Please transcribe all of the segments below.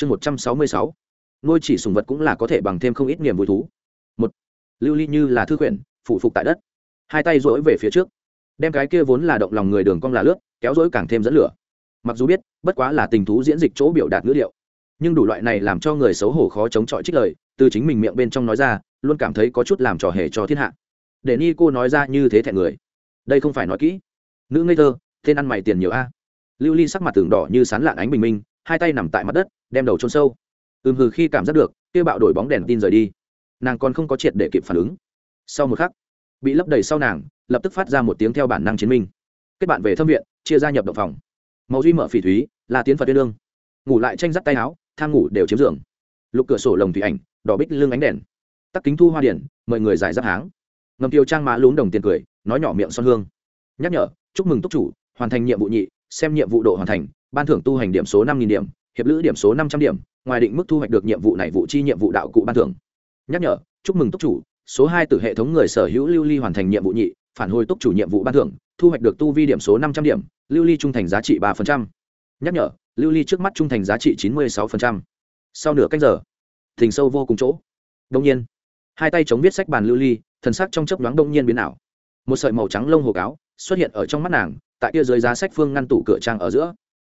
chương một trăm sáu mươi sáu, nuôi chỉ sùng vật cũng là có thể bằng thêm không ít niềm vui thú. Một, lưu ly như là thư quyển phụ phục tại đất. Hai tay rỗi về phía trước. Đem cái kia vốn là động lòng người đường cong là lướt, kéo rỗi càng thêm dẫn lửa. Mặc dù biết, bất quá là tình thú diễn dịch chỗ biểu đạt ngữ liệu nhưng đủ loại này làm cho người xấu hổ khó chống chọi trích lời, từ chính mình miệng bên trong nói ra, luôn cảm thấy có chút làm trò hề cho thiên hạ. Để ni cô nói ra như thế thẹn người. Đây không phải nói kỹ. Nữ ngây thơ, tên ăn mày tiền nhiều a. Lưu ly sắc mặt tường đỏ như sán lạn ánh bình minh hai tay nằm tại mặt đất, đem đầu trôn sâu. Ừm hừ, khi cảm giác được, kia bạo đổi bóng đèn tin rời đi. Nàng còn không có triệt để kịp phản ứng. Sau một khắc, bị lấp đầy sau nàng, lập tức phát ra một tiếng theo bản năng chiến minh. Kết bạn về thâm viện, chia ra nhập động phòng. Màu duy mở phỉ thúy là tiến phật uyên lương. Ngủ lại tranh dắt tay áo, tham ngủ đều chiếm giường. Lục cửa sổ lồng thủy ảnh, đỏ bích lưng ánh đèn. Tắc kính thu hoa điển, mời người giải giáp háng. Ngầm tiêu trang mã lún đồng tiền cười, nói nhỏ miệng son hương. Nhắc nhở, chúc mừng túc chủ, hoàn thành nhiệm vụ nhị, xem nhiệm vụ độ hoàn thành ban thưởng tu hành điểm số năm điểm, hiệp lữ điểm số năm trăm điểm, ngoài định mức thu hoạch được nhiệm vụ này vụ chi nhiệm vụ đạo cụ ban thưởng. Nhắc nhở, chúc mừng túc chủ, số hai từ hệ thống người sở hữu lưu ly hoàn thành nhiệm vụ nhị, phản hồi túc chủ nhiệm vụ ban thưởng, thu hoạch được tu vi điểm số năm trăm điểm, lưu ly trung thành giá trị ba nhắc nhở, lưu ly trước mắt trung thành giá trị chín mươi sáu sau nửa cách giờ, thình sâu vô cùng chỗ. Đông nhiên, hai tay chống viết sách bàn lưu ly, thần sắc trong chớp nhoáng đông nhiên biến ảo. Một sợi màu trắng lông hồ cáo xuất hiện ở trong mắt nàng, tại kia dưới giá sách phương ngăn tủ cửa trang ở giữa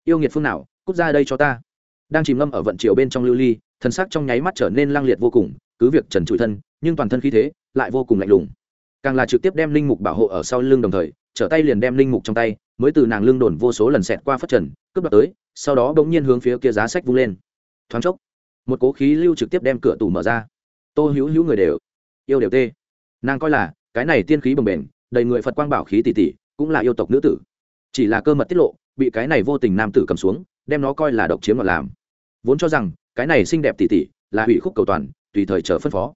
yêu nghiệt phương nào, cút ra đây cho ta. Đang chìm ngâm ở vận triều bên trong lưu ly, thần sắc trong nháy mắt trở nên lang liệt vô cùng, cứ việc trần trụi thân, nhưng toàn thân khí thế lại vô cùng lạnh lùng. Càng là trực tiếp đem linh mục bảo hộ ở sau lưng đồng thời, trở tay liền đem linh mục trong tay, mới từ nàng lưng đồn vô số lần xẹt qua phất trần, cướp đoạt tới, sau đó bỗng nhiên hướng phía kia giá sách vung lên. Thoáng chốc, một cố khí lưu trực tiếp đem cửa tủ mở ra. Tô hữu hữu người đều, yêu đều tê. Nàng coi là, cái này tiên khí bồng bềnh, đầy người phật quang bảo khí tỷ tỷ cũng là yêu tộc nữ tử chỉ là cơ mật tiết lộ, bị cái này vô tình nam tử cầm xuống, đem nó coi là độc chiếm mà làm. Vốn cho rằng, cái này xinh đẹp tỷ tỷ là hủy khúc cầu toàn, tùy thời chờ phân phó.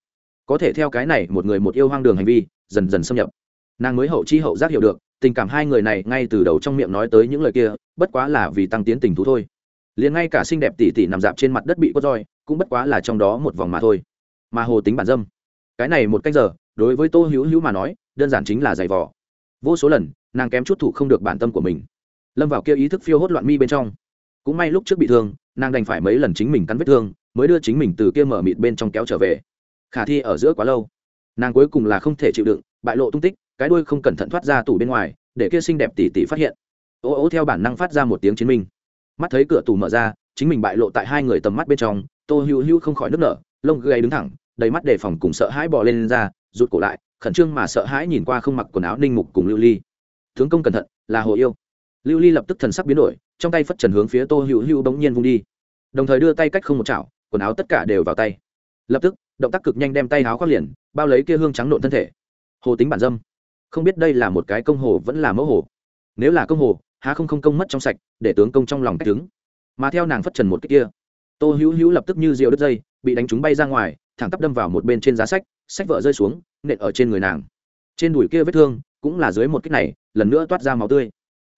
Có thể theo cái này một người một yêu hoang đường hành vi, dần dần xâm nhập. Nàng mới hậu chi hậu giác hiểu được, tình cảm hai người này ngay từ đầu trong miệng nói tới những lời kia, bất quá là vì tăng tiến tình thú thôi. Liền ngay cả xinh đẹp tỷ tỷ nằm dạp trên mặt đất bị quất roi, cũng bất quá là trong đó một vòng mà thôi. Mà hồ tính bản dâm. Cái này một cách giờ, đối với tô hữu hữu mà nói, đơn giản chính là giày vò. Vô số lần nàng kém chút thủ không được bản tâm của mình. Lâm vào kia ý thức phiêu hốt loạn mi bên trong. Cũng may lúc trước bị thương nàng đành phải mấy lần chính mình cắn vết thương mới đưa chính mình từ kia mở mịt bên trong kéo trở về. Khả thi ở giữa quá lâu nàng cuối cùng là không thể chịu đựng bại lộ tung tích cái đuôi không cẩn thận thoát ra tủ bên ngoài để kia xinh đẹp tỉ tỉ phát hiện. Ô ô theo bản năng phát ra một tiếng chiến minh. Mắt thấy cửa tủ mở ra chính mình bại lộ tại hai người tầm mắt bên trong tô hữu hữu không khỏi nước nở lông gây đứng thẳng đầy mắt đề phòng cùng sợ hãi bỏ lên, lên ra rụt cổ lại khẩn trương mà sợ hãi nhìn qua không mặc quần áo ninh mục cùng lưu ly tướng công cẩn thận, là hồ yêu. Lưu ly lập tức thần sắc biến đổi, trong tay phất trần hướng phía tô hữu hữu bỗng nhiên vung đi. Đồng thời đưa tay cách không một chảo, quần áo tất cả đều vào tay. Lập tức, động tác cực nhanh đem tay áo khoác liền, bao lấy kia hương trắng nộn thân thể. Hồ tính bản dâm. Không biết đây là một cái công hồ vẫn là mẫu hồ. Nếu là công hồ, há không không công mất trong sạch, để tướng công trong lòng cách đứng. Mà theo nàng phất trần một cái kia, tô hữu hữu lập tức như rượu đứt dây, bị đánh trúng bay ra ngoài, thẳng tắp đâm vào một bên trên giá sách sách vợ rơi xuống, nện ở trên người nàng. Trên đùi kia vết thương, cũng là dưới một cách này lần nữa toát ra máu tươi.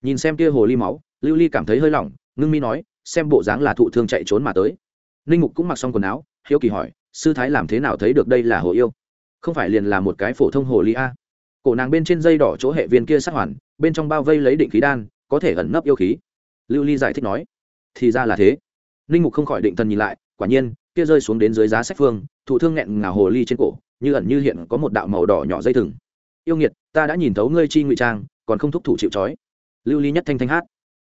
Nhìn xem kia hồ ly máu, lưu ly cảm thấy hơi lỏng, ngưng mi nói, xem bộ dáng là thụ thương chạy trốn mà tới. Ninh mục cũng mặc xong quần áo, hiếu kỳ hỏi, sư thái làm thế nào thấy được đây là hồ yêu? Không phải liền là một cái phổ thông hồ ly a? Cổ nàng bên trên dây đỏ chỗ hệ viên kia sát hoàn, bên trong bao vây lấy định khí đan, có thể ẩn nấp yêu khí. Lưu ly giải thích nói, thì ra là thế. Ninh mục không khỏi định thần nhìn lại, quả nhiên, kia rơi xuống đến dưới giá sách phương, thụ thương nghẹn ngào hồ ly trên cổ, như ẩn như hiện có một đạo màu đỏ nhỏ dây thừng. Yêu nghiệt, ta đã nhìn thấu ngươi chi ngụy trang còn không thúc thủ chịu trói. Lưu ly nhất thanh thanh hát.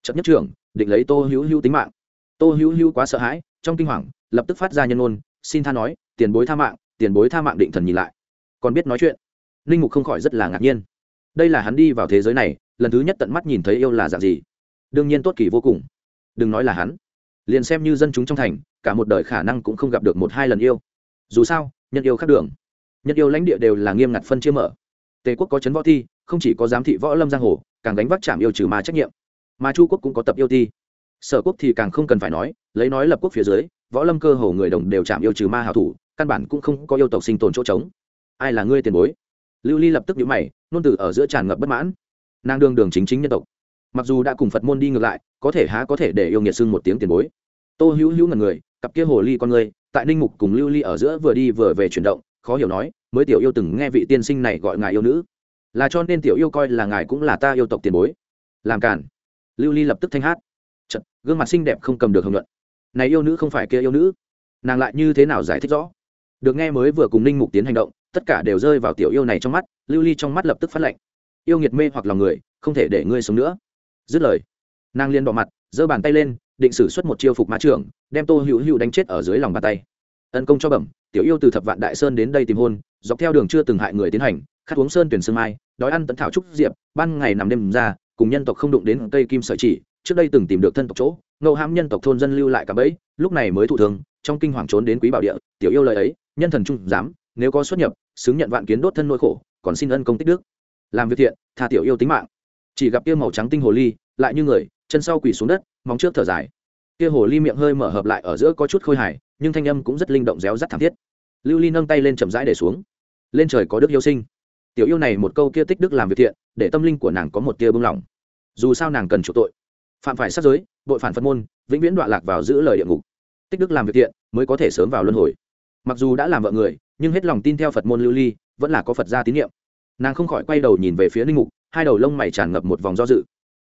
Chậm nhất trưởng, định lấy tô hữu hữu tính mạng. Tô hữu hữu quá sợ hãi, trong kinh hoàng, lập tức phát ra nhân ôn xin tha nói, tiền bối tha mạng, tiền bối tha mạng định thần nhìn lại. Còn biết nói chuyện. Ninh mục không khỏi rất là ngạc nhiên. Đây là hắn đi vào thế giới này, lần thứ nhất tận mắt nhìn thấy yêu là dạng gì. Đương nhiên tốt kỳ vô cùng. Đừng nói là hắn. Liền xem như dân chúng trong thành, cả một đời khả năng cũng không gặp được một hai lần yêu. Dù sao, nhân yêu khác đường. Nhân yêu lãnh địa đều là nghiêm ngặt phân chia mở. Tề quốc có chấn võ thi không chỉ có giám thị võ lâm giang hồ, càng đánh vác chạm yêu trừ ma trách nhiệm. Mà chu quốc cũng có tập yêu thi sở quốc thì càng không cần phải nói, lấy nói lập quốc phía dưới, võ lâm cơ hồ người đồng đều chạm yêu trừ ma hảo thủ, căn bản cũng không có yêu tộc sinh tồn chỗ trống. Ai là ngươi tiền bối? Lưu ly lập tức nhíu mày, nôn từ ở giữa tràn ngập bất mãn. Nàng đương đường chính chính nhân tộc. Mặc dù đã cùng phật môn đi ngược lại, có thể há có thể để yêu nghiệt xưng một tiếng tiền bối. Tô hữu hữu ngần người, cặp kia hồ ly con người, tại ninh mục cùng lưu ly ở giữa vừa đi vừa về chuyển động, khó hiểu nói, mới tiểu yêu từng nghe vị tiên sinh này gọi ngài yêu nữ là cho nên tiểu yêu coi là ngài cũng là ta yêu tộc tiền bối. Làm cản lưu ly lập tức thanh hát. Chật, gương mặt xinh đẹp không cầm được hồng luận này yêu nữ không phải kia yêu nữ. Nàng lại như thế nào giải thích rõ? Được nghe mới vừa cùng ninh mục tiến hành động tất cả đều rơi vào tiểu yêu này trong mắt lưu ly trong mắt lập tức phát lệnh yêu nghiệt mê hoặc lòng người không thể để ngươi sống nữa. Dứt lời nàng liên đỏ mặt giơ bàn tay lên định xử xuất một chiêu phục ma trưởng đem tô hữu hữu đánh chết ở dưới lòng bàn tay. Ân công cho bẩm tiểu yêu từ thập vạn đại sơn đến đây tìm hôn dọc theo đường chưa từng hại người tiến hành khát uống sơn tuyển sương mai, đói ăn tận thảo trúc diệp, ban ngày nằm đêm ra, cùng nhân tộc không đụng đến cây kim sợi chỉ, trước đây từng tìm được thân tộc chỗ, ngẫu hãm nhân tộc thôn dân lưu lại cả bẫy, lúc này mới thụ thương, trong kinh hoàng trốn đến quý bảo địa, tiểu yêu lời ấy, nhân thần trung dám nếu có xuất nhập, xứng nhận vạn kiến đốt thân nỗi khổ, còn xin ân công tích đức. Làm việc thiện, tha tiểu yêu tính mạng. Chỉ gặp kia màu trắng tinh hồ ly, lại như người, chân sau quỳ xuống đất, móng trước thở dài. Kia hồ ly miệng hơi mở hợp lại ở giữa có chút khôi hài, nhưng thanh âm cũng rất linh động réo rắt thảm thiết. Lưu ly nâng tay lên chậm rãi để xuống. Lên trời có đức yêu sinh tiểu yêu này một câu kia tích đức làm việc thiện, để tâm linh của nàng có một tia bưng lỏng dù sao nàng cần chủ tội. Phạm phải sát giới, bội phản phật môn, vĩnh viễn đoạn lạc vào giữ lời địa ngục. Tích đức làm việc thiện, mới có thể sớm vào luân hồi. Mặc dù đã làm vợ người, nhưng hết lòng tin theo phật môn lưu ly, vẫn là có phật gia tín nhiệm. Nàng không khỏi quay đầu nhìn về phía ninh mục, hai đầu lông mày tràn ngập một vòng do dự.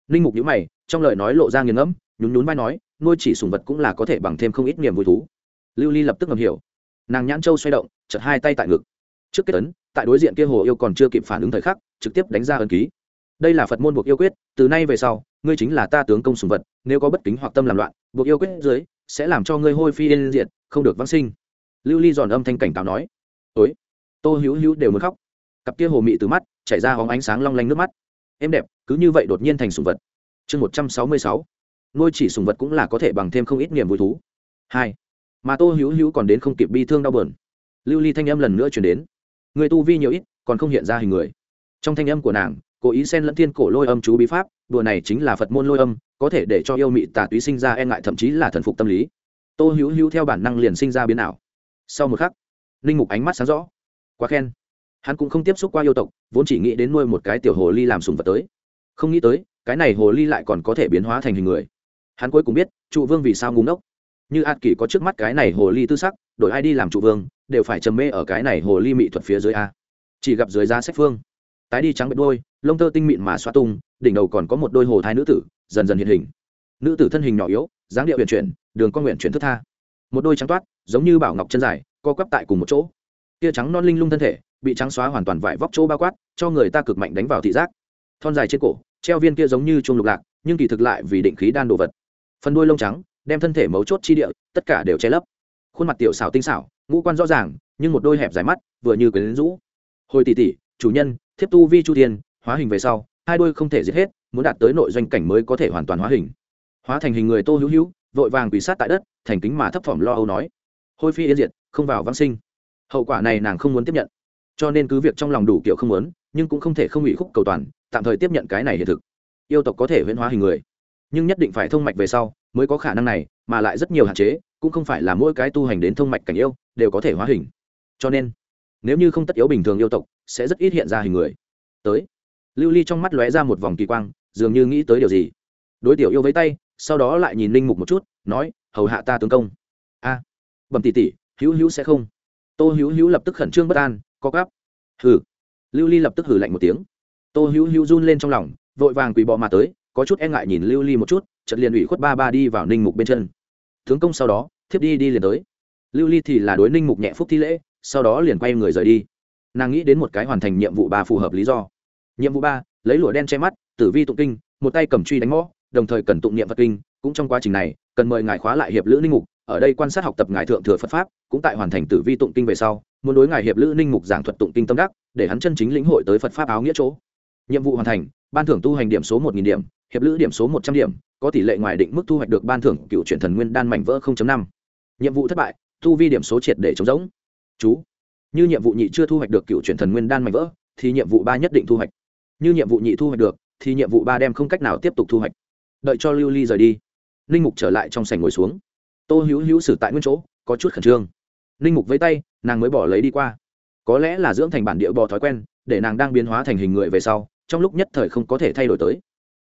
Ninh mục nhíu mày, trong lời nói lộ ra nghiền ngẫm, nhún nhún vai nói, nuôi chỉ sùng vật cũng là có thể bằng thêm không ít niềm vui thú. Lưu ly lập tức ngầm hiểu. Nàng nhãn châu xoay động chật hai tay tại ngực. Trước kết tấn tại đối diện kia hồ yêu còn chưa kịp phản ứng thời khắc, trực tiếp đánh ra ân ký. Đây là phật môn buộc yêu quyết, từ nay về sau, ngươi chính là ta tướng công sùng vật, nếu có bất kính hoặc tâm làm loạn, buộc yêu quyết dưới, sẽ làm cho ngươi hôi phi yên diện không được vãng sinh. Lưu ly giòn âm thanh cảnh cáo nói. Ối tô hữu hữu đều muốn khóc. Cặp kia hồ mị từ mắt, chảy ra hóng ánh sáng long lanh nước mắt. Em đẹp, cứ như vậy đột nhiên thành sùng vật. Chương một trăm sáu mươi sáu. Nuôi chỉ sùng vật cũng là có thể bằng thêm không ít niềm vui thú. Hai. Mà tô hữu hữu còn đến không kịp bi thương đau bờn lưu ly thanh âm lần nữa chuyển đến người tu vi nhiều ít, còn không hiện ra hình người. Trong thanh âm của nàng, cố ý xen lẫn thiên cổ lôi âm chú bí pháp, đùa này chính là phật môn lôi âm, có thể để cho yêu mị tà túy sinh ra e ngại thậm chí là thần phục tâm lý. Tô hữu hữu theo bản năng liền sinh ra biến ảo. Sau một khắc linh mục ánh mắt sáng rõ. Quá khen. Hắn cũng không tiếp xúc qua yêu tộc, vốn chỉ nghĩ đến nuôi một cái tiểu hồ ly làm sùng vật tới. Không nghĩ tới, cái này hồ ly lại còn có thể biến hóa thành hình người. Hắn cuối cùng biết, trụ vương vì sao ngu ngốc. Như ạt kỷ có trước mắt cái này hồ ly tư sắc, đổi ai đi làm trụ vương đều phải trầm mê ở cái này hồ ly mị thuật phía dưới a. Chỉ gặp dưới giá sách phương, tái đi trắng bệ đôi lông tơ tinh mịn mà xoa tung, đỉnh đầu còn có một đôi hồ thai nữ tử, dần dần hiện hình. Nữ tử thân hình nhỏ yếu, dáng điệu huyền chuyển, đường con nguyện chuyển thức tha. Một đôi trắng toát, giống như bảo ngọc chân dài, co quắp tại cùng một chỗ. Tia trắng non linh lung thân thể, bị trắng xóa hoàn toàn vải vóc chỗ bao quát, cho người ta cực mạnh đánh vào thị giác. Thon dài trên cổ, treo viên kia giống như chuông lục lạc, nhưng kỳ thực lại vì định khí đan đồ vật. Phần đuôi lông trắng, đem thân thể mấu chốt chi địa, tất cả đều che lấp. Khuôn mặt tiểu xảo tinh xảo ngũ quan rõ ràng, nhưng một đôi hẹp dài mắt vừa như quyến rũ. Hồi tỷ tỷ, chủ nhân, thiếp tu vi chu tiên hóa hình về sau, hai đôi không thể giết hết, muốn đạt tới nội doanh cảnh mới có thể hoàn toàn hóa hình. Hóa thành hình người tô hữu hữu, vội vàng quỳ sát tại đất, thành kính mà thấp thỏm lo âu nói. Hôi phi yên diệt, không vào vãng sinh. Hậu quả này nàng không muốn tiếp nhận. Cho nên cứ việc trong lòng đủ kiểu không muốn, nhưng cũng không thể không ủy khúc cầu toàn, tạm thời tiếp nhận cái này hiện thực. Yêu tộc có thể huyễn hóa hình người, nhưng nhất định phải thông mạch về sau mới có khả năng này, mà lại rất nhiều hạn chế, cũng không phải là mỗi cái tu hành đến thông mạch cảnh yêu đều có thể hóa hình. Cho nên, nếu như không tất yếu bình thường yêu tộc, sẽ rất ít hiện ra hình người. Tới, lưu ly trong mắt lóe ra một vòng kỳ quang, dường như nghĩ tới điều gì. Đối tiểu yêu với tay, sau đó lại nhìn linh mục một chút, nói, hầu hạ ta tướng công. A, bẩm tỷ tỷ, hữu hữu sẽ không. Tô hữu hữu lập tức khẩn trương bất an co cắp hừ. Lưu ly lập tức hử lạnh một tiếng. Tô hữu hữu run lên trong lòng, vội vàng quỳ bọ mà tới có chút e ngại nhìn lưu ly một chút, chợt liền ủy khuất ba ba đi vào ninh mục bên chân. Tướng công sau đó, thiếp đi đi liền tới. Lưu ly thì là đối ninh mục nhẹ phúc thi lễ, sau đó liền quay người rời đi. Nàng nghĩ đến một cái hoàn thành nhiệm vụ ba phù hợp lý do. Nhiệm vụ ba, lấy lụa đen che mắt, tử vi tụng kinh, một tay cầm truy đánh mõ, đồng thời cần tụng niệm vật kinh. Cũng trong quá trình này, cần mời ngài khóa lại hiệp lữ ninh mục. Ở đây quan sát học tập ngài thượng thừa phật pháp, cũng tại hoàn thành tử vi tụng kinh về sau, muốn đối ngài hiệp lữ ninh mục giảng thuật tụng kinh tâm đắc, để hắn chân chính lĩnh hội tới phật pháp áo nghĩa chỗ. Nhiệm vụ hoàn thành, ban thưởng tu hành điểm số một nghìn điểm hiệp lữ điểm số một trăm điểm, có tỷ lệ ngoài định mức thu hoạch được ban thưởng cựu truyền thần nguyên đan mảnh vỡ năm. Nhiệm vụ thất bại, tu vi điểm số triệt để chống giống chú, như nhiệm vụ nhị chưa thu hoạch được cựu truyền thần nguyên đan mảnh vỡ, thì nhiệm vụ ba nhất định thu hoạch. Như nhiệm vụ nhị thu hoạch được, thì nhiệm vụ ba đem không cách nào tiếp tục thu hoạch. Đợi cho lưu ly rời đi. Linh mục trở lại trong sảnh ngồi xuống. Tô hữu hữu xử tại nguyên chỗ, có chút khẩn trương. Linh mục với tay, nàng mới bỏ lấy đi qua. Có lẽ là dưỡng thành bản địa bò thói quen, để nàng đang biến hóa thành hình người về sau, trong lúc nhất thời không có thể thay đổi tới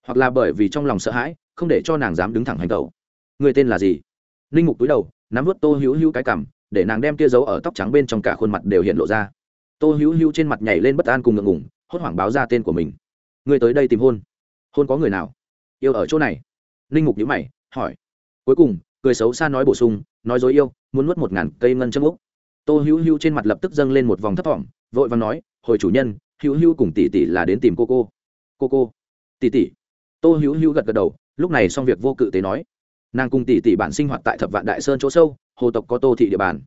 hoặc là bởi vì trong lòng sợ hãi, không để cho nàng dám đứng thẳng hành tẩu. Người tên là gì? Linh mục túi đầu, nắm vớt tô hữu hữu cái cằm, để nàng đem kia giấu ở tóc trắng bên trong cả khuôn mặt đều hiện lộ ra. Tô hữu hữu trên mặt nhảy lên bất an cùng ngượng ngùng, hốt hoảng báo ra tên của mình. Người tới đây tìm hôn. Hôn có người nào? Yêu ở chỗ này. Linh mục nhữ mày, hỏi. Cuối cùng, cười xấu xa nói bổ sung, nói dối yêu, muốn nuốt một ngàn cây ngân châm úc. Tô hữu hữu trên mặt lập tức dâng lên một vòng thấp thỏm, vội và nói, hồi chủ nhân, hữu hữu cùng tỷ tỷ là đến tìm cô cô. Cô cô? Tỷ tỷ tô hữu hữu gật gật đầu, lúc này xong việc vô cự tế nói. Nàng cùng tỷ tỷ bản sinh hoạt tại thập vạn đại sơn chỗ sâu, hồ tộc có tô thị địa bàn.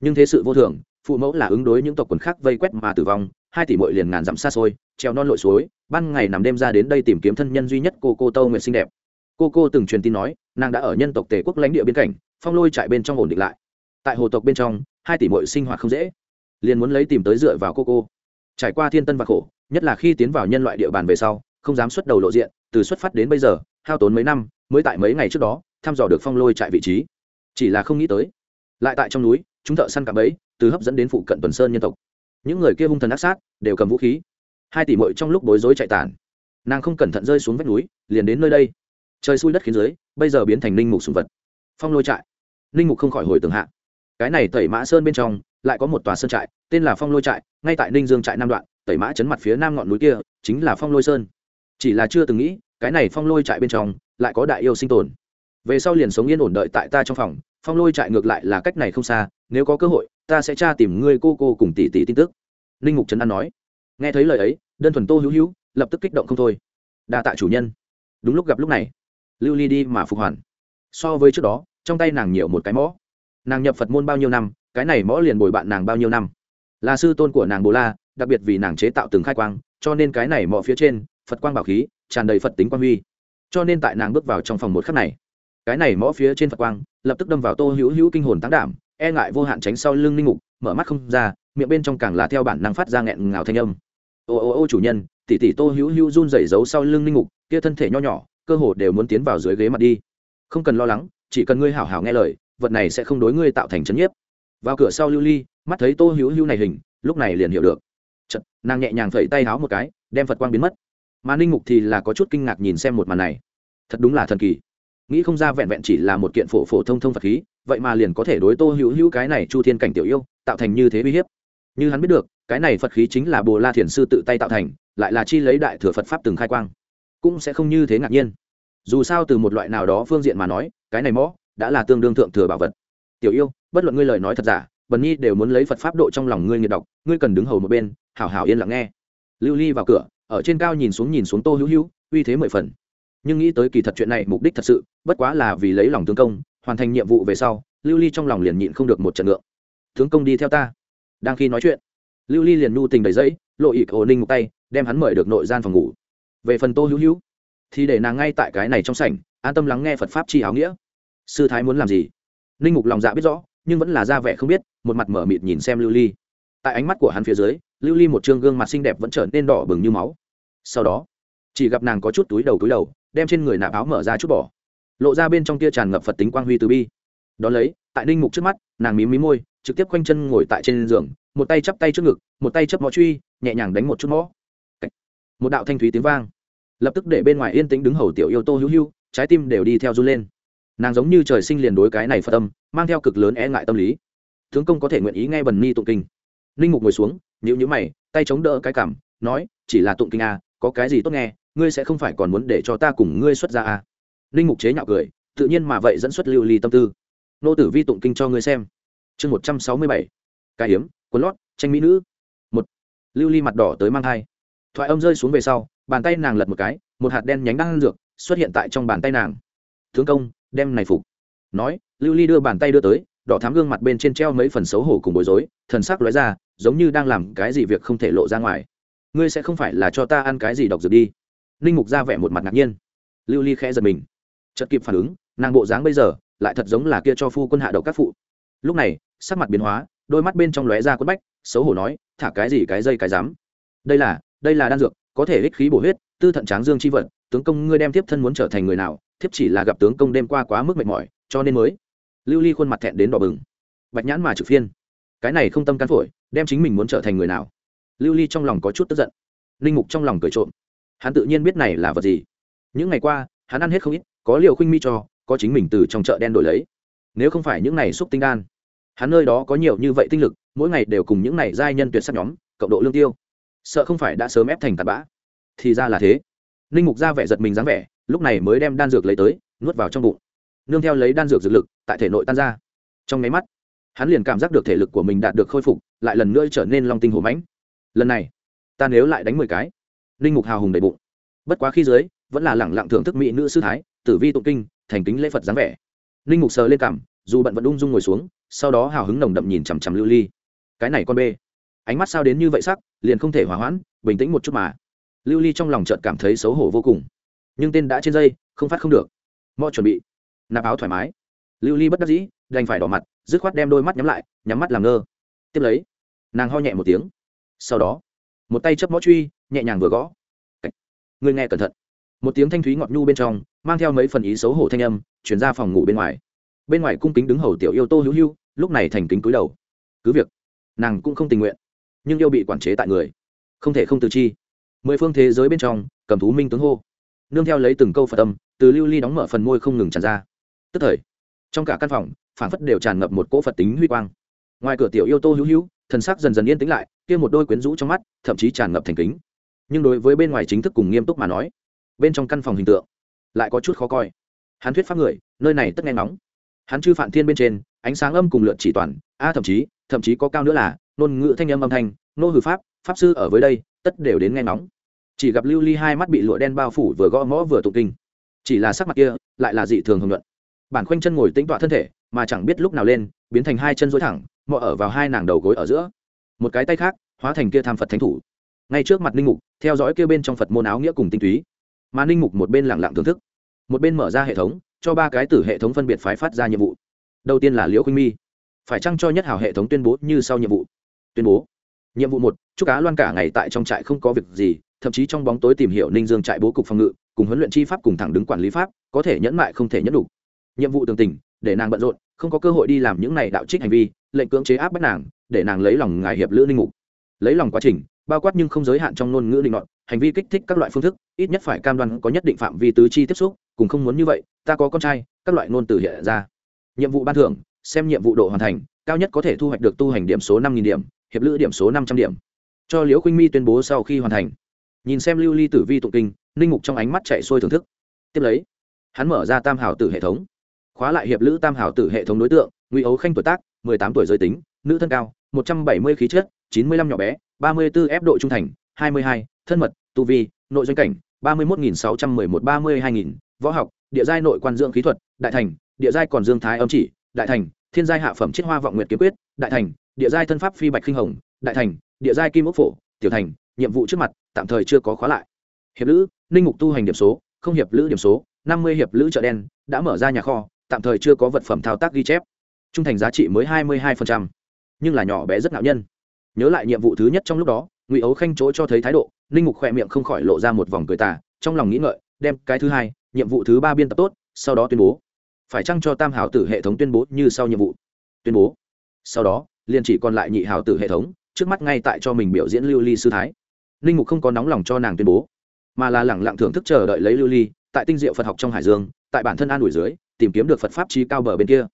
Nhưng thế sự vô thường, phụ mẫu là ứng đối những tộc quần khác vây quét mà tử vong, hai tỷ mội liền ngàn dặm xa xôi treo non lội suối, ban ngày nằm đêm ra đến đây tìm kiếm thân nhân duy nhất cô cô tâu nguyệt xinh đẹp. Cô cô từng truyền tin nói, nàng đã ở nhân tộc tề quốc lãnh địa biên cảnh, phong lôi trại bên trong ổn định lại. Tại hồ tộc bên trong, hai tỷ mội sinh hoạt không dễ, liền muốn lấy tìm tới dựa vào cô cô. Trải qua thiên tân và khổ, nhất là khi tiến vào nhân loại địa bàn về sau, không dám xuất đầu lộ diện từ xuất phát đến bây giờ, hao tốn mấy năm, mới tại mấy ngày trước đó, thăm dò được phong lôi trại vị trí. Chỉ là không nghĩ tới, lại tại trong núi, chúng thợ săn cạm ấy từ hấp dẫn đến phụ cận tuần sơn nhân tộc. Những người kia hung thần ác sát, đều cầm vũ khí. Hai tỷ mội trong lúc bối rối chạy tản. Nàng không cẩn thận rơi xuống vách núi, liền đến nơi đây. Trời xui đất khiến dưới, bây giờ biến thành ninh mục sùng vật. Phong lôi trại. Ninh mục không khỏi hồi tường hạ. Cái này tẩy mã sơn bên trong, lại có một tòa sơn trại, tên là phong lôi trại, ngay tại ninh dương trại nam đoạn, tẩy mã chấn mặt phía nam ngọn núi kia, chính là phong lôi sơn chỉ là chưa từng nghĩ, cái này phong lôi trại bên trong lại có đại yêu sinh tồn. Về sau liền sống yên ổn đợi tại ta trong phòng, phong lôi trại ngược lại là cách này không xa, nếu có cơ hội, ta sẽ tra tìm ngươi cô cô cùng tỷ tỷ tin tức. Ninh mục trấn an nói. Nghe thấy lời ấy, đơn thuần tô hữu hữu, lập tức kích động không thôi. Đa tạ chủ nhân. Đúng lúc gặp lúc này, lưu ly đi mà phục hoàn. So với trước đó, trong tay nàng nhiều một cái mõ. Nàng nhập phật môn bao nhiêu năm, cái này mõ liền bồi bạn nàng bao nhiêu năm. Là sư tôn của nàng bồ la, đặc biệt vì nàng chế tạo từng khai quang, cho nên cái này mõ phía trên phật quang bảo khí tràn đầy phật tính quang huy. Cho nên tại nàng bước vào trong phòng một khắc này cái này mõ phía trên phật quang lập tức đâm vào tô hữu hữu kinh hồn tán đảm e ngại vô hạn tránh sau lưng ninh mục mở mắt không ra miệng bên trong càng là theo bản năng phát ra nghẹn ngào thanh âm. Ô ô ô chủ nhân tỷ tỷ tô hữu hữu run rẩy giấu sau lưng ninh mục kia thân thể nho nhỏ cơ hồ đều muốn tiến vào dưới ghế mặt đi. Không cần lo lắng chỉ cần ngươi hảo hảo nghe lời vật này sẽ không đối ngươi tạo thành chấn nhiếp. Vào cửa sau lưu ly mắt thấy tô hữu hữu này hình lúc này liền hiểu được. Chật, nàng nhẹ nhàng phẩy tay háo một cái đem phật quang biến mất mà ninh mục thì là có chút kinh ngạc nhìn xem một màn này. Thật đúng là thần kỳ. Nghĩ không ra vẹn vẹn chỉ là một kiện phổ phổ thông thông phật khí, vậy mà liền có thể đối tô hữu hữu cái này chu thiên cảnh tiểu yêu, tạo thành như thế uy hiếp. Như hắn biết được, cái này phật khí chính là bồ la thiền sư tự tay tạo thành, lại là chi lấy đại thừa phật pháp từng khai quang. Cũng sẽ không như thế ngạc nhiên. Dù sao từ một loại nào đó phương diện mà nói, cái này mõ đã là tương đương thượng thừa bảo vật. Tiểu yêu, bất luận ngươi lời nói thật giả, bần nhi đều muốn lấy phật pháp độ trong lòng ngươi nghiệt đọc, ngươi cần đứng hầu một bên, hảo hảo yên lặng nghe. Lưu ly vào cửa ở trên cao nhìn xuống nhìn xuống tô hữu hữu, uy thế mười phần. Nhưng nghĩ tới kỳ thật chuyện này, mục đích thật sự, bất quá là vì lấy lòng tướng công, hoàn thành nhiệm vụ về sau, lưu ly trong lòng liền nhịn không được một trận ngượng. Tướng công đi theo ta. Đang khi nói chuyện, lưu ly liền nhu tình đầy dẫy, lộ ý ổ ninh một tay, đem hắn mời được nội gian phòng ngủ. Về phần tô hữu hữu, thì để nàng ngay tại cái này trong sảnh, an tâm lắng nghe phật pháp chi áo nghĩa. Sư thái muốn làm gì? Ninh mục lòng dạ biết rõ, nhưng vẫn là ra vẻ không biết, một mặt mở mịt nhìn xem lưu ly. Tại ánh mắt của hắn phía dưới lưu ly một chương gương mặt xinh đẹp vẫn trở nên đỏ bừng như máu. Sau đó, chỉ gặp nàng có chút túi đầu túi đầu, đem trên người nạp áo mở ra chút bỏ. Lộ ra bên trong tia tràn ngập phật tính quang huy từ bi. Đón lấy, tại ninh mục trước mắt, nàng mím mí môi, trực tiếp quanh chân ngồi tại trên giường, một tay chắp tay trước ngực, một tay chấp mõ truy, nhẹ nhàng đánh một chút mõ. Một đạo thanh thúy tiếng vang. Lập tức để bên ngoài yên tĩnh đứng hầu tiểu yêu tô hữu hữu, trái tim đều đi theo run lên. Nàng giống như trời sinh liền đối cái này phật tâm mang theo cực lớn e ngại tâm lý. Tướng công có thể nguyện ý nghe bần ni tụng kinh. Ninh mục ngồi xuống nếu như mày tay chống đỡ cái cảm nói chỉ là tụng kinh à, có cái gì tốt nghe ngươi sẽ không phải còn muốn để cho ta cùng ngươi xuất ra à. linh mục chế nhạo cười tự nhiên mà vậy dẫn xuất lưu ly tâm tư. Nô tử vi tụng kinh cho ngươi xem. Chương một trăm sáu mươi bảy. Cái hiếm quần lót tranh mỹ nữ. Một. Lưu ly mặt đỏ tới mang thai. Thoại âm rơi xuống về sau bàn tay nàng lật một cái một hạt đen nhánh đang dược xuất hiện tại trong bàn tay nàng. Tướng công đem này phục. Nói lưu ly đưa bàn tay đưa tới đỏ thám gương mặt bên trên treo mấy phần xấu hổ cùng bối rối thần sắc lóe ra giống như đang làm cái gì việc không thể lộ ra ngoài. Ngươi sẽ không phải là cho ta ăn cái gì độc dược đi. Ninh mục ra vẻ một mặt ngạc nhiên. Lưu ly khẽ giật mình. Chợt kịp phản ứng, nàng bộ dáng bây giờ lại thật giống là kia cho phu quân hạ độc các phụ. Lúc này, sắc mặt biến hóa, đôi mắt bên trong lóe ra quất bách, xấu hổ nói, thả cái gì cái dây cái dám đây là đây là đan dược, có thể ích khí bổ huyết, tư thận tráng dương chi vận tướng công ngươi đem tiếp thân muốn trở thành người nào, thiếp chỉ là gặp tướng công đêm qua quá mức mệt mỏi, cho nên mới. Lưu ly khuôn mặt thẹn đến đỏ bừng. Bạch nhãn mà trực phiên cái này không tâm cán phổi, đem chính mình muốn trở thành người nào? Lưu ly trong lòng có chút tức giận. Linh mục trong lòng cười trộm. Hắn tự nhiên biết này là vật gì. Những ngày qua, hắn ăn hết không ít, có liều khuynh mi cho, có chính mình từ trong chợ đen đổi lấy. Nếu không phải những này xúc tinh đan, hắn nơi đó có nhiều như vậy tinh lực, mỗi ngày đều cùng những này giai nhân tuyệt sắc nhóm, cộng độ lương tiêu. Sợ không phải đã sớm ép thành tạt bã. Thì ra là thế. Ninh mục ra vẻ giật mình dáng vẻ, lúc này mới đem đan dược lấy tới, nuốt vào trong bụng. Nương theo lấy đan dược dược lực, tại thể nội tan ra. Trong nháy mắt hắn liền cảm giác được thể lực của mình đạt được khôi phục, lại lần nữa trở nên long tinh hổ mãnh. Lần này, ta nếu lại đánh mười cái linh mục hào hùng đầy bụng. Bất quá khi dưới, vẫn là lẳng lặng thưởng thức mỹ nữ sư thái, tử vi tụng kinh, thành kính lễ phật dáng vẻ. Linh mục sờ lên cảm, dù bận vẫn ung dung ngồi xuống, sau đó hào hứng nồng đậm nhìn chằm chằm lưu ly. Cái này con bê. Ánh mắt sao đến như vậy sắc, liền không thể hỏa hoãn, bình tĩnh một chút mà. Lưu ly trong lòng trợt cảm thấy xấu hổ vô cùng. Nhưng tên đã trên dây, không phát không được. Mọi chuẩn bị. Nạp áo thoải mái. Lưu ly bất đắc dĩ, đành phải đỏ mặt dứt khoát đem đôi mắt nhắm lại, nhắm mắt làm ngơ. Tiếp lấy, nàng ho nhẹ một tiếng. Sau đó, một tay chấp mõ truy, nhẹ nhàng vừa gõ. Người nghe cẩn thận. Một tiếng thanh thúy ngọt nhu bên trong, mang theo mấy phần ý xấu hổ thanh âm, chuyển ra phòng ngủ bên ngoài. Bên ngoài cung kính đứng hầu tiểu yêu tô hữu hữu, lúc này thành kính cúi đầu. Cứ việc, nàng cũng không tình nguyện, nhưng yêu bị quản chế tại người, không thể không từ chi. Mười phương thế giới bên trong, cầm thú minh tướng hô. Nương theo lấy từng câu phật tâm từ lưu ly đóng mở phần môi không ngừng tràn ra. Tức thời, trong cả căn phòng phản phất đều tràn ngập một cỗ phật tính huy quang. Ngoài cửa tiểu yêu tô hữu hữu, thần sắc dần dần yên tĩnh lại, kia một đôi quyến rũ trong mắt, thậm chí tràn ngập thành kính. Nhưng đối với bên ngoài chính thức cùng nghiêm túc mà nói, bên trong căn phòng hình tượng lại có chút khó coi. Hắn thuyết pháp người, nơi này tất nghe nóng hắn chư phản thiên bên trên, ánh sáng âm cùng lượn chỉ toàn, a thậm chí thậm chí có cao nữa là, ngôn ngữ thanh âm âm thanh, nô hử pháp pháp sư ở với đây, tất đều đến nghe nóng chỉ gặp lưu ly hai mắt bị lụa đen bao phủ vừa gõ mõ vừa tụng kinh. Chỉ là sắc mặt kia, lại là dị thường hưởng luận bản khoanh chân ngồi tĩnh tọa thân thể mà chẳng biết lúc nào lên, biến thành hai chân dối thẳng mọ ở vào hai nàng đầu gối ở giữa. Một cái tay khác, hóa thành kia tham phật thánh thủ. Ngay trước mặt ninh mục, theo dõi kia bên trong phật môn áo nghĩa cùng tinh túy. Mà ninh mục một bên lẳng lặng thưởng thức, một bên mở ra hệ thống, cho ba cái tử hệ thống phân biệt phái phát ra nhiệm vụ. Đầu tiên là liễu khuynh mi. Phải chăng cho nhất hảo hệ thống tuyên bố như sau nhiệm vụ? Tuyên bố. Nhiệm vụ một, chúc cá loan cả ngày tại trong trại không có việc gì, thậm chí trong bóng tối tìm hiểu ninh dương trại bố cục phòng ngự, cùng huấn luyện chi pháp cùng thẳng đứng quản lý pháp, có thể nhẫn mại không thể nhẫn đủ nhiệm vụ tường tình, để nàng bận rộn, không có cơ hội đi làm những này đạo trích hành vi, lệnh cưỡng chế áp bắt nàng, để nàng lấy lòng ngài hiệp lữ ninh mục. Lấy lòng quá trình, bao quát nhưng không giới hạn trong ngôn ngữ định luận hành vi kích thích các loại phương thức, ít nhất phải cam đoan có nhất định phạm vi tứ chi tiếp xúc, cùng không muốn như vậy, ta có con trai, các loại ngôn từ hiện ra. Nhiệm vụ ban thưởng, xem nhiệm vụ độ hoàn thành, cao nhất có thể thu hoạch được tu hành điểm số năm điểm, hiệp lữ điểm số năm trăm điểm. Cho liễu khuynh mi tuyên bố sau khi hoàn thành. Nhìn xem lưu ly tử vi tụng kinh, ninh mục trong ánh mắt chạy xuôi thưởng thức. Tiếp lấy, hắn mở ra tam hảo tử hệ thống khóa lại hiệp lữ tam hảo tử hệ thống đối tượng, ngụy ấu khanh tuổi tác, mười tám tuổi giới tính, nữ thân cao, một trăm bảy mươi khí chất, chín mươi lăm nhỏ bé, ba mươi 34 ép độ trung thành, hai mươi hai, thân mật, tu vi, nội doanh cảnh, ba mươi một nghìn sáu trăm mười một, ba mươi hai nghìn, võ học, địa giai nội quan dưỡng khí thuật, đại thành, địa giai còn dương thái âm chỉ, đại thành, thiên giai hạ phẩm chiết hoa vọng nguyệt kiếm quyết, đại thành, địa giai thân pháp phi bạch khinh hồng, đại thành, địa giai kim ốc phổ, tiểu thành, nhiệm vụ trước mặt, tạm thời chưa có khóa lại. Hiệp lữ, ninh mục tu hành điểm số, không hiệp lữ điểm số, năm mươi hiệp lữ chợ đen, đã mở ra nhà kho tạm thời chưa có vật phẩm thao tác ghi chép. Trung thành giá trị mới hai mươi hai nhưng là nhỏ bé rất ngạo nhân. Nhớ lại nhiệm vụ thứ nhất trong lúc đó, ngụy ấu khanh chỗ cho thấy thái độ, ninh mục khỏe miệng không khỏi lộ ra một vòng cười tà, trong lòng nghĩ ngợi, đem cái thứ hai, nhiệm vụ thứ ba biên tập tốt, sau đó tuyên bố. Phải chăng cho tam hảo tử hệ thống tuyên bố như sau nhiệm vụ? Tuyên bố. Sau đó, liền chỉ còn lại nhị hảo tử hệ thống, trước mắt ngay tại cho mình biểu diễn lưu ly sư thái. Ninh mục không có nóng lòng cho nàng tuyên bố, mà là lẳng lặng thưởng thức chờ đợi lấy lưu ly, tại tinh diệu phật học trong hải dương, tại bản thân an ủi dưới tìm kiếm được phật pháp trí cao bờ bên kia.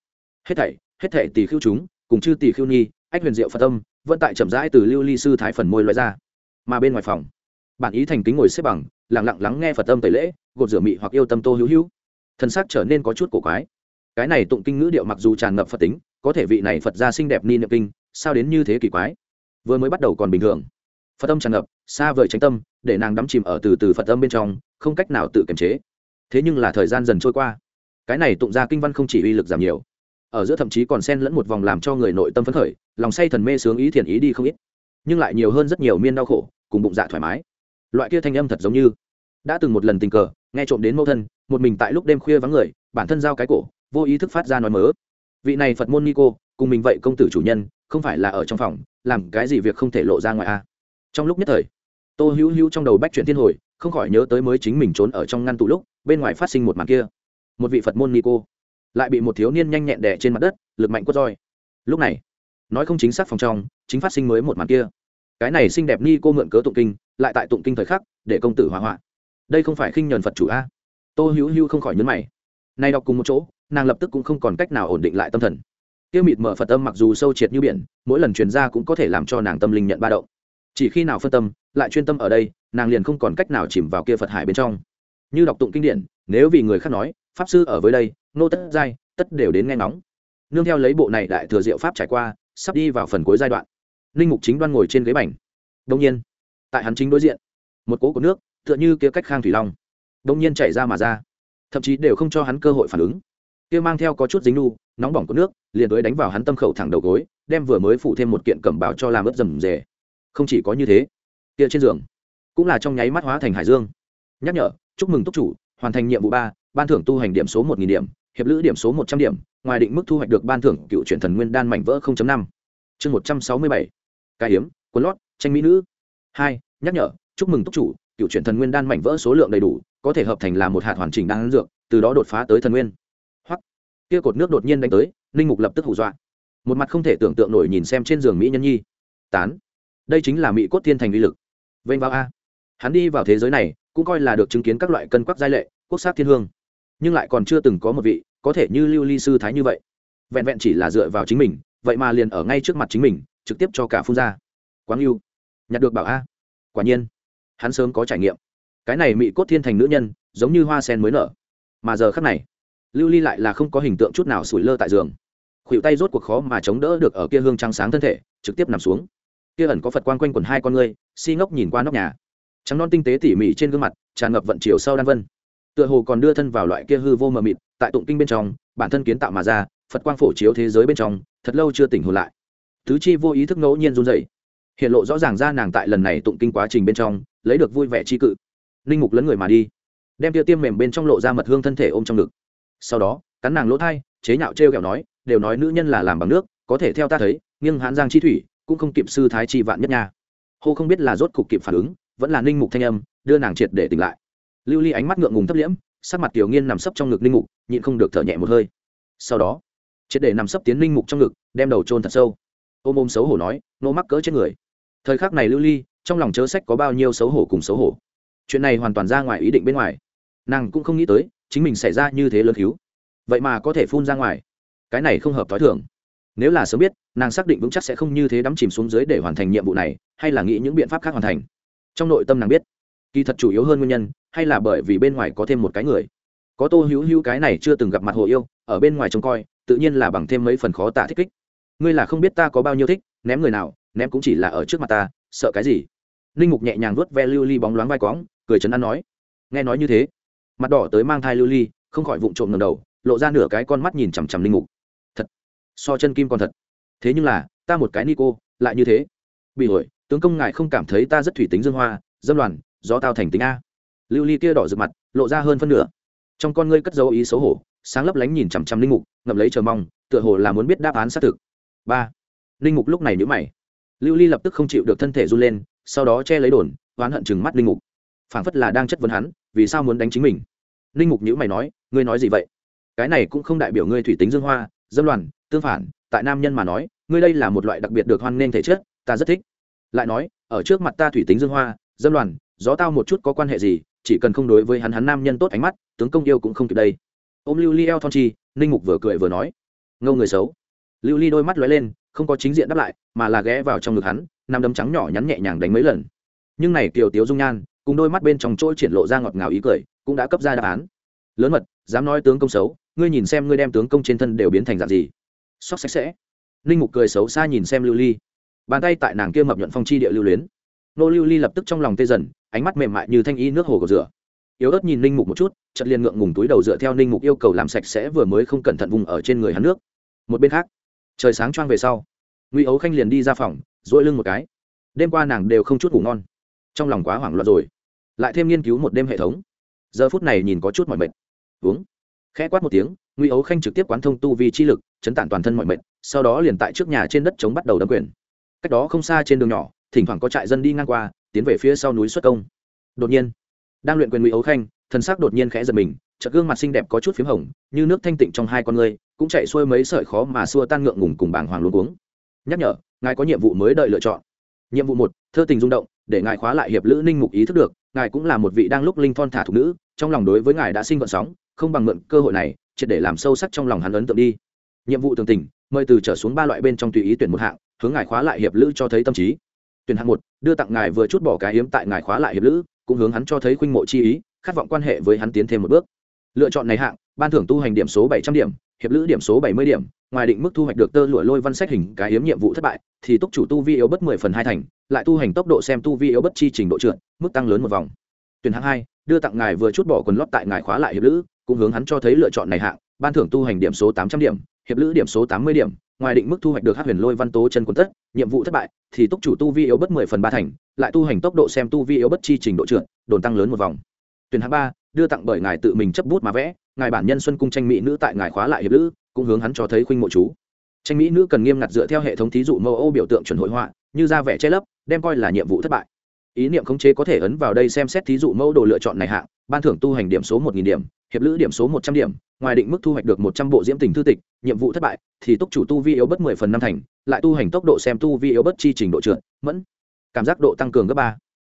Hết thảy hết thảy tỷ khiêu chúng, cùng chư tỷ khiêu nhi ách huyền diệu phật tâm vẫn tại chậm rãi từ lưu ly sư thái phần môi loại ra. Mà bên ngoài phòng, bản ý thành kính ngồi xếp bằng, lặng lặng lắng nghe phật tâm tẩy lễ, gột rửa mị hoặc yêu tâm tô hữu hữu. Thân xác trở nên có chút cổ quái. Cái này tụng kinh ngữ điệu mặc dù tràn ngập phật tính, có thể vị này phật gia xinh đẹp ni niệm kinh, sao đến như thế kỳ quái? Vừa mới bắt đầu còn bình thường. Phật tâm tràn ngập, xa vời tránh tâm, để nàng đắm chìm ở từ từ phật tâm bên trong, không cách nào tự kiềm chế. Thế nhưng là thời gian dần trôi qua cái này tụng ra kinh văn không chỉ uy lực giảm nhiều, ở giữa thậm chí còn xen lẫn một vòng làm cho người nội tâm phấn khởi, lòng say thần mê sướng ý thiền ý đi không ít, nhưng lại nhiều hơn rất nhiều miên đau khổ, cùng bụng dạ thoải mái. Loại kia thanh âm thật giống như đã từng một lần tình cờ, nghe trộm đến mẫu thân, một mình tại lúc đêm khuya vắng người, bản thân giao cái cổ, vô ý thức phát ra nói mớ. Vị này phật môn ni cô, cùng mình vậy công tử chủ nhân, không phải là ở trong phòng, làm cái gì việc không thể lộ ra ngoài a? Trong lúc nhất thời, tô hữu hữu trong đầu bách chuyện thiên hồi, không khỏi nhớ tới mới chính mình trốn ở trong ngăn tủ lúc, bên ngoài phát sinh một màn kia một vị phật môn ni cô lại bị một thiếu niên nhanh nhẹn đẻ trên mặt đất lực mạnh quất roi lúc này nói không chính xác phòng trong chính phát sinh mới một màn kia cái này xinh đẹp ni cô mượn cớ tụng kinh lại tại tụng kinh thời khắc để công tử hỏa hoạn đây không phải khinh nhờn phật chủ a tô hữu hữu không khỏi nhấn mày nay đọc cùng một chỗ nàng lập tức cũng không còn cách nào ổn định lại tâm thần tiêu mịt mở phật tâm mặc dù sâu triệt như biển mỗi lần truyền ra cũng có thể làm cho nàng tâm linh nhận ba động chỉ khi nào phân tâm lại chuyên tâm ở đây nàng liền không còn cách nào chìm vào kia phật hải bên trong như đọc tụng kinh điển nếu vì người khác nói pháp sư ở với đây, nô tất giai, tất đều đến nghe nóng. nương theo lấy bộ này đại thừa diệu pháp trải qua, sắp đi vào phần cuối giai đoạn. Linh mục chính đoan ngồi trên ghế bành. Đông nhiên, tại hắn chính đối diện, một cỗ của nước, tựa như kia cách khang thủy long đông nhiên chảy ra mà ra. Thậm chí đều không cho hắn cơ hội phản ứng. Kia mang theo có chút dính nu, nóng bỏng có nước, liền tới đánh vào hắn tâm khẩu thẳng đầu gối, đem vừa mới phụ thêm một kiện cẩm bào cho làm ướt rầm rề không chỉ có như thế, kia trên giường, cũng là trong nháy mắt hóa thành hải dương. Nhắc nhở, chúc mừng túc chủ, hoàn thành nhiệm vụ ba ban thưởng tu hành điểm số một nghìn điểm, hiệp lữ điểm số một trăm điểm, ngoài định mức thu hoạch được ban thưởng cựu truyền thần nguyên đan mảnh vỡ năm. Chương một trăm sáu mươi bảy. Ca hiếm quân lót, tranh mỹ nữ. Hai, nhắc nhở, chúc mừng túc chủ, cựu truyền thần nguyên đan mảnh vỡ số lượng đầy đủ, có thể hợp thành là một hạt hoàn chỉnh đan dược, từ đó đột phá tới thần nguyên. Hoặc kia cột nước đột nhiên đánh tới linh mục lập tức hù dọa. Một mặt không thể tưởng tượng nổi nhìn xem trên giường mỹ nhân nhi. Tán. Đây chính là mỹ cốt thiên thành uy lực. Vênh vào a. Hắn đi vào thế giới này, cũng coi là được chứng kiến các loại cân quắc giai lệ, quốc sát thiên hương nhưng lại còn chưa từng có một vị có thể như lưu ly sư thái như vậy. Vẹn vẹn chỉ là dựa vào chính mình, vậy mà liền ở ngay trước mặt chính mình, trực tiếp cho cả phun ra. Quáng lưu, nhặt được bảo a. Quả nhiên, hắn sớm có trải nghiệm. Cái này mị cốt thiên thành nữ nhân, giống như hoa sen mới nở. Mà giờ khắc này, lưu ly lại là không có hình tượng chút nào sủi lơ tại giường. Khuỷu tay rốt cuộc khó mà chống đỡ được ở kia hương trắng sáng thân thể, trực tiếp nằm xuống. Kia ẩn có phật quan quanh quần hai con ngươi, si ngốc nhìn qua nóc nhà. Trắng non tinh tế tỉ mỉ trên gương mặt, tràn ngập vận chiều sau đan vân tựa hồ còn đưa thân vào loại kia hư vô mờ mịt, tại tụng kinh bên trong, bản thân kiến tạo mà ra, phật quang phổ chiếu thế giới bên trong, thật lâu chưa tỉnh hồn lại. Thứ chi vô ý thức ngẫu nhiên run dậy hiện lộ rõ ràng ra nàng tại lần này tụng kinh quá trình bên trong, lấy được vui vẻ chi cự. Linh mục lấn người mà đi. Đem tia tiêm mềm bên trong lộ ra mật hương thân thể ôm trong ngực. Sau đó, cắn nàng lỗ thai, chế nhạo t r e o kẹo nói, đều nói nữ nhân là làm bằng nước, có thể theo ta thấy, nghiêng hãn giang chi thủy, cũng không kịp sư thái chi vạn nhất nha. Hô không biết là rốt cục kịp phản ứng, vẫn là ninh mục thanh âm, đưa nàng triệt để tỉnh lại lưu ly ánh mắt ngượng ngùng thấp liễm, sắc mặt tiểu nghiên nằm sấp trong ngực ninh mục, nhịn không được thở nhẹ một hơi. Sau đó, triệt để nằm sấp tiến ninh mục trong ngực, đem đầu trôn thật sâu. Ôm ôm xấu hổ nói, nô mắc cỡ trên người. Thời khắc này lưu ly, trong lòng chớ sách có bao nhiêu xấu hổ cùng xấu hổ. Chuyện này hoàn toàn ra ngoài ý định bên ngoài. Nàng cũng không nghĩ tới, chính mình xảy ra như thế lớn cứu. Vậy mà có thể phun ra ngoài. Cái này không hợp t h ó i thường. Nếu là sớm biết, nàng xác định vững chắc sẽ không như thế đắm chìm xuống dưới để hoàn thành nhiệm vụ này, hay là nghĩ những biện pháp khác hoàn thành. Trong nội tâm nàng biết, kỳ thật chủ yếu hơn nguyên nhân hay là bởi vì bên ngoài có thêm một cái người? Có tô hữu hữu cái này chưa từng gặp mặt hồ yêu ở bên ngoài trông coi tự nhiên là bằng thêm mấy phần khó tả thích kích. Ngươi là không biết ta có bao nhiêu thích ném người nào ném cũng chỉ là ở trước mặt ta sợ cái gì? Ninh mục nhẹ nhàng vuốt ve lưu ly bóng loáng vai cóng cười chấn an nói. Nghe nói như thế mặt đỏ tới mang thai lưu ly không khỏi vụng trộm ngầm đầu lộ ra nửa cái con mắt nhìn chằm chằm linh mục. Thật so chân kim còn thật. Thế nhưng là ta một cái ni cô lại như thế. Bị hồi tướng công ngài không cảm thấy ta rất thủy tính dương hoa dâm loạn, do tao thành tính a lưu ly kia đỏ rực mặt, lộ ra hơn phân nửa. Trong con ngươi cất dấu ý xấu hổ, sáng lấp lánh nhìn chằm chằm linh mục, ngậm lấy chờ mong, tựa hồ là muốn biết đáp án xác thực. Ba. Linh mục lúc này nhữ mày. Lưu ly lập tức không chịu được thân thể run lên, sau đó che lấy đồn, oán hận chừng mắt linh mục. Phảng phất là đang chất vấn hắn, vì sao muốn đánh chính mình? Linh mục nhữ mày nói, ngươi nói gì vậy? Cái này cũng không đại biểu ngươi thủy tính dương hoa, dâm loàn tương phản, tại nam nhân mà nói, ngươi đây là một loại đặc biệt được hoan nghênh thể chất, ta rất thích. Lại nói, ở trước mặt ta thủy tính dương hoa, dâm loàn gió tao một chút có quan hệ gì chỉ cần không đối với hắn hắn nam nhân tốt ánh mắt, tướng công yêu cũng không kịp đây. Ô m lưu ly eo thon chi, ninh mục vừa cười vừa nói, ngâu người xấu. Lưu ly đôi mắt lóe lên, không có chính diện đáp lại, mà là ghé vào trong ngực hắn nằm đấm trắng nhỏ nhắn nhẹ nhàng đánh mấy lần. Nhưng này kiều tiếu dung nhan, cùng đôi mắt bên trong trôi triển lộ ra ngọt ngào ý cười, cũng đã cấp ra đáp án. Lớn mật, dám nói tướng công xấu, ngươi nhìn xem ngươi đem tướng công trên thân đều biến thành dạng gì. Xót sạch sẽ. Ninh mục cười xấu xa nhìn xem lưu ly. Bàn tay tại nàng kia mập nhuận phong chi địa lưu luyến. Nô lưu ly lập tức trong lòng tê dần ánh mắt mềm mại như thanh y nước hồ cầu rửa. Yếu ớt nhìn ninh mục một chút chật liền ngượng ngùng túi đầu dựa theo ninh mục yêu cầu làm sạch sẽ vừa mới không cẩn thận vùng ở trên người hắn nước. Một bên khác, trời sáng choang về sau, ngụy ấu khanh liền đi ra phòng dỗi lưng một cái. Đêm qua nàng đều không chút ngủ ngon. Trong lòng quá hoảng loạn rồi. Lại thêm nghiên cứu một đêm hệ thống. Giờ phút này nhìn có chút mỏi mệt. Uống. Khẽ quát một tiếng, ngụy ấu khanh trực tiếp quán thông tu vi chi lực, chấn tản toàn thân mọi mệt, sau đó liền tại trước nhà trên đất chống bắt đầu đấm quyền. Cách đó không xa trên đường nhỏ, thỉnh thoảng có trại dân đi ngang qua tiến về phía sau núi xuất công. Đột nhiên, đang luyện quyền ngụy ấu khanh, thần sắc đột nhiên khẽ giật mình, chợt gương mặt xinh đẹp có chút p h í m hồng, như nước thanh tịnh trong hai con ngươi cũng chạy xuôi mấy sợi khó mà xua tan ngượng ngùng cùng bàng hoàng luôn uống nhắc nhở, ngài có nhiệm vụ mới đợi lựa chọn. Nhiệm vụ một, thơ tình rung động, để ngài khóa lại hiệp lữ ninh mục ý thức được, ngài cũng là một vị đang lúc linh thon thả thục nữ, trong lòng đối với ngài đã sinh vận sóng, không bằng mượn cơ hội này, triệt để làm sâu sắc trong lòng hắn ấn tượng đi. Nhiệm vụ tường tình, mời từ trở xuống ba loại bên trong tùy ý tuyển một hạng, hướng ngài khóa lại hiệp lữ cho thấy tâm trí tuyển hạng một, đưa tặng ngài vừa chút bỏ cái hiếm tại ngài khóa lại hiệp lữ, cũng hướng hắn cho thấy khuynh mộ chi ý, khát vọng quan hệ với hắn tiến thêm một bước. Lựa chọn này hạng, ban thưởng tu hành điểm số bảy trăm điểm, hiệp lữ điểm số bảy mươi điểm, ngoài định mức thu hoạch được tơ lụa lôi văn sách hình cái hiếm nhiệm vụ thất bại, thì túc chủ tu vi yếu bất mười phần hai thành, lại tu hành tốc độ xem tu vi yếu bất chi trình độ trượt, mức tăng lớn một vòng. Tuyển hạng hai, đưa tặng ngài vừa chút bỏ quần lót tại ngài khóa lại hiệp lữ, cũng hướng hắn cho thấy lựa chọn này hạng, ban thưởng tu hành điểm số tám trăm điểm hiệp lữ điểm số tám mươi điểm, ngoài định mức thu hoạch được hát huyền lôi văn tố chân quân tất, nhiệm vụ thất bại, thì túc chủ tu vi yếu bất mười phần ba thành, lại tu hành tốc độ xem tu vi yếu bất chi trình độ trượt, đồn tăng lớn một vòng. Tuyển hạng ba, đưa tặng bởi ngài tự mình chấp bút mà vẽ, ngài bản nhân xuân cung tranh mỹ nữ tại ngài khóa lại hiệp lữ, cũng hướng hắn cho thấy khuynh mộ chú. Tranh mỹ nữ cần nghiêm ngặt dựa theo hệ thống thí dụ mẫu ô biểu tượng chuẩn hội họa, như ra vẻ che lấp, đem coi là nhiệm vụ thất bại. Ý niệm khống chế có thể ấn vào đây xem xét thí dụ mẫu đồ lựa chọn này hạng, ban thưởng tu hành điểm số một nghìn điểm hiệp lữ điểm số một trăm điểm, ngoài định mức thu hoạch được một trăm bộ diễm tình thư tịch, nhiệm vụ thất bại, thì túc chủ tu vi yếu bất mười phần năm thành, lại tu hành tốc độ xem tu vi yếu bất chi trình độ trượt, mẫn, cảm giác độ tăng cường gấp ba.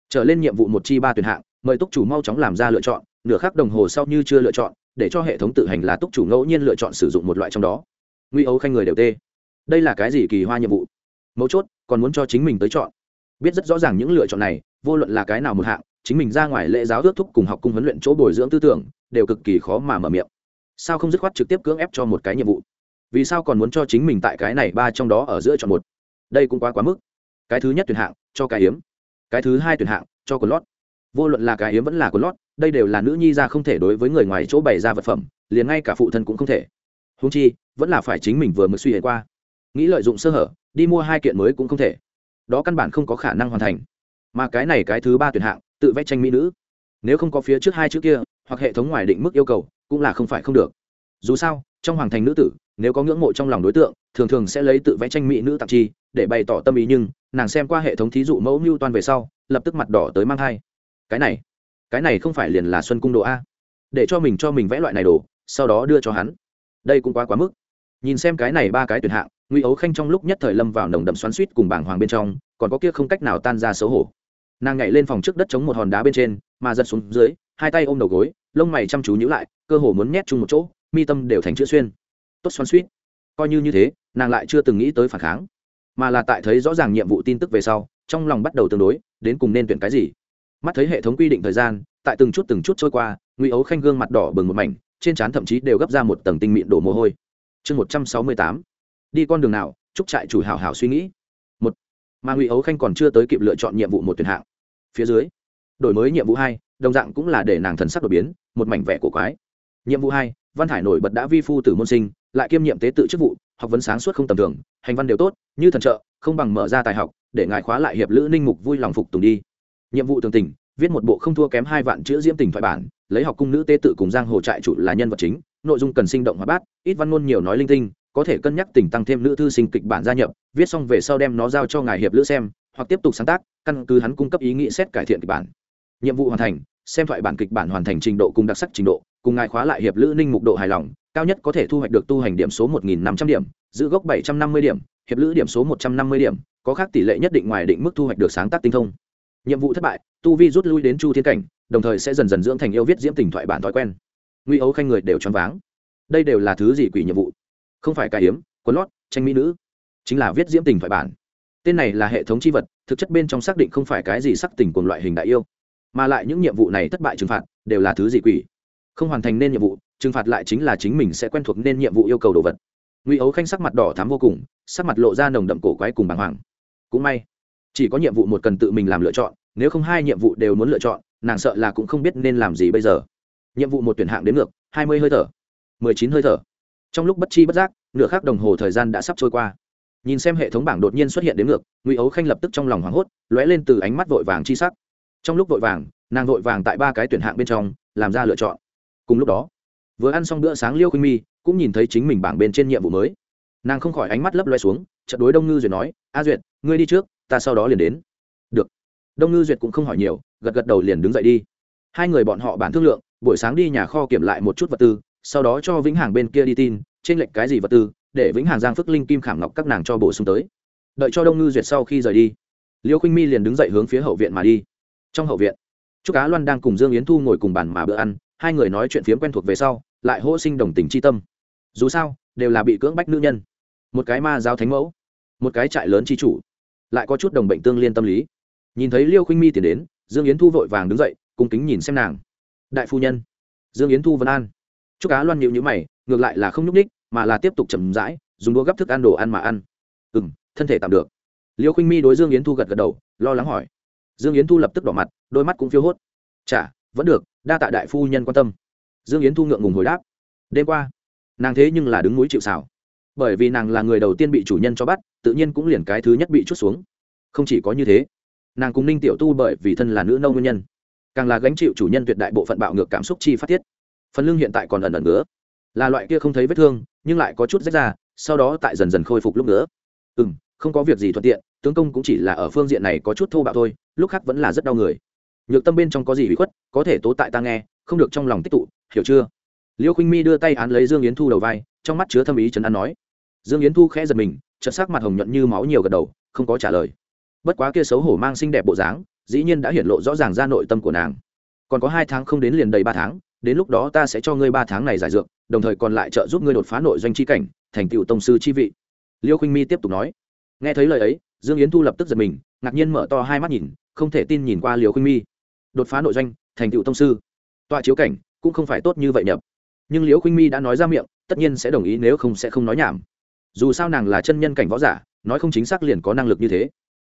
Trở lên nhiệm vụ một chi ba tuyển hạng, mời túc chủ mau chóng làm ra lựa chọn, nửa khắc đồng hồ sau như chưa lựa chọn, để cho hệ thống tự hành là túc chủ ngẫu nhiên lựa chọn sử dụng một loại trong đó. Nguy ấu khanh người đều tê. Đây là cái gì kỳ hoa nhiệm vụ? Mấu chốt, còn muốn cho chính mình tới chọn. Biết rất rõ ràng những lựa chọn này, vô luận là cái nào một hạng chính mình ra ngoài lễ giáo ước thúc cùng học cung huấn luyện chỗ bồi dưỡng tư tưởng, đều cực kỳ khó mà mở miệng. Sao không dứt khoát trực tiếp cưỡng ép cho một cái nhiệm vụ? Vì sao còn muốn cho chính mình tại cái này ba trong đó ở giữa chọn một? Đây cũng quá quá mức. Cái thứ nhất tuyển hạng, cho cái hiếm cái thứ hai tuyển hạng, cho quần lót. Vô luận là cái hiếm vẫn là quần lót, đây đều là nữ nhi ra không thể đối với người ngoài chỗ bày ra vật phẩm, liền ngay cả phụ thân cũng không thể. Húng chi, vẫn là phải chính mình vừa mới suy hệ qua. Nghĩ lợi dụng sơ hở, đi mua hai kiện mới cũng không thể. Đó căn bản không có khả năng hoàn thành. Mà cái này cái thứ ba tuyển hạng tự vẽ tranh mỹ nữ. Nếu không có phía trước hai chữ kia, hoặc hệ thống ngoài định mức yêu cầu, cũng là không phải không được. Dù sao, trong hoàng thành nữ tử, nếu có ngưỡng mộ trong lòng đối tượng, thường thường sẽ lấy tự vẽ tranh mỹ nữ tạp chi, để bày tỏ tâm ý nhưng, nàng xem qua hệ thống thí dụ mẫu mưu toàn về sau, lập tức mặt đỏ tới mang thai. Cái này cái này không phải liền là xuân cung đồ a? Để cho mình cho mình vẽ loại này đồ, sau đó đưa cho hắn. Đây cũng quá quá mức. Nhìn xem cái này ba cái tuyển hạng, ngụy ấu khanh trong lúc nhất thời lâm vào nồng đậm xoắn suýt cùng bảng hoàng bên trong, còn có kia không cách nào tan ra xấu hổ nàng nhảy lên phòng trước đất chống một hòn đá bên trên, mà giật xuống dưới, hai tay ôm đầu gối, lông mày chăm chú nhữ lại, cơ hồ muốn nhét chung một chỗ, mi tâm đều thành chữ xuyên. Tốt xoắn suýt coi như như thế, nàng lại chưa từng nghĩ tới phản kháng, mà là tại thấy rõ ràng nhiệm vụ tin tức về sau, trong lòng bắt đầu tương đối, đến cùng nên tuyển cái gì. Mắt thấy hệ thống quy định thời gian, tại từng chút từng chút trôi qua, ngụy ấu khanh gương mặt đỏ bừng một mảnh, trên trán thậm chí đều gấp ra một tầng tinh mịn đổ mồ hôi. Chương một trăm sáu mươi tám. Đi con đường nào, chúc trại chủ hảo hảo suy nghĩ. Một. Mà ngụy ấu khanh còn chưa tới kịp lựa chọn nhiệm vụ một tuyển hạng phía dưới. Đổi mới nhiệm vụ hai, đồng dạng cũng là để nàng thần sắc đột biến, một mảnh vẻ của quái. Nhiệm vụ hai, văn hải nổi bật đã vi phu tử môn sinh, lại kiêm nhiệm tế tự chức vụ, học vấn sáng suốt không tầm thường, hành văn đều tốt, như thần trợ, không bằng mở ra tài học, để ngài khóa lại hiệp lữ ninh mục vui lòng phục tùng đi. Nhiệm vụ tường tình, viết một bộ không thua kém hai vạn chữ diễm tình thoại bản, lấy học cung nữ tế tự cùng giang hồ trại chủ là nhân vật chính, nội dung cần sinh động hóa bát, ít văn ngôn nhiều nói linh tinh, có thể cân nhắc tình tăng thêm nữ thư sinh kịch bản gia nhập, viết xong về sau đem nó giao cho ngài hiệp lữ xem, hoặc tiếp tục sáng tác căn cứ hắn cung cấp ý nghĩ xét cải thiện kịch bản. Nhiệm vụ hoàn thành, xem thoại bản kịch bản hoàn thành trình độ cùng đặc sắc trình độ, cùng ngài khóa lại hiệp lữ ninh mục độ hài lòng, cao nhất có thể thu hoạch được tu hành điểm số một nghìn năm trăm điểm, giữ gốc bảy trăm năm mươi điểm, hiệp lữ điểm số một trăm năm mươi điểm, có khác tỷ lệ nhất định ngoài định mức thu hoạch được sáng tác tinh thông. Nhiệm vụ thất bại, tu vi rút lui đến chu thiên cảnh, đồng thời sẽ dần dần dưỡng thành yêu viết diễm tình thoại bản thói quen. Nguy ấu khanh người đều choáng váng. Đây đều là thứ gì quỷ nhiệm vụ? Không phải cải hiếm quấn lót, tranh mỹ nữ, chính là viết diễm tình thoại bản tên này là hệ thống chi vật, thực chất bên trong xác định không phải cái gì sắc tình cùng loại hình đại yêu. Mà lại những nhiệm vụ này thất bại trừng phạt, đều là thứ gì quỷ. Không hoàn thành nên nhiệm vụ, trừng phạt lại chính là chính mình sẽ quen thuộc nên nhiệm vụ yêu cầu đồ vật. Ngụy ấu khanh sắc mặt đỏ thám vô cùng, sắc mặt lộ ra nồng đậm cổ quái cùng bàng hoàng. Cũng may, chỉ có nhiệm vụ một cần tự mình làm lựa chọn, nếu không hai nhiệm vụ đều muốn lựa chọn, nàng sợ là cũng không biết nên làm gì bây giờ. Nhiệm vụ một tuyển hạng đến ngược, hai mươi hơi thở, mười chín hơi thở. Trong lúc bất chi bất giác, nửa khác đồng hồ thời gian đã sắp trôi qua nhìn xem hệ thống bảng đột nhiên xuất hiện đến ngược, ngụy ấu khanh lập tức trong lòng hoảng hốt, lóe lên từ ánh mắt vội vàng chi sắc. Trong lúc vội vàng, nàng vội vàng tại ba cái tuyển hạng bên trong, làm ra lựa chọn. Cùng lúc đó, vừa ăn xong bữa sáng liêu khuynh mi cũng nhìn thấy chính mình bảng bên trên nhiệm vụ mới. Nàng không khỏi ánh mắt lấp loe xuống trận đối đông ngư duyệt nói, a duyệt, ngươi đi trước, ta sau đó liền đến. Được. Đông ngư duyệt cũng không hỏi nhiều, gật gật đầu liền đứng dậy đi. Hai người bọn họ bản thương lượng, buổi sáng đi nhà kho kiểm lại một chút vật tư, sau đó cho vĩnh hàng bên kia đi tin trên lệnh cái gì vật tư để vĩnh hàng giang phước linh kim khảm ngọc các nàng cho bổ sung tới. Đợi cho đông ngư duyệt sau khi rời đi, liêu khinh mi liền đứng dậy hướng phía hậu viện mà đi. Trong hậu viện, trúc cá loan đang cùng dương yến thu ngồi cùng bàn mà bữa ăn, hai người nói chuyện phiếm quen thuộc về sau, lại hô sinh đồng tình c h i tâm. Dù sao, đều là bị cưỡng bách nữ nhân. Một cái ma giáo thánh mẫu, một cái trại lớn c h i chủ, lại có chút đồng bệnh tương liên tâm lý. Nhìn thấy liêu khinh mi tiến đến, dương yến thu vội vàng đứng dậy, cung kính nhìn xem nàng. Đại phu nhân. Dương yến thu vân an. Chúc cá loan nhịu nhữ mày, ngược lại là không nhúc ních mà là tiếp tục chậm rãi, dùng đũa gắp thức ăn đồ ăn mà ăn. Ừ m thân thể tạm được. Liêu khinh mi đối dương yến thu gật gật đầu, lo lắng hỏi. Dương yến thu lập tức đỏ mặt, đôi mắt cũng phiêu hốt. Chả, vẫn được, đa tạ đại phu nhân quan tâm. Dương yến thu ngượng ngùng hồi đáp. Đêm qua, nàng thế nhưng là đứng núi chịu xảo bởi vì nàng là người đầu tiên bị chủ nhân cho bắt, tự nhiên cũng liền cái thứ nhất bị chút xuống. Không chỉ có như thế, nàng cùng ninh tiểu tu bởi vì thân là nữ nâu nguyên nhân, càng là gánh chịu chủ nhân tuyệt đại bộ phận bạo ngược cảm xúc chi phát tiết. Phần lưng hiện tại còn ẩn ẩn nữa là loại kia không thấy vết thương nhưng lại có chút rách ra, sau đó tại dần dần khôi phục lúc nữa. Ừ m không có việc gì thuận tiện, tướng công cũng chỉ là ở phương diện này có chút thô bạo thôi, lúc khác vẫn là rất đau người. Nhược tâm bên trong có gì bị khuất, có thể tố tại ta nghe, không được trong lòng tích tụ, hiểu chưa? Liêu khinh mi đưa tay án lấy dương yến thu đầu vai, trong mắt chứa thâm ý trấn an nói. Dương yến thu khẽ giật mình, chợt sắc mặt hồng nhuận như máu nhiều gật đầu, không có trả lời. Bất quá kia xấu hổ mang xinh đẹp bộ dáng, dĩ nhiên đã hiển lộ rõ ràng ra nội tâm của nàng. Còn có hai tháng không đến liền đầy ba tháng đến lúc đó ta sẽ cho ngươi ba tháng này giải dược, đồng thời còn lại trợ giúp ngươi đột phá nội doanh chi cảnh, thành tựu tông sư chi vị. Liêu khinh mi tiếp tục nói. Nghe thấy lời ấy, dương yến thu lập tức giật mình, ngạc nhiên mở to hai mắt nhìn, không thể tin nhìn qua liều khinh mi. Đột phá nội doanh, thành tựu tông sư. Tọa chiếu cảnh, cũng không phải tốt như vậy nhập nhưng liễu khinh mi đã nói ra miệng, tất nhiên sẽ đồng ý nếu không sẽ không nói nhảm. Dù sao nàng là chân nhân cảnh võ giả, nói không chính xác liền có năng lực như thế.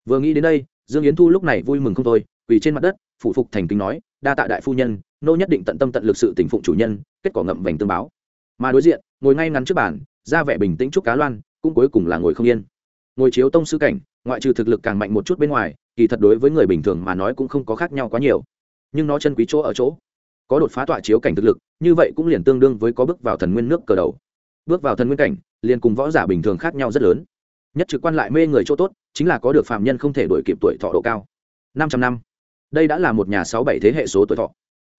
Vừa nghĩ đến đây, dương yến thu lúc này vui mừng không thôi, quỳ trên mặt đất phụ phục thành kính nói, đa tạ đại phu nhân nô nhất định tận tâm tận lực sự tình phụng chủ nhân, kết quả ngậm vành tương báo. Mà đối diện, ngồi ngay ngắn trước bàn, ra vẻ bình tĩnh trúc cá loan, cũng cuối cùng là ngồi không yên. Ngồi chiếu tông sư cảnh, ngoại trừ thực lực càng mạnh một chút bên ngoài, kỳ thật đối với người bình thường mà nói cũng không có khác nhau quá nhiều. Nhưng nó chân quý chỗ ở chỗ, có đột phá tọa chiếu cảnh thực lực, như vậy cũng liền tương đương với có bước vào thần nguyên nước cờ đầu. Bước vào thần nguyên cảnh, liền cùng võ giả bình thường khác nhau rất lớn. Nhất trực quan lại mê người chỗ tốt, chính là có được phạm nhân không thể đổi kịp tuổi thọ độ cao. Năm trăm năm. Đây đã là một nhà sáu bảy thế hệ số tuổi thọ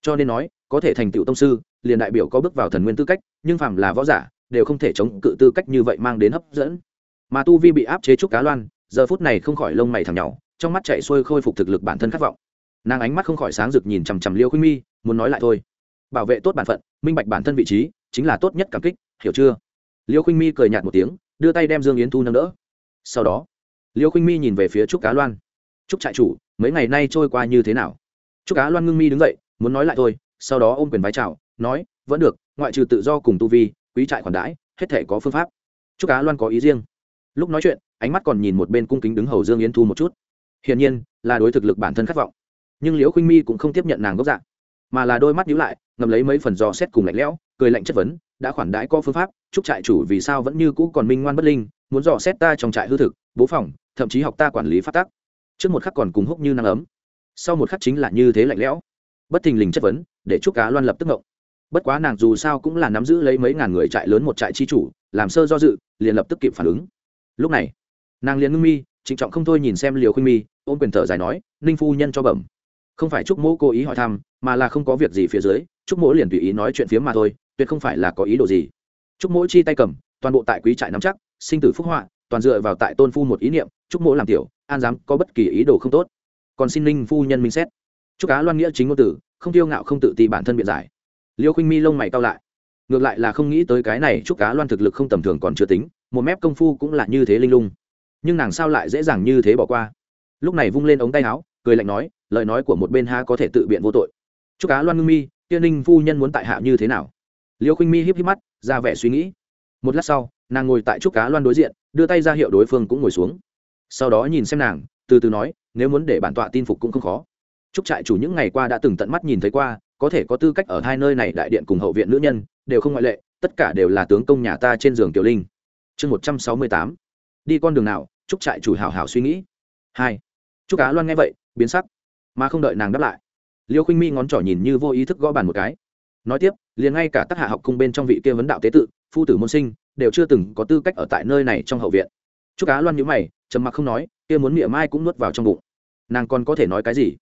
cho nên nói, có thể thành tựu tông sư, liền đại biểu có bước vào thần nguyên tư cách, nhưng phàm là võ giả, đều không thể chống cự tư cách như vậy mang đến hấp dẫn. Mà tu vi bị áp chế trúc cá loan, giờ phút này không khỏi lông mày thằng nhỏ trong mắt chạy xuôi khôi phục thực lực bản thân khát vọng. Nàng ánh mắt không khỏi sáng rực nhìn chằm chằm liêu khuynh mi, muốn nói lại thôi. Bảo vệ tốt bản phận, minh bạch bản thân vị trí, chính là tốt nhất cảm kích, hiểu chưa? Liêu khuynh mi cười nhạt một tiếng, đưa tay đem dương yến thu nâng đỡ. Sau đó, liêu khuynh mi nhìn về phía trúc cá loan. Trúc trại chủ, mấy ngày nay trôi qua như thế nào? Trúc cá loan ngưng mi đứng dậy muốn nói lại thôi, sau đó ôm quyền vái chào, nói, vẫn được, ngoại trừ tự do cùng tu vi, quý trại khoản đãi, hết thể có phương pháp. Chúc cá loan có ý riêng. Lúc nói chuyện, ánh mắt còn nhìn một bên cung kính đứng hầu dương yến thu một chút. Hiển nhiên, là đối thực lực bản thân khát vọng. Nhưng liễu khuynh mi cũng không tiếp nhận nàng gốc dạng, mà là đôi mắt nhíu lại ngầm lấy mấy phần dò xét cùng lạnh lẽo, cười lạnh chất vấn, đã khoản đãi có phương pháp, chúc trại chủ vì sao vẫn như cũ còn minh ngoan bất linh, muốn dò xét ta trong trại hư thực, bố phòng, thậm chí học ta quản lý phát tác trước một khắc còn cùng húc như năng ấm. Sau một khắc chính là như thế lạnh lẽo bất thình lình chất vấn, để chúc cá loan lập tức ngộng. Bất quá nàng dù sao cũng là nắm giữ lấy mấy ngàn người trại lớn một trại chi chủ, làm sơ do dự, liền lập tức kịp phản ứng. Lúc này, nàng liền ngưng mi, trịnh trọng không thôi nhìn xem liều khuynh mi, ôm quyền thở dài nói, ninh phu nhân cho bẩm. Không phải trúc mỗ cố ý hỏi thăm, mà là không có việc gì phía dưới, trúc mỗ liền tùy ý nói chuyện phía mà thôi, tuyệt không phải là có ý đồ gì. Trúc mỗ chi tay cầm, toàn bộ tại quý trại nắm chắc, sinh tử phúc họa, toàn dựa vào tại tôn phu một ý niệm, trúc mỗ làm tiểu, an dám có bất kỳ ý đồ không tốt. Còn xin ninh phu nhân minh xét. Chúc cá loan nghĩa chính ngôn tử, không tiêu ngạo không tự ti bản thân biện giải. Liêu khinh mi lông mày cao lại. Ngược lại là không nghĩ tới cái này Chúc cá loan thực lực không tầm thường còn chưa tính, một mép công phu cũng là như thế linh lung. Nhưng nàng sao lại dễ dàng như thế bỏ qua? Lúc này vung lên ống tay áo, cười lạnh nói, lời nói của một bên ha có thể tự biện vô tội. Chúc cá loan ngưng mi tiên ninh phu nhân muốn tại hạ như thế nào? Liêu khinh mi híp híp mắt, ra vẻ suy nghĩ. Một lát sau, nàng ngồi tại trúc cá loan đối diện, đưa tay ra hiệu đối phương cũng ngồi xuống. Sau đó nhìn xem nàng, từ từ nói, nếu muốn để bản tọa tin phục cũng không khó trúc trại chủ những ngày qua đã từng tận mắt nhìn thấy qua, có thể có tư cách ở hai nơi này đại điện cùng hậu viện nữ nhân, đều không ngoại lệ, tất cả đều là tướng công nhà ta trên giường tiểu linh. Chương một trăm sáu mươi tám. Đi con đường nào, trúc trại chủ hảo hảo suy nghĩ. Hai. Trúc cá loan nghe vậy, biến sắc, mà không đợi nàng đáp lại. Liêu khinh mi ngón trỏ nhìn như vô ý thức gõ bàn một cái. Nói tiếp, liền ngay cả tác hạ học cung bên trong vị kia vấn đạo tế tự, phu tử môn sinh, đều chưa từng có tư cách ở tại nơi này trong hậu viện. Chúc cá loan nhữ mày, trầm mặc không nói, kia muốn miệng mai cũng nuốt vào trong bụng. Nàng còn có thể nói cái gì?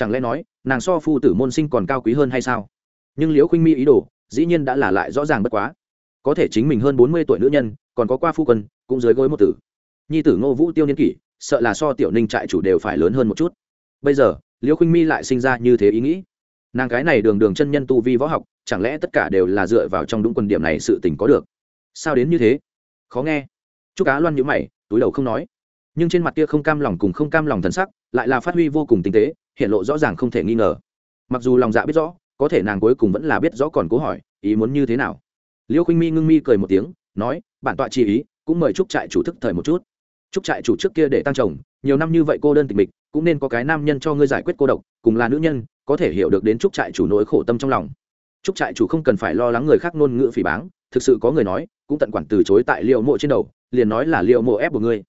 Chẳng lẽ nói, nàng so phu tử môn sinh còn cao quý hơn hay sao? Nhưng liễu khinh mi ý đồ, dĩ nhiên đã là lại rõ ràng bất quá. Có thể chính mình hơn bốn mươi tuổi nữ nhân, còn có qua phu quân, cũng dưới gối một tử. Nhi tử ngô vũ tiêu niên kỷ, sợ là so tiểu ninh trại chủ đều phải lớn hơn một chút. Bây giờ, liễu khinh mi lại sinh ra như thế ý nghĩ. Nàng cái này đường đường chân nhân tu vi võ học, chẳng lẽ tất cả đều là dựa vào trong đúng quần điểm này sự tình có được? Sao đến như thế? Khó nghe. Chúc cá loan nhữ mày, túi đầu không nói. Nhưng trên mặt kia không cam lòng cùng không cam lòng thần sắc, lại là phát huy vô cùng tinh tế hiện lộ rõ ràng không thể nghi ngờ. Mặc dù lòng dạ biết rõ, có thể nàng cuối cùng vẫn là biết rõ còn cố hỏi, ý muốn như thế nào. Liêu khinh mi ngưng mi cười một tiếng, nói, bản tọa chi ý, cũng mời chúc trại chủ thức thời một chút. Chúc trại chủ trước kia để tăng chồng, nhiều năm như vậy cô đơn tịch mịch, cũng nên có cái nam nhân cho ngươi giải quyết cô độc, cùng là nữ nhân, có thể hiểu được đến chúc trại chủ nỗi khổ tâm trong lòng. Chúc trại chủ không cần phải lo lắng người khác ngôn ngữ phỉ báng, thực sự có người nói, cũng tận quản từ chối tại liệu mộ trên đầu, liền nói là liệu mộ ép của ngươi.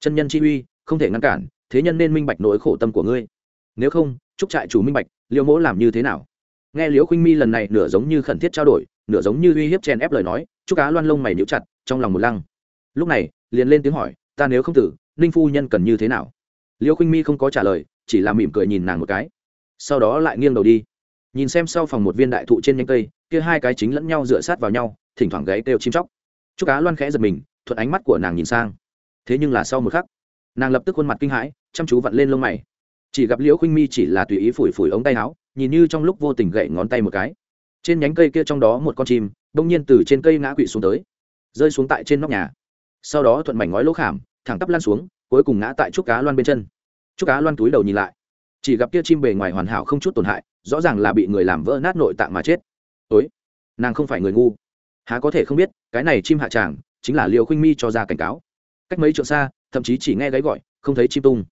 Chân nhân chi uy, không thể ngăn cản, thế nhân nên minh bạch nỗi khổ tâm của ngươi nếu không, chúc trại chủ minh bạch liệu mỗ làm như thế nào? Nghe liễu khuynh mi lần này nửa giống như khẩn thiết trao đổi, nửa giống như uy hiếp chèn ép lời nói, chúc cá loan lông mày níu chặt, trong lòng một lăng. Lúc này, liền lên tiếng hỏi, ta nếu không tử, ninh phu nhân cần như thế nào? Liễu khuynh mi không có trả lời, chỉ là mỉm cười nhìn nàng một cái. Sau đó lại nghiêng đầu đi. Nhìn xem sau phòng một viên đại thụ trên nhánh cây, kia hai cái chính lẫn nhau dựa sát vào nhau, thỉnh thoảng gáy kêu chim chóc. Chúc cá loan khẽ giật mình, thuận ánh mắt của nàng nhìn sang. Thế nhưng là sau một khắc, nàng lập tức khuôn mặt kinh hãi, chăm chú vặn lên lông mày chỉ gặp liễu khuynh mi chỉ là tùy ý phủi phủi ống tay áo, nhìn như trong lúc vô tình gậy ngón tay một cái. Trên nhánh cây kia trong đó một con chim, bỗng nhiên từ trên cây ngã quỵ xuống tới, rơi xuống tại trên nóc nhà. Sau đó thuận mảnh ngói lỗ khảm, thẳng tắp lan xuống, cuối cùng ngã tại trúc cá loan bên chân. Trúc cá loan túi đầu nhìn lại. Chỉ gặp kia chim bề ngoài hoàn hảo không chút tổn hại, rõ ràng là bị người làm vỡ nát nội tạng mà chết. Ối nàng không phải người ngu. Há có thể không biết, cái này chim hạ tràng, chính là liều khuynh mi cho ra cảnh cáo. Cách mấy trượng xa, thậm chí chỉ nghe gáy gọi, không thấy chim tung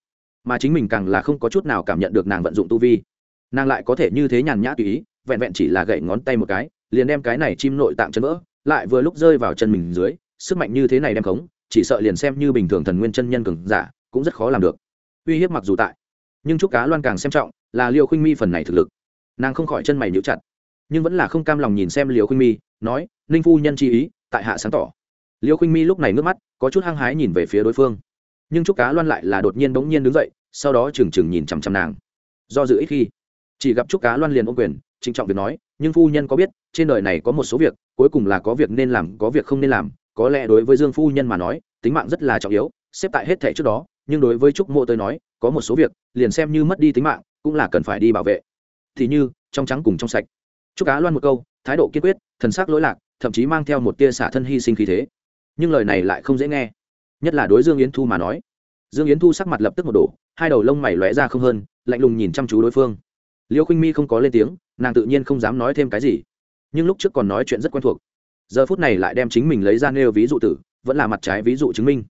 mà chính mình càng là không có chút nào cảm nhận được nàng vận dụng tu vi. Nàng lại có thể như thế nhàn nhã tùy ý, vẹn vẹn chỉ là gậy ngón tay một cái, liền đem cái này chim nội tạng chân vỡ, lại vừa lúc rơi vào chân mình dưới, sức mạnh như thế này đem khống, chỉ sợ liền xem như bình thường thần nguyên chân nhân cường giả, cũng rất khó làm được. Uy hiếp mặc dù tại, nhưng chúc cá loan càng xem trọng, là liều khuynh mi phần này thực lực. Nàng không khỏi chân mày nhíu chặt, nhưng vẫn là không cam lòng nhìn xem liều khuynh mi, nói, ninh phu nhân chi ý, tại hạ sáng tỏ. Liều khuynh mi lúc này nước mắt, có chút hăng hái nhìn về phía đối phương nhưng trúc cá loan lại là đột nhiên bỗng nhiên đứng dậy, sau đó trừng trừng nhìn chằm chằm nàng. Do dự ít khi, chỉ gặp trúc cá loan liền ô quyền, trịnh trọng việc nói, nhưng phu nhân có biết, trên đời này có một số việc, cuối cùng là có việc nên làm, có việc không nên làm. Có lẽ đối với dương phu nhân mà nói, tính mạng rất là trọng yếu, xếp tại hết thẻ trước đó, nhưng đối với trúc mộ tôi nói, có một số việc, liền xem như mất đi tính mạng, cũng là cần phải đi bảo vệ. Thì như, trong trắng cùng trong sạch. Trúc cá loan một câu, thái độ kiên quyết, thần sắc lỗi lạc, thậm chí mang theo một tia xả thân hy sinh khí thế. Nhưng lời này lại không dễ nghe nhất là đối dương yến thu mà nói. Dương yến thu sắc mặt lập tức một đổ, hai đầu lông mày lóe ra không hơn, lạnh lùng nhìn chăm chú đối phương. Liêu khinh mi không có lên tiếng, nàng tự nhiên không dám nói thêm cái gì. Nhưng lúc trước còn nói chuyện rất quen thuộc. Giờ phút này lại đem chính mình lấy ra nêu ví dụ tử, vẫn là mặt trái ví dụ chứng minh.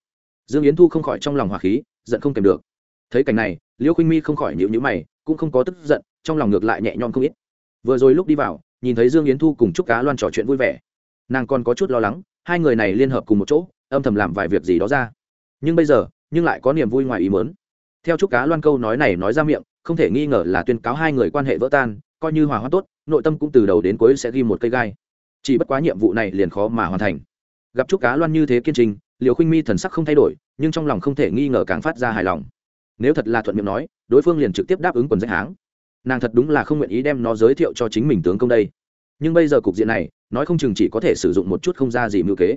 Dương yến thu không khỏi trong lòng hòa khí, giận không kèm được. Thấy cảnh này, liêu khinh mi không khỏi nhịu nhữ mày, cũng không có tức giận, trong lòng ngược lại nhẹ nhõm không ít. Vừa rồi lúc đi vào, nhìn thấy dương yến thu cùng chúc cá loan trò chuyện vui vẻ. Nàng còn có chút lo lắng, hai người này liên hợp cùng một chỗ âm thầm làm vài việc gì đó ra. Nhưng bây giờ, nhưng lại có niềm vui ngoài ý mớn theo chúc cá loan câu nói này nói ra miệng, không thể nghi ngờ là tuyên cáo hai người quan hệ vỡ tan, coi như hòa hoa tốt, nội tâm cũng từ đầu đến cuối sẽ ghi một cây gai. Chỉ bất quá nhiệm vụ này liền khó mà hoàn thành. Gặp chúc cá loan như thế kiên trình liều khinh mi thần sắc không thay đổi, nhưng trong lòng không thể nghi ngờ càng phát ra hài lòng. Nếu thật là thuận miệng nói, đối phương liền trực tiếp đáp ứng quần danh háng. Nàng thật đúng là không nguyện ý đem nó giới thiệu cho chính mình tướng công đây. Nhưng bây giờ cục diện này, nói không chừng chỉ có thể sử dụng một chút không ra gì mưu kế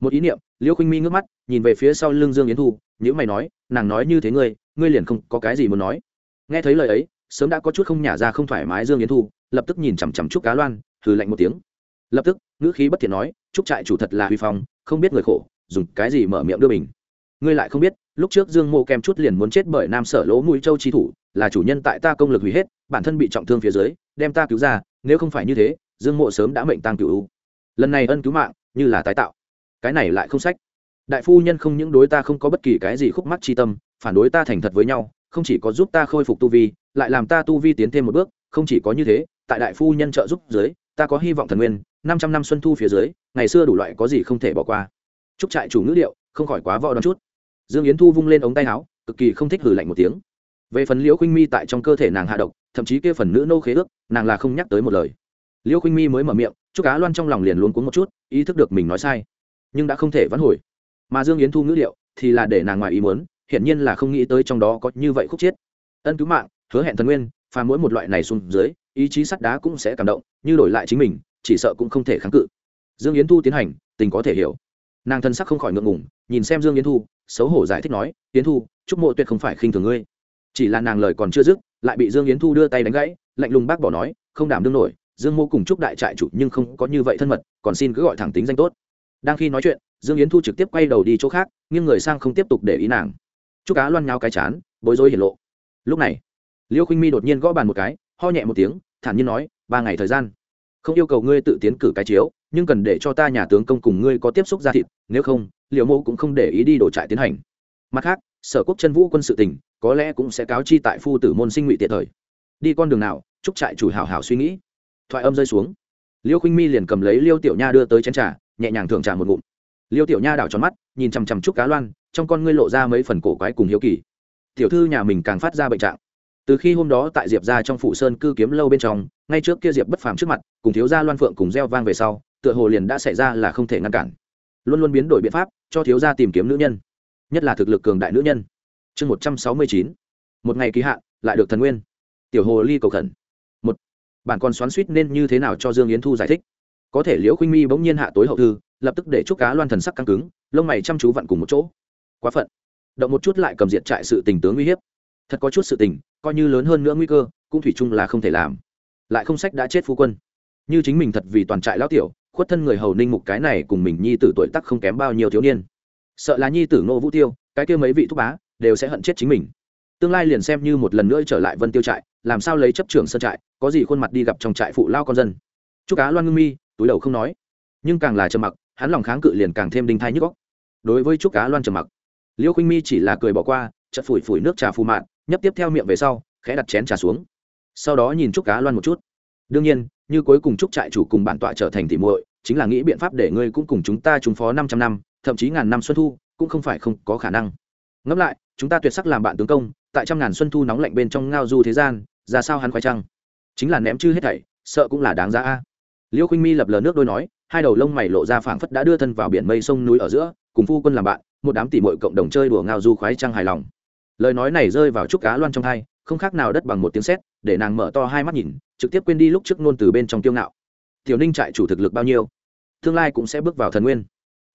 một ý niệm liễu khinh mi ngước mắt, nhìn về phía sau lưng dương yến thu nhữ mày nói, nàng nói như thế ngươi ngươi liền không có cái gì muốn nói. Nghe thấy lời ấy, sớm đã có chút không nhả ra không thoải mái dương yến thu, lập tức nhìn chằm chằm trúc cá loan thử lạnh một tiếng. Lập tức, ngữ khí bất thiện nói, trúc trại chủ thật là huy phong, không biết người khổ, dùng cái gì mở miệng đưa mình ngươi lại không biết, lúc trước dương mô kèm chút liền muốn chết bởi nam sở lỗ mũi châu chi thủ, là chủ nhân tại ta công lực hủy hết, bản thân bị trọng thương phía dưới, đem ta cứu ra, nếu không phải như thế, dương mộ sớm đã mệnh tăng cựu lần này ân cứu mạng, như là tái tạo cái này lại không sách. Đại phu nhân không những đối ta không có bất kỳ cái gì khúc mắc chi tâm, phản đối ta thành thật với nhau, không chỉ có giúp ta khôi phục tu vi, lại làm ta tu vi tiến thêm một bước, không chỉ có như thế, tại đại phu nhân trợ giúp dưới, ta có hy vọng thần nguyên, năm trăm năm xuân thu phía dưới, ngày xưa đủ loại có gì không thể bỏ qua. Chúc trại chủ ngữ liệu không khỏi quá võ đón chút. Dương yến thu vung lên ống tay áo, cực kỳ không thích hử lạnh một tiếng. Về phần liễu khinh mi tại trong cơ thể nàng hạ độc, thậm chí kia phần nữ nô khế ước, nàng là không nhắc tới một lời. Liễu khinh mi mới mở miệng, chúc cá loan trong lòng liền luôn cuống một chút, ý thức được mình nói sai nhưng đã không thể vãn hồi. Mà dương yến thu ngữ liệu thì là để nàng ngoài ý muốn, hiển nhiên là không nghĩ tới trong đó có như vậy khúc chiết. Ân cứu mạng, hứa hẹn thần nguyên phà mỗi một loại này xuống dưới, ý chí sắt đá cũng sẽ cảm động, như đổi lại chính mình, chỉ sợ cũng không thể kháng cự. Dương yến thu tiến hành, tình có thể hiểu. Nàng thân sắc không khỏi ngượng ngùng, nhìn xem dương yến thu, xấu hổ giải thích nói, yến thu, chúc mộ tuyệt không phải khinh thường ngươi. Chỉ là nàng lời còn chưa dứt, lại bị dương yến thu đưa tay đánh gãy, lạnh lùng bác bỏ nói, không đảm đương nổi, dương mô cùng chúc đại trại chủ nhưng không có như vậy thân mật, còn xin cứ gọi thẳng tính danh tốt đang khi nói chuyện, dương yến thu trực tiếp quay đầu đi chỗ khác, nhưng người sang không tiếp tục để ý nàng. Chúc cá loan nháo cái chán, bối rối hiển lộ. Lúc này, liêu khinh mi đột nhiên gõ bàn một cái, ho nhẹ một tiếng, thản nhiên nói, ba ngày thời gian, không yêu cầu ngươi tự tiến cử cái chiếu, nhưng cần để cho ta nhà tướng công cùng ngươi có tiếp xúc ra thịt, nếu không liệu mô cũng không để ý đi đổ trại tiến hành. Mặt khác, sở quốc chân vũ quân sự tỉnh, có lẽ cũng sẽ cáo chi tại phu tử môn sinh ngụy tiện thời. Đi con đường nào, chúc trại chủ hảo hảo suy nghĩ. Thoại âm rơi xuống. Liêu khinh mi liền cầm lấy liêu tiểu nha đưa tới chén trà nhẹ nhàng thưởng trà một ngụm. Liêu tiểu nha đảo tròn mắt, nhìn chằm chằm chúc cá loan, trong con ngươi lộ ra mấy phần cổ quái cùng hiếu kỳ. Tiểu thư nhà mình càng phát ra bệnh trạng. Từ khi hôm đó tại diệp ra trong phủ sơn cư kiếm lâu bên trong, ngay trước kia diệp bất phàm trước mặt, cùng thiếu gia loan phượng cùng gieo vang về sau, tựa hồ liền đã xảy ra là không thể ngăn cản. Luôn luôn biến đổi biện pháp, cho thiếu gia tìm kiếm nữ nhân. Nhất là thực lực cường đại nữ nhân. Chương một trăm sáu mươi chín. Một ngày kỳ hạn, lại được thần nguyên. Tiểu hồ ly cầu khẩn. Một, bản còn xoắn suýt nên như thế nào cho dương yến thu giải thích? Có thể liễu khuynh mi bỗng nhiên hạ tối hậu thư, lập tức để chúc cá loan thần sắc căng cứng, lông mày chăm chú vặn cùng một chỗ. Quá phận. Động một chút lại cầm diệt trại sự tình tướng uy hiếp. Thật có chút sự tình, coi như lớn hơn nữa nguy cơ, cũng thủy chung là không thể làm. Lại không sách đã chết phu quân. Như chính mình thật vì toàn trại lão tiểu, khuất thân người hầu ninh mục cái này cùng mình nhi tử tuổi tắc không kém bao nhiêu thiếu niên. Sợ là nhi tử nô vũ tiêu, cái kia mấy vị thúc bá, đều sẽ hận chết chính mình. Tương lai liền xem như một lần nữa trở lại vân tiêu trại, làm sao lấy chấp trưởng sân trại, có gì khuôn mặt đi gặp trong trại phụ lao con dân. Chúc cá loan ngưng mi túi đầu không nói. Nhưng càng là trầm mặc, hắn lòng kháng cự liền càng thêm đinh thai nhức góc đối với chúc cá loan trầm mặc, liêu khinh mi chỉ là cười bỏ qua chật phủi phủi nước trà phù mạn, nhấp tiếp theo miệng về sau, khẽ đặt chén trà xuống. Sau đó nhìn chúc cá loan một chút. Đương nhiên, như cuối cùng chúc trại chủ cùng bản tọa trở thành thị muội, chính là nghĩ biện pháp để ngươi cũng cùng chúng ta trúng phó năm trăm năm, thậm chí ngàn năm xuân thu, cũng không phải không có khả năng. Ngẫm lại, chúng ta tuyệt sắc làm bạn tướng công, tại trăm ngàn xuân thu nóng lạnh bên trong ngao du thế gian, ra sao hắn khoai trăng? Chính là ném chư hết thảy, sợ cũng là đáng giá a liêu khinh mi lập lờ nước đôi nói, hai đầu lông mày lộ ra phảng phất đã đưa thân vào biển mây sông núi ở giữa, cùng phu quân làm bạn, một đám tỉ mội cộng đồng chơi đùa ngao du khoái trăng hài lòng. Lời nói này rơi vào trúc cá loan trong thai không khác nào đất bằng một tiếng sét, để nàng mở to hai mắt nhìn, trực tiếp quên đi lúc trước nôn từ bên trong tiêu ngạo. Tiểu ninh trại chủ thực lực bao nhiêu? Tương lai cũng sẽ bước vào thần nguyên.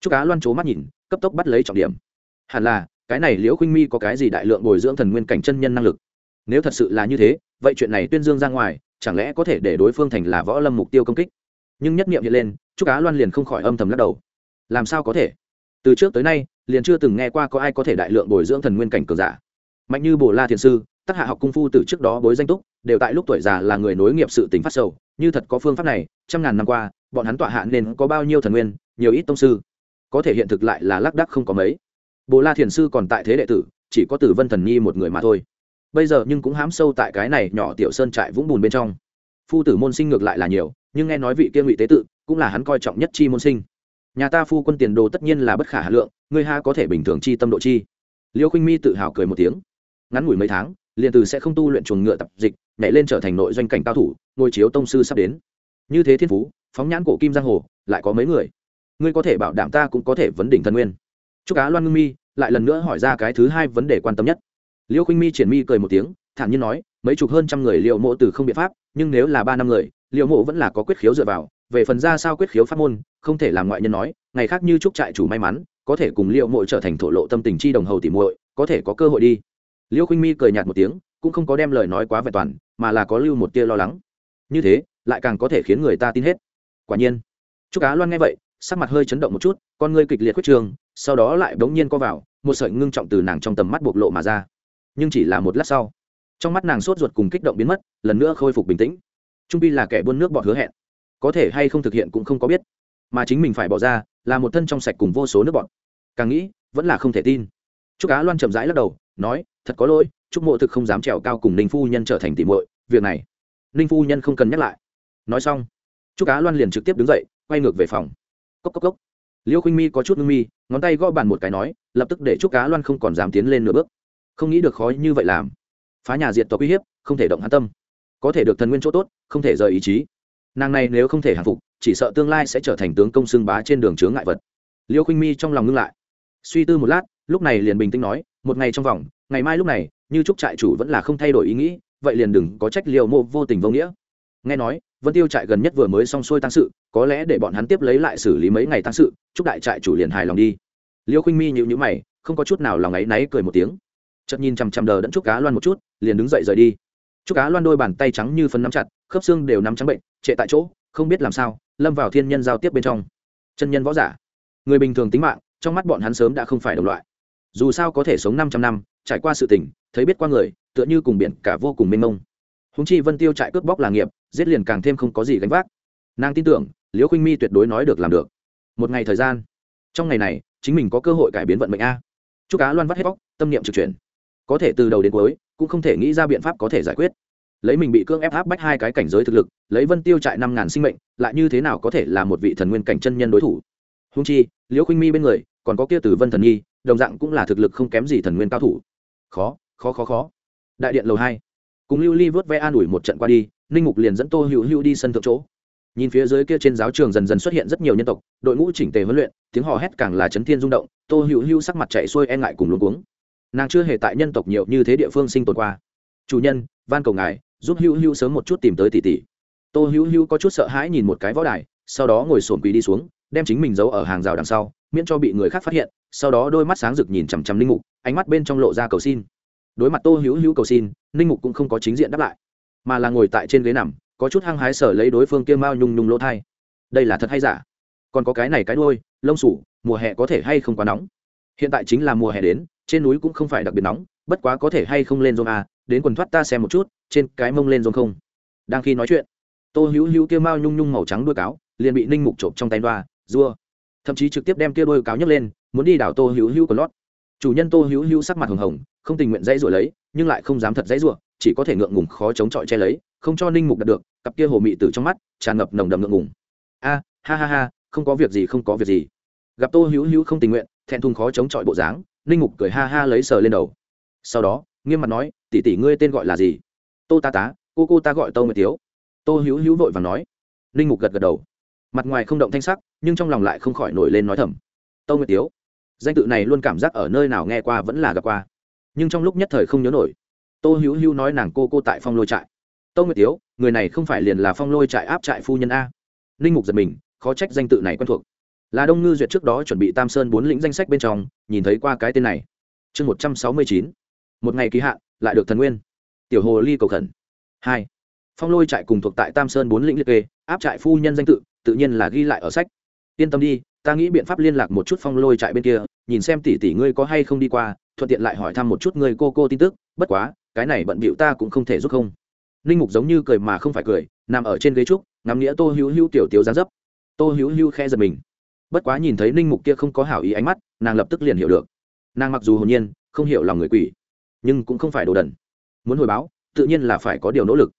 Trúc cá loan c mắt nhìn, cấp tốc bắt lấy trọng điểm. Hẳn là, cái này liễu khinh mi có cái gì đại lượng bồi dưỡng thần nguyên cảnh chân nhân năng lực? Nếu thật sự là như thế, vậy chuyện này tuyên dương ra ngoài, chẳng lẽ có thể để đối phương thành là võ lâm mục tiêu công kích? Nhưng nhất nghiệm hiện lên chúc á loan liền không khỏi âm thầm lắc đầu. Làm sao có thể? Từ trước tới nay, liền chưa từng nghe qua có ai có thể đại lượng bồi dưỡng thần nguyên cảnh cường giả. Mạnh như bồ la thiền sư tác hạ học cung phu từ trước đó bối danh túc, đều tại lúc tuổi già là người nối nghiệp sự tính phát sầu, như thật có phương pháp này, trăm ngàn năm qua, bọn hắn tọa hạ nên có bao nhiêu thần nguyên, nhiều ít tông sư. Có thể hiện thực lại là lác đắc không có mấy. Bồ la thiền sư còn tại thế đệ tử, chỉ có tử vân thần nhi một người mà thôi. Bây giờ nhưng cũng hám sâu tại cái này nhỏ tiểu sơn trại vũng bùn bên trong phu tử môn sinh ngược lại là nhiều, nhưng nghe nói vị kia ngụy tế tự cũng là hắn coi trọng nhất chi môn sinh. Nhà ta phu quân tiền đồ tất nhiên là bất khả hà lượng, ngươi ha có thể bình thường chi tâm độ chi. Liêu khinh mi tự hào cười một tiếng. Ngắn ngủi mấy tháng, liền từ sẽ không tu luyện chuồng ngựa tập dịch, nhảy lên trở thành nội doanh cảnh cao thủ, ngôi chiếu tông sư sắp đến. Như thế thiên phú, phóng nhãn cổ kim giang hồ, lại có mấy người. Ngươi có thể bảo đảm ta cũng có thể vấn đỉnh thân nguyên. Chúc cá loan ngưng mi lại lần nữa hỏi ra cái thứ hai vấn đề quan tâm nhất. Liêu khinh mi triển mi cười một tiếng, thản nhiên nói mấy chục hơn trăm người liệu mộ từ không biện pháp, nhưng nếu là ba năm người, liệu mộ vẫn là có quyết khiếu dựa vào, về phần ra sao quyết khiếu pháp môn, không thể làm ngoại nhân nói, ngày khác như chúc trại chủ may mắn, có thể cùng liệu mộ trở thành thổ lộ tâm tình chi đồng hầu tỉ muội, có thể có cơ hội đi. Liêu khinh mi cười nhạt một tiếng, cũng không có đem lời nói quá vẹn toàn, mà là có lưu một tia lo lắng. Như thế, lại càng có thể khiến người ta tin hết. Quả nhiên chúc cá loan nghe vậy, sắc mặt hơi chấn động một chút, con ngươi kịch liệt quyết trường, sau đó lại bỗng nhiên co vào, một sợi ngưng trọng từ nàng trong tầm mắt bộc lộ mà ra. Nhưng chỉ là một lát sau trong mắt nàng sốt ruột cùng kích động biến mất, lần nữa khôi phục bình tĩnh. Trung pi là kẻ buôn nước bọt hứa hẹn. Có thể hay không thực hiện cũng không có biết. Mà chính mình phải bỏ ra là một thân trong sạch cùng vô số nước bọt. Càng nghĩ, vẫn là không thể tin. Chúc cá loan chậm rãi lắc đầu, nói, thật có lỗi chúc mộ thực không dám trèo cao cùng ninh phu nhân trở thành tỉ muội, việc này. Ninh phu nhân không cần nhắc lại. Nói xong chúc cá loan liền trực tiếp đứng dậy, quay ngược về phòng. Cốc cốc cốc. Liêu khinh mi có chút ngưng mi, ngón tay gõ bàn một cái nói, lập tức để chúc cá loan không còn dám tiến lên nửa bước. Không nghĩ được khó như vậy làm phá nhà diệt tộc uy hiếp, không thể động hắn tâm. Có thể được thần nguyên chỗ tốt, không thể rời ý chí. Nàng này nếu không thể hàng phục, chỉ sợ tương lai sẽ trở thành tướng công xưng bá trên đường chướng ngại vật. Liêu khinh mi trong lòng ngưng lại. Suy tư một lát, lúc này liền bình tĩnh nói, một ngày trong vòng, ngày mai lúc này, như trúc trại chủ vẫn là không thay đổi ý nghĩ, vậy liền đừng có trách liều mô vô tình vô nghĩa. Nghe nói, vân tiêu trại gần nhất vừa mới xong xuôi tăng sự, có lẽ để bọn hắn tiếp lấy lại xử lý mấy ngày tăng sự chúc đại trại chủ liền hài lòng đi. Liêu khinh mi nhịu nhữ mày, không có chút nào lòng áy náy cười một tiếng chợt nhìn chằm chằm đờ đẫn chúc cá loan một chút, liền đứng dậy rời đi. Chúc cá loan đôi bàn tay trắng như phấn nắm chặt, khớp xương đều nắm trắng bệnh, trệ tại chỗ, không biết làm sao, lâm vào thiên nhân giao tiếp bên trong. Chân nhân võ giả. Người bình thường tính mạng, trong mắt bọn hắn sớm đã không phải đồng loại. Dù sao có thể sống năm trăm năm, trải qua sự tình, thấy biết qua người, tựa như cùng biển cả vô cùng mênh mông. Húng chi vân tiêu trại cướp bóc là nghiệp, giết liền càng thêm không có gì gánh vác. Nàng tin tưởng, liễu khinh mi tuyệt đối nói được làm được. Một ngày thời gian. Trong ngày này, chính mình có cơ hội cải biến vận mệnh a. Chúc cá loan vắt hết bóc, tâm niệm trực chuyển có thể từ đầu đến cuối cũng không thể nghĩ ra biện pháp có thể giải quyết. Lấy mình bị cưỡng ép áp bách hai cái cảnh giới thực lực, lấy vân tiêu trại năm ngàn sinh mệnh, lại như thế nào có thể là một vị thần nguyên cảnh chân nhân đối thủ? Húng chi, liễu khinh mi bên người còn có kia từ vân thần nhi, đồng dạng cũng là thực lực không kém gì thần nguyên cao thủ. Khó khó khó khó. Đại điện lầu hai. Cùng lưu ly vớt ve an ủi một trận qua đi, ninh mục liền dẫn tô hữu hữu đi sân thượng chỗ. Nhìn phía dưới kia trên giáo trường dần dần xuất hiện rất nhiều nhân tộc, đội ngũ chỉnh tề huấn luyện, tiếng hò hét càng là chấn thiên rung động, tô hữu hữu sắc mặt chạy xuôi e ngại cùng luống cuống nàng chưa hề tại nhân tộc nhiều như thế địa phương sinh tồn qua. Chủ nhân, van cầu ngài, giúp hữu hữu sớm một chút tìm tới tỷ tỷ. Tô hữu hữu có chút sợ hãi nhìn một cái võ đài, sau đó ngồi sổm quỳ đi xuống, đem chính mình giấu ở hàng rào đằng sau, miễn cho bị người khác phát hiện, sau đó đôi mắt sáng rực nhìn chằm chằm linh mục, ánh mắt bên trong lộ ra cầu xin. Đối mặt tô hữu hữu cầu xin linh mục cũng không có chính diện đáp lại, mà là ngồi tại trên ghế nằm, có chút hăng hái sở lấy đối phương kia mao nhung nhung lỗ thai. Đây là thật hay giả? Còn có cái này cái đôi lông sủ, mùa hè có thể hay không quá nóng? Hiện tại chính là mùa hè đến trên núi cũng không phải đặc biệt nóng bất quá có thể hay không lên rôm à, đến quần thoát ta xem một chút trên cái mông lên rôm không. Đang khi nói chuyện tô hữu hữu kia mao nhung nhung màu trắng đuôi cáo liền bị ninh mục trộm trong tay đoa dua thậm chí trực tiếp đem kia đôi cáo nhấc lên muốn đi đảo tô hữu hữu của lót. Chủ nhân tô hữu hữu sắc mặt hồng hồng không tình nguyện dãy rủa lấy nhưng lại không dám thật dãy rủa chỉ có thể ngượng ngùng khó chống chọi che lấy không cho ninh mục đạt được cặp kia hồ mị từ trong mắt tràn ngập nồng đầm ngượng ngùng. A ha ha ha không có việc gì không có việc gì. Gặp tô hữu hữu không tình nguyện thẹn thùng khó chống chọi bộ dáng ninh mục cười ha ha lấy sờ lên đầu. Sau đó, nghiêm mặt nói, tỷ tỷ ngươi tên gọi là gì? Tô ta tá, cô cô ta gọi tô nguyệt tiếu tô hữu hữu vội và nói. Ninh mục gật gật đầu. Mặt ngoài không động thanh sắc, nhưng trong lòng lại không khỏi nổi lên nói thầm. Tô nguyệt tiếu danh tự này luôn cảm giác ở nơi nào nghe qua vẫn là gặp qua, nhưng trong lúc nhất thời không nhớ nổi. Tô hữu hữu nói nàng cô cô tại phong lôi trại. Tô nguyệt tiếu người này không phải liền là phong lôi trại áp trại phu nhân a? Ninh mục giật mình, khó trách danh tự này quen thuộc là đông ngư duyệt trước đó chuẩn bị tam sơn bốn lĩnh danh sách bên trong, nhìn thấy qua cái tên này. Chương một trăm sáu mươi chín. Một ngày ký hạn, lại được thần nguyên. Tiểu hồ ly cầu khẩn. Hai. Phong lôi trại cùng thuộc tại tam sơn bốn lĩnh liệt kê, áp trại phu nhân danh tự tự nhiên là ghi lại ở sách. Yên tâm đi, ta nghĩ biện pháp liên lạc một chút phong lôi trại bên kia, nhìn xem tỷ tỷ ngươi có hay không đi qua, thuận tiện lại hỏi thăm một chút ngươi cô cô tin tức, bất quá, cái này bận bịu ta cũng không thể giúp không. Ninh mục giống như cười mà không phải cười, nằm ở trên ghế trúc, ngắm nghĩa tô hữu hữu tiểu tiểu gián dấp. Tô hữu hữu khe giật mình bất quá nhìn thấy ninh mục kia không có hảo ý ánh mắt, nàng lập tức liền hiểu được. Nàng mặc dù hồn nhiên, không hiểu lòng người quỷ, nhưng cũng không phải đồ đần. Muốn hồi báo, tự nhiên là phải có điều nỗ lực.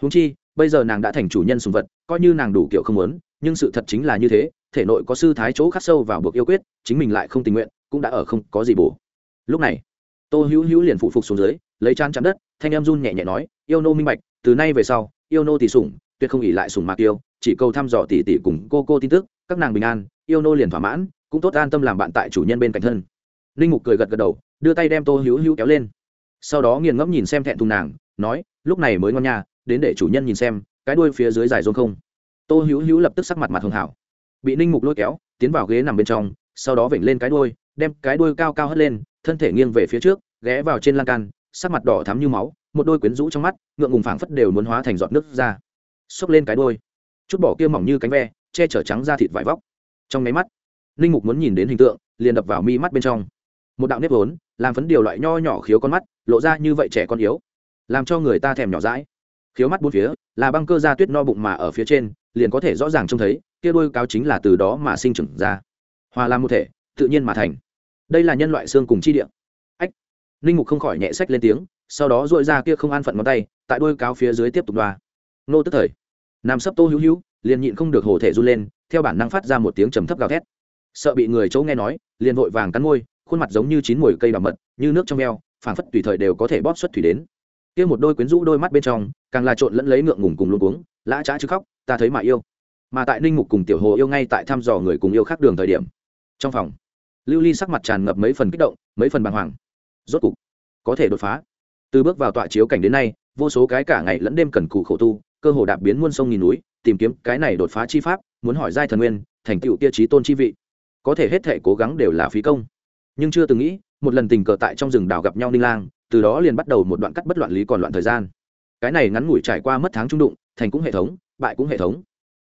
Húng chi, bây giờ nàng đã thành chủ nhân sùng vật, coi như nàng đủ kiểu không muốn, nhưng sự thật chính là như thế, thể nội có sư thái chỗ khắc sâu vào buộc yêu quyết, chính mình lại không tình nguyện, cũng đã ở không có gì bổ. Lúc này, tô hữu hữu liền phụ phục xuống dưới, lấy chán chắn đất, thanh em run nhẹ nhẹ nói, yêu nô minh bạch, từ nay về sau, yêu nô tỷ sủng, tuyệt không ỉ lại sủng mạc tiêu chỉ cầu thăm dò tỷ tỷ cùng cô cô tin tức, các nàng bình an, yêu nô liền thỏa mãn, cũng tốt an tâm làm bạn tại chủ nhân bên cạnh thân. Linh mục cười gật gật đầu, đưa tay đem tô hữu hữu kéo lên. Sau đó nghiền ngẫm nhìn xem thẹn thùng nàng, nói, lúc này mới ngon nha, đến để chủ nhân nhìn xem, cái đuôi phía dưới dài rôn không? Tô hữu hữu lập tức sắc mặt mặt hưng hảo. Bị ninh mục lôi kéo, tiến vào ghế nằm bên trong, sau đó vểnh lên cái đuôi, đem cái đuôi cao cao hất lên, thân thể nghiêng về phía trước, ghé vào trên lan can, sắc mặt đỏ thắm như máu, một đôi quyến rũ trong mắt, ngượng ngùng phảng phất đều muốn hóa thành giọt nước ra. Xốc lên cái đuôi chút bỏ kia mỏng như cánh ve, che chở trắng ra thịt vải vóc. Trong nháy mắt linh mục muốn nhìn đến hình tượng, liền đập vào mi mắt bên trong. Một đạo nếp vốn, làm phấn điều loại nho nhỏ khiếu con mắt, lộ ra như vậy trẻ con yếu, làm cho người ta thèm nhỏ dãi. Khiếu mắt bốn phía, là băng cơ da tuyết no bụng mà ở phía trên, liền có thể rõ ràng trông thấy, kia đôi cáo chính là từ đó mà sinh trưởng ra. Hòa làm một thể, tự nhiên mà thành. Đây là nhân loại xương cùng chi địa. Ách! Linh mục không khỏi nhẹ sách lên tiếng, sau đó dội ra kia không an phận ngón tay, tại đôi cáo phía dưới tiếp tục đoa. Nô tức thời nam sấp tô hữu hữu, liền nhịn không được hổ thể run lên, theo bản năng phát ra một tiếng trầm thấp gào thét. Sợ bị người chỗ nghe nói, liền vội vàng cắn môi, khuôn mặt giống như chín mùi cây bảo mật, như nước trong veo, phảng phất tùy thời đều có thể bóp xuất thủy đến. Kia một đôi quyến rũ đôi mắt bên trong, càng là trộn lẫn lấy ngượng ngùng cùng luôn cuống, lã trá chứ khóc, ta thấy mà yêu. Mà tại ninh mục cùng tiểu hồ yêu ngay tại thăm dò người cùng yêu khác đường thời điểm. Trong phòng, lưu ly sắc mặt tràn ngập mấy phần kích động, mấy phần bàng hoàng. Rốt cục, có thể đột phá. Từ bước vào tọa chiếu cảnh đến nay, vô số cái cả ngày lẫn đêm cần cù khổ tu cơ hồ đạp biến muôn sông nghìn núi, tìm kiếm cái này đột phá chi pháp, muốn hỏi giai thần nguyên, thành tựu kia trí tôn chi vị. Có thể hết thể cố gắng đều là phí công. Nhưng chưa từng nghĩ, một lần tình cờ tại trong rừng đào gặp nhau ninh lang, từ đó liền bắt đầu một đoạn cắt bất loạn lý còn loạn thời gian. Cái này ngắn ngủi trải qua mất tháng trung đụng, thành cũng hệ thống, bại cũng hệ thống.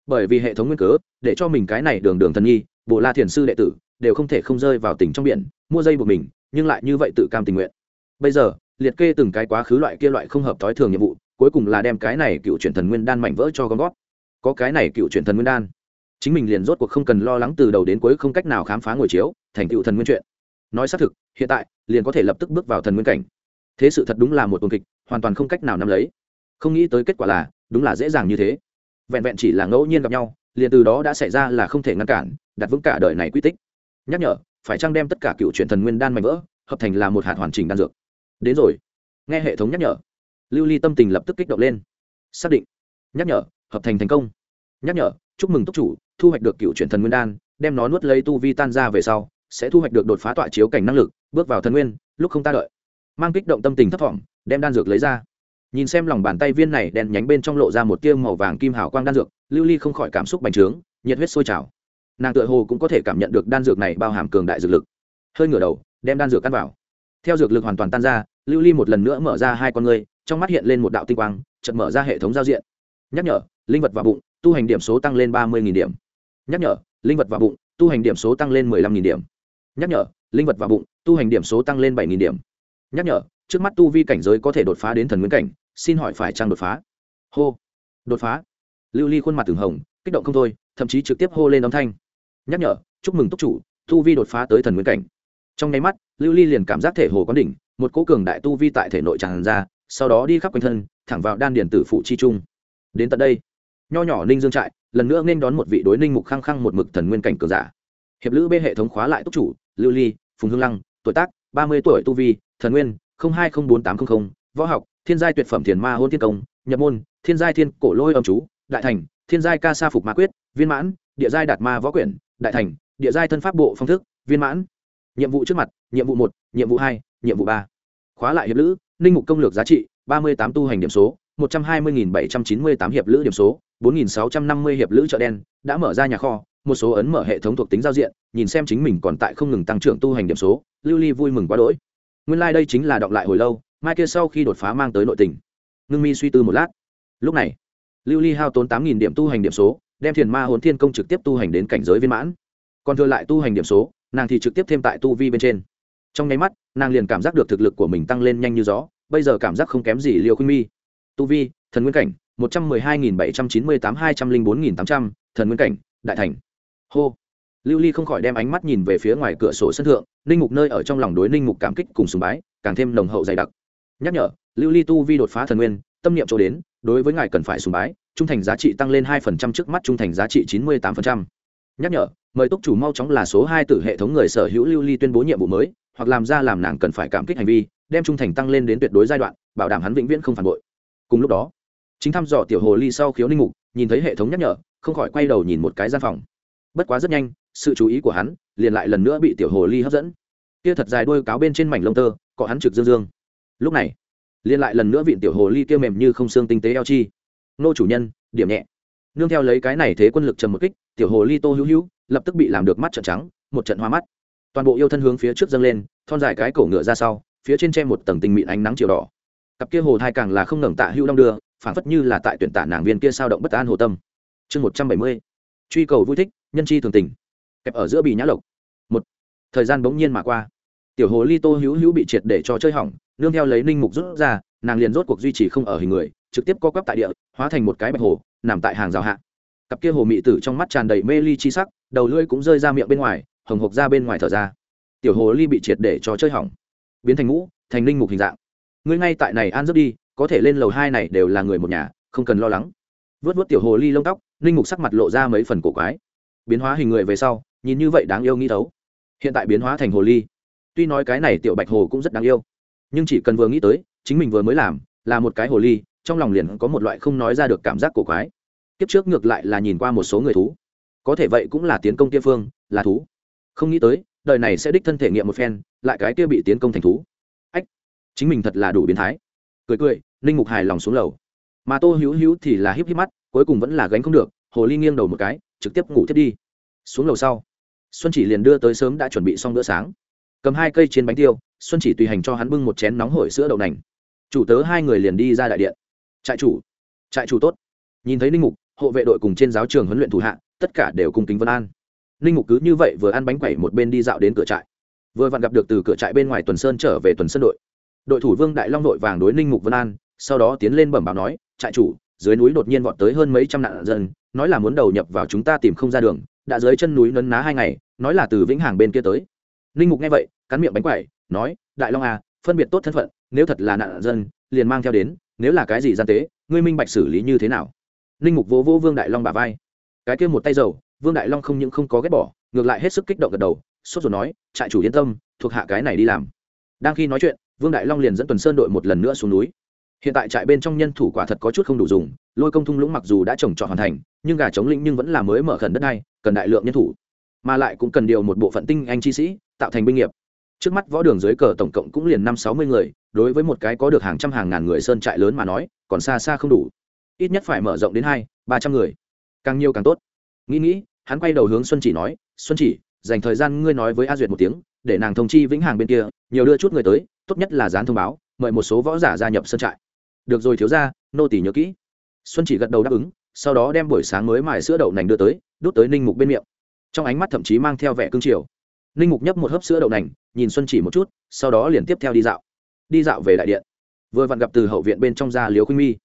Bởi vì hệ thống nguyên cớ, để cho mình cái này đường đường thần nghi, bộ la thiền sư đệ tử, đều không thể không rơi vào tỉnh trong biển, mua dây buộc mình, nhưng lại như vậy tự cam tình nguyện. Bây giờ, liệt kê từng cái quá khứ loại kia loại không hợp thói thường nhiệm vụ cuối cùng là đem cái này cựu chuyển thần nguyên đan mảnh vỡ cho gom gót. Có cái này cựu chuyển thần nguyên đan, chính mình liền rốt cuộc không cần lo lắng từ đầu đến cuối không cách nào khám phá ngồi chiếu, thành cựu thần nguyên chuyện. Nói xác thực, hiện tại, liền có thể lập tức bước vào thần nguyên cảnh. Thế sự thật đúng là một tuần kịch, hoàn toàn không cách nào nắm lấy. Không nghĩ tới kết quả là, đúng là dễ dàng như thế. Vẹn vẹn chỉ là ngẫu nhiên gặp nhau, liền từ đó đã xảy ra là không thể ngăn cản, đặt vững cả đời này quy tích. Nhắc nhở, phải chăng đem tất cả cựu truyền thần nguyên đan mạnh vỡ, hợp thành là một hạt hoàn chỉnh đan dược? Đến rồi. Nghe hệ thống nhắc nhở lưu ly tâm tình lập tức kích động lên. Xác định. Nhắc nhở, hợp thành thành công. Nhắc nhở, chúc mừng túc chủ, thu hoạch được cựu truyền thần nguyên đan, đem nó nuốt lấy tu vi tan ra về sau, sẽ thu hoạch được đột phá tọa chiếu cảnh năng lực, bước vào thần nguyên, lúc không ta đợi. Mang kích động tâm tình thấp thỏm, đem đan dược lấy ra. Nhìn xem lòng bàn tay viên này đen nhánh bên trong lộ ra một tiêu màu vàng kim hào quang đan dược, lưu ly không khỏi cảm xúc bành trướng, nhiệt huyết sôi trào. Nàng tựa hồ cũng có thể cảm nhận được đan dược này bao hàm cường đại dược lực. Hơi ngửa đầu, đem đan dược cắt vào. Theo dược lực hoàn toàn tan ra, lưu ly một lần nữa mở ra hai con ngươi trong mắt hiện lên một đạo tinh quang, chợt mở ra hệ thống giao diện. Nhắc nhở, linh vật và bụng, tu hành điểm số tăng lên ba mươi điểm. Nhắc nhở, linh vật và bụng, tu hành điểm số tăng lên mười lăm điểm. Nhắc nhở, linh vật và bụng, tu hành điểm số tăng lên bảy điểm. Nhắc nhở, trước mắt tu vi cảnh giới có thể đột phá đến thần nguyên cảnh, xin hỏi phải trang đột phá? Hô. Đột phá. Lưu ly khuôn mặt từng hồng, kích động không thôi, thậm chí trực tiếp hô lên âm thanh. Nhắc nhở, chúc mừng túc chủ, tu vi đột phá tới thần nguyên cảnh. Trong nháy mắt, lưu ly liền cảm giác thể hồ quán đỉnh, một cố cường đại tu vi tại thể nội tràn ra sau đó đi khắp quanh thân, thẳng vào đan điền tử phụ chi trung. Đến tận đây, nho nhỏ ninh dương trại, lần nữa nên đón một vị đối ninh mục khăng khăng một mực thần nguyên cảnh cường giả. Hiệp lữ bê hệ thống khóa lại túc chủ, lưu ly, phùng hương lăng, tuổi tác, ba mươi tuổi tu vi, thần nguyên hai không bốn tám trăm linh võ học, thiên giai tuyệt phẩm thiền ma hôn thiên công, nhập môn, thiên giai thiên cổ lôi âm chú, đại thành, thiên giai ca sa phục ma quyết, viên mãn, địa giai đạt ma võ quyển, đại thành, địa giai thân pháp bộ phong thức, viên mãn. Nhiệm vụ trước mặt, nhiệm vụ một, nhiệm vụ hai, nhiệm vụ ba. Khóa lại hiệp lữ ninh mục công lược giá trị, ba mươi tám tu hành điểm số, một trăm hai mươi bảy trăm chín mươi tám hiệp lữ điểm số, bốn nghìn sáu trăm năm mươi hiệp lữ chợ đen, đã mở ra nhà kho, một số ấn mở hệ thống thuộc tính giao diện, nhìn xem chính mình còn tại không ngừng tăng trưởng tu hành điểm số, lưu ly vui mừng quá đỗi. Nguyên lai、like、đây chính là đọng lại hồi lâu, mai kia sau khi đột phá mang tới nội tình. Ngưng mi suy tư một lát. Lúc này, lưu ly hao tốn tám nghìn điểm tu hành điểm số, đem thiền ma hồn thiên công trực tiếp tu hành đến cảnh giới viên mãn. Còn thừa lại tu hành điểm số, nàng thì trực tiếp thêm tại tu vi bên trên. Trong nháy mắt, nàng liền cảm giác được thực lực của mình tăng lên nhanh như gió bây giờ cảm giác không kém gì liều khuynh mi. Tu vi, thần nguyên cảnh, một trăm mười hai nghìn bảy trăm chín mươi tám, hai trăm linh bốn nghìn tám trăm, thần nguyên cảnh, đại thành. Hô. Lưu ly không khỏi đem ánh mắt nhìn về phía ngoài cửa sổ sân thượng, ninh mục nơi ở trong lòng đối ninh mục cảm kích cùng sùng bái, càng thêm nồng hậu dày đặc. Nhắc nhở, lưu ly tu vi đột phá thần nguyên, tâm niệm chỗ đến, đối với ngài cần phải sùng bái, trung thành giá trị tăng lên hai phần trăm trước mắt trung thành giá trị chín mươi tám phần trăm. Nhắc nhở, mời túc chủ mau chóng là số hai từ hệ thống người sở hữu lưu ly tuyên bố nhiệm vụ mới, hoặc làm ra làm nàng cần phải cảm kích hành vi đem trung thành tăng lên đến tuyệt đối giai đoạn, bảo đảm hắn vĩnh viễn không phản bội. Cùng lúc đó, chính thăm dò tiểu hồ ly sau khiếu ninh mục, nhìn thấy hệ thống nhắc nhở, không khỏi quay đầu nhìn một cái gian phòng. Bất quá rất nhanh, sự chú ý của hắn liền lại lần nữa bị tiểu hồ ly hấp dẫn. Kia thật dài đuôi cáo bên trên mảnh lông tơ có hắn trực dương dương. Lúc này, liền lại lần nữa vịn tiểu hồ ly kia mềm như không xương tinh tế eo chi. Nô chủ nhân, điểm nhẹ. Nương theo lấy cái này thế quân lực trầm một kích, tiểu hồ ly tô hữu hữu, lập tức bị làm được mắt trận trắng, một trận hoa mắt. Toàn bộ yêu thân hướng phía trước dâng lên, thon dài cái cổ ngựa ra sau phía trên tre một tầng tình mịn ánh nắng chiều đỏ. Cặp kia hồ thai càng là không ngẩng tạ hữu đong đưa phản phất như là tại tuyển tả nàng viên kia sao động bất an hồ tâm. Chương một trăm bảy mươi, truy cầu vui thích, nhân chi thường tình. Kẹp ở giữa bì nhã lộc. Một, thời gian bỗng nhiên mà qua. Tiểu hồ ly tô hữu hữu bị triệt để cho chơi hỏng, nương theo lấy ninh mục rút ra, nàng liền rốt cuộc duy trì không ở hình người, trực tiếp co quắp tại địa, hóa thành một cái bạch hồ, nằm tại hàng rào hạ. Cặp kia hồ mị tử trong mắt tràn đầy mê ly chi sắc, đầu lưỡi cũng rơi ra miệng bên ngoài, hồng hộc ra bên ngoài thở ra. Tiểu hồ ly bị triệt để cho chơi hỏng biến thành ngũ, thành linh mục hình dạng. Ngươi ngay tại này an giấc đi, có thể lên lầu hai này đều là người một nhà, không cần lo lắng. Vớt vớt tiểu hồ ly lông tóc, linh mục sắc mặt lộ ra mấy phần cổ quái. Biến hóa hình người về sau, nhìn như vậy đáng yêu nghĩ thấu. Hiện tại biến hóa thành hồ ly. Tuy nói cái này tiểu bạch hồ cũng rất đáng yêu, nhưng chỉ cần vừa nghĩ tới, chính mình vừa mới làm, là một cái hồ ly, trong lòng liền có một loại không nói ra được cảm giác cổ quái. Kiếp trước ngược lại là nhìn qua một số người thú. Có thể vậy cũng là tiến công kia phương, là thú. Không nghĩ tới đời này sẽ đích thân thể nghiệm một phen, lại cái kia bị tiến công thành thú. Ách, chính mình thật là đủ biến thái. Cười cười, ninh mục hài lòng xuống lầu. Mà tô hữu hữu thì là híp híp mắt, cuối cùng vẫn là gánh không được, hồ ly nghiêng đầu một cái, trực tiếp ngủ thiết đi. Xuống lầu sau, xuân chỉ liền đưa tới sớm đã chuẩn bị xong bữa sáng. Cầm hai cây trên bánh tiêu, xuân chỉ tùy hành cho hắn bưng một chén nóng hổi sữa đậu nành. Chủ tớ hai người liền đi ra đại điện. Trại chủ trại chủ tốt. Nhìn thấy ninh mục, hộ vệ đội cùng trên giáo trường huấn luyện thủ hạ, tất cả đều cùng kính vân an ninh mục cứ như vậy vừa ăn bánh quẩy một bên đi dạo đến cửa trại. Vừa vặn gặp được từ cửa trại bên ngoài tuần sơn trở về tuần sơn đội. Đội thủ vương đại long đội vàng đối ninh mục vân an, sau đó tiến lên bẩm báo nói, trại chủ, dưới núi đột nhiên vọt tới hơn mấy trăm nạn dân, nói là muốn đầu nhập vào chúng ta tìm không ra đường, đã dưới chân núi nấn ná hai ngày, nói là từ vĩnh hàng bên kia tới. Ninh mục nghe vậy, cắn miệng bánh quẩy, nói, đại long à phân biệt tốt thân phận, nếu thật là nạn dân, liền mang theo đến, nếu là cái gì gian tế, ngươi minh bạch xử lý như thế nào? Ninh mục vô vô vương đại long bà vai. Cái kia một tay dầu vương đại long không những không có ghét bỏ, ngược lại hết sức kích động gật đầu, sốt ruột nói, trại chủ yên tâm, thuộc hạ cái này đi làm. Đang khi nói chuyện, vương đại long liền dẫn tuần sơn đội một lần nữa xuống núi. Hiện tại trại bên trong nhân thủ quả thật có chút không đủ dùng, lôi công thung lũng mặc dù đã trồng trọt hoàn thành, nhưng gà chống lĩnh nhưng vẫn là mới mở khẩn đất này cần đại lượng nhân thủ. Mà lại cũng cần điều một bộ phận tinh anh chi sĩ, tạo thành binh nghiệp. Trước mắt võ đường dưới cờ tổng cộng cũng liền năm sáu mươi người, đối với một cái có được hàng trăm hàng ngàn người sơn trại lớn mà nói, còn xa xa không đủ. Ít nhất phải mở rộng đến hai, ba trăm người. Càng nhiều càng tốt. Nghĩ nghĩ hắn quay đầu hướng xuân chỉ nói, xuân chỉ, dành thời gian ngươi nói với a duyệt một tiếng, để nàng thông chi vĩnh hàng bên kia, nhiều đưa chút người tới, tốt nhất là dán thông báo, mời một số võ giả gia nhập sân trại. Được rồi thiếu ra nô tỷ nhớ kỹ. Xuân chỉ gật đầu đáp ứng, sau đó đem buổi sáng mới mài sữa đậu nành đưa tới, đút tới ninh mục bên miệng. Trong ánh mắt thậm chí mang theo vẻ cương triều. Ninh mục nhấp một hớp sữa đậu nành, nhìn xuân chỉ một chút, sau đó liền tiếp theo đi dạo. Đi dạo về đại điện. Vừa vặn gặp từ hậu viện bên trong ra liều khuynh mi.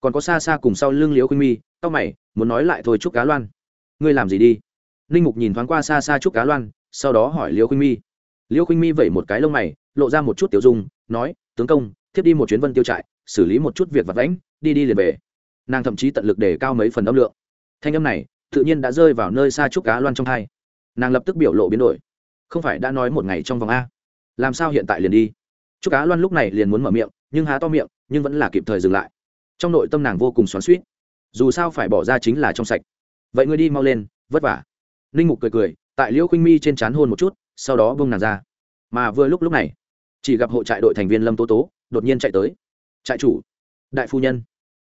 Còn có xa xa cùng sau lưng liều khuynh mi, tao mày, muốn nói lại thôi chúc cá loan ngươi làm gì đi? Ninh mục nhìn thoáng qua xa xa chúc cá loan, sau đó hỏi liêu khuynh mi. Liêu khuynh mi vẩy một cái lông mày, lộ ra một chút tiểu dung, nói, tướng công, thiếp đi một chuyến vân tiêu trại, xử lý một chút việc vặt vãnh, đi đi liền về. Nàng thậm chí tận lực để cao mấy phần âm lượng. Thanh âm này, tự nhiên đã rơi vào nơi xa trúc cá loan trong hai nàng lập tức biểu lộ biến đổi. Không phải đã nói một ngày trong vòng a? Làm sao hiện tại liền đi? Trúc cá loan lúc này liền muốn mở miệng, nhưng há to miệng, nhưng vẫn là kịp thời dừng lại. Trong nội tâm nàng vô cùng xoắn suýt dù sao phải bỏ ra chính là trong sạch vậy ngươi đi mau lên, vất vả. Ninh mục cười cười, tại liễu khuynh mi trên c h á n hôn một chút, sau đó bông nàng ra. Mà vừa lúc lúc này, chỉ gặp hộ trại đội thành viên lâm tố tố đột nhiên chạy tới. Trại chủ, đại phu nhân.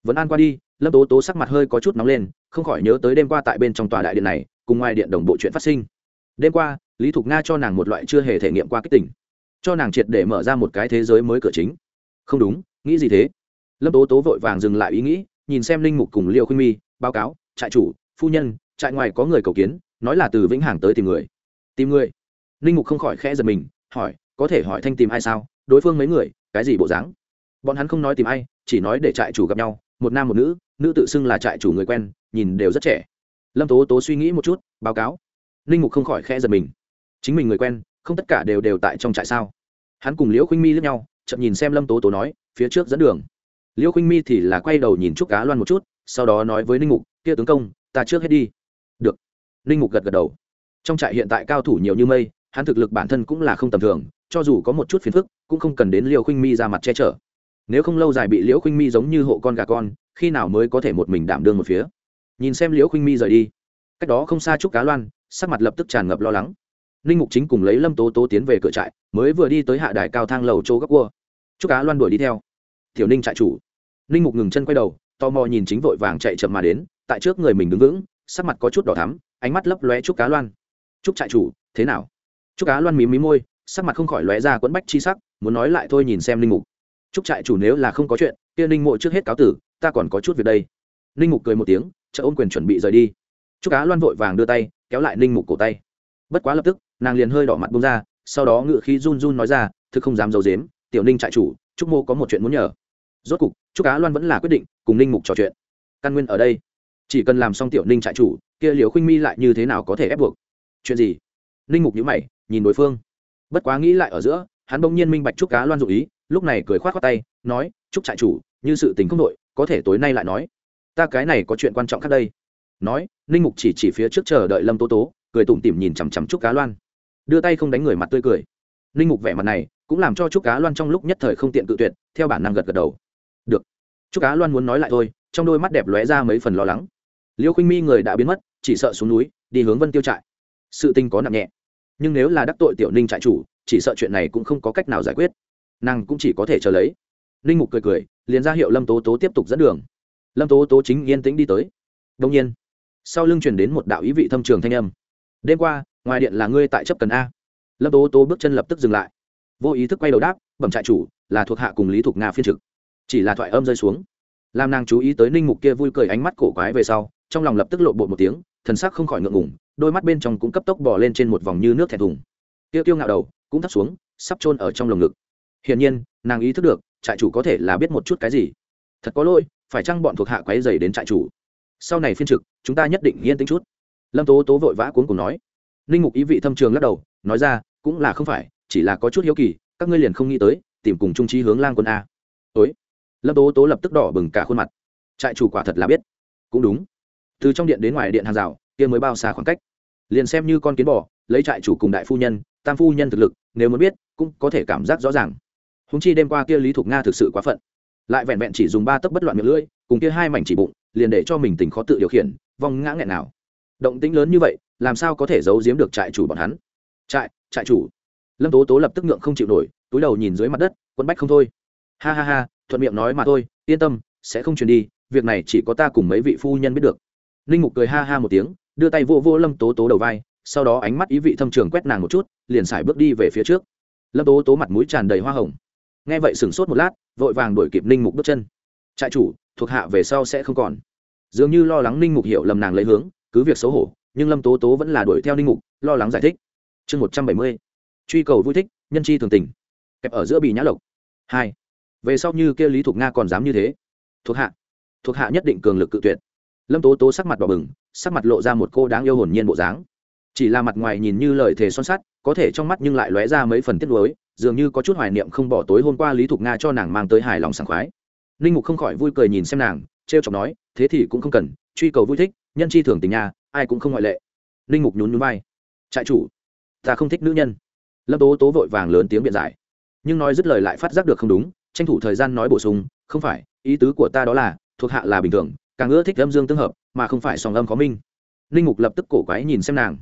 Vẫn an qua đi. Lâm tố tố sắc mặt hơi có chút nóng lên, không khỏi nhớ tới đêm qua tại bên trong tòa đại điện này, cùng ngoài điện đồng bộ chuyện phát sinh. Đêm qua, lý thục nga cho nàng một loại chưa hề thể nghiệm qua kích tỉnh cho nàng triệt để mở ra một cái thế giới mới cửa chính. Không đúng, nghĩ gì thế? Lâm tố tố vội vàng dừng lại ý nghĩ, nhìn xem linh mục cùng liêu khuynh mi, báo cáo, trại chủ phu nhân, trại ngoài có người cầu kiến, nói là từ vĩnh hằng tới tìm người. Tìm người? Linh mục không khỏi khẽ giật mình, hỏi, có thể hỏi thanh tìm ai sao? Đối phương mấy người, cái gì bộ dáng? Bọn hắn không nói tìm ai, chỉ nói để trại chủ gặp nhau, một nam một nữ nữ tự xưng là trại chủ người quen, nhìn đều rất trẻ. Lâm tố tố suy nghĩ một chút, báo cáo. Ninh mục không khỏi khẽ giật mình. Chính mình người quen, không tất cả đều đều tại trong trại sao? Hắn cùng liễu khuynh mi lướt nhau chậm nhìn xem lâm tố tố nói, phía trước dẫn đường. Liễu khuynh mi thì là quay đầu nhìn trúc cá loan một chút, sau đó nói với ninh mục, kia tướng công ta trước hết đi. Được. Ninh mục gật gật đầu. Trong trại hiện tại cao thủ nhiều như mây, hắn thực lực bản thân cũng là không tầm thường, cho dù có một chút phiền phức, cũng không cần đến liều khinh mi ra mặt che chở. Nếu không lâu dài bị liễu khinh mi giống như hộ con gà con, khi nào mới có thể một mình đảm đương một phía? Nhìn xem liễu khinh mi rời đi. Cách đó không xa trúc cá loan, sắc mặt lập tức tràn ngập lo lắng. Ninh mục chính cùng lấy lâm tố tố tiến về cửa trại, mới vừa đi tới hạ đài cao thang lầu chỗ gấp cua. Trúc cá loan đuổi đi theo. Tiểu ninh trại chủ. Ninh mục ngừng chân quay đầu, tò mò nhìn chính vội vàng chạy chậm mà đến tại trước người mình đứng vững, sắc mặt có chút đỏ thắm, ánh mắt lấp lóe chúc cá loan. Chúc trại chủ, thế nào? Chúc cá loan mí mí môi, sắc mặt không khỏi lóe ra quẫn bách chi sắc, muốn nói lại thôi nhìn xem linh mục. Chúc trại chủ nếu là không có chuyện, kia ninh mộ trước hết cáo tử, ta còn có chút việc đây. Ninh mục cười một tiếng chợ ôm quyền chuẩn bị rời đi. Chúc cá loan vội vàng đưa tay, kéo lại ninh mục cổ tay. Bất quá lập tức, nàng liền hơi đỏ mặt bông ra, sau đó ngự khí run run nói ra, thực không dám giấu dếm tiểu ninh trại chủ chúc mô có một chuyện muốn nhờ. Rốt cục chúc cá loan vẫn là quyết định cùng ninh mục trò chuyện. Căn nguyên ở đây chỉ cần làm xong tiểu ninh trại chủ, kia liều khinh mi lại như thế nào có thể ép buộc? Chuyện gì? Ninh mục nhữ mày, nhìn đối phương. Bất quá nghĩ lại ở giữa, hắn bỗng nhiên minh bạch trúc cá loan dụ ý, lúc này cười khoát khoát tay, nói, trúc trại chủ, như sự tình không đội có thể tối nay lại nói. Ta cái này có chuyện quan trọng khác đây. Nói, ninh mục chỉ chỉ phía trước chờ đợi lâm tố tố, cười tủm tỉm nhìn chằm chằm trúc cá loan. Đưa tay không đánh người mặt tươi cười. Ninh mục vẻ mặt này, cũng làm cho trúc cá loan trong lúc nhất thời không tiện cự tuyệt, theo bản năng gật gật đầu. Được. Trúc cá loan muốn nói lại thôi, trong đôi mắt đẹp lóe ra mấy phần lo lắng liêu khinh mi người đã biến mất, chỉ sợ xuống núi, đi hướng vân tiêu trại. Sự tình có nặng nhẹ, nhưng nếu là đắc tội tiểu ninh trại chủ, chỉ sợ chuyện này cũng không có cách nào giải quyết. Nàng cũng chỉ có thể chờ lấy. Ninh mục cười cười, liền ra hiệu lâm tố tố tiếp tục dẫn đường. Lâm tố tố chính yên tĩnh đi tới. Đông nhiên, sau lưng truyền đến một đạo ý vị thâm trường thanh âm. Đêm qua, ngoài điện là ngươi tại chấp cần a. Lâm tố tố bước chân lập tức dừng lại. Vô ý thức quay đầu đáp, bẩm trại chủ, là thuộc hạ cùng lý thục nga phiên trực, chỉ là thoại âm rơi xuống. Làm nàng chú ý tới ninh mục kia vui cười ánh mắt cổ quái về sau trong lòng lập tức lộ bộ một tiếng, thần sắc không khỏi ngượng ngùng, đôi mắt bên trong cũng cấp tốc bỏ lên trên một vòng như nước thẹn thùng. Tiêu tiêu ngạo đầu, cũng thấp xuống, sắp chôn ở trong lồng ngực. Hiển nhiên, nàng ý thức được, trại chủ có thể là biết một chút cái gì. Thật có lỗi, phải chăng bọn thuộc hạ quấy dày đến trại chủ? Sau này phiên trực, chúng ta nhất định yên tĩnh chút. Lâm tố tố vội vã cuốn cùng nói. Ninh mục ý vị thâm trường lắc đầu, nói ra, cũng là không phải, chỉ là có chút hiếu kỳ, các ngươi liền không nghĩ tới, tìm cùng trung trí hướng lang quân a. Ối lâm tố tố lập tức đỏ bừng cả khuôn mặt. Trại chủ quả thật là biết. Cũng đúng từ trong điện đến ngoài điện hàng rào, kia mới bao xa khoảng cách. Liền xem như con kiến bò, lấy trại chủ cùng đại phu nhân, tam phu nhân thực lực, nếu muốn biết, cũng có thể cảm giác rõ ràng. Húng chi đêm qua kia lý thục nga thực sự quá phận. Lại vẹn vẹn chỉ dùng ba tấc bất loạn miệng lưỡi, cùng kia hai mảnh chỉ bụng, liền để cho mình tình khó tự điều khiển, vong ngã nghẹn nào. Động tĩnh lớn như vậy, làm sao có thể giấu giếm được trại chủ bọn hắn? Trại trại chủ. Lâm tố tố lập tức ngượng không chịu nổi, túi đầu nhìn dưới mặt đất quân bách không thôi. Ha ha ha, thuận miệng nói mà thôi, yên tâm, sẽ không truyền đi, việc này chỉ có ta cùng mấy vị phu nhân biết được ninh mục cười ha ha một tiếng, đưa tay vô vô lâm tố tố đầu vai, sau đó ánh mắt ý vị thâm trường quét nàng một chút, liền sải bước đi về phía trước. Lâm tố tố mặt mũi tràn đầy hoa hồng. Nghe vậy sửng sốt một lát, vội vàng đuổi kịp ninh mục bước chân. Trại chủ, thuộc hạ về sau sẽ không còn. Dường như lo lắng ninh mục hiểu lầm nàng lấy hướng, cứ việc xấu hổ, nhưng lâm tố tố vẫn là đuổi theo ninh mục, lo lắng giải thích. Chương một trăm bảy mươi, truy cầu vui thích, nhân chi thường tình. Kẹp ở giữa bị nhã lộc. Hai, về sau như kia lý thục nga còn dám như thế. Thuộc hạ thuộc hạ nhất định cường lực cự tuyệt lâm tố tố sắc mặt đỏ bừng, sắc mặt lộ ra một cô đáng yêu hồn nhiên bộ dáng. Chỉ là mặt ngoài nhìn như lời thề son sắt, có thể trong mắt nhưng lại lóe ra mấy phần tiết lối dường như có chút hoài niệm không bỏ tối hôm qua lý thục nga cho nàng mang tới hài lòng sảng khoái. Ninh mục không khỏi vui cười nhìn xem nàng t r e o chọc nói, thế thì cũng không cần, truy cầu vui thích, nhân chi thường tình nhà ai cũng không ngoại lệ. Ninh mục nhún nhún vai. Trại chủ, ta không thích nữ nhân. Lâm tố tố vội vàng lớn tiếng biện giải. Nhưng nói dứt lời lại phát giác được không đúng, tranh thủ thời gian nói bổ sung, không phải, ý tứ của ta đó là, thuộc hạ là bình thường càng ưa thích âm dương tương hợp, mà không phải song âm có minh. Ninh mục lập tức cổ quái nhìn xem nàng.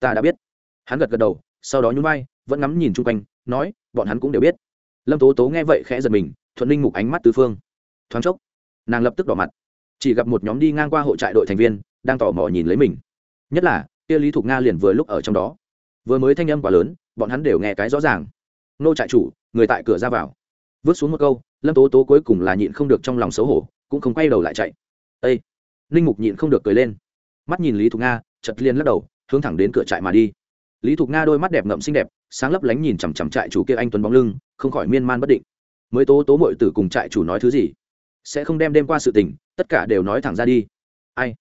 Ta đã biết. Hắn gật gật đầu, sau đó nhún vai, vẫn ngắm nhìn chung quanh, nói, bọn hắn cũng đều biết. Lâm tố tố nghe vậy khẽ giật mình, thuận ninh mục ánh mắt tứ phương. Thoáng chốc, nàng lập tức đỏ mặt. Chỉ gặp một nhóm đi ngang qua hộ trại đội thành viên, đang tò mò nhìn lấy mình. Nhất là, kia lý thục nga liền vừa lúc ở trong đó. Vừa mới thanh âm quá lớn, bọn hắn đều nghe cái rõ ràng. Nô trại chủ, người tại cửa ra vào. Vứt xuống một câu, lâm tố tố cuối cùng là nhịn không được trong lòng xấu hổ, cũng không quay đầu lại chạy ây ninh mục nhịn không được cười lên. Mắt nhìn lý thục nga chật liền lắc đầu, hướng thẳng đến cửa trại mà đi. Lý thục nga đôi mắt đẹp ngậm xinh đẹp, sáng lấp lánh nhìn chằm chằm trại chủ kia anh tuấn bóng lưng, không khỏi miên man bất định. Mới tố tố mội tử cùng trại chủ nói thứ gì? Sẽ không đem đêm qua sự tình, tất cả đều nói thẳng ra đi. Ai?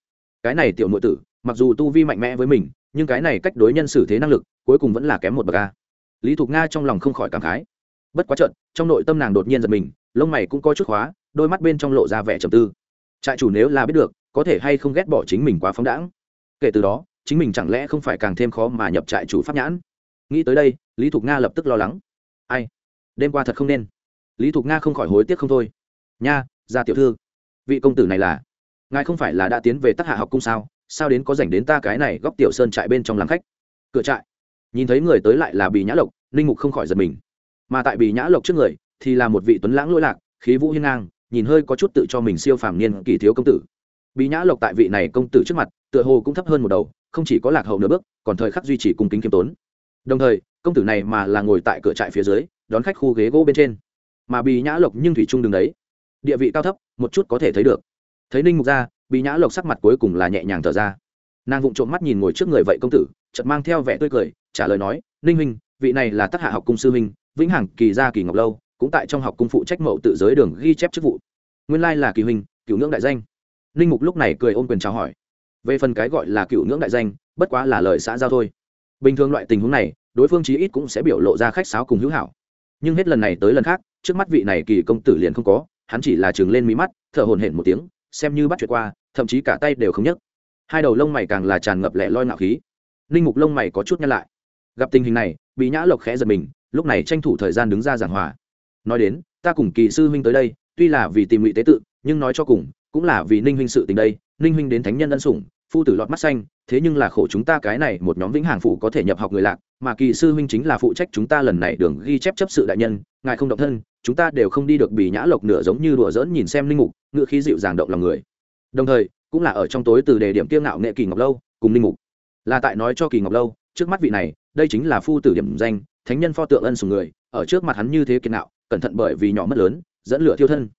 Cái này tiểu mội tử, mặc dù tu vi mạnh mẽ với mình, nhưng cái này cách đối nhân xử thế năng lực, cuối cùng vẫn là kém một bậc a. Lý thục nga trong lòng không khỏi cảm khái. Bất quá trận trong nội tâm nàng đột nhiên giật mình, lông mày cũng có chút khóa, đôi mắt bên trong lộ ra vẻ trầm tư trại chủ nếu là biết được, có thể hay không ghét bỏ chính mình quá phóng đãng. Kể từ đó, chính mình chẳng lẽ không phải càng thêm khó mà nhập trại chủ pháp nhãn? Nghĩ tới đây, lý thục nga lập tức lo lắng. Ai? Đêm qua thật không nên. Lý thục nga không khỏi hối tiếc không thôi. Nha ra tiểu thư. Vị công tử này là? Ngài không phải là đã tiến về tác hạ học cung sao? Sao đến có dành đến ta cái này góc tiểu sơn trại bên trong làm khách? Cửa trại. Nhìn thấy người tới lại là bì nhã lộc, ninh mục không khỏi giật mình. Mà tại bì nhã lộc trước người thì là một vị tuấn lãng lỗi lạc, khí vũ hiên ngang nhìn hơi có chút tự cho mình siêu phàm niên kỳ thiếu công tử. Bị nhã lộc tại vị này công tử trước mặt, tựa hồ cũng thấp hơn một đầu, không chỉ có lạc hậu nửa bước, còn thời khắc duy trì cung kính kiêm tốn. Đồng thời, công tử này mà là ngồi tại cửa trại phía dưới, đón khách khu ghế gỗ bên trên. Mà bị nhã lộc nhưng thủy trung đường đấy. Địa vị cao thấp, một chút có thể thấy được. Thấy ninh mục ra bị nhã lộc sắc mặt cuối cùng là nhẹ nhàng thở ra. Nàng vụng trộm mắt nhìn ngồi trước người vậy công tử, chợt mang theo vẻ tươi cười, trả lời nói, ninh huynh, vị này là tác hạ học cung sư huynh, vĩnh hằng kỳ gia kỳ ngọc lâu cũng tại trong học cung phụ trách mậu tự giới đường ghi chép chức vụ. Nguyên lai là kỳ huynh cựu ngưỡng đại danh. Ninh mục lúc này cười ôm quyền chào hỏi. Về phần cái gọi là cựu ngưỡng đại danh, bất quá là lời xã giao thôi. Bình thường loại tình huống này, đối phương chí ít cũng sẽ biểu lộ ra khách sáo cùng hữu hảo. Nhưng hết lần này tới lần khác, trước mắt vị này kỳ công tử liền không có, hắn chỉ là chừng lên mí mắt, thở hồn hển một tiếng, xem như bắt chuyện qua, thậm chí cả tay đều không nhấc. Hai đầu lông mày càng là tràn ngập lẹ loi ngạo khí. Ninh mục lông mày có chút nhăn lại. Gặp tình hình này bị nhã lộc khẽ giật mình, lúc này tranh thủ thời gian đứng ra giảng hòa nói đến, ta cùng kỳ sư huynh tới đây, tuy là vì tìm ngụy tế tự, nhưng nói cho cùng, cũng là vì ninh huynh sự tình đây. Ninh huynh đến thánh nhân ân sủng, phu tử lọt mắt xanh, thế nhưng là khổ chúng ta cái này một nhóm vĩnh hàng phụ có thể nhập học người lạc, mà kỳ sư huynh chính là phụ trách chúng ta lần này đường ghi chép chấp sự đại nhân, ngài không động thân, chúng ta đều không đi được bị nhã lộc nửa giống như đùa dỡn nhìn xem linh mục, ngựa khí dịu dàng động lòng người. Đồng thời, cũng là ở trong tối từ đề điểm kiêng ngạo nghệ kỳ ngọc lâu, cùng linh mục. Là tại nói cho kỳ ngọc lâu, trước mắt vị này, đây chính là phu tử điểm danh, thánh nhân pho tượng ân sủng người, ở trước mặt hắn như thế kiên ngạo cẩn thận bởi vì nhỏ mất lớn, dẫn lửa thiêu thân.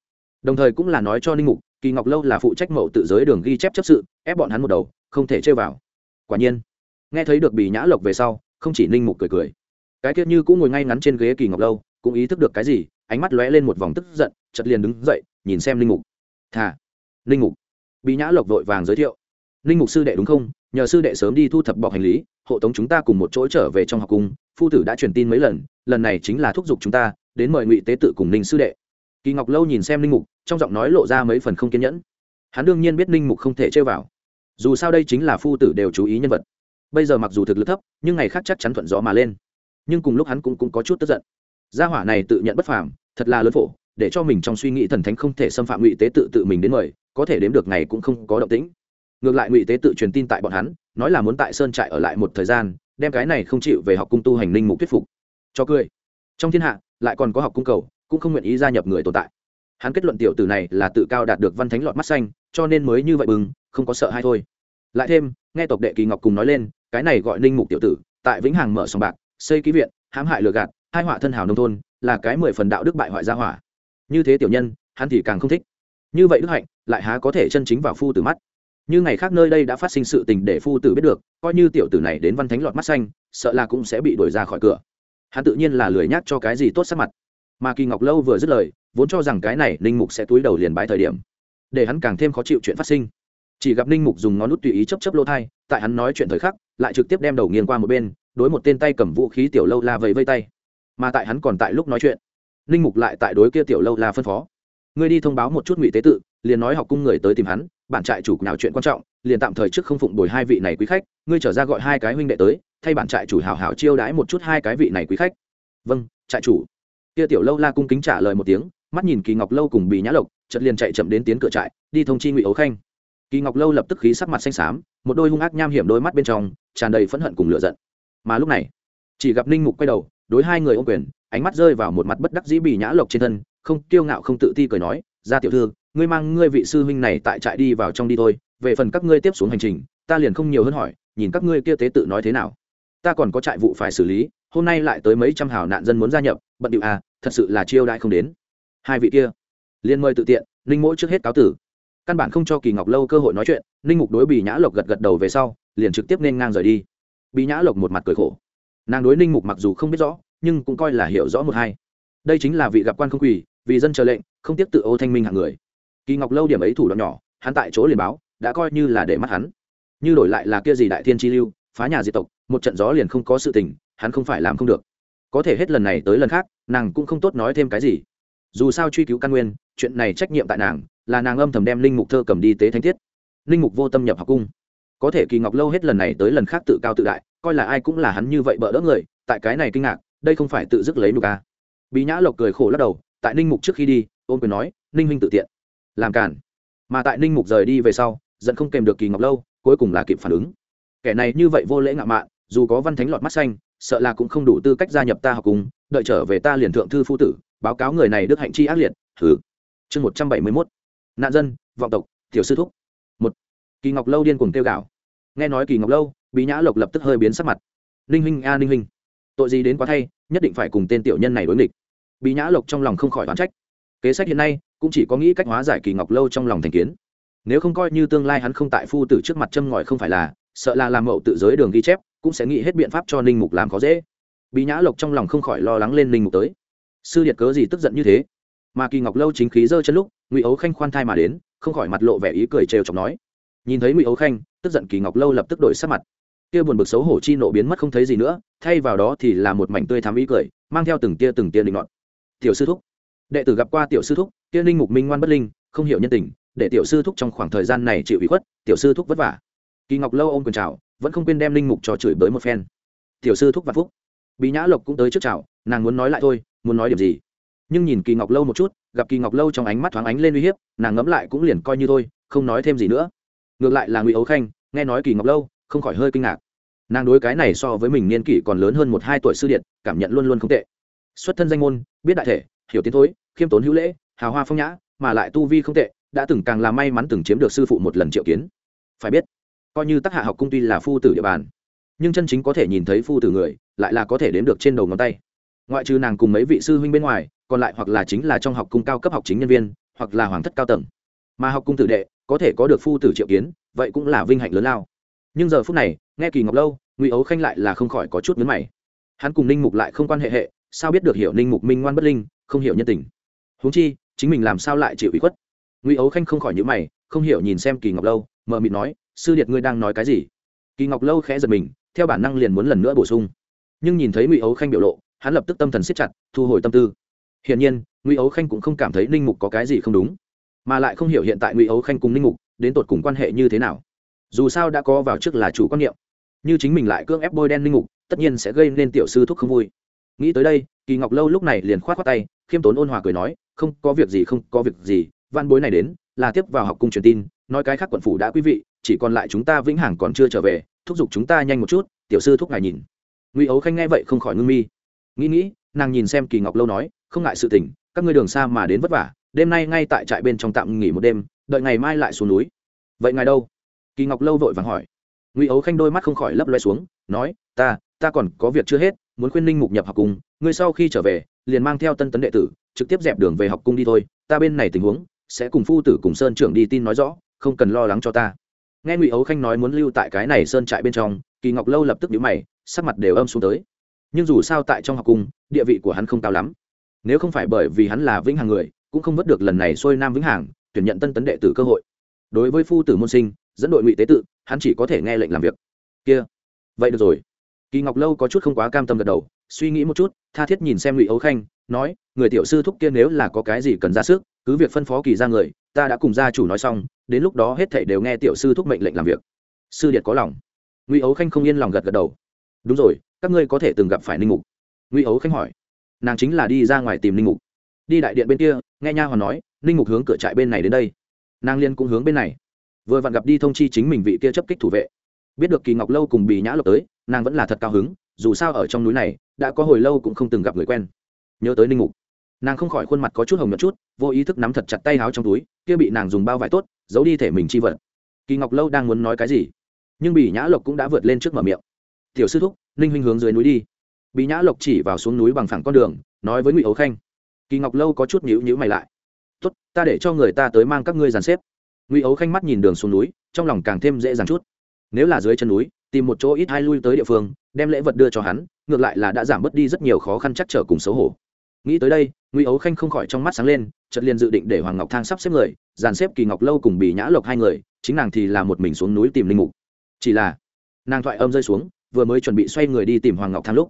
Đồng thời cũng là nói cho ninh mục, kỳ ngọc lâu là phụ trách mậu tự giới đường ghi chép chấp sự, ép bọn hắn một đầu, không thể chơi vào. Quả nhiên, nghe thấy được bị nhã lộc về sau, không chỉ ninh mục cười cười, cái tiết như cũng ngồi ngay ngắn trên ghế kỳ ngọc lâu, cũng ý thức được cái gì, ánh mắt lóe lên một vòng tức giận chật liền đứng dậy, nhìn xem ninh mục. Thà, ninh mục. Bị nhã lộc vội vàng giới thiệu. Ninh mục sư đệ đúng không? Nhờ sư đệ sớm đi thu thập bọc hành lý, hộ tống chúng ta cùng một chỗ trở về trong học cung. Phu tử đã truyền tin mấy lần lần này chính là thúc giục chúng ta đến mời ngụy tế tự cùng ninh sư đệ kỳ ngọc lâu nhìn xem ninh mục trong giọng nói lộ ra mấy phần không kiên nhẫn hắn đương nhiên biết ninh mục không thể chơi vào dù sao đây chính là phu tử đều chú ý nhân vật bây giờ mặc dù thực lực thấp nhưng ngày khác chắc chắn thuận gió mà lên nhưng cùng lúc hắn cũng, cũng có chút tức giận gia hỏa này tự nhận bất phàm thật là lớn phổ để cho mình trong suy nghĩ thần thánh không thể xâm phạm ngụy tế tự tự mình đến mời có thể đếm được ngày cũng không có động tĩnh ngược lại ngụy tế tự truyền tin tại bọn hắn nói là muốn tại sơn trại ở lại một thời gian đem cái này không chịu về học cung tu hành ninh mục thuyết phục cho cười trong thiên hạ, lại còn có học cung cầu, cũng không nguyện ý gia nhập người tồn tại. Hắn kết luận tiểu tử này là tự cao đạt được văn thánh lọt mắt xanh, cho nên mới như vậy bừng, không có sợ hay thôi. Lại thêm, nghe tộc đệ kỳ ngọc cùng nói lên, cái này gọi ninh mục tiểu tử, tại vĩnh hằng mở sòng bạc, xây ký viện, hãm hại lừa gạt, hai họa thân hào nông thôn, là cái mười phần đạo đức bại hoại gia hỏa. Như thế tiểu nhân, hắn thì càng không thích. Như vậy đức hạnh, lại há có thể chân chính vào phu tử mắt. Như ngày khác nơi đây đã phát sinh sự tình để phu tử biết được, coi như tiểu tử này đến văn thánh lọt mắt xanh, sợ là cũng sẽ bị đuổi ra khỏi cửa hắn tự nhiên là lười nhác cho cái gì tốt sắc mặt. Mà kỳ ngọc lâu vừa dứt lời, vốn cho rằng cái này ninh mục sẽ túi đầu liền bãi thời điểm, để hắn càng thêm khó chịu chuyện phát sinh. Chỉ gặp ninh mục dùng ngón nút tùy ý chấp chấp lỗ thai tại hắn nói chuyện thời khắc, lại trực tiếp đem đầu nghiêng qua một bên, đối một tên tay cầm vũ khí tiểu lâu la vẫy vây tay. Mà tại hắn còn tại lúc nói chuyện, ninh mục lại tại đối kia tiểu lâu la phân phó. Ngươi đi thông báo một chút ngụy tế tự, liền nói học cung người tới tìm hắn bản trại chủ nào chuyện quan trọng, liền tạm thời trước không phụng bồi hai vị này quý khách, ngươi trở ra gọi hai cái huynh đệ tới, thay bản trại chủ hào hào chiêu đãi một chút hai cái vị này quý khách. Vâng trại chủ. Kia tiểu lâu la cung kính trả lời một tiếng, mắt nhìn kỳ ngọc lâu cùng bị nhã lộc, chợt liền chạy chậm đến tiến cửa trại, đi thông chi ngụy ấu khanh. Kỳ ngọc lâu lập tức khí sắc mặt xanh xám, một đôi hung ác nham hiểm đôi mắt bên trong, tràn đầy phẫn hận cùng lửa giận. Mà lúc này, chỉ gặp ninh mục quay đầu, đối hai người ô quyền, ánh mắt rơi vào một mặt bất đắc dĩ bị nhã lộc trên thân, không kiêu ngạo không tự ti cười nói ra tiểu thư ngươi mang ngươi vị sư huynh này tại trại đi vào trong đi thôi, về phần các ngươi tiếp xuống hành trình, ta liền không nhiều hơn hỏi, nhìn các ngươi kia tế tự nói thế nào. Ta còn có trại vụ phải xử lý, hôm nay lại tới mấy trăm hào nạn dân muốn gia nhập, bận điệu à thật sự là chiêu đãi không đến. Hai vị kia liên mời tự tiện, ninh mỗi trước hết cáo tử. Căn bản không cho kỳ ngọc lâu cơ hội nói chuyện, ninh mục đối bị nhã lộc gật gật đầu về sau, liền trực tiếp nên ngang rời đi. Bị nhã lộc một mặt cười khổ. Nàng đối ninh mục mặc dù không biết rõ, nhưng cũng coi là hiểu rõ một hai. Đây chính là vị gặp quan không quỳ, vì dân chờ lệnh, không tiếp tự ô thanh minh hạng người kỳ ngọc lâu điểm ấy thủ đoạn nhỏ, hắn tại chỗ liền báo, đã coi như là để mắt hắn. Như đổi lại là kia gì đại thiên chi lưu, phá nhà diệt tộc, một trận gió liền không có sự tình, hắn không phải làm không được. Có thể hết lần này tới lần khác, nàng cũng không tốt nói thêm cái gì. Dù sao truy cứu căn nguyên, chuyện này trách nhiệm tại nàng, là nàng âm thầm đem linh mục thơ cầm đi tế thanh thiết. Linh mục vô tâm nhập học cung. Có thể kỳ ngọc lâu hết lần này tới lần khác tự cao tự đại, coi là ai cũng là hắn như vậy bỡ đỡ người, tại cái này kinh ngạc, đây không phải tự dứt lấy nục à. bị nhã lộc cười khổ lắc đầu, tại ninh mục trước khi đi ôm quyền nói ninh huynh tự tiện làm cản. Mà tại ninh mục rời đi về sau, giận không kèm được kỳ ngọc lâu, cuối cùng là kịp phản ứng. Kẻ này như vậy vô lễ ngạo mạn, dù có văn thánh lọt mắt xanh, sợ là cũng không đủ tư cách gia nhập ta học cùng, đợi trở về ta liền thượng thư phu tử, báo cáo người này đức hạnh chi ác liệt thử chương một trăm bảy mươi mốt. Nạn dân, vọng tộc, tiểu sư thúc. Một. Kỳ ngọc lâu điên cùng tiêu gạo nghe nói kỳ ngọc lâu bị nhã lộc lập tức hơi biến sắc mặt. Ninh huynh, a ninh huynh. Tội gì đến quá thay, nhất định phải cùng tên tiểu nhân này đối nghịch. Bị nhã lộc trong lòng không khỏi đoán trách kế sách hiện nay cũng chỉ có nghĩ cách hóa giải kỳ ngọc lâu trong lòng thành kiến. Nếu không coi như tương lai hắn không tại phu tử trước mặt châm ngòi không phải là, sợ là làm mậu tự giới đường ghi chép, cũng sẽ nghĩ hết biện pháp cho ninh mục làm khó dễ. Bị nhã lộc trong lòng không khỏi lo lắng lên ninh mục tới. Sư điệt cớ gì tức giận như thế? Mà kỳ ngọc lâu chính khí dơ chân lúc, ngụy ấu khanh khoan thai mà đến, không khỏi mặt lộ vẻ ý cười trêu chọc nói. Nhìn thấy ngụy ấu khanh, tức giận kỳ ngọc lâu lập tức đổi sắc mặt. Kia buồn bực xấu hổ chi nộ biến mất không thấy gì nữa, thay vào đó thì là một mảnh tươi thắm ý cười, mang theo từng tia từng tia định ngọn tiểu sư thúc đệ tử gặp qua tiểu sư thúc tiên linh mục minh ngoan bất linh, không hiểu nhân tình, để tiểu sư thúc trong khoảng thời gian này chịu ủy khuất, tiểu sư thúc vất vả. Kỳ ngọc lâu ôm quyền trào vẫn không quên đem linh mục cho chửi bới một phen. Tiểu sư thúc vạn phúc. Bí nhã lộc cũng tới trước trào nàng muốn nói lại thôi, muốn nói điểm gì? Nhưng nhìn kỳ ngọc lâu một chút, gặp kỳ ngọc lâu trong ánh mắt thoáng ánh lên uy hiếp, nàng ngẫm lại cũng liền coi như thôi, không nói thêm gì nữa. Ngược lại là ngụy ấu khanh, nghe nói kỳ ngọc lâu, không khỏi hơi kinh ngạc. Nàng đối cái này so với mình niên kỷ còn lớn hơn một hai tuổi sư điện, cảm nhận luôn luôn không tệ. Xuất thân danh môn, biết đại thể hiểu tiến thối, khiêm tốn hữu lễ, hào hoa phong nhã, mà lại tu vi không tệ, đã từng càng là may mắn từng chiếm được sư phụ một lần triệu kiến. Phải biết, coi như tác hạ học cung tuy là phu tử địa bàn, nhưng chân chính có thể nhìn thấy phu tử người, lại là có thể đếm được trên đầu ngón tay. Ngoại trừ nàng cùng mấy vị sư huynh bên ngoài, còn lại hoặc là chính là trong học cung cao cấp học chính nhân viên, hoặc là hoàng thất cao tầng. Mà học cung tử đệ, có thể có được phu tử triệu kiến, vậy cũng là vinh hạnh lớn lao. Nhưng giờ phút này, nghe kỳ ngọc lâu, ngụy ấu khanh lại là không khỏi có chút mướn mày. Hắn cùng ninh mục lại không quan hệ hệ, sao biết được hiểu ninh mục minh ngoan bất linh không hiểu nhân tình. Huống chi, chính mình làm sao lại chịu ủy khuất? Ngụy ấu khanh không khỏi nhữ mày, không hiểu nhìn xem kỳ ngọc lâu, mờ mịt nói, sư điệt ngươi đang nói cái gì? Kỳ ngọc lâu khẽ giật mình, theo bản năng liền muốn lần nữa bổ sung. Nhưng nhìn thấy ngụy ấu khanh biểu lộ, hắn lập tức tâm thần siết chặt, thu hồi tâm tư. Hiển nhiên, ngụy ấu khanh cũng không cảm thấy ninh mục có cái gì không đúng, mà lại không hiểu hiện tại ngụy ấu khanh cùng ninh mục đến tột cùng quan hệ như thế nào. Dù sao đã có vào trước là chủ quan niệm, như chính mình lại cưỡng ép bôi đen ninh mục, tất nhiên sẽ gây nên tiểu sư thúc không vui. Nghĩ tới đây kỳ ngọc lâu lúc này liền k h o á t tay, khiêm tốn ôn hòa cười nói, không, có việc gì, không, có việc gì, văn bối này đến, là tiếp vào học cung truyền tin, nói cái khác quận phủ đã quý vị, chỉ còn lại chúng ta vĩnh hằng còn chưa trở về, thúc giục chúng ta nhanh một chút, tiểu sư thúc ngài nhìn. Ngụy ấu khanh nghe vậy không khỏi ngưng mi. Nghĩ nghĩ, nàng nhìn xem kỳ ngọc lâu nói, không ngại sự tỉnh các ngươi đường xa mà đến vất vả, đêm nay ngay tại trại bên trong tạm nghỉ một đêm, đợi ngày mai lại xuống núi. Vậy ngài đâu? Kỳ ngọc lâu vội vàng hỏi. Ngụy ấu khanh đôi mắt không khỏi lấp loe xuống, nói, ta ta còn có việc chưa hết muốn khuyên ninh mục nhập học cung, ngươi sau khi trở về, liền mang theo tân tấn đệ tử, trực tiếp dẹp đường về học cung đi thôi. Ta bên này tình huống, sẽ cùng phu tử cùng sơn trưởng đi tin nói rõ, không cần lo lắng cho ta. Nghe ngụy ấu khanh nói muốn lưu tại cái này sơn trại bên trong, kỳ ngọc lâu lập tức nhíu mày, sắc mặt đều âm xuống tới. Nhưng dù sao tại trong học cung, địa vị của hắn không cao lắm. Nếu không phải bởi vì hắn là vĩnh hằng người, cũng không vớt được lần này xuôi nam vĩnh hằng, tuyển nhận tân tấn đệ tử cơ hội. Đối với phu tử môn sinh, dẫn đội ngụy tế tự, hắn chỉ có thể nghe lệnh làm việc. Kia, vậy được rồi kỳ ngọc lâu có chút không quá cam tâm gật đầu, suy nghĩ một chút, tha thiết nhìn xem ngụy ấu khanh, nói, người tiểu sư thúc kia nếu là có cái gì cần ra sức, cứ việc phân phó kỳ ra người, ta đã cùng gia chủ nói xong, đến lúc đó hết thảy đều nghe tiểu sư thúc mệnh lệnh làm việc. Sư điệt có lòng. Ngụy ấu khanh không yên lòng gật gật đầu. Đúng rồi, các ngươi có thể từng gặp phải ninh mục. Ngụy ấu khanh hỏi. Nàng chính là đi ra ngoài tìm ninh mục. Đi đại điện bên kia, nghe nha hoàn nói, ninh mục hướng cửa trại bên này đến đây. Nàng liên cũng hướng bên này. Vừa vặn gặp đi thông chi chính mình vị kia chấp kích thủ vệ. Biết được kỳ ngọc lâu cùng bì nhã lộc tới nàng vẫn là thật cao hứng, dù sao ở trong núi này, đã có hồi lâu cũng không từng gặp người quen. Nhớ tới ninh mục, nàng không khỏi khuôn mặt có chút hồng nhật chút, vô ý thức nắm thật chặt tay háo trong túi, kia bị nàng dùng bao vải tốt, giấu đi thể mình chi vật. Kỳ ngọc lâu đang muốn nói cái gì? Nhưng bị nhã lộc cũng đã vượt lên trước mở miệng. Tiểu sư thúc, ninh huynh hướng dưới núi đi. Bị nhã lộc chỉ vào xuống núi bằng phẳng con đường, nói với ngụy ấu khanh. Kỳ ngọc lâu có chút nhữ nhữ mày lại. Tốt, ta để cho người ta tới mang các ngươi dàn xếp. Ngụy ấu khanh mắt nhìn đường xuống núi, trong lòng càng thêm dễ dàng chút. Nếu là dưới chân núi tìm một chỗ ít hai lui tới địa phương, đem lễ vật đưa cho hắn, ngược lại là đã giảm bớt đi rất nhiều khó khăn chắc trở cùng xấu hổ. Nghĩ tới đây, ngụy ấu khanh không khỏi trong mắt sáng lên, chợt liền dự định để hoàng ngọc thang sắp xếp người, dàn xếp kỳ ngọc lâu cùng bì nhã lộc hai người, chính nàng thì là một mình xuống núi tìm linh mục. Chỉ là, nàng thoại âm rơi xuống, vừa mới chuẩn bị xoay người đi tìm hoàng ngọc thang lúc,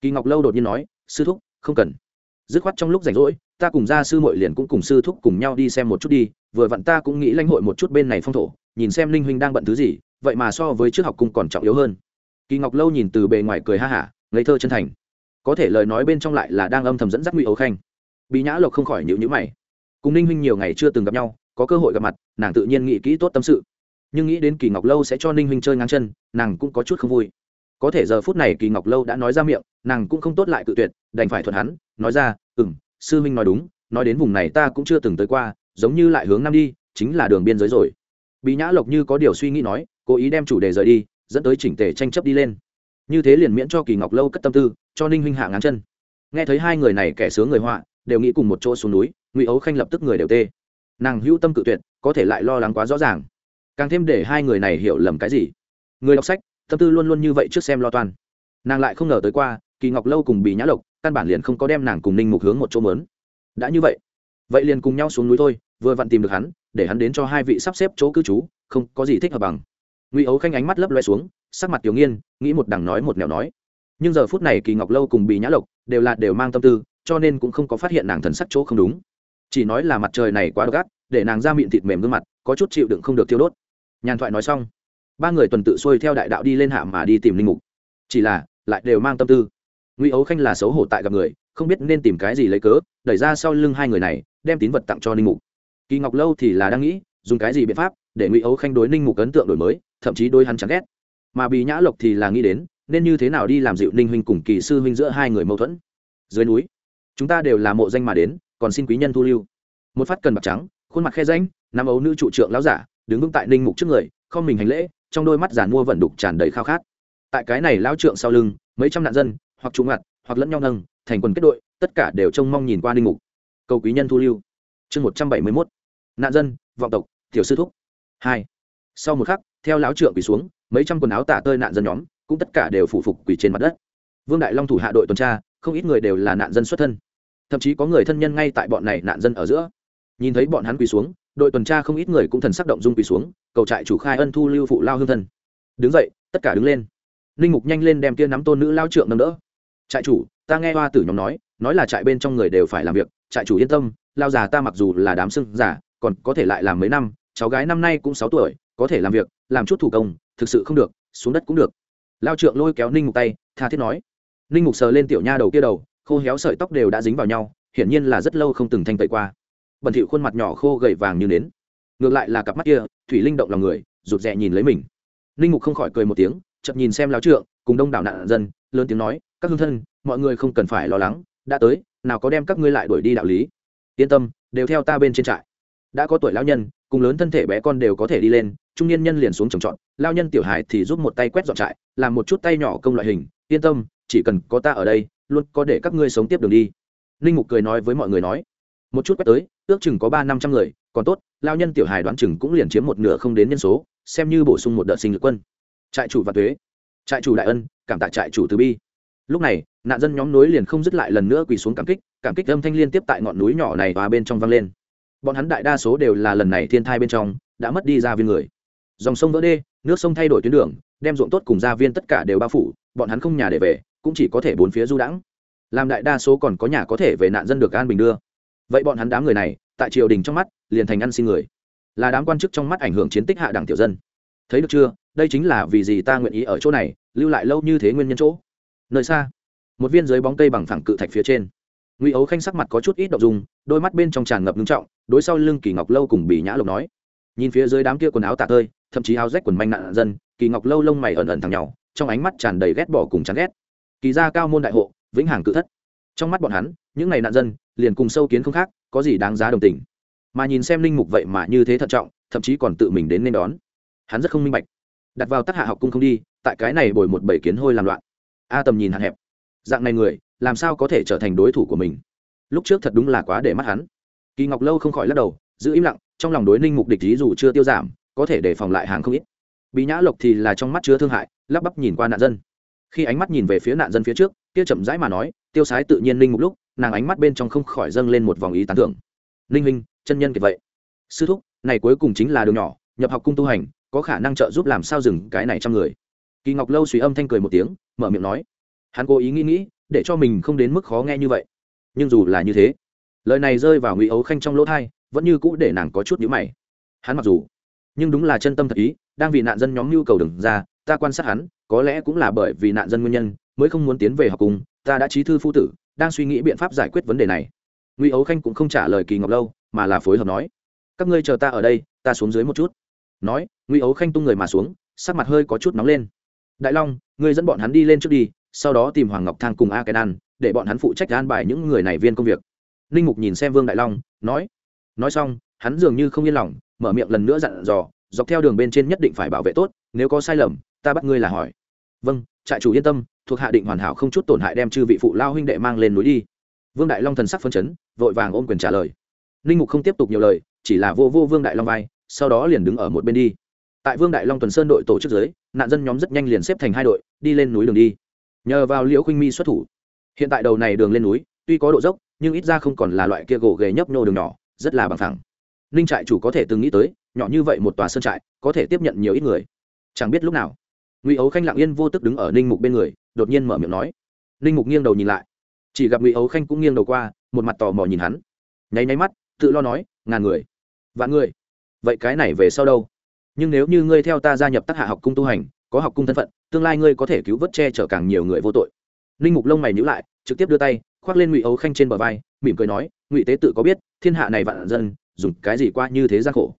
kỳ ngọc lâu đột nhiên nói, sư thúc, không cần. Dứt khoát trong lúc rảnh rỗi, ta cùng gia sư mội liền cũng cùng sư thúc cùng nhau đi xem một chút đi, vừa vặn ta cũng nghĩ lãnh hội một chút bên này phong thổ, nhìn xem linh huynh đang bận thứ gì vậy mà so với trước học cung còn trọng yếu hơn. Kỳ ngọc lâu nhìn từ bề ngoài cười ha hả, ngây thơ chân thành. Có thể lời nói bên trong lại là đang âm thầm dẫn dắt ngụy ấu khanh. Bị nhã lộc không khỏi nhịu nhữ mày. Cùng ninh huynh nhiều ngày chưa từng gặp nhau, có cơ hội gặp mặt, nàng tự nhiên nghĩ kỹ tốt tâm sự. Nhưng nghĩ đến kỳ ngọc lâu sẽ cho ninh huynh chơi ngang chân, nàng cũng có chút không vui. Có thể giờ phút này kỳ ngọc lâu đã nói ra miệng, nàng cũng không tốt lại cự tuyệt, đành phải thuận hắn, nói ra ừ m sư huynh nói đúng, nói đến vùng này ta cũng chưa từng tới qua, giống như lại hướng nam đi, chính là đường biên giới rồi. Bị nhã lộc như có điều suy nghĩ nói cố ý đem chủ đề rời đi, dẫn tới chỉnh tề tranh chấp đi lên. Như thế liền miễn cho kỳ ngọc lâu cất tâm tư, cho ninh huynh hạ ngắn chân. Nghe thấy hai người này kẻ sướng người họa, đều nghĩ cùng một chỗ xuống núi, ngụy ấu khanh lập tức người đều tê. Nàng hữu tâm cự tuyệt, có thể lại lo lắng quá rõ ràng. Càng thêm để hai người này hiểu lầm cái gì? Người đọc sách, tâm tư luôn luôn như vậy trước xem lo toan. Nàng lại không ngờ tới qua, kỳ ngọc lâu cùng bị nhã lộc, căn bản liền không có đem nàng cùng ninh mục hướng một chỗ mớn. Đã như vậy vậy liền cùng nhau xuống núi thôi, vừa vặn tìm được hắn, để hắn đến cho hai vị sắp xếp chỗ cư trú, không có gì thích hợp bằng ngụy ấu khanh ánh mắt lấp loe xuống, sắc mặt tiểu nghiên, nghĩ một đằng nói một nẻo nói. Nhưng giờ phút này kỳ ngọc lâu cùng bị nhã lộc đều là đều mang tâm tư, cho nên cũng không có phát hiện nàng thần sắc chỗ không đúng. Chỉ nói là mặt trời này quá gắt để nàng ra miệng thịt mềm gương mặt, có chút chịu đựng không được tiêu đốt. Nhàn thoại nói xong, ba người tuần tự xuôi theo đại đạo đi lên hạ mà đi tìm linh mục. Chỉ là, lại đều mang tâm tư. Ngụy ấu khanh là xấu hổ tại gặp người, không biết nên tìm cái gì lấy cớ, đẩy ra sau lưng hai người này, đem tín vật tặng cho Linh mục. Kỳ ngọc lâu thì là đang nghĩ, dùng cái gì biện pháp để ngụy ấu khanh đối ninh mục ấn tượng đổi mới, thậm chí đôi hắn chẳng ghét. Mà bì nhã lộc thì là nghĩ đến, nên như thế nào đi làm dịu ninh huynh cùng kỳ sư huynh giữa hai người mâu thuẫn. Dưới núi, chúng ta đều là mộ danh mà đến, còn xin quý nhân thu lưu. Một phát cần bạc trắng, khuôn mặt khe danh nam ấu nữ trụ trượng lão giả, đứng vững tại ninh mục trước người, không mình hành lễ, trong đôi mắt giàn mua vận đục tràn đầy khao khát. Tại cái này lão trượng sau lưng, mấy trăm nạn dân, hoặc trúng ngặt, hoặc lẫn nhau nâng, thành quần kết đội, tất cả đều trông mong nhìn qua ninh mục. Cầu quý nhân thu lưu. Chương một trăm bảy mươi mốt. Nạn dân, vọng tộc, tiểu sư thúc hai. Sau một khắc, theo lão trượng quỳ xuống, mấy trăm quần áo tả tơi nạn dân nhóm, cũng tất cả đều phủ phục quỳ trên mặt đất. Vương đại long thủ hạ đội tuần tra, không ít người đều là nạn dân xuất thân. Thậm chí có người thân nhân ngay tại bọn này nạn dân ở giữa. Nhìn thấy bọn hắn quỳ xuống, đội tuần tra không ít người cũng thần sắc động dung quỳ xuống, cầu trại chủ khai ân thu lưu phụ lao hương thân. Đứng dậy, tất cả đứng lên. Ninh mục nhanh lên đem kia nắm tôn nữ lao trượng nâng đỡ. Trại chủ, ta nghe hoa tử nhóm nói nói là trại bên trong người đều phải làm việc. Trại chủ yên tâm, lao già ta mặc dù là đám sưng giả, còn có thể lại làm mấy năm cháu gái năm nay cũng sáu tuổi, có thể làm việc, làm chút thủ công, thực sự không được, xuống đất cũng được. Lao trượng lôi kéo ninh mục tay, tha thiết nói. Ninh mục sờ lên tiểu nha đầu kia đầu, khô héo sợi tóc đều đã dính vào nhau, hiển nhiên là rất lâu không từng thanh tẩy qua. Bẩn thỉu khuôn mặt nhỏ khô gầy vàng như nến. Ngược lại là cặp mắt kia, thủy linh động lòng người, rụt rè nhìn lấy mình. Ninh mục không khỏi cười một tiếng, chậm nhìn xem lao trượng, cùng đông đảo nạn dân, lớn tiếng nói, các hương thân, mọi người không cần phải lo lắng, đã tới, nào có đem các ngươi lại đuổi đi đạo lý. Yên tâm, đều theo ta bên trên trại. Đã có tuổi lão nhân cùng lớn thân thể bé con đều có thể đi lên, trung niên nhân liền xuống trồng trọt, lao nhân tiểu hải thì giúp một tay quét dọn trại, làm một chút tay nhỏ công loại hình, yên tâm, chỉ cần có ta ở đây, luôn có để các ngươi sống tiếp đường đi. Ninh mục cười nói với mọi người nói, một chút quét tới, ước chừng có ba năm trăm người, còn tốt, lao nhân tiểu hải đoán chừng cũng liền chiếm một nửa không đến nhân số, xem như bổ sung một đợt sinh lực quân. Trại chủ và thuế, trại chủ đại ân, cảm tạ trại chủ từ bi. Lúc này, nạn dân nhóm núi liền không dứt lại lần nữa quỳ xuống cảm kích cảm kích âm thanh liên tiếp tại ngọn núi nhỏ này và bên trong vang lên bọn hắn đại đa số đều là lần này thiên thai bên trong, đã mất đi gia viên người. Dòng sông vỡ đê, nước sông thay đổi tuyến đường, đem ruộng tốt cùng gia viên tất cả đều bao phủ, bọn hắn không nhà để về, cũng chỉ có thể bốn phía du đãng. Làm đại đa số còn có nhà có thể về nạn dân được an bình đưa. Vậy bọn hắn đám người này, tại triều đình trong mắt, liền thành ăn xin người. Là đám quan chức trong mắt ảnh hưởng chiến tích hạ đẳng tiểu dân. Thấy được chưa? Đây chính là vì gì ta nguyện ý ở chỗ này, lưu lại lâu như thế nguyên nhân chỗ? Nơi xa, một viên dưới bóng cây bằng phẳng cự thạch phía trên. Ngụy ấu khanh sắc mặt có chút ít đậu dùng đôi mắt bên trong tràn ngập ngưng trọng đối sau lưng kỳ ngọc lâu cùng bị nhã lộc nói nhìn phía dưới đám kia quần áo tạ tơi thậm chí áo rách quần manh nạn dân kỳ ngọc lâu lông mày ẩn ẩn thằng nhau trong ánh mắt tràn đầy ghét bỏ cùng chán ghét kỳ gia cao môn đại hộ vĩnh hằng cự thất trong mắt bọn hắn những ngày nạn dân liền cùng sâu kiến không khác có gì đáng giá đồng tình mà nhìn xem linh mục vậy mà như thế thận trọng thậm chí còn tự mình đến nên đón hắn rất không minh bạch đặt vào tác hạ học cung không đi tại cái này bồi một bảy kiến hôi làm loạn a tầm nhìn hạn hẹp dạng này người làm sao có thể trở thành đối thủ của mình lúc trước thật đúng là quá để mắt hắn kỳ ngọc lâu không khỏi lắc đầu, giữ im lặng, trong lòng đối ninh mục địch lý dù chưa tiêu giảm, có thể để phòng lại hàng không ít. Bị nhã lộc thì là trong mắt chứa thương hại, lắp bắp nhìn qua nạn dân. Khi ánh mắt nhìn về phía nạn dân phía trước, kia chậm rãi mà nói, tiêu sái tự nhiên ninh mục lúc, nàng ánh mắt bên trong không khỏi dâng lên một vòng ý tán thưởng. Ninh huynh, chân nhân kiệt vậy. Sư thúc, này cuối cùng chính là đường nhỏ, nhập học cung tu hành, có khả năng trợ giúp làm sao dừng cái này trăm người? Kỳ ngọc lâu suy âm thanh cười một tiếng, mở miệng nói. Hắn cố ý nghĩ nghĩ, để cho mình không đến mức khó nghe như vậy. Nhưng dù là như thế lời này rơi vào ngụy ấu khanh trong lỗ thai, vẫn như cũ để nàng có chút nhữ mày. Hắn mặc dù, nhưng đúng là chân tâm thật ý, đang vì nạn dân nhóm nhu cầu đừng ra, ta quan sát hắn, có lẽ cũng là bởi vì nạn dân nguyên nhân, mới không muốn tiến về học cùng, ta đã trí thư phu tử, đang suy nghĩ biện pháp giải quyết vấn đề này. Ngụy ấu khanh cũng không trả lời kỳ ngọc lâu, mà là phối hợp nói, các ngươi chờ ta ở đây, ta xuống dưới một chút. Nói, ngụy ấu khanh tung người mà xuống, sắc mặt hơi có chút nóng lên. Đại long, ngươi dẫn bọn hắn đi lên trước đi, sau đó tìm hoàng ngọc thang cùng a cái ăn để bọn hắn phụ trách an bài những người này viên công việc ninh mục nhìn xem vương đại long, nói nói xong, hắn dường như không yên lòng, mở miệng lần nữa dặn dò, dọc theo đường bên trên nhất định phải bảo vệ tốt, nếu có sai lầm, ta bắt ngươi là hỏi. Vâng trại chủ yên tâm, thuộc hạ định hoàn hảo không chút tổn hại đem chư vị phụ lao huynh đệ mang lên núi đi. Vương đại long thần sắc phân chấn, vội vàng ôm quyền trả lời. Ninh mục không tiếp tục nhiều lời, chỉ là vô vô vương đại long vai, sau đó liền đứng ở một bên đi. Tại vương đại long tuần sơn đội tổ chức giới nạn dân nhóm rất nhanh liền xếp thành hai đội, đi lên núi đường đi. Nhờ vào liễu khinh mi xuất thủ. Hiện tại đầu này đường lên núi, tuy có độ dốc nhưng ít ra không còn là loại kia gỗ ghề nhấp nhô đường nhỏ, rất là bằng thẳng ninh trại chủ có thể từng nghĩ tới, nhỏ như vậy một tòa sơn trại, có thể tiếp nhận nhiều ít người. Chẳng biết lúc nào, ngụy ấu khanh lặng yên vô tức đứng ở ninh mục bên người, đột nhiên mở miệng nói. Ninh mục nghiêng đầu nhìn lại. Chỉ gặp ngụy ấu khanh cũng nghiêng đầu qua, một mặt tò mò nhìn hắn. Nháy nháy mắt, tự lo nói, ngàn người, vạn người. Vậy cái này về sau đâu? Nhưng nếu như ngươi theo ta gia nhập tác hạ học cung tu hành, có học cung thân phận, tương lai ngươi có thể cứu vớt che chở càng nhiều người vô tội. Ninh mục lông mày nhữ lại, trực tiếp đưa tay khoác lên ngụy ấu khanh trên bờ vai mỉm cười nói ngụy tế tự có biết thiên hạ này vạn dân dùng cái gì qua như thế gian khổ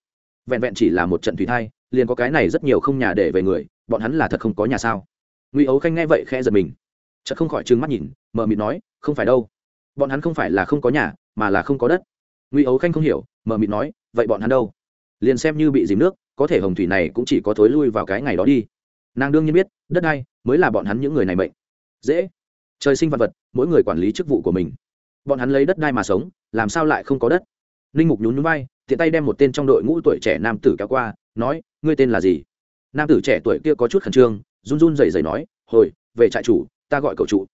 vẹn vẹn chỉ là một trận thủy thai liền có cái này rất nhiều không nhà để về người bọn hắn là thật không có nhà sao ngụy ấu khanh nghe vậy khẽ giật mình chợt không khỏi trừng mắt nhìn mờ mịt nói không phải đâu bọn hắn không phải là không có nhà mà là không có đất ngụy ấu khanh không hiểu mờ mịt nói vậy bọn hắn đâu liền xem như bị dìm nước có thể hồng thủy này cũng chỉ có thối lui vào cái ngày đó đi nàng đương nhiên biết đất đai mới là bọn hắn những người này bệnh dễ trời sinh vật vật, mỗi người quản lý chức vụ của mình. Bọn hắn lấy đất đai mà sống, làm sao lại không có đất? Ninh mục nhún nhún vai, tiện tay đem một tên trong đội ngũ tuổi trẻ nam tử kéo qua, nói, ngươi tên là gì? Nam tử trẻ tuổi kia có chút khẩn trương, run run rẩy rẩy nói, hồi, về trại chủ, ta gọi cậu trụ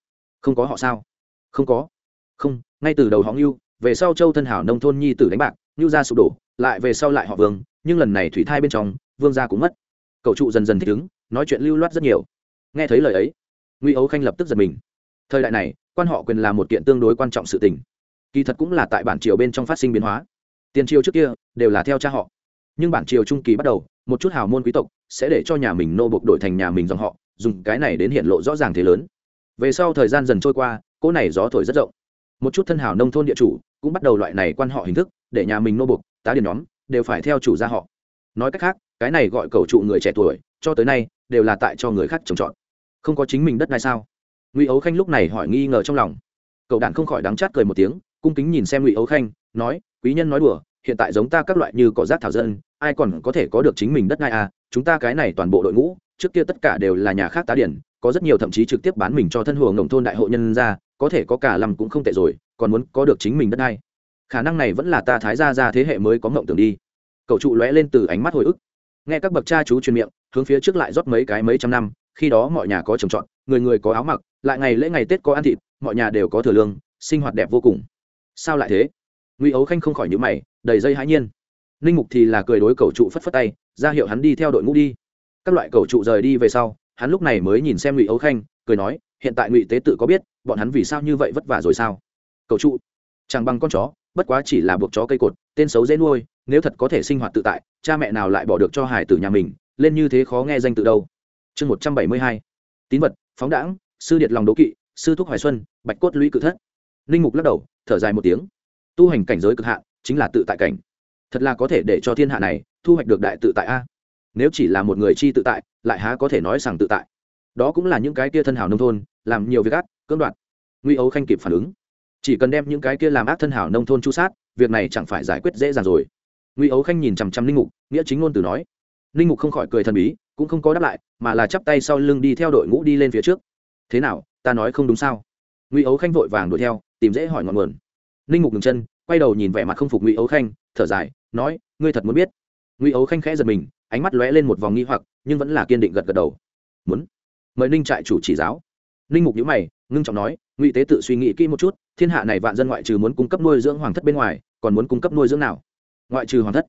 không có họ sao? Không có. Không, ngay từ đầu họ ngưu, về sau châu thân hảo nông thôn nhi tử đánh bạc, ngưu ra sụp đổ, lại về sau lại họ vương, nhưng lần này thủy thai bên trong, vương gia cũng mất. Cậu trụ dần dần thích ứng, nói chuyện lưu loát rất nhiều. Nghe thấy lời ấy, ngụy ấu khanh lập tức giật mình thời đại này, quan họ quyền là một kiện tương đối quan trọng sự tình. Kỳ thật cũng là tại bản triều bên trong phát sinh biến hóa. Tiền triều trước kia, đều là theo cha họ. Nhưng bản triều trung kỳ bắt đầu, một chút hào môn quý tộc sẽ để cho nhà mình nô bộc đổi thành nhà mình dòng họ, dùng cái này đến hiện lộ rõ ràng thế lớn. Về sau thời gian dần trôi qua, cỗ này gió thổi rất rộng. Một chút thân hào nông thôn địa chủ cũng bắt đầu loại này quan họ hình thức, để nhà mình nô bộc tá điền nhóm đều phải theo chủ gia họ. Nói cách khác, cái này gọi cầu trụ người trẻ tuổi, cho tới nay đều là tại cho người khác trồng trọt. Không có chính mình đất này sao? Ngụy ấu khanh lúc này hỏi nghi ngờ trong lòng. Cậu đạn không khỏi đắng chát cười một tiếng, cung kính nhìn xem ngụy ấu khanh, nói, quý nhân nói đùa, hiện tại giống ta các loại như cỏ rác thảo dân, ai còn có thể có được chính mình đất ngai à? Chúng ta cái này toàn bộ đội ngũ, trước kia tất cả đều là nhà khác tá điển, có rất nhiều thậm chí trực tiếp bán mình cho thân huồng nông thôn đại hộ nhân ra, có thể có cả lầm cũng không tệ rồi, còn muốn có được chính mình đất ngai khả năng này vẫn là ta thái gia ra thế hệ mới có mộng tưởng đi. Cậu trụ lóe lên từ ánh mắt hồi ức. Nghe các bậc cha chú truyền miệng, hướng phía trước lại rót mấy cái mấy trăm năm khi đó mọi nhà có trồng trọt, người người có áo mặc, lại ngày lễ ngày tết có ăn thịt, mọi nhà đều có thừa lương, sinh hoạt đẹp vô cùng. Sao lại thế? Ngụy ấu khanh không khỏi nhữ mày, đầy dây hãi nhiên. Ninh mục thì là cười đối cầu trụ phất phất tay, ra hiệu hắn đi theo đội ngũ đi. Các loại cầu trụ rời đi về sau, hắn lúc này mới nhìn xem ngụy ấu khanh, cười nói, hiện tại ngụy tế tự có biết, bọn hắn vì sao như vậy vất vả rồi sao? Cầu trụ, chẳng bằng con chó, bất quá chỉ là buộc chó cây cột, tên xấu dễ nuôi, nếu thật có thể sinh hoạt tự tại, cha mẹ nào lại bỏ được cho hải tử nhà mình, lên như thế khó nghe danh tự đâu chương một trăm bảy mươi hai. Tín vật, phóng đãng, sư điệt lòng đố kỵ, sư thúc hoài xuân, bạch cốt lũy cự thất. Linh mục lắc đầu, thở dài một tiếng. Tu hành cảnh giới cực hạn, chính là tự tại cảnh. Thật là có thể để cho thiên hạ này thu hoạch được đại tự tại a. Nếu chỉ là một người chi tự tại, lại há có thể nói rằng tự tại. Đó cũng là những cái kia thân hảo nông thôn, làm nhiều việc ác, cưỡng đoạt. Nguy ấu khanh kịp phản ứng. Chỉ cần đem những cái kia làm ác thân hảo nông thôn chu sát, việc này chẳng phải giải quyết dễ dàng rồi. Nguy ấu khanh nhìn chằm chằm linh mục, nghĩa chính ngôn từ nói. Linh mục không khỏi cười thần bí cũng không có đáp lại, mà là chắp tay sau lưng đi theo đội ngũ đi lên phía trước. Thế nào, ta nói không đúng sao? Ngụy ấu khanh vội vàng đuổi theo, tìm dễ hỏi ngọn nguồn. Linh mục ngừng chân, quay đầu nhìn vẻ mặt không phục ngụy ấu khanh, thở dài, nói, ngươi thật muốn biết? Ngụy ấu khanh khẽ giật mình, ánh mắt lóe lên một vòng nghi hoặc, nhưng vẫn là kiên định gật gật đầu. Muốn. Mời ninh trại chủ chỉ giáo. Ninh mục nhíu mày, ngưng trọng nói, ngụy tế tự suy nghĩ kỹ một chút, thiên hạ này vạn dân ngoại trừ muốn cung cấp nuôi dưỡng hoàng thất bên ngoài, còn muốn cung cấp nuôi dưỡng nào? Ngoại trừ hoàng thất.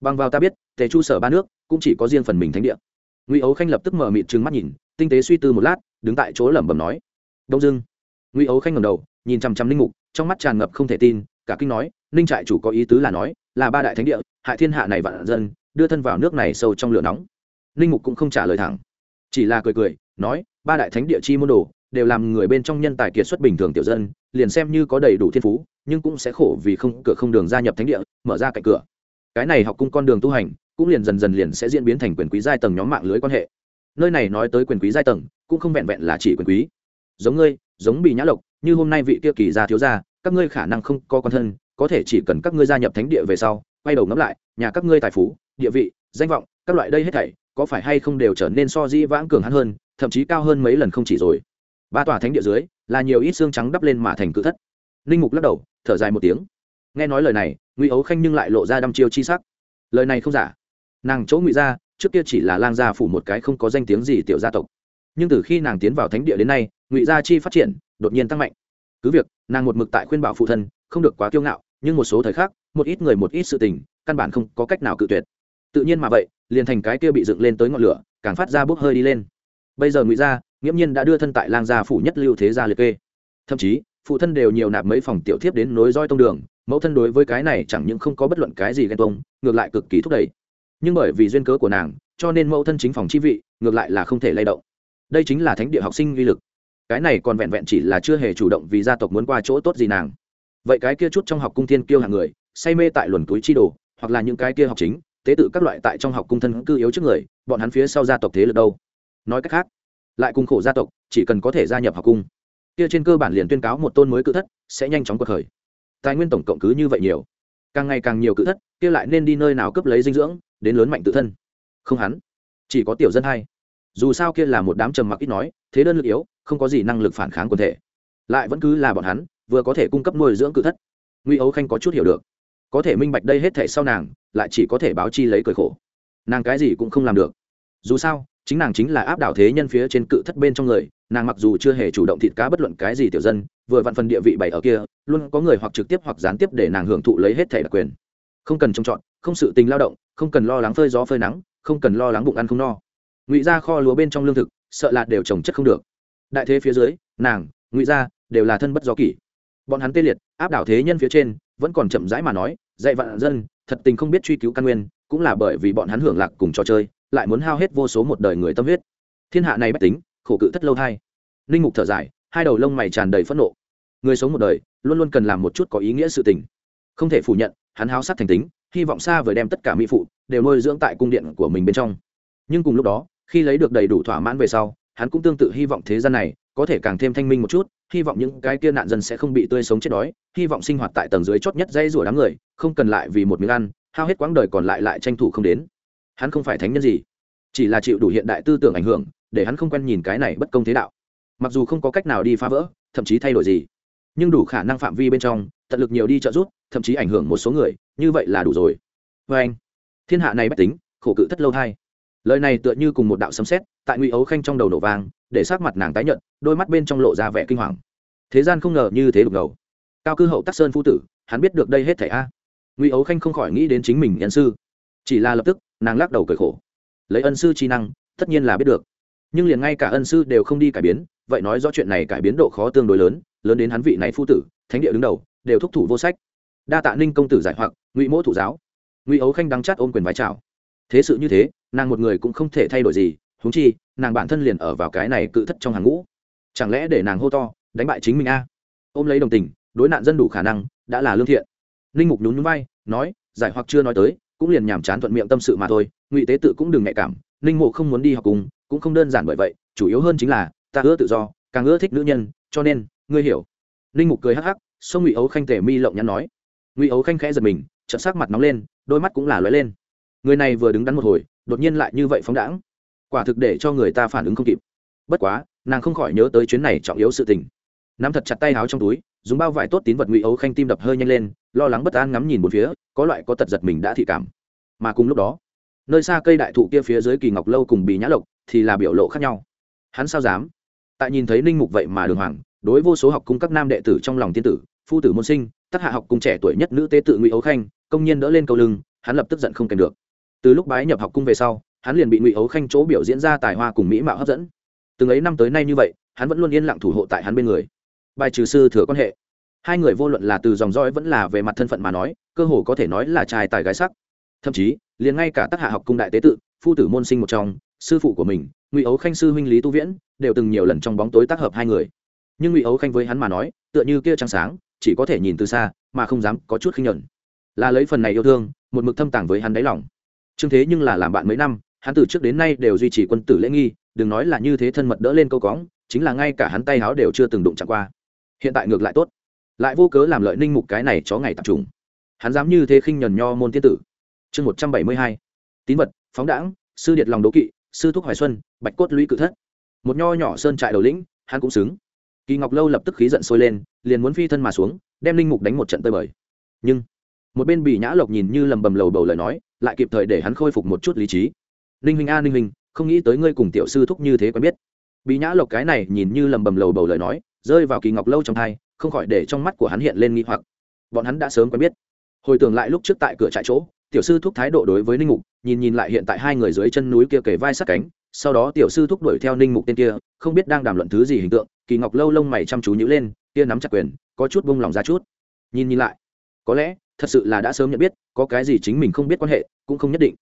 Bằng vào ta biết, tề chu sở ba nước cũng chỉ có riêng phần mình thánh địa ngụy ấu khanh lập tức mở mịt trừng mắt nhìn, tinh tế suy tư một lát, đứng tại chỗ lẩm bẩm nói, đông dưng ngụy ấu khanh ngầm đầu, nhìn chằm chằm Linh mục, trong mắt tràn ngập không thể tin, cả kinh nói, ninh trại chủ có ý tứ là nói, là ba đại thánh địa, hại thiên hạ này vạn dân, đưa thân vào nước này sâu trong lửa nóng. Ninh mục cũng không trả lời thẳng, chỉ là cười cười, nói, ba đại thánh địa chi môn đồ, đều làm người bên trong nhân tài kiệt xuất bình thường tiểu dân, liền xem như có đầy đủ thiên phú, nhưng cũng sẽ khổ vì không cửa không đường gia nhập thánh địa, mở ra cạnh cửa. Cái này học cung con đường tu hành cũng liền dần dần liền sẽ diễn biến thành quyền quý giai tầng nhóm mạng lưới quan hệ. Nơi này nói tới quyền quý giai tầng, cũng không vẹn vẹn là chỉ quyền quý. Giống ngươi, giống bị nhã lộc, như hôm nay vị kia kỳ gia thiếu gia, các ngươi khả năng không có con thân, có thể chỉ cần các ngươi gia nhập thánh địa về sau, quay đầu ngẫm lại, nhà các ngươi tài phú, địa vị, danh vọng, các loại đây hết thảy, có phải hay không đều trở nên so di vãng cường hắn hơn, thậm chí cao hơn mấy lần không chỉ rồi. Ba tòa thánh địa dưới, là nhiều ít xương trắng đắp lên mà thành cự thất. Ninh mục lắc đầu, thở dài một tiếng. Nghe nói lời này, ngụy ấu khanh nhưng lại lộ ra đăm chiêu chi sắc. Lời này không giả nàng chỗ ngụy gia, trước kia chỉ là lang gia phủ một cái không có danh tiếng gì tiểu gia tộc. Nhưng từ khi nàng tiến vào thánh địa đến nay, ngụy gia chi phát triển, đột nhiên tăng mạnh. Cứ việc, nàng một mực tại khuyên bảo phụ thân, không được quá kiêu ngạo, nhưng một số thời khắc, một ít người một ít sự tình, căn bản không có cách nào cự tuyệt. Tự nhiên mà vậy, liền thành cái kia bị dựng lên tới ngọn lửa, càng phát ra bốc hơi đi lên. Bây giờ ngụy gia, nghiễm nhiên đã đưa thân tại lang gia phủ nhất lưu thế gia liệt kê. Thậm chí, phụ thân đều nhiều nạp mấy phòng tiểu thiếp đến nối roi tông đường, mẫu thân đối với cái này chẳng những không có bất luận cái gì ghen tuông, ngược lại cực kỳ thúc đẩy nhưng bởi vì duyên cớ của nàng, cho nên mẫu thân chính phòng chi vị, ngược lại là không thể lay động. Đây chính là thánh địa học sinh uy lực. Cái này còn vẹn vẹn chỉ là chưa hề chủ động vì gia tộc muốn qua chỗ tốt gì nàng. Vậy cái kia chút trong học cung thiên kiêu hàng người, say mê tại luồn túi chi đồ, hoặc là những cái kia học chính, tế tự các loại tại trong học cung thân cư yếu trước người, bọn hắn phía sau gia tộc thế lực đâu? Nói cách khác, lại cùng khổ gia tộc, chỉ cần có thể gia nhập học cung, kia trên cơ bản liền tuyên cáo một tôn mới cự thất, sẽ nhanh chóng cuộc khởi. Tài nguyên tổng cộng cứ như vậy nhiều càng ngày càng nhiều cự thất, kia lại nên đi nơi nào cấp lấy dinh dưỡng, đến lớn mạnh tự thân. Không hắn, chỉ có tiểu dân hay dù sao kia là một đám trầm mặc ít nói, thế đơn lực yếu, không có gì năng lực phản kháng quần thể. Lại vẫn cứ là bọn hắn, vừa có thể cung cấp nuôi dưỡng cự thất. Nguy ấu khanh có chút hiểu được. Có thể minh bạch đây hết thể sau nàng, lại chỉ có thể báo chi lấy cười khổ. Nàng cái gì cũng không làm được. Dù sao, chính nàng chính là áp đảo thế nhân phía trên cự thất bên trong người nàng mặc dù chưa hề chủ động thịt cá bất luận cái gì tiểu dân, vừa vặn phần địa vị bảy ở kia, luôn có người hoặc trực tiếp hoặc gián tiếp để nàng hưởng thụ lấy hết thẻ đặc quyền. Không cần trông chọn không sự tình lao động, không cần lo lắng phơi gió phơi nắng, không cần lo lắng bụng ăn không no. Ngụy ra kho lúa bên trong lương thực, sợ là đều trồng chất không được. Đại thế phía dưới, nàng, ngụy ra đều là thân bất do kỷ. Bọn hắn tê liệt, áp đảo thế nhân phía trên, vẫn còn chậm rãi mà nói, dạy vạn dân, thật tình không biết truy cứu căn nguyên, cũng là bởi vì bọn hắn hưởng lạc cùng trò chơi, lại muốn hao hết vô số một đời người tâm huyết. Thiên hạ này bách tính khổ cự thất lâu thai. Linh mục thở dài, hai đầu lông mày tràn đầy phẫn nộ. Người sống một đời, luôn luôn cần làm một chút có ý nghĩa sự tình. Không thể phủ nhận, hắn háo sắc thành tính, hy vọng xa vời đem tất cả mỹ phụ đều nuôi dưỡng tại cung điện của mình bên trong. Nhưng cùng lúc đó, khi lấy được đầy đủ thỏa mãn về sau, hắn cũng tương tự hy vọng thế gian này có thể càng thêm thanh minh một chút, hy vọng những cái kia nạn dân sẽ không bị tươi sống chết đói, hy vọng sinh hoạt tại tầng dưới chót nhất dây rủa đám người, không cần lại vì một miếng ăn, hao hết quãng đời còn lại lại tranh thủ không đến. Hắn không phải thánh nhân gì chỉ là chịu đủ hiện đại tư tưởng ảnh hưởng, để hắn không quen nhìn cái này bất công thế đạo. Mặc dù không có cách nào đi phá vỡ, thậm chí thay đổi gì, nhưng đủ khả năng phạm vi bên trong, tận lực nhiều đi trợ giúp, thậm chí ảnh hưởng một số người, như vậy là đủ rồi. Vê anh, thiên hạ này bất tính, khổ cự thất lâu thai. Lời này tựa như cùng một đạo sấm sét, tại ngụy ấu khanh trong đầu nổ vang, để sát mặt nàng tái nhận đôi mắt bên trong lộ ra vẻ kinh hoàng. Thế gian không ngờ như thế đục ngầu. Cao cư hậu tắc sơn phu tử, hắn biết được đây hết thảy a. Ngụy ấu khanh không khỏi nghĩ đến chính mình nhân sư. Chỉ là lập tức, nàng lắc đầu cười khổ lấy ân sư trí năng, tất nhiên là biết được. Nhưng liền ngay cả ân sư đều không đi cải biến, vậy nói do chuyện này cải biến độ khó tương đối lớn lớn đến hắn vị này phu tử, thánh địa đứng đầu, đều thúc thủ vô sách. Đa tạ ninh công tử giải hoặc, ngụy mỗ thủ giáo. Ngụy ấu khanh đắng chát ôm quyền vái chào. Thế sự như thế, nàng một người cũng không thể thay đổi gì húng chi, nàng bản thân liền ở vào cái này cự thất trong hàng ngũ. Chẳng lẽ để nàng hô to, đánh bại chính mình a? Ôm lấy đồng tình, đối nạn dân đủ khả năng, đã là lương thiện. Ninh mục nhún nhún vai, nói, giải hoặc chưa nói tới, cũng liền nhàm chán thuận miệng tâm sự mà thôi ngụy tế tự cũng đừng nhạy cảm, ninh mộ không muốn đi học cùng, cũng không đơn giản bởi vậy, chủ yếu hơn chính là, ta ưa tự do, càng ưa thích nữ nhân, cho nên, ngươi hiểu. Ninh mục cười hắc hắc xong ngụy ấu khanh tể mi lộng nhắn nói. Ngụy ấu khanh khẽ giật mình, chợt sắc mặt nóng lên, đôi mắt cũng là lóe lên. Người này vừa đứng đắn một hồi, đột nhiên lại như vậy phóng đãng. Quả thực để cho người ta phản ứng không kịp. Bất quá, nàng không khỏi nhớ tới chuyến này trọng yếu sự tình. Nắm thật chặt tay áo trong túi, dùng bao vải tốt tín vật ngụy ấu khanh tim đập hơi nhanh lên, lo lắng bất an ngắm nhìn một phía, có loại có tật giật mình đã thị cảm. Mà cùng lúc đó nơi xa cây đại thụ kia phía dưới kỳ ngọc lâu cùng bì nhã lộc thì là biểu lộ khác nhau. Hắn sao dám? Tại nhìn thấy ninh mục vậy mà đường hoàng, đối vô số học cung các nam đệ tử trong lòng tiên tử, phu tử môn sinh tác hạ học cung trẻ tuổi nhất nữ tế tự ngụy ấu khanh, công nhiên đỡ lên câu lưng, hắn lập tức giận không kèm được. Từ lúc bái nhập học cung về sau, hắn liền bị ngụy ấu khanh chỗ biểu diễn ra tài hoa cùng mỹ mạo hấp dẫn. Từng ấy năm tới nay như vậy, hắn vẫn luôn yên lặng thủ hộ tại hắn bên người. Bài trừ sư thừa quan hệ. Hai người vô luận là từ dòng dõi vẫn là về mặt thân phận mà nói, cơ hồ có thể nói là trai tài gái sắc. Thậm chí liền ngay cả tác hạ học cung đại tế tự, phu tử môn sinh một trong, sư phụ của mình, ngụy ấu khanh sư huynh lý tu viễn, đều từng nhiều lần trong bóng tối tác hợp hai người. Nhưng ngụy ấu khanh với hắn mà nói, tựa như kia trăng sáng, chỉ có thể nhìn từ xa, mà không dám có chút khinh nhuận là lấy phần này yêu thương, một mực thâm tàng với hắn đáy lòng. Trương thế nhưng là làm bạn mấy năm, hắn từ trước đến nay đều duy trì quân tử lễ nghi, đừng nói là như thế thân mật đỡ lên câu cóng, chính là ngay cả hắn tay háo đều chưa từng đụng chạm qua. Hiện tại ngược lại tốt. Lại vô cớ làm lợi ninh mục cái này chó ngày tập trung hắn dám như thế khinh nhẫn nho môn tiên tử chương một trăm bảy mươi hai, tín vật, phóng đãng, sư điệt lòng đố kỵ, sư thúc hoài xuân, bạch cốt lũy cự thất. Một nho nhỏ sơn trại đầu lĩnh, hắn cũng xứng. Kỳ ngọc lâu lập tức khí giận sôi lên, liền muốn phi thân mà xuống, đem linh mục đánh một trận tơi bời. Nhưng, một bên bị nhã lộc nhìn như lầm bầm lầu bầu lời nói, lại kịp thời để hắn khôi phục một chút lý trí. Ninh huynh a ninh huynh, không nghĩ tới ngươi cùng tiểu sư thúc như thế quen biết. Bị nhã lộc cái này nhìn như lầm bầm lầu bầu lời nói, rơi vào kỳ ngọc lâu trong thai, không khỏi để trong mắt của hắn hiện lên nghi hoặc. Bọn hắn đã sớm quen biết. Hồi tưởng lại lúc trước tại cửa trại chỗ tiểu sư thúc thái độ đối với ninh mục, nhìn nhìn lại hiện tại hai người dưới chân núi kia kề vai sát cánh, sau đó tiểu sư thúc đuổi theo ninh mục tên kia, không biết đang đàm luận thứ gì hình tượng, kỳ ngọc lâu lông mày chăm chú nhữ lên, kia nắm chặt quyền, có chút bông lòng ra chút. Nhìn nhìn lại, có lẽ, thật sự là đã sớm nhận biết, có cái gì chính mình không biết quan hệ, cũng không nhất định.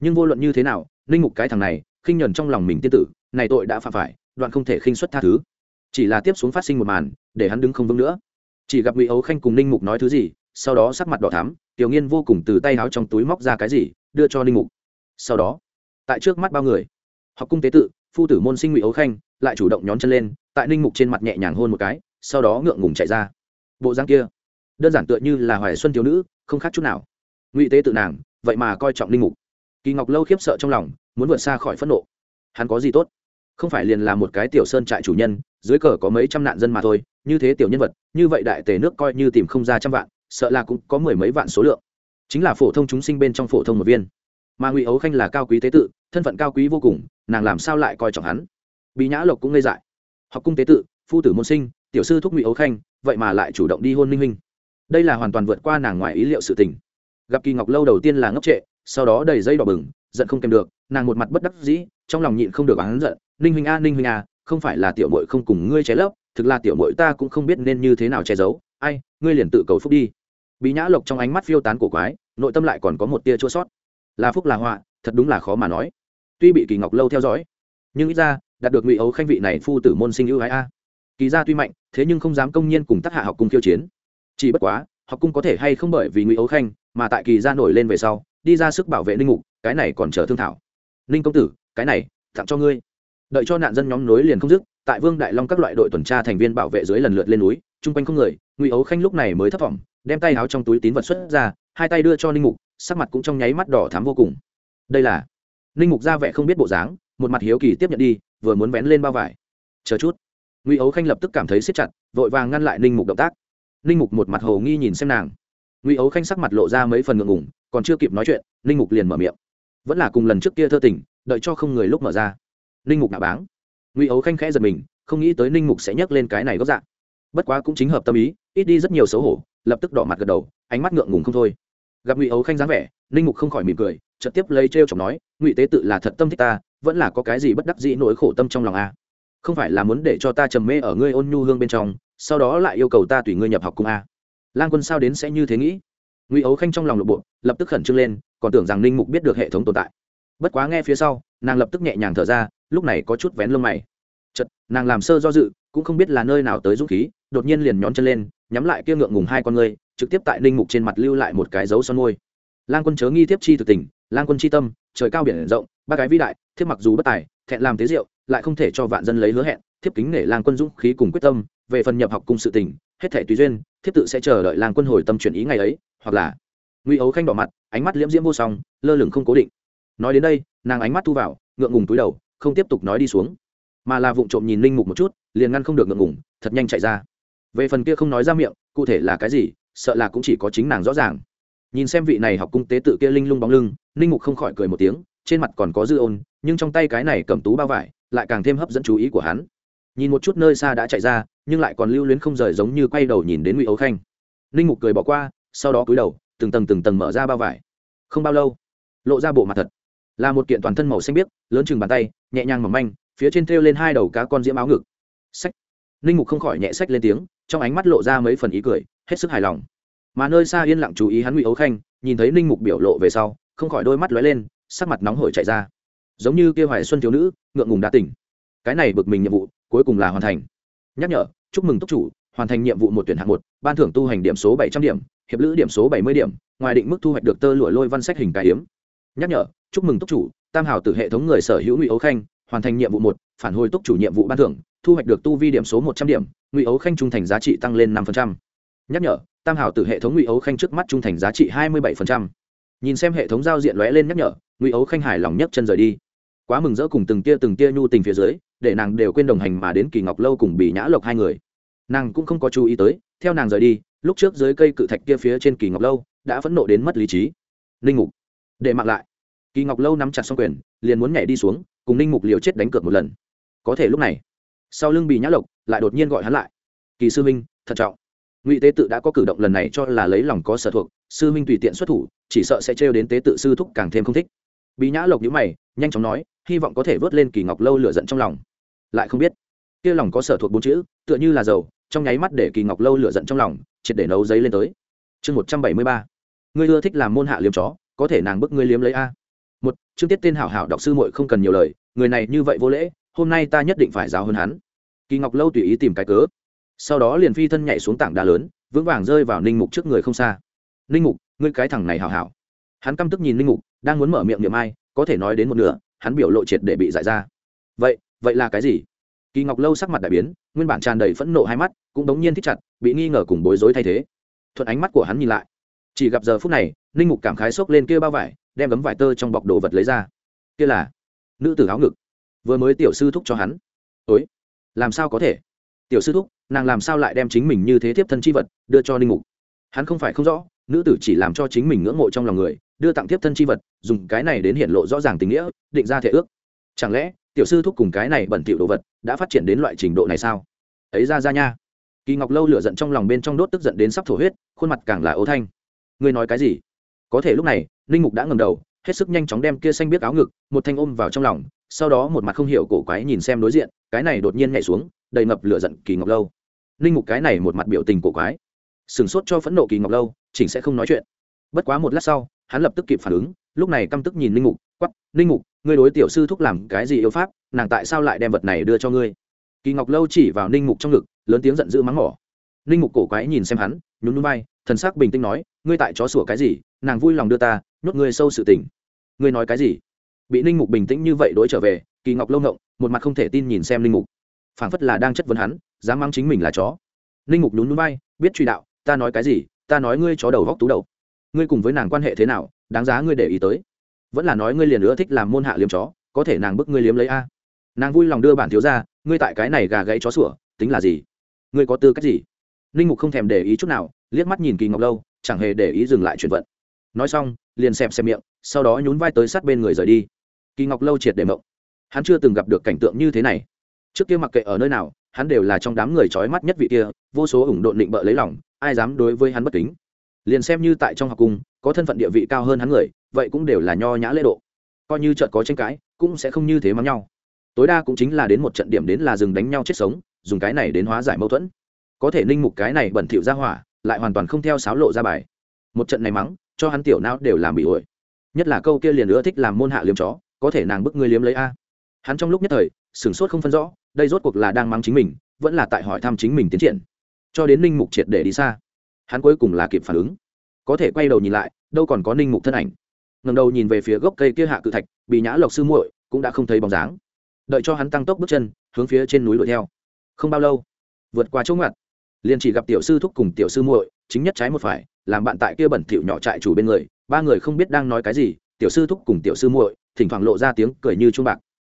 Nhưng vô luận như thế nào, ninh mục cái thằng này, khinh nhuần trong lòng mình tiên tử, này tội đã phạm phải, đoạn không thể khinh xuất tha thứ. Chỉ là tiếp xuống phát sinh một màn, để hắn đứng không vững nữa. Chỉ gặp ngụy ấu khanh cùng ninh mục nói thứ gì, sau đó sắc mặt đỏ thắm tiểu nghiên vô cùng từ tay áo trong túi móc ra cái gì, đưa cho ninh mục. Sau đó, tại trước mắt bao người, học cung tế tự, phu tử môn sinh ngụy ấu khanh lại chủ động nhón chân lên, tại ninh mục trên mặt nhẹ nhàng hôn một cái, sau đó ngượng ngùng chạy ra. Bộ răng kia, đơn giản tựa như là hoài xuân thiếu nữ, không khác chút nào. Ngụy tế tự nàng, vậy mà coi trọng ninh mục. Kỳ ngọc lâu khiếp sợ trong lòng, muốn vượt xa khỏi phẫn nộ. Hắn có gì tốt? Không phải liền là một cái tiểu sơn trại chủ nhân, dưới cờ có mấy trăm nạn dân mà thôi, như thế tiểu nhân vật, như vậy đại tề nước coi như tìm không ra trăm vạn sợ là cũng có mười mấy vạn số lượng. Chính là phổ thông chúng sinh bên trong phổ thông một viên. Mà ngụy ấu khanh là cao quý tế tự, thân phận cao quý vô cùng, nàng làm sao lại coi trọng hắn? Bị nhã lộc cũng ngây dại. Học cung tế tự, phu tử môn sinh, tiểu sư thúc ngụy ấu khanh, vậy mà lại chủ động đi hôn minh minh đây là hoàn toàn vượt qua nàng ngoài ý liệu sự tình. Gặp kỳ ngọc lâu đầu tiên là ngốc trệ, sau đó đầy dây đỏ bừng, giận không kèm được, nàng một mặt bất đắc dĩ, trong lòng nhịn không được oán giận, ninh huynh a, ninh huynh a, không phải là tiểu mội không cùng ngươi che lấp, thực là tiểu mội ta cũng không biết nên như thế nào che giấu. Ai, ngươi liền tự cầu phúc đi bị nhã lộc trong ánh mắt phiêu tán cổ quái, nội tâm lại còn có một tia chua sót. Là phúc là họa, thật đúng là khó mà nói. Tuy bị kỳ ngọc lâu theo dõi, nhưng ít ra, đạt được ngụy ấu khanh vị này phu tử môn sinh ưu ái a. Kỳ gia tuy mạnh, thế nhưng không dám công nhiên cùng tác hạ học cung khiêu chiến. Chỉ bất quá, học cung có thể hay không bởi vì ngụy ấu khanh mà tại kỳ gia nổi lên về sau, đi ra sức bảo vệ ninh mục, cái này còn chờ thương thảo. Ninh công tử, cái này, tặng cho ngươi. Đợi cho nạn dân nhóm nối liền không dứt, tại vương đại long các loại đội tuần tra thành viên bảo vệ dưới lần lượt lên núi, chung quanh không người ngụy ấu khanh lúc này mới thấp thỏm, đem tay áo trong túi tín vật xuất ra, hai tay đưa cho ninh mục, sắc mặt cũng trong nháy mắt đỏ thắm vô cùng. Đây là, ninh mục ra vẻ không biết bộ dáng, một mặt hiếu kỳ tiếp nhận đi, vừa muốn vén lên bao vải. Chờ chút. Ngụy ấu khanh lập tức cảm thấy siết chặt, vội vàng ngăn lại ninh mục động tác. Ninh mục một mặt hồ nghi nhìn xem nàng. Ngụy ấu khanh sắc mặt lộ ra mấy phần ngượng ngủng còn chưa kịp nói chuyện, ninh mục liền mở miệng. Vẫn là cùng lần trước kia thơ tỉnh đợi cho không người lúc mở ra. Ninh mục nạ báng. Ngụy ấu khanh khẽ giật mình, không nghĩ tới ninh mục sẽ nhắc lên cái này góc dạng bất quá cũng chính hợp tâm ý, ít đi rất nhiều xấu hổ, lập tức đỏ mặt gật đầu, ánh mắt ngượng ngùng không thôi. Gặp ngụy ấu khanh dáng vẻ, ninh mục không khỏi mỉm cười trực tiếp lấy trêu r chọc nói, ngụy tế tự là thật tâm thích ta, vẫn là có cái gì bất đắc dĩ nỗi khổ tâm trong lòng a? Không phải là muốn để cho ta trầm mê ở ngươi ôn nhu hương bên trong, sau đó lại yêu cầu ta tùy ngươi nhập học cùng a? Lan quân sao đến sẽ như thế nghĩ? Ngụy ấu khanh trong lòng lộp bộ lập tức khẩn trương lên, còn tưởng rằng ninh mục biết được hệ thống tồn tại. Bất quá nghe phía sau, nàng lập tức nhẹ nhàng thở ra, lúc này có chút vén lông mày. Chật nàng làm sơ do dự cũng không biết là nơi nào tới dũng khí đột nhiên liền nhón chân lên nhắm lại kia ngượng ngùng hai con ngươi trực tiếp tại ninh mục trên mặt lưu lại một cái dấu son môi. Lan quân chớ nghi tiếp chi thực tình lan quân chi tâm trời cao biển rộng ba cái vĩ đại thiếp mặc dù bất tài thẹn làm tế rượu, lại không thể cho vạn dân lấy hứa hẹn thiếp kính nể lang quân dũng khí cùng quyết tâm về phần nhập học cung sự tình hết thể tùy duyên thiếp tự sẽ chờ đợi lang quân hồi tâm chuyển ý ngày ấy hoặc là nguy ấu khanh đỏ mặt ánh mắt liễm diễm vô song lơ lửng không cố định. Nói đến đây nàng ánh mắt thu vào ngượng ngùng túi đầu không tiếp tục nói đi xuống mà là vụng trộm nhìn linh mục một chút, liền ngăn không được ngượng ngùng, thật nhanh chạy ra. Về phần kia không nói ra miệng, cụ thể là cái gì, sợ là cũng chỉ có chính nàng rõ ràng. Nhìn xem vị này học cung tế tự kia linh lung bóng lưng, linh mục không khỏi cười một tiếng, trên mặt còn có dư ôn, nhưng trong tay cái này cầm tú bao vải, lại càng thêm hấp dẫn chú ý của hắn. Nhìn một chút nơi xa đã chạy ra, nhưng lại còn lưu luyến không rời giống như quay đầu nhìn đến ngụy ấu khanh. Linh mục cười bỏ qua, sau đó cúi đầu, từng tầng từng tầng mở ra bao vải. Không bao lâu, lộ ra bộ mặt thật. Là một kiện toàn thân màu xanh biếc, lớn chừng bàn tay, nhẹ nhàng mỏng manh phía trên thêu lên hai đầu cá con diễm áo ngực. Sách. Ninh mục không khỏi nhẹ sách lên tiếng, trong ánh mắt lộ ra mấy phần ý cười, hết sức hài lòng. Mà nơi xa yên lặng chú ý hắn ngụy ấu khanh, nhìn thấy ninh mục biểu lộ về sau, không khỏi đôi mắt lóe lên, sắc mặt nóng hổi chạy ra. Giống như kia hoài xuân thiếu nữ, ngượng ngùng đã tỉnh. Cái này bực mình nhiệm vụ, cuối cùng là hoàn thành. Nhắc nhở, chúc mừng túc chủ, hoàn thành nhiệm vụ một tuyển hạng một, ban thưởng tu hành điểm số bảy trăm điểm, hiệp lữ điểm số bảy mươi điểm, ngoài định mức thu hoạch được tơ lụa lôi văn sách hình cải hiếm. Nhắc nhở, chúc mừng túc chủ, tam hảo từ hệ thống người sở hữu ngụy ấu khanh hoàn thành nhiệm vụ một phản hồi túc chủ nhiệm vụ ban thưởng thu hoạch được tu vi điểm số một trăm điểm ngụy ấu khanh trung thành giá trị tăng lên năm nhắc nhở tam hảo từ hệ thống ngụy ấu khanh trước mắt trung thành giá trị hai mươi bảy nhìn xem hệ thống giao diện lóe lên nhắc nhở ngụy ấu khanh hài lòng nhấc chân rời đi. Quá mừng rỡ cùng từng tia từng tia nhu tình phía dưới để nàng đều quên đồng hành mà đến kỳ ngọc lâu cùng bị nhã lộc hai người. Nàng cũng không có chú ý tới theo nàng rời đi lúc trước dưới cây cự thạch kia phía trên kỳ ngọc lâu đã phẫn nộ đến mất lý trí. Ninh ngục, để mặc lại. Kỳ ngọc lâu nắm chặt xong quyền liền muốn nhảy đi xuống cùng ninh mục liều chết đánh cược một lần có thể lúc này sau lưng bị nhã lộc lại đột nhiên gọi hắn lại kỳ sư minh thận trọng. ngụy tế tự đã có cử động lần này cho là lấy lòng có sở thuộc, sư minh tùy tiện xuất thủ, chỉ sợ sẽ trêu đến tế tự sư thúc càng thêm không thích. bị nhã lộc nhữ mày, nhanh chóng nói, hy vọng có thể vớt lên kỳ ngọc lâu lửa giận trong lòng. lại không biết, kia lòng có sở thuộc bốn chữ, tựa như là dầu, trong nháy mắt để kỳ ngọc lâu lửa giận trong lòng, triệt để nấu giấy lên tới. chương một trăm bảy mươi ba, ngươi ưa thích làm môn hạ liếm chó, có thể nàng bức ngươi liếm lấy a một chương tiết tên hảo hảo đọc sư muội không cần nhiều lời, người này như vậy vô lễ, hôm nay ta nhất định phải giáo hơn hắn. Kỳ ngọc lâu tùy ý tìm cái cớ. Sau đó liền phi thân nhảy xuống tảng đá lớn, vững vàng rơi vào ninh mục trước người không xa. Ninh mục, ngươi cái thằng này hảo hảo. Hắn căm tức nhìn ninh mục, đang muốn mở miệng niệm ai, có thể nói đến một nửa, hắn biểu lộ triệt để bị dại ra. Vậy vậy là cái gì? Kỳ ngọc lâu sắc mặt đại biến, nguyên bản tràn đầy phẫn nộ hai mắt, cũng đống nhiên thích chặt, bị nghi ngờ cùng bối rối thay thế. Thuận ánh mắt của hắn nhìn lại. Chỉ gặp giờ phút này, ninh mục cảm khái xốc lên kia bao vải đem gấm vải tơ trong bọc đồ vật lấy ra. Kia là nữ tử áo ngực. Vừa mới tiểu sư thúc cho hắn. Ối làm sao có thể? Tiểu sư thúc, nàng làm sao lại đem chính mình như thế tiếp thân chi vật đưa cho ninh mục? Hắn không phải không rõ, nữ tử chỉ làm cho chính mình ngưỡng mộ trong lòng người, đưa tặng tiếp thân chi vật, dùng cái này đến hiện lộ rõ ràng tình nghĩa, định ra thể ước. Chẳng lẽ, tiểu sư thúc cùng cái này bẩn thỉu đồ vật đã phát triển đến loại trình độ này sao? Ấy ra ra nha. Kỳ ngọc lâu lửa giận trong lòng bên trong đốt tức giận đến sắp thổ huyết, khuôn mặt càng là ấu thanh. Ngươi nói cái gì? Có thể lúc này ninh mục đã ngầm đầu, hết sức nhanh chóng đem kia xanh biết áo ngực, một thanh ôm vào trong lòng, sau đó một mặt không hiểu cổ quái nhìn xem đối diện, cái này đột nhiên nhảy xuống, đầy ngập lửa giận kỳ ngọc lâu. Ninh mục cái này một mặt biểu tình cổ quái sửng sốt cho phẫn nộ kỳ ngọc lâu, chỉnh sẽ không nói chuyện. Bất quá một lát sau, hắn lập tức kịp phản ứng, lúc này căm tức nhìn ninh mục quắp ninh mục, ngươi đối tiểu sư thúc làm cái gì yêu pháp, nàng tại sao lại đem vật này đưa cho ngươi? Kỳ ngọc lâu chỉ vào ninh mục trong ngực, lớn tiếng giận dữ mắng mỏ. Ninh mục cổ quái nhìn xem hắn, nhún núi bay thần sắc bình tĩnh nói, ngươi tại chó sủa cái gì, nàng vui lòng đưa ta nhốt ngươi sâu sự tình. Ngươi nói cái gì? Bị ninh mục bình tĩnh như vậy đối trở về, kỳ ngọc lâu ngộng, một mặt không thể tin nhìn xem ninh mục. Phảng phất là đang chất vấn hắn, dám mang chính mình là chó. Ninh mục nhún núi bay biết truy đạo, ta nói cái gì, ta nói ngươi chó đầu góc tú đầu. Ngươi cùng với nàng quan hệ thế nào, đáng giá ngươi để ý tới. Vẫn là nói ngươi liền nữa thích làm môn hạ liếm chó, có thể nàng bức ngươi liếm lấy a. Nàng vui lòng đưa bản thiếu ra, ngươi tại cái này gà gãy chó sủa, tính là gì? Ngươi có tư cách gì? Ninh mục không thèm để ý chút nào, liếc mắt nhìn kỳ ngọc lâu, chẳng hề để ý dừng lại chuyển vận. Nói xong liền xẹp xẹp miệng, sau đó nhún vai tới sát bên người rời đi. Kỳ ngọc lâu triệt để mộng. Hắn chưa từng gặp được cảnh tượng như thế này. Trước kia mặc kệ ở nơi nào, hắn đều là trong đám người trói mắt nhất vị kia, vô số ủng độn định bợ lấy lòng, ai dám đối với hắn bất kính. Liền xem như tại trong học cung, có thân phận địa vị cao hơn hắn người, vậy cũng đều là nho nhã lễ độ. Coi như trận có tranh cãi, cũng sẽ không như thế mắng nhau. Tối đa cũng chính là đến một trận điểm đến là dừng đánh nhau chết sống, dùng cái này đến hóa giải mâu thuẫn. Có thể ninh mục cái này bẩn thỉu ra hỏa, lại hoàn toàn không theo sáo lộ ra bài. Một trận này mắng cho hắn tiểu não đều làm bị ổi. Nhất là câu kia liền nữa thích làm môn hạ liếm chó, có thể nàng bức ngươi liếm lấy a. Hắn trong lúc nhất thời, sửng sốt không phân rõ, đây rốt cuộc là đang mắng chính mình, vẫn là tại hỏi thăm chính mình tiến triển. Cho đến ninh mục triệt để đi xa. Hắn cuối cùng là kịp phản ứng. Có thể quay đầu nhìn lại, đâu còn có ninh mục thân ảnh. Ngầm đầu nhìn về phía gốc cây kia hạ cự thạch bị nhã lộc sư muội cũng đã không thấy bóng dáng. Đợi cho hắn tăng tốc bước chân, hướng phía trên núi đuổi theo. Không bao lâu, vượt qua chỗ ngặt liền chỉ gặp tiểu sư thúc cùng tiểu sư muội, chính nhất trái một phải làm bạn tại kia bẩn thỉu nhỏ trại chủ bên người, ba người không biết đang nói cái gì, tiểu sư thúc cùng tiểu sư muội, thỉnh thoảng lộ ra tiếng cười như chuông bạc.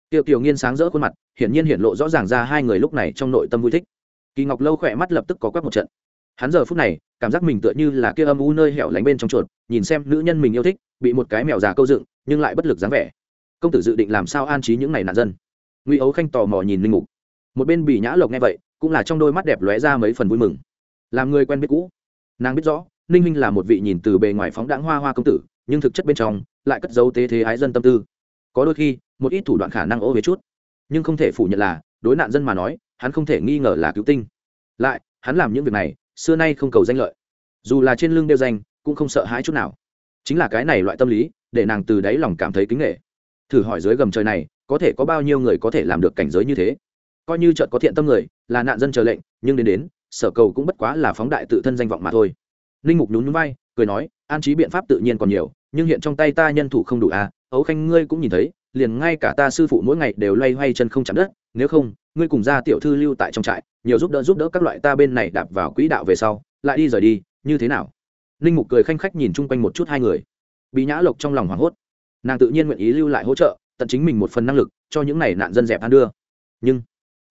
Tiểu tiểu nghiên sáng rỡ khuôn mặt, hiển nhiên hiện lộ rõ ràng ra hai người lúc này trong nội tâm vui thích. Kỳ ngọc lâu khỏe mắt lập tức có quắc một trận. Hắn giờ phút này, cảm giác mình tựa như là kia âm u nơi hẻo lánh bên trong chuột, nhìn xem nữ nhân mình yêu thích, bị một cái mèo già câu dựng, nhưng lại bất lực dáng vẻ. Công tử dự định làm sao an trí những này nạn dân? Ngụy ấu khanh tò mò nhìn linh mục. Một bên bị nhã lộc nghe vậy, cũng là trong đôi mắt đẹp lóe ra mấy phần vui mừng. Làm người quen biết cũ. Nàng biết rõ ninh huynh là một vị nhìn từ bề ngoài phóng đãng hoa hoa công tử, nhưng thực chất bên trong lại cất dấu tế thế ái dân tâm tư. Có đôi khi, một ít thủ đoạn khả năng ô huế chút, nhưng không thể phủ nhận là, đối nạn dân mà nói, hắn không thể nghi ngờ là cứu tinh. Lại, hắn làm những việc này, xưa nay không cầu danh lợi. Dù là trên lưng đeo danh, cũng không sợ hãi chút nào. Chính là cái này loại tâm lý, để nàng từ đáy lòng cảm thấy kính nghệ. Thử hỏi dưới gầm trời này, có thể có bao nhiêu người có thể làm được cảnh giới như thế? Coi như chợt có thiện tâm người, là nạn dân chờ lệnh, nhưng đến đến, sở cầu cũng bất quá là phóng đại tự thân danh vọng mà thôi ninh mục nhún nhún vai, cười nói, an trí biện pháp tự nhiên còn nhiều, nhưng hiện trong tay ta nhân thủ không đủ à ấu khanh ngươi cũng nhìn thấy, liền ngay cả ta sư phụ mỗi ngày đều loay hoay chân không chạm đất, nếu không, ngươi cùng ra tiểu thư lưu tại trong trại, nhiều giúp đỡ giúp đỡ các loại ta bên này đạp vào quỹ đạo về sau, lại đi rời đi, như thế nào? Ninh mục cười khanh khách nhìn chung quanh một chút hai người. Bị nhã lộc trong lòng hoảng hốt. Nàng tự nhiên nguyện ý lưu lại hỗ trợ, tận chính mình một phần năng lực cho những này nạn dân dẹp ăn đưa. Nhưng,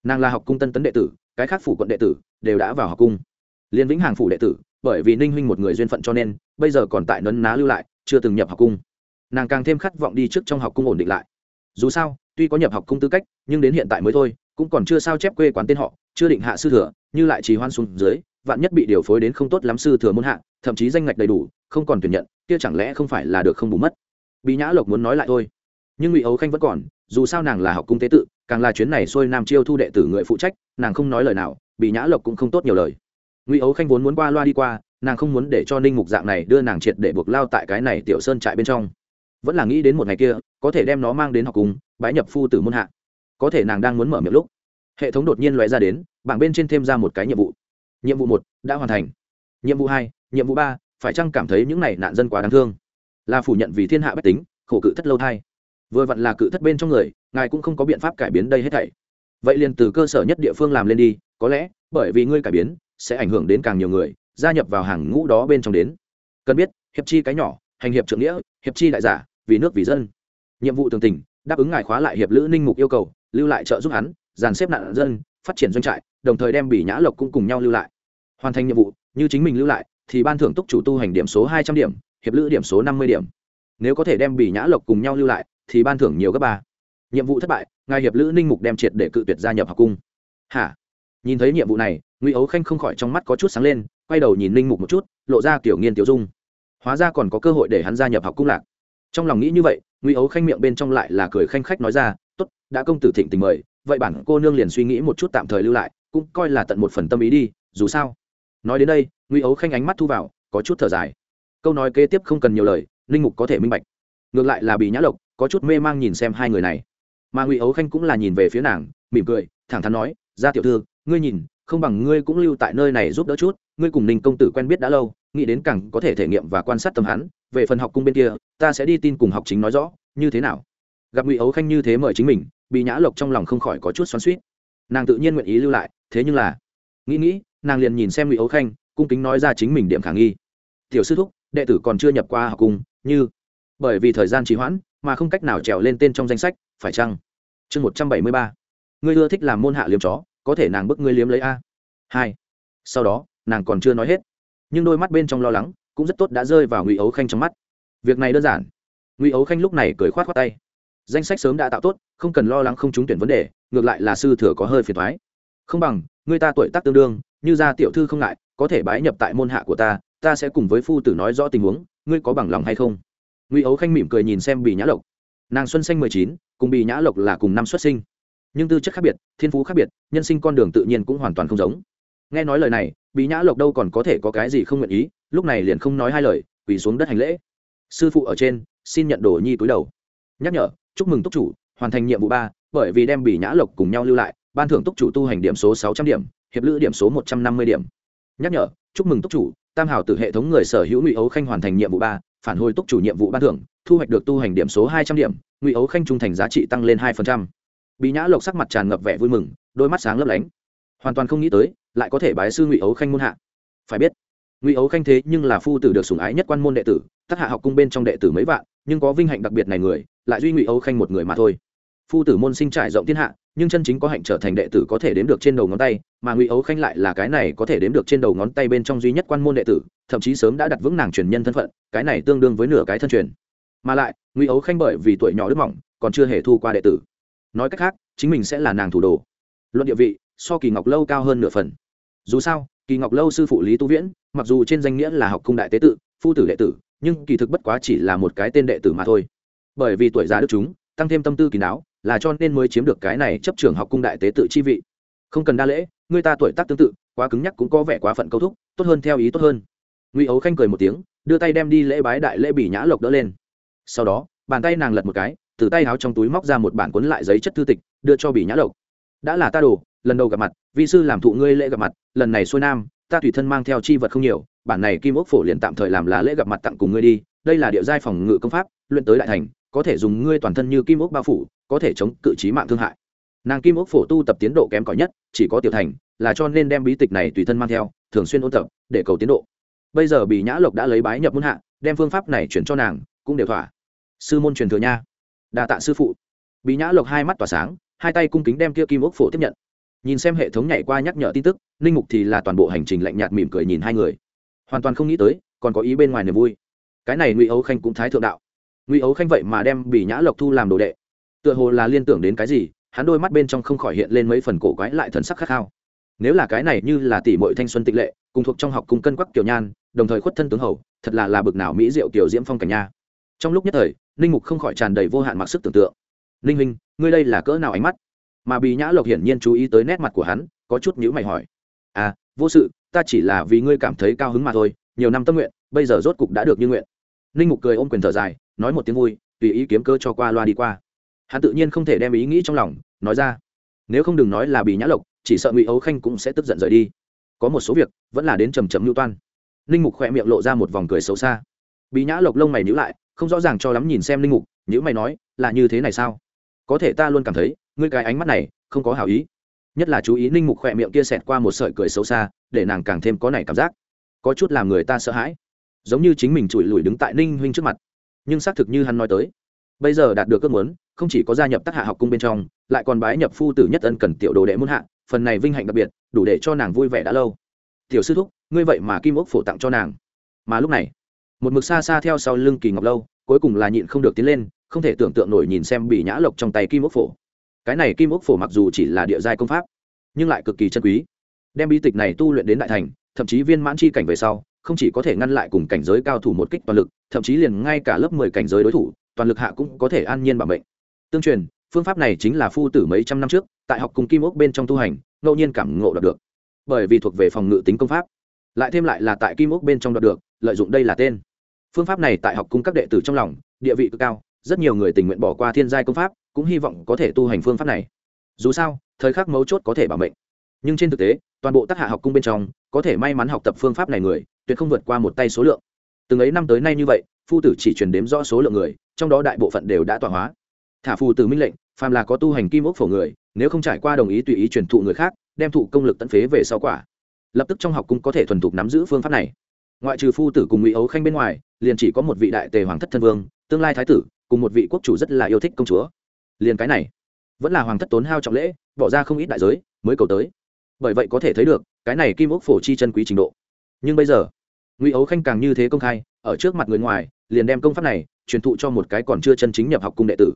nàng là học cung tân tấn đệ tử, cái khác phủ quận đệ tử đều đã vào học cung. Liên vĩnh hàng phủ đệ tử bởi vì ninh huynh một người duyên phận cho nên, bây giờ còn tại nấn ná lưu lại, chưa từng nhập học cung. Nàng càng thêm khát vọng đi trước trong học cung ổn định lại. Dù sao, tuy có nhập học cung tư cách, nhưng đến hiện tại mới thôi, cũng còn chưa sao chép quê quán tên họ, chưa định hạ sư thừa, như lại trì hoan xuống dưới, vạn nhất bị điều phối đến không tốt lắm sư thừa môn hạ, thậm chí danh ngạch đầy đủ, không còn tuyển nhận, kia chẳng lẽ không phải là được không bù mất? Bị nhã lộc muốn nói lại thôi. Nhưng ngụy ấu khanh vẫn còn, dù sao nàng là học cung tế tự, càng là chuyến này xuôi nam chiêu thu đệ tử người phụ trách, nàng không nói lời nào bị nhã lộc cũng không tốt nhiều lời ngụy ấu khanh vốn muốn qua loa đi qua, nàng không muốn để cho ninh mục dạng này đưa nàng triệt để buộc lao tại cái này tiểu sơn trại bên trong. Vẫn là nghĩ đến một ngày kia, có thể đem nó mang đến học cung bãi nhập phu tử môn hạ. Có thể nàng đang muốn mở miệng lúc, hệ thống đột nhiên loại ra đến, bảng bên trên thêm ra một cái nhiệm vụ. Nhiệm vụ một, đã hoàn thành. Nhiệm vụ hai, nhiệm vụ ba, phải chăng cảm thấy những này nạn dân quá đáng thương? Là phủ nhận vì thiên hạ bách tính, khổ cự thất lâu thai. Vừa vặn là cự thất bên trong người, ngài cũng không có biện pháp cải biến đây hết thảy. Vậy liền từ cơ sở nhất địa phương làm lên đi, có lẽ bởi vì ngươi cải biến sẽ ảnh hưởng đến càng nhiều người, gia nhập vào hàng ngũ đó bên trong đến. Cần biết, hiệp chi cái nhỏ, hành hiệp trượng nghĩa, hiệp chi đại giả, vì nước vì dân. Nhiệm vụ tường tình, đáp ứng ngài khóa lại hiệp lữ ninh mục yêu cầu, lưu lại trợ giúp hắn, dàn xếp nạn dân, phát triển doanh trại, đồng thời đem bỉ nhã lộc cũng cùng nhau lưu lại. Hoàn thành nhiệm vụ, như chính mình lưu lại, thì ban thưởng túc chủ tu hành điểm số hai trăm điểm, hiệp lữ điểm số năm mươi điểm. Nếu có thể đem bỉ nhã lộc cùng nhau lưu lại, thì ban thưởng nhiều gấp ba. Nhiệm vụ thất bại, ngài hiệp lữ ninh mục đem triệt để cự tuyệt gia nhập học cung. Hả? Nhìn thấy nhiệm vụ này, ngụy ấu khanh không khỏi trong mắt có chút sáng lên, quay đầu nhìn Linh mục một chút, lộ ra kiểu nghiên tiểu dung. Hóa ra còn có cơ hội để hắn gia nhập học cung lạc. Trong lòng nghĩ như vậy, ngụy ấu khanh miệng bên trong lại là cười khanh khách nói ra t ố t đã công tử thịnh tình mời, vậy bản cô nương liền suy nghĩ một chút tạm thời lưu lại, cũng coi là tận một phần tâm ý đi, dù sao. Nói đến đây, ngụy ấu khanh ánh mắt thu vào, có chút thở dài. Câu nói kế tiếp không cần nhiều lời linh mục có thể minh bạch. Ngược lại là bị nhã lộc, có chút mê mang nhìn xem hai người này. Mà ngụy ấu khanh cũng là nhìn về phía nàng, mỉm cười, thẳng thắn nói ra tiểu thư ngươi nhìn, không bằng ngươi cũng lưu tại nơi này giúp đỡ chút, ngươi cùng ninh công tử quen biết đã lâu, nghĩ đến càng có thể thể nghiệm và quan sát tâm hắn, về phần học cung bên kia, ta sẽ đi tin cùng học chính nói rõ, như thế nào? Gặp ngụy ấu khanh như thế mời chính mình bị nhã lộc trong lòng không khỏi có chút xoắn suýt nàng tự nhiên nguyện ý lưu lại, thế nhưng là, nghĩ nghĩ, nàng liền nhìn xem ngụy ấu khanh, cung kính nói ra chính mình điểm khả nghi. Tiểu sư thúc, đệ tử còn chưa nhập qua học cung, như, bởi vì thời gian trì hoãn, mà không cách nào trèo lên tên trong danh sách, phải chăng? Chương một trăm bảy mươi ba, ngươi ưa thích làm môn hạ liếm chó có thể nàng bức ngươi liếm lấy a. Hai. Sau đó, nàng còn chưa nói hết, nhưng đôi mắt bên trong lo lắng cũng rất tốt đã rơi vào ngụy ấu khanh trong mắt. Việc này đơn giản. Ngụy ấu khanh lúc này cười khoát khoát tay. Danh sách sớm đã tạo tốt, không cần lo lắng không trúng tuyển vấn đề, ngược lại là sư thừa có hơi phiền thoái không bằng, người ta tuổi tác tương đương, như gia tiểu thư không ngại, có thể bái nhập tại môn hạ của ta ta sẽ cùng với phu tử nói rõ tình huống, ngươi có bằng lòng hay không? Ngụy ấu khanh mỉm cười nhìn xem bì nhã lộc. Nàng xuân xanh mười chín, cùng bì nhã lộc là cùng năm xuất sinh nhưng tư chất khác biệt, thiên phú khác biệt, nhân sinh con đường tự nhiên cũng hoàn toàn không giống. Nghe nói lời này bì nhã lộc đâu còn có thể có cái gì không nguyện ý, lúc này liền không nói hai lời, quỳ xuống đất hành lễ. Sư phụ ở trên, xin nhận đồ nhi túi đầu. Nhắc nhở, chúc mừng túc chủ, hoàn thành nhiệm vụ ba, bởi vì đem Bỉ nhã lộc cùng nhau lưu lại, ban thưởng túc chủ tu hành điểm số sáu trăm điểm, hiệp lữ điểm số một trăm năm mươi điểm. Nhắc nhở, chúc mừng túc chủ, tam hảo từ hệ thống người sở hữu ngụy ấu khanh hoàn thành nhiệm vụ ba, phản hồi túc chủ nhiệm vụ ban thưởng, thu hoạch được tu hành điểm số hai trăm điểm, ngụy ấu khanh trung thành giá trị tăng lên hai phần trăm bị nhã lộc sắc mặt tràn ngập vẻ vui mừng, đôi mắt sáng lấp lánh. Hoàn toàn không nghĩ tới, lại có thể bái sư ngụy ấu khanh môn hạ. Phải biết, ngụy ấu khanh thế nhưng là phu tử được sủng ái nhất quan môn đệ tử tác hạ học cung bên trong đệ tử mấy vạn, nhưng có vinh hạnh đặc biệt này người, lại duy ngụy ấu khanh một người mà thôi. Phu tử môn sinh trải rộng thiên hạ, nhưng chân chính có hạnh trở thành đệ tử có thể đếm được trên đầu ngón tay, mà ngụy ấu khanh lại là cái này có thể đếm được trên đầu ngón tay bên trong duy nhất quan môn đệ tử, thậm chí sớm đã đặt vững nàng truyền nhân thân phận, cái này tương đương với nửa cái thân truyền. Mà lại, ngụy ấu khanh bởi vì tuổi nhỏ đức mỏng, còn chưa hề thu qua đệ tử nói cách khác, chính mình sẽ là nàng thủ đồ. Luận địa vị, so kỳ ngọc lâu cao hơn nửa phần. Dù sao, kỳ ngọc lâu sư phụ lý tu viễn, mặc dù trên danh nghĩa là học cung đại tế tự, phu tử đệ tử, nhưng kỳ thực bất quá chỉ là một cái tên đệ tử mà thôi. Bởi vì tuổi già đức chúng, tăng thêm tâm tư kỳ não là cho nên mới chiếm được cái này chấp trường học cung đại tế tự chi vị. Không cần đa lễ, người ta tuổi tác tương tự, quá cứng nhắc cũng có vẻ quá phận câu thúc, tốt hơn theo ý tốt hơn. Ngụy ấu khanh cười một tiếng, đưa tay đem đi lễ bái đại lễ bỉ nhã lộc đỡ lên. Sau đó, bàn tay nàng lật một cái từ tay áo trong túi móc ra một bản cuốn lại giấy chất thư tịch, đưa cho bỉ nhã lộc. Đã là ta đồ, lần đầu gặp mặt, vi sư làm thụ ngươi lễ gặp mặt, lần này xuôi nam, ta tùy thân mang theo chi vật không nhiều, bản này kim ốc phổ liền tạm thời làm là lễ gặp mặt tặng cùng ngươi đi, đây là địa giai phòng ngự công pháp, luyện tới đại thành, có thể dùng ngươi toàn thân như kim ốc bao phủ, có thể chống cự trí mạng thương hại. Nàng kim ốc phổ tu tập tiến độ kém cỏi nhất, chỉ có tiểu thành, là cho nên đem bí tịch này tùy thân mang theo, thường xuyên ôn tập, để cầu tiến độ. Bây giờ bị nhã lộc đã lấy bái nhập muôn hạ, đem phương pháp này chuyển cho nàng, cũng đều thỏa. Sư môn truyền thừa nha đa tạ sư phụ. Bị nhã lộc hai mắt tỏa sáng, hai tay cung kính đem kia kim ốc phổ tiếp nhận. Nhìn xem hệ thống nhảy qua nhắc nhở tin tức linh mục thì là toàn bộ hành trình lạnh nhạt mỉm cười nhìn hai người. Hoàn toàn không nghĩ tới, còn có ý bên ngoài niềm vui. Cái này ngụy ấu khanh cũng thái thượng đạo. Ngụy ấu khanh vậy mà đem bị nhã lộc thu làm đồ đệ. Tựa hồ là liên tưởng đến cái gì, hắn đôi mắt bên trong không khỏi hiện lên mấy phần cổ quái lại thần sắc khát khao. Nếu là cái này như là tỷ mội thanh xuân tịch lệ, cùng thuộc trong học cùng cân quắc kiểu nhan, đồng thời khuất thân tướng hầu, thật là là bực nào mỹ diệu kiểu diễm phong cảnh nha trong lúc nhất thời, ninh mục không khỏi tràn đầy vô hạn mặc sức tưởng tượng. Ninh huynh, ngươi đây là cỡ nào ánh mắt? Mà bì nhã lộc hiển nhiên chú ý tới nét mặt của hắn, có chút nhữ mày hỏi. À vô sự, ta chỉ là vì ngươi cảm thấy cao hứng mà thôi, nhiều năm tâm nguyện, bây giờ rốt cục đã được như nguyện. Ninh mục cười ôm quyền thở dài, nói một tiếng vui, tùy ý kiếm cơ cho qua loa đi qua. Hắn tự nhiên không thể đem ý nghĩ trong lòng, nói ra. Nếu không đừng nói là bì nhã lộc, chỉ sợ ngụy ấu khanh cũng sẽ tức giận rời đi. Có một số việc, vẫn là đến trầm trầm lưu toan. Ninh mục khỏe miệng lộ ra một vòng cười xấu xa. Bị nhã lộc lông mày nhữ lại không rõ ràng cho lắm nhìn xem linh mục nhữ mày nói, là như thế này sao? Có thể ta luôn cảm thấy, ngươi cái ánh mắt này, không có hảo ý. Nhất là chú ý linh mục khỏe miệng kia xẹt qua một sợi cười xấu xa, để nàng càng thêm có này cảm giác. Có chút làm người ta sợ hãi. Giống như chính mình chùi lùi đứng tại ninh huynh trước mặt. Nhưng xác thực như hắn nói tới, bây giờ đạt được ước muốn, không chỉ có gia nhập tác hạ học cung bên trong, lại còn bái nhập phu tử nhất ân cần tiểu đồ đệ muôn hạ, phần này vinh hạnh đặc biệt, đủ để cho nàng vui vẻ đã lâu. Tiểu sư thúc, ngươi vậy mà kim ốc phổ tặng cho nàng. Mà lúc này một mực xa xa theo sau lưng kỳ ngọc lâu, cuối cùng là nhịn không được tiến lên, không thể tưởng tượng nổi nhìn xem bị nhã lộc trong tay kim ốc phổ. Cái này kim ốc phổ mặc dù chỉ là địa giai công pháp, nhưng lại cực kỳ chân quý. Đem bi tịch này tu luyện đến đại thành, thậm chí viên mãn chi cảnh về sau, không chỉ có thể ngăn lại cùng cảnh giới cao thủ một kích toàn lực, thậm chí liền ngay cả lớp mười cảnh giới đối thủ, toàn lực hạ cũng có thể an nhiên bảo mệnh. Tương truyền, phương pháp này chính là phu tử mấy trăm năm trước, tại học cùng kim ốc bên trong tu hành, ngẫu nhiên cảm ngộ đạt được. Bởi vì thuộc về phòng ngự tính công pháp. Lại thêm lại là tại kim ốc bên trong đạt được, lợi dụng đây là tên phương pháp này tại học cung các đệ tử trong lòng, địa vị cực cao, rất nhiều người tình nguyện bỏ qua thiên giai công pháp, cũng hy vọng có thể tu hành phương pháp này. Dù sao, thời khắc mấu chốt có thể bảo mệnh. Nhưng trên thực tế, toàn bộ tác hạ học cung bên trong, có thể may mắn học tập phương pháp này người, tuyệt không vượt qua một tay số lượng. Từng ấy năm tới nay như vậy, phu tử chỉ truyền đếm rõ số lượng người, trong đó đại bộ phận đều đã tọa hóa. Thả phù tử minh lệnh, phàm là có tu hành kim ốc phổ người, nếu không trải qua đồng ý tùy ý truyền thụ người khác, đem thụ công lực tận phế về sau quả. Lập tức trong học cung có thể thuần thục nắm giữ phương pháp này. Ngoại trừ phu tử cùng ngụy ấu khanh bên ngoài liền chỉ có một vị đại tề hoàng thất thân vương, tương lai thái tử, cùng một vị quốc chủ rất là yêu thích công chúa. Liền cái này, vẫn là hoàng thất tốn hao trọng lễ, bỏ ra không ít đại giới, mới cầu tới. Bởi vậy có thể thấy được, cái này kim ốc phổ chi chân quý trình độ. Nhưng bây giờ, ngụy ấu khanh càng như thế công khai, ở trước mặt người ngoài, liền đem công pháp này truyền thụ cho một cái còn chưa chân chính nhập học cung đệ tử.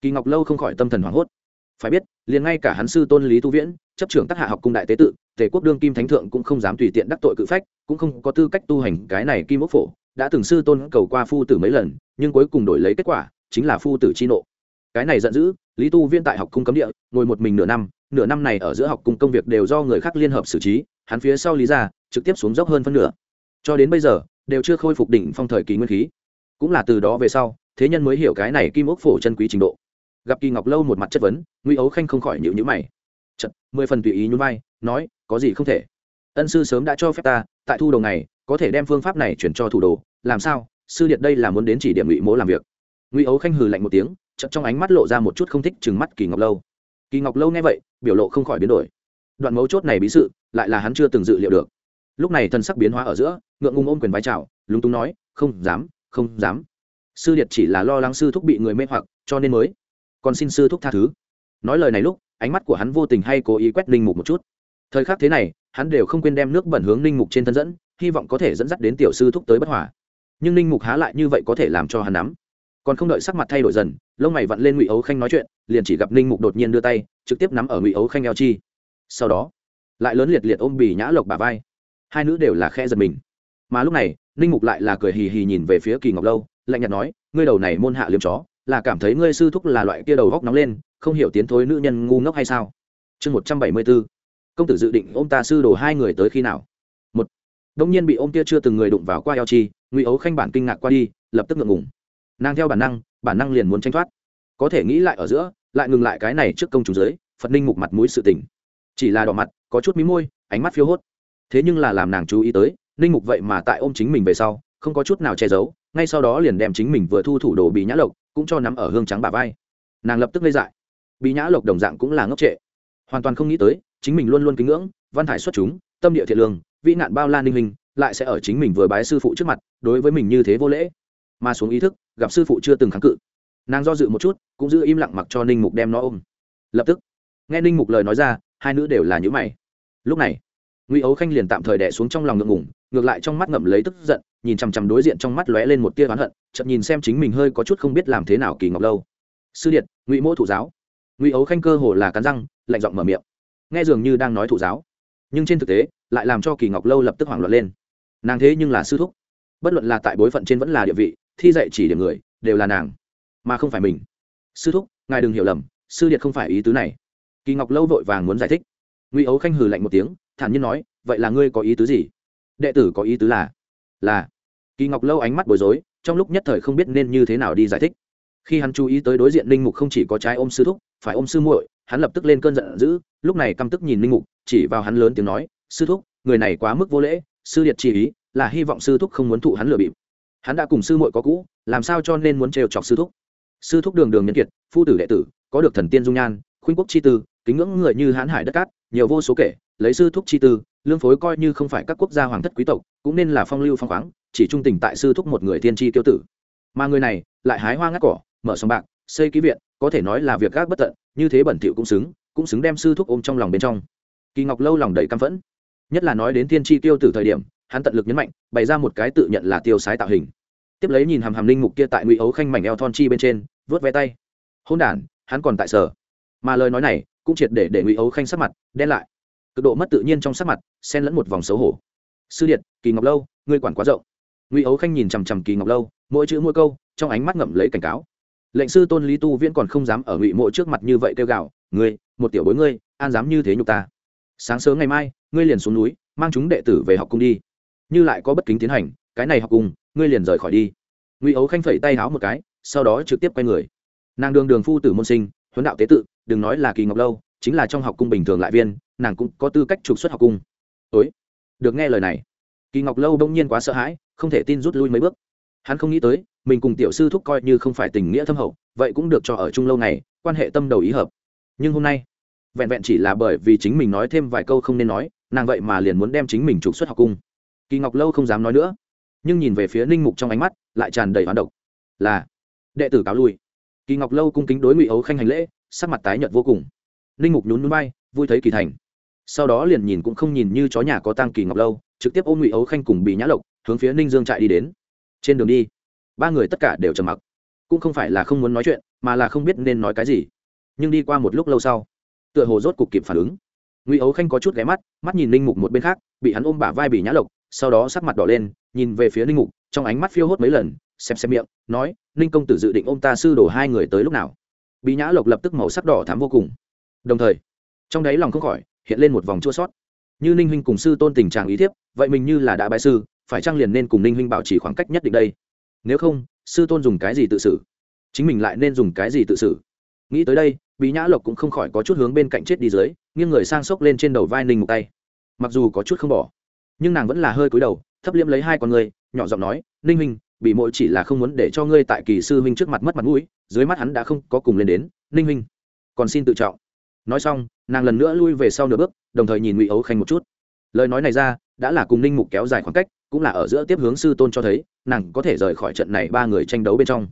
Kỳ ngọc lâu không khỏi tâm thần hoảng hốt. Phải biết, liền ngay cả hắn sư tôn lý tu viễn, chấp trưởng tác hạ học cung đại tế tự, tề quốc đương kim thánh thượng cũng không dám tùy tiện đắc tội cự phách, cũng không có tư cách tu hành cái này kim ốc phổ đã từng sư tôn cầu qua phu tử mấy lần, nhưng cuối cùng đổi lấy kết quả, chính là phu tử chi nộ. Cái này giận dữ, lý tu viên tại học cung cấm địa, ngồi một mình nửa năm nửa năm này ở giữa học cung công việc đều do người khác liên hợp xử trí, hắn phía sau lý ra trực tiếp xuống dốc hơn phân nửa. Cho đến bây giờ, đều chưa khôi phục đỉnh phong thời kỳ nguyên khí. Cũng là từ đó về sau, thế nhân mới hiểu cái này kim ốc phổ chân quý trình độ. Gặp kỳ ngọc lâu một mặt chất vấn nguy ấu khanh không khỏi nhịu nhữ mày. Chật mười phần tùy ý nhún vai, nói, có gì không thể? Ân sư sớm đã cho phép ta, tại thu đầu này có thể đem phương pháp này chuyển cho thủ đồ, làm sao? Sư điện đây là muốn đến chỉ điểm ngụy mỗ làm việc. Ngụy ấu khanh hừ lạnh một tiếng chậm trong ánh mắt lộ ra một chút không thích chừng mắt kỳ ngọc lâu. Kỳ ngọc lâu nghe vậy, biểu lộ không khỏi biến đổi. Đoạn mấu chốt này bí sự, lại là hắn chưa từng dự liệu được. Lúc này thân sắc biến hóa ở giữa, ngượng ngùng ôm quyền vai trào lúng túng nói, không dám không dám. Sư điệt chỉ là lo lắng sư thúc bị người mê hoặc, cho nên mới còn xin sư thúc tha thứ. Nói lời này lúc, ánh mắt của hắn vô tình hay cố ý quét linh mục một chút. Thời khắc thế này, hắn đều không quên đem nước bẩn hướng linh mục trên thân dẫn hy vọng có thể dẫn dắt đến tiểu sư thúc tới bất hòa. Nhưng ninh mục há lại như vậy có thể làm cho hắn nắm. Còn không đợi sắc mặt thay đổi dần, lông mày vặn lên ngụy ấu khanh nói chuyện, liền chỉ gặp ninh mục đột nhiên đưa tay, trực tiếp nắm ở ngụy ấu khanh eo chi. Sau đó, lại lớn liệt liệt ôm bì nhã lộc bà vai. Hai nữ đều là khe giật mình. Mà lúc này, ninh mục lại là cười hì hì nhìn về phía kỳ ngọc lâu, lạnh nhạt nói, ngươi đầu này môn hạ liếm chó, là cảm thấy ngươi sư thúc là loại kia đầu góc nóng lên, không hiểu tiến thối nữ nhân ngu ngốc hay sao? Chương một trăm bảy mươi b ố công tử dự định ôm ta sư đồ hai người tới khi nào? Đông nhiên bị ôm kia chưa từng người đụng vào qua eo chi, ngụy ấu khanh bản kinh ngạc qua đi, lập tức ngượng ngùng. Nàng theo bản năng bản năng liền muốn tranh thoát. Có thể nghĩ lại ở giữa, lại ngừng lại cái này trước công chúng giới, phật ninh mục mặt mũi sự tỉnh chỉ là đỏ mặt, có chút mí môi, ánh mắt phiêu hốt. Thế nhưng là làm nàng chú ý tới, ninh mục vậy mà tại ôm chính mình về sau, không có chút nào che giấu, ngay sau đó liền đem chính mình vừa thu thủ đồ bị nhã lộc cũng cho nắm ở hương trắng bà vai. Nàng lập tức lây dại. Bị nhã lộc đồng dạng cũng là ngốc trệ. Hoàn toàn không nghĩ tới, chính mình luôn luôn kính ngưỡng, văn thải xuất chúng, tâm địa thiện lương vĩ nạn bao la ninh hình, lại sẽ ở chính mình vừa bái sư phụ trước mặt, đối với mình như thế vô lễ. Mà xuống ý thức, gặp sư phụ chưa từng kháng cự. Nàng do dự một chút, cũng giữ im lặng mặc cho ninh mục đem nó ôm. Lập tức, nghe ninh mục lời nói ra, hai nữ đều là nhữ mày. Lúc này, ngụy ấu khanh liền tạm thời đẻ xuống trong lòng ngượng ngủng ngược lại trong mắt ngậm lấy tức giận, nhìn chằm chằm đối diện trong mắt lóe lên một tia oán hận chậm nhìn xem chính mình hơi có chút không biết làm thế nào kỳ ngọc lâu. Sư điện ngụy Mỗ thủ giáo. Ngụy ấu khanh cơ hồ là cắn răng, lạnh giọng mở miệng. Nghe dường như đang nói thủ giáo. Nhưng trên thực tế lại làm cho kỳ ngọc lâu lập tức hoảng loạn lên nàng thế nhưng là sư thúc bất luận là tại bối phận trên vẫn là địa vị thi dạy chỉ điểm người đều là nàng mà không phải mình sư thúc ngài đừng hiểu lầm sư điện không phải ý tứ này kỳ ngọc lâu vội vàng muốn giải thích ngụy ấu khanh hừ lạnh một tiếng thản nhiên nói vậy là ngươi có ý tứ gì đệ tử có ý tứ là là kỳ ngọc lâu ánh mắt bối rối trong lúc nhất thời không biết nên như thế nào đi giải thích khi hắn chú ý tới đối diện ninh mục không chỉ có trái ôm sư thúc phải ôm sư muội hắn lập tức lên cơn giận dữ lúc này căm tức nhìn ninh mục chỉ vào hắn lớn tiếng nói sư thúc, người này quá mức vô lễ, sư điệt chi ý, là hy vọng sư thúc không muốn thụ hắn lừa bịp. Hắn đã cùng sư muội có cũ, làm sao cho nên muốn trêu chọc sư thúc? Sư thúc đường đường nhân kiệt, phu tử đệ tử, có được thần tiên dung nhan, khuynh quốc chi tư, kính ngưỡng người như hãn hải đất cát, nhiều vô số kể, lấy sư thúc chi tư, lương phối coi như không phải các quốc gia hoàng thất quý tộc, cũng nên là phong lưu phong khoáng, chỉ trung tình tại sư thúc một người tiên tri tiêu tử. Mà người này, lại hái hoa ngắt cỏ, mở sòng bạc, xây ký viện, có thể nói là việc gác bất tận, như thế bẩn thỉu cũng xứng cũng xứng đem sư thúc ôm trong lòng bên trong. Kỳ ngọc lâu lòng đầy căm phẫn nhất là nói đến Thiên tri tiêu tử thời điểm, hắn tận lực nhấn mạnh, bày ra một cái tự nhận là tiêu sái tạo hình. Tiếp lấy nhìn hàm hàm linh mục kia tại ngụy ấu khanh mảnh eo thon chi bên trên, vớt vé tay. Hôn đản, hắn còn tại sở. Mà lời nói này, cũng triệt để để ngụy ấu khanh sắc mặt đen lại. Cực độ mất tự nhiên trong sắc mặt, xen lẫn một vòng xấu hổ. Sư điện kỳ ngọc lâu, ngươi quản quá rộng. Ngụy ấu khanh nhìn chằm chằm kỳ ngọc lâu, mỗi chữ mỗi câu, trong ánh mắt ngậm lấy cảnh cáo. Lệnh sư tôn lý tu viễn còn không dám ở ngụy mộ trước mặt như vậy kêu gạo ngươi, một tiểu bối ngươi, an dám như thế nhục ta. Sáng sớm ngày mai ngươi liền xuống núi, mang chúng đệ tử về học cung đi. Như lại có bất kính tiến hành, cái này học cung, ngươi liền rời khỏi đi. Ngụy ấu khanh phẩy tay háo một cái, sau đó trực tiếp quay người. Nàng đường đường phu tử môn sinh, huấn đạo tế tự, đừng nói là kỳ ngọc lâu, chính là trong học cung bình thường lại viên, nàng cũng có tư cách trục xuất học cung. Ối được nghe lời này. Kỳ ngọc lâu đông nhiên quá sợ hãi, không thể tin rút lui mấy bước. Hắn không nghĩ tới, mình cùng tiểu sư thúc coi như không phải tình nghĩa thâm hậu, vậy cũng được cho ở chung lâu này, quan hệ tâm đầu ý hợp. Nhưng hôm nay, vẹn vẹn chỉ là bởi vì chính mình nói thêm vài câu không nên nói nàng vậy mà liền muốn đem chính mình trục xuất học cung. Kỳ ngọc lâu không dám nói nữa, nhưng nhìn về phía ninh mục trong ánh mắt lại tràn đầy hoán độc. Là, đệ tử cáo lui. Kỳ ngọc lâu cung kính đối ngụy ấu khanh hành lễ, sắc mặt tái nhợt vô cùng. Ninh mục nhún núi bay vui thấy kỳ thành. Sau đó liền nhìn cũng không nhìn như chó nhà có tăng kỳ ngọc lâu, trực tiếp ôm ngụy ấu khanh cùng bị nhã lộc, hướng phía ninh dương trại đi đến. Trên đường đi, ba người tất cả đều trầm mặc. Cũng không phải là không muốn nói chuyện, mà là không biết nên nói cái gì. Nhưng đi qua một lúc lâu sau, tựa hồ rốt cục kịp phản ứng ngụy ấu khanh có chút ghé mắt mắt nhìn Linh mục một bên khác, bị hắn ôm bả vai bị nhã lộc, sau đó sắc mặt đỏ lên, nhìn về phía Linh mục, trong ánh mắt phiêu hốt mấy lần, xem xem miệng, nói, ninh công tử dự định ôm ta sư đổ hai người tới lúc nào? Bị nhã lộc lập tức màu sắc đỏ thắm vô cùng. Đồng thời, trong đáy lòng không khỏi hiện lên một vòng chua sót như ninh huynh cùng sư tôn tình trạng ý thiếp, vậy mình như là đã bại sư, phải trang liền nên cùng ninh huynh bảo trì khoảng cách nhất định đây? Nếu không, sư tôn dùng cái gì tự xử? Chính mình lại nên dùng cái gì tự xử? Nghĩ tới đây bí nhã lộc cũng không khỏi có chút hướng bên cạnh chết đi dưới nghiêng người sang sốc lên trên đầu vai ninh mục tay. Mặc dù có chút không bỏ, nhưng nàng vẫn là hơi cúi đầu, thấp liễm lấy hai con người nhỏ giọng nói, ninh huynh bị mỗi chỉ là không muốn để cho ngươi tại kỳ sư huynh trước mặt mất mặt mũi, dưới mắt hắn đã không có cùng lên đến, ninh huynh, còn xin tự trọng. Nói xong, nàng lần nữa lui về sau nửa bước, đồng thời nhìn ngụy ấu khanh một chút. Lời nói này ra, đã là cùng ninh mục kéo dài khoảng cách, cũng là ở giữa tiếp hướng sư tôn cho thấy, nàng có thể rời khỏi trận này ba người tranh đấu bên trong.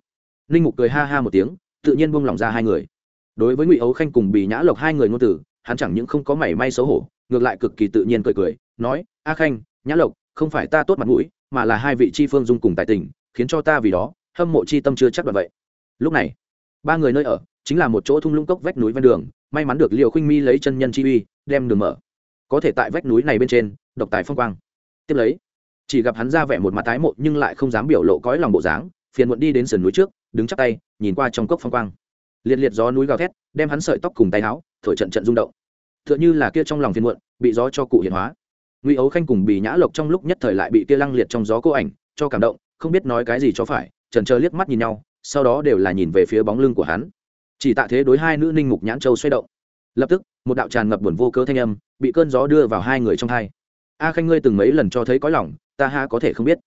Ninh mục cười ha ha một tiếng, tự nhiên buông lỏng ra hai người. Đối với ngụy ấu khanh cùng bì nhã lộc hai người ngôn tử hắn chẳng những không có mảy may xấu hổ, ngược lại cực kỳ tự nhiên cười cười, nói, a khanh, nhã lộc, không phải ta tốt mặt mũi, mà là hai vị chi phương dung cùng tài tình, khiến cho ta vì đó, hâm mộ chi tâm chưa chắc đoạn vậy. Lúc này, ba người nơi ở, chính là một chỗ thung lũng cốc vách núi ven đường, may mắn được liệu khinh mi lấy chân nhân chi uy, đem đường mở. Có thể tại vách núi này bên trên, độc tài phong quang. Tiếp lấy, chỉ gặp hắn ra vẻ một mặt tái mộ nhưng lại không dám biểu lộ cõi lòng bộ dáng, phiền muộn đi đến sườn núi trước, đứng chắp tay, nhìn qua trong cốc phong quang. Liệt liệt gió núi gào thét, đem hắn sợi tóc cùng tay áo, thổi trận trận rung động tựa như là kia trong lòng phiền muộn, bị gió cho cụ hiện hóa. Ngụy ấu khanh cùng bì nhã lộc trong lúc nhất thời lại bị kia lăng liệt trong gió cô ảnh, cho cảm động, không biết nói cái gì cho phải, trần trơ liếc mắt nhìn nhau, sau đó đều là nhìn về phía bóng lưng của hắn. Chỉ tạ thế đối hai nữ ninh mục nhãn châu xoay động. Lập tức, một đạo tràn ngập buồn vô cơ thanh âm, bị cơn gió đưa vào hai người trong hai. A khanh ngươi từng mấy lần cho thấy có lòng, ta ha có thể không biết.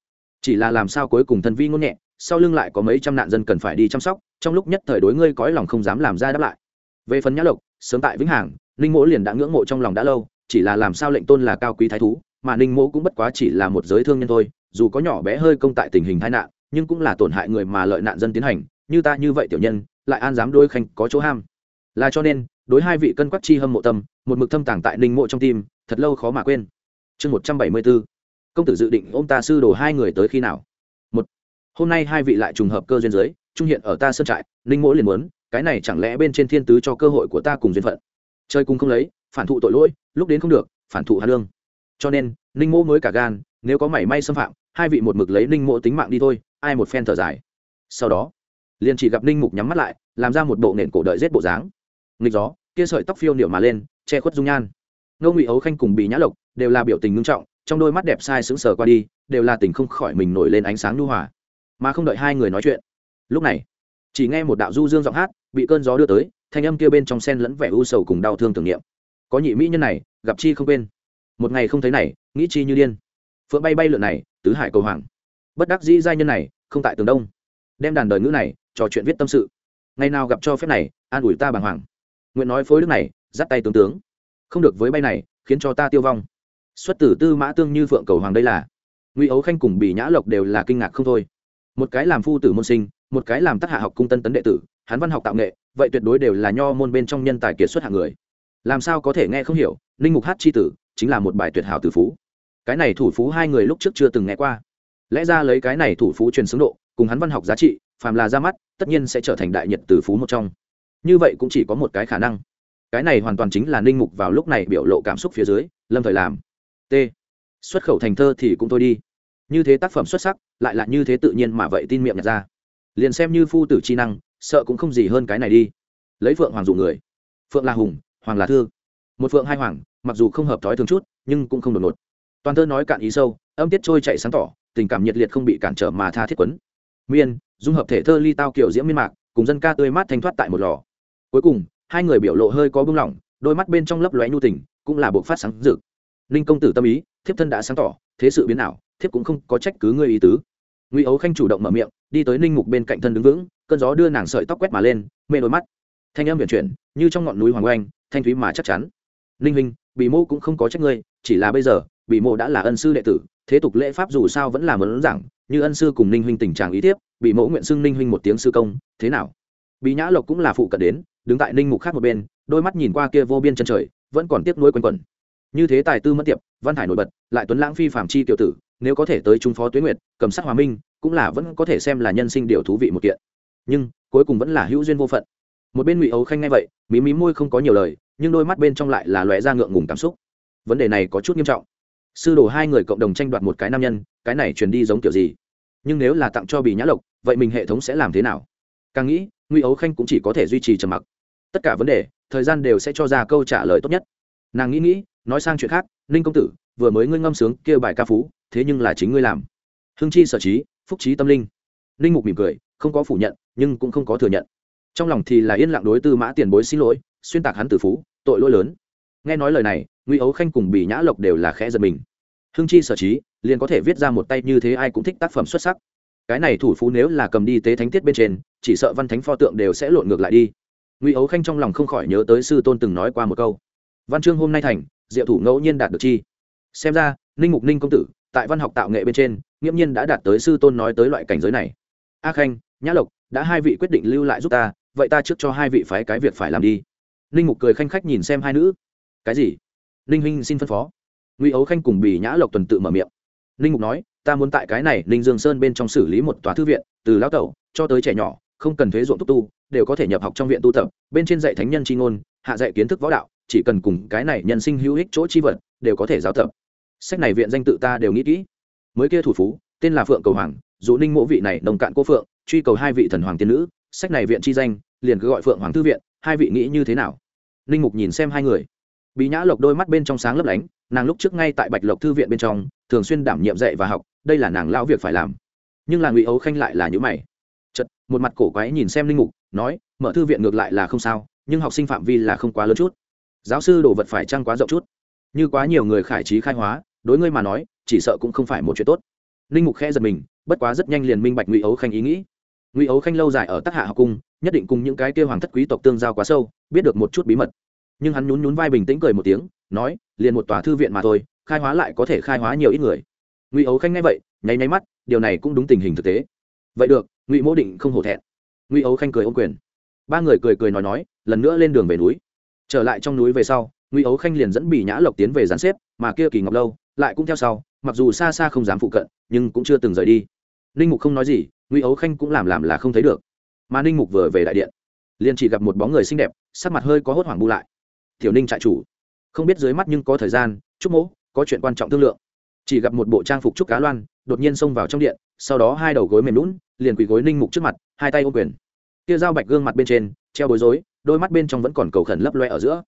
Chỉ là làm sao cuối cùng thân vi ngôn nhẹ, sau lưng lại có mấy trăm nạn dân cần phải đi chăm sóc, trong lúc nhất thời đối ngươi cõi lòng không dám làm ra đáp lại. Về phần nhã lộc, sớm tại vĩnh hằng ninh mỗ liền đã ngưỡng mộ trong lòng đã lâu, chỉ là làm sao lệnh tôn là cao quý thái thú, mà ninh mỗ cũng bất quá chỉ là một giới thương nhân thôi, dù có nhỏ bé hơi công tại tình hình tai nạn, nhưng cũng là tổn hại người mà lợi nạn dân tiến hành, như ta như vậy tiểu nhân, lại an dám đôi khanh có chỗ ham. Là cho nên, đối hai vị cân quắc chi hâm mộ tâm, một mực thâm tàng tại ninh mộ trong tim, thật lâu khó mà quên. Chương một trăm bảy mươi bốn công tử dự định ôm ta sư đồ hai người tới khi nào? Một, hôm nay hai vị lại trùng hợp cơ duyên giới trung hiện ở ta sơn trại, ninh mỗ liền muốn, cái này chẳng lẽ bên trên thiên tứ cho cơ hội của ta cùng duyên phận? Chơi cùng không lấy, phản thụ tội lỗi, lúc đến không được, phản thụ hà lương. Cho nên, ninh mỗ mới cả gan, nếu có mảy may xâm phạm, hai vị một mực lấy ninh mỗ tính mạng đi thôi, ai một phen thở dài. Sau đó, liền chỉ gặp ninh mục nhắm mắt lại, làm ra một bộ nền cổ đợi rết bộ dáng. Nghịch gió, kia sợi tóc phiêu niệu mà lên, che khuất dung nhan. Ngô ngụy ấu khanh cùng bị nhã lộc đều là biểu tình ngưng trọng, trong đôi mắt đẹp sai sững sờ qua đi, đều là tình không khỏi mình nổi lên ánh sáng nhu hòa. Mà không đợi hai người nói chuyện, lúc này, chỉ nghe một đạo du dương giọng hát bị cơn gió đưa tới thanh âm kia bên trong sen lẫn vẻ u sầu cùng đau thương tưởng niệm. Có nhị mỹ nhân này, gặp chi không quên. Một ngày không thấy này, nghĩ chi như điên. Phượng bay bay lượn này, tứ hải cầu hoàng. Bất đắc dĩ giai nhân này, không tại tường đông. Đem đàn đời ngữ này, trò chuyện viết tâm sự. Ngày nào gặp cho phép này, an ủi ta bàng hoàng. Nguyện nói phối đức này, dắt tay tướng tướng. Không được với bay này, khiến cho ta tiêu vong. Xuất tử tư mã tương như phượng cầu hoàng đây là. Ngụy ấu khanh cùng bỉ nhã lộc đều là kinh ngạc không thôi. Một cái làm phu tử môn sinh, một cái làm tác hạ học cung tân tấn đệ tử, hắn văn học tạo nghệ vậy tuyệt đối đều là nho môn bên trong nhân tài kiệt xuất hạng người. Làm sao có thể nghe không hiểu, ninh mục hát c h i tử chính là một bài tuyệt hảo tử phú. Cái này thủ phú hai người lúc trước chưa từng nghe qua. Lẽ ra lấy cái này thủ phú truyền xứng độ, cùng hắn văn học giá trị, phàm là ra mắt, tất nhiên sẽ trở thành đại nhật tử phú một trong. Như vậy cũng chỉ có một cái khả năng. Cái này hoàn toàn chính là ninh mục vào lúc này biểu lộ cảm xúc phía dưới, lâm thời làm. T. Xuất khẩu thành thơ thì cũng thôi đi. Như thế tác phẩm xuất sắc, lại là như thế tự nhiên mà vậy tin miệng nhặt ra. Liền xem như phu tử chi năng sợ cũng không gì hơn cái này đi. Lấy phượng hoàng dụ người. Phượng là hùng, hoàng là thư. Một phượng hai hoàng, mặc dù không hợp thói thường chút, nhưng cũng không đột ngột. Toàn thơ nói cạn ý sâu, âm tiết trôi chạy sáng tỏ, tình cảm nhiệt liệt không bị cản trở mà tha thiết quấn. Miên, dung hợp thể thơ ly tao kiểu diễm miên mạc, cùng dân ca tươi mát thanh thoát tại một lò. Cuối cùng, hai người biểu lộ hơi có bưng lỏng, đôi mắt bên trong lấp lóe nhu tình, cũng là buộc phát sáng rực. Ninh công tử tâm ý, thiếp thân đã sáng tỏ, thế sự biến ảo, thiếp cũng không có trách cứ ngươi ý tứ ngụy ấu khanh chủ động mở miệng, đi tới ninh mục bên cạnh thân đứng vững, cơn gió đưa nàng sợi tóc quét mà lên, mê đôi mắt. Thanh âm viện chuyển, như trong ngọn núi hoàng oanh, thanh thúy mà chắc chắn. Ninh huynh bị mô cũng không có trách ngươi, chỉ là bây giờ bị mô đã là ân sư đệ tử, thế tục lễ pháp dù sao vẫn là mớn giảng, như ân sư cùng ninh huynh tình trạng ý tiếp bị mẫu nguyện xưng ninh huynh một tiếng sư công, thế nào? Bị nhã lộc cũng là phụ cận đến, đứng tại ninh mục khác một bên, đôi mắt nhìn qua kia vô biên chân trời, vẫn còn tiếc nuối quanh quẩn. Như thế tài tư mất tiệp, văn hải nổi bật, lại tuấn lãng phi phạm chi tiểu tử nếu có thể tới trung phó tuyến nguyệt, cầm sắc hòa minh, cũng là vẫn có thể xem là nhân sinh điều thú vị một kiện. Nhưng, cuối cùng vẫn là hữu duyên vô phận. Một bên ngụy ấu khanh nghe vậy, mí mí môi không có nhiều lời, nhưng đôi mắt bên trong lại là lóe ra ngượng ngùng cảm xúc. Vấn đề này có chút nghiêm trọng. Sư đồ hai người cộng đồng tranh đoạt một cái nam nhân, cái này truyền đi giống kiểu gì? Nhưng nếu là tặng cho bì nhã lộc, vậy mình hệ thống sẽ làm thế nào? Càng nghĩ, ngụy ấu khanh cũng chỉ có thể duy trì trầm mặc. Tất cả vấn đề, thời gian đều sẽ cho ra câu trả lời tốt nhất. Nàng nghĩ nghĩ, nói sang chuyện khác, ninh công tử, vừa mới ngươi ngâm sướng kêu bài ca phú thế nhưng là chính ngươi làm. Hưng chi sở trí, phúc trí tâm linh. Ninh mục mỉm cười, không có phủ nhận, nhưng cũng không có thừa nhận. Trong lòng thì là yên lặng đối tư mã tiền bối xin lỗi, xuyên tạc hắn tử phú, tội lỗi lớn. Nghe nói lời này, ngụy ấu khanh cùng bị nhã lộc đều là khẽ giật mình. Hưng chi sở trí, liền có thể viết ra một tay như thế ai cũng thích tác phẩm xuất sắc. Cái này thủ phú nếu là cầm đi tế thánh tiết bên trên, chỉ sợ văn thánh pho tượng đều sẽ lộn ngược lại đi. Ngụy ấu khanh trong lòng không khỏi nhớ tới sư tôn từng nói qua một câu. Văn chương hôm nay thành, diệu thủ ngẫu nhiên đạt được chi. Xem ra ninh mục ninh công tử tại văn học tạo nghệ bên trên, nghiễm nhiên đã đạt tới sư tôn nói tới loại cảnh giới này. A khanh, nhã lộc, đã hai vị quyết định lưu lại giúp ta, vậy ta trước cho hai vị phái cái việc phải làm đi. Ninh mục cười khanh khách nhìn xem hai nữ. Cái gì? Ninh huynh xin phân phó. Ngụy ấu khanh cùng bì nhã lộc tuần tự mở miệng. Ninh mục nói, ta muốn tại cái này ninh dương sơn bên trong xử lý một tòa thư viện, từ lão tẩu cho tới trẻ nhỏ, không cần thuế ruộng túc tu, đều có thể nhập học trong viện tu tập, bên trên dạy thánh nhân tri ngôn, hạ dạy kiến thức võ đạo, chỉ cần cùng cái này nhân sinh hữu ích chỗ chi vật, đều có thể giáo tập sách này viện danh tự ta đều nghĩ kỹ. Mới kia thủ phú, tên là phượng cầu hoàng, dù ninh mộ vị này đồng cạn cô phượng, truy cầu hai vị thần hoàng tiên nữ, sách này viện chi danh, liền cứ gọi phượng hoàng thư viện, hai vị nghĩ như thế nào? Ninh mục nhìn xem hai người. Bị nhã lộc đôi mắt bên trong sáng lấp lánh, nàng lúc trước ngay tại bạch lộc thư viện bên trong, thường xuyên đảm nhiệm dạy và học, đây là nàng lao việc phải làm. Nhưng là ngụy ấu khanh lại là những mày. Chật một mặt cổ quái nhìn xem linh mục, nói, mở thư viện ngược lại là không sao, nhưng học sinh phạm vi là không quá lớn chút. Giáo sư đồ vật phải trăng quá rộng chút? Như quá nhiều người khải trí khai hóa đối ngươi mà nói, chỉ sợ cũng không phải một chuyện tốt. Linh mục khẽ giật mình, bất quá rất nhanh liền minh bạch ngụy ấu khanh ý nghĩ. Ngụy ấu khanh lâu dài ở tác hạ học cung, nhất định cùng những cái kêu hoàng thất quý tộc tương giao quá sâu, biết được một chút bí mật. Nhưng hắn nhún nhún vai bình tĩnh cười một tiếng, nói, liền một tòa thư viện mà thôi, khai hóa lại có thể khai hóa nhiều ít người. Ngụy ấu khanh nghe vậy, nháy nháy mắt, điều này cũng đúng tình hình thực tế. Vậy được, ngụy mỗ định không hổ thẹn. Ngụy ấu khanh cười ô quyền. Ba người cười cười nói nói, lần nữa lên đường về núi. Trở lại trong núi về sau, ngụy ấu khanh liền dẫn bị nhã lộc tiến về gián xếp, mà kia kỳ ngọc lâu lại cũng theo sau, mặc dù xa xa không dám phụ cận, nhưng cũng chưa từng rời đi. Ninh mục không nói gì, ngụy ấu khanh cũng làm làm là không thấy được. Mà ninh mục vừa về đại điện, liền chỉ gặp một bóng người xinh đẹp, sắc mặt hơi có hốt hoảng bu lại. Tiểu ninh trại chủ. Không biết dưới mắt nhưng có thời gian chúc mỗ, có chuyện quan trọng thương lượng. Chỉ gặp một bộ trang phục trúc cá loan, đột nhiên xông vào trong điện, sau đó hai đầu gối mềm lún liền quỳ gối ninh mục trước mặt, hai tay ô quyền. Kia dao bạch gương mặt bên trên, treo bối rối, đôi mắt bên trong vẫn còn cầu khẩn lấp loe ở giữa.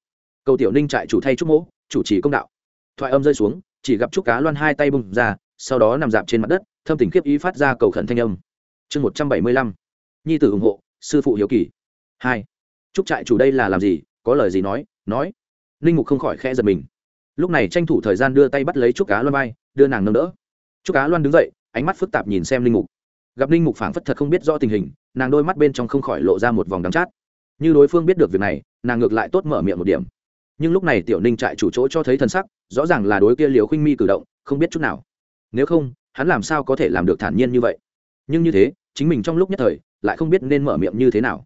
Cầu tiểu ninh trại chủ thay trúc mỗ, chủ trì công đạo. Thoại âm rơi xuống chỉ gặp trúc cá loan hai tay bung ra, sau đó nằm dạp trên mặt đất, thâm tình kiếp ý phát ra cầu khẩn thanh âm. Chương một trăm bảy mươi lăm, nhi tử ủng hộ, sư phụ hiếu kỳ. Hai, trúc trại chủ đây là làm gì, có lời gì nói nói. Ninh mục không khỏi khẽ giật mình. Lúc này tranh thủ thời gian đưa tay bắt lấy trúc cá loan bay đưa nàng nâng đỡ. Trúc cá loan đứng dậy, ánh mắt phức tạp nhìn xem ninh mục. Gặp ninh mục phảng phất thật không biết rõ tình hình, nàng đôi mắt bên trong không khỏi lộ ra một vòng đắng chát. Như đối phương biết được việc này, nàng ngược lại tốt mở miệng một điểm nhưng lúc này tiểu ninh trại chủ chỗ cho thấy thân sắc, rõ ràng là đối kia liều khinh mi cử động, không biết chút nào. Nếu không, hắn làm sao có thể làm được thản nhiên như vậy? Nhưng như thế, chính mình trong lúc nhất thời, lại không biết nên mở miệng như thế nào.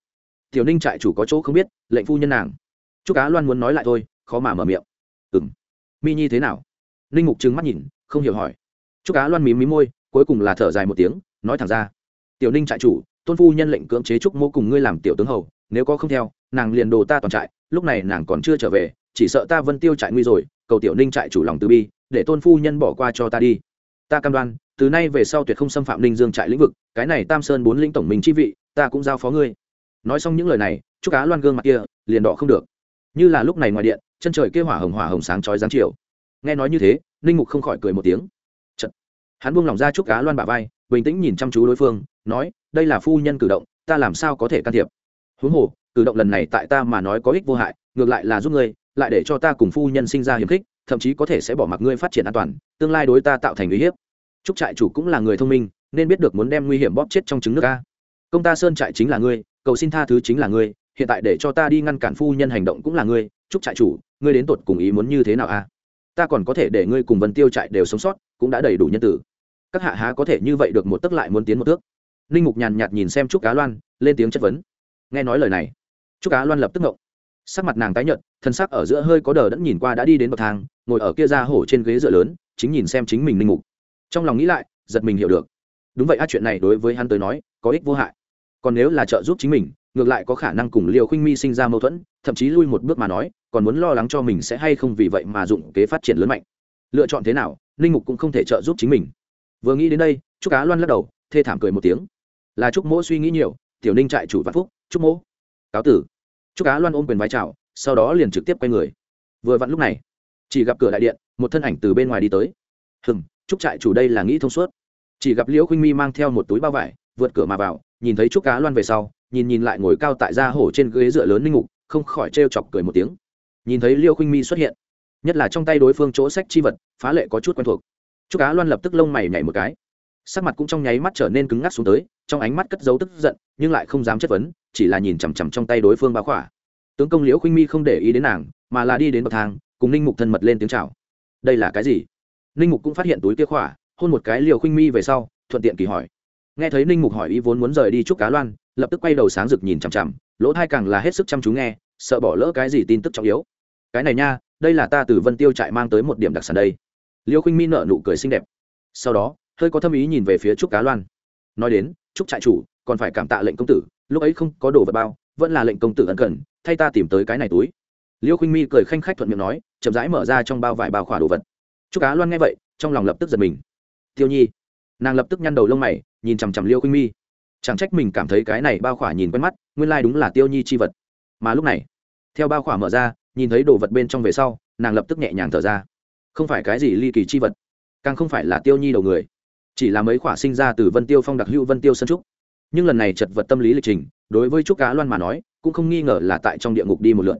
Tiểu ninh trại chủ có chỗ không biết, lệnh phu nhân nàng. Chúc cá loan muốn nói lại thôi, khó mà mở miệng. Ừ m mi nhi thế nào? Ninh mục trừng mắt nhìn, không hiểu hỏi. Chúc cá loan mí mí môi, cuối cùng là thở dài một tiếng, nói thẳng ra. Tiểu ninh trại chủ, tôn phu nhân lệnh cưỡng chế trúc mô cùng ngươi làm tiểu tướng hầu, nếu có không theo, nàng liền đồ ta toàn trại, lúc này nàng còn chưa trở về chỉ sợ ta vân tiêu trại nguy rồi, cầu tiểu ninh trại chủ lòng từ bi, để tôn phu nhân bỏ qua cho ta đi. Ta cam đoan, từ nay về sau tuyệt không xâm phạm ninh dương trại lĩnh vực, cái này tam sơn bốn lĩnh tổng mình chi vị, ta cũng giao phó ngươi. Nói xong những lời này chúc cá loan gương mặt kia liền đỏ không được. Như là lúc này ngoài điện, chân trời kia hỏa hồng hỏa hồng sáng chói giáng chiều. Nghe nói như thế, ninh mục không khỏi cười một tiếng. Chật. hắn buông lòng ra chúc cá loan bả vai, bình tĩnh nhìn chăm chú đối phương, nói, đây là phu nhân cử động, ta làm sao có thể can thiệp? Huống hồ, cử động lần này tại ta mà nói có ích vô hại, ngược lại là giúp ngươi lại để cho ta cùng phu nhân sinh ra hiềm khích, thậm chí có thể sẽ bỏ mặc ngươi phát triển an toàn, tương lai đối ta tạo thành uy hiếp. Chúc trại chủ cũng là người thông minh, nên biết được muốn đem nguy hiểm bóp chết trong trứng nước a. Công ta sơn trại chính là ngươi, cầu xin tha thứ chính là ngươi, hiện tại để cho ta đi ngăn cản phu nhân hành động cũng là ngươi, chúc trại chủ, ngươi đến tột cùng ý muốn như thế nào a? Ta còn có thể để ngươi cùng vân tiêu trại đều sống sót, cũng đã đầy đủ nhân tử. Các hạ há có thể như vậy được một tấc lại muốn tiến một thước ninh mục nhàn nhạt nhìn xem trúc cá loan, lên tiếng chất vấn. Nghe nói lời này, trúc cá loan lập tức ngộng sắc mặt nàng tái nhợt, thân sắc ở giữa hơi có đờ đẫn nhìn qua đã đi đến bậc thang, ngồi ở kia ra hổ trên ghế dựa lớn, chính nhìn xem chính mình linh mục. Trong lòng nghĩ lại, giật mình hiểu được. Đúng vậy a, chuyện này đối với hắn tới nói, có ích vô hại. Còn nếu là trợ giúp chính mình, ngược lại có khả năng cùng liều khinh mi sinh ra mâu thuẫn, thậm chí lui một bước mà nói, còn muốn lo lắng cho mình sẽ hay không vì vậy mà dụng kế phát triển lớn mạnh. Lựa chọn thế nào, linh mục cũng không thể trợ giúp chính mình. Vừa nghĩ đến đây chúc cá loan lắc đầu, thê thảm cười một tiếng. Là chúc mỗ suy nghĩ nhiều, tiểu ninh trại chủ vạn phúc chúc mỗ, cáo tử chúc cá loan ôm quyền vai trào sau đó liền trực tiếp quay người. Vừa vặn lúc này, chỉ gặp cửa đại điện, một thân ảnh từ bên ngoài đi tới. Hừng chúc trại chủ đây là nghĩ thông suốt. Chỉ gặp liễu khuynh mi mang theo một túi bao vải, vượt cửa mà vào, nhìn thấy chúc cá loan về sau, nhìn nhìn lại ngồi cao tại gia hổ trên ghế dựa lớn ninh ngục không khỏi trêu chọc cười một tiếng. Nhìn thấy liễu khuynh mi xuất hiện, nhất là trong tay đối phương chỗ sách chi vật, phá lệ có chút quen thuộc. Chúc cá loan lập tức lông mày nhảy một cái sắc mặt cũng trong nháy mắt trở nên cứng ngắc xuống tới, trong ánh mắt cất dấu tức giận, nhưng lại không dám chất vấn, chỉ là nhìn chằm chằm trong tay đối phương bao khỏa. Tướng công liễu khuynh mi không để ý đến nàng, mà là đi đến bậc thang, cùng ninh mục thân mật lên tiếng chào. Đây là cái gì? Ninh mục cũng phát hiện túi kia khỏa, hôn một cái liều khuynh mi về sau, thuận tiện kỳ hỏi. Nghe thấy ninh mục hỏi ý vốn muốn rời đi chúc cá loan, lập tức quay đầu sáng rực nhìn chằm chằm, lỗ thai càng là hết sức chăm chú nghe, sợ bỏ lỡ cái gì tin tức trọng yếu. Cái này nha, đây là ta từ vân tiêu trại mang tới một điểm đặc sản đây. Liêu khinh mi nợ nụ cười xinh đẹp. Sau đó hơi có thâm ý nhìn về phía trúc cá loan. Nói đến, trúc trại chủ còn phải cảm tạ lệnh công tử, lúc ấy không có đồ vật bao, vẫn là lệnh công tử ân cần, thay ta tìm tới cái này túi. Liêu khinh mi cười khanh khách thuận miệng nói, chậm rãi mở ra trong bao vải bao khỏa đồ vật. Trúc cá loan nghe vậy, trong lòng lập tức giật mình. Tiêu nhi. Nàng lập tức nhăn đầu lông mày, nhìn chằm chằm liêu khinh mi. Chẳng trách mình cảm thấy cái này bao khỏa nhìn quen mắt, nguyên lai đúng là tiêu nhi chi vật. Mà lúc này, theo bao khỏa mở ra, nhìn thấy đồ vật bên trong về sau, nàng lập tức nhẹ nhàng thở ra. Không phải cái gì ly kỳ chi vật, càng không phải là tiêu nhi đầu người chỉ là mấy khỏa sinh ra từ vân tiêu phong đặc hữu vân tiêu sân trúc. Nhưng lần này chật vật tâm lý lịch trình, đối với trúc cá loan mà nói, cũng không nghi ngờ là tại trong địa ngục đi một lượn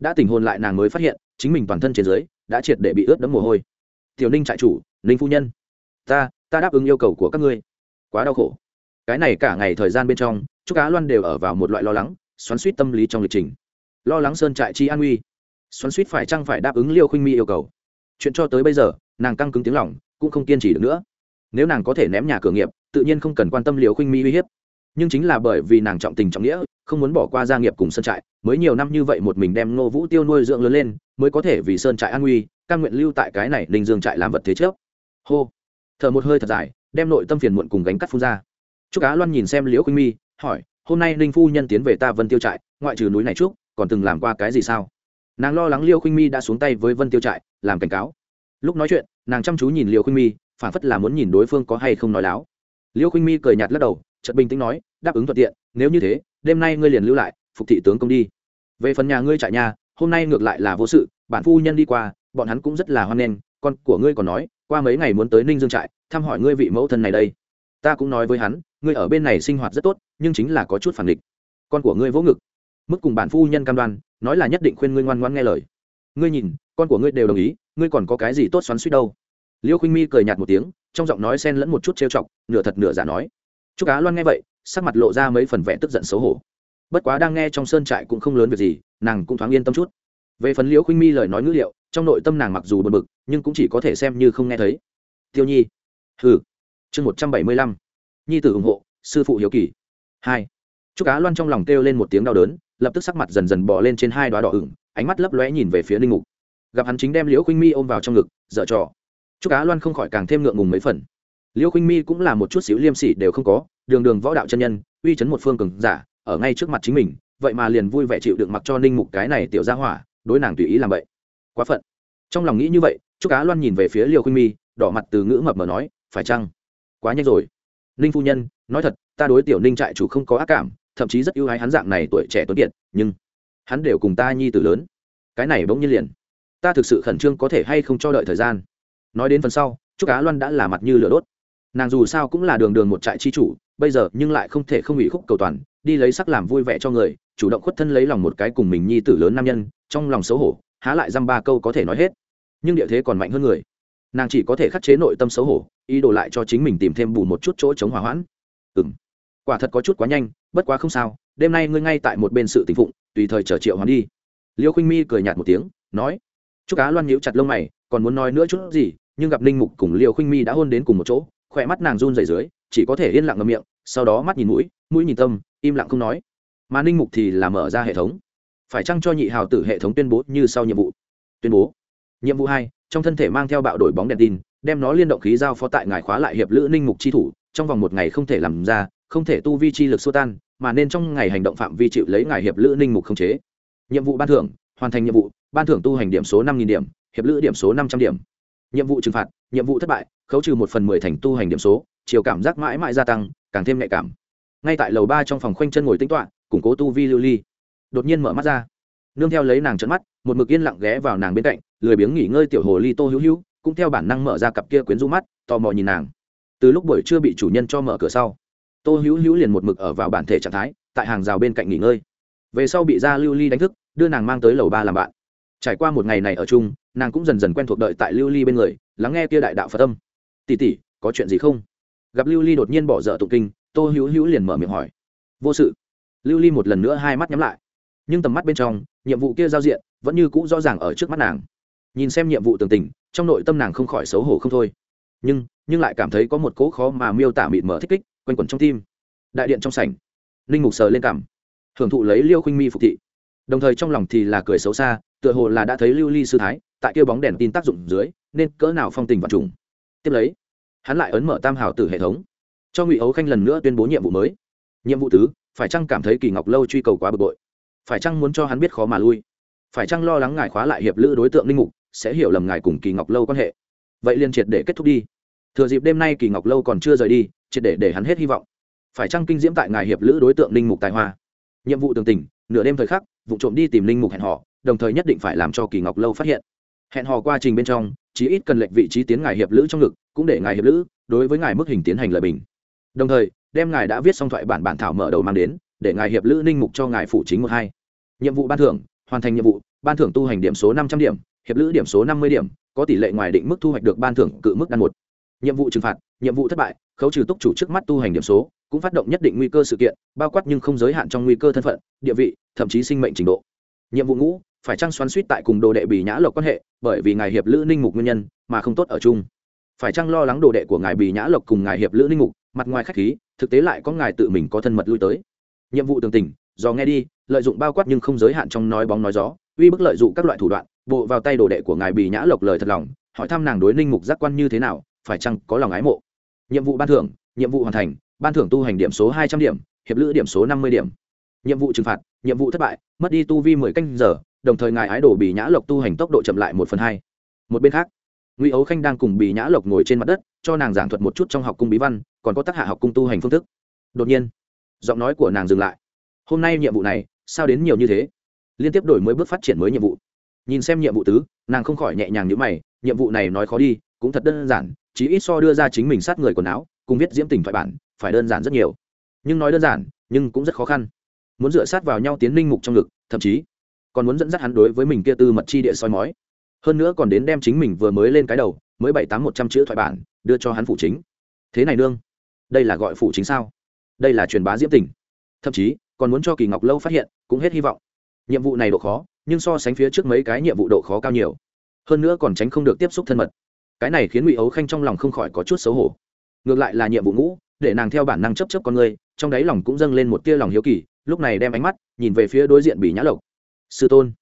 đã tình hồn lại nàng mới phát hiện, chính mình toàn thân trên dưới đã triệt để bị ướt đẫm mồ hôi. Tiểu ninh trại chủ, ninh phu nhân. Ta ta đáp ứng yêu cầu của các ngươi. Quá đau khổ. Cái này cả ngày thời gian bên trong, trúc cá loan đều ở vào một loại lo lắng, xoắn suýt tâm lý trong lịch trình. Lo lắng sơn trại chi an uy xoắn suýt phải chăng phải đáp ứng liêu khinh mi yêu cầu. Chuyện cho tới bây giờ, nàng căng cứng tiếng lòng, cũng không kiên trì được nữa nếu nàng có thể ném nhà cửa nghiệp, tự nhiên không cần quan tâm liều khinh mi uy hiếp. Nhưng chính là bởi vì nàng trọng tình trọng nghĩa, không muốn bỏ qua gia nghiệp cùng sơn trại, mới nhiều năm như vậy một mình đem ngô vũ tiêu nuôi dưỡng lớn lên, mới có thể vì sơn trại an nguy căn nguyện lưu tại cái này linh dương trại làm vật thế trước. Hô. Thở một hơi thật dài, đem nội tâm phiền muộn cùng gánh cắt phun ra. Chúc á loan nhìn xem liễu khinh mi hỏi, hôm nay ninh phu nhân tiến về ta vân tiêu trại, ngoại trừ núi này trước còn từng làm qua cái gì sao? Nàng lo lắng liêu khinh mi đã xuống tay với vân tiêu trại, làm cảnh cáo. Lúc nói chuyện, nàng chăm chú nhìn liêu khinh mi phản phất là muốn nhìn đối phương có hay không nói láo. Liêu khinh mi cười nhạt lắc đầu, chợt bình tĩnh nói, đáp ứng thuận tiện, nếu như thế, đêm nay ngươi liền lưu lại, phục thị tướng công đi. Về phần nhà ngươi trại nhà, hôm nay ngược lại là vô sự bản phu nhân đi qua, bọn hắn cũng rất là hoan nghênh, con của ngươi còn nói, qua mấy ngày muốn tới ninh dương trại, thăm hỏi ngươi vị mẫu thân này đây. Ta cũng nói với hắn, ngươi ở bên này sinh hoạt rất tốt, nhưng chính là có chút phản địch con của ngươi vỗ ngực. Mức cùng bản phu nhân cam đoan, nói là nhất định khuyên ngươi ngoan ngoan nghe lời. Ngươi nhìn, con của ngươi đều đồng ý, ngươi còn có cái gì tốt xoắn suýt đâu? Liêu khinh mi cười nhạt một tiếng, trong giọng nói xen lẫn một chút trêu chọc, nửa thật nửa giả nói. Chúc cá loan nghe vậy, sắc mặt lộ ra mấy phần vẻ tức giận xấu hổ. Bất quá đang nghe trong sơn trại cũng không lớn việc gì, nàng cũng thoáng yên tâm chút. Về phần liễu khinh mi lời nói ngữ liệu, trong nội tâm nàng mặc dù bật bực, nhưng cũng chỉ có thể xem như không nghe thấy. Tiêu nhi. Hừ. Chương một trăm bảy mươi lăm. Nhi tử ủng hộ, sư phụ hiếu kỳ. Hai. Chúc cá loan trong lòng kêu lên một tiếng đau đớn, lập tức sắc mặt dần dần bỏ lên trên hai đoá đỏ ửng, ánh mắt lấp lóe nhìn về phía linh mục. Gặp hắn chính đem liễu khinh mi ôm vào trong ngực, dở trò chúc cá loan không khỏi càng thêm ngượng ngùng mấy phần. Liêu khinh mi cũng là một chút xíu liêm sỉ đều không có, đường đường võ đạo chân nhân, uy chấn một phương cường giả, ở ngay trước mặt chính mình, vậy mà liền vui vẻ chịu đựng mặc cho ninh mục cái này tiểu ra hỏa, đối nàng tùy ý làm vậy quá phận. Trong lòng nghĩ như vậy chúc cá loan nhìn về phía liêu khuynh mi, đỏ mặt từ ngữ mập mờ nói, phải chăng? Quá nhanh rồi. Ninh phu nhân, nói thật, ta đối tiểu ninh trại chủ không có ác cảm, thậm chí rất ưu ái hắn dạng này tuổi trẻ tuấn kiệt, nhưng hắn đều cùng ta nhi tử lớn. Cái này bỗng nhiên liền. Ta thực sự khẩn trương có thể hay không cho đợi thời gian nói đến phần sau, chúc cá loan đã là mặt như lửa đốt. Nàng dù sao cũng là đường đường một trại chi chủ, bây giờ nhưng lại không thể không ủy khúc cầu toàn, đi lấy sắc làm vui vẻ cho người, chủ động khuất thân lấy lòng một cái cùng mình nhi tử lớn nam nhân, trong lòng xấu hổ, há lại dăm ba câu có thể nói hết. Nhưng địa thế còn mạnh hơn người. Nàng chỉ có thể khắc chế nội tâm xấu hổ, ý đồ lại cho chính mình tìm thêm bù một chút chỗ chống hỏa hoãn. Ừ m quả thật có chút quá nhanh, bất quá không sao, đêm nay ngươi ngay tại một bên sự tình phụng, tùy thời chờ triệu hoán đi. Liêu khinh mi cười nhạt một tiếng, nói, chúc cá loan nhíu chặt lông mày, còn muốn nói nữa chút gì nhưng gặp ninh mục cùng liêu khinh mi đã hôn đến cùng một chỗ, khỏe mắt nàng run rẩy dưới, chỉ có thể yên lặng ngậm miệng, sau đó mắt nhìn mũi mũi nhìn tâm, im lặng không nói. Mà ninh mục thì là mở ra hệ thống. Phải chăng cho nhị hào tử hệ thống tuyên bố như sau nhiệm vụ? Tuyên bố. Nhiệm vụ hai, trong thân thể mang theo bạo đổi bóng đèn tin, đem nó liên động khí giao phó tại ngài khóa lại hiệp lữ ninh mục chi thủ, trong vòng một ngày không thể làm ra, không thể tu vi chi lực xô tan, mà nên trong ngày hành động phạm vi chịu lấy ngài hiệp lữ ninh mục không chế. Nhiệm vụ ban thưởng, hoàn thành nhiệm vụ, ban thưởng tu hành điểm số năm điểm, hiệp lữ điểm số năm trăm điểm nhiệm vụ trừng phạt, nhiệm vụ thất bại, khấu trừ một phần mười thành tu hành điểm số, chiều cảm giác mãi mãi gia tăng, càng thêm nhạy cảm. Ngay tại lầu ba trong phòng khoanh chân ngồi tính toạ củng cố tu vi lưu ly, đột nhiên mở mắt ra. Nương theo lấy nàng trận mắt, một mực yên lặng ghé vào nàng bên cạnh, lười biếng nghỉ ngơi tiểu hồ ly tô hữu hữu, cũng theo bản năng mở ra cặp kia quyến rũ mắt, tò mò nhìn nàng. Từ lúc buổi chưa bị chủ nhân cho mở cửa sau, tô hữu hữu liền một mực ở vào bản thể trạng thái, tại hàng rào bên cạnh nghỉ ngơi. Về sau bị ra lưu ly đánh thức, đưa nàng mang tới lầu ba làm bạn. Trải qua một ngày này ở chung nàng cũng dần dần quen thuộc đợi tại lưu ly bên người, lắng nghe kia đại đạo phật tâm tỉ tỉ có chuyện gì không? Gặp lưu ly đột nhiên bỏ dở tụng kinh, tô hữu hữu liền mở miệng hỏi. Vô sự. Lưu ly một lần nữa hai mắt nhắm lại. Nhưng tầm mắt bên trong, nhiệm vụ kia giao diện vẫn như cũ rõ ràng ở trước mắt nàng. Nhìn xem nhiệm vụ tường tình, trong nội tâm nàng không khỏi xấu hổ không thôi. Nhưng nhưng lại cảm thấy có một cỗ khó mà miêu tả mịt mở thích kích quanh quẩn trong tim. Đại điện trong sảnh linh mục sờ lên cảm. Hưởng thụ lấy liêu khinh mi phục thị đồng thời trong lòng thì là cười xấu xa, tựa hồ là đã thấy lưu ly sư thái, tại kêu bóng đèn tin tác dụng dưới, nên cỡ nào phong tình và trùng. Tiếp lấy, hắn lại ấn mở tam hào tử hệ thống, cho ngụy ấu khanh lần nữa tuyên bố nhiệm vụ mới. Nhiệm vụ tứ, phải chăng cảm thấy kỳ ngọc lâu truy cầu quá bực bội? Phải chăng muốn cho hắn biết khó mà lui? Phải chăng lo lắng ngài khóa lại hiệp lữ đối tượng linh mục, sẽ hiểu lầm ngài cùng kỳ ngọc lâu quan hệ? Vậy liên triệt để kết thúc đi. Thừa dịp đêm nay kỳ ngọc lâu còn chưa rời đi, triệt để để hắn hết hy vọng. Phải chăng kinh diễm tại ngài hiệp lữ đối tượng linh mục tài hoa? Nhiệm vụ tường tình, nửa đêm thời khắc vụ trộm đi tìm linh mục hẹn họ đồng thời nhất định phải làm cho kỳ ngọc lâu phát hiện. Hẹn hò quá trình bên trong, chí ít cần lệnh vị trí tiến ngài hiệp lữ trong ngực, cũng để ngài hiệp lữ, đối với ngài mức hình tiến hành lời bình. Đồng thời, đem ngài đã viết xong thoại bản bản thảo mở đầu mang đến, để ngài hiệp lữ ninh mục cho ngài phụ chính một hai. Nhiệm vụ ban thưởng, hoàn thành nhiệm vụ, ban thưởng tu hành điểm số năm trăm điểm, hiệp lữ điểm số năm mươi điểm, có tỷ lệ ngoài định mức thu hoạch được ban thưởng cự mức đan một. Nhiệm vụ trừng phạt, nhiệm vụ thất bại, khấu trừ túc chủ trước mắt tu hành điểm số cũng phát động nhất định nguy cơ sự kiện, bao quát nhưng không giới hạn trong nguy cơ thân phận, địa vị, thậm chí sinh mệnh trình độ. Nhiệm vụ ngũ, phải chăng xoắn suýt tại cùng đồ đệ bì nhã lộc quan hệ, bởi vì ngài hiệp lữ ninh mục nguyên nhân, mà không tốt ở chung. Phải chăng lo lắng đồ đệ của ngài bì nhã lộc cùng ngài hiệp lữ ninh mục, mặt ngoài khách khí, thực tế lại có ngài tự mình có thân mật lui tới. Nhiệm vụ tường tình do nghe đi, lợi dụng bao quát nhưng không giới hạn trong nói bóng nói gió, uy bức lợi dụng các loại thủ đoạn, bộ vào tay đồ đệ của ngài bì nhã lộc lời thật lòng, hỏi thăm nàng đối ninh mục giác quan như thế nào, phải chăng có lòng ái mộ. Nhiệm vụ ban thưởng, nhiệm vụ hoàn thành ban thưởng tu hành điểm số hai trăm điểm, hiệp lữ điểm số năm mươi điểm. Nhiệm vụ trừng phạt, nhiệm vụ thất bại, mất đi tu vi mười canh giờ, đồng thời ngài ái đồ bì nhã lộc tu hành tốc độ chậm lại một phần hai. Một bên khác, ngụy ấu khanh đang cùng bì nhã lộc ngồi trên mặt đất, cho nàng giảng thuật một chút trong học cung bí văn, còn có tác hạ học cung tu hành phương thức. Đột nhiên, giọng nói của nàng dừng lại. Hôm nay nhiệm vụ này, sao đến nhiều như thế? Liên tiếp đổi mới bước phát triển mới nhiệm vụ. Nhìn xem nhiệm vụ tứ, nàng không khỏi nhẹ nhàng như mày, nhiệm vụ này nói khó đi, cũng thật đơn giản chỉ ít so đưa ra chính mình sát người quần áo, cùng viết diễm tình thoại bản phải đơn giản rất nhiều. Nhưng nói đơn giản, nhưng cũng rất khó khăn. Muốn dựa sát vào nhau tiến linh mục trong ngực, thậm chí còn muốn dẫn dắt hắn đối với mình kia tư mật chi địa soi mói. Hơn nữa còn đến đem chính mình vừa mới lên cái đầu, mới bảy tám một trăm chữ thoại bản, đưa cho hắn phụ chính. Thế này nương, đây là gọi phụ chính sao? Đây là truyền bá diễm tình. Thậm chí, còn muốn cho kỳ ngọc lâu phát hiện, cũng hết hy vọng. Nhiệm vụ này độ khó, nhưng so sánh phía trước mấy cái nhiệm vụ độ khó cao nhiều. Hơn nữa còn tránh không được tiếp xúc thân mật. Cái này khiến ngụy ấu khanh trong lòng không khỏi có chút xấu hổ. Ngược lại là nhiệm vụ ngũ để nàng theo bản năng chấp chấp con người trong đáy lòng cũng dâng lên một tia lòng hiếu kỳ, lúc này đem ánh mắt nhìn về phía đối diện bị nhã lộc. Sư tôn.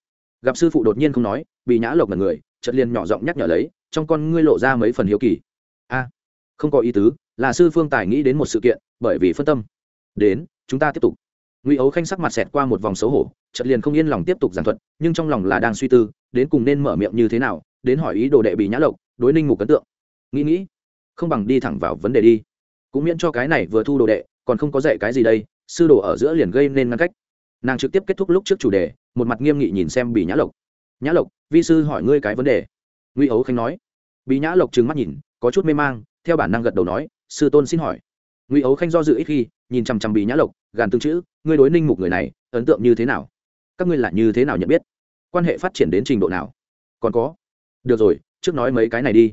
Gặp sư phụ đột nhiên không nói bị nhã lộc là người, chợt liền nhỏ giọng nhắc nhở lấy, trong con ngươi lộ ra mấy phần hiếu kỳ. A, không có ý tứ, là sư phương tài nghĩ đến một sự kiện, bởi vì phân tâm. Đến, chúng ta tiếp tục. Ngụy ấu khanh sắc mặt xẹt qua một vòng xấu hổ, chợt liền không yên lòng tiếp tục giảng thuật, nhưng trong lòng là đang suy tư, đến cùng nên mở miệng như thế nào, đến hỏi ý đồ đệ bị nhã lộc, đối ninh mục ấn tượng. Nghĩ nghĩ, không bằng đi thẳng vào vấn đề đi cũng miễn cho cái này vừa thu đồ đệ, còn không có dạy cái gì đây, sư đồ ở giữa liền gây nên ngăn cách. Nàng trực tiếp kết thúc lúc trước chủ đề, một mặt nghiêm nghị nhìn xem bị nhã lộc. Nhã lộc, vi sư hỏi ngươi cái vấn đề. Nguy ấu khanh nói. Bị nhã lộc trừng mắt nhìn, có chút mê mang, theo bản năng gật đầu nói, sư tôn xin hỏi. Nguy ấu khanh do dự ít khi, nhìn chằm chằm bị nhã lộc, gàn tương chữ, ngươi đối ninh mục người này, ấn tượng như thế nào? Các ngươi là như thế nào nhận biết? Quan hệ phát triển đến trình độ nào? Còn có. Được rồi, trước nói mấy cái này đi.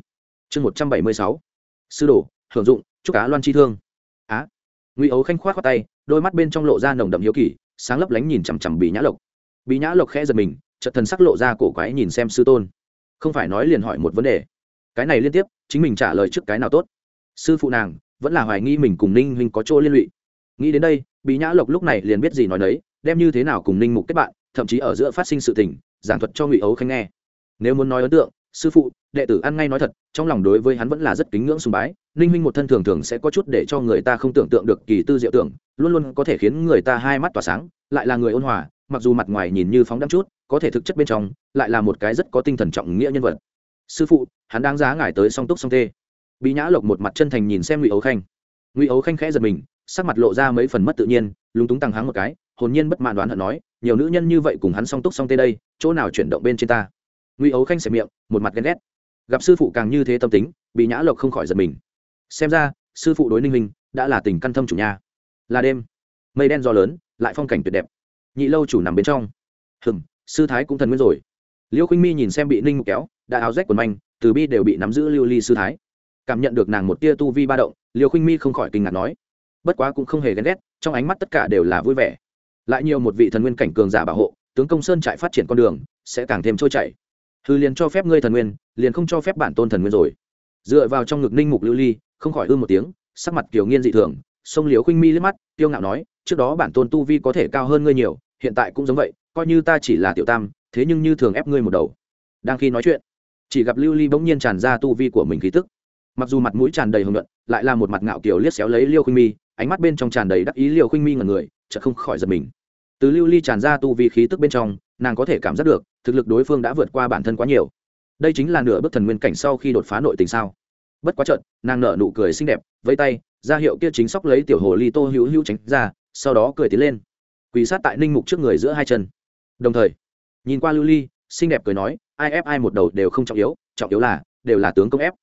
Chương một trăm bảy mươi sáu. Sư đồ hưởng dụng, chúc cá loan chi thương. Á, ngụy ấu khanh k h o á t khoác tay, đôi mắt bên trong lộ ra nồng đậm hiếu kỳ, sáng lấp lánh nhìn chằm chằm bị nhã lộc. Bị nhã lộc khẽ giật mình, chợt thần sắc lộ ra cổ quái nhìn xem sư tôn. Không phải nói liền hỏi một vấn đề. Cái này liên tiếp, chính mình trả lời trước cái nào tốt? Sư phụ nàng, vẫn là hoài nghi mình cùng ninh huynh có chỗ liên lụy. Nghĩ đến đây bị nhã lộc lúc này liền biết gì nói đấy đem như thế nào cùng ninh mục kết bạn, thậm chí ở giữa phát sinh sự tình, giảng thuật cho ngụy ấu khanh nghe. Nếu muốn nói ấn tượng sư phụ, đệ tử ăn ngay nói thật, trong lòng đối với hắn vẫn là rất kính ngưỡng sùng bái, ninh huynh một thân thường thường sẽ có chút để cho người ta không tưởng tượng được kỳ tư diệu tưởng, luôn luôn có thể khiến người ta hai mắt tỏa sáng, lại là người ôn hòa, mặc dù mặt ngoài nhìn như phóng đắm chút, có thể thực chất bên trong, lại là một cái rất có tinh thần trọng nghĩa nhân vật. Sư phụ, hắn đáng giá ngài tới song túc song tê. Bị nhã lộc một mặt chân thành nhìn xem ngụy ấu khanh. Ngụy ấu khanh khẽ giật mình, sắc mặt lộ ra mấy phần mất tự nhiên, lúng túng tăng háng một cái, hồn nhiên bất mãn đoán hận nói, nhiều nữ nhân như vậy cùng hắn song túc song tê đây, chỗ nào chuyển động bên trên ta? Ngụy ấu khanh xẻ miệng, một mặt ghen ghét. Gặp sư phụ càng như thế tâm tính, bị nhã lộc không khỏi giật mình. Xem ra, sư phụ đối ninh minh đã là tình căn thâm chủ nhà là đêm, mây đen gió lớn, lại phong cảnh tuyệt đẹp. Nhị lâu chủ nằm bên trong. Hừng sư thái cũng thần nguyên rồi. Liêu khinh mi nhìn xem bị ninh mục kéo, đã áo rách quần manh, từ bi đều bị nắm giữ lưu ly sư thái. Cảm nhận được nàng một tia tu vi ba động, liêu khinh mi không khỏi kinh ngạc nói, bất quá cũng không hề ghen ghét, trong ánh mắt tất cả đều là vui vẻ. Lại nhiều một vị thần nguyên cảnh cường giả bảo hộ, tướng công sơn trại phát triển con đường, sẽ càng thêm trôi chảy hư liền cho phép ngươi thần nguyên, liền không cho phép bản tôn thần nguyên rồi. Dựa vào trong ngực ninh mục lưu ly, không khỏi ư một tiếng, sắc mặt kiều nghiên dị thường, sông liều khinh mi liếc mắt tiêu ngạo nói, trước đó bản tôn tu vi có thể cao hơn ngươi nhiều, hiện tại cũng giống vậy, coi như ta chỉ là tiểu tam, thế nhưng như thường ép ngươi một đầu. Đang khi nói chuyện, chỉ gặp lưu ly bỗng nhiên tràn ra tu vi của mình khí tức. Mặc dù mặt mũi tràn đầy hồng luận lại là một mặt ngạo kiều liếc xéo lấy liêu khinh mi, ánh mắt bên trong tràn đầy đắc ý liêu khinh mi ngần người, chợt không khỏi giật mình. Từ lưu ly tràn ra tu vi khí tức bên trong, nàng có thể cảm giác được thực lực đối phương đã vượt qua bản thân quá nhiều. Đây chính là nửa bước thần nguyên cảnh sau khi đột phá nội tình sao? Bất quá trận nàng nở nụ cười xinh đẹp vây tay, ra hiệu kia chính sóc lấy tiểu hồ ly tô hữu hữu tránh ra, sau đó cười tiến lên. Quỳ sát tại ninh mục trước người giữa hai chân. Đồng thời, nhìn qua lưu ly, xinh đẹp cười nói, ai ép ai một đầu đều không trọng yếu trọng yếu là, đều là tướng công ép.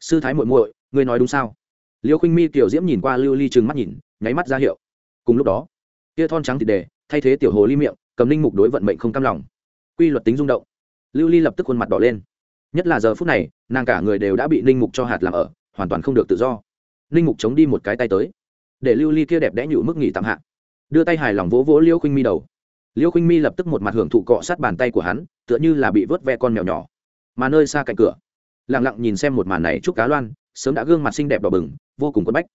Sư thái muội muội, ngươi nói đúng sao? Liêu khinh mi, tiểu diễm nhìn qua lưu ly trừng mắt nhìn, nháy mắt ra hiệu. Cùng lúc đó, kia thon trắng thịt đề thay thế tiểu hồ ly miệng, cầm ninh mục đối vận mệnh không cam lòng quy luật tính rung động. Lưu ly lập tức khuôn mặt đỏ lên. Nhất là giờ phút này, nàng cả người đều đã bị ninh mục cho hạt làm ở, hoàn toàn không được tự do. Ninh mục chống đi một cái tay tới. Để lưu ly kia đẹp đẽ nhụ mức nghỉ tạm hạ. Đưa tay hài lòng vỗ vỗ liêu khinh mi đầu. Liêu khinh mi lập tức một mặt hưởng thụ cọ sát bàn tay của hắn, tựa như là bị vớt ve con mèo nhỏ. Mà nơi xa cạnh cửa lẳng lặng nhìn xem một màn này chúc cá loan, sớm đã gương mặt xinh đẹp đỏ bừng, vô cùng quất bách.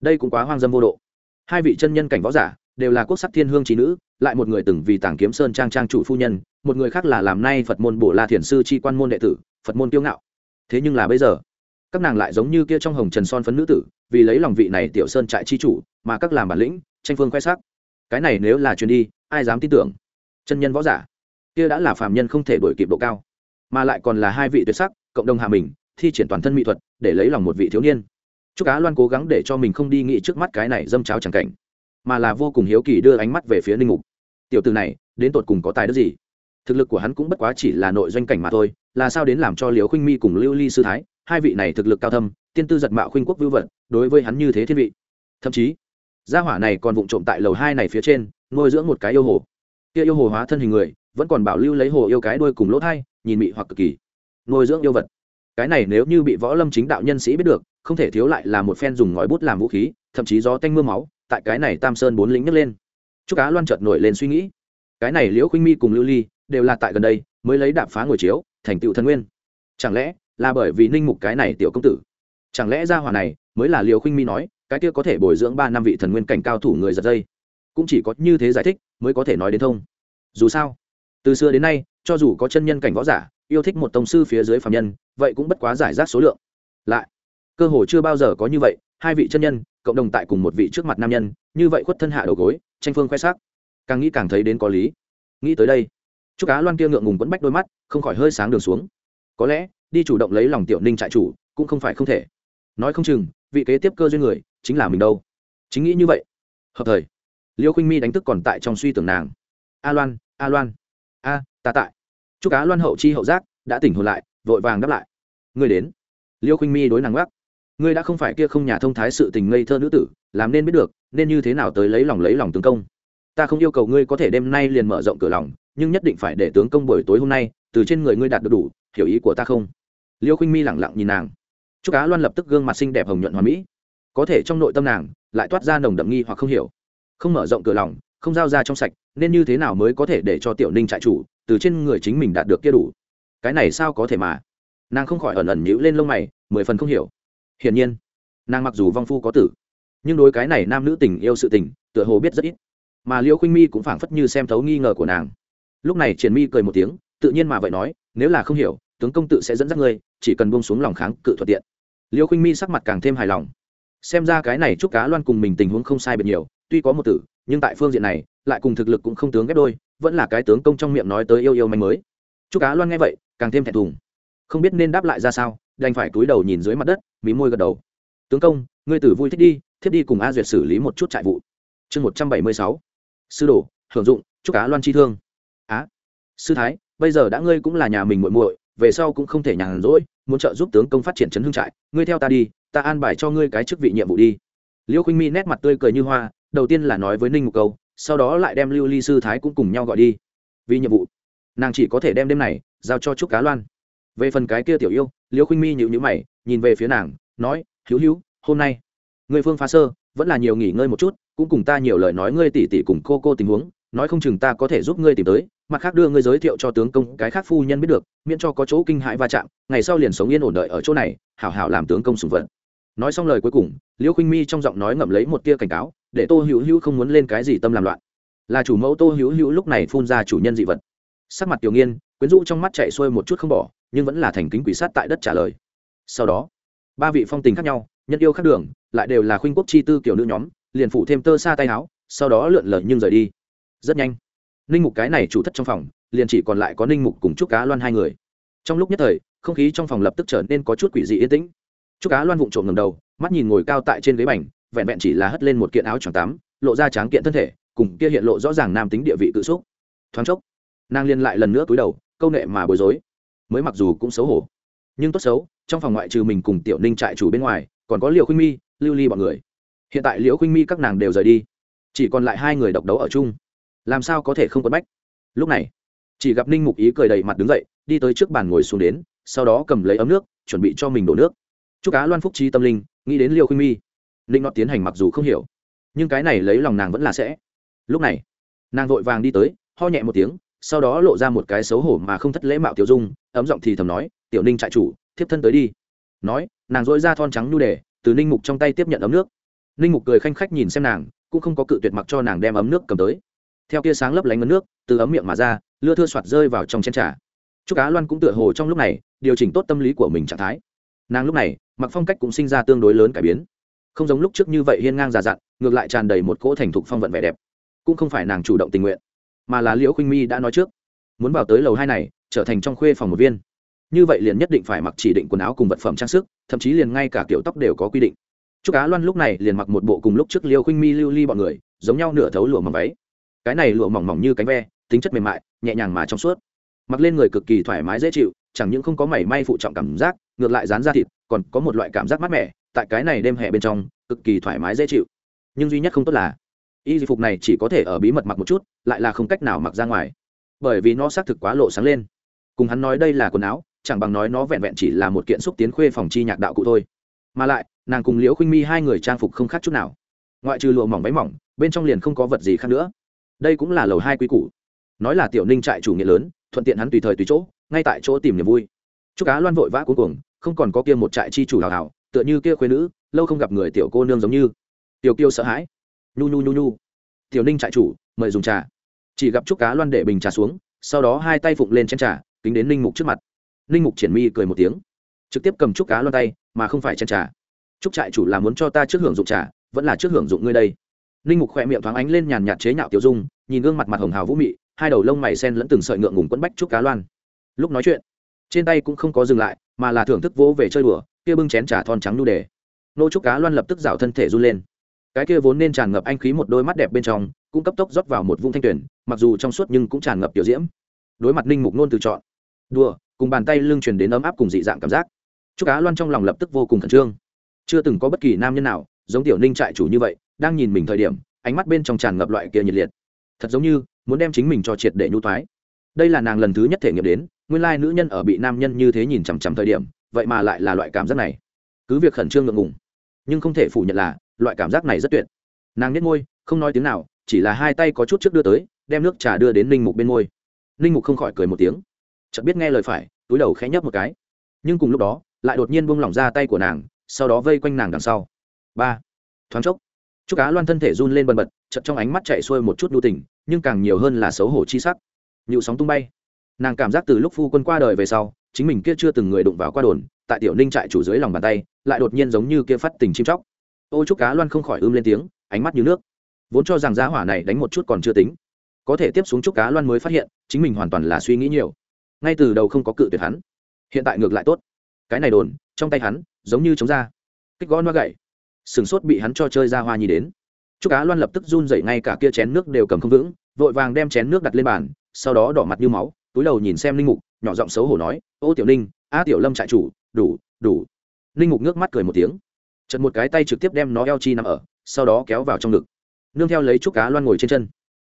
Đây cũng quá hoang dâm vô độ. Hai vị chân nhân cảnh võ giả đều là quốc sắc thiên hương trí nữ, lại một người từng vì tàng kiếm sơn trang trang chủ phu nhân một người khác là làm nay phật môn bổ la thiền sư tri quan môn đệ tử, phật môn tiêu ngạo. Thế nhưng là bây giờ, các nàng lại giống như kia trong hồng trần son phấn nữ tử, vì lấy lòng vị này tiểu sơn trại chi chủ, mà các làm bản lĩnh, tranh phương khoe sắc. Cái này nếu là truyền đi, ai dám tin tưởng? Chân nhân võ giả, kia đã là phàm nhân không thể đổi kịp độ cao. Mà lại còn là hai vị tuyệt sắc, cộng đồng hạ mình, thi triển toàn thân mỹ thuật, để lấy lòng một vị thiếu niên. Chúc á loan cố gắng để cho mình không đi nghĩ trước mắt cái này dâm cháo chẳng cảnh, mà là vô cùng hiếu kỳ đưa ánh mắt về phía ninh mục. Tiểu từ này, đến tột cùng có tài đức gì? Thực lực của hắn cũng bất quá chỉ là nội doanh cảnh mà thôi, là sao đến làm cho liều khinh mi cùng lưu ly sư thái, hai vị này thực lực cao thâm, tiên tư giật mạo khinh quốc vưu vật, đối với hắn như thế thiên vị. Thậm chí, gia hỏa này còn vụng trộm tại lầu hai này phía trên, nuôi dưỡng một cái yêu hồ. Kia yêu hồ hóa thân hình người, vẫn còn bảo lưu lấy hồ yêu cái đuôi cùng lỗ thai, nhìn mị hoặc cực kỳ. Nuôi dưỡng yêu vật. Cái này nếu như bị võ lâm chính đạo nhân sĩ biết được, không thể thiếu lại là một phen dùng ngòi bút làm vũ khí, thậm chí gió tanh mưa máu, tại cái này tam sơn bốn lĩnh nhấc lên. Chúc cá loan chợt nổi lên suy nghĩ. Cái này liễu khinh mi cùng lưu ly đều là tại gần đây mới lấy đạp phá ngồi chiếu, thành tựu thân nguyên. Chẳng lẽ là bởi vì ninh mục cái này tiểu công tử? Chẳng lẽ gia hỏa này mới là liều khinh mi nói, cái kia có thể bồi dưỡng ba năm vị thần nguyên cảnh cao thủ người giật dây? Cũng chỉ có như thế giải thích mới có thể nói đến thông. Dù sao, từ xưa đến nay, cho dù có chân nhân cảnh võ giả, yêu thích một tông sư phía dưới phạm nhân, vậy cũng bất quá giải rác số lượng. Lại, cơ hồ chưa bao giờ có như vậy, hai vị chân nhân, cộng đồng tại cùng một vị trước mặt nam nhân, như vậy khuất thân hạ đầu gối, tranh phương khoe sắc. Càng nghĩ càng thấy đến có lý. Nghĩ tới đây chúc cá loan kia ngượng ngùng quẫn bách đôi mắt, không khỏi hơi sáng đường xuống. Có lẽ, đi chủ động lấy lòng tiểu ninh trại chủ, cũng không phải không thể. Nói không chừng, vị kế tiếp cơ duyên người, chính là mình đâu. Chính nghĩ như vậy. Hợp thời. Liêu khinh mi đánh thức còn tại trong suy tưởng nàng. A loan a loan. A, ta tại. Chúc cá loan hậu chi hậu giác, đã tỉnh hồn lại, vội vàng đáp lại. Ngươi đến. Liêu khinh mi đối nàng gác ngươi đã không phải kia không nhà thông thái sự tình ngây thơ nữ tử, làm nên biết được, nên như thế nào tới lấy lòng lấy lòng tướng công ta không yêu cầu ngươi có thể đêm nay liền mở rộng cửa lòng, nhưng nhất định phải để tướng công buổi tối hôm nay, từ trên người ngươi đạt được đủ, hiểu ý của ta không? Liêu khinh mi lẳng lặng nhìn nàng. Chúc cá loan lập tức gương mặt xinh đẹp hồng nhuận hòa mỹ. Có thể trong nội tâm nàng, lại toát ra nồng đậm nghi hoặc không hiểu. Không mở rộng cửa lòng, không giao ra trong sạch, nên như thế nào mới có thể để cho tiểu ninh trại chủ, từ trên người chính mình đạt được kia đủ? Cái này sao có thể mà? Nàng không khỏi ẩn ẩn nhữ lên lông mày, mười phần không hiểu. Hiển nhiên, nàng mặc dù vong phu có tử, nhưng đối cái này nam nữ tình yêu sự tình, tựa hồ biết rất ít mà liễu khinh mi cũng phảng phất như xem thấu nghi ngờ của nàng. Lúc này triển mi cười một tiếng, tự nhiên mà vậy nói, nếu là không hiểu, tướng công tự sẽ dẫn dắt ngươi, chỉ cần buông xuống lòng kháng cự thuận tiện. Liễu khinh mi sắc mặt càng thêm hài lòng. Xem ra cái này chúc cá loan cùng mình tình huống không sai biệt nhiều, tuy có một tử, nhưng tại phương diện này, lại cùng thực lực cũng không tướng ghép đôi, vẫn là cái tướng công trong miệng nói tới yêu yêu manh mới. Chúc cá loan nghe vậy, càng thêm thẹn thùng. Không biết nên đáp lại ra sao, đành phải túi đầu nhìn dưới mặt đất, mí môi gật đầu. Tướng công, ngươi tử vui thích đi thiết đi cùng a duyệt xử lý một chút trại vụ. Chương một trăm bảy mươi sáu sư đồ, hưởng dụng, chúc cá loan chi thương. Á, sư thái, bây giờ đã ngươi cũng là nhà mình muội muội, về sau cũng không thể nhàn rỗi, muốn trợ giúp tướng công phát triển trấn hương trại, ngươi theo ta đi, ta an bài cho ngươi cái chức vị nhiệm vụ đi. Liêu khinh mi nét mặt tươi cười như hoa, đầu tiên là nói với ninh một câu, sau đó lại đem lưu ly sư thái cũng cùng nhau gọi đi. Vì nhiệm vụ, nàng chỉ có thể đem đêm này giao cho trúc cá loan. Về phần cái kia tiểu yêu, liêu khinh mi nhịu nhữ mày, nhìn về phía nàng, nói hữu hữu hôm nay người phương phá sơ, vẫn là nhiều nghỉ ngơi một chút cũng cùng ta nhiều lời nói ngươi tỉ tỉ cùng cô cô tình huống, nói không chừng ta có thể giúp ngươi tìm tới, mặt khác đưa ngươi giới thiệu cho tướng công cái khác phu nhân biết được, miễn cho có chỗ kinh hãi va chạm, ngày sau liền sống yên ổn đợi ở chỗ này, hảo hảo làm tướng công sùng vận nói xong lời cuối cùng, liễu khinh mi trong giọng nói ngậm lấy một tia cảnh cáo, để tô hữu hữu không muốn lên cái gì tâm làm loạn. Là chủ mẫu tô hữu hữu lúc này phun ra chủ nhân dị vật. Sắc mặt tiểu nghiên, quyến rũ trong mắt chạy xuôi một chút không bỏ, nhưng vẫn là thành kính quỷ sát tại đất trả lời. Sau đó, ba vị phong tình khác nhau, nhân yêu khác đường, lại đều là khuynh quốc chi tư kiểu nữ nhóm liền phụ thêm tơ xa tay áo, sau đó lượn lờ nhưng rời đi. Rất nhanh. Ninh mục cái này chủ thất trong phòng, liền chỉ còn lại có ninh mục cùng trúc cá loan hai người. Trong lúc nhất thời, không khí trong phòng lập tức trở nên có chút quỷ dị yên tĩnh. Trúc cá loan vụng trộm ngầm đầu, mắt nhìn ngồi cao tại trên ghế bành, vẹn vẹn chỉ là hất lên một kiện áo choàng tắm, lộ ra tráng kiện thân thể, cùng kia hiện lộ rõ ràng nam tính địa vị tự xúc. Thoáng chốc, nàng liên lại lần nữa cúi đầu, câu nệ mà bối rối. Mới mặc dù cũng xấu hổ, nhưng tốt xấu, trong phòng ngoại trừ mình cùng tiểu ninh trại chủ bên ngoài, còn có liều khuynh mi, lưu ly bọn người hiện tại liễu khuynh mi các nàng đều rời đi. Chỉ còn lại hai người độc đấu ở chung. Làm sao có thể không quấn bách? Lúc này, chỉ gặp ninh mục ý cười đầy mặt đứng dậy, đi tới trước bàn ngồi xuống đến, sau đó cầm lấy ấm nước, chuẩn bị cho mình đổ nước. Chúc cá loan phúc trí tâm linh, nghĩ đến liêu khuynh mi. Ninh nọ tiến hành mặc dù không hiểu, nhưng cái này lấy lòng nàng vẫn là sẽ. Lúc này, nàng vội vàng đi tới, ho nhẹ một tiếng, sau đó lộ ra một cái xấu hổ mà không thất lễ mạo tiểu dung, ấm giọng thì thầm nói, tiểu ninh trại chủ, thiếp thân tới đi. Nói, nàng dội ra thon trắng nhu đề, từ ninh mục trong tay tiếp nhận ấm nước ninh mục cười khanh khách nhìn xem nàng, cũng không có cự tuyệt mặc cho nàng đem ấm nước cầm tới. Theo kia sáng lấp lánh ấm nước, từ ấm miệng mà ra, lưa thưa soạt rơi vào trong chén trà. Chúc cá loan cũng tựa hồ trong lúc này, điều chỉnh tốt tâm lý của mình trạng thái. Nàng lúc này, mặc phong cách cũng sinh ra tương đối lớn cải biến. Không giống lúc trước như vậy hiên ngang già dặn, ngược lại tràn đầy một cỗ thành thục phong vận vẻ đẹp. Cũng không phải nàng chủ động tình nguyện, mà là liễu khuynh mi đã nói trước, muốn vào tới lầu hai này, trở thành trong khuê phòng một viên. Như vậy liền nhất định phải mặc chỉ định quần áo cùng vật phẩm trang sức, thậm chí liền ngay cả kiểu tóc đều có quy định trúc cá loan lúc này liền mặc một bộ cùng lúc trước liêu khuynh mi, lưu ly bọn người, giống nhau nửa thấu lụa mỏng váy. Cái này lụa mỏng mỏng như cánh ve, tính chất mềm mại, nhẹ nhàng mà trong suốt. Mặc lên người cực kỳ thoải mái dễ chịu, chẳng những không có mảy may phụ trọng cảm giác, ngược lại dán ra thịt, còn có một loại cảm giác mát mẻ, tại cái này đêm hè bên trong, cực kỳ thoải mái dễ chịu. Nhưng duy nhất không tốt là, y phục này chỉ có thể ở bí mật mặc một chút, lại là không cách nào mặc ra ngoài. Bởi vì nó xác thực quá lộ sáng lên. Cùng hắn nói đây là quần áo, chẳng bằng nói nó vẹn vẹn chỉ là một kiện xúc tiến khuê phòng chi nhạc đạo cụ thôi. Mà lại nàng cùng liễu khuynh mi hai người trang phục không khác chút nào. Ngoại trừ lụa mỏng váy mỏng, bên trong liền không có vật gì khác nữa. Đây cũng là lầu hai quý củ. Nói là tiểu ninh trại chủ nghĩa lớn, thuận tiện hắn tùy thời tùy chỗ, ngay tại chỗ tìm niềm vui. Chúc cá loan vội vã cuối cùng không còn có kia một trại chi chủ hào hào, tựa như kia khuyên nữ, lâu không gặp người tiểu cô nương giống như. Tiểu kiêu sợ hãi. Nhu nhu nhu nhu. Tiểu ninh trại chủ, mời dùng trà. Chỉ gặp chúc cá loan để bình trà xuống, sau đó hai tay phụng lên chén trà, kính đến ninh mục trước mặt. Ninh mục triển mi cười một tiếng. Trực tiếp cầm chúc cá loan tay, mà không phải chén trà chúc trại chủ là muốn cho ta trước hưởng dụng trà, vẫn là trước hưởng dụng ngươi đây. Ninh mục khỏe miệng thoáng ánh lên nhàn nhạt chế nhạo tiểu dung, nhìn gương mặt mặt hồng hào vũ mị, hai đầu lông mày sen lẫn từng sợi ngượng ngùng quấn bách trúc cá loan. Lúc nói chuyện, trên tay cũng không có dừng lại, mà là thưởng thức vỗ về chơi đùa, kia bưng chén trà thon trắng nu đề. Nô trúc cá loan lập tức rào thân thể run lên. Cái kia vốn nên tràn ngập anh khí một đôi mắt đẹp bên trong, cũng cấp tốc rót vào một vũng thanh tuyển, mặc dù trong suốt nhưng cũng tràn ngập tiểu diễm. Đối mặt ninh mục nôn từ chọn, đùa, cùng bàn tay lưng truyền đến ấm áp cùng dị dạng cảm giác. Trúc cá loan trong lòng lập tức vô cùng khẩn trương chưa từng có bất kỳ nam nhân nào, giống tiểu ninh trại chủ như vậy, đang nhìn mình thời điểm, ánh mắt bên trong tràn ngập loại kia nhiệt liệt. Thật giống như muốn đem chính mình cho triệt để nhu thoái. Đây là nàng lần thứ nhất thể nghiệm đến, nguyên lai nữ nhân ở bị nam nhân như thế nhìn chằm chằm thời điểm, vậy mà lại là loại cảm giác này. Cứ việc khẩn trương ngượng ngùng, nhưng không thể phủ nhận là, loại cảm giác này rất tuyệt. Nàng nhét môi, không nói tiếng nào, chỉ là hai tay có chút trước đưa tới, đem nước trà đưa đến ninh mục bên môi. Ninh mục không khỏi cười một tiếng. Chợt biết nghe lời phải, túi đầu khẽ nhấp một cái. Nhưng cùng lúc đó, lại đột nhiên buông lỏng ra tay của nàng sau đó vây quanh nàng đằng sau. Ba. Thoáng chốc chúc cá loan thân thể run lên bần bật, chợt trong ánh mắt chạy xuôi một chút đu tình, nhưng càng nhiều hơn là xấu hổ chi sắc. Nhịu sóng tung bay. Nàng cảm giác từ lúc phu quân qua đời về sau, chính mình kia chưa từng người đụng vào qua đồn, tại tiểu ninh trại chủ dưới lòng bàn tay, lại đột nhiên giống như kia phát tình chim chóc. Ô chúc cá loan không khỏi ưm lên tiếng, ánh mắt như nước. Vốn cho rằng giá hỏa này đánh một chút còn chưa tính. Có thể tiếp xuống chúc cá loan mới phát hiện, chính mình hoàn toàn là suy nghĩ nhiều. Ngay từ đầu không có cự tuyệt hắn. Hiện tại ngược lại tốt. Cái này đồn trong tay hắn, giống như chống ra kích gõ nó gậy. Sừng sốt bị hắn cho chơi ra hoa nhi đến. Chúc cá loan lập tức run dậy ngay cả kia chén nước đều cầm không vững, vội vàng đem chén nước đặt lên bàn, sau đó đỏ mặt như máu, túi đầu nhìn xem linh mục, nhỏ giọng xấu hổ nói, ô tiểu ninh, a tiểu lâm trại chủ, đủ đủ. Linh mục nước mắt cười một tiếng. Chật một cái tay trực tiếp đem nó eo chi nằm ở, sau đó kéo vào trong ngực. Nương theo lấy chúc cá loan ngồi trên chân.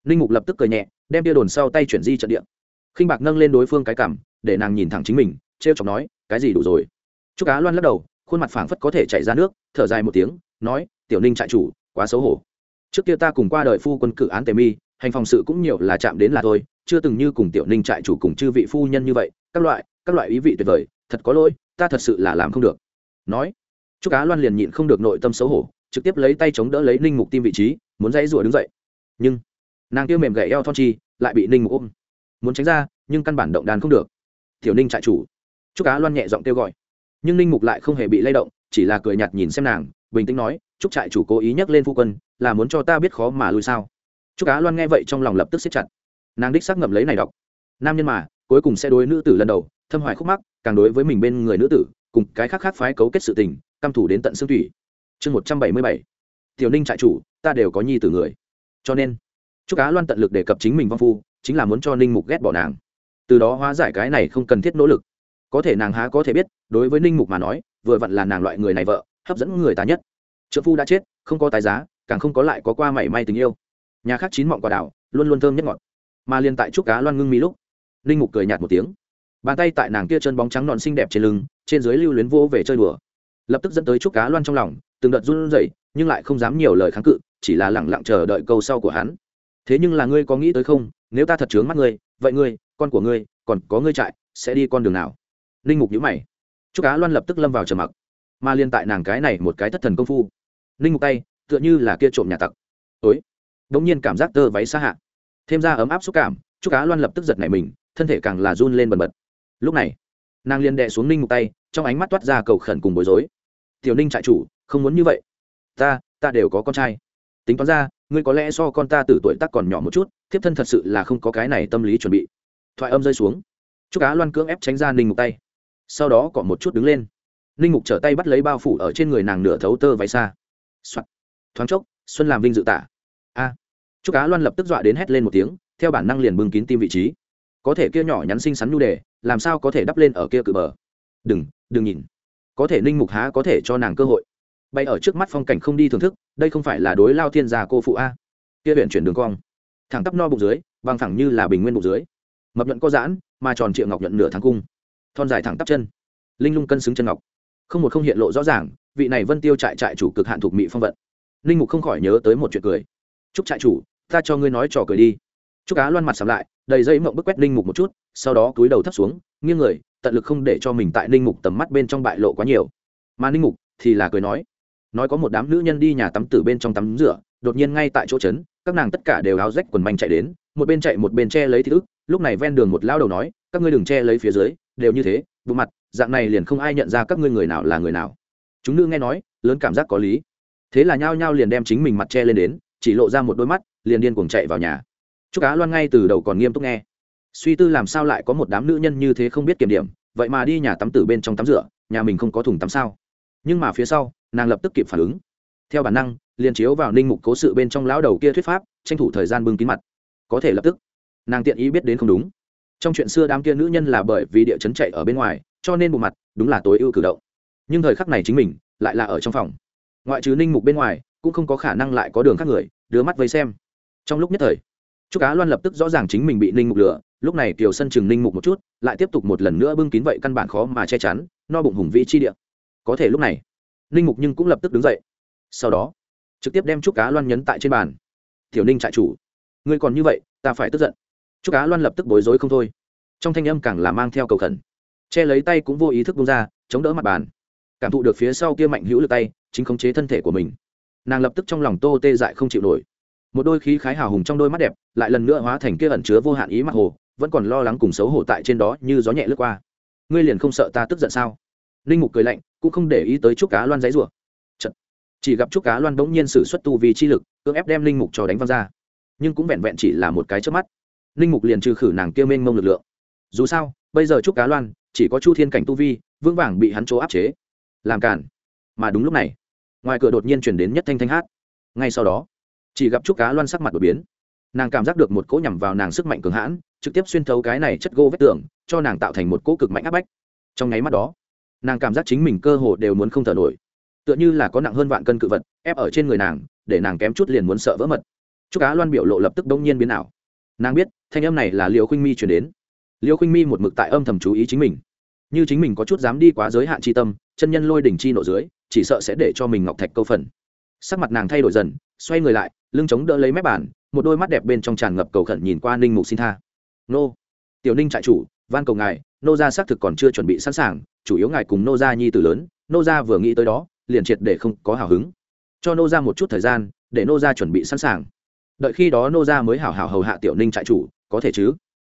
Linh mục lập tức cười nhẹ, đem tia đồn sau tay chuyển di trận địa. Khinh bạc nâng lên đối phương cái cảm để nàng nhìn thẳng chính mình t r e o chọc nói, cái gì đủ rồi? Chúc cá loan lắc đầu, khuôn mặt phảng phất có thể chảy ra nước, thở dài một tiếng, nói, tiểu ninh trại chủ, quá xấu hổ. Trước kia ta cùng qua đời phu quân cử án tề mi, hành phòng sự cũng nhiều là chạm đến là thôi chưa từng như cùng tiểu ninh trại chủ cùng chư vị phu nhân như vậy, các loại các loại ý vị tuyệt vời, thật có lỗi, ta thật sự là làm không được. Nói chúc cá loan liền nhịn không được nội tâm xấu hổ, trực tiếp lấy tay chống đỡ lấy ninh mục tim vị trí, muốn dãy rủa đứng dậy. Nhưng, nàng tiêu mềm gậy eo thon chi, lại bị ninh mục ôm. Muốn tránh ra, nhưng căn bản động đàn không được. Tiểu ninh trại chủ. Chúc cá loan nhẹ giọng kêu gọi nhưng ninh mục lại không hề bị lay động, chỉ là cười nhạt nhìn xem nàng, bình tĩnh nói chúc trại chủ cố ý nhắc lên phu quân, là muốn cho ta biết khó mà lui sao? Chúc cá loan nghe vậy trong lòng lập tức xếp chặt. Nàng đích xác ngậm lấy này đọc. Nam nhân mà, cuối cùng sẽ đối nữ tử lần đầu, thâm hoài khúc mắc, càng đối với mình bên người nữ tử, cùng cái khác khác phái cấu kết sự tình, căm thủ đến tận xương thủy chương một trăm bảy mươi bảy. Tiểu ninh trại chủ, ta đều có nhi tử người. Cho nên chúc cá loan tận lực đề cập chính mình vong phu, chính là muốn cho ninh mục ghét bỏ nàng. Từ đó hóa giải cái này không cần thiết nỗ lực có thể nàng há có thể biết, đối với ninh mục mà nói, vừa vặn là nàng loại người này vợ, hấp dẫn người ta nhất. Trợ phu đã chết, không có tài giá, càng không có lại có qua mảy may tình yêu. Nhà khác chín mọng quả đảo, luôn luôn thơm nhất ngọt. Mà liên tại trúc cá loan ngưng mi lúc, ninh mục cười nhạt một tiếng. Bàn tay tại nàng kia chân bóng trắng non xinh đẹp trên lưng, trên dưới lưu luyến vô về chơi đùa. Lập tức dẫn tới trúc cá loan trong lòng, từng đợt run rẩy, nhưng lại không dám nhiều lời kháng cự, chỉ là lẳng lặng chờ đợi câu sau của hắn. Thế nhưng là ngươi có nghĩ tới không? Nếu ta thật chướng mắt ngươi, vậy ngươi, con của ngươi, còn có ngươi trại sẽ đi con đường nào? Ninh mục nhữ mày. Chúc cá loan lập tức lâm vào trầm mặc, mà liên tại nàng cái này một cái thất thần công phu ninh mục tay, tựa như là kia trộm nhà tặc. Ối đ ỗ n g nhiên cảm giác tơ váy xa hạ, thêm ra ấm áp xúc cảm chúc cá loan lập tức giật nảy mình, thân thể càng là run lên bần bật. Lúc này, nàng liền đệ xuống ninh mục tay, trong ánh mắt toát ra cầu khẩn cùng bối rối. Tiểu ninh trại chủ, không muốn như vậy. Ta ta đều có con trai. Tính toán ra, ngươi có lẽ so con ta từ tuổi tác còn nhỏ một chút, thiếp thân thật sự là không có cái này tâm lý chuẩn bị. Thoại âm rơi xuống. Chúc cá loan cưỡng ép tránh ra ninh mục tay sau đó cọ một chút đứng lên. Ninh mục trở tay bắt lấy bao phủ ở trên người nàng nửa thấu tơ váy xa、Soạn. thoáng chốc, xuân làm vinh dự tả a. À. chúc cá loan lập tức dọa đến hét lên một tiếng, theo bản năng liền bưng kín tim vị trí. Có thể kia nhỏ nhắn xinh xắn nhu đề, làm sao có thể đắp lên ở kia cự bờ? Đừng đừng nhìn. Có thể ninh mục há có thể cho nàng cơ hội. Bay ở trước mắt phong cảnh không đi thưởng thức, đây không phải là đối lao thiên già cô phụ a. Kia huyện chuyển đường cong. Thẳng tắp no bụng dưới, bằng thẳng như là bình nguyên bụng dưới. Mập nhuận có giãn, mà tròn triệu ngọc nhuận nửa tháng cung thon dài thẳng tắp chân, linh lung cân xứng chân ngọc. Không một không hiện lộ rõ ràng, vị này vân tiêu trại trại chủ cực hạn thuộc mỹ phong vận. Linh mục không khỏi nhớ tới một chuyện cười. Chúc trại chủ, ta cho ngươi nói trò cười đi. Chúc cá loan mặt sầm lại, đầy dây mộng bức quét linh mục một chút, sau đó cúi đầu thấp xuống, nghiêng người, tận lực không để cho mình tại linh mục tầm mắt bên trong bại lộ quá nhiều. Mà linh mục thì là cười nói nói có một đám nữ nhân đi nhà tắm tử bên trong tắm rửa, đột nhiên ngay tại chỗ trấn, các nàng tất cả đều áo rách quần manh chạy đến, một bên chạy một bên che lấy thứ. ức, lúc này ven đường một lao đầu nói, các ngươi đừng che lấy phía dưới đều như thế bộ mặt, dạng này liền không ai nhận ra các ngươi người nào là người nào. Chúng nữ nghe nói, lớn cảm giác có lý. Thế là nhao nhao liền đem chính mình mặt che lên đến, chỉ lộ ra một đôi mắt, liền điên cuồng chạy vào nhà. Chúc cá loan ngay từ đầu còn nghiêm túc nghe. Suy tư làm sao lại có một đám nữ nhân như thế không biết kiểm điểm, vậy mà đi nhà tắm tử bên trong tắm rửa, nhà mình không có thùng tắm sao? Nhưng mà phía sau, nàng lập tức kịp phản ứng. Theo bản năng, liền chiếu vào ninh mục cố sự bên trong lão đầu kia thuyết pháp, tranh thủ thời gian bưng kín mặt. Có thể lập tức. Nàng tiện ý biết đến không đúng trong chuyện xưa đám kia nữ nhân là bởi vì địa chấn chạy ở bên ngoài, cho nên bộ mặt đúng là tối ưu cử động. Nhưng thời khắc này chính mình lại là ở trong phòng. Ngoại trừ ninh mục bên ngoài, cũng không có khả năng lại có đường khác người, đưa mắt vây xem. Trong lúc nhất thời, trúc cá loan lập tức rõ ràng chính mình bị ninh mục lửa lúc này kiều sân chừng ninh mục một chút, lại tiếp tục một lần nữa bưng kín vậy căn bản khó mà che chắn, no bụng hùng vĩ chi địa. Có thể lúc này, ninh mục nhưng cũng lập tức đứng dậy. Sau đó, trực tiếp đem trúc cá loan nhấn tại trên bàn. Tiểu ninh trại chủ, ngươi còn như vậy, ta phải tức giận chúc cá loan lập tức bối rối không thôi. Trong thanh âm càng là mang theo cầu khẩn. Che lấy tay cũng vô ý thức bung ra, chống đỡ mặt bàn. Cảm thụ được phía sau kia mạnh hữu lực tay, chính khống chế thân thể của mình. Nàng lập tức trong lòng tô tê dại không chịu nổi. Một đôi khí khái hào hùng trong đôi mắt đẹp, lại lần nữa hóa thành kia ẩn chứa vô hạn ý mặt hồ, vẫn còn lo lắng cùng xấu hổ tại trên đó như gió nhẹ lướt qua. Ngươi liền không sợ ta tức giận sao? Linh mục cười lạnh, cũng không để ý tới chúc cá loan giấy rủa. Chật. chỉ gặp chúc cá loan bỗng nhiên sử xuất tu vì chi lực, cưỡng ép đem linh mục cho đánh văng ra. Nhưng cũng vẹn vẹn chỉ là một cái trước mắt linh mục liền trừ khử nàng kia mênh mông lực lượng. Dù sao, bây giờ chúc cá loan chỉ có chu thiên cảnh tu vi vương vàng bị hắn chỗ áp chế. Làm cản mà đúng lúc này, ngoài cửa đột nhiên chuyển đến nhất thanh thanh hát. Ngay sau đó, chỉ gặp chúc cá loan sắc mặt đột biến. Nàng cảm giác được một cỗ nhằm vào nàng sức mạnh cường hãn, trực tiếp xuyên thấu cái này chất gỗ vết tường, cho nàng tạo thành một cỗ cực mạnh áp bách. Trong nháy mắt đó, nàng cảm giác chính mình cơ hồ đều muốn không thở nổi. Tựa như là có nặng hơn vạn cân cự vật, ép ở trên người nàng, để nàng kém chút liền muốn sợ vỡ mật. Chúc cá loan biểu lộ lập tức đông nhiên biến ảo nàng biết, thanh âm này là liều khinh mi chuyển đến. Liều khinh mi một mực tại âm thầm chú ý chính mình. Như chính mình có chút dám đi quá giới hạn tri tâm, chân nhân lôi đỉnh chi nộ dưới, chỉ sợ sẽ để cho mình ngọc thạch câu phần. Sắc mặt nàng thay đổi dần, xoay người lại, lưng chống đỡ lấy mép bàn, một đôi mắt đẹp bên trong tràn ngập cầu khẩn nhìn qua ninh mục xin tha. Nô, tiểu ninh trại chủ, van cầu ngài, nô gia xác thực còn chưa chuẩn bị sẵn sàng, chủ yếu ngài cùng nô gia nhi tử lớn, nô gia vừa nghĩ tới đó, liền triệt để không có hào hứng. Cho nô gia một chút thời gian, để nô gia chuẩn bị sẵn sàng đợi khi đó nô gia mới hảo hảo hầu hạ tiểu ninh trại chủ, có thể chứ?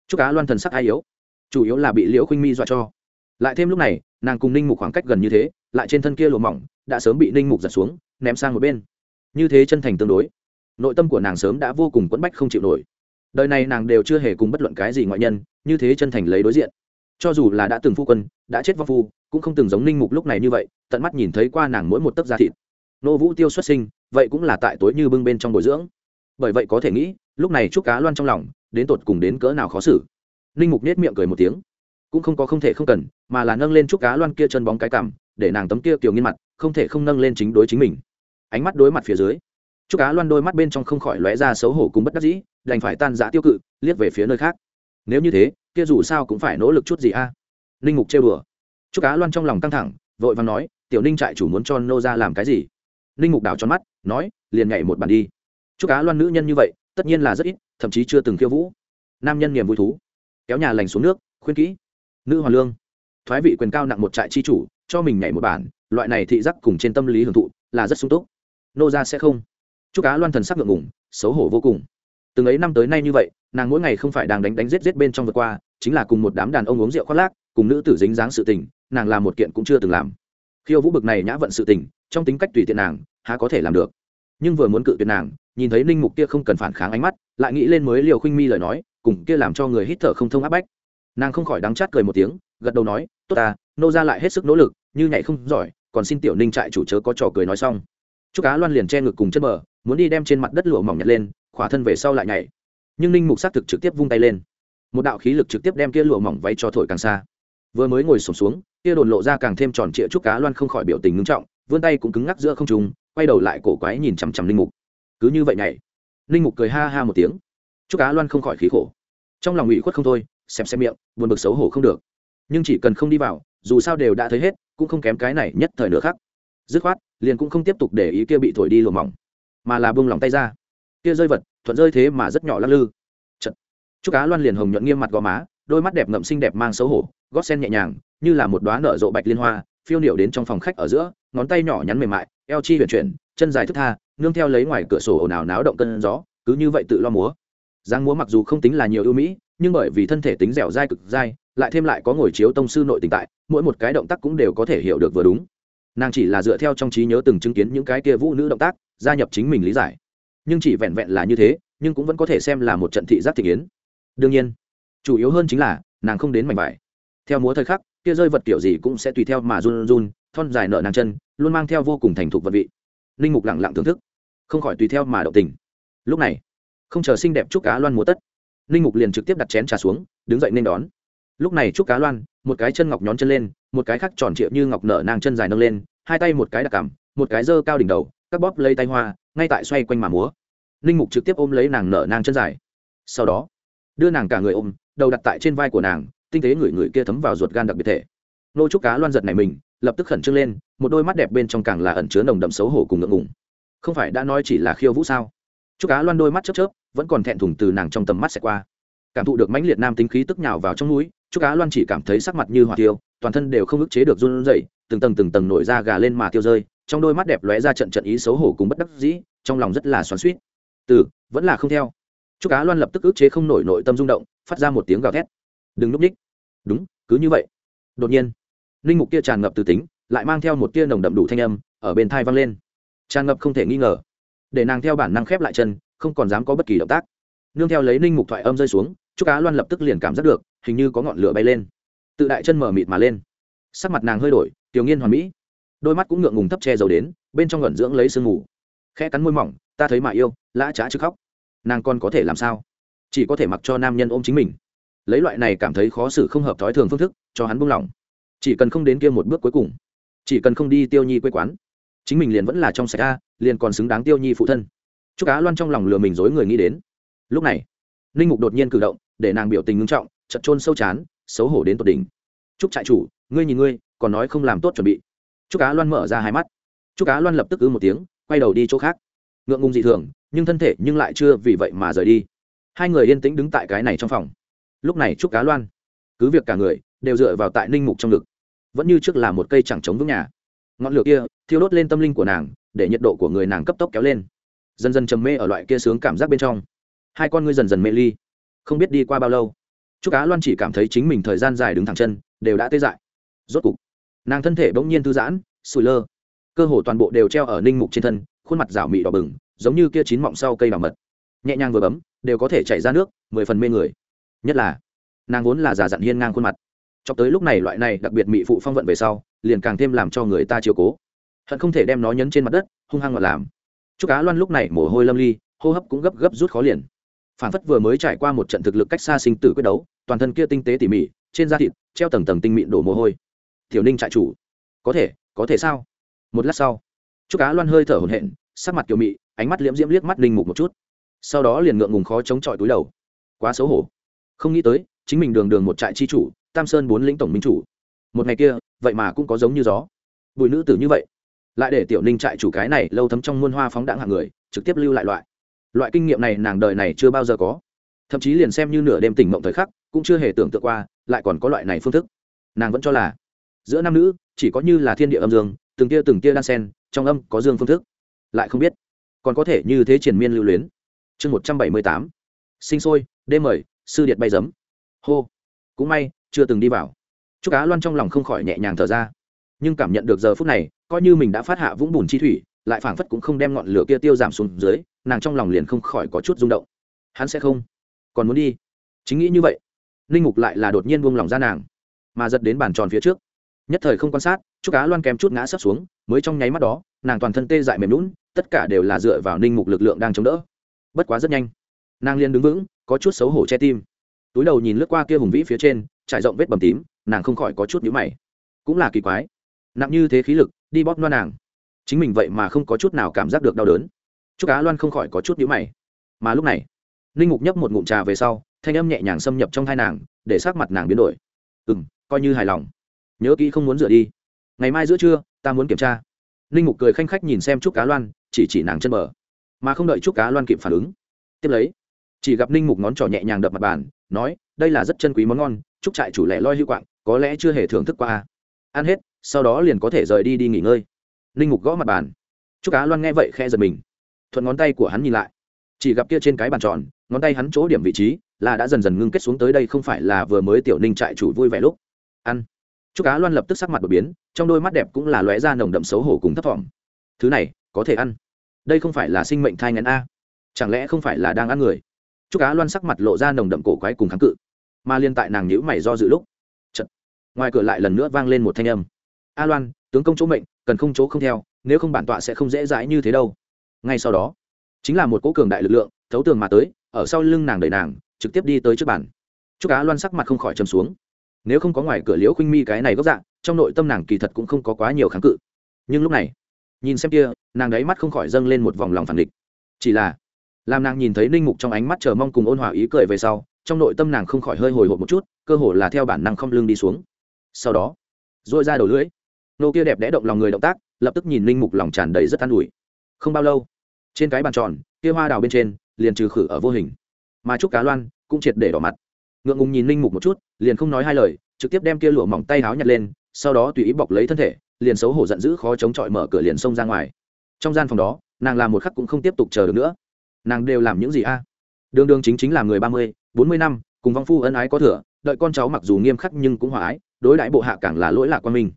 Chúc cá loan thần sắc ai yếu? Chủ yếu là bị liễu khuynh mi dọa cho. Lại thêm lúc này, nàng cùng ninh mục khoảng cách gần như thế, lại trên thân kia lùa mỏng, đã sớm bị ninh mục giật xuống, ném sang một bên. Như thế chân thành tương đối, nội tâm của nàng sớm đã vô cùng quẫn bách không chịu nổi. Đời này nàng đều chưa hề cùng bất luận cái gì ngoại nhân, như thế chân thành lấy đối diện. Cho dù là đã từng phu quân, đã chết vong phu, cũng không từng giống ninh mục lúc này như vậy, tận mắt nhìn thấy qua nàng mỗi một tấc da thịt. Nô vũ tiêu xuất sinh, vậy cũng là tại tối như bưng bên trong bồi dưỡng bởi vậy có thể nghĩ, lúc này chúc cá loan trong lòng, đến tột cùng đến cỡ nào khó xử. Ninh mục nết miệng cười một tiếng. Cũng không có không thể không cần, mà là nâng lên chúc cá loan kia chân bóng cái cảm để nàng tấm kia kiều nghiên mặt, không thể không nâng lên chính đối chính mình. Ánh mắt đối mặt phía dưới chúc cá loan đôi mắt bên trong không khỏi lóe ra xấu hổ cùng bất đắc dĩ, đành phải tan giã tiêu cự, liếc về phía nơi khác. Nếu như thế, kia dù sao cũng phải nỗ lực chút gì a? À? ninh mục trêu đùa. Chúc cá loan trong lòng căng thẳng, vội và nói, tiểu ninh trại chủ muốn cho nô ra làm cái gì? Ninh mục đảo tròn mắt, nói, liền nhảy một bàn đi chúc cá loan nữ nhân như vậy, tất nhiên là rất ít, thậm chí chưa từng khiêu vũ. Nam nhân niềm vui thú. Kéo nhà lành xuống nước, khuyên kỹ. Nữ hoàn lương. Thoái vị quyền cao nặng một trại chi chủ, cho mình nhảy một bản, loại này thị giác cùng trên tâm lý hưởng thụ, là rất sung túc. Nô ra sẽ không. Chúc cá loan thần sắc ngượng ngủng xấu hổ vô cùng. Từng ấy năm tới nay như vậy, nàng mỗi ngày không phải đang đánh đánh giết giết bên trong vượt qua, chính là cùng một đám đàn ông uống rượu khoác lác, cùng nữ tử dính dáng sự tình, nàng làm một kiện cũng chưa từng làm. Khiêu vũ bực này nhã vận sự tình, trong tính cách tùy tiện nàng, há có thể làm được. Nhưng vừa muốn cự tuyệt nàng nhìn thấy ninh mục kia không cần phản kháng ánh mắt, lại nghĩ lên mới liều khinh mi lời nói, cùng kia làm cho người hít thở không thông áp bách. Nàng không khỏi đắng chát cười một tiếng, gật đầu nói, tốt ta, nô ra lại hết sức nỗ lực, như nhảy không giỏi, còn xin tiểu ninh trại chủ chớ có trò cười nói xong. Chúc cá loan liền che ngực cùng chân bờ, muốn đi đem trên mặt đất lụa mỏng nhặt lên, khỏa thân về sau lại nhảy. Nhưng ninh mục xác thực trực tiếp vung tay lên. Một đạo khí lực trực tiếp đem kia lụa mỏng váy cho thổi càng xa. Vừa mới ngồi sổm xuống, kia đồn lộ ra càng thêm tròn trịa chúc cá loan không khỏi biểu tình ngưng trọng, vươn tay cũng cứng ngắc giữa không trùng quay đầu lại cổ quái nhìn chằm chằm ninh mục cứ như vậy này, ninh mục cười ha ha một tiếng. Chúc cá loan không khỏi khí khổ. Trong lòng ủy khuất không thôi xem xem miệng buồn bực xấu hổ không được. Nhưng chỉ cần không đi vào dù sao đều đã thấy hết cũng không kém cái này nhất thời nữa khác. Dứt khoát liền cũng không tiếp tục để ý kia bị thổi đi lùa mỏng mà là buông lòng tay ra. Kia rơi vật thuận rơi thế mà rất nhỏ lắc lư. Chật. chúc cá loan liền hồng nhuận nghiêm mặt gò má đôi mắt đẹp ngậm xinh đẹp mang xấu hổ gót sen nhẹ nhàng như là một đoá nở rộ bạch liên hoa phiêu niệu đến trong phòng khách ở giữa ngón tay nhỏ nhắn mềm mại eo chi huyền chuyển chân dài thức tha nương theo lấy ngoài cửa sổ ồn ào náo động cơn gió, cứ như vậy tự lo múa. Giang múa mặc dù không tính là nhiều ưu mỹ, nhưng bởi vì thân thể tính dẻo dai cực dai, lại thêm lại có ngồi chiếu tông sư nội tình tại, mỗi một cái động tác cũng đều có thể hiểu được vừa đúng. Nàng chỉ là dựa theo trong trí nhớ từng chứng kiến những cái kia vũ nữ động tác, gia nhập chính mình lý giải. Nhưng chỉ vẹn vẹn là như thế, nhưng cũng vẫn có thể xem là một trận thị giác thị kiến. Đương nhiên, chủ yếu hơn chính là, nàng không đến mảnh vải. Theo múa thời khắc, kia rơi vật kiểu gì cũng sẽ tùy theo mà run run, thon dài nợ nàng chân, luôn mang theo vô cùng thành thục vật vị. Ninh mục lặng lặng thưởng thức không khỏi tùy theo mà động tình. Lúc này, không chờ xinh đẹp chúc cá loan múa tất, ninh mục liền trực tiếp đặt chén trà xuống, đứng dậy nên đón. Lúc này chúc cá loan, một cái chân ngọc nhón chân lên, một cái khác tròn trịa như ngọc nở nàng chân dài nâng lên, hai tay một cái đặc cảm một cái dơ cao đỉnh đầu, các bóp lấy tay hoa, ngay tại xoay quanh mà múa. Ninh mục trực tiếp ôm lấy nàng nở nàng chân dài. Sau đó, đưa nàng cả người ôm, đầu đặt tại trên vai của nàng, tinh tế người người kia thấm vào ruột gan đặc biệt thể. Nô trúc cá loan giật này mình, lập tức khẩn trương lên, một đôi mắt đẹp bên trong càng là ẩn chứa nồng đậm xấu hổ cùng ngượng ngùng không phải đã nói chỉ là khiêu vũ sao? Chú cá loan đôi mắt chớp chớp, vẫn còn thẹn thùng từ nàng trong tầm mắt xẹt qua. Cảm thụ được mãnh liệt nam tính khí tức nhào vào trong núi chú cá loan chỉ cảm thấy sắc mặt như hỏa tiêu toàn thân đều không ức chế được run rẩy, từng tầng từng tầng nổi ra gà lên mà tiêu rơi, trong đôi mắt đẹp lóe ra trận trận ý xấu hổ cùng bất đắc dĩ, trong lòng rất là xoắn suýt từ, vẫn là không theo. Chú cá loan lập tức ức chế không nổi nội tâm rung động, phát ra một tiếng gào thét. Đừng núp ních. Đúng, cứ như vậy. Đột nhiên linh mục kia tràn ngập từ tính, lại mang theo một tia nồng đậm đủ thanh âm, ở bên thai vang lên tràn ngập không thể nghi ngờ. Để nàng theo bản năng khép lại chân, không còn dám có bất kỳ động tác. Nương theo lấy ninh mục thoại âm rơi xuống chúc cá loan lập tức liền cảm giác được, hình như có ngọn lửa bay lên. Tự đại chân mở mịt mà lên. Sắc mặt nàng hơi đổi, tiểu nghiên hoàn mỹ. Đôi mắt cũng ngượng ngùng thấp che dầu đến, bên trong ngẩn dưỡng lấy sương mù. Khẽ cắn môi mỏng, ta thấy mà yêu, lã trá chứ khóc. Nàng còn có thể làm sao? Chỉ có thể mặc cho nam nhân ôm chính mình. Lấy loại này cảm thấy khó xử không hợp thói thường phương thức, cho hắn buông lỏng. Chỉ cần không đến kia một bước cuối cùng, chỉ cần không đi tiêu nhi quê quán chính mình liền vẫn là trong sạch a, liền còn xứng đáng tiêu nhi phụ thân. Chúc cá loan trong lòng lừa mình dối người nghĩ đến. Lúc này, ninh mục đột nhiên cử động, để nàng biểu tình ngưng trọng chật trôn sâu chán, xấu hổ đến tột đỉnh. Chúc trại chủ, ngươi nhìn ngươi, còn nói không làm tốt chuẩn bị. Chúc cá loan mở ra hai mắt. Chúc cá loan lập tức ư một tiếng, quay đầu đi chỗ khác. Ngượng ngùng dị thường, nhưng thân thể nhưng lại chưa vì vậy mà rời đi. Hai người yên tĩnh đứng tại cái này trong phòng. Lúc này chúc cá loan, cứ việc cả người đều dựa vào tại ninh mục trong ngực, vẫn như trước là một cây chẳng chống vững nhà ngọn lửa kia thiêu đốt lên tâm linh của nàng, để nhiệt độ của người nàng cấp tốc kéo lên. Dần dần trầm mê ở loại kia sướng cảm giác bên trong. Hai con ngươi dần dần mê ly. Không biết đi qua bao lâu chúc Á loan chỉ cảm thấy chính mình thời gian dài đứng thẳng chân, đều đã tê dại. Rốt cục, nàng thân thể bỗng nhiên thư giãn sùi lơ. Cơ hồ toàn bộ đều treo ở ninh mục trên thân, khuôn mặt rảo mị đỏ bừng, giống như kia chín mọng sau cây bảo mật. Nhẹ nhàng vừa bấm, đều có thể chảy ra nước, mười phần mê người. Nhất là, nàng vốn là già dặn hiên ngang khuôn mặt. Cho tới lúc này loại này đặc biệt mị phụ phong vận về sau liền càng thêm làm cho người ta chiều cố. Hận không thể đem nó nhấn trên mặt đất, hung hăng mà làm. Chúc cá loan lúc này mồ hôi lâm ly, hô hấp cũng gấp gấp rút khó liền. Phản phất vừa mới trải qua một trận thực lực cách xa sinh tử quyết đấu, toàn thân kia tinh tế tỉ mỉ, trên da thịt, treo tầng tầng tinh mịn đổ mồ hôi. Tiểu ninh trại chủ. Có thể có thể sao? Một lát sau, chúc cá loan hơi thở hổn hển, sắc mặt kiểu mị, ánh mắt liễm diễm liếc mắt linh mục một chút. Sau đó liền ngượng ngùng khó chống chọi túi đầu. Quá xấu hổ. Không nghĩ tới, chính mình đường đường một trại chi chủ, tam sơn bốn lĩnh tổng minh chủ một ngày kia, vậy mà cũng có giống như gió. Bùi nữ tử như vậy, lại để tiểu ninh trại chủ cái này lâu thấm trong muôn hoa phóng đạn hạng người, trực tiếp lưu lại loại. Loại kinh nghiệm này nàng đời này chưa bao giờ có. Thậm chí liền xem như nửa đêm tỉnh mộng thời khắc, cũng chưa hề tưởng tượng qua, lại còn có loại này phương thức. Nàng vẫn cho là, giữa nam nữ, chỉ có như là thiên địa âm dương, từng tia từng tia đan sen, trong âm có dương phương thức. Lại không biết, còn có thể như thế triển miên lưu luyến. Chương một trăm bảy mươi tám. Sinh sôi, đêm mời, sư điện bay giấm. Hô. Cũng may, chưa từng đi vào chúc cá loan trong lòng không khỏi nhẹ nhàng thở ra. Nhưng cảm nhận được giờ phút này, coi như mình đã phát hạ vũng bùn chi thủy, lại phảng phất cũng không đem ngọn lửa kia tiêu giảm xuống dưới, nàng trong lòng liền không khỏi có chút rung động. Hắn sẽ không? Còn muốn đi? Chính nghĩ như vậy. Linh mục lại là đột nhiên buông lỏng ra nàng, mà giật đến bàn tròn phía trước. Nhất thời không quan sát, chúc cá loan kèm chút ngã sấp xuống, mới trong nháy mắt đó, nàng toàn thân tê dại mềm lún tất cả đều là dựa vào ninh mục lực lượng đang chống đỡ. Bất quá rất nhanh, nàng liền đứng vững, có chút xấu hổ che tim. Túi đầu nhìn lướt qua kia hùng vĩ phía trên, trải rộng vết bầm tím nàng không khỏi có chút nhữ mày. Cũng là kỳ quái. Nặng như thế khí lực, đi bóp loa nàng. Chính mình vậy mà không có chút nào cảm giác được đau đớn. Chúc cá loan không khỏi có chút nhữ mày. Mà lúc này, ninh mục nhấp một ngụm trà về sau, thanh âm nhẹ nhàng xâm nhập trong thai nàng, để sắc mặt nàng biến đổi. Ừ m coi như hài lòng. Nhớ kỹ không muốn rửa đi. Ngày mai giữa trưa, ta muốn kiểm tra. Ninh mục cười khanh khách nhìn xem trúc cá loan, chỉ chỉ nàng chân bờ. Mà không đợi trúc cá loan kịp phản ứng, tiếp lấy, chỉ gặp ninh mục ngón trỏ nhẹ nhàng đập mặt bàn, nói, đây là rất chân quý món ngon, chúc trại chủ lẻ loi hữu quạng có lẽ chưa hề thưởng thức qua ăn hết, sau đó liền có thể rời đi đi nghỉ ngơi. Ninh mục gõ mặt bàn. Chúc cá loan nghe vậy khe giật mình. Thuận ngón tay của hắn nhìn lại. Chỉ gặp kia trên cái bàn tròn, ngón tay hắn chỗ điểm vị trí là đã dần dần ngưng kết xuống tới đây không phải là vừa mới tiểu ninh trại chủ vui vẻ lúc. Ăn. Chúc cá loan lập tức sắc mặt đột biến, trong đôi mắt đẹp cũng là lóe ra nồng đậm xấu hổ cùng thấp thỏm. Thứ này, có thể ăn. Đây không phải là sinh mệnh thai ngắn a. Chẳng lẽ không phải là đang ăn người? Chúc cá loan sắc mặt lộ ra nồng đậm cổ quái cùng kháng cự. Mà liên tại nàng nhữ mày do dự lúc ngoài cửa lại lần nữa vang lên một thanh âm. A loan, tướng công chỗ mệnh, cần không chỗ không theo, nếu không bản tọa sẽ không dễ dãi như thế đâu. Ngay sau đó, chính là một cỗ cường đại lực lượng, thấu tường mà tới, ở sau lưng nàng đẩy nàng, trực tiếp đi tới trước bàn. Chúc cá loan sắc mặt không khỏi chầm xuống. Nếu không có ngoài cửa liễu khinh mi cái này gốc dạng trong nội tâm nàng kỳ thật cũng không có quá nhiều kháng cự. Nhưng lúc này, nhìn xem kia, nàng đáy mắt không khỏi dâng lên một vòng lòng phản địch. Chỉ là, làm nàng nhìn thấy ninh mục trong ánh mắt chờ mong cùng ôn hòa ý cười về sau, trong nội tâm nàng không khỏi hơi hồi hộp một chút, cơ hồ là theo bản năng không lưng đi xuống sau đó dội ra đầu lưỡi. Nô kia đẹp đẽ động lòng người động tác, lập tức nhìn linh mục lòng tràn đầy rất an ủi. Không bao lâu, trên cái bàn tròn, kia hoa đào bên trên, liền trừ khử ở vô hình. Mà trúc cá loan cũng triệt để đỏ mặt. Ngượng ngùng nhìn linh mục một chút, liền không nói hai lời, trực tiếp đem kia lụa mỏng tay háo nhặt lên, sau đó tùy ý bọc lấy thân thể, liền xấu hổ giận dữ khó chống chọi mở cửa liền xông ra ngoài. Trong gian phòng đó, nàng làm một khắc cũng không tiếp tục chờ được nữa. Nàng đều làm những gì a? À? đường đường chính chính là người ba mươi, bốn mươi năm, cùng vong phu ân ái có thừa, đợi con cháu mặc dù nghiêm khắc nhưng cũng hòa ái đối đãi bộ hạ càng là lỗi lạc quan minh.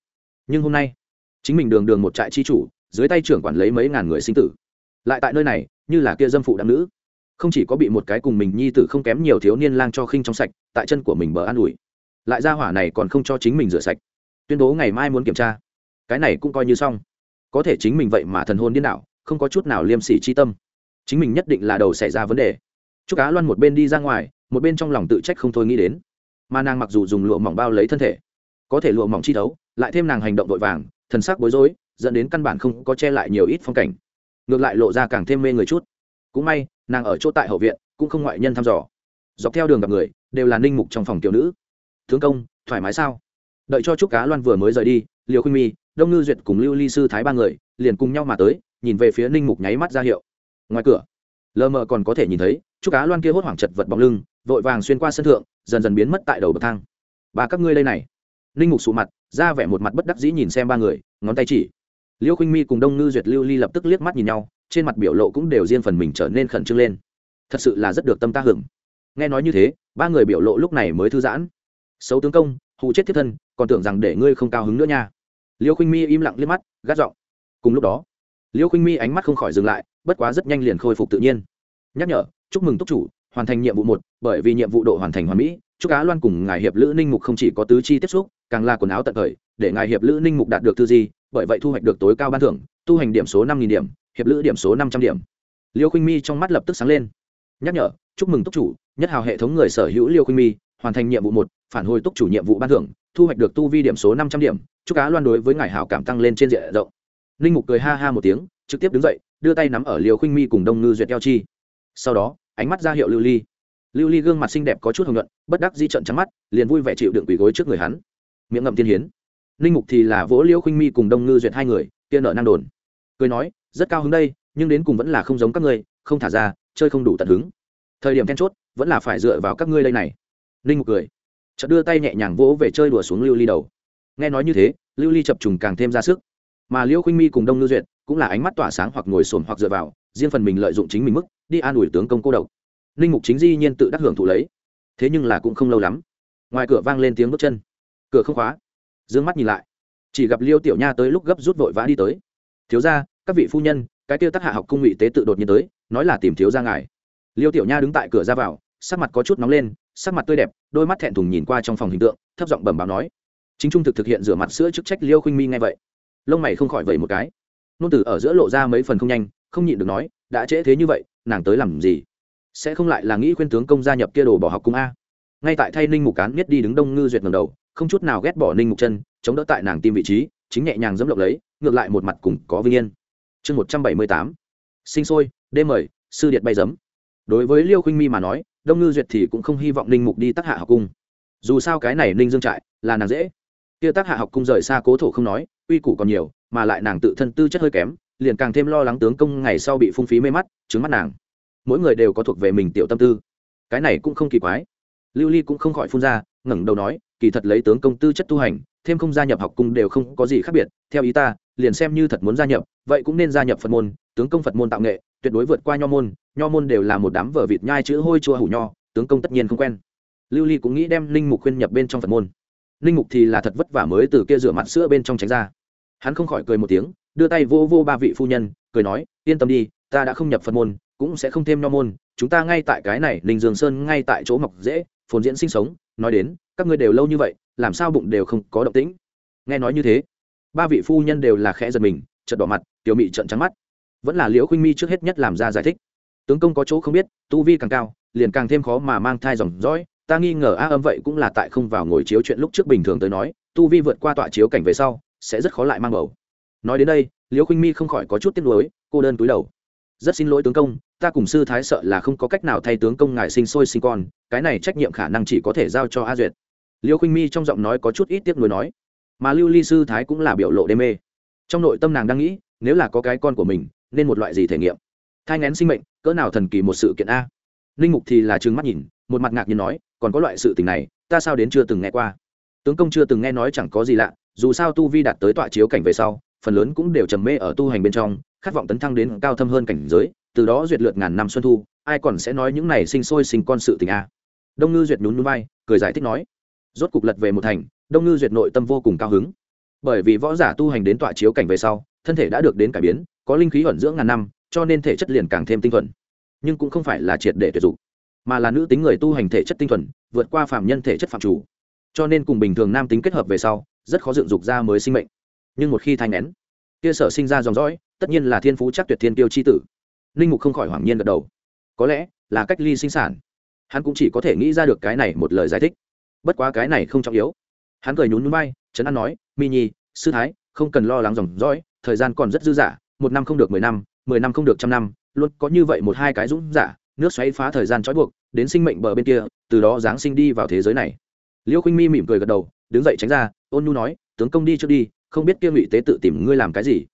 Nhưng hôm nay, chính mình đường đường một trại chi chủ, dưới tay trưởng quản lấy mấy ngàn người sinh tử. Lại tại nơi này, như là kia dâm phụ đam nữ. Không chỉ có bị một cái cùng mình nhi tử không kém nhiều thiếu niên lang cho khinh trong sạch, tại chân của mình bờ an ủi. Lại ra hỏa này còn không cho chính mình rửa sạch. Tuyên bố ngày mai muốn kiểm tra. Cái này cũng coi như xong. Có thể chính mình vậy mà thần hôn điên đảo, không có chút nào liêm sỉ chi tâm. Chính mình nhất định là đầu xảy ra vấn đề. Chúc cá loan một bên đi ra ngoài, một bên trong lòng tự trách không thôi nghĩ đến. Mà nàng mặc dù dùng lụa mỏng bao lấy thân thể có thể lụa mỏng chi thấu, lại thêm nàng hành động vội vàng, thần sắc bối rối, dẫn đến căn bản không có che lại nhiều ít phong cảnh. Ngược lại lộ ra càng thêm mê người chút. Cũng may, nàng ở chỗ tại hậu viện, cũng không ngoại nhân thăm dò. Dọc theo đường gặp người, đều là ninh mục trong phòng tiểu nữ. Thương công, thoải mái sao? Đợi cho chúc cá loan vừa mới rời đi liều khuynh mi, đông ngư duyệt cùng lưu ly sư thái ba người, liền cùng nhau mà tới, nhìn về phía ninh mục nháy mắt ra hiệu. Ngoài cửa, lờ mờ còn có thể nhìn thấy chúc cá loan kia hốt hoảng chật vật bóng lưng, vội vàng xuyên qua sân thượng, dần dần biến mất tại đầu bậc thang. Ba các ngươi đây này ninh mục sụ mặt, ra vẻ một mặt bất đắc dĩ nhìn xem ba người, ngón tay chỉ. Liêu khinh mi cùng đông ngư duyệt lưu ly lập tức liếc mắt nhìn nhau, trên mặt biểu lộ cũng đều riêng phần mình trở nên khẩn trương lên. Thật sự là rất được tâm ta hưởng. Nghe nói như thế, ba người biểu lộ lúc này mới thư giãn. Xấu tướng công hụ chết thiết thân, còn tưởng rằng để ngươi không cao hứng nữa nha. Liêu khinh mi im lặng liếc mắt, gắt giọng. Cùng lúc đó, liêu khinh mi ánh mắt không khỏi dừng lại, bất quá rất nhanh liền khôi phục tự nhiên. Nhắc nhở, chúc mừng túc chủ, hoàn thành nhiệm vụ một, bởi vì nhiệm vụ độ hoàn thành hoàn mỹ, chúc cá loan cùng ngài hiệp lữ ninh mục không chỉ có tứ chi tiếp xúc càng là quần áo tận thời, để ngài hiệp lữ ninh mục đạt được thư gì bởi vậy thu hoạch được tối cao ban thưởng, tu hành điểm số năm nghìn điểm, hiệp lữ điểm số năm trăm điểm. Liêu khinh mi trong mắt lập tức sáng lên. Nhắc nhở, chúc mừng túc chủ, nhất hào hệ thống người sở hữu liêu khinh mi, hoàn thành nhiệm vụ một, phản hồi túc chủ nhiệm vụ ban thưởng, thu hoạch được tu vi điểm số năm trăm điểm, chúc cá loan đối với ngài hảo cảm tăng lên trên diện rộng. Ninh mục cười ha ha một tiếng, trực tiếp đứng dậy, đưa tay nắm ở liều khinh mi cùng đông ngư duyệt eo chi. Sau đó, ánh mắt ra hiệu lưu ly. Lưu ly gương mặt xinh đẹp có chút hồng nhuận, bất đắc di trận trắng mắt, liền vui vẻ chịu đựng quỳ gối trước người hắn miệng ngậm tiên hiến. Ninh mục thì là vỗ liễu khinh mi cùng đông ngư duyệt hai người, kia nợ năng đồn. Cười nói, rất cao hứng đây, nhưng đến cùng vẫn là không giống các ngươi, không thả ra, chơi không đủ tận hứng. Thời điểm then chốt, vẫn là phải dựa vào các ngươi đây này. Ninh mục cười. Chợt đưa tay nhẹ nhàng vỗ về chơi đùa xuống lưu ly đầu. Nghe nói như thế, lưu ly chập trùng càng thêm ra sức. Mà liễu khinh mi cùng đông ngư duyệt cũng là ánh mắt tỏa sáng hoặc ngồi xổm hoặc dựa vào, riêng phần mình lợi dụng chính mình mức, đi an ủi tướng công cô độc. Ninh mục chính di nhiên tự đắc hưởng thụ lấy. Thế nhưng là cũng không lâu lắm, ngoài cửa vang lên tiếng bước chân cửa không khóa. D ư ơ n g mắt nhìn lại. Chỉ gặp liêu tiểu nha tới lúc gấp rút vội vã đi tới. Thiếu ra các vị phu nhân, cái tiêu tác hạ học cung ngụy tế tự đột nhiên tới, nói là tìm thiếu ra ngài. Liêu tiểu nha đứng tại cửa ra vào, sắc mặt có chút nóng lên, sắc mặt tươi đẹp, đôi mắt thẹn thùng nhìn qua trong phòng hình tượng, thấp giọng bẩm báo nói. Chính trung thực thực hiện rửa mặt sữa chức trách liêu khinh mi ngay vậy. Lông mày không khỏi vậy một cái. Nôn từ ở giữa lộ ra mấy phần không nhanh, không nhịn được nói, đã trễ thế như vậy, nàng tới làm gì? Sẽ không lại là nghĩ khuyên tướng công gia nhập kia đồ bỏ học cung a? Ngay tại thay ninh mục cán biết đi đứng đông ngư duyệt ngầm đầu không chút nào ghét bỏ ninh mục chân, chống đỡ tại nàng tim vị trí, chính nhẹ nhàng dẫm lộng lấy, ngược lại một mặt cùng có vinh yên. Chương một trăm bảy mươi tám. Sinh sôi, đêm mời, sư điện bay dấm đối với liêu khinh mi mà nói, đông ngư duyệt thì cũng không hy vọng ninh mục đi tác hạ học cung. Dù sao cái này ninh dương trại, là nàng dễ. Kia tác hạ học cung rời xa cố thổ không nói, uy củ còn nhiều, mà lại nàng tự thân tư chất hơi kém, liền càng thêm lo lắng tướng công ngày sau bị phung phí mê mắt trứng mắt nàng. Mỗi người đều có thuộc về mình tiểu tâm tư. Cái này cũng không kỳ quái. Lưu ly cũng không khỏi phun ra, ngẩng đầu nói kỳ thật lấy tướng công tư chất tu hành, thêm không gia nhập học cung đều không có gì khác biệt, theo ý ta, liền xem như thật muốn gia nhập, vậy cũng nên gia nhập phật môn, tướng công phật môn tạo nghệ, tuyệt đối vượt qua nho môn nho môn đều là một đám vở vịt nhai chữ hôi chua hủ nho, tướng công tất nhiên không quen. Lưu ly cũng nghĩ đem linh mục khuyên nhập bên trong phật môn. Linh mục thì là thật vất vả mới từ kia rửa mặt sữa bên trong tránh ra. Hắn không khỏi cười một tiếng, đưa tay vô vô ba vị phu nhân, cười nói, yên tâm đi, ta đã không nhập phật môn, cũng sẽ không thêm nho môn, chúng ta ngay tại cái này linh dương sơn ngay tại chỗ mọc dễ, phồn diễn sinh sống. Nói đến các ngươi đều lâu như vậy, làm sao bụng đều không có động tĩnh? Nghe nói như thế, ba vị phu nhân đều là khẽ giật mình chật đỏ mặt, tiểu mị trợn trắng mắt. Vẫn là liễu khuynh mi trước hết nhất làm ra giải thích. Tướng công có chỗ không biết, tu vi càng cao, liền càng thêm khó mà mang thai dòng dõi. Ta nghi ngờ, a, âm vậy cũng là tại không vào ngồi chiếu chuyện lúc trước bình thường tới nói, tu vi vượt qua tọa chiếu cảnh về sau, sẽ rất khó lại mang bầu. Nói đến đây, liễu khuynh mi không khỏi có chút tiếc nuối, cô đơn túi đầu. Rất xin lỗi tướng công, ta cùng sư thái sợ là không có cách nào thay tướng công ngài sinh sôi sinh con, cái này trách nhiệm khả năng chỉ có thể giao cho a duyệt liêu khinh mi trong giọng nói có chút ít tiếc nuối nói, mà lưu ly sư thái cũng là biểu lộ đê mê. Trong nội tâm nàng đang nghĩ, nếu là có cái con của mình, nên một loại gì thể nghiệm? Thai ngén sinh mệnh, cỡ nào thần kỳ một sự kiện a? Ninh mục thì là trừng mắt nhìn, một mặt ngạc nhiên nói, còn có loại sự tình này, ta sao đến chưa từng nghe qua? Tướng công chưa từng nghe nói chẳng có gì lạ, dù sao tu vi đạt tới tọa chiếu cảnh về sau, phần lớn cũng đều trầm mê ở tu hành bên trong, khát vọng tấn thăng đến cao thâm hơn cảnh giới, từ đó duyệt lượt ngàn năm xuân thu, ai còn sẽ nói những này sinh sôi sinh con sự tình a? Đông ngư duyệt nhún núi vai, cười giải thích nói rốt cục lật về một thành, đông ngư duyệt nội tâm vô cùng cao hứng. Bởi vì võ giả tu hành đến tọa chiếu cảnh về sau, thân thể đã được đến cải biến, có linh khí ẩn dưỡng ngàn năm, cho nên thể chất liền càng thêm tinh thuần. Nhưng cũng không phải là triệt để tuyệt dụng, mà là nữ tính người tu hành thể chất tinh thuần, vượt qua phạm nhân thể chất phạm chủ. Cho nên cùng bình thường nam tính kết hợp về sau, rất khó dựng dục ra mới sinh mệnh. Nhưng một khi thai nén kia sở sinh ra dòng dõi, tất nhiên là thiên phú chắc tuyệt thiên tiêu chi tử. Linh mục không khỏi hoảng nhiên gật đầu. Có lẽ là cách ly sinh sản. Hắn cũng chỉ có thể nghĩ ra được cái này một lời giải thích bất quá cái này không trọng yếu. Hắn cười nhún núi bay trấn an nói, mi nhi, sư thái, không cần lo lắng dòng dõi, thời gian còn rất dư dả, một năm không được mười năm mười năm không được trăm năm, luôn có như vậy một hai cái dũng giả nước xoáy phá thời gian trói buộc, đến sinh mệnh bờ bên kia, từ đó giáng sinh đi vào thế giới này. Liêu khinh mi mỉm cười gật đầu, đứng dậy tránh ra, ôn nhu nói, tướng công đi trước đi, không biết kia ngụy tế tự tìm ngươi làm cái gì.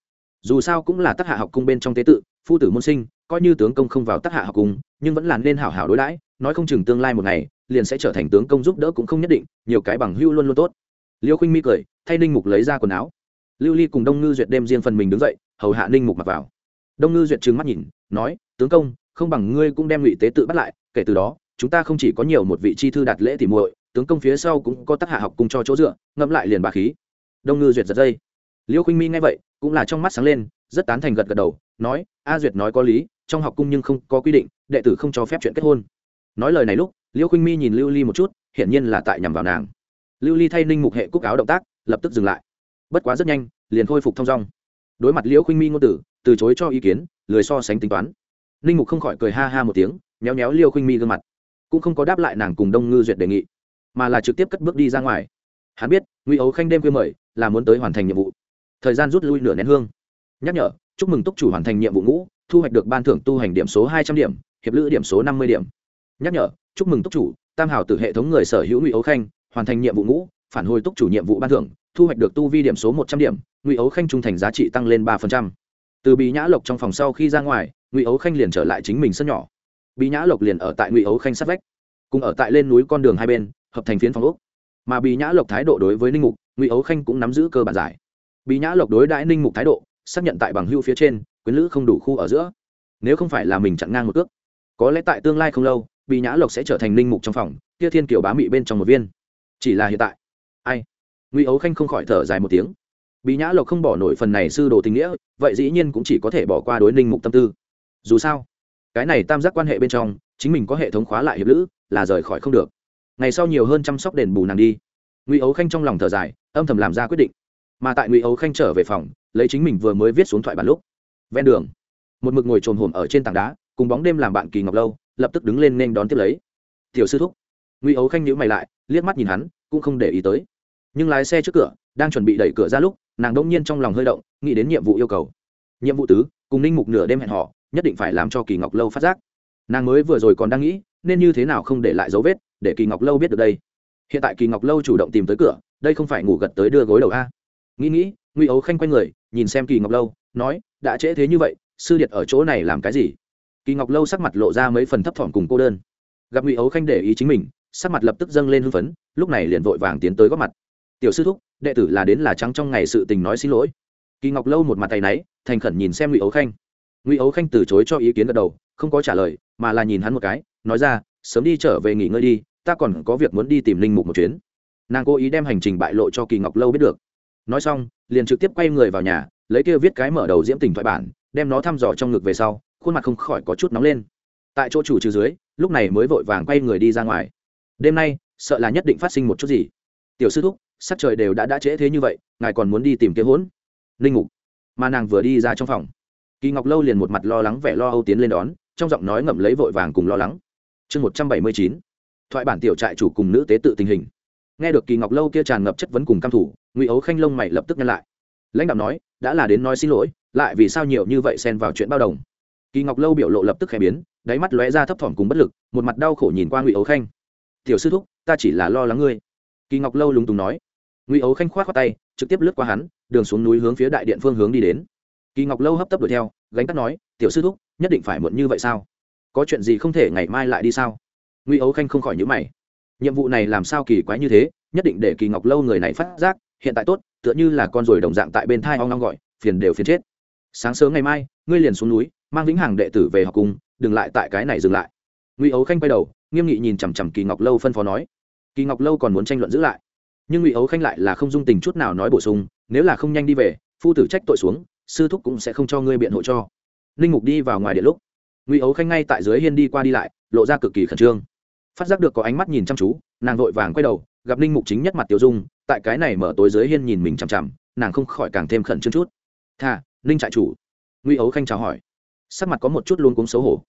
Dù sao cũng là tác hạ học cung bên trong tế tự, phu tử môn sinh, coi như tướng công không vào tác hạ học cung, nhưng vẫn là nên hảo hảo đối đãi, nói không chừng tương lai một ngày liền sẽ trở thành tướng công giúp đỡ cũng không nhất định, nhiều cái bằng hưu luôn luôn tốt. Liêu khinh mi cười, thay ninh mục lấy ra quần áo. Lưu ly cùng đông ngư duyệt đem riêng phần mình đứng dậy, hầu hạ ninh mục mặc vào. Đông ngư duyệt trừng mắt nhìn, nói, tướng công, không bằng ngươi cũng đem ngụy tế tự bắt lại, kể từ đó, chúng ta không chỉ có nhiều một vị chi thư đạt lễ thì muội, tướng công phía sau cũng có tác hạ học cùng cho chỗ dựa, ngẫm lại liền bà khí. Đông ngư duyệt giật dây. Liêu khinh mi nghe vậy, cũng là trong mắt sáng lên, rất tán thành gật gật đầu, nói, a duyệt nói có lý, trong học cung nhưng không có quy định, đệ tử không cho phép chuyện kết hôn. Nói lời này lúc liêu khinh mi nhìn lưu ly một chút, hiển nhiên là tại nhằm vào nàng. Lưu ly thay ninh mục hệ cúc áo động tác, lập tức dừng lại. Bất quá rất nhanh, liền khôi phục thong dong. Đối mặt liễu khinh mi ngôn tử, từ chối cho ý kiến, lười so sánh tính toán. Ninh mục không khỏi cười ha ha một tiếng, méo méo liêu khinh mi gương mặt. Cũng không có đáp lại nàng cùng đông ngư duyệt đề nghị, mà là trực tiếp cất bước đi ra ngoài. Hắn biết, ngụy ấu khanh đêm khuya mời, là muốn tới hoàn thành nhiệm vụ. Thời gian rút lui nửa nén hương. Nhắc nhở, chúc mừng túc chủ hoàn thành nhiệm vụ ngũ, thu hoạch được ban thưởng tu hành điểm số hai trăm điểm, hiệp lữ điểm số năm mươi điểm. Nhắc nhở chúc mừng túc chủ, tam hảo từ hệ thống người sở hữu ngụy ấu khanh, hoàn thành nhiệm vụ ngũ, phản hồi túc chủ nhiệm vụ ban thưởng, thu hoạch được tu vi điểm số một trăm điểm, ngụy ấu khanh trung thành giá trị tăng lên ba phần trăm. từ bị nhã lộc trong phòng sau khi ra ngoài, ngụy ấu khanh liền trở lại chính mình sân nhỏ. Bị nhã lộc liền ở tại ngụy ấu khanh sát vách, cùng ở tại lên núi con đường hai bên, hợp thành phiến phòng úc mà bị nhã lộc thái độ đối với ninh mục, ngụy ấu khanh cũng nắm giữ cơ bản giải. Bị nhã lộc đối đãi ninh mục thái độ, xác nhận tại bằng hưu phía trên, quyến lữ không đủ khu ở giữa. Nếu không phải là mình chặn ngang một cước, có lẽ tại tương lai không lâu bị nhã lộc sẽ trở thành linh mục trong phòng, kia thiên kiểu bá mị bên trong một viên. Chỉ là hiện tại. Ai? Ngụy ấu khanh không khỏi thở dài một tiếng. Bị nhã lộc không bỏ nổi phần này sư đồ tình nghĩa, vậy dĩ nhiên cũng chỉ có thể bỏ qua đối linh mục tâm tư. Dù sao, cái này tam giác quan hệ bên trong, chính mình có hệ thống khóa lại hiệp lữ, là rời khỏi không được. Ngày sau nhiều hơn chăm sóc đền bù nàng đi. Ngụy ấu khanh trong lòng thở dài, âm thầm làm ra quyết định. Mà tại ngụy ấu khanh trở về phòng, lấy chính mình vừa mới viết xuống thoại bản lúc. Ven đường, một mực ngồi trồn hổm ở trên tảng đá, cùng bóng đêm làm bạn kỳ ngọc lâu lập tức đứng lên nên đón tiếp lấy. Tiểu sư thúc. Ngụy ấu khanh nhữ mày lại, liếc mắt nhìn hắn, cũng không để ý tới. Nhưng lái xe trước cửa, đang chuẩn bị đẩy cửa ra lúc, nàng đông nhiên trong lòng hơi động, nghĩ đến nhiệm vụ yêu cầu. Nhiệm vụ tứ, cùng ninh mục nửa đêm hẹn họ nhất định phải làm cho kỳ ngọc lâu phát giác. Nàng mới vừa rồi còn đang nghĩ, nên như thế nào không để lại dấu vết, để kỳ ngọc lâu biết được đây. Hiện tại kỳ ngọc lâu chủ động tìm tới cửa, đây không phải ngủ gật tới đưa gối đầu a. Nghĩ nghĩ, ngụy ấu khanh quay người, nhìn xem kỳ ngọc lâu, nói, đã trễ thế như vậy, sư điệt ở chỗ này làm cái gì? Kỳ ngọc lâu sắc mặt lộ ra mấy phần thấp thỏm cùng cô đơn. Gặp ngụy ấu khanh để ý chính mình, sắc mặt lập tức dâng lên hưng phấn, lúc này liền vội vàng tiến tới góp mặt. Tiểu sư thúc, đệ tử là đến là trắng trong ngày sự tình nói xin lỗi. Kỳ ngọc lâu một mặt tay náy, thành khẩn nhìn xem ngụy ấu khanh. Ngụy ấu khanh từ chối cho ý kiến gật đầu, không có trả lời, mà là nhìn hắn một cái, nói ra, sớm đi trở về nghỉ ngơi đi, ta còn có việc muốn đi tìm linh mục một chuyến. Nàng cố ý đem hành trình bại lộ cho kỳ ngọc lâu biết được. Nói xong, liền trực tiếp quay người vào nhà, lấy kia viết cái mở đầu diễm tình thoại bản, đem nó thăm dò trong ngực về sau khuôn mặt không khỏi có chút nóng lên. Tại chỗ chủ trừ dưới, lúc này mới vội vàng quay người đi ra ngoài. Đêm nay, sợ là nhất định phát sinh một chút gì. Tiểu sư thúc, sắc trời đều đã đã trễ thế như vậy, ngài còn muốn đi tìm kiếm hỗn? Linh ngục mà nàng vừa đi ra trong phòng. Kỳ ngọc lâu liền một mặt lo lắng vẻ lo âu tiến lên đón, trong giọng nói ngậm lấy vội vàng cùng lo lắng. Chương một trăm bảy mươi chín. Thoại bản tiểu trại chủ cùng nữ tế tự tình hình. Nghe được kỳ ngọc lâu kia tràn ngập chất vấn cùng căm thủ, ngụy ấu khanh lông mày lập tức nhăn lại. Lãnh đạo nói, đã là đến nói xin lỗi, lại vì sao nhiều như vậy xen vào chuyện bao đồng? Kỳ ngọc lâu biểu lộ lập tức khẽ biến, đáy mắt lóe ra thấp thỏm cùng bất lực, một mặt đau khổ nhìn qua ngụy ấu khanh. Tiểu sư thúc, ta chỉ là lo lắng ngươi. Kỳ ngọc lâu lúng túng nói. Ngụy ấu khanh k h o á t khoác tay, trực tiếp lướt qua hắn, đường xuống núi hướng phía đại điện phương hướng đi đến. Kỳ ngọc lâu hấp tấp đuổi theo, gánh tắt nói, tiểu sư thúc, nhất định phải muộn như vậy sao? Có chuyện gì không thể ngày mai lại đi sao? Ngụy ấu khanh không khỏi nhữ mày. Nhiệm vụ này làm sao kỳ quái như thế, nhất định để kỳ ngọc lâu người này phát giác, hiện tại tốt, tựa như là con ruồi đồng dạng tại bên thai ong ong gọi, phiền đều phiền chết. Sáng sớm ngày mai, ngươi liền xuống núi mang vĩnh hằng đệ tử về học cùng đừng lại tại cái này dừng lại. Ngụy ấu khanh quay đầu, nghiêm nghị nhìn chằm chằm kỳ ngọc lâu phân phó nói. Kỳ ngọc lâu còn muốn tranh luận giữ lại. Nhưng ngụy ấu khanh lại là không dung tình chút nào nói bổ sung, nếu là không nhanh đi về, phu tử trách tội xuống, sư thúc cũng sẽ không cho ngươi biện hộ cho. Linh mục đi vào ngoài điện lúc, ngụy ấu khanh ngay tại dưới hiên đi qua đi lại, lộ ra cực kỳ khẩn trương. Phát giác được có ánh mắt nhìn chăm chú, nàng vội vàng quay đầu, gặp Linh mục chính nhất mặt tiêu dung, tại cái này mở tối dưới hiên nhìn mình chằm chằm, nàng không khỏi càng thêm khẩn trương chút. Thà ninh trại chủ. Ngụy ấu khanh chào hỏi sắc mặt có một chút luôn cúng xấu hổ.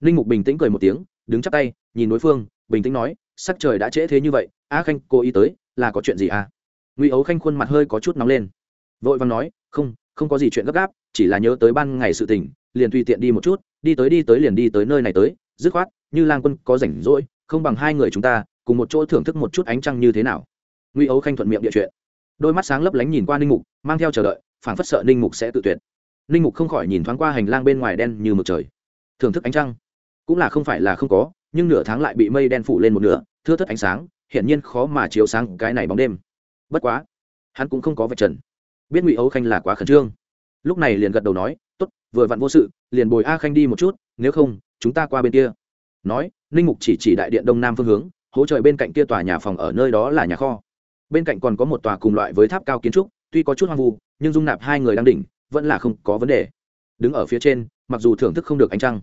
Ninh mục bình tĩnh cười một tiếng, đứng chắp tay, nhìn đối phương, bình tĩnh nói, sắc trời đã trễ thế như vậy, a khanh, cô ý tới, là có chuyện gì à? Ngụy ấu khanh khuôn mặt hơi có chút nóng lên. Vội vàng nói, không không có gì chuyện gấp gáp, chỉ là nhớ tới ban ngày sự tình, liền tùy tiện đi một chút, đi tới đi tới liền đi tới nơi này tới, dứt khoát, như lang quân có rảnh rỗi, không bằng hai người chúng ta, cùng một chỗ thưởng thức một chút ánh trăng như thế nào. Ngụy ấu khanh thuận miệng địa chuyện. Đôi mắt sáng lấp lánh nhìn qua ninh mục, mang theo chờ đợi, phảng phất sợ ninh mục sẽ tự tuyệt ninh mục không khỏi nhìn thoáng qua hành lang bên ngoài đen như mực trời. Thưởng thức ánh trăng. Cũng là không phải là không có, nhưng nửa tháng lại bị mây đen phủ lên một nửa, thưa thất ánh sáng, hiển nhiên khó mà chiếu sáng cái này bóng đêm. Bất quá, hắn cũng không có vạch trần. Biết ngụy ấu khanh là quá khẩn trương. Lúc này liền gật đầu nói t ố t vừa vặn vô sự, liền bồi a khanh đi một chút, nếu không, chúng ta qua bên kia. Nói ninh mục chỉ chỉ đại điện đông nam phương hướng hỗ trợ bên cạnh kia tòa nhà phòng ở nơi đó là nhà kho. Bên cạnh còn có một tòa cùng loại với tháp cao kiến trúc, tuy có chút hoang vu, nhưng dung nạp hai người đang đỉnh vẫn là không có vấn đề. Đứng ở phía trên, mặc dù thưởng thức không được ánh trăng,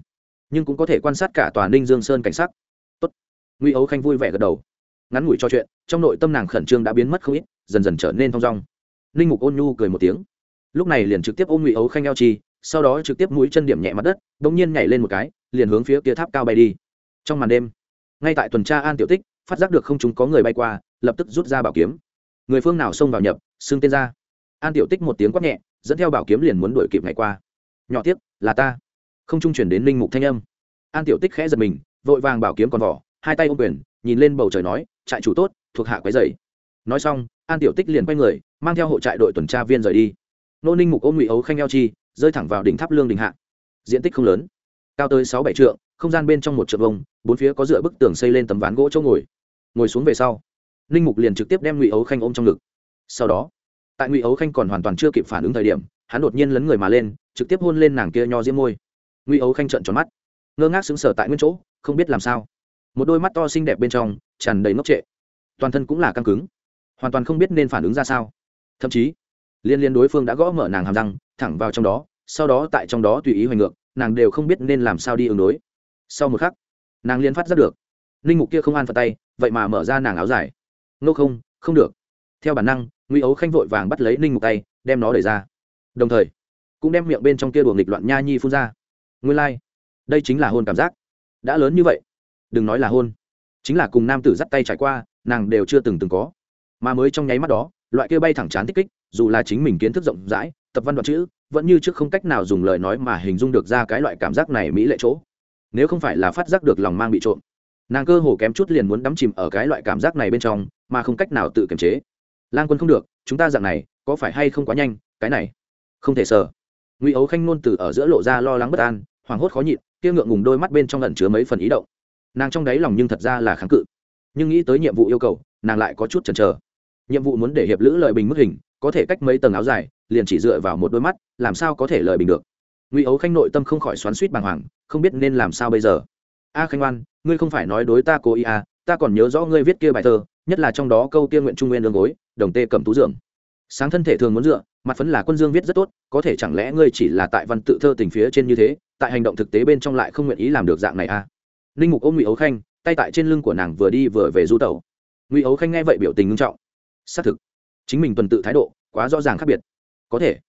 nhưng cũng có thể quan sát cả tòa ninh dương sơn cảnh sắc. Tốt. Ngụy ấu khanh vui vẻ gật đầu. Ngắn ngủi cho chuyện, trong nội tâm nàng khẩn trương đã biến mất không ít, dần dần trở nên thong dong. Ninh mục ôn nhu cười một tiếng. Lúc này liền trực tiếp ôm ngụy ấu khanh eo chi, sau đó trực tiếp mũi chân điểm nhẹ mặt đất đ ỗ n g nhiên nhảy lên một cái, liền hướng phía kia tháp cao bay đi. Trong màn đêm, ngay tại tuần tra an tiểu tích, phát giác được không chúng có người bay qua, lập tức rút ra bảo kiếm. Người phương nào xông vào nhập, xưng tên ra. An tiểu tích một tiếng quát nhẹ dẫn theo bảo kiếm liền muốn đuổi kịp ngày qua. Nhỏ tiếp là ta. Không trung chuyển đến linh mục thanh âm. An tiểu tích khẽ giật mình, vội vàng bảo kiếm còn vỏ, hai tay ôm quyền, nhìn lên bầu trời nói, trại chủ tốt, thuộc hạ quái dày nói xong, an tiểu tích liền quay người, mang theo hộ trại đội tuần tra viên rời đi. Nô ninh mục ôm ngụy ấu khanh eo chi, rơi thẳng vào đỉnh tháp lương đình hạ. Diện tích không lớn, cao tới sáu bảy trượng, không gian bên trong một trượng vông bốn phía có dựa bức tường xây lên tấm ván gỗ chỗ ngồi. Ngồi xuống về sau, ninh mục liền trực tiếp đem ngụy ấu khanh ôm trong ngực. Sau đó tại ngụy ấu khanh còn hoàn toàn chưa kịp phản ứng thời điểm hắn đột nhiên lấn người mà lên trực tiếp hôn lên nàng kia nho diễm môi ngụy ấu khanh trợn tròn mắt ngơ ngác xứng sở tại nguyên chỗ không biết làm sao một đôi mắt to xinh đẹp bên trong tràn đầy ngốc trệ toàn thân cũng là căng cứng hoàn toàn không biết nên phản ứng ra sao thậm chí liên liên đối phương đã gõ mở nàng hàm răng thẳng vào trong đó sau đó tại trong đó tùy ý hoành ngược nàng đều không biết nên làm sao đi ứng đối sau một khắc nàng liên phát giác được ninh mục kia không an phật tay vậy mà mở ra nàng áo dài nô không không được theo bản năng ngụy ấu khanh vội vàng bắt lấy ninh mục tay, đem nó đẩy ra. Đồng thời, cũng đem miệng bên trong kia đùa nghịch loạn nha nhi phun ra. Nguyên lai、like. đây chính là hôn cảm giác. Đã lớn như vậy, đừng nói là hôn. Chính là cùng nam tử dắt tay trải qua, nàng đều chưa từng từng có. Mà mới trong nháy mắt đó, loại kia bay thẳng chán tích kích, dù là chính mình kiến thức rộng rãi, tập văn đoạn chữ, vẫn như trước không cách nào dùng lời nói mà hình dung được ra cái loại cảm giác này mỹ lệ chỗ. Nếu không phải là phát giác được lòng mang bị trộm, nàng cơ hồ kém chút liền muốn đắm chìm ở cái loại cảm giác này bên trong, mà không cách nào tự kiềm chế. Lang quân không được, chúng ta dạng này, có phải hay không quá nhanh, cái này? Không thể sợ ngụy ấu khanh ngôn từ ở giữa lộ ra lo lắng bất an, hoảng hốt khó nhịn, kia ngượng ngùng đôi mắt bên trong lẩn chứa mấy phần ý động. Nàng trong đáy lòng nhưng thật ra là kháng cự. Nhưng nghĩ tới nhiệm vụ yêu cầu, nàng lại có chút chần chờ. Nhiệm vụ muốn để hiệp lữ lợi bình mức hình, có thể cách mấy tầng áo dài, liền chỉ dựa vào một đôi mắt, làm sao có thể lợi bình được? Ngụy ấu khanh nội tâm không khỏi xoắn suýt bàng hoàng, không biết nên làm sao bây giờ. A khanh oan, ngươi không phải nói đối ta cố ý à ta còn nhớ rõ ngươi viết kia bài thơ, nhất là trong đó câu kia nguyện trung nguyên đường gối đồng tê cầm tú dường. Sáng thân thể thường muốn dựa, mặt phấn là quân dương viết rất tốt, có thể chẳng lẽ ngươi chỉ là tại văn tự thơ tình phía trên như thế, tại hành động thực tế bên trong lại không nguyện ý làm được dạng này à? Ninh mục ôm ngụy ấu khanh, tay tại trên lưng của nàng vừa đi vừa về du tẩu. Ngụy ấu khanh nghe vậy biểu tình nghiêm trọng. Xác thực, chính mình tuần tự thái độ quá rõ ràng khác biệt. Có thể,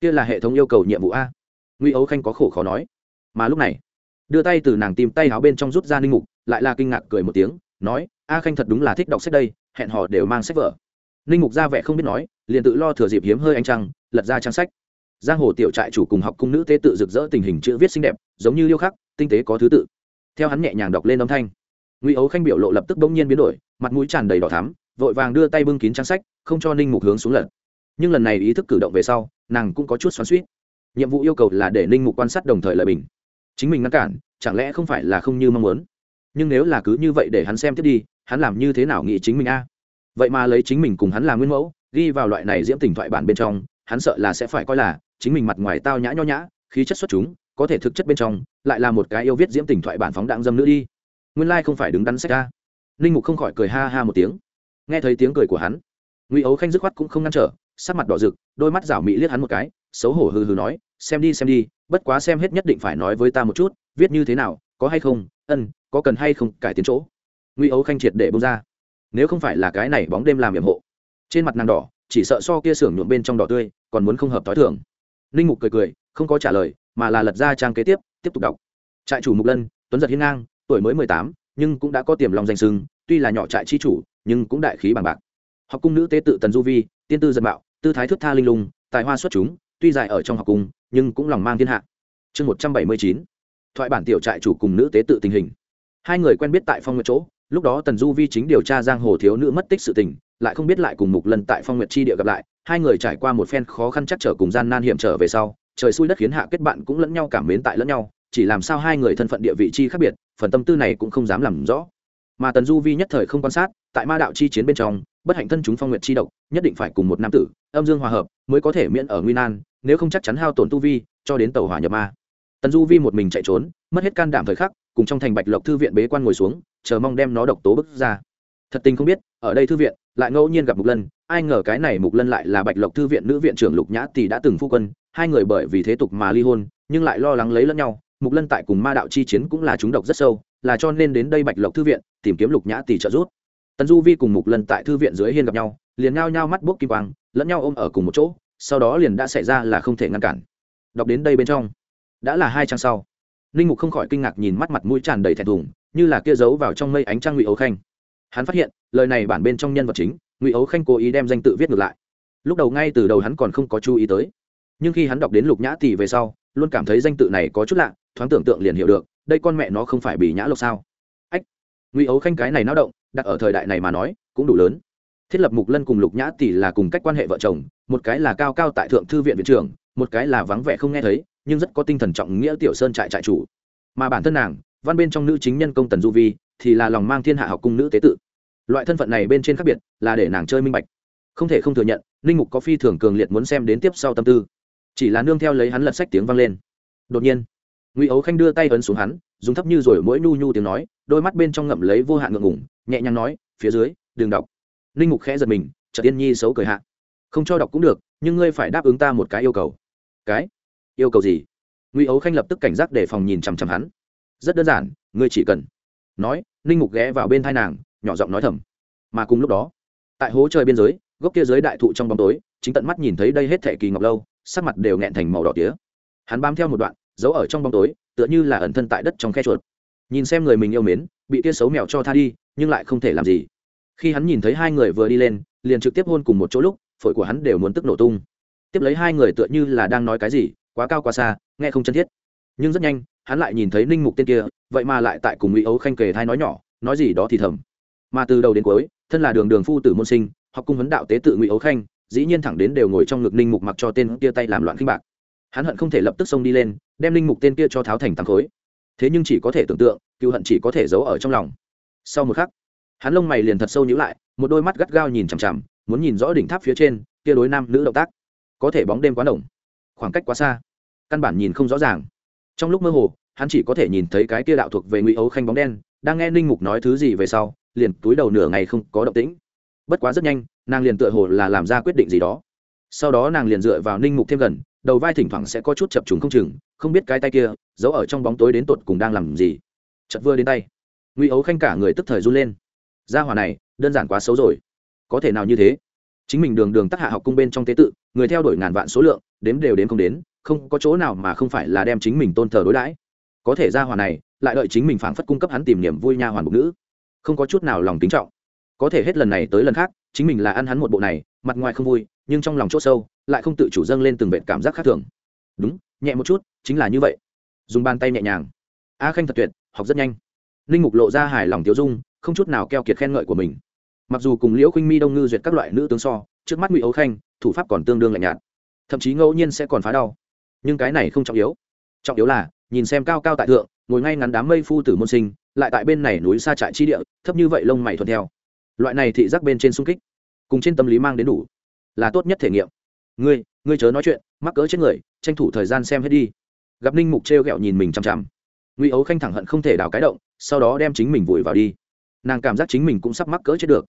kia là hệ thống yêu cầu nhiệm vụ a. Ngụy ấu khanh có khổ khó nói. Mà lúc này, đưa tay từ nàng tìm tay áo bên trong rút ra ninh mục, lại là kinh ngạc cười một tiếng, nói, a khanh thật đúng là thích đọc sách đây, hẹn hò đều mang sách vở ninh mục ra vẻ không biết nói, liền tự lo thừa dịp hiếm hơi anh trăng, lật ra trang sách. Giang hồ tiểu trại chủ cùng học cung nữ tế tự rực rỡ tình hình chữ viết xinh đẹp, giống như liêu khắc, tinh tế có thứ tự. Theo hắn nhẹ nhàng đọc lên âm thanh, ngụy ấu khanh biểu lộ lập tức bỗng nhiên biến đổi, mặt mũi tràn đầy đỏ thắm, vội vàng đưa tay bưng kín trang sách, không cho ninh mục hướng xuống lật. Nhưng lần này ý thức cử động về sau, nàng cũng có chút xoắn suýt nhiệm vụ yêu cầu là để ninh mục quan sát đồng thời lời bình. Chính mình ngăn cản, chẳng lẽ không phải là không như mong muốn? Nhưng nếu là cứ như vậy để hắn xem tiếp đi, hắn làm như thế nào nghĩ chính mình a? Vậy mà lấy chính mình cùng hắn làm nguyên mẫu, ghi vào loại này diễm tình thoại bản bên trong, hắn sợ là sẽ phải coi là chính mình mặt ngoài tao nhã nho nhã, khí chất xuất chúng, có thể thực chất bên trong, lại là một cái yêu viết diễm tình thoại bản phóng đạn dâm nữa đi. Nguyên lai、like、không phải đứng đắn sách ra ninh mục không khỏi cười ha ha một tiếng. Nghe thấy tiếng cười của hắn, ngụy ấu khanh dứt khoát cũng không ngăn trở, sắc mặt đỏ rực, đôi mắt rảo mị liếc hắn một cái, xấu hổ hừ hừ nói, xem đi xem đi, bất quá xem hết nhất định phải nói với ta một chút, viết như thế nào, có hay không, ân, có cần hay không, cải tiến chỗ. Ngụy ấu khanh triệt để bông ra nếu không phải là cái này bóng đêm làm nhiệm hộ. Trên mặt nàng đỏ, chỉ sợ so kia xưởng nhuộm bên trong đỏ tươi, còn muốn không hợp t h i thường. Ninh mục cười cười, không có trả lời, mà là lật ra trang kế tiếp tiếp tục đọc. Trại chủ mục lân, tuấn giật hiên ngang, tuổi mới mười tám, nhưng cũng đã có tiềm lòng danh sưng tuy là nhỏ trại chi chủ, nhưng cũng đại khí bằng bạc. Học cung nữ tế tự tần du vi, tiên tư dân mạo, tư thái thức tha linh lung, tài hoa xuất chúng, tuy dài ở trong học cung, nhưng cũng lòng mang thiên hạ. Chương một trăm bảy mươi chín, thoại bản tiểu trại chủ cùng nữ tế tự tình hình. Hai người quen biết tại phong nguyệt chỗ lúc đó tần du vi chính điều tra giang hồ thiếu nữ mất tích sự tình, lại không biết lại cùng mục lần tại phong nguyệt chi địa gặp lại. Hai người trải qua một phen khó khăn chắc trở cùng gian nan hiểm trở về sau, trời xui đất khiến hạ kết bạn cũng lẫn nhau cảm mến tại lẫn nhau, chỉ làm sao hai người thân phận địa vị chi khác biệt, phần tâm tư này cũng không dám làm rõ. Mà tần du vi nhất thời không quan sát, tại ma đạo chi chiến bên trong, bất hạnh thân chúng phong nguyệt chi độc, nhất định phải cùng một nam tử, âm dương hòa hợp, mới có thể miễn ở nguy nan, nếu không chắc chắn hao tổn tu vi, cho đến tàu hỏa nhập ma. Tần du vi một mình chạy trốn, mất hết can đảm thời khắc cùng trong thành bạch lộc thư viện bế quan ngồi xuống, chờ mong đem nó độc tố bức ra. Thật tình không biết, ở đây thư viện, lại ngẫu nhiên gặp mục lân, ai ngờ cái này mục lân lại là bạch lộc thư viện nữ viện trưởng lục nhã tỷ đã từng phu quân, hai người bởi vì thế tục mà ly hôn, nhưng lại lo lắng lấy lẫn nhau. Mục lân tại cùng ma đạo chi chiến cũng là chúng độc rất sâu, là cho nên đến đây bạch lộc thư viện, tìm kiếm lục nhã tỷ trợ giúp. Tần du vi cùng mục lân tại thư viện dưới hiên gặp nhau, liền ngao nhau mắt bốc kim quang, lẫn nhau ôm ở cùng một chỗ, sau đó liền đã xảy ra là không thể ngăn cản. Đọc đến đây bên trong, đã là hai trang sau ninh mục không khỏi kinh ngạc nhìn mắt mặt mũi tràn đầy thẹn thùng, như là kia giấu vào trong mây ánh trăng ngụy ấu khanh. Hắn phát hiện, lời này bản bên trong nhân vật chính, ngụy ấu khanh cố ý đem danh tự viết ngược lại. Lúc đầu ngay từ đầu hắn còn không có chú ý tới. Nhưng khi hắn đọc đến lục nhã tỷ về sau, luôn cảm thấy danh tự này có chút lạ, thoáng tưởng tượng liền hiểu được, đây con mẹ nó không phải bị nhã lộc sao? Ách, ngụy ấu khanh cái này náo động, đặt ở thời đại này mà nói, cũng đủ lớn. Thiết lập mục lân cùng lục nhã tỷ là cùng cách quan hệ vợ chồng, một cái là cao cao tại thượng thư viện viện trưởng, một cái là vắng vẻ không nghe thấy nhưng rất có tinh thần trọng nghĩa tiểu sơn trại trại chủ. Mà bản thân nàng, văn bên trong nữ chính nhân công tần du vi, thì là lòng mang thiên hạ học cung nữ tế tự. Loại thân phận này bên trên khác biệt là để nàng chơi minh bạch. Không thể không thừa nhận linh mục có phi thường cường liệt muốn xem đến tiếp sau tâm tư. Chỉ là nương theo lấy hắn lật sách tiếng vang lên. Đột nhiên, ngụy ấu khanh đưa tay ấn xuống hắn, dùng thấp như rồi mỗi nhu nhu tiếng nói, đôi mắt bên trong ngậm lấy vô hạn ngượng ngủng nhẹ nhàng nói, phía dưới, đừng đọc. Linh mục khẽ giật mình, chợt tiên nhi xấu cười hạ. Không cho đọc cũng được, nhưng ngươi phải đáp ứng ta một cái yêu cầu. Cái? Yêu cầu gì? Ngụy ấu khanh lập tức cảnh giác để phòng nhìn chằm chằm hắn. Rất đơn giản, ngươi chỉ cần nói, ninh mục ghé vào bên thai nàng, nhỏ giọng nói thầm. Mà cùng lúc đó, tại hố trời biên giới, gốc kia dưới đại thụ trong bóng tối, chính tận mắt nhìn thấy đây hết thệ kỳ ngọc lâu, sắc mặt đều nghẹn thành màu đỏ tía. Hắn bám theo một đoạn, giấu ở trong bóng tối, tựa như là ẩn thân tại đất trong khe chuột. Nhìn xem người mình yêu mến, bị tia xấu mèo cho tha đi, nhưng lại không thể làm gì. Khi hắn nhìn thấy hai người vừa đi lên, liền trực tiếp hôn cùng một chỗ lúc, phổi của hắn đều muốn tức nổ tung. Tiếp lấy hai người tựa như là đang nói cái gì quá cao quá xa, nghe không chân thiết. Nhưng rất nhanh, hắn lại nhìn thấy ninh mục tên kia, vậy mà lại tại cùng ngụy ấu khanh kề thai nói nhỏ, nói gì đó thì thầm. Mà từ đầu đến cuối, thân là đường đường phu tử môn sinh, học cung vấn đạo tế tự ngụy ấu khanh, dĩ nhiên thẳng đến đều ngồi trong ngực ninh mục mặc cho tên kia tay làm loạn khinh bạc. Hắn hận không thể lập tức xông đi lên, đem ninh mục tên kia cho tháo thành tăng khối. Thế nhưng chỉ có thể tưởng tượng, cựu hận chỉ có thể giấu ở trong lòng. Sau một khắc, hắn lông mày liền thật sâu nhữ lại, một đôi mắt gắt gao nhìn chằm chằm, muốn nhìn rõ đỉnh tháp phía trên, kia đối nam nữ động tác, có thể bóng đêm quá nồng khoảng cách quá xa. Căn bản nhìn không rõ ràng. Trong lúc mơ hồ, hắn chỉ có thể nhìn thấy cái kia đạo thuộc về ngụy ấu khanh bóng đen, đang nghe ninh mục nói thứ gì về sau, liền túi đầu nửa ngày không có động tĩnh. Bất quá rất nhanh, nàng liền tựa hồ là làm ra quyết định gì đó. Sau đó nàng liền dựa vào ninh mục thêm gần, đầu vai thỉnh thoảng sẽ có chút chập trùng không chừng, không biết cái tay kia, giấu ở trong bóng tối đến tột cùng đang làm gì. Chật vừa đến tay, ngụy ấu khanh cả người tức thời run lên. Gia hòa này, đơn giản quá xấu rồi. Có thể nào như thế? Chính mình đường đường tác hạ học cung bên trong tế tự, người theo đuổi ngàn vạn số lượng, đếm đều đến không đến, không có chỗ nào mà không phải là đem chính mình tôn thờ đối đãi. Có thể ra hòa này, lại đợi chính mình phảng phất cung cấp hắn tìm niềm vui nha hoàn bục nữ. Không có chút nào lòng kính trọng. Có thể hết lần này tới lần khác, chính mình là ăn hắn một bộ này, mặt ngoài không vui, nhưng trong lòng c h ỗ sâu, lại không tự chủ dâng lên từng vệt cảm giác khác thường. Đúng, nhẹ một chút, chính là như vậy. Dùng bàn tay nhẹ nhàng. A khanh thật tuyệt, học rất nhanh. Linh mục lộ ra hài lòng tiêu dung, không chút nào keo kiệt khen ngợi của mình mặc dù cùng liễu khinh mi đông ngư duyệt các loại nữ tướng so trước mắt ngụy ấu khanh thủ pháp còn tương đương lạnh nhạt thậm chí ngẫu nhiên sẽ còn phá đau nhưng cái này không trọng yếu trọng yếu là nhìn xem cao cao tại thượng ngồi ngay ngắn đám mây phu tử môn sinh lại tại bên này núi xa trại chi địa thấp như vậy lông mày thuận theo loại này thị giác bên trên sung kích cùng trên tâm lý mang đến đủ là tốt nhất thể nghiệm ngươi ngươi chớ nói chuyện mắc cỡ chết người tranh thủ thời gian xem hết đi gặp ninh mục t r e o g ẹ o nhìn mình chằm chằm ngụy ấu khanh thẳng hận không thể đào cái động sau đó đem chính mình vùi vào đi nàng cảm giác chính mình cũng sắp mắc cỡ chết được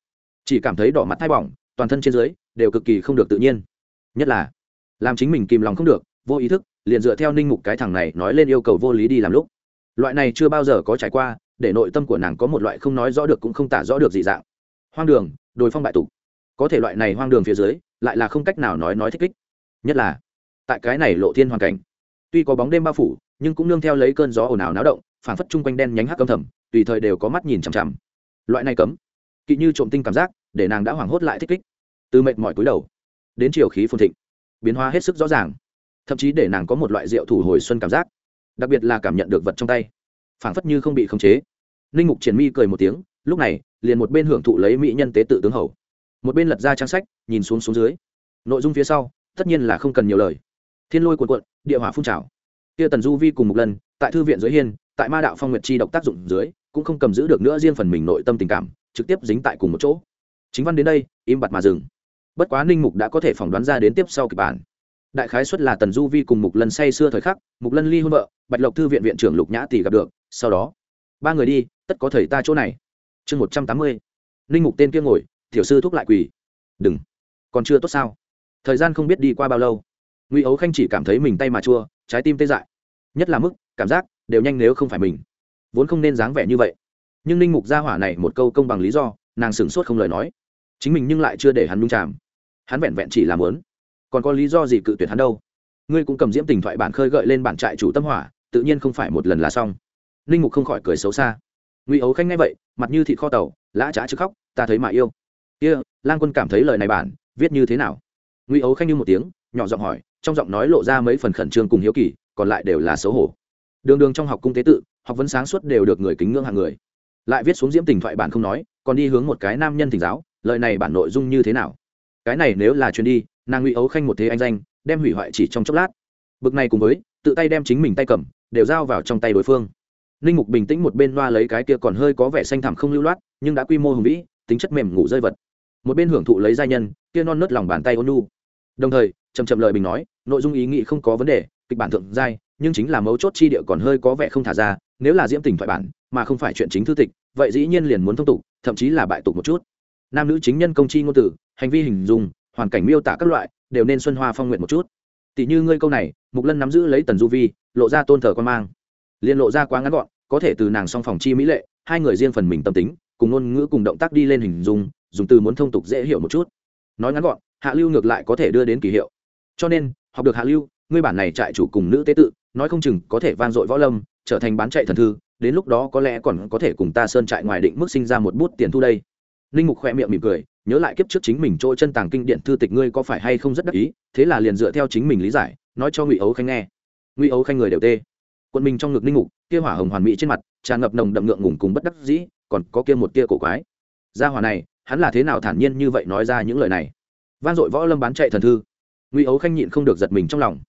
chỉ cảm thấy đỏ mặt thai bỏng, toàn thân trên dưới đều cực kỳ không được tự nhiên. Nhất là, làm chính mình kìm lòng không được, vô ý thức, liền dựa theo ninh mục cái thằng này nói lên yêu cầu vô lý đi làm lúc. Loại này chưa bao giờ có trải qua, để nội tâm của nàng có một loại không nói rõ được cũng không tả rõ được dị dạng. Hoang đường, đồi phong bại tục. Có thể loại này hoang đường phía dưới, lại là không cách nào nói nói thích kích. Nhất là, tại cái này lộ thiên hoàn cảnh, tuy có bóng đêm bao phủ, nhưng cũng nương theo lấy cơn gió ồn ào náo động, phảng phất chung quanh đen nhánh hắc âm thầm, tùy thời đều có mắt nhìn chằm chằm. Loại này cấm, kỵ như trộm tinh cảm giác để nàng đã hoảng hốt lại thích kích. Từ mệt mỏi cúi đầu, đến chiều khí phồn thịnh, biến hóa hết sức rõ ràng. Thậm chí để nàng có một loại rượu thủ hồi xuân cảm giác, đặc biệt là cảm nhận được vật trong tay. Phảng phất như không bị khống chế. Ninh mục triển mi cười một tiếng, lúc này, liền một bên hưởng thụ lấy mỹ nhân tế tự tướng hầu, một bên lật ra trang sách, nhìn xuống xuống dưới. Nội dung phía sau, tất nhiên là không cần nhiều lời. Thiên lôi cuộn cuộn, địa hỏa phun trào. Kia tần du vi cùng một lần tại thư viện dưới hiên, tại ma đạo phong nguyệt chi độc tác dụng dưới, cũng không cầm giữ được nữa riêng phần mình nội tâm tình cảm, trực tiếp dính tại cùng một chỗ chính văn đến đây, im bặt mà dừng. Bất quá ninh mục đã có thể phỏng đoán ra đến tiếp sau kịch bản. Đại khái xuất là tần du vi cùng mục lân say xưa thời khắc, mục lân ly hôn vợ, bạch lộc thư viện viện trưởng lục nhã tỷ gặp được, sau đó, ba người đi, tất có thầy ta chỗ này. Chương một trăm tám mươi. Ninh mục tên kia ngồi, tiểu sư thúc lại quỳ. Đừng. Còn chưa tốt sao? Thời gian không biết đi qua bao lâu. Ngụy ấu khanh chỉ cảm thấy mình tay mà chua, trái tim tê dại. Nhất là mức, cảm giác, đều nhanh nếu không phải mình. Vốn không nên dáng vẻ như vậy. Nhưng ninh mục gia hỏa này một câu công bằng lý do nàng sửng sốt không lời nói. Chính mình nhưng lại chưa để hắn nhung chạm hắn vẹn vẹn chỉ làm lớn còn có lý do gì cự tuyệt hắn đâu? Ngươi cũng cầm diễm tình thoại bản khơi gợi lên bản trại chủ tâm hỏa tự nhiên không phải một lần là xong. Ninh mục không khỏi cười xấu xa. Ngụy ấu khanh nghe vậy mặt như thịt kho tàu lã trá chứ khóc ta thấy mà yêu. Kia、yeah, lang quân cảm thấy lời này bản viết như thế nào? Ngụy ấu khanh như một tiếng nhỏ giọng hỏi trong giọng nói lộ ra mấy phần khẩn trương cùng hiếu kỳ còn lại đều là xấu hổ. Đường đường trong học cung tế tự học vấn sáng suốt đều được người kính ngưỡng hàng người lại viết xuống diễm tình thoại bản không nói, còn đi hướng một cái nam nhân thỉnh giáo, lời này bản nội dung như thế nào? Cái này nếu là chuyến đi, nàng ngụy ấu khanh một thế anh danh, đem hủy hoại chỉ trong chốc lát. Bực này cùng với, tự tay đem chính mình tay cầm, đều giao vào trong tay đối phương. Ninh mục bình tĩnh một bên loa lấy cái kia còn hơi có vẻ xanh thẳm không lưu loát, nhưng đã quy mô hùng vĩ, tính chất mềm ngủ rơi vật. Một bên hưởng thụ lấy giai nhân, kia non nớt lòng bàn tay ôn nhu. đồng thời chầm chậm lời bình nói, nội dung ý nghĩ không có vấn đề, kịch bản thượng giai, nhưng chính là mấu chốt chi địa còn hơi có vẻ không thả ra, nếu là diễm tình thoại bản mà không phải chuyện chính thư tịch, vậy dĩ nhiên liền muốn thông tục, thậm chí là bại tục một chút. Nam nữ chính nhân công chi ngôn từ, hành vi hình dung, hoàn cảnh miêu tả các loại, đều nên xuân hoa phong nguyện một chút. Tỷ như ngươi câu này, mục lân nắm giữ lấy tần du vi, lộ ra tôn thờ quan mang. Liền lộ ra quá ngắn gọn, có thể từ nàng song phòng chi mỹ lệ, hai người riêng phần mình tâm tính, cùng ngôn ngữ cùng động tác đi lên hình dung, dùng từ muốn thông tục dễ hiểu một chút. Nói ngắn gọn, hạ lưu ngược lại có thể đưa đến kỳ hiệu. Cho nên, học được hạ lưu, ngươi bản này trại chủ cùng nữ tế tự, nói không chừng có thể van dội võ lâm, trở thành bán chạy thần thư đến lúc đó có lẽ còn có thể cùng ta sơn trại ngoài định mức sinh ra một bút tiền thu đây. Ninh mục khoe miệng mỉm cười, nhớ lại kiếp trước chính mình chỗ chân tàng kinh điện thư tịch ngươi có phải hay không rất đắc ý, thế là liền dựa theo chính mình lý giải, nói cho ngụy ấu khanh nghe. Ngụy ấu khanh người đều tê. Quân mình trong ngực ninh mục, kia hỏa hồng hoàn mỹ trên mặt, tràn ngập nồng đậm ngượng ngùng cùng bất đắc dĩ, còn có kia một tia cổ quái. Gia hỏa này, hắn là thế nào thản nhiên như vậy nói ra những lời này? Van dội võ lâm bán chạy thần thư. Ngụy ấu khanh nhịn không được giật mình trong lòng.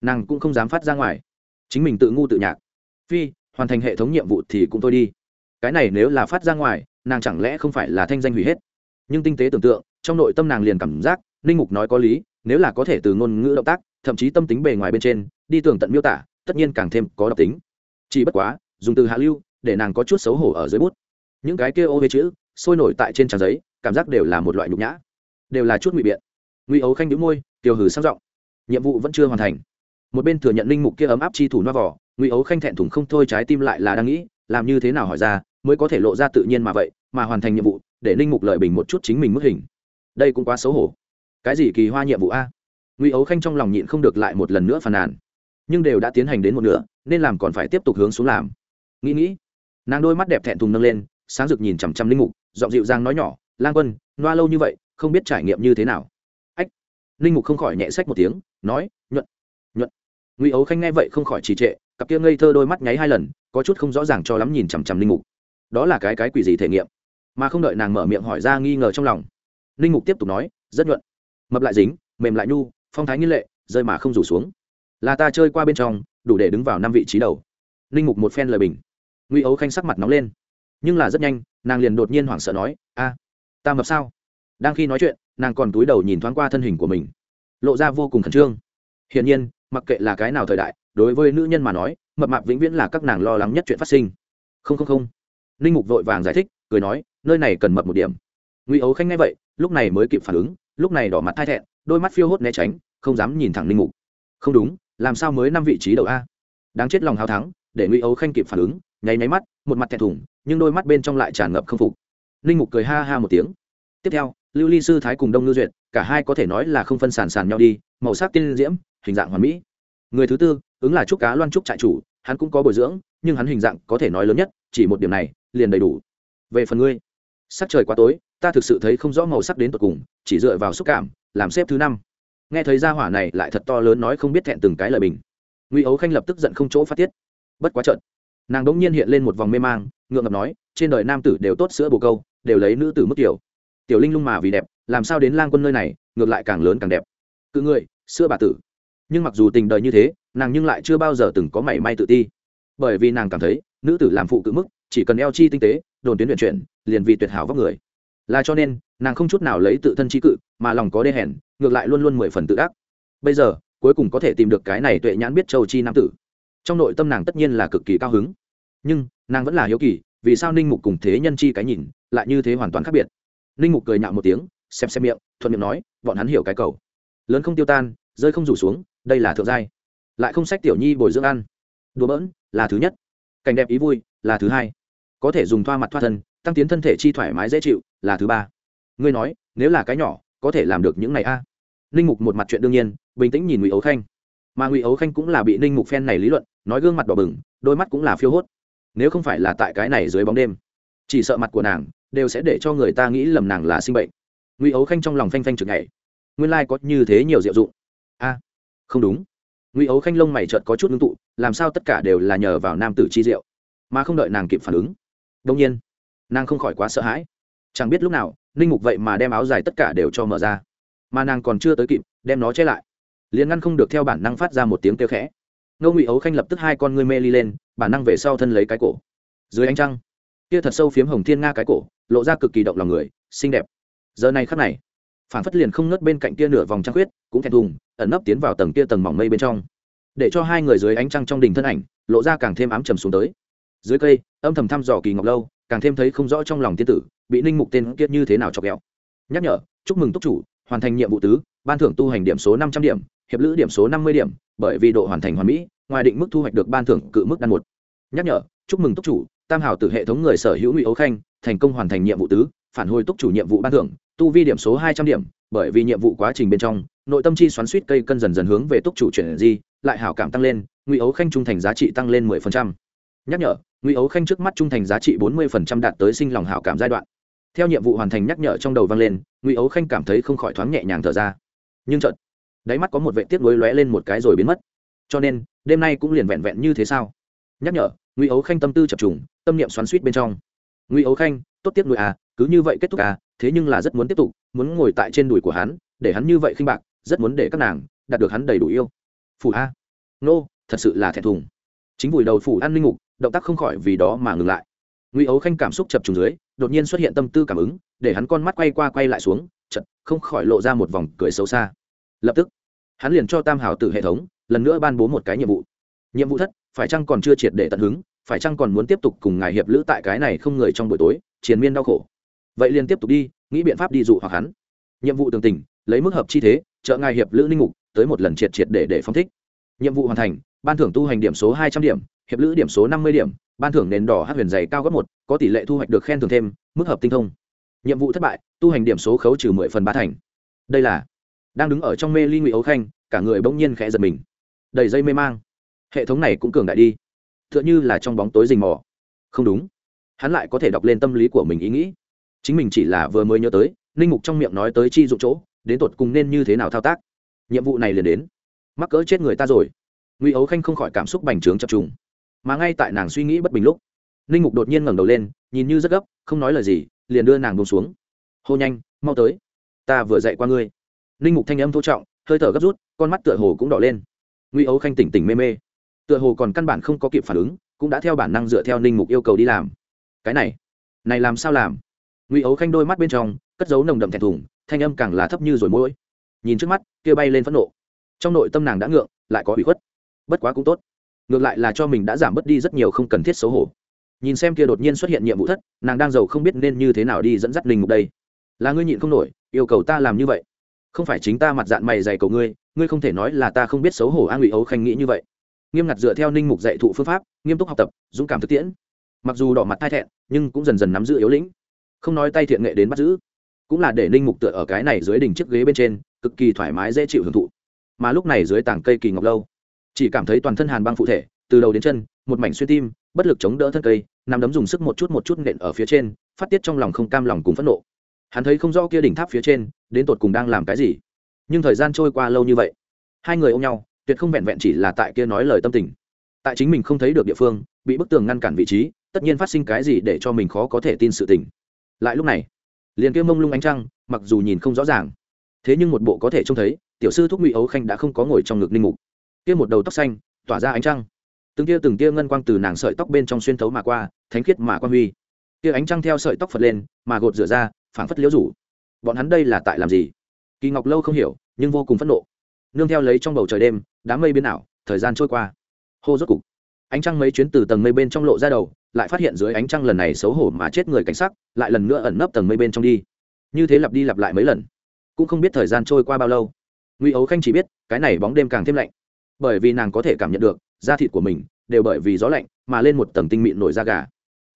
Nàng cũng không dám phát ra ngoài. Chính mình tự ngu tự nhạc. Phi hoàn thành hệ thống nhiệm vụ thì cũng thôi đi. Cái này nếu là phát ra ngoài, nàng chẳng lẽ không phải là thanh danh hủy hết? Nhưng tinh tế tưởng tượng, trong nội tâm nàng liền cảm giác, ninh mục nói có lý, nếu là có thể từ ngôn ngữ động tác, thậm chí tâm tính bề ngoài bên trên, đi tường tận miêu tả, tất nhiên càng thêm có độc tính. Chỉ bất quá, dùng từ hạ lưu, để nàng có chút xấu hổ ở dưới bút. Những cái kia ô huế chữ, sôi nổi tại trên trang giấy, cảm giác đều là một loại nhục nhã. Đều là chút ngụy biện. Ngụy ấu khanh đĩu môi tiêu hử sang giọng. Nhiệm vụ vẫn chưa hoàn thành. Một bên thừa nhận linh mục kia ấm áp chi thủ no vỏ ngụy ấu khanh thẹn thùng không thôi, trái tim lại là đang nghĩ, làm như thế nào hỏi ra, mới có thể lộ ra tự nhiên mà vậy, mà hoàn thành nhiệm vụ, để linh mục lợi bình một chút chính mình mức hình. Đây cũng quá xấu hổ. Cái gì kỳ hoa nhiệm vụ a? Ngụy ấu khanh trong lòng nhịn không được lại một lần nữa phàn nàn. Nhưng đều đã tiến hành đến một nửa, nên làm còn phải tiếp tục hướng xuống làm. Nghĩ nghĩ, nàng đôi mắt đẹp thẹn thùng nâng lên, sáng rực nhìn chằm chằm linh mục, giọng dịu dàng nói nhỏ, lang quân, loa lâu như vậy, không biết trải nghiệm như thế nào. Ách linh mục không khỏi nhẹ sách một tiếng, nói, nhuận ngụy ấu khanh nghe vậy không khỏi trì trệ, cặp kia ngây thơ đôi mắt nháy hai lần, có chút không rõ ràng cho lắm nhìn chằm chằm linh mục. Đó là cái cái quỷ gì thể nghiệm? Mà không đợi nàng mở miệng hỏi ra nghi ngờ trong lòng linh mục tiếp tục nói, rất nhuận. Mập lại dính, mềm lại nhu, phong thái nghiên lệ, rơi mà không rủ xuống. Là ta chơi qua bên trong, đủ để đứng vào năm vị trí đầu. Linh mục một phen lời bình. Ngụy ấu khanh sắc mặt nóng lên. Nhưng là rất nhanh, nàng liền đột nhiên hoảng sợ nói, a, ta mập sao? Đang khi nói chuyện, nàng còn túi đầu nhìn thoáng qua thân hình của mình, lộ ra vô cùng khẩn trương. Hiển nhiên mặc kệ là cái nào thời đại, đối với nữ nhân mà nói, mập mạp vĩnh viễn là các nàng lo lắng nhất chuyện phát sinh. Không không không. Ninh mục vội vàng giải thích, cười nói, nơi này cần mập một điểm. Ngụy ấu khanh nghe vậy, lúc này mới kịp phản ứng, lúc này đỏ mặt thai thẹn, đôi mắt phiêu hốt né tránh, không dám nhìn thẳng ninh mục. Không đúng, làm sao mới năm vị trí đầu a? Đáng chết lòng hào thắng, để ngụy ấu khanh kịp phản ứng, nháy nháy mắt, một mặt thẹn thùng, nhưng đôi mắt bên trong lại tràn ngập k phục. Ninh mục cười ha ha một tiếng. Tiếp theo, lưu ly sư thái cùng đông ngư duyệt, cả hai có thể nói là không phân sàn sàn nhau đi, màu sắc tiên diễm hình dạng hoàn mỹ. Người thứ tư, ứng là trúc cá loan trúc trại chủ, hắn cũng có bồi dưỡng, nhưng hắn hình dạng có thể nói lớn nhất, chỉ một điểm này, liền đầy đủ. Về phần ngươi, sắc trời quá tối, ta thực sự thấy không rõ màu sắc đến tột cùng, chỉ dựa vào xúc cảm, làm xếp thứ năm. Nghe thấy gia hỏa này lại thật to lớn nói không biết thẹn từng cái lời bình. Ngụy ấu khanh lập tức giận không chỗ phát tiết. Bất quá trận nàng đ ỗ n g nhiên hiện lên một vòng mê mang, ngượng ngập nói, trên đời nam tử đều tốt sữa bồ câu, đều lấy nữ tử mức tiểu. Tiểu linh lung mà vì đẹp, làm sao đến lang quân nơi này, ngược lại càng lớn càng đẹp. Cự người, sữa bà tử nhưng mặc dù tình đời như thế, nàng nhưng lại chưa bao giờ từng có mảy may tự ti. Bởi vì nàng cảm thấy, nữ tử làm phụ cự mức, chỉ cần eo chi tinh tế, đồn tuyến luyện chuyển, liền vì tuyệt hảo vóc người. Là cho nên, nàng không chút nào lấy tự thân trí cự, mà lòng có đê hèn, ngược lại luôn luôn mười phần tự ác bây giờ, cuối cùng có thể tìm được cái này tuệ nhãn biết châu chi nam tử. Trong nội tâm nàng tất nhiên là cực kỳ cao hứng. Nhưng, nàng vẫn là hiếu kỳ, vì sao ninh mục cùng thế nhân chi cái nhìn, lại như thế hoàn toàn khác biệt? Ninh mục cười nhạo một tiếng, xem xem miệng, thuận miệng nói, bọn hắn hiểu cái cầu. Lớn không tiêu tan, rơi không rủ xuống đây là thượng giai, lại không sách tiểu nhi bồi dưỡng ăn. Đùa bỡn, là thứ nhất. Cảnh đẹp ý vui, là thứ hai. Có thể dùng thoa mặt thoa thân, tăng tiến thân thể chi thoải mái dễ chịu, là thứ ba. Ngươi nói, nếu là cái nhỏ, có thể làm được những này a? À? ninh mục một mặt chuyện đương nhiên, bình tĩnh nhìn ngụy ấu khanh. Mà ngụy ấu khanh cũng là bị ninh mục phen này lý luận, nói gương mặt đỏ bừng, đôi mắt cũng là phiêu hốt. Nếu không phải là tại cái này dưới bóng đêm, chỉ sợ mặt của nàng đều sẽ để cho người ta nghĩ lầm nàng là sinh bệnh. Ngụy ấu khanh trong lòng phanh phanh chừng ngày nguyên lai、like、có như thế nhiều diệu dụng không đúng. Ngụy ấu khanh lông mày trợt có chút ngưng tụ, làm sao tất cả đều là nhờ vào nam tử chi diệu, mà không đợi nàng kịp phản ứng. Đông nhiên, nàng không khỏi quá sợ hãi. Chẳng biết lúc nào, ninh mục vậy mà đem áo dài tất cả đều cho mở ra. Mà nàng còn chưa tới kịp, đem nó che lại. Liền ngăn không được theo bản năng phát ra một tiếng kêu khẽ. Ngô ngụy ấu khanh lập tức hai con ngươi mê ly lên, bản năng về sau thân lấy cái cổ. Dưới ánh trăng, kia thật sâu phiếm hồng thiên nga cái cổ, lộ ra cực kỳ động lòng người, xinh đẹp. Giờ này khắc này phản phất liền không ngớt bên cạnh kia nửa vòng trăng khuyết, cũng thẹn thùng, ẩn nấp tiến vào tầng kia tầng mỏng mây bên trong. Để cho hai người dưới ánh trăng trong đình thân ảnh, lộ ra càng thêm ám trầm xuống tới. Dưới cây, âm thầm thăm dò kỳ ngọc lâu, càng thêm thấy không rõ trong lòng tiên tử, bị ninh mục tên kiệt như thế nào chọc ghẹo. Nhắc nhở, chúc mừng túc chủ, hoàn thành nhiệm vụ tứ, ban thưởng tu hành điểm số năm trăm điểm, hiệp lữ điểm số năm mươi điểm, bởi vì độ hoàn thành hoàn mỹ, ngoài định mức thu hoạch được ban thưởng cự mức đan một. Nhắc nhở, chúc mừng túc chủ, tam hảo từ hệ thống người sở hữu ngụy ấu khanh, thành công hoàn thành nhiệm vụ tứ phản hồi túc chủ nhiệm vụ ban thưởng, tu vi điểm số hai trăm điểm, bởi vì nhiệm vụ quá trình bên trong, nội tâm chi xoắn suýt cây cân dần dần hướng về túc chủ chuyển di, lại hảo cảm tăng lên, ngụy ấu khanh trung thành giá trị tăng lên mười phần trăm. Nhắc nhở, ngụy ấu khanh trước mắt trung thành giá trị bốn mươi phần trăm đạt tới sinh lòng hảo cảm giai đoạn. Theo nhiệm vụ hoàn thành nhắc nhở trong đầu vang lên, ngụy ấu khanh cảm thấy không khỏi thoáng nhẹ nhàng thở ra. Nhưng chợt, đáy mắt có một vệ tiết lối lóe lên một cái rồi biến mất. Cho nên, đêm nay cũng liền vẹn vẹn như thế sao? Nhắc nhở, ngụy ấu khanh tâm tư chập trùng, tâm niệm xoắn suýt bên trong. Ngụy ấu khanh, tốt tiếp nuôi à cứ như vậy kết thúc à thế nhưng là rất muốn tiếp tục, muốn ngồi tại trên đùi của hắn, để hắn như vậy khinh bạc, rất muốn để các nàng đạt được hắn đầy đủ yêu. Phủ a. Nô, thật sự là thẹn thùng. Chính vùi đầu phủ an ninh ngục, động tác không khỏi vì đó mà ngừng lại. Ngụy ấu khanh cảm xúc chập trùng dưới, đột nhiên xuất hiện tâm tư cảm ứng, để hắn con mắt quay qua quay lại xuống chật không khỏi lộ ra một vòng cười xấu xa. Lập tức, hắn liền cho tam hảo tử hệ thống, lần nữa ban bố một cái nhiệm vụ. Nhiệm vụ thất, phải chăng còn chưa triệt để tận hứng, phải chăng còn muốn tiếp tục cùng ngài hiệp lữ tại cái này không người trong buổi tối, triền miên đau khổ vậy liền tiếp tục đi nghĩ biện pháp đi dụ hoặc hắn. Nhiệm vụ tường tình lấy mức hợp chi thế trợ ngài hiệp lữ linh ngục, tới một lần triệt triệt để để phong thích. Nhiệm vụ hoàn thành ban thưởng tu hành điểm số hai trăm điểm hiệp lữ điểm số năm mươi điểm ban thưởng nền đỏ hát huyền dày cao gấp một có tỷ lệ thu hoạch được khen thưởng thêm mức hợp tinh thông. Nhiệm vụ thất bại tu hành điểm số khấu trừ mười phần ba thành. Đây là đang đứng ở trong mê ly ngụy ấu khanh cả người bỗng nhiên khẽ giật mình. Đầy dây mê mang. Hệ thống này cũng cường đại đi. T h ư ợ n h ư là trong bóng tối rình mò. Không đúng. Hắn lại có thể đọc lên tâm lý của mình ý nghĩ chính mình chỉ là vừa mới nhớ tới, ninh mục trong miệng nói tới chi dụng chỗ, đến tột cùng nên như thế nào thao tác. Nhiệm vụ này liền đến. Mắc cỡ chết người ta rồi. Ngụy ấu khanh không khỏi cảm xúc bành trướng chập trùng. Mà ngay tại nàng suy nghĩ bất bình lúc, ninh mục đột nhiên ngẩng đầu lên, nhìn như rất gấp, không nói lời gì, liền đưa nàng bông xuống. Hô nhanh, mau tới. Ta vừa dậy qua ngươi. Ninh mục thanh âm thô trọng, hơi thở gấp rút, con mắt tựa hồ cũng đỏ lên. Ngụy ấu khanh tỉnh tỉnh mê mê. Tựa hồ còn căn bản không có kịp phản ứng, cũng đã theo bản năng dựa theo ninh mục yêu cầu đi làm. Cái này này làm sao làm? Nguy ấu khanh đôi mắt bên trong, cất giấu nồng đậm thẹn thùng, thanh âm càng là thấp như rồi mũi. Nhìn trước mắt, kia bay lên phẫn nộ. Trong nội tâm nàng đã ngượng, lại có bị khuất. Bất quá cũng tốt. Ngược lại là cho mình đã giảm bớt đi rất nhiều không cần thiết xấu hổ. Nhìn xem kia đột nhiên xuất hiện nhiệm vụ thất, nàng đang giàu không biết nên như thế nào đi dẫn dắt linh mục đây. Là ngươi nhịn không nổi, yêu cầu ta làm như vậy. Không phải chính ta mặt dạng mày dày cầu ngươi ngươi không thể nói là ta không biết xấu hổ an ngụy ấu khanh nghĩ như vậy. Nghiêm ngặt dựa theo ninh mục dạy thụ phương pháp, nghiêm túc học tập, dũng cảm thực tiễn. Mặc dù đỏ mặt thai thẹn, nhưng cũng dần dần nắm giữ yếu lĩnh không nói tay thiện nghệ đến bắt giữ, cũng là để ninh mục tựa ở cái này dưới đỉnh chiếc ghế bên trên, cực kỳ thoải mái dễ chịu hưởng thụ. Mà lúc này dưới tảng cây kỳ ngọc lâu, chỉ cảm thấy toàn thân hàn băng phụ thể, từ đầu đến chân, một mảnh xuyên tim, bất lực chống đỡ thân cây, nằm đấm dùng sức một chút một chút nện ở phía trên, phát tiết trong lòng không cam lòng cùng phẫn nộ. Hắn thấy không rõ kia đỉnh tháp phía trên, đến tột cùng đang làm cái gì. Nhưng thời gian trôi qua lâu như vậy, hai người ôm nhau, tuyệt không vẹn vẹn chỉ là tại kia nói lời tâm tình. Tại chính mình không thấy được địa phương, bị bức tường ngăn cản vị trí, tất nhiên phát sinh cái gì để cho mình khó có thể tin sự tình lại lúc này, liền kia mông lung ánh trăng, mặc dù nhìn không rõ ràng, thế nhưng một bộ có thể trông thấy, tiểu sư thúc ngụy ấu khanh đã không có ngồi trong ngực ninh mục. Kia một đầu tóc xanh, tỏa ra ánh trăng. Từng tia từng tia ngân quang từ nàng sợi tóc bên trong xuyên thấu mà qua, thánh khiết mà quan huy. Kia ánh trăng theo sợi tóc phật lên, mà gột rửa ra, phảng phất liễu rủ. Bọn hắn đây là tại làm gì? Kỳ ngọc lâu không hiểu, nhưng vô cùng phẫn nộ. Nương theo lấy trong bầu trời đêm, đám mây biến ảo, thời gian trôi qua. Hô rốt cục ánh trăng mấy chuyến từ tầng mây bên trong lộ ra đầu, lại phát hiện dưới ánh trăng lần này xấu hổ mà chết người cảnh sắc, lại lần nữa ẩn nấp tầng mây bên trong đi. Như thế lặp đi lặp lại mấy lần, cũng không biết thời gian trôi qua bao lâu. Ngụy ấu khanh chỉ biết, cái này bóng đêm càng thêm lạnh. Bởi vì nàng có thể cảm nhận được, da thịt của mình đều bởi vì gió lạnh mà lên một tầng tinh mịn nổi da gà,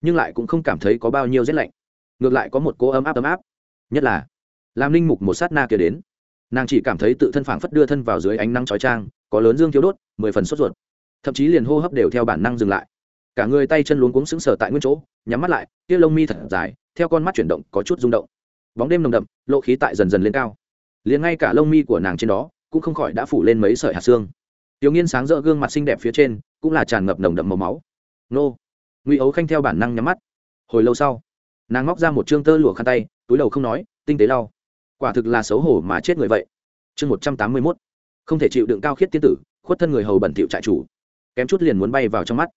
nhưng lại cũng không cảm thấy có bao nhiêu rét lạnh. Ngược lại có một cô ấm áp ấm áp, nhất là làm linh mục một sát na kia đến. Nàng chỉ cảm thấy tự thân phảng phất đưa thân vào dưới ánh nắng chói trang có lớn dương thiếu đốt, mười phần sốt ruột thậm chí liền hô hấp đều theo bản năng dừng lại. Cả người tay chân luống cuống sững sờ tại nguyên chỗ, nhắm mắt lại tia lông mi thật dài, theo con mắt chuyển động có chút rung động. Bóng đêm nồng đậm, lộ khí tại dần dần lên cao. Liền ngay cả lông mi của nàng trên đó cũng không khỏi đã phủ lên mấy sợi hạt xương. Tiểu nghiên sáng rỡ gương mặt xinh đẹp phía trên cũng là tràn ngập nồng đậm màu máu. Nô. Ngụy ấu khanh theo bản năng nhắm mắt. Hồi lâu sau, nàng móc ra một chương tơ lụa khăn tay, túi đầu không nói, tinh tế lau. Quả thực là xấu hổ mà chết người vậy. Chương một trăm tám mươi mốt. Không thể chịu đựng cao khiết tiên tử, khuất thân người hầu bẩn thỉu trại chủ kém chút liền muốn bay vào trong mắt.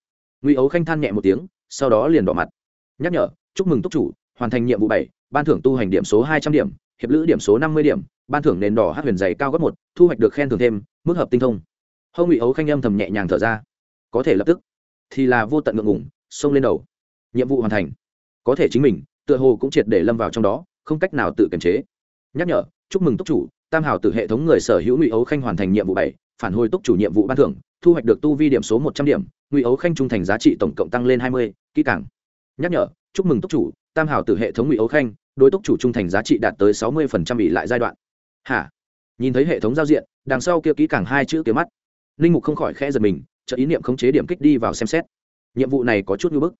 Ngụy ấu khanh than nhẹ một tiếng, sau đó liền đỏ mặt. Nhắc nhở, chúc mừng túc chủ, hoàn thành nhiệm vụ bảy, ban thưởng tu hành điểm số hai trăm điểm, hiệp lữ điểm số năm mươi điểm, ban thưởng nền đỏ hát huyền dày cao gấp một, thu hoạch được khen thưởng thêm, mức hợp tinh thông. Hâu ngụy ấu khanh âm thầm nhẹ nhàng thở ra. Có thể lập tức. Thì là vô tận ngượng ngủng xông lên đầu. Nhiệm vụ hoàn thành. Có thể chính mình, tựa hồ cũng triệt để lâm vào trong đó, không cách nào tự kiềm chế. Nhắc nhở, chúc mừng túc chủ, tam hào từ hệ thống người sở hữu ngụy ấu khanh hoàn thành nhiệm vụ bảy phản hồi túc chủ nhiệm vụ ban thưởng, thu hoạch được tu vi điểm số một trăm điểm, ngụy ấu khanh trung thành giá trị tổng cộng tăng lên hai mươi, kỹ càng. Nhắc nhở, chúc mừng túc chủ, tam hảo từ hệ thống ngụy ấu khanh, đối túc chủ trung thành giá trị đạt tới sáu mươi phần trăm ỉ lại giai đoạn. Hả? Nhìn thấy hệ thống giao diện, đằng sau kia kỹ càng hai chữ kia mắt linh mục không khỏi khẽ giật mình chợ ý niệm khống chế điểm kích đi vào xem xét. Nhiệm vụ này có chút ngưỡng bức.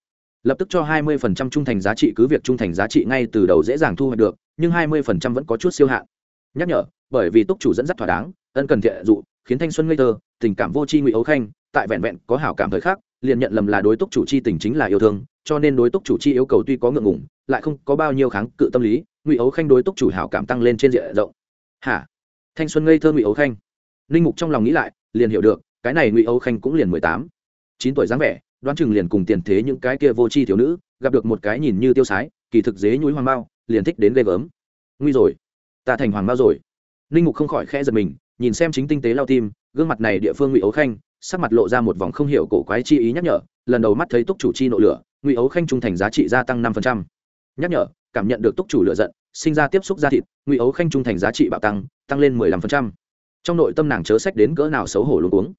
Lập tức cho 20% trung thành giá trị cứ việc trung thành giá trị ngay từ đầu dễ dàng thu hoạch được, nhưng 20% vẫn có chút siêu hạn. Nhắc nhở, bởi vì túc chủ dẫn dắt thỏa đáng, ân cần thiện dụ khiến thanh xuân ngây thơ, tình cảm vô tri ngụy ấu khanh, tại vẹn vẹn có hảo cảm thời khác liền nhận lầm là đối túc chủ chi tình chính là yêu thương, cho nên đối túc chủ chi yêu cầu tuy có ngượng ngùng, lại không có bao nhiêu kháng cự tâm lý, ngụy ấu khanh đối túc chủ hảo cảm tăng lên trên diện rộng. Hả? Thanh xuân ngây thơ ngụy ấu khanh. Linh mục trong lòng nghĩ lại, liền hiểu được, cái này ngụy ấu khanh cũng liền mười tám, chín tuổi dáng vẻ, đoán chừng liền cùng tiền thế những cái kia vô tri thiếu nữ, gặp được một cái nhìn như tiêu sái, kỳ thực dế nhúi hoàng bao liền thích đến ghê gớm. Nguy rồi, ta thành hoàng bao rồi. Ninh mục không khỏi khẽ giật mình nhìn xem chính tinh tế lao tim, gương mặt này địa phương ngụy ấu khanh, sắc mặt lộ ra một vòng không hiểu cổ quái chi ý nhắc nhở, lần đầu mắt thấy túc chủ chi nội lửa, ngụy ấu khanh trung thành giá trị gia tăng năm nhắc nhở, cảm nhận được túc chủ lựa giận, sinh ra tiếp xúc da thịt, ngụy ấu khanh trung thành giá trị bạo tăng tăng lên mười lăm phần trăm. Trong nội tâm nàng chớ sách đến cỡ nào xấu hổ luôn uống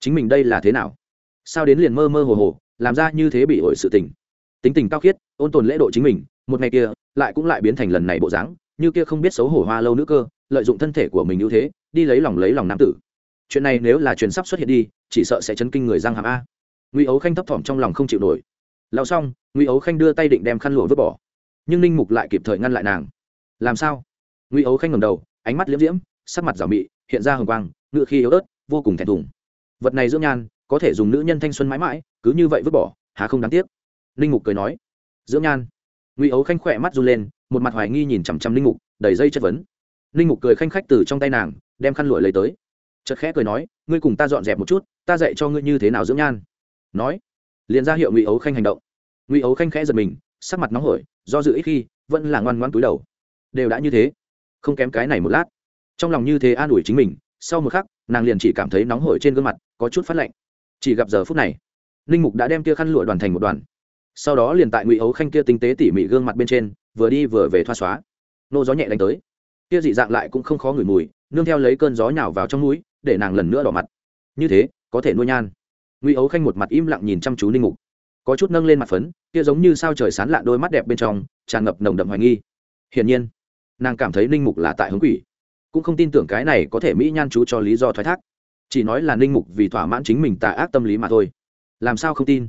chính mình đây là thế nào? Sao đến liền mơ mơ hồ hồ, làm ra như thế bị ổi sự tình? Tính tình cao khiết, ôn tồn lễ độ chính mình, một ngày kia, lại cũng lại biến thành lần này bộ dáng như kia không biết xấu hổ hoa lâu nữ cơ, lợi dụng thân thể của mình ưu thế, đi lấy lòng lấy lòng nam tử. Chuyện này nếu là truyền sắp xuất hiện đi, chỉ sợ sẽ chấn kinh người giang hàm a. Ngụy ấu khanh thấp thỏm trong lòng không chịu nổi. Lao xong, ngụy ấu khanh đưa tay định đem khăn lụa vứt bỏ. Nhưng ninh mục lại kịp thời ngăn lại nàng. Làm sao? Ngụy ấu khanh ngầm đầu, ánh mắt liễm diễm, sắc mặt rào mị, hiện ra hồng quang, ngựa khi yếu ớt, vô cùng thẹn thùng. Vật này dưỡng nhan, có thể dùng nữ nhân thanh xuân mãi mãi, cứ như vậy vứt bỏ hà không đáng tiếc. Ninh mục cười nói, dưỡng nhan ngụy ấu khanh khỏe mắt run lên, một mặt hoài nghi nhìn chằm chằm Linh mục, đầy dây chất vấn. Linh mục cười khanh khách từ trong tay nàng, đem khăn lụa lấy tới. Chợt khẽ cười nói, ngươi cùng ta dọn dẹp một chút, ta dạy cho ngươi như thế nào dưỡng nhan. Nói, liền ra hiệu ngụy ấu khanh hành động. Ngụy ấu khanh khẽ giật mình, sắc mặt nóng hổi, do dự ít khi, vẫn là ngoan ngoan túi đầu. Đều đã như thế, không kém cái này một lát. Trong lòng như thế an ủi chính mình, sau một khắc, nàng liền chỉ cảm thấy nóng hổi trên gương mặt, có chút phát lạnh. Chỉ gặp giờ phút này, ninh mục đã đem tia khăn lụa đoàn thành một đoàn sau đó liền tại ngụy ấu khanh kia tinh tế tỉ mỉ gương mặt bên trên, vừa đi vừa về thoa xóa. Nô gió nhẹ đánh tới. Kia dị dạng lại cũng không khó ngửi mùi, nương theo lấy cơn gió nhào vào trong núi để nàng lần nữa đỏ mặt. Như thế, có thể nuôi nhan. Ngụy ấu khanh một mặt im lặng nhìn chăm chú ninh mục. Có chút nâng lên mặt phấn, kia giống như sao trời sán lạ đôi mắt đẹp bên trong, tràn ngập nồng đậm hoài nghi. Hiển nhiên, nàng cảm thấy ninh mục là tại hướng quỷ. Cũng không tin tưởng cái này có thể mỹ nhan chú cho lý do thoái thác. Chỉ nói là ninh mục vì thỏa mãn chính mình tà ác tâm lý mà thôi. Làm sao không tin?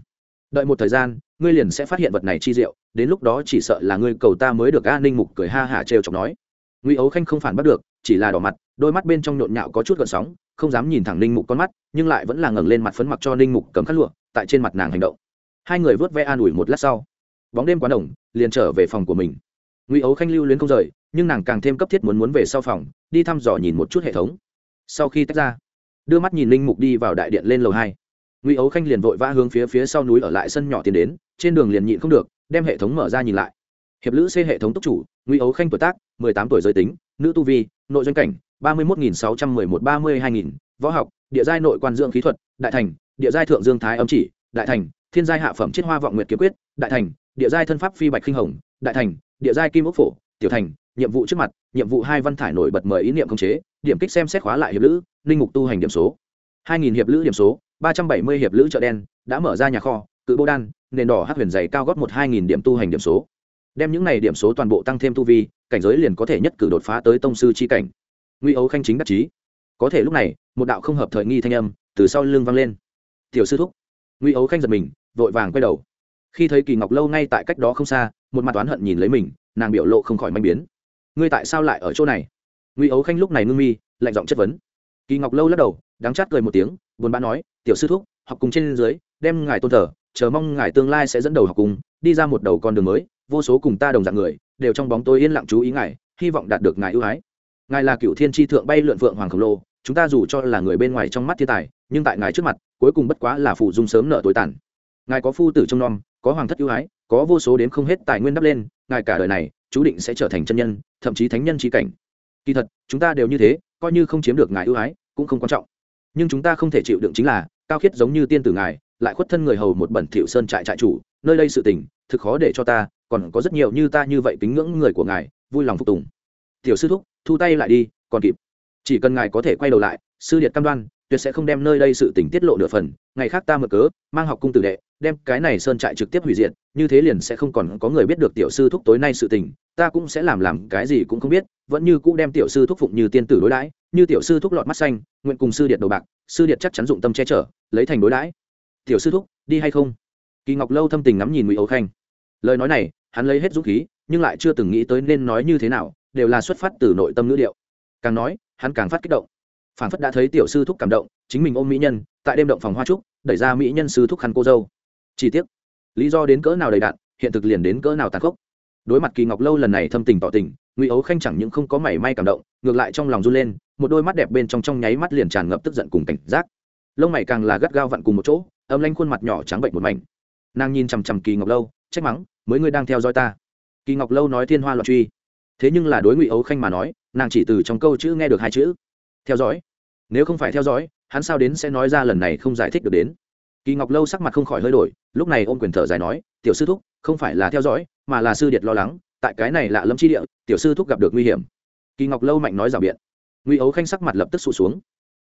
Đợi một thời gian, ngươi liền sẽ phát hiện vật này chi diệu, đến lúc đó chỉ sợ là ngươi cầu ta mới được a ninh mục cười ha hả trêu chọc nói. Ngụy ấu khanh không phản bắt được, chỉ là đỏ mặt, đôi mắt bên trong nhộn nhạo có chút gợn sóng, không dám nhìn thẳng ninh mục con mắt, nhưng lại vẫn là ngẩng lên mặt phấn mặc cho ninh mục cầm khát lụa, tại trên mặt nàng hành động. Hai người vớt ve an ủi một lát sau. Bóng đêm quá đồng liền trở về phòng của mình. Ngụy ấu khanh lưu luyến không rời, nhưng nàng càng thêm cấp thiết muốn muốn về sau phòng, đi thăm dò nhìn một chút hệ thống. Sau khi tách ra, đưa mắt nhìn linh mục đi vào đại điện lên lầu hai ngụy ấu khanh liền vội vã hướng phía phía sau núi ở lại sân nhỏ tiến đến, trên đường liền nhịn không được, đem hệ thống mở ra nhìn lại. Hiệp lữ c hệ thống túc chủ, ngụy ấu khanh tuổi tác, mười tám tuổi giới tính, nữ tu vi, nội doanh cảnh, ba mươi một nghìn sáu trăm mười một ba mươi hai nghìn, võ học, địa giai nội quan dưỡng khí thuật, đại thành, địa giai thượng dương thái âm chỉ, đại thành, thiên giai hạ phẩm chiết hoa vọng nguyệt kiếm quyết, đại thành, địa giai thân pháp phi bạch khinh hồng, đại thành, địa giai kim ốc phổ, tiểu thành, nhiệm vụ trước mặt, nhiệm vụ hai văn thải nổi bật mời ý niệm khống chế, điểm kích xem xét khóa lại hiệp lữ linh mục tu hành điểm số. hai nghìn hiệp lữ điểm số ba trăm bảy mươi hiệp lữ chợ đen đã mở ra nhà kho, cự bô đan, nền đỏ hát huyền dày cao góp một hai nghìn điểm tu hành điểm số. Đem những này điểm số toàn bộ tăng thêm tu vi, cảnh giới liền có thể nhất cử đột phá tới tông sư chi cảnh. Nguy ấu khanh chính đắc chí. Có thể lúc này, một đạo không hợp thời nghi thanh âm từ sau lưng vang lên. Tiểu sư thúc. Nguy ấu khanh giật mình, vội vàng quay đầu. Khi thấy kỳ ngọc lâu ngay tại cách đó không xa, một mặt oán hận nhìn lấy mình, nàng biểu lộ không khỏi manh biến. Ngươi tại sao lại ở chỗ này? Ngụy ấu khanh lúc này ngưng mi, lạnh giọng chất vấn. Kỳ ngọc lâu lắc đầu, đắng chát cười một tiếng, buồn bã nói tiểu sư thúc, học cùng trên dưới, đem ngài tôn thờ, chờ mong ngài tương lai sẽ dẫn đầu học cùng, đi ra một đầu con đường mới, vô số cùng ta đồng dạng người, đều trong bóng tôi yên lặng chú ý ngài, hy vọng đạt được ngài ưu ái. Ngài là cựu thiên tri thượng bay lượn phượng hoàng khổng lồ, chúng ta dù cho là người bên ngoài trong mắt thiên tài, nhưng tại ngài trước mặt, cuối cùng bất quá là phụ dung sớm nợ tối tàn. Ngài có phu tử trông nom, có hoàng thất ưu ái, có vô số đến không hết tài nguyên đắp lên, ngài cả đời này, chú định sẽ trở thành chân nhân, thậm chí thánh nhân trí cảnh. Kỳ thật, chúng ta đều như thế, coi như không chiếm được ngài ưu ái, cũng không quan trọng nhưng chúng ta không thể chịu đựng chính là, cao khiết giống như tiên tử ngài, lại khuất thân người hầu một bẩn thiệu sơn trại trại chủ, nơi đây sự tình, thực khó để cho ta, còn có rất nhiều như ta như vậy kính ngưỡng người của ngài, vui lòng phục tùng. Tiểu sư thúc, thu tay lại đi, còn kịp. Chỉ cần ngài có thể quay đầu lại, sư điệt cam đoan tuyệt sẽ không đem nơi đây sự tình tiết lộ nửa phần, ngày khác ta mở cớ, mang học cung tử đệ, đem cái này sơn trại trực tiếp hủy diệt, như thế liền sẽ không còn có người biết được tiểu sư thúc tối nay sự tình, ta cũng sẽ làm làm cái gì cũng không biết, vẫn như cũ đem tiểu sư thúc phụng như tiên tử đối đãi, như tiểu sư thúc lọt mắt xanh, nguyện cùng sư điện đồ bạc, sư điện chắc chắn dụng tâm che chở, lấy thành đối đãi. Tiểu sư thúc, đi hay không? Kỳ ngọc lâu thâm tình ngắm nhìn ngụy ấu khanh. Lời nói này, hắn lấy hết dũng khí, nhưng lại chưa từng nghĩ tới nên nói như thế nào, đều là xuất phát từ nội tâm ngữ điệu. Càng nói, hắn càng phát kích động phản phất đã thấy tiểu sư thúc cảm động, chính mình ôm mỹ nhân, tại đêm động phòng hoa trúc, đẩy ra mỹ nhân sư thúc khăn cô dâu. Chi tiết lý do đến cỡ nào đầy đạn hiện thực liền đến cỡ nào tàn khốc. Đối mặt kỳ ngọc lâu lần này thâm tình tỏ tình, ngụy ấu khanh chẳng những không có mảy may cảm động, ngược lại trong lòng run lên, một đôi mắt đẹp bên trong trong nháy mắt liền tràn ngập tức giận cùng cảnh giác. Lông mày càng là gắt gao vặn cùng một chỗ, âm lanh khuôn mặt nhỏ trắng bệnh một mảnh. Nàng nhìn chằm chằm kỳ ngọc lâu, trách mắng, mới ngươi đang theo dõi ta. Kỳ ngọc lâu nói thiên hoa loạn truy. Thế nhưng là đối ngụy ấu khanh mà nói, nàng chỉ từ trong câu chữ nghe được hai chữ. Theo dõi nếu không phải theo dõi, hắn sao đến sẽ nói ra lần này không giải thích được đến? Kỳ ngọc lâu sắc mặt không khỏi hơi đổi, lúc này ôm quyền thở dài nói, tiểu sư thúc, không phải là theo dõi, mà là sư điệt lo lắng, tại cái này lạ lâm chi địa, tiểu sư thúc gặp được nguy hiểm. Kỳ ngọc lâu mạnh nói rào biện. Ngụy ấu khanh sắc mặt lập tức sụt xuống.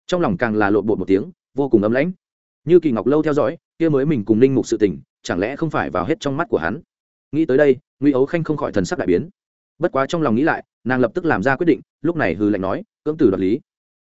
Trong lòng càng là lộn bột một tiếng, vô cùng ấm lãnh. Như kỳ ngọc lâu theo dõi, kia mới mình cùng ninh mục sự tình, chẳng lẽ không phải vào hết trong mắt của hắn? Nghĩ tới đây, ngụy ấu khanh không khỏi thần sắc đại biến. Bất quá trong lòng nghĩ lại, nàng lập tức làm ra quyết định, lúc này hư lệnh nói, cưỡng từ đoạt lý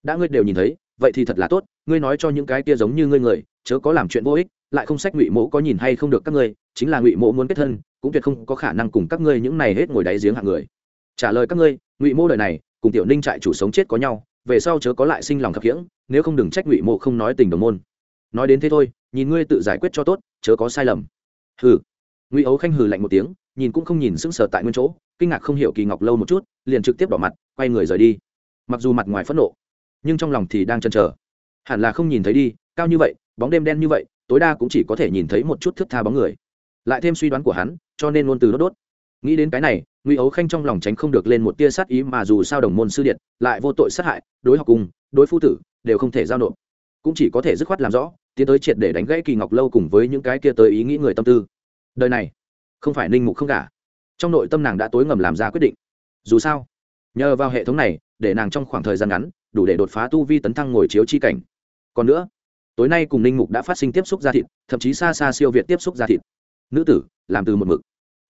đã ngươi đều nhìn thấy, vậy thì thật là tốt, ngươi nói cho những cái kia giống như ngươi người, chớ có làm chuyện vô ích, lại không sách ngụy mỗ có nhìn hay không được các ngươi, chính là ngụy mỗ muốn kết thân, cũng tuyệt không có khả năng cùng các ngươi những này hết ngồi đáy giếng hạng người. Trả lời các ngươi, ngụy mộ đời này, cùng tiểu ninh trại chủ sống chết có nhau, về sau chớ có lại sinh lòng khập khiễng, nếu không đừng trách ngụy mộ không nói tình đồng môn. Nói đến thế thôi, nhìn ngươi tự giải quyết cho tốt, chớ có sai lầm. Hừ. Ngụy ấu khanh hừ lạnh một tiếng, nhìn cũng không nhìn sững sờ tại nguyên chỗ, kinh ngạc không hiểu kỳ ngọc lâu một chút, liền trực tiếp đỏ mặt, quay người rời đi. Mặc dù mặt ngoài phẫn nộ nhưng trong lòng thì đang chần chờ hẳn là không nhìn thấy đi, cao như vậy, bóng đêm đen như vậy, tối đa cũng chỉ có thể nhìn thấy một chút thước tha bóng người. Lại thêm suy đoán của hắn, cho nên luôn từ đốt đốt. Nghĩ đến cái này, ngụy ấu khanh trong lòng tránh không được lên một tia sát ý mà dù sao đồng môn sư điện, lại vô tội sát hại, đối học cùng, đối phu tử, đều không thể giao nộp. Cũng chỉ có thể dứt khoát làm rõ, tiến tới triệt để đánh gãy kỳ ngọc lâu cùng với những cái kia tới ý nghĩ người tâm tư. Đời này, không phải ninh mục không cả trong nội tâm nàng đã tối ngầm làm ra quyết định. Dù sao, nhờ vào hệ thống này, để nàng trong khoảng thời gian ngắn đủ để đột phá tu vi tấn thăng ngồi chiếu chi cảnh. Còn nữa, tối nay cùng ninh mục đã phát sinh tiếp xúc gia thịt, thậm chí xa xa siêu việt tiếp xúc gia thịt. Nữ tử, làm từ một mực.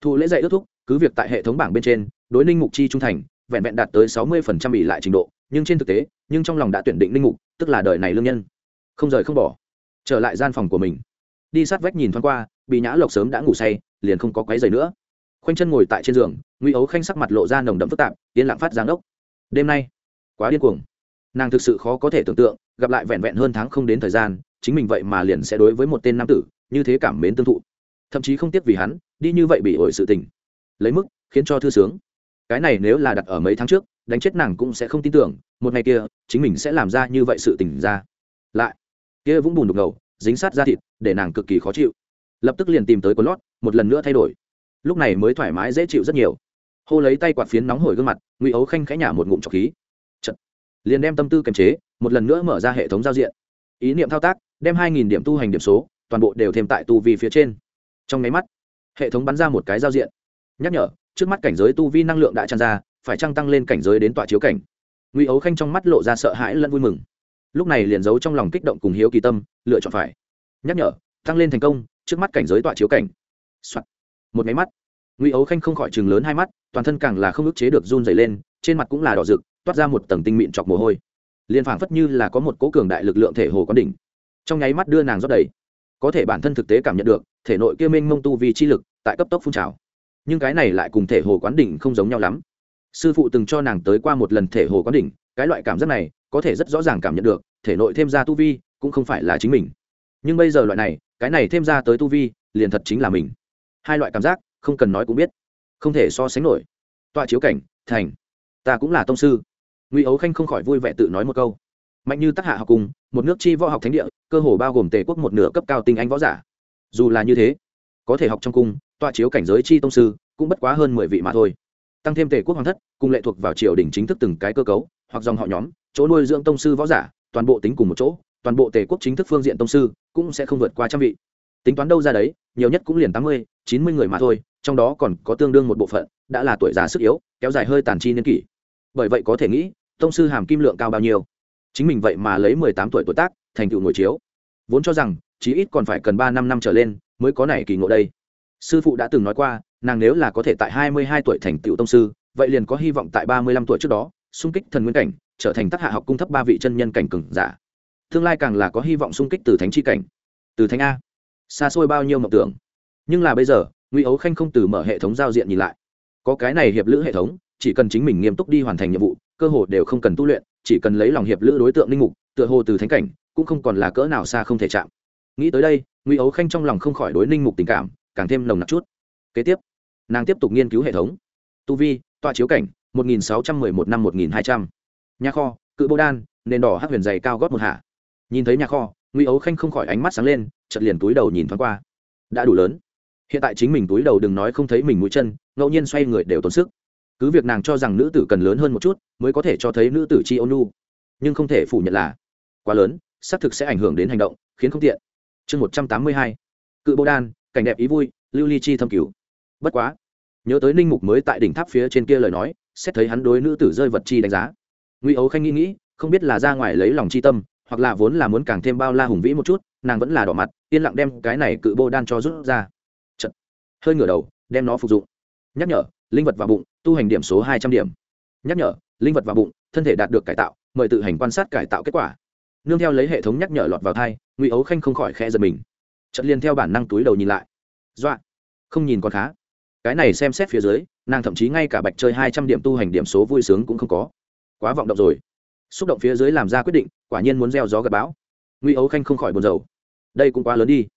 Thụ lễ dạy ước thúc, cứ việc tại hệ thống bảng bên trên, đối ninh mục chi trung thành, vẹn vẹn đạt tới sáu mươi phần trăm ỉ lại trình độ, nhưng trên thực tế, nhưng trong lòng đã tuyển định ninh mục, tức là đời này lương nhân. Không rời không bỏ. Trở lại gian phòng của mình. Đi sát vách nhìn thoáng qua bị nhã lộc sớm đã ngủ say, liền không có quấy giày nữa. Khoanh chân ngồi tại trên giường nguy ấu khanh sắc mặt lộ ra nồng đậm phức tạp, yên lặng phát giáng đốc. Đêm nay, quá điên cuồng nàng thực sự khó có thể tưởng tượng, gặp lại vẹn vẹn hơn tháng không đến thời gian, chính mình vậy mà liền sẽ đối với một tên nam tử như thế cảm mến tương thụ. Thậm chí không tiếc vì hắn, đi như vậy bị ổi sự tình. Lấy mức, khiến cho thư sướng. Cái này nếu là đặt ở mấy tháng trước, đánh chết nàng cũng sẽ không tin tưởng, một ngày kia, chính mình sẽ làm ra như vậy sự tình ra. Lại, kia vũng bùn đục ngầu, dính sát ra thịt, để nàng cực kỳ khó chịu. Lập tức liền tìm tới quần lót, một lần nữa thay đổi. Lúc này mới thoải mái dễ chịu rất nhiều. Hô lấy tay quạt phiến nóng hổi gương mặt, ngụy ấu khanh khẽ nhả một ngụm trọc khí liền đem tâm tư kiềm chế, một lần nữa mở ra hệ thống giao diện. Ý niệm thao tác, đem hai nghìn điểm tu hành điểm số, toàn bộ đều thêm tại tu vi phía trên. Trong máy mắt, hệ thống bắn ra một cái giao diện. Nhắc nhở, trước mắt cảnh giới tu vi năng lượng đã tràn ra, phải trăng tăng lên cảnh giới đến tọa chiếu cảnh? Ngụy ấu khanh trong mắt lộ ra sợ hãi lẫn vui mừng. Lúc này liền giấu trong lòng kích động cùng hiếu kỳ tâm, lựa chọn phải. Nhắc nhở, tăng lên thành công, trước mắt cảnh giới tọa chiếu cảnh、Soạn. một máy mắt. Ngụy ấu khanh không khỏi chừng lớn hai mắt, toàn thân càng là không ức chế được run dày lên, trên mặt cũng là đỏ rực toát ra một tầng tinh mịn chọc mồ hôi. Liền phảng phất như là có một cố cường đại lực lượng thể hồ quán đỉnh. Trong nháy mắt đưa nàng rót đầy. Có thể bản thân thực tế cảm nhận được, thể nội kia minh mông tu vi chi lực tại cấp tốc phun trào. Nhưng cái này lại cùng thể hồ quán đỉnh không giống nhau lắm. Sư phụ từng cho nàng tới qua một lần thể hồ quán đỉnh, cái loại cảm giác này có thể rất rõ ràng cảm nhận được, thể nội thêm ra tu vi cũng không phải là chính mình. Nhưng bây giờ loại này, cái này thêm ra tới tu vi, liền thật chính là mình. Hai loại cảm giác, không cần nói cũng biết. Không thể so sánh nổi. Tọa chiếu cảnh, thành. Ta cũng là tông sư ngụy ấu khanh không khỏi vui vẻ tự nói một câu. Mạnh như tác hạ học cùng, một nước chi võ học thánh địa, cơ hồ bao gồm tề quốc một nửa cấp cao tinh anh võ giả. Dù là như thế, có thể học trong cung, tọa chiếu cảnh giới chi tông sư, cũng bất quá hơn mười vị mà thôi. Tăng thêm tề quốc hoàng thất, cùng lệ thuộc vào triều đình chính thức từng cái cơ cấu, hoặc dòng họ nhóm, chỗ nuôi dưỡng tông sư võ giả, toàn bộ tính cùng một chỗ, toàn bộ tề quốc chính thức phương diện tông sư, cũng sẽ không vượt qua trăm vị. Tính toán đâu ra đấy, nhiều nhất cũng liền tám mươi, chín mươi người mà thôi, trong đó còn có tương đương một bộ phận, đã là tuổi già sức yếu, kéo dài hơi tàn chi niên kỷ. Bởi vậy có thể nghĩ tông sư hàm kim lượng cao bao nhiêu? Chính mình vậy mà lấy mười tám tuổi tuổi tác, thành tựu ngồi chiếu. Vốn cho rằng, chí ít còn phải cần ba năm năm trở lên mới có này kỳ ngộ đây. Sư phụ đã từng nói qua, nàng nếu là có thể tại hai mươi hai tuổi thành tựu tông sư, vậy liền có hy vọng tại ba mươi lăm tuổi trước đó, xung kích thần nguyên cảnh, trở thành tác hạ học cung thấp ba vị chân nhân cảnh cừng giả. Tương lai càng là có hy vọng xung kích từ thánh chi cảnh, từ thánh a. Xa xôi bao nhiêu mộng tưởng. Nhưng là bây giờ, ngụy ấu khanh không từ mở hệ thống giao diện nhìn lại. Có cái này hiệp lữ hệ thống, chỉ cần chính mình nghiêm túc đi hoàn thành nhiệm vụ cơ hồ đều không cần tu luyện, chỉ cần lấy lòng hiệp lữ đối tượng linh mục, tựa hồ từ thánh cảnh, cũng không còn là cỡ nào xa không thể chạm. Nghĩ tới đây, ngụy ấu khanh trong lòng không khỏi đối ninh mục tình cảm càng thêm nồng nặc chút. Kế tiếp, nàng tiếp tục nghiên cứu hệ thống. Tu vi, tọa chiếu cảnh, một nghìn sáu trăm mười một năm một nghìn hai trăm. Nhà kho, cự bô đan, nền đỏ hát huyền dày cao gót một hạ. Nhìn thấy nhà kho, ngụy ấu khanh không khỏi ánh mắt sáng lên chật liền túi đầu nhìn thoáng qua. Đã đủ lớn. Hiện tại chính mình túi đầu đừng nói không thấy mình mũi chân, ngẫu nhiên xoay người đều tốn sức cứ việc nàng cho rằng nữ tử cần lớn hơn một chút mới có thể cho thấy nữ tử chi ônu nhưng không thể phủ nhận là quá lớn, xác thực sẽ ảnh hưởng đến hành động, khiến không tiện. Chương một trăm tám mươi hai, cự bô đan, cảnh đẹp ý vui, lưu ly chi thâm cứu bất quá, nhớ tới ninh mục mới tại đỉnh tháp phía trên kia lời nói, xét thấy hắn đối nữ tử rơi vật chi đánh giá. Nguy ấu khanh nghĩ nghĩ, không biết là ra ngoài lấy lòng chi tâm, hoặc là vốn là muốn càng thêm bao la hùng vĩ một chút, nàng vẫn là đỏ mặt, yên lặng đem cái này cự bô đan cho rút ra. Chật. hơi ngửa đầu, đem nó phục dụng. Nhắc nhở, linh vật vào bụng tu hành điểm số hai trăm điểm. Nhắc nhở, linh vật vào bụng, thân thể đạt được cải tạo, mời tự hành quan sát cải tạo kết quả. Nương theo lấy hệ thống nhắc nhở lọt vào thai, ngụy ấu khanh không khỏi khẽ giật mình. Trận liền theo bản năng túi đầu nhìn lại. Dọa. Không nhìn còn khá. Cái này xem xét phía dưới, nàng thậm chí ngay cả bạch chơi hai trăm điểm tu hành điểm số vui sướng cũng không có. Quá vọng động rồi. Xúc động phía dưới làm ra quyết định, quả nhiên muốn gieo gió gặp bão. Ngụy ấu khanh không khỏi buồn rầu. Đây cũng quá lớn đi.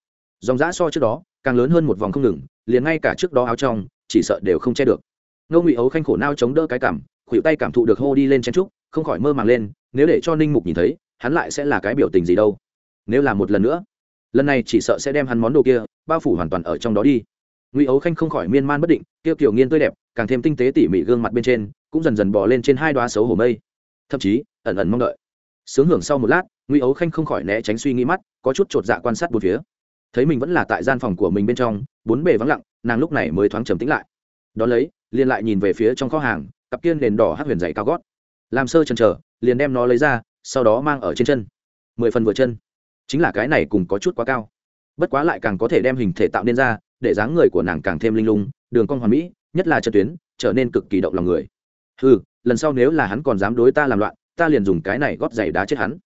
Dòng giã so trước đó, càng lớn hơn một vòng không ngừng, liền ngay cả trước đó áo trong, chỉ sợ đều không che được ngô ngụy ấu khanh khổ nao chống đỡ cái cảm, khuỷu tay cảm thụ được hô đi lên chen trúc, không khỏi mơ màng lên, nếu để cho ninh mục nhìn thấy, hắn lại sẽ là cái biểu tình gì đâu? Nếu là một lần nữa, lần này chỉ sợ sẽ đem hắn món đồ kia bao phủ hoàn toàn ở trong đó đi. Ngụy ấu khanh không khỏi miên man bất định kêu kiểu nghiên tươi đẹp, càng thêm tinh tế tỉ mỉ gương mặt bên trên, cũng dần dần bò lên trên hai đoá xấu hổ mây. Thậm chí, ẩn ẩn mong đợi. Sướng hưởng sau một lát, ngụy ấu khanh không khỏi né tránh suy nghĩ mắt, có chút chột dạ quan sát bốn phía. Thấy mình vẫn là tại gian phòng của mình bên trong, bốn bề vắng lặng, nàng lúc này mới thoáng trầm tĩnh lại đón lấy, liền lại nhìn về phía trong kho hàng, cặp kiên nền đỏ hát huyền dày cao gót. Làm sơ chần chờ, liền đem nó lấy ra, sau đó mang ở trên chân. Mười phần vừa chân. Chính là cái này cùng có chút quá cao. Bất quá lại càng có thể đem hình thể tạo nên ra, để dáng người của nàng càng thêm linh lung, đường cong hoàn mỹ, nhất là chân tuyến, trở nên cực kỳ động lòng người. Ừ lần sau nếu là hắn còn dám đối ta làm loạn, ta liền dùng cái này gót giày đá chết hắn.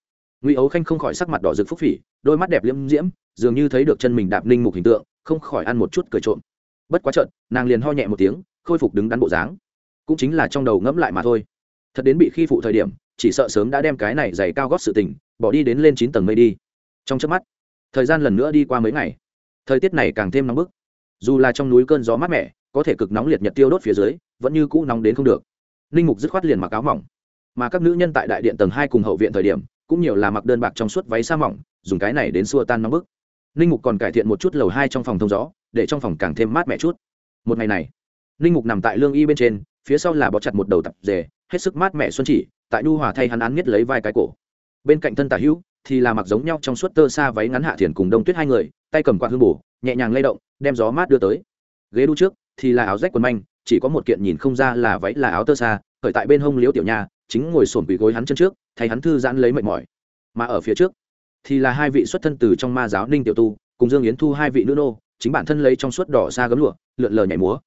Ngụy ấu khanh không khỏi sắc mặt đỏ rực phúc phỉ, đôi mắt đẹp liễm diễm, dường như thấy được chân mình đạp ninh mục hình tượng, không khỏi ăn một chút cười trộm bất quá trợn nàng liền ho nhẹ một tiếng, khôi phục đứng đắn bộ dáng. Cũng chính là trong đầu ngẫm lại mà thôi. Thật đến bị khi phụ thời điểm, chỉ sợ sớm đã đem cái này giày cao gót sự tình, bỏ đi đến lên chín tầng mây đi. Trong chớp mắt, thời gian lần nữa đi qua mấy ngày. Thời tiết này càng thêm nóng bức. Dù là trong núi cơn gió mát mẻ, có thể cực nóng liệt nhật tiêu đốt phía dưới, vẫn như cũ nóng đến không được. Ninh mục dứt khoát liền mặc áo mỏng. Mà các nữ nhân tại đại điện tầng hai cùng hậu viện thời điểm, cũng nhiều là mặc đơn bạc trong suốt váy sa mỏng, dùng cái này đến xua tan nóng bức ninh mục còn cải thiện một chút lầu hai trong phòng thông gió, để trong phòng càng thêm mát mẻ chút. Một ngày này ninh mục nằm tại lương y bên trên, phía sau là bó chặt một đầu tập dề hết sức mát mẻ xuân chỉ, tại Nu hòa thay hắn án nhất lấy vai cái cổ. Bên cạnh thân tả hữu, thì là mặc giống nhau trong suốt tơ xa váy ngắn hạ thiền cùng đông tuyết hai người, tay cầm quạt hương bổ, nhẹ nhàng lay động, đem gió mát đưa tới. Ghế đu trước, thì là áo rách quần manh, chỉ có một kiện nhìn không ra là váy là áo tơ xa khởi tại bên hông Liễu tiểu nha, chính ngồi sổm bị gối hắn chân trước, thay hắn thư giãn lấy mệt mỏi. Mà ở phía trước thì là hai vị xuất thân từ trong ma giáo ninh tiểu tu, cùng dương yến thu hai vị nữ nô, chính bản thân lấy trong suốt đỏ xa gấm lụa, lượn lờ nhảy múa.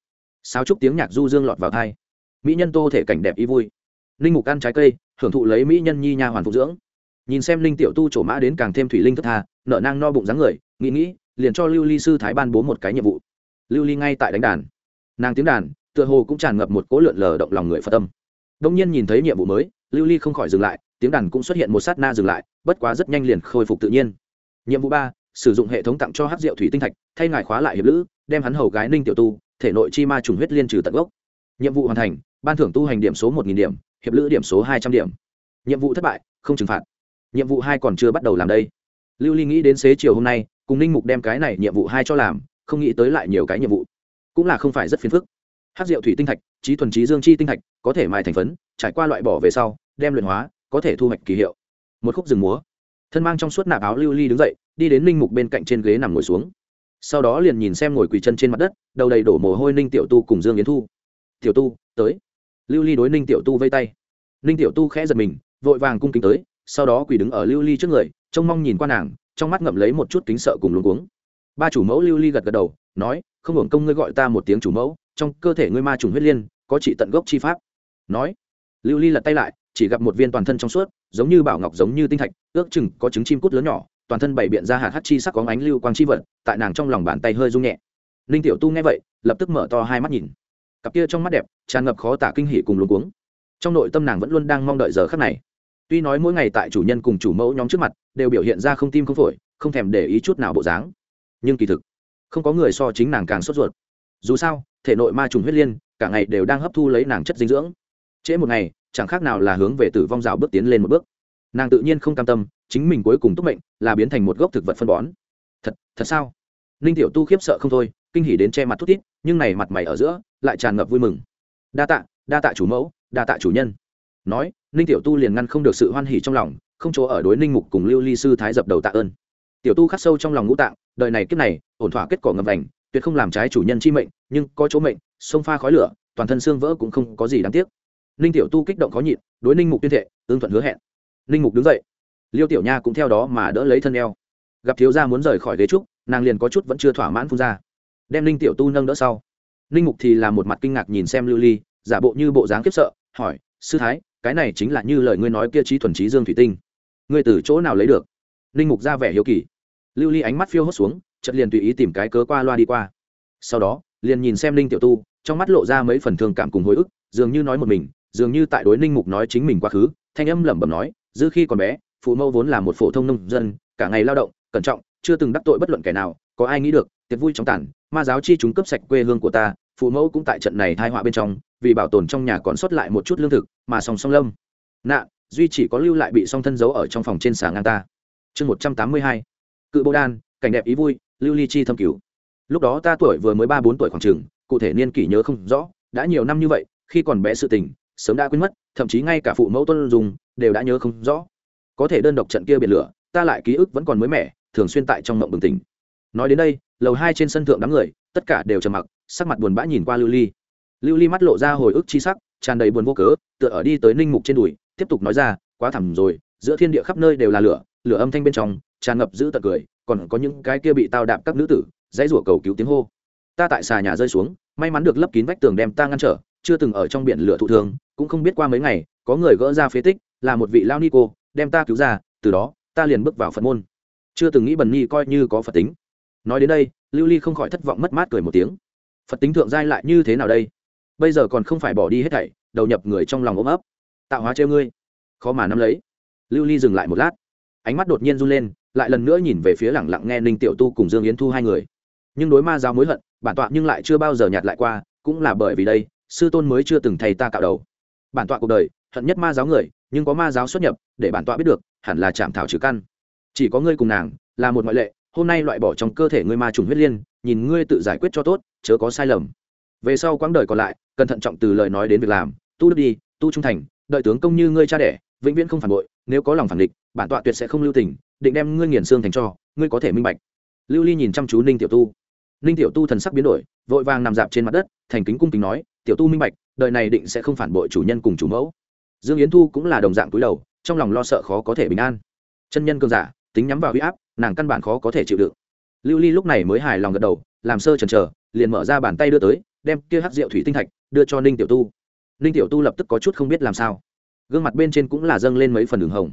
Sao chúc tiếng nhạc du dương lọt vào thai mỹ nhân tô thể cảnh đẹp ý vui. Ninh mục ăn trái cây, hưởng thụ lấy mỹ nhân nhi nha hoàn phục dưỡng. Nhìn xem linh tiểu tu trổ mã đến càng thêm thủy linh thất tha nợ nang no bụng dáng người, nghĩ nghĩ, liền cho lưu ly sư thái ban bố một cái nhiệm vụ. Lưu ly ngay tại đánh đàn. Nàng tiếng đàn, tựa hồ cũng tràn ngập một cỗ lượn lờ động lòng người phật tâm. Đông nhiên nhìn thấy nhiệm vụ mới, lưu ly không khỏi dừng lại tiếng đàn cũng xuất hiện một sát na dừng lại, bất quá rất nhanh liền khôi phục tự nhiên. Nhiệm vụ ba, sử dụng hệ thống tặng cho hát rượu thủy tinh thạch, thay ngài khóa lại hiệp lữ, đem hắn hầu gái ninh tiểu tu, thể nội chi ma trùng huyết liên trừ tận gốc. Nhiệm vụ hoàn thành, ban thưởng tu hành điểm số một điểm, hiệp lữ điểm số hai trăm điểm. Nhiệm vụ thất bại, không trừng phạt. Nhiệm vụ hai còn chưa bắt đầu làm đây. Lưu ly nghĩ đến xế chiều hôm nay, cùng ninh mục đem cái này nhiệm vụ hai cho làm, không nghĩ tới lại nhiều cái nhiệm vụ. Cũng là không phải rất phiền phức. Hát rượu thủy tinh thạch, trí thuần trí dương chi tinh thạch, có thể mài thành phấn, trải qua loại bỏ về sau, đem luyện hóa có thể thu hoạch kỳ hiệu. Một khúc rừng múa. Thân mang trong suốt nạp áo lưu ly đứng dậy, đi đến ninh mục bên cạnh trên ghế nằm ngồi xuống. Sau đó liền nhìn xem ngồi quỳ chân trên mặt đất, đầu đầy đổ mồ hôi ninh tiểu tu cùng dương yến thu. Tiểu tu, tới. Lưu ly đối ninh tiểu tu vây tay. Ninh tiểu tu khẽ giật mình, vội vàng cung kính tới, sau đó quỳ đứng ở lưu ly trước người, trông mong nhìn qua nàng, trong mắt ngậm lấy một chút kính sợ cùng luống cuống. Ba chủ mẫu lưu ly gật gật đầu, nói, không hưởng công ngươi gọi ta một tiếng chủ mẫu, trong cơ thể ngươi ma trùng huyết liên, có trị tận gốc chi pháp. Nói, lưu ly lật tay lại chỉ gặp một viên toàn thân trong suốt, giống như bảo ngọc giống như tinh thạch, ước chừng có trứng chim cút lớn nhỏ, toàn thân bảy biện ra hạt hát chi sắc có ánh lưu quang chi vật, tại nàng trong lòng bàn tay hơi rung nhẹ. Linh tiểu tu nghe vậy, lập tức mở to hai mắt nhìn. Cặp kia trong mắt đẹp, tràn ngập khó tả kinh hỉ cùng luống cuống. Trong nội tâm nàng vẫn luôn đang mong đợi giờ khắc này. Tuy nói mỗi ngày tại chủ nhân cùng chủ mẫu nhóm trước mặt, đều biểu hiện ra không tim không phổi, không thèm để ý chút nào bộ dáng. Nhưng kỳ thực, không có người so chính nàng càng sốt ruột. Dù sao, thể nội ma trùng huyết liên, cả ngày đều đang hấp thu lấy nàng chất dinh dưỡng. Trễ một ngày chẳng khác nào là hướng về tử vong rào bước tiến lên một bước. Nàng tự nhiên không cam tâm, chính mình cuối cùng túc mệnh là biến thành một gốc thực vật phân bón. Thật thật sao? Ninh tiểu tu khiếp sợ không thôi, kinh hỉ đến che mặt thút tít nhưng này mặt mày ở giữa lại tràn ngập vui mừng. Đa tạ đa tạ chủ mẫu, đa tạ chủ nhân. Nói, ninh tiểu tu liền ngăn không được sự hoan hỉ trong lòng, không chỗ ở đối ninh mục cùng lưu ly sư thái dập đầu tạ ơn. Tiểu tu khắc sâu trong lòng ngũ tạng, đời này kiếp này, ổn thỏa kết cỏ ngầm vành, tuyệt không làm trái chủ nhân chi mệnh, nhưng có chỗ mệnh, sông pha khói lửa, toàn thân xương vỡ cũng không có gì đáng tiếc ninh tiểu tu kích động khó nhịn, đối ninh mục tuyên thệ ương thuận hứa hẹn. Ninh mục đứng dậy. Liêu tiểu nha cũng theo đó mà đỡ lấy thân eo. Gặp thiếu gia muốn rời khỏi ghế trúc, nàng liền có chút vẫn chưa thỏa mãn phun ra. Đem ninh tiểu tu nâng đỡ sau. Ninh mục thì là một mặt kinh ngạc nhìn xem lưu ly, giả bộ như bộ dáng khiếp sợ, hỏi, sư thái, cái này chính là như lời ngươi nói kia trí thuần trí dương thủy tinh. Ngươi từ chỗ nào lấy được? Ninh mục ra vẻ hiếu kỳ. Lưu ly ánh mắt phiêu hốt xuống chật liền tùy ý tìm cái cớ qua loa đi qua. Sau đó, liền nhìn xem ninh tiểu tu, trong mắt lộ ra mấy phần thương cảm cùng hồi ức, dường như nói một mình dường như tại đối ninh mục nói chính mình quá khứ, thanh âm lẩm bẩm nói, dư khi còn bé, phụ mẫu vốn là một phổ thông nông dân, cả ngày lao động, cẩn trọng, chưa từng đắc tội bất luận kẻ nào, có ai nghĩ được, tiệc vui trong tản ma giáo chi chúng cướp sạch quê hương của ta, phụ mẫu cũng tại trận này thai họa bên trong, vì bảo tồn trong nhà còn sót lại một chút lương thực, mà song song lâm. Nạ, duy chỉ có lưu lại bị song thân giấu ở trong phòng trên xà ngang ta. Chương một trăm tám mươi hai. Cự bô đan, cảnh đẹp ý vui, lưu ly chi thâm cứu. Lúc đó ta tuổi vừa mới ba bốn tuổi khoảng trường cụ thể niên kỷ nhớ không rõ, đã nhiều năm như vậy, khi còn bé sự tình sớm đã quên mất, thậm chí ngay cả phụ mẫu tuân dùng đều đã nhớ không rõ. Có thể đơn độc trận kia biển lửa, ta lại ký ức vẫn còn mới mẻ, thường xuyên tại trong mộng bừng tỉnh. Nói đến đây, lầu hai trên sân thượng đám người, tất cả đều trầm mặc, sắc mặt buồn bã nhìn qua lưu ly. Lưu ly mắt lộ ra hồi ức chi sắc, tràn đầy buồn vô cớ, tựa ở đi tới ninh mục trên đùi, tiếp tục nói ra, quá thẳm rồi, giữa thiên địa khắp nơi đều là lửa lửa âm thanh bên trong, tràn ngập giữ tật cười, còn có những cái kia bị tao đạp các nữ tử, dãy rủa cầu cứu tiếng hô. Ta tại xà nhà rơi xuống, may mắn được lấp kín vách tường đem ta ngăn trở chưa từng ở trong biển lửa thụ thường cũng không biết qua mấy ngày, có người gỡ ra phế tích, là một vị lao ni cô, đem ta cứu ra, từ đó, ta liền bước vào phật môn. Chưa từng nghĩ bần nhi coi như có phật tính. Nói đến đây, lưu ly không khỏi thất vọng mất mát cười một tiếng. Phật tính thượng giai lại như thế nào đây? Bây giờ còn không phải bỏ đi hết thảy, đầu nhập người trong lòng ôm ấp. Tạo hóa treo ngươi. Khó mà nắm lấy. Lưu ly dừng lại một lát. Ánh mắt đột nhiên run lên, lại lần nữa nhìn về phía lẳng lặng nghe ninh tiểu tu cùng dương yến thu hai người. Nhưng đối ma giáo mối hận, bản tọa nhưng lại chưa bao giờ nhạt lại qua, cũng là bởi vì đây sư tôn mới chưa từng thầy ta cạo đầu. Bản tọa cuộc đời, hận nhất ma giáo người, nhưng có ma giáo xuất nhập, để bản tọa biết được, hẳn là chạm thảo trừ căn. Chỉ có ngươi cùng nàng, là một ngoại lệ, hôm nay loại bỏ trong cơ thể ngươi ma trùng huyết liên, nhìn ngươi tự giải quyết cho tốt, chớ có sai lầm. Về sau quãng đời còn lại cần thận trọng từ lời nói đến việc làm, tu đức đi, tu trung thành, đợi tướng công như ngươi cha đẻ, vĩnh viễn không phản bội, nếu có lòng phản địch, bản tọa tuyệt sẽ không lưu tình, định đem ngươi nghiền xương thành cho, ngươi có thể minh bạch. Lưu ly nhìn chăm chú ninh tiểu tu ninh tiểu tu thần sắc biến đổi, vội vàng nằm dạp trên mặt đất, thành kính cung kính nói, tiểu tu minh bạch, đời này định sẽ không phản bội chủ nhân cùng chủ mẫu. Dương yến thu cũng là đồng dạng túi đầu, trong lòng lo sợ khó có thể bình an. Chân nhân cơn giả, tính nhắm vào huy áp, nàng căn bản khó có thể chịu đựng. Lưu ly lúc này mới hài lòng gật đầu, làm sơ chần chờ, liền mở ra bàn tay đưa tới, đem kia hắc rượu thủy tinh thạch đưa cho ninh tiểu tu. Ninh tiểu tu lập tức có chút không biết làm sao. Gương mặt bên trên cũng là dâng lên mấy phần đường hồng.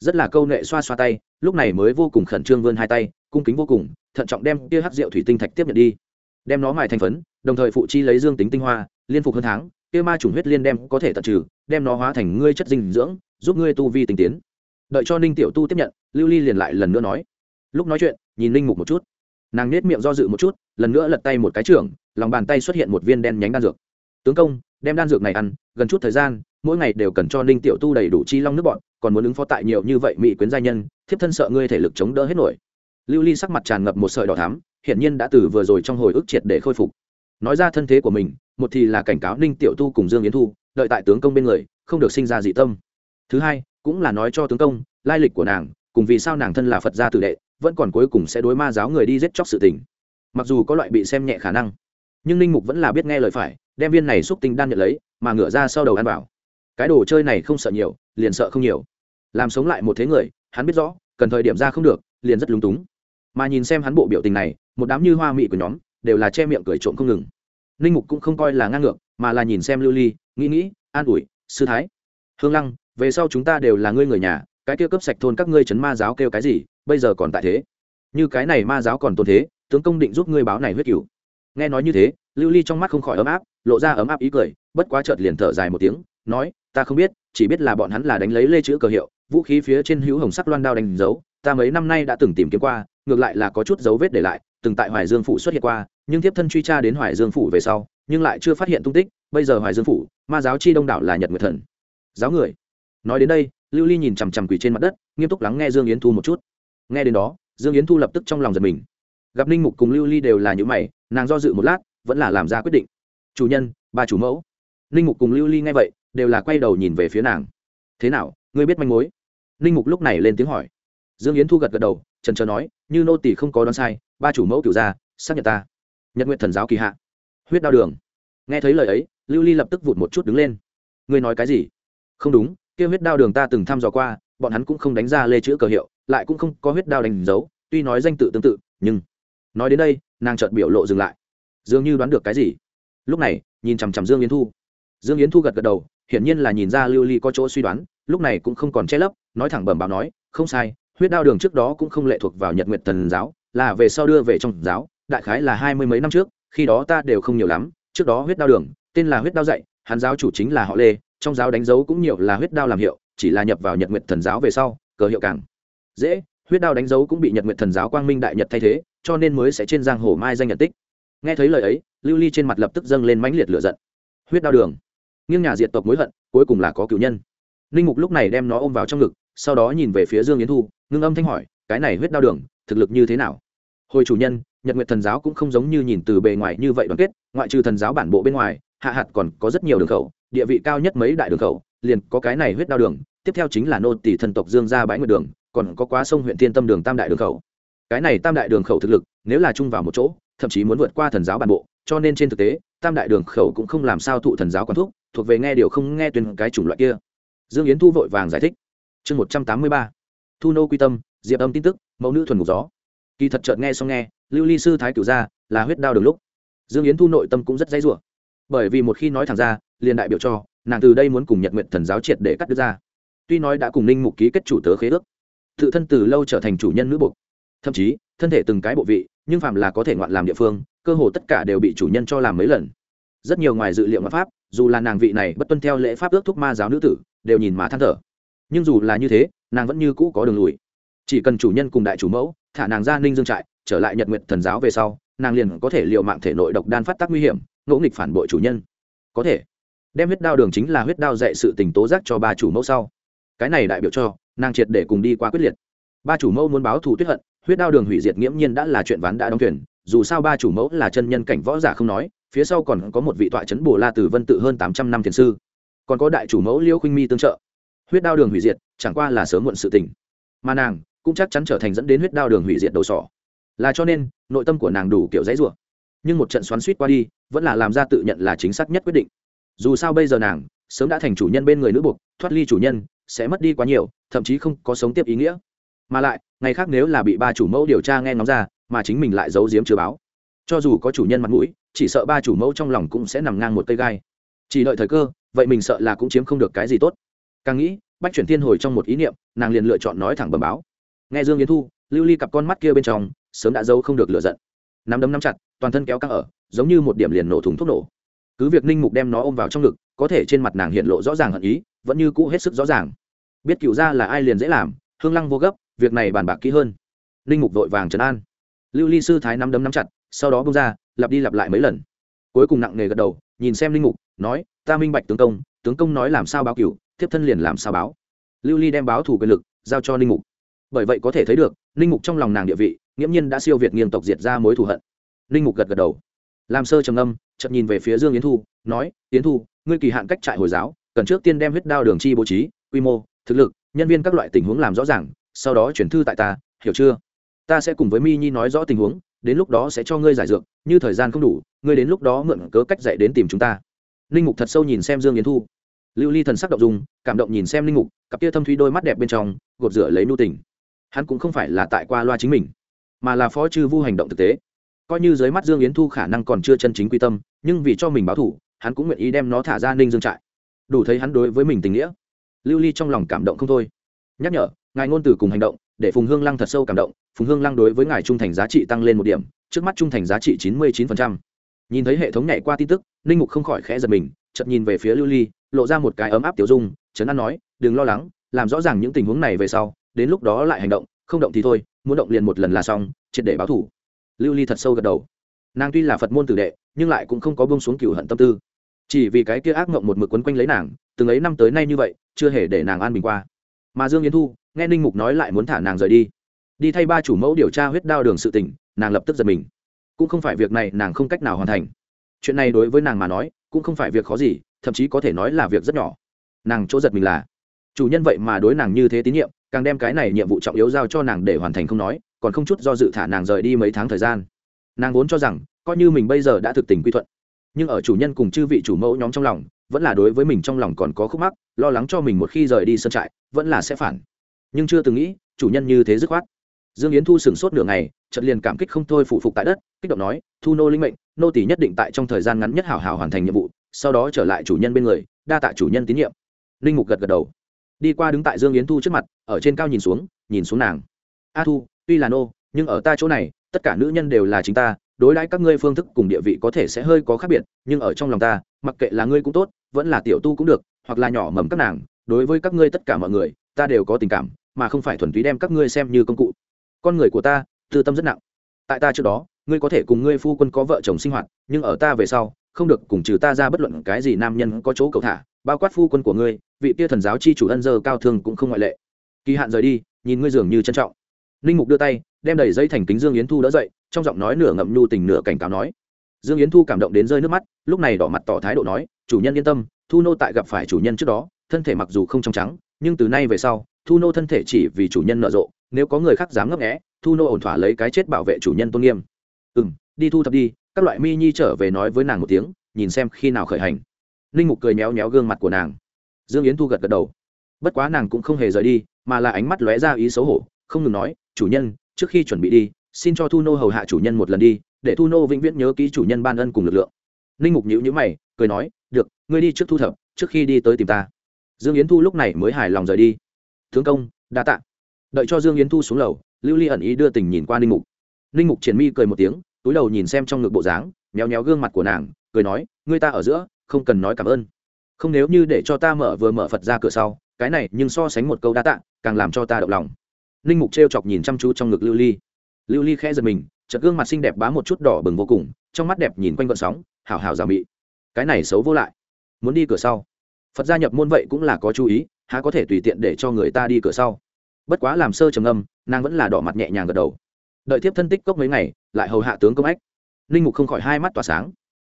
Rất là câu nệ xoa xoa tay, lúc này mới vô cùng khẩn trương vươn hai tay cung kính vô cùng, thận trọng đem kia hắc rượu thủy tinh thạch tiếp nhận đi. Đem nó mài thành phấn, đồng thời phụ chi lấy dương tính tinh hoa, liên phục hơn tháng, kia ma trùng huyết liên đem có thể tận trừ, đem nó hóa thành ngươi chất dinh dưỡng, giúp ngươi tu vi tinh tiến. Đợi cho ninh tiểu tu tiếp nhận, lưu ly liền lại lần nữa nói. Lúc nói chuyện, nhìn ninh mục một chút. Nàng nết miệng do dự một chút, lần nữa lật tay một cái trưởng, lòng bàn tay xuất hiện một viên đen nhánh đan dược. Tướng công, đem đan dược này ăn, gần chút thời gian, mỗi ngày đều cần cho ninh tiểu tu đầy đủ chi long nước bọn còn muốn ứng phó tại nhiều như vậy mỹ quyến gia nhân, thiếp thân sợ ngươi thể lực chống đỡ hết nổi lưu ly sắc mặt tràn ngập một sợi đỏ thắm, hiển nhiên đã từ vừa rồi trong hồi ức triệt để khôi phục. Nói ra thân thế của mình, một thì là cảnh cáo ninh tiểu tu cùng dương yến thu, đợi tại tướng công bên người, không được sinh ra dị tâm. Thứ hai, cũng là nói cho tướng công, lai lịch của nàng, cùng vì sao nàng thân là phật gia tử đệ, vẫn còn cuối cùng sẽ đối ma giáo người đi giết chóc sự tình. Mặc dù có loại bị xem nhẹ khả năng, nhưng ninh mục vẫn là biết nghe lời phải, đem viên này xúc tinh đan nhận lấy, mà ngửa ra sau đầu ăn bảo. Cái đồ chơi này không sợ nhiều, liền sợ không nhiều. Làm sống lại một thế người, hắn biết rõ, cần thời điểm ra không được, liền rất lúng túng mà nhìn xem hắn bộ biểu tình này, một đám như hoa mị của nhóm đều là che miệng cười trộm không ngừng. Ninh mục cũng không coi là ngang ngược, mà là nhìn xem lưu ly, nghĩ nghĩ, an ủi, sư thái, hương lăng, về sau chúng ta đều là ngươi người nhà, cái kia cấp sạch thôn các ngươi chấn ma giáo kêu cái gì, bây giờ còn tại thế. Như cái này ma giáo còn tôn thế, tướng công định giúp ngươi báo này huyết cửu. Nghe nói như thế, lưu ly trong mắt không khỏi ấm áp, lộ ra ấm áp ý cười, bất quá chợt liền thở dài một tiếng, nói, ta không biết, chỉ biết là bọn hắn là đánh lấy lê chữ cờ hiệu, vũ khí phía trên hữu hồng sắc loan đao đánh dấu, ta mấy năm nay đã từng tìm kiếm qua ngược lại là có chút dấu vết để lại, từng tại hoài dương phủ xuất hiện qua, nhưng tiếp thân truy tra đến hoài dương phủ về sau, nhưng lại chưa phát hiện tung tích, bây giờ hoài dương phủ, ma giáo chi đông đảo là nhật nguyệt thần. Giáo người. Nói đến đây, lưu ly nhìn chằm chằm quỳ trên mặt đất, nghiêm túc lắng nghe dương yến thu một chút. Nghe đến đó, dương yến thu lập tức trong lòng giật mình. Gặp ninh mục cùng lưu ly đều là những mày, nàng do dự một lát, vẫn là làm ra quyết định. Chủ nhân, ba chủ mẫu. Ninh mục cùng lưu ly nghe vậy, đều là quay đầu nhìn về phía nàng. Thế nào, ngươi biết manh mối? Ninh mục lúc này lên tiếng hỏi. Dương yến thu gật gật đầu trần trờ nói, như nô tỷ không có đoán sai, ba chủ mẫu cửu gia, xác nhận ta. Nhật nguyện thần giáo kỳ hạ. Huyết đao đường. Nghe thấy lời ấy, lưu ly lập tức vụt một chút đứng lên. Ngươi nói cái gì? Không đúng, kia huyết đao đường ta từng thăm dò qua, bọn hắn cũng không đánh ra lê chữ cờ hiệu, lại cũng không có huyết đao đánh dấu, tuy nói danh tự tương tự, nhưng nói đến đây, nàng chợt biểu lộ dừng lại. Dường như đoán được cái gì? Lúc này, nhìn chằm chằm dương yến thu. Dương yến thu gật gật đầu, hiển nhiên là nhìn ra lưu ly có chỗ suy đoán, lúc này cũng không còn che lấp, nói thẳng bẩm báo nói, không sai huyết đao đường trước đó cũng không lệ thuộc vào nhật nguyệt thần giáo, là về sau đưa về trong giáo, đại khái là hai mươi mấy năm trước, khi đó ta đều không nhiều lắm, trước đó huyết đao đường, tên là huyết đao dạy, hắn giáo chủ chính là họ lê, trong giáo đánh dấu cũng nhiều là huyết đao làm hiệu, chỉ là nhập vào nhật nguyệt thần giáo về sau, cờ hiệu càng dễ, huyết đao đánh dấu cũng bị nhật nguyệt thần giáo quang minh đại nhật thay thế, cho nên mới sẽ trên giang hồ mai danh nhật tích. Nghe thấy lời ấy, lưu ly trên mặt lập tức dâng lên mãnh liệt lửa giận. Huyết đao đường. Nghiêng nhà diệt tộc mối hận, cuối cùng là có cựu nhân. Ninh mục lúc này đem nó ôm vào trong ngực sau đó nhìn về phía dương yến thu, ngưng âm thanh hỏi, cái này huyết đao đường, thực lực như thế nào? Hồi chủ nhân, nhật nguyệt thần giáo cũng không giống như nhìn từ bề ngoài như vậy đoàn kết, ngoại trừ thần giáo bản bộ bên ngoài, hạ hạt còn có rất nhiều đường khẩu, địa vị cao nhất mấy đại đường khẩu, liền có cái này huyết đao đường, tiếp theo chính là nô tỷ thần tộc dương gia bãi nguyệt đường, còn có quá sông huyện thiên tâm đường tam đại đường khẩu. Cái này tam đại đường khẩu thực lực, nếu là chung vào một chỗ, thậm chí muốn vượt qua thần giáo bản bộ, cho nên trên thực tế, tam đại đường khẩu cũng không làm sao thụ thần giáo quản thúc, thuộc về nghe điều không nghe tuyên cái chủng loại kia. Dương yến thu vội vàng giải thích chương một trăm tám mươi ba. Thu nô quy tâm, diệp âm tin tức, mẫu nữ thuần ngục gió. Kỳ thật chợt nghe xong nghe, lưu ly sư thái cửu gia, là huyết đao đường lúc. Dương yến thu nội tâm cũng rất dãy rủa. Bởi vì một khi nói thẳng ra, liền đại biểu cho, nàng từ đây muốn cùng nhật nguyện thần giáo triệt để cắt đứt ra. Tuy nói đã cùng ninh mục ký kết chủ tớ khế ước, tự thân từ lâu trở thành chủ nhân nữ buộc thậm chí, thân thể từng cái bộ vị, nhưng phạm là có thể ngoạn làm địa phương, cơ hồ tất cả đều bị chủ nhân cho làm mấy lần. Rất nhiều ngoài dự liệu ngoại pháp, dù là nàng vị này bất tuân theo lễ pháp ước thúc ma giáo nữ tử, đều nhìn mà than thở nhưng dù là như thế, nàng vẫn như cũ có đường lùi. Chỉ cần chủ nhân cùng đại chủ mẫu, thả nàng ra ninh dương trại, trở lại nhật nguyện thần giáo về sau, nàng liền có thể l i ề u mạng thể nội độc đan phát tác nguy hiểm, ngỗ nghịch phản bội chủ nhân. Có thể, đem huyết đao đường chính là huyết đao dạy sự tình tố giác cho ba chủ mẫu sau. Cái này đại biểu cho, nàng triệt để cùng đi qua quyết liệt. Ba chủ mẫu muốn báo thù tuyết hận, huyết đao đường hủy diệt nghiễm nhiên đã là chuyện ván đã đóng thuyền, dù sao ba chủ mẫu là chân nhân cảnh võ giả không nói, phía sau còn có một vị tọa trấn bồ la từ vân tự hơn tám trăm năm thiền sư. Còn có đại chủ mẫu liêu khinh mi tương trợ huyết đao đường hủy diệt, chẳng qua là sớm muộn sự tình. Mà nàng cũng chắc chắn trở thành dẫn đến huyết đao đường hủy diệt đầu sỏ. Là cho nên, nội tâm của nàng đủ kiểu dãy rủa. Nhưng một trận xoắn suýt qua đi, vẫn là làm ra tự nhận là chính xác nhất quyết định. Dù sao bây giờ nàng sớm đã thành chủ nhân bên người nữ buộc, thoát ly chủ nhân, sẽ mất đi quá nhiều, thậm chí không có sống tiếp ý nghĩa. Mà lại, ngày khác nếu là bị ba chủ mẫu điều tra nghe ngóng ra, mà chính mình lại giấu giếm chưa báo. Cho dù có chủ nhân mặt mũi, chỉ sợ ba chủ mẫu trong lòng cũng sẽ nằm ngang một cây gai. Chỉ đợi thời cơ, vậy mình sợ là cũng chiếm không được cái gì tốt càng nghĩ, bách chuyển thiên hồi trong một ý niệm, nàng liền lựa chọn nói thẳng bầm báo. Nghe dương yến thu, lưu ly cặp con mắt kia bên trong, sớm đã giấu không được lựa giận. Nắm đấm nắm chặt, toàn thân kéo căng ở, giống như một điểm liền nổ thùng thuốc nổ. Cứ việc ninh mục đem nó ôm vào trong ngực, có thể trên mặt nàng hiện lộ rõ ràng hận ý, vẫn như cũ hết sức rõ ràng. Biết cựu ra là ai liền dễ làm, hương lăng vô gấp, việc này bàn bạc kỹ hơn. Ninh mục vội vàng trấn an. Lưu ly sư thái nắm đấm nắm chặt, sau đó bông ra, lặp đi lặp lại mấy lần. Cuối cùng nặng nề gật đầu, nhìn xem ninh mục, nói, ta minh bạch tướng công tướng công nói làm sao báo cựu thiếp thân liền làm sao báo? Lưu ly đem báo thủ quyền lực giao cho ninh mục. Bởi vậy có thể thấy được, ninh mục trong lòng nàng địa vị, nghiễm nhiên đã siêu việt nghiêm tộc diệt ra mối thù hận. Ninh mục gật gật đầu. Làm sơ trầm âm chậm nhìn về phía dương yến thu, nói, yến thu, ngươi kỳ hạn cách trại hồi giáo, cần trước tiên đem huyết đao đường chi bố trí, quy mô, thực lực, nhân viên các loại tình huống làm rõ ràng, sau đó chuyển thư tại ta, hiểu chưa? Ta sẽ cùng với mi nhi nói rõ tình huống, đến lúc đó sẽ cho ngươi giải dược, như thời gian không đủ, ngươi đến lúc đó mượn cớ cách dạy đến tìm chúng ta. Linh mục thật sâu nhìn xem dương yến thu lưu ly thần sắc động dung, cảm động nhìn xem linh mục, cặp kia thâm thúy đôi mắt đẹp bên trong, gột rửa lấy nu tình. Hắn cũng không phải là tại qua loa chính mình, mà là phó chư vu hành động thực tế. Coi như dưới mắt dương yến thu khả năng còn chưa chân chính quy tâm, nhưng vì cho mình báo thủ, hắn cũng nguyện ý đem nó thả ra ninh dương trại. Đủ thấy hắn đối với mình tình nghĩa. Lưu ly trong lòng cảm động không thôi. Nhắc nhở, ngài ngôn từ cùng hành động, để phùng hương lăng thật sâu cảm động. Phùng hương lăng đối với ngài trung thành giá trị tăng lên một điểm, trước mắt trung thành giá trị chín mươi chín nhìn thấy hệ thống nhảy qua tin tức, ninh mục không khỏi khẽ giật mình chợt nhìn về phía lưu ly, lộ ra một cái ấm áp tiểu dung trấn an nói, đừng lo lắng, làm rõ ràng những tình huống này về sau, đến lúc đó lại hành động, không động thì thôi, muốn động liền một lần là xong, triệt để báo thủ. Lưu ly thật sâu gật đầu. Nàng tuy là phật môn tử đệ, nhưng lại cũng không có bông xuống cựu hận tâm tư. Chỉ vì cái kia ác mộng một mực quấn quanh lấy nàng, từng ấy năm tới nay như vậy, chưa hề để nàng an bình qua. Mà dương yến thu, nghe ninh mục nói lại muốn thả nàng rời đi. Đi thay ba chủ mẫu điều tra huyết đao đường sự tình, nàng lập tức giật mình. Cũng không phải việc này nàng không cách nào hoàn thành. Chuyện này đối với nàng mà nói cũng không phải việc khó gì, thậm chí có thể nói là việc rất nhỏ. Nàng chỗ giật mình là, chủ nhân vậy mà đối nàng như thế tín nhiệm, càng đem cái này nhiệm vụ trọng yếu giao cho nàng để hoàn thành không nói, còn không chút do dự thả nàng rời đi mấy tháng thời gian. Nàng vốn cho rằng, coi như mình bây giờ đã thực tình quy thuận, nhưng ở chủ nhân cùng chư vị chủ mẫu nhóm trong lòng, vẫn là đối với mình trong lòng còn có khúc mắc, lo lắng cho mình một khi rời đi sân trại, vẫn là sẽ phản. Nhưng chưa từng nghĩ, chủ nhân như thế dứt khoát dương yến thu sửng sốt nửa ngày trận liền cảm kích không thôi phụ phục tại đất, kích động nói, thu nô linh mệnh, nô tỷ nhất định tại trong thời gian ngắn nhất hảo hảo hoàn thành nhiệm vụ, sau đó trở lại chủ nhân bên người, đa tạ chủ nhân tín nhiệm. Linh mục gật gật đầu. Đi qua đứng tại dương yến thu trước mặt, ở trên cao nhìn xuống nhìn xuống nàng. A thu, tuy là nô, nhưng ở ta chỗ này, tất cả nữ nhân đều là chính ta, đối đãi các ngươi phương thức cùng địa vị có thể sẽ hơi có khác biệt, nhưng ở trong lòng ta, mặc kệ là ngươi cũng tốt, vẫn là tiểu tu cũng được, hoặc là nhỏ mầm các nàng, đối với các ngươi tất cả mọi người, ta đều có tình cảm, mà không phải thuần túy đem các ngươi xem như công cụ con người của ta, tư tâm rất nặng. Tại ta trước đó, ngươi có thể cùng ngươi phu quân có vợ chồng sinh hoạt, nhưng ở ta về sau, không được cùng trừ ta ra bất luận cái gì nam nhân có chỗ cầu thả, bao quát phu quân của ngươi, vị tia thần giáo chi chủ ân dơ cao thương cũng không ngoại lệ. Kỳ hạn rời đi, nhìn ngươi dường như trân trọng. Linh mục đưa tay, đem đẩy dây thành kính dương yến thu đỡ dậy, trong giọng nói nửa ngậm nhu tình nửa cảnh cáo nói. Dương yến thu cảm động đến rơi nước mắt, lúc này đỏ mặt tỏ thái độ nói, chủ nhân yên tâm, thu nô tại gặp phải chủ nhân trước đó, thân thể mặc dù không trong trắng, nhưng từ nay về sau, thu nô thân thể chỉ vì chủ nhân nợ rộ nếu có người khác dám ngấp nghẽ thu nô ổn thỏa lấy cái chết bảo vệ chủ nhân tôn nghiêm. Ừ m đi thu thập đi, các loại mi nhi trở về nói với nàng một tiếng, nhìn xem khi nào khởi hành. Ninh mục cười méo méo gương mặt của nàng. Dương yến thu gật gật đầu. Bất quá nàng cũng không hề rời đi, mà là ánh mắt lóe ra ý xấu hổ, không ngừng nói, chủ nhân, trước khi chuẩn bị đi, xin cho thu nô hầu hạ chủ nhân một lần đi, để thu nô vĩnh viễn nhớ ký chủ nhân ban ân cùng lực lượng. Ninh mục nhữ nhữ mày, cười nói, được, ngươi đi trước thu thập, trước khi đi tới tìm ta. Dương yến thu lúc này mới hài lòng rời đi. Tướng công, đa t ạ đợi cho dương yến thu xuống lầu, lưu ly ẩn ý đưa tình nhìn qua ninh mục. Ninh mục triển mi cười một tiếng, túi đầu nhìn xem trong ngực bộ dáng, méo méo gương mặt của nàng, cười nói, ngươi ta ở giữa, không cần nói cảm ơn. Không nếu như để cho ta mở vừa mở phật ra cửa sau, cái này nhưng so sánh một câu đa tạ, càng làm cho ta động lòng. Ninh mục t r e o chọc nhìn chăm chú trong ngực lưu ly. Lưu ly khẽ giật mình, chợt gương mặt xinh đẹp bá một chút đỏ bừng vô cùng, trong mắt đẹp nhìn quanh vợ sóng, hào hào rào mị. Cái này xấu vô lại. Muốn đi cửa sau. Phật gia nhập môn vậy cũng là có chú ý, há có thể tùy tiện để cho người ta đi cửa sau bất quá làm sơ trầm âm nàng vẫn là đỏ mặt nhẹ nhàng gật đầu. Đợi tiếp thân tích cốc mấy ngày, lại hầu hạ tướng công ách. Linh mục không khỏi hai mắt tỏa sáng.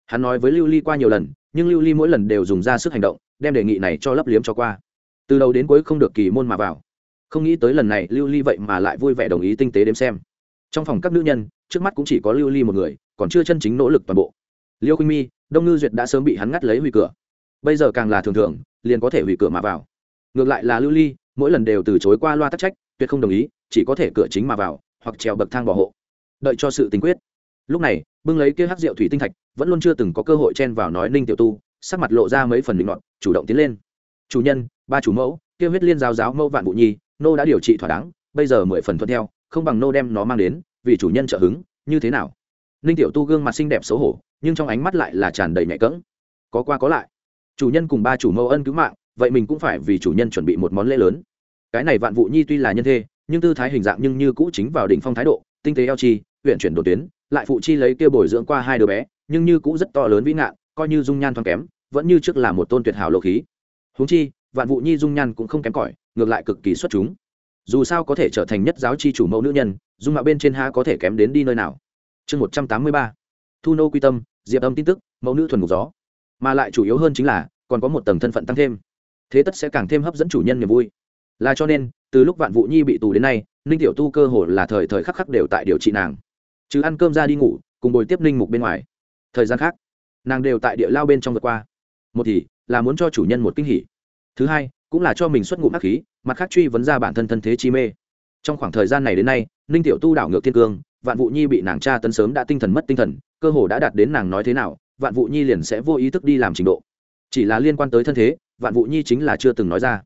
Hắn nói với lưu ly qua nhiều lần, nhưng lưu ly mỗi lần đều dùng ra sức hành động, đem đề nghị này cho lấp liếm cho qua. Từ đầu đến cuối không được kỳ môn mà vào. Không nghĩ tới lần này lưu ly vậy mà lại vui vẻ đồng ý tinh tế đếm xem. Trong phòng các nữ nhân, trước mắt cũng chỉ có lưu ly một người, còn chưa chân chính nỗ lực toàn bộ. Liêu khuynh mi, đông ngư duyệt đã sớm bị hắn ngắt lấy hủy cửa. Bây giờ càng là thường thường, liền có thể hủy cửa mà vào. Ngược lại là lưu ly mỗi lần đều từ chối qua loa tắc trách, tuyệt không đồng ý, chỉ có thể cửa chính mà vào, hoặc trèo bậc thang bảo hộ. Đợi cho sự tình quyết. Lúc này, bưng lấy kia hắc rượu thủy tinh thạch, vẫn luôn chưa từng có cơ hội chen vào nói ninh tiểu tu, sắc mặt lộ ra mấy phần định luận chủ động tiến lên. Chủ nhân, ba chủ mẫu, kia huyết liên giáo giáo mẫu vạn bụ nhi, nô đã điều trị thỏa đáng, bây giờ mười phần thuận theo, không bằng nô đem nó mang đến, vì chủ nhân trợ hứng, như thế nào? Ninh tiểu tu gương mặt xinh đẹp xấu hổ, nhưng trong ánh mắt lại là tràn đầy nhạy cỡng có qua có lại. Chủ nhân cùng ba chủ mẫu ân cứu mạng vậy mình cũng phải vì chủ nhân chuẩn bị một món lễ lớn. Cái này vạn vụ nhi tuy là nhân thê, nhưng tư thái hình dạng nhưng như cũ chính vào đỉnh phong thái độ, tinh tế eo chi huyện chuyển đột tuyến, lại phụ chi lấy kia bồi dưỡng qua hai đứa bé, nhưng như cũ rất to lớn vĩ ngạn, coi như dung nhan thoáng kém, vẫn như trước là một tôn tuyệt hảo lộ khí. Huống chi, vạn vụ nhi dung nhan cũng không kém cỏi, ngược lại cực kỳ xuất chúng. Dù sao có thể trở thành nhất giáo chi chủ mẫu nữ nhân, dung mạo bên trên ha có thể kém đến đi nơi nào. Chương một trăm tám mươi ba. Thu nô quy tâm, diệp âm tin tức, mẫu nữ thuần ngục gió. Mà lại chủ yếu hơn chính là, còn có một tầng thân phận tăng thêm thế tất sẽ càng thêm hấp dẫn chủ nhân niềm vui. Là cho nên, từ lúc vạn vụ nhi bị tù đến nay, ninh tiểu tu cơ hồ là thời thời khắc khắc đều tại điều trị nàng. Chứ ăn cơm ra đi ngủ, cùng bồi tiếp ninh mục bên ngoài. Thời gian khác, nàng đều tại địa lao bên trong vượt qua. Một thì, là muốn cho chủ nhân một kinh hỉ. Thứ hai, cũng là cho mình xuất ngụm hắc khí, mặt khác truy vấn ra bản thân thân thế chi mê. Trong khoảng thời gian này đến nay, ninh tiểu tu đảo ngược thiên cương, vạn vụ nhi bị nàng cha tấn sớm đã tinh thần mất tinh thần, cơ hồ đã đạt đến nàng nói thế nào, vạn vụ nhi liền sẽ vô ý thức đi làm trình độ chỉ là liên quan tới thân thế, vạn vụ nhi chính là chưa từng nói ra.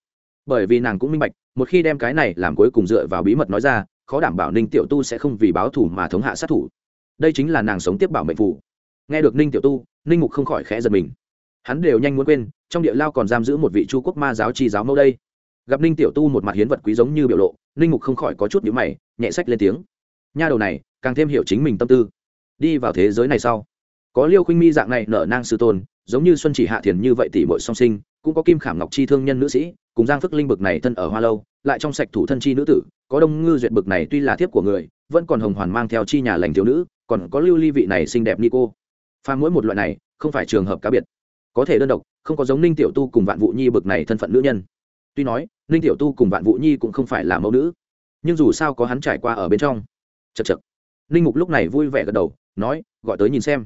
Bởi vì nàng cũng minh bạch, một khi đem cái này làm cuối cùng dựa vào bí mật nói ra, khó đảm bảo ninh tiểu tu sẽ không vì báo thủ mà thống hạ sát thủ. Đây chính là nàng sống tiếp bảo mệnh phủ nghe được ninh tiểu tu, ninh mục không khỏi khẽ giật mình. Hắn đều nhanh muốn quên, trong địa lao còn giam giữ một vị chu quốc ma giáo chi giáo mẫu đây. Gặp ninh tiểu tu một mặt hiến vật quý giống như biểu lộ, ninh mục không khỏi có chút nhữ mày, nhẹ sách lên tiếng. Nha đầu này, càng thêm hiểu chính mình tâm tư. Đi vào thế giới này sau. Có liêu khuynh mi dạng này nở nang sư tôn giống như xuân chỉ hạ thiền như vậy tỷ muội song sinh, cũng có kim khảm ngọc chi thương nhân nữ sĩ, cùng giang phức linh bực này thân ở hoa lâu, lại trong sạch thủ thân chi nữ tử, có đông ngư duyệt bực này tuy là thiếp của người, vẫn còn hồng hoàn mang theo chi nhà lành thiếu nữ, còn có lưu ly vị này xinh đẹp ni cô. Pha mỗi một loại này, không phải trường hợp cá biệt. Có thể đơn độc, không có giống ninh tiểu tu cùng vạn vụ nhi bực này thân phận nữ nhân. Tuy nói, ninh tiểu tu cùng vạn Vũ nhi cũng không phải là mẫu nữ. Nhưng dù sao có hắn trải qua ở bên trong. Chật chật ninh mục lúc này vui vẻ gật đầu, nói, gọi tới nhìn xem.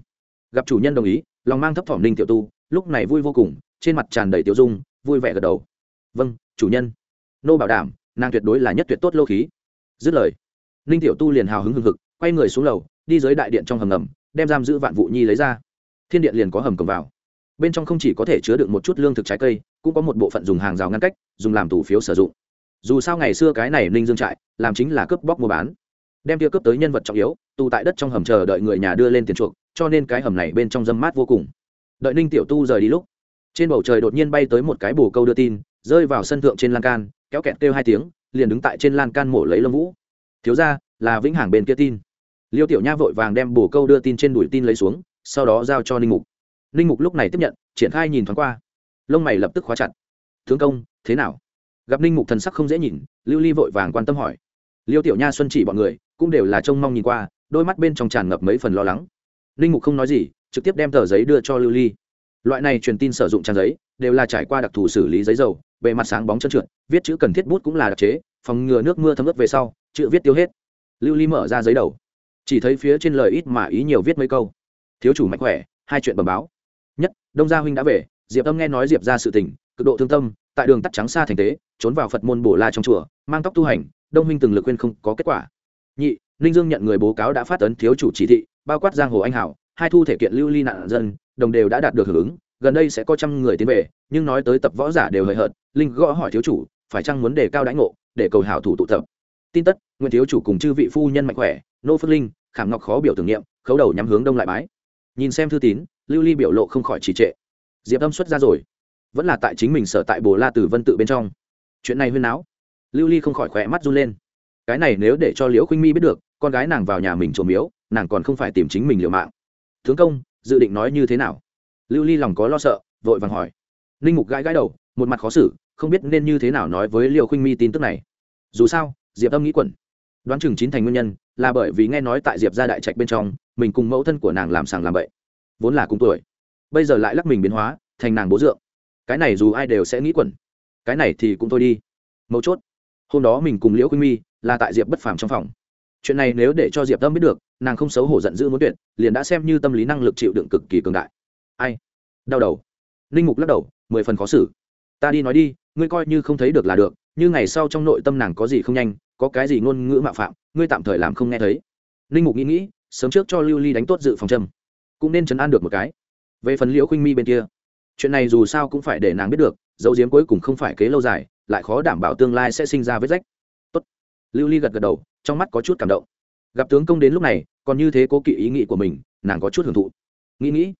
Gặp chủ nhân đồng ý lòng mang thấp thỏm ninh tiểu tu, lúc này vui vô cùng, trên mặt tràn đầy tiểu dung, vui vẻ gật đầu. Vâng chủ nhân. Nô bảo đảm, nàng tuyệt đối là nhất tuyệt tốt lô khí. Dứt lời, ninh tiểu tu liền hào hứng hừng hực, quay người xuống lầu, đi dưới đại điện trong hầm ngầm, đem giam giữ vạn vụ nhi lấy ra. Thiên điện liền có hầm cầm vào. Bên trong không chỉ có thể chứa được một chút lương thực trái cây, cũng có một bộ phận dùng hàng rào ngăn cách, dùng làm tủ phiếu sử dụng. Dù sao ngày xưa cái này ninh dương trại, làm chính là cướp bóc mua bán đem kia cướp tới nhân vật trọng yếu, tù tại đất trong hầm chờ đợi người nhà đưa lên tiền chuộc, cho nên cái hầm này bên trong dâm mát vô cùng. Đợi ninh tiểu tu rời đi lúc, trên bầu trời đột nhiên bay tới một cái bồ câu đưa tin, rơi vào sân thượng trên lan can, kéo kẹt kêu hai tiếng, liền đứng tại trên lan can mổ lấy lông vũ. Thiếu ra là vĩnh hằng bên kia tin. Liêu tiểu nha vội vàng đem bồ câu đưa tin trên đùi tin lấy xuống, sau đó giao cho ninh mục. Ninh mục lúc này tiếp nhận, triển khai nhìn thoáng qua. Lông mày lập tức khóa chặt. Tướng công, thế nào? Gặp ninh mục thần sắc không dễ nhìn, lưu ly vội vàng quan tâm hỏi. Liêu tiểu nha xuân chỉ bọn người cũng đều là trông mong nhìn qua, đôi mắt bên trong tràn ngập mấy phần lo lắng. Linh mục không nói gì, trực tiếp đem tờ giấy đưa cho lưu ly. Loại này truyền tin sử dụng trang giấy, đều là trải qua đặc thù xử lý giấy dầu, bề mặt sáng bóng chân trượt, viết chữ cần thiết bút cũng là đặc chế, phòng ngừa nước mưa thấm ướt về sau, chữ viết tiêu hết. Lưu ly mở ra giấy đầu. Chỉ thấy phía trên lời ít mà ý nhiều viết mấy câu. Thiếu chủ mạnh khỏe, hai chuyện bẩm báo. Nhất, đông gia huynh đã về, diệp tâm nghe nói diệp ra sự tình, cực độ thương tâm, tại đường tắt trắng xa thành tế, trốn vào phật môn bổ la trong chùa, mang tóc tu hành, đông huynh từng lực khuyên không có kết quả nhị, ninh dương nhận người bố cáo đã phát ấn thiếu chủ chỉ thị, bao quát giang hồ anh hảo, hai thu thể kiện lưu ly nạn dân, đồng đều đã đạt được hưởng ứng, gần đây sẽ có trăm người tiến về, nhưng nói tới tập võ giả đều hời hợt, linh gõ hỏi thiếu chủ, phải chăng muốn đề cao đãi ngộ, để cầu hảo thủ tụ tập. Tin tất, nguyên thiếu chủ cùng chư vị phu nhân mạnh khỏe, nô phước linh, khảm ngọc khó biểu tưởng niệm, khấu đầu nhắm hướng đông lại bái. Nhìn xem thư tín, lưu ly biểu lộ không khỏi trì trệ. Diệp âm xuất ra rồi. Vẫn là tại chính mình sở tại bồ la tử vân tự bên trong. Chuyện này huyên náo. Lưu ly không khỏi khỏe mắt run lên cái này nếu để cho liễu khuynh mi biết được, con gái nàng vào nhà mình trộm miếu, nàng còn không phải tìm chính mình liều mạng. Tướng công, dự định nói như thế nào? Lưu ly lòng có lo sợ, vội vàng hỏi. Ninh mục gãi gãi đầu, một mặt khó xử, không biết nên như thế nào nói với liều khuynh mi tin tức này. Dù sao, diệp âm nghĩ quẩn. Đoán chừng chín thành nguyên nhân, là bởi vì nghe nói tại diệp gia đại trạch bên trong, mình cùng mẫu thân của nàng làm sàng làm bậy. Vốn là cùng tuổi, bây giờ lại lắc mình biến hóa, thành nàng bố dượng. Cái này dù ai đều sẽ nghĩ quẩn. Cái này thì cũng thôi đi. Mấu chốt hôm đó mình cùng liễu khuynh mi là tại diệp bất phàm trong phòng. Chuyện này nếu để cho diệp tâm biết được, nàng không xấu hổ giận dữ muốn tuyệt, liền đã xem như tâm lý năng lực chịu đựng cực kỳ cường đại. Ai? Đau đầu. Ninh mục lắc đầu, mười phần khó xử. Ta đi nói đi, ngươi coi như không thấy được là được như ngày sau trong nội tâm nàng có gì không nhanh, có cái gì ngôn ngữ mạo phạm, ngươi tạm thời làm không nghe thấy. Ninh mục nghĩ nghĩ, sớm trước cho lưu ly đánh tốt dự phòng châm, cũng nên chấn an được một cái. Về phần liễu khuynh mi bên kia, chuyện này dù sao cũng phải để nàng biết được, dấu diếm cuối cùng không phải kế lâu dài lại khó đảm bảo tương lai sẽ sinh ra vết rách. Tốt. lưu ly gật gật đầu, trong mắt có chút cảm động. Gặp tướng công đến lúc này, còn như thế cố kỵ ý nghĩ của mình, nàng có chút hưởng thụ. Nghĩ nghĩ,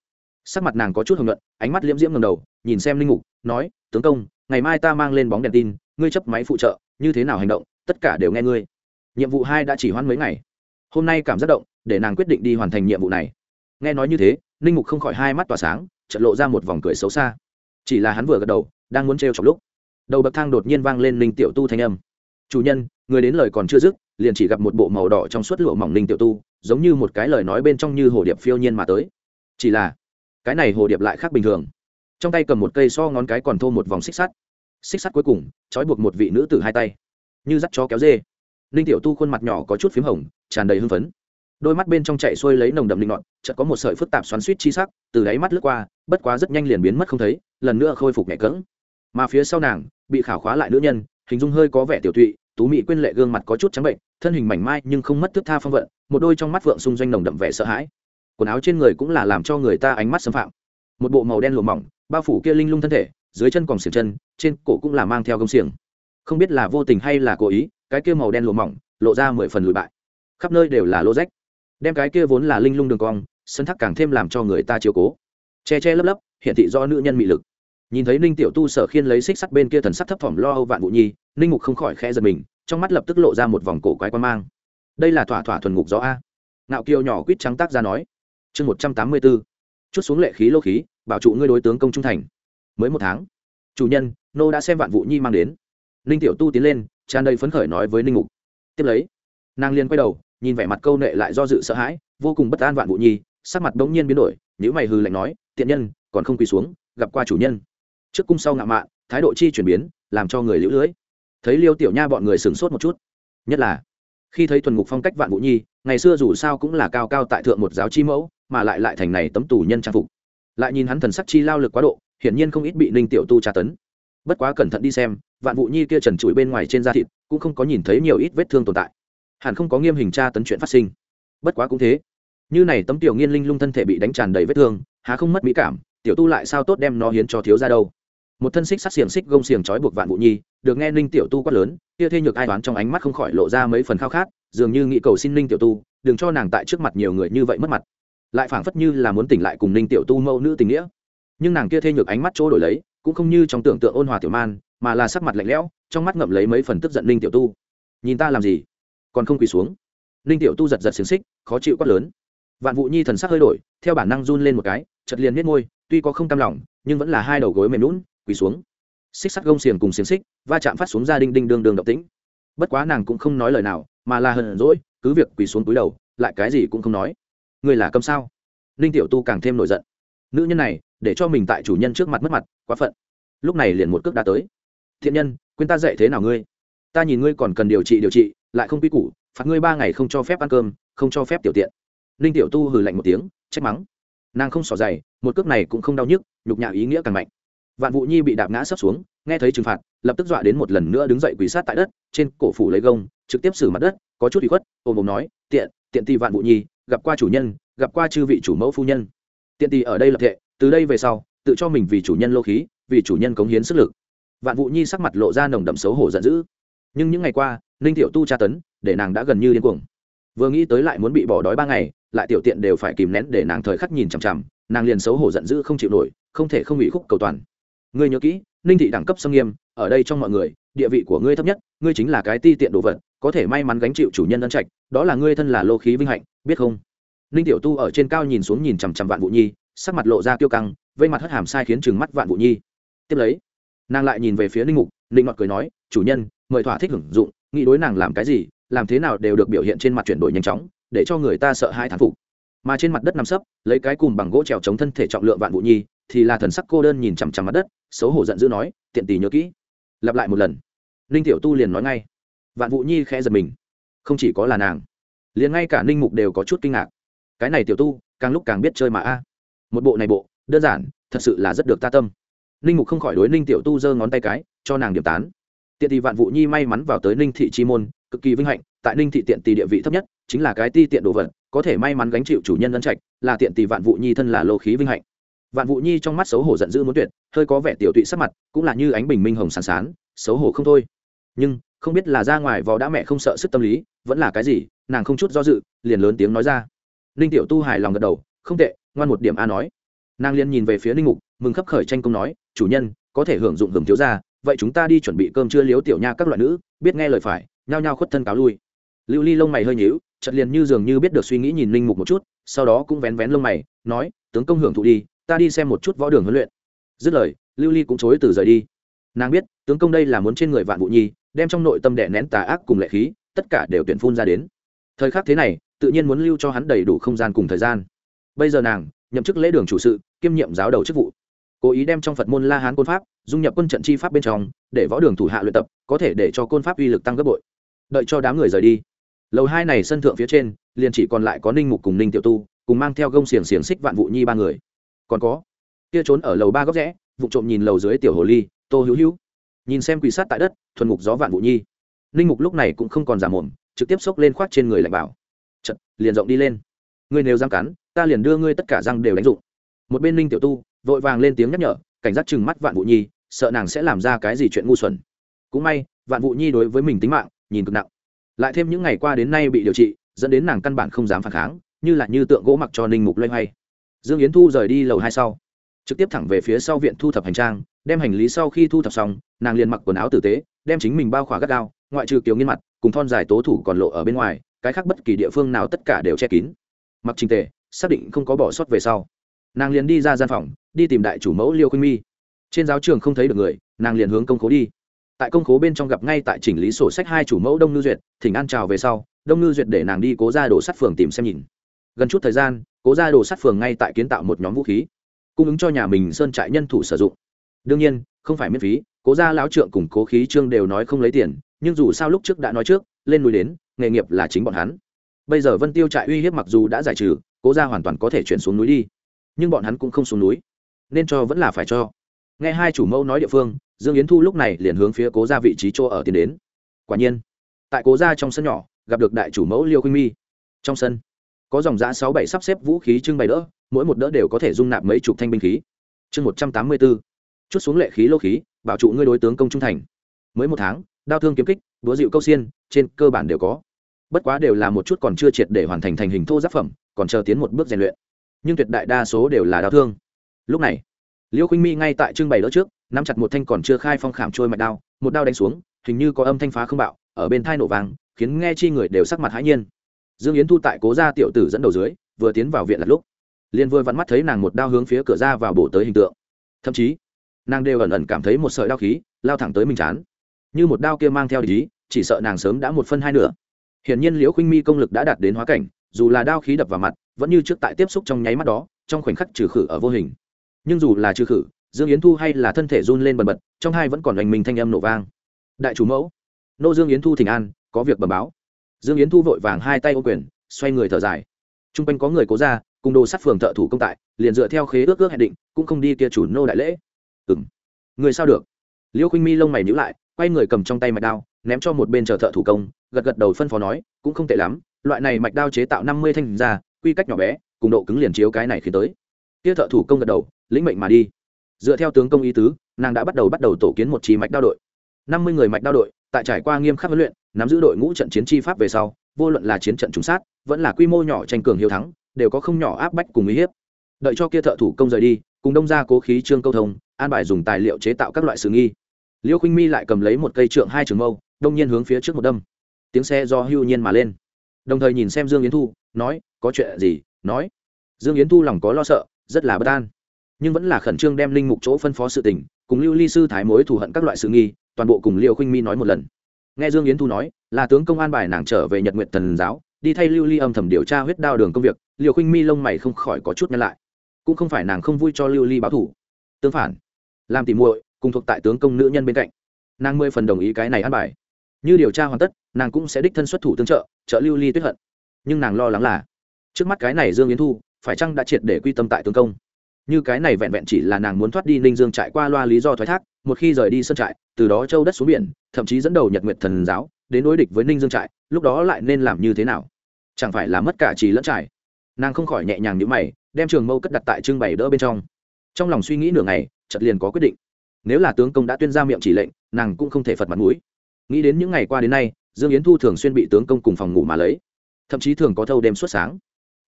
sắc mặt nàng có chút hưởng luận ánh mắt liễm diễm ngầm đầu, nhìn xem linh mục, nói, tướng công, ngày mai ta mang lên bóng đèn tin, ngươi chấp máy phụ trợ, như thế nào hành động, tất cả đều nghe ngươi. Nhiệm vụ hai đã chỉ hoãn mấy ngày. Hôm nay cảm giác động, để nàng quyết định đi hoàn thành nhiệm vụ này. Nghe nói như thế ninh mục không khỏi hai mắt tỏa sáng trận lộ ra một vòng cười xấu xa. Chỉ là hắn vừa gật đầu, đang muốn trêu chọc lúc đầu bậc thang đột nhiên vang lên ninh tiểu tu thanh âm. Chủ nhân, người đến lời còn chưa dứt, liền chỉ gặp một bộ màu đỏ trong suốt lụa mỏng ninh tiểu tu, giống như một cái lời nói bên trong như hồ điệp phiêu nhiên mà tới. Chỉ là, cái này hồ điệp lại khác bình thường. Trong tay cầm một cây so ngón cái còn thô một vòng xích sắt. Xích sắt cuối cùng, trói buộc một vị nữ tử hai tay. Như dắt chó kéo dê. Ninh tiểu tu khuôn mặt nhỏ có chút p h í m hồng, tràn đầy hưng phấn. Đôi mắt bên trong chạy xuôi lấy nồng đậm linh ngọn, chợt có một sợi phức tạp xoắn suýt chi sắc, từ đáy mắt lướt qua, bất quá rất nhanh liền biến mất không thấy, lần nữa khôi phục nhẹ cỡng mà phía sau nàng bị khảo khóa lại nữ nhân, hình dung hơi có vẻ tiểu tụy, tú mị quyên lệ gương mặt có chút trắng bệnh, thân hình mảnh mai nhưng không mất thức tha phong vận, một đôi trong mắt vượng xung doanh nồng đậm vẻ sợ hãi. Quần áo trên người cũng là làm cho người ta ánh mắt xâm phạm. Một bộ màu đen lụa mỏng, bao phủ kia linh lung thân thể, dưới chân còn xiềng chân, trên cổ cũng là mang theo gông xiềng. Không biết là vô tình hay là cố ý, cái kia màu đen lụa mỏng, lộ ra mười phần lùi bại. Khắp nơi đều là lô rách. Đem cái kia vốn là linh lung đường cong, sân thắc càng thêm làm cho người ta chiều cố. Che che lấp lấp hiện thị do nữ nhân mị lực nhìn thấy ninh tiểu tu sở khiên lấy xích sắt bên kia thần sắt thấp thỏm lo âu vạn vụ nhi, ninh mục không khỏi khẽ giật mình, trong mắt lập tức lộ ra một vòng cổ quái quan mang. Đây là thỏa thỏa thuần ngục gió a. Ngạo kiều nhỏ quýt trắng tác ra nói. Chương một trăm tám mươi b ố chút xuống lệ khí lô khí, bảo trụ ngươi đối tướng công trung thành. Mới một tháng. Chủ nhân, nô đã xem vạn vụ nhi mang đến. Ninh tiểu tu tiến lên, tràn đầy phấn khởi nói với ninh ngục tiếp lấy, nàng liên quay đầu, nhìn vẻ mặt câu nệ lại do dự sợ hãi, vô cùng bất an vạn vụ nhi, sắc mặt bỗng nhiên biến đổi nếu mày hư lạnh nói, tiện nhân, còn không quỳ xuống, gặp qua chủ nhân trước cung sau ngạo mạn, thái độ chi chuyển biến, làm cho người lũ lưới. Thấy liêu tiểu nha bọn người sửng sốt một chút. Nhất là, khi thấy thuần ngục phong cách vạn vũ nhi, ngày xưa dù sao cũng là cao cao tại thượng một giáo chi mẫu, mà lại lại thành này tấm tù nhân trang phục. Lại nhìn hắn thần sắc chi lao lực quá độ, hiển nhiên không ít bị ninh tiểu tu tra tấn. Bất quá cẩn thận đi xem, vạn vụ nhi kia trần trụi bên ngoài trên da thịt, cũng không có nhìn thấy nhiều ít vết thương tồn tại. Hẳn không có nghiêm hình tra tấn chuyện phát sinh. Bất quá cũng thế. Như này tấm tiểu nghiên linh lung thân thể bị đánh tràn đầy vết thương, há không mất mỹ cảm tiểu tu lại sao tốt đem nó hiến cho thiếu ra đâu? Một thân xích sắt xiềng xích gông xiềng trói buộc vạn vũ nhi, được nghe ninh tiểu tu quát lớn, kia thê nhược ai toán trong ánh mắt không khỏi lộ ra mấy phần khao khát, dường như nghĩ cầu xin ninh tiểu tu, đừng cho nàng tại trước mặt nhiều người như vậy mất mặt. Lại phảng phất như là muốn tỉnh lại cùng ninh tiểu tu mẫu nữ tình nghĩa. Nhưng nàng kia thê nhược ánh mắt chỗ đổi lấy, cũng không như trong tưởng tượng ôn hòa tiểu man, mà là sắc mặt lạnh lẽo, trong mắt ngậm lấy mấy phần tức giận ninh tiểu tu. Nhìn ta làm gì? Còn không quỳ xuống. Ninh tiểu tu giật giật xiềng xích, khó chịu quát lớn. Vạn vũ nhi thần sắc hơi đổi, theo bản năng run lên một cái chật liền miết môi, tuy có không cam lòng, nhưng vẫn là hai đầu gối mềm lún quỳ xuống. Xích sắt gông xiềng cùng xiềng xích, va chạm phát xuống ra đinh đinh đương đương động tĩnh. Bất quá nàng cũng không nói lời nào, mà là hờn rỗi cứ việc quỳ xuống túi đầu, lại cái gì cũng không nói. Người là cầm sao? Ninh tiểu tu càng thêm nổi giận. Nữ nhân này, để cho mình tại chủ nhân trước mặt mất mặt, quá phận. Lúc này liền một cước đã tới. Thiện nhân, quên ta dạy thế nào ngươi? Ta nhìn ngươi còn cần điều trị điều trị, lại không quy củ, phạt ngươi ba ngày không cho phép ăn cơm, không cho phép tiểu tiện. Ninh tiểu tu hừ lạnh một tiếng, trách mắng nàng không xỏ dày, một cước này cũng không đau nhức, nhục nhã ý nghĩa càng mạnh. Vạn vụ nhi bị đạp ngã sấp xuống, nghe thấy trừng phạt, lập tức dọa đến một lần nữa đứng dậy quỳ sát tại đất, trên cổ phủ lấy gông, trực tiếp xử mặt đất, có chút bị khuất ôm ôm nói, tiện tiện tì vạn vụ nhi, gặp qua chủ nhân, gặp qua chư vị chủ mẫu phu nhân. Tiện tì ở đây lập thệ, từ đây về sau, tự cho mình vì chủ nhân lô khí, vì chủ nhân cống hiến sức lực. Vạn vụ nhi sắc mặt lộ ra nồng đậm xấu hổ giận dữ. Nhưng những ngày qua, ninh tiểu tu tra tấn, để nàng đã gần như điên cuồng. Vừa nghĩ tới lại muốn bị bỏ đói ba ngày lại tiểu tiện đều phải kìm nén để nàng thời khắc nhìn chằm chằm, nàng liền xấu hổ giận dữ không chịu nổi, không thể không bị khúc cầu toàn. Ngươi nhớ kỹ, ninh thị đẳng cấp xâm nghiêm, ở đây trong mọi người, địa vị của ngươi thấp nhất, ngươi chính là cái ti tiện đồ vật, có thể may mắn gánh chịu chủ nhân ân trạch, đó là ngươi thân là lô khí vinh hạnh, biết không? Ninh tiểu tu ở trên cao nhìn xuống nhìn chằm chằm vạn vũ nhi, sắc mặt lộ ra kiêu căng, vây mặt hất hàm sai khiến chừng mắt vạn vũ nhi. Tiếp lấy, nàng lại nhìn về phía ninh mục, ninh ngọt cười nói, chủ nhân, mời thỏa thích hưởng dụng, nghĩ đối nàng làm cái gì, làm thế nào đều được biểu hiện trên mặt chuyển đổi nhanh chóng để cho người ta sợ hãi thán phục. Mà trên mặt đất nằm sấp, lấy cái cùm bằng gỗ trèo chống thân thể trọng lượng vạn vũ nhi, thì là thần sắc cô đơn nhìn chằm chằm mặt đất, xấu hổ giận dữ nói, tiện tì nhớ kỹ, lặp lại một lần. Ninh tiểu tu liền nói ngay. Vạn vũ nhi khẽ giật mình. Không chỉ có là nàng, liền ngay cả ninh mục đều có chút kinh ngạc. Cái này tiểu tu, càng lúc càng biết chơi mà a. Một bộ này bộ, đơn giản, thật sự là rất được ta tâm. Ninh mục không khỏi đối ninh tiểu tu giơ ngón tay cái, cho nàng điểm tán. Tiện thì vạn vũ nhi may mắn vào tới ninh thị chi môn, cực kỳ vinh hạnh tại ninh thị tiện tì địa vị thấp nhất, chính là cái ti tiện đồ vật, có thể may mắn gánh chịu chủ nhân ân trạch, là tiện tì vạn vụ nhi thân là lô khí vinh hạnh. Vạn vụ nhi trong mắt xấu hổ giận dữ muốn tuyệt, hơi có vẻ tiểu tụy sắc mặt, cũng là như ánh bình minh hồng sàn sán xấu hổ không thôi. Nhưng, không biết là ra ngoài vò đã mẹ không sợ sức tâm lý, vẫn là cái gì, nàng không chút do dự, liền lớn tiếng nói ra. Ninh tiểu tu hài lòng gật đầu, không tệ, ngoan một điểm a nói. Nàng liền nhìn về phía ninh mục, mừng khấp khởi tranh công nói, chủ nhân, có thể hưởng dụng hưởng thiếu ra vậy chúng ta đi chuẩn bị cơm chưa liếu tiểu nha các loại nữ, biết nghe lời phải, nhao nhao khuất thân cáo lui lưu ly lông mày hơi nhíu chật liền như dường như biết được suy nghĩ nhìn linh mục một chút, sau đó cũng vén vén lông mày, nói, tướng công hưởng thụ đi, ta đi xem một chút võ đường huấn luyện. Dứt lời, lưu ly cũng chối từ rời đi. Nàng biết, tướng công đây là muốn trên người vạn vũ nhi, đem trong nội tâm đẻ nén tà ác cùng lệ khí, tất cả đều tuyển phun ra đến. Thời khắc thế này, tự nhiên muốn lưu cho hắn đầy đủ không gian cùng thời gian. Bây giờ nàng, nhậm chức lễ đường chủ sự, kiêm nhiệm giáo đầu chức vụ. Cố ý đem trong phật môn la hán côn pháp, dung nhập quân trận chi pháp bên trong, để võ đường thủ hạ luyện tập, có thể để cho côn pháp uy lực tăng gấp bội. Đợi cho đám người rời đi lầu hai này sân thượng phía trên, liền chỉ còn lại có ninh mục cùng ninh tiểu tu, cùng mang theo gông xiềng xiềng xích vạn vụ nhi ba người. Còn có, kia trốn ở lầu ba góc rẽ, vụ trộm nhìn lầu dưới tiểu hồ ly, tô hữu hữu. Nhìn xem quỳ sát tại đất, thuần ngục gió vạn vụ nhi. Ninh mục lúc này cũng không còn giả mồm, trực tiếp xốc lên khoác trên người lạnh bảo. Chật, liền rộng đi lên. Ngươi nếu răng cắn, ta liền đưa ngươi tất cả răng đều đánh dụng. Một bên ninh tiểu tu, vội vàng lên tiếng nhắc nhở, cảnh giác chừng mắt vạn vụ nhi, sợ nàng sẽ làm ra cái gì chuyện ngu xuẩn. Cũng may, vạn vụ nhi đối với mình tính mạng, nhìn cực nặng lại thêm những ngày qua đến nay bị điều trị, dẫn đến nàng căn bản không dám phản kháng, như là như tượng gỗ mặc cho ninh mục loay hoay. Dương yến thu rời đi lầu hai sau, trực tiếp thẳng về phía sau viện thu thập hành trang, đem hành lý sau khi thu thập xong, nàng liền mặc quần áo tử tế, đem chính mình bao khỏa gắt gao, ngoại trừ kiều nghiên mặt, cùng thon dài tố thủ còn lộ ở bên ngoài, cái khác bất kỳ địa phương nào tất cả đều che kín. Mặc trình tề, xác định không có bỏ sót về sau, nàng liền đi ra gian phòng, đi tìm đại chủ mẫu liêu khuynh mi. Trên giáo trường không thấy được người, nàng liền hướng công khố đi tại công khố bên trong gặp ngay tại chỉnh lý sổ sách hai chủ mẫu đông ngư duyệt, thỉnh an chào về sau, đông ngư duyệt để nàng đi cố ra đồ sắt phường tìm xem nhìn. Gần chút thời gian, cố ra đồ sắt phường ngay tại kiến tạo một nhóm vũ khí, cung ứng cho nhà mình sơn trại nhân thủ sử dụng. Đương nhiên, không phải miễn phí, cố ra lão trượng cùng cố khí trương đều nói không lấy tiền, nhưng dù sao lúc trước đã nói trước, lên núi đến, nghề nghiệp là chính bọn hắn. Bây giờ vân tiêu trại uy hiếp mặc dù đã giải trừ, cố ra hoàn toàn có thể chuyển xuống núi đi, nhưng bọn hắn cũng không xuống núi, nên cho vẫn là phải cho. Nghe hai chủ mẫu nói địa phương dương yến thu lúc này liền hướng phía cố ra vị trí chỗ ở tiến đến. Quả nhiên, tại cố ra trong sân nhỏ, gặp được đại chủ mẫu liêu khuynh mi. Trong sân, có dòng giã sáu bảy sắp xếp vũ khí trưng bày đỡ, mỗi một đỡ đều có thể dung nạp mấy chục thanh binh khí. Chương một trăm tám mươi bốn, chút xuống lệ khí lô khí, bảo trụ ngươi đối tướng công trung thành. Mới một tháng, đao thương kiếm kích đũa dịu câu xiên, trên cơ bản đều có. Bất quá đều là một chút còn chưa triệt để hoàn thành thành hình thô giáp phẩm, còn chờ tiến một bước rèn luyện. Nhưng tuyệt đại đa số đều là đao thương. Lúc này liêu khinh mi ngay tại trưng bày đỡ trước, nắm chặt một thanh còn chưa khai phong khảm trôi mạch đao, một đao đánh xuống, hình như có âm thanh phá không bạo, ở bên thai nổ vàng khiến nghe chi người đều sắc mặt hãi nhiên. Dương yến thu tại cố gia tiểu tử dẫn đầu dưới, vừa tiến vào viện là lúc, liền vừa vặn mắt thấy nàng một đao hướng phía cửa ra vào bổ tới hình tượng. Thậm chí, nàng đều ẩn ẩn cảm thấy một sợi đao khí lao thẳng tới mình chán. Như một đao kia mang theo ý, chỉ sợ nàng sớm đã một phân hai nửa. Hiển nhiên liễu khinh mi công lực đã đạt đến hóa cảnh, dù là đao khí đập vào mặt, vẫn như trước tại tiếp xúc trong nháy mắt đó, trong khoảnh khắc trừ khử ở vô hình nhưng dù là trừ khử, dương yến thu hay là thân thể run lên bần bật, trong hai vẫn còn lành mình thanh âm nổ vang. Đại chủ mẫu, nô dương yến thu thỉnh an, có việc bẩm báo. Dương yến thu vội vàng hai tay ô quyền, xoay người thở dài. T r u n g quanh có người cố ra, cùng đồ sắt phường thợ thủ công tại, liền dựa theo khế ước ước hẹn định, cũng không đi kia chủ nô đại lễ. Ừ m người sao được? Liêu khinh mi lông mày nhữ lại, quay người cầm trong tay mạch đao, ném cho một bên chờ thợ thủ công, gật gật đầu phân phó nói, cũng không tệ lắm, loại này mạch đao chế tạo năm mươi thanh ra, quy cách nhỏ bé, cùng độ cứng liền chiếu cái này khiến tới kia thợ thủ công gật đầu, lĩnh mệnh mà đi. Dựa theo tướng công ý tứ, nàng đã bắt đầu bắt đầu tổ kiến một trí mạch đao đội. Năm mươi người mạch đao đội, tại trải qua nghiêm khắc huấn luyện, nắm giữ đội ngũ trận chiến chi pháp về sau, vô luận là chiến trận trùng sát, vẫn là quy mô nhỏ tranh cường hiếu thắng, đều có không nhỏ áp bách cùng uy hiếp. Đợi cho kia thợ thủ công rời đi, cùng đông ra cố khí trương câu thông, an bài dùng tài liệu chế tạo các loại sử nghi. Liêu khinh mi lại cầm lấy một cây trượng hai trường mâu, đông nhiên hướng phía trước một đâm. Tiếng xe do hưu nhiên mà lên. Đồng thời nhìn xem dương yến thu, nói, có chuyện gì? Nói, dương yến thu lòng có lo sợ rất là bất an. Nhưng vẫn là khẩn trương đem linh mục chỗ phân phó sự tình, cùng lưu ly sư thái mối thù hận các loại sự nghi, toàn bộ cùng liêu khinh mi nói một lần. Nghe dương yến thu nói, là tướng công an bài nàng trở về nhật nguyện thần giáo, đi thay lưu ly âm thầm điều tra huyết đao đường công việc liệu khinh mi lông mày không khỏi có chút nhăn lại. Cũng không phải nàng không vui cho lưu ly báo thủ tương phản, làm tỉ muội, cùng thuộc tại tướng công nữ nhân bên cạnh, nàng mười phần đồng ý cái này an bài. Như điều tra hoàn tất, nàng cũng sẽ đích thân xuất thủ tương trợ trợ lưu ly tuyết hận. Nhưng nàng lo lắng là, trước mắt cái này dương yến thu phải chăng đã triệt để quy tâm tại tướng công? Như cái này vẹn vẹn chỉ là nàng muốn thoát đi ninh dương trại qua loa lý do thoái thác, một khi rời đi sân trại, từ đó châu đất xuống biển, thậm chí dẫn đầu nhật nguyệt thần giáo, đến đối địch với ninh dương trại, lúc đó lại nên làm như thế nào? Chẳng phải là mất cả trì lẫn trải. Nàng không khỏi nhẹ nhàng nhữ mày, đem trường mâu cất đặt tại trưng bày đỡ bên trong. Trong lòng suy nghĩ nửa ngày chật liền có quyết định. Nếu là tướng công đã tuyên ra miệng chỉ lệnh, nàng cũng không thể phật mặt mũi. Nghĩ đến những ngày qua đến nay, dương yến thu thường xuyên bị tướng công cùng phòng ngủ mà lấy. Thậm chí thường có thâu đêm suốt sáng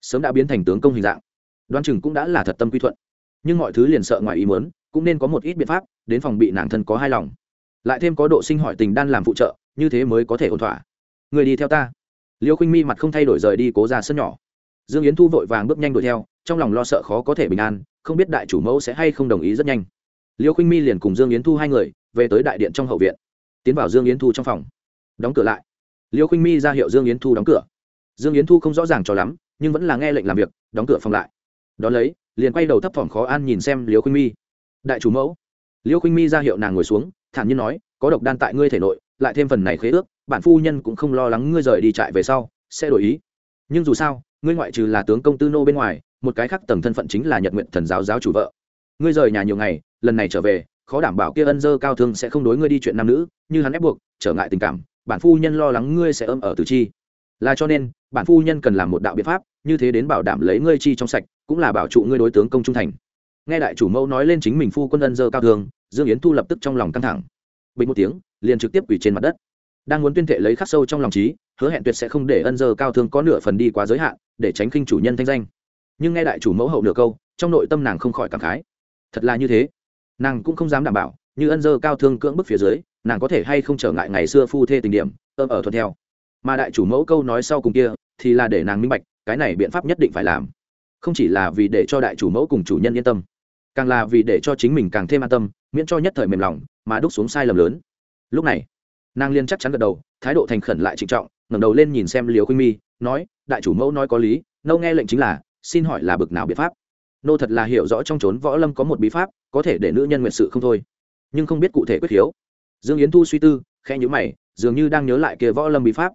sớm đã biến thành tướng công hình dạng. Đoan chừng cũng đã là thật tâm quy thuận. Nhưng mọi thứ liền sợ ngoài ý muốn, cũng nên có một ít biện pháp, đến phòng bị nàng thân có hai lòng. Lại thêm có độ sinh hỏi tình đan làm phụ trợ, như thế mới có thể ổn thỏa. Người đi theo ta. Liêu khinh mi mặt không thay đổi rời đi cố ra sân nhỏ. Dương yến thu vội vàng bước nhanh đuổi theo, trong lòng lo sợ khó có thể bình an, không biết đại chủ mẫu sẽ hay không đồng ý rất nhanh. Liêu khinh mi liền cùng dương yến thu hai người, về tới đại điện trong hậu viện. Tiến vào dương yến thu trong phòng. Đóng cửa lại. Liêu khinh mi ra hiệu dương yến thu đóng cửa. Dương yến thu không rõ ràng cho lắm nhưng vẫn là nghe lệnh làm việc, đóng cửa phòng lại. Đón lấy, liền quay đầu thấp thỏm khó an nhìn xem liêu khuynh mi. Đại chủ mẫu. Liêu khuynh mi ra hiệu nàng ngồi xuống, thản nhiên nói, có độc đan tại ngươi thể nội, lại thêm phần này khế ước, bản phu nhân cũng không lo lắng ngươi rời đi trại về sau, sẽ đổi ý. Nhưng dù sao, ngươi ngoại trừ là tướng công tư nô bên ngoài, một cái khác tầng thân phận chính là nhật nguyện thần giáo giáo chủ vợ. Ngươi rời nhà nhiều ngày, lần này trở về, khó đảm bảo kia ân dơ cao thương sẽ không đối ngươi đi chuyện nam nữ, như hắn ép buộc, trở ngại tình cảm, bản phu nhân lo lắng ngươi sẽ ấm ở tử chi. Là cho nên, bản phu nhân cần làm một đạo biện pháp như thế đến bảo đảm lấy ngươi chi trong sạch cũng là bảo trụ ngươi đối tướng công trung thành. Nghe đại chủ mẫu nói lên chính mình phu quân ân dơ cao thường, dương yến thu lập tức trong lòng căng thẳng. Bình một tiếng liền trực tiếp quỳ trên mặt đất. Đang muốn tuyên thệ lấy khắc sâu trong lòng trí hứa hẹn tuyệt sẽ không để ân dơ cao thương có nửa phần đi quá giới hạn để tránh khinh chủ nhân thanh danh. Nhưng nghe đại chủ mẫu hậu nửa câu trong nội tâm nàng không khỏi cảm khái. Thật là như thế. Nàng cũng không dám đảm bảo như ân dơ cao thương cưỡng bức phía dưới nàng có thể hay không trở ngại ngày xưa phu thê tình điểm ôm ở thuận theo. Mà đại chủ mẫu câu nói sau cùng kia thì là để nàng minh bạch, cái này biện pháp nhất định phải làm. Không chỉ là vì để cho đại chủ mẫu cùng chủ nhân yên tâm, càng là vì để cho chính mình càng thêm an tâm, miễn cho nhất thời mềm lòng, mà đúc xuống sai lầm lớn. Lúc này, nàng liên chắc chắn gật đầu, thái độ thành khẩn lại trịnh trọng, ngẩng đầu lên nhìn xem liều khuynh mi, nói, đại chủ mẫu nói có lý nâu nghe lệnh chính là, xin hỏi là bực nào biện pháp? Nô thật là hiểu rõ trong trốn võ lâm có một bí pháp, có thể để nữ nhân nguyện sự không thôi, nhưng không biết cụ thể quyết hiếu. Dương yến thu suy tư khe nhữ mày, dường như đang nhớ lại kia võ lâm bí pháp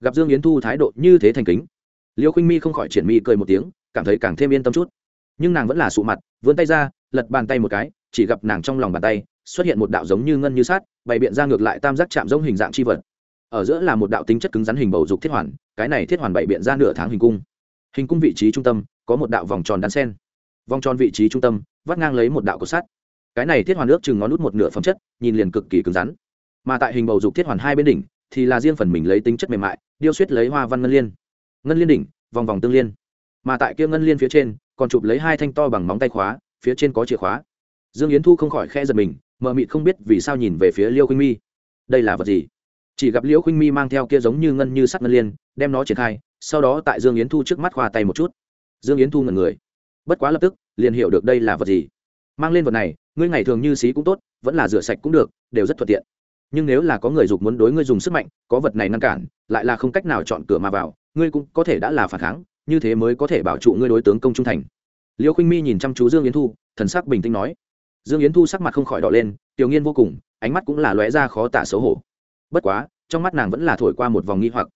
gặp dương yến thu thái độ như thế thành kính. Liêu khinh mi không khỏi triển mi cười một tiếng, cảm thấy càng thêm yên tâm chút. Nhưng nàng vẫn là sụ mặt, vươn tay ra, lật bàn tay một cái, chỉ gặp nàng trong lòng bàn tay xuất hiện một đạo giống như ngân như sát bày biện ra ngược lại tam giác chạm giống hình dạng c h i vật. Ở giữa là một đạo tính chất cứng rắn hình bầu dục thiết hoàn, cái này thiết hoàn bày biện ra nửa tháng hình cung. Hình cung vị trí trung tâm, có một đạo vòng tròn đan sen. Vòng tròn vị trí trung tâm, vắt ngang lấy một đạo cột sắt. Cái này thiết hoàn ước chừng ngón nút một nửa phẩm chất, nhìn liền cực kỳ cứng rắn. Mà tại hình bầu dục thiết hoàn hai bên đỉnh, thì là riêng phần mình lấy tính chất mềm mại điêu suýt lấy hoa văn ngân liên. Ngân liên đỉnh, vòng vòng tương liên. Mà tại kia ngân liên phía trên, còn chụp lấy hai thanh to bằng móng tay khóa, phía trên có chìa khóa. Dương yến thu không khỏi khe giật mình, mờ mịt không biết vì sao nhìn về phía liêu khuynh mi. Đây là vật gì? Chỉ gặp Liễu khuynh mi mang theo kia giống như ngân như sắt ngân liên, đem nó triển khai, sau đó tại dương yến thu trước mắt khoa tay một chút. Dương yến thu ngẩn người. Bất quá lập tức, liền hiểu được đây là vật gì. Mang lên vật này, ngươi ngày thường như xí cũng tốt, vẫn là rửa sạch cũng được, đều rất thuận tiện nhưng nếu là có người dục muốn đối ngươi dùng sức mạnh, có vật này ngăn cản, lại là không cách nào chọn cửa mà vào, ngươi cũng có thể đã là phản kháng, như thế mới có thể bảo trụ ngươi đối tướng công trung thành. Liêu khinh mi nhìn chăm chú dương yến thu, thần sắc bình tĩnh nói. Dương yến thu sắc mặt không khỏi đỏ lên, tiểu nghiên vô cùng, ánh mắt cũng là lóe ra khó tả xấu hổ. Bất quá, trong mắt nàng vẫn là thổi qua một vòng nghi hoặc.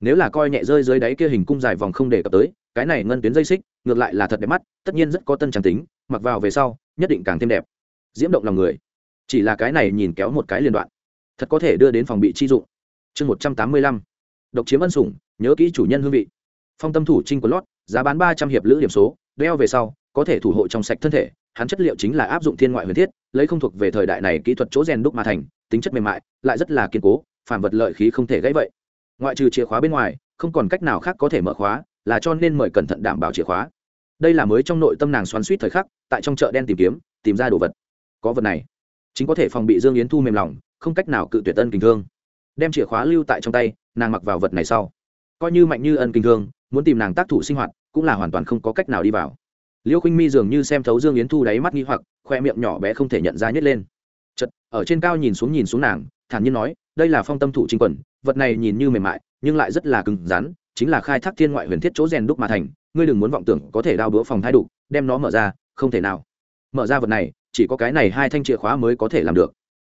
Nếu là coi nhẹ rơi dưới đáy kia hình cung dài vòng không để cập tới, cái này ngân tuyến dây xích, ngược lại là thật đẹp mắt, tất nhiên rất có tân tràng tính, mặc vào về sau, nhất định càng thêm đẹp. Diễm động lòng người. Chỉ là cái này nhìn kéo một cái liên đoạn thật có thể đưa đến phòng bị chi dụng. Chương một trăm tám mươi lăm. Độc chiếm ân sủng, nhớ kỹ chủ nhân hương vị. Phong tâm thủ trinh của lót, giá bán ba trăm hiệp lữ điểm số, đeo về sau, có thể thủ hộ trong sạch thân thể, hắn chất liệu chính là áp dụng thiên ngoại huyền thiết, lấy không thuộc về thời đại này kỹ thuật chỗ rèn đúc mà thành, tính chất mềm mại, lại rất là kiên cố phản vật lợi khí không thể gãy vậy. Ngoại trừ chìa khóa bên ngoài, không còn cách nào khác có thể mở khóa, là cho nên mời cẩn thận đảm bảo chìa khóa. Đây là mới trong nội tâm nàng xoắn suýt thời khắc, tại trong chợ đen tìm kiếm, tìm ra đồ vật. Có vật này, chính có thể phòng bị dương yến thu mềm lòng không cách nào cự tuyệt ân kinh thương. Đem chìa khóa lưu tại trong tay, nàng mặc vào vật này sau. Coi như mạnh như ân kinh thương, muốn tìm nàng tác thủ sinh hoạt, cũng là hoàn toàn không có cách nào đi vào. Liêu khinh mi dường như xem thấu dương yến thu đáy mắt nghi hoặc, khoe miệng nhỏ bé không thể nhận ra nhét lên. Chật ở trên cao nhìn xuống nhìn xuống nàng, thản nhiên nói, đây là phong tâm thủ trinh quần, vật này nhìn như mềm mại, nhưng lại rất là cứng rắn, chính là khai thác thiên ngoại huyền thiết chỗ rèn đúc mà thành, ngươi đừng muốn vọng tưởng có thể đao đũa phòng thái đủ, đem nó mở ra, không thể nào. Mở ra vật này, chỉ có cái này hai thanh chìa khóa mới có thể làm được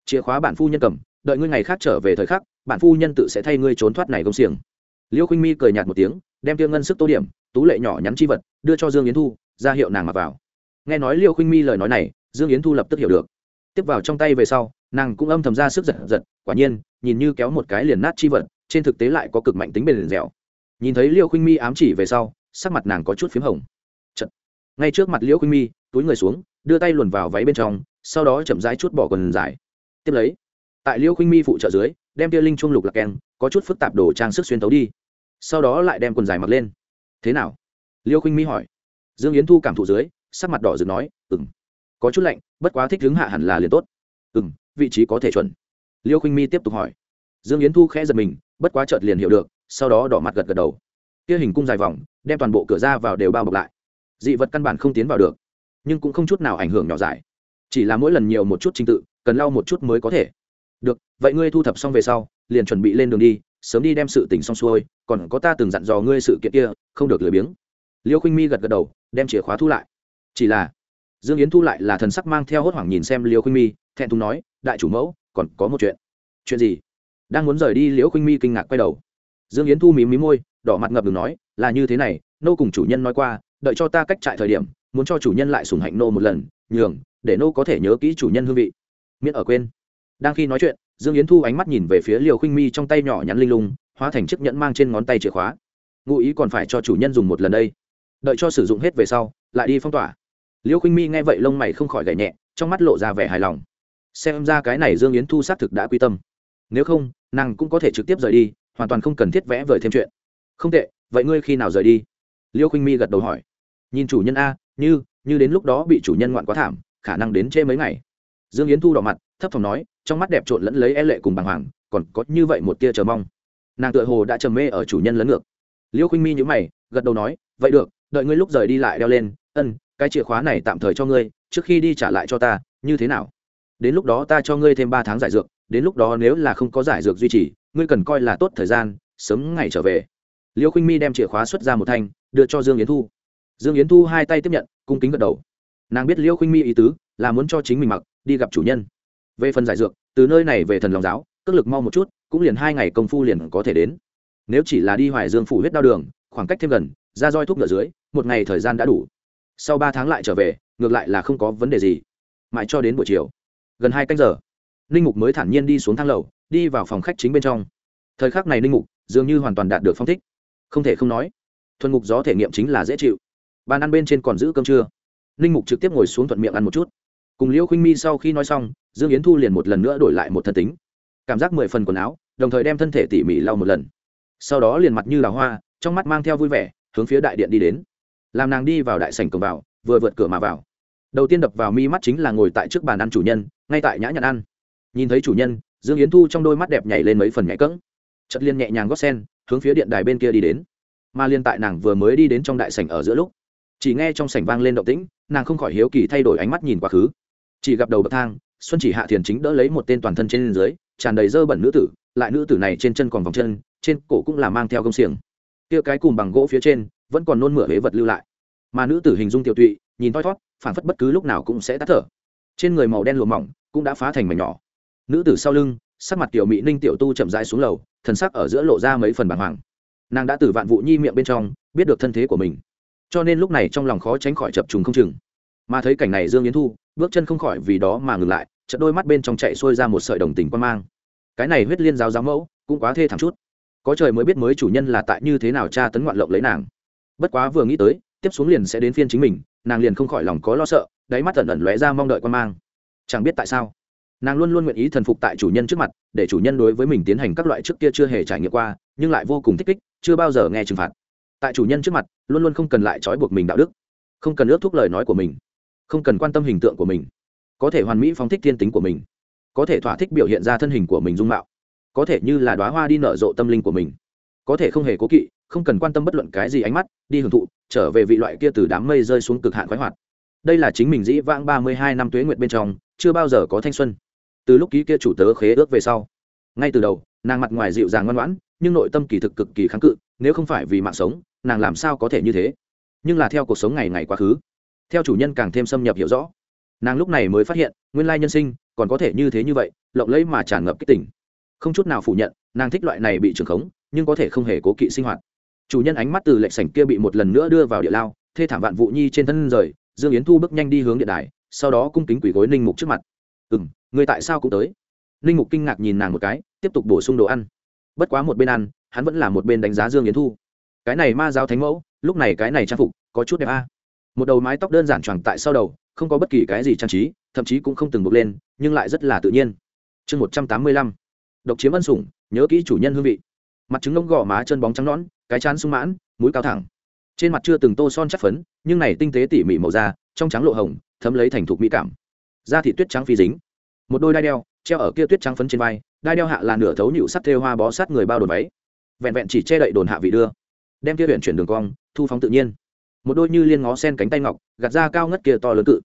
chìa khóa bản phu nhân cầm, đợi ngươi ngày khác trở về thời khắc, bản phu nhân tự sẽ thay ngươi trốn thoát này công xiềng. Liêu khinh mi cười nhạt một tiếng, đem tiêu ngân sức tô điểm, tú lệ nhỏ nhắn chi vật, đưa cho dương yến thu, ra hiệu nàng mặc vào. Nghe nói liêu khinh mi lời nói này, dương yến thu lập tức hiểu được. Tiếp vào trong tay về sau, nàng cũng âm thầm ra sức giật giật, quả nhiên, nhìn như kéo một cái liền nát chi vật, trên thực tế lại có cực mạnh tính bền dẻo. Nhìn thấy liêu khinh mi ám chỉ về sau, sắc mặt nàng có chút p h í m hồng. Chật. ngay trước mặt liêu khinh mi, túi người xuống, đưa tay luồn vào váy bên trong, sau đó chậm rãi chút bỏ quần dài tiếp lấy. Tại liêu khinh mi phụ trợ dưới, đem tia linh chuông lục lạc keng, có chút phức tạp đồ trang sức xuyên tấu đi. Sau đó lại đem quần dài mặc lên. Thế nào? Liêu khinh mi hỏi. Dương yến thu cảm thụ dưới, sắc mặt đỏ rực nói ừng có chút lạnh, bất quá thích đứng hạ hẳn là liền tốt. Ừng vị trí có thể chuẩn. Liêu khinh mi tiếp tục hỏi. Dương yến thu khẽ giật mình, bất quá chợt liền hiểu được, sau đó đỏ mặt gật gật đầu. Kia hình cung dài vòng, đem toàn bộ cửa ra vào đều bao bọc lại. Dị vật căn bản không tiến vào được, nhưng cũng không chút nào ảnh hưởng nhỏ dài chỉ là mỗi lần nhiều một chút trình tự cần lau một chút mới có thể. Được, vậy ngươi thu thập xong về sau, liền chuẩn bị lên đường đi, sớm đi đem sự tình xong xuôi, còn có ta từng dặn dò ngươi sự kiện kia, không được lười biếng. Liêu khinh mi gật gật đầu, đem chìa khóa thu lại. Chỉ là, dương yến thu lại là thần sắc mang theo hốt hoảng nhìn xem liêu khinh mi, thẹn thùng nói, đại chủ mẫu, còn có một chuyện. Chuyện gì? Đang muốn rời đi liễu khinh mi kinh ngạc quay đầu. Dương yến thu mí mí môi, đỏ mặt ngập ngừng nói, là như thế này, nô cùng chủ nhân nói qua, đợi cho ta cách trại thời điểm, muốn cho chủ nhân lại sùng hạnh nô một lần, nhường, để nô có thể nhớ kỹ chủ nhân hương vị miễn ở quên. Đang khi nói chuyện, dương yến thu ánh mắt nhìn về phía liều khinh mi trong tay nhỏ nhắn linh lung, hóa thành chiếc nhẫn mang trên ngón tay chìa khóa. Ngụ ý còn phải cho chủ nhân dùng một lần đây. Đợi cho sử dụng hết về sau, lại đi phong tỏa. Liêu khinh mi nghe vậy lông mày không khỏi gảy nhẹ, trong mắt lộ ra vẻ hài lòng. Xem ra cái này dương yến thu xác thực đã quy tâm. Nếu không, nàng cũng có thể trực tiếp rời đi, hoàn toàn không cần thiết vẽ vời thêm chuyện. Không tệ, vậy ngươi khi nào rời đi? Liêu khinh mi gật đầu hỏi. Nhìn chủ nhân a, như như đến lúc đó bị chủ nhân ngoạn quá thảm, khả năng đến chê mấy ngày dương yến thu đỏ mặt, thấp thỏm nói, trong mắt đẹp trộn lẫn lấy e lệ cùng bàng hoàng, còn có như vậy một tia chờ mong. Nàng tựa hồ đã trầm mê ở chủ nhân lấn ngược. Liêu khinh mi nhữ mày, gật đầu nói, vậy được, đợi ngươi lúc rời đi lại đeo lên, ân, cái chìa khóa này tạm thời cho ngươi, trước khi đi trả lại cho ta, như thế nào? Đến lúc đó ta cho ngươi thêm ba tháng giải dược, đến lúc đó nếu là không có giải dược duy trì, ngươi cần coi là tốt thời gian, sớm ngày trở về. Liêu khinh mi đem chìa khóa xuất ra một thanh, đưa cho dương yến thu. Dương yến thu hai tay tiếp nhận, cung kính gật đầu. Nàng biết liêu khinh mi ý tứ, là muốn cho chính mình mặc đi gặp chủ nhân. Về phần giải dược, từ nơi này về thần lòng giáo, cước lực mau một chút, cũng liền hai ngày công phu liền có thể đến. Nếu chỉ là đi hoài dương phủ huyết đau đường, khoảng cách thêm gần, ra roi thuốc ngựa dưới, một ngày thời gian đã đủ. Sau ba tháng lại trở về, ngược lại là không có vấn đề gì. Mãi cho đến buổi chiều, gần hai canh giờ, ninh mục mới thản nhiên đi xuống thang lầu, đi vào phòng khách chính bên trong. Thời khắc này ninh mục dường như hoàn toàn đạt được phong thích. Không thể không nói, thuần mục gió thể nghiệm chính là dễ chịu. Bàn ăn bên trên còn giữ cơm trưa. Ninh mục trực tiếp ngồi xuống thuận miệng ăn một chút cùng liễu khinh mi sau khi nói xong, dương yến thu liền một lần nữa đổi lại một thân tính. Cảm giác mười phần quần áo, đồng thời đem thân thể tỉ mỉ lau một lần. Sau đó liền mặt như là hoa, trong mắt mang theo vui vẻ, hướng phía đại điện đi đến. Làm nàng đi vào đại sảnh cổng vào, vừa vượt cửa mà vào. Đầu tiên đập vào mi mắt chính là ngồi tại trước bàn ăn chủ nhân, ngay tại nhã nhặn ăn. Nhìn thấy chủ nhân, dương yến thu trong đôi mắt đẹp nhảy lên mấy phần nhảy cẫng. Chất liên nhẹ nhàng gót sen, hướng phía điện đài bên kia đi đến. Mà liên tại nàng vừa mới đi đến trong đại sảnh ở giữa lúc, chỉ nghe trong sảnh vang lên động tĩnh, nàng không khỏi hiếu kỳ thay đổi ánh mắt nhìn quá khứ chỉ gặp đầu bậc thang, xuân chỉ hạ thiền chính đỡ lấy một tên toàn thân trên dưới, tràn đầy dơ bẩn nữ tử, lại nữ tử này trên chân còn vòng chân, trên cổ cũng là mang theo công xiềng. Kia cái cùm bằng gỗ phía trên vẫn còn nôn mửa huế vật lưu lại. Mà nữ tử hình dung tiểu tụy, nhìn thoi thót phản phất bất cứ lúc nào cũng sẽ tắt thở. Trên người màu đen lùa mỏng cũng đã phá thành mảnh nhỏ. Nữ tử sau lưng, sắc mặt tiểu mỹ ninh tiểu tu chậm rãi xuống lầu, thần sắc ở giữa lộ ra mấy phần bàng hoàng. Nàng đã từ vạn vụ nhi miệng bên trong biết được thân thế của mình. Cho nên lúc này trong lòng khó tránh khỏi chập trùng không chừng mà thấy cảnh này dương yến thu, bước chân không khỏi vì đó mà ngừng lại, chợt đôi mắt bên trong chạy xuôi ra một sợi đồng tình quan mang. Cái này huyết liên giáo giáo mẫu, cũng quá thê thảm chút. Có trời mới biết mới chủ nhân là tại như thế nào cha tấn ngoạn lộng lấy nàng. Bất quá vừa nghĩ tới, tiếp xuống liền sẽ đến phiên chính mình, nàng liền không khỏi lòng có lo sợ, đáy mắt ẩn ẩn lóe ra mong đợi quan mang. Chẳng biết tại sao, nàng luôn luôn nguyện ý thần phục tại chủ nhân trước mặt, để chủ nhân đối với mình tiến hành các loại trước kia chưa hề trải nghiệm qua, nhưng lại vô cùng thích kích, chưa bao giờ nghe trừng phạt. Tại chủ nhân trước mặt, luôn luôn không cần lại trói buộc mình đạo đức, không cần ước thúc lời nói của mình không cần quan tâm hình tượng của mình. Có thể hoàn mỹ phóng thích thiên tính của mình. Có thể thỏa thích biểu hiện ra thân hình của mình dung mạo. Có thể như là đoá hoa đi nở rộ tâm linh của mình. Có thể không hề cố kỵ, không cần quan tâm bất luận cái gì ánh mắt, đi hưởng thụ, trở về vị loại kia từ đám mây rơi xuống cực hạn khoái hoạt. Đây là chính mình dĩ vãng ba mươi hai năm tuế nguyệt bên trong, chưa bao giờ có thanh xuân. Từ lúc ký kia chủ tớ khế ước về sau, ngay từ đầu, nàng mặt ngoài dịu dàng ngoan ngoãn, nhưng nội tâm kỳ thực cực kỳ kháng cự, nếu không phải vì mạng sống, nàng làm sao có thể như thế? Nhưng là theo cuộc sống ngày ngày quá khứ theo chủ nhân càng thêm xâm nhập hiểu rõ. Nàng lúc này mới phát hiện, nguyên lai nhân sinh, còn có thể như thế như vậy, lộng lẫy mà tràn ngập kích tỉnh không chút nào phủ nhận, nàng thích loại này bị trưởng khống, nhưng có thể không hề cố kỵ sinh hoạt. Chủ nhân ánh mắt từ lệnh sảnh kia bị một lần nữa đưa vào địa lao, thê thảm vạn vụ nhi trên thân rời, dương yến thu bước nhanh đi hướng điện đài, sau đó cung kính quỷ gối ninh mục trước mặt. Ừ m người tại sao cũng tới? Ninh mục kinh ngạc nhìn nàng một cái, tiếp tục bổ sung đồ ăn. Bất quá một bên ăn, hắn vẫn là một bên đánh giá dương yến thu. Cái này ma giáo thánh mẫu, lúc này cái này trang phục, có chút đẹp a một đầu mái tóc đơn giản choàng tại sau đầu, không có bất kỳ cái gì trang trí, thậm chí cũng không từng bục lên, nhưng lại rất là tự nhiên. Chương một trăm tám mươi lăm. Độc chiếm ân sủng, nhớ kỹ chủ nhân hương vị. Mặt trứng ngông gò má chân bóng trắng nõn, cái chán sung mãn, mũi cao thẳng. Trên mặt chưa từng tô son chắc phấn, nhưng này tinh tế tỉ mỉ màu da, trong trắng lộ hồng, thấm lấy thành thục mỹ cảm. Da thị tuyết trắng phi dính. Một đôi đai đeo, treo ở kia tuyết trắng phấn trên vai, đai đeo hạ là nửa thấu nhịu sắt thêu hoa bó sát người bao đồn váy. Vẹn vẹn chỉ che đậy đồn hạ vị đưa. Đem kia huyện chuyển đường cong, thu phóng tự nhiên một đôi như liên ngó sen cánh tay ngọc, gạt ra cao ngất kia to lớn cự.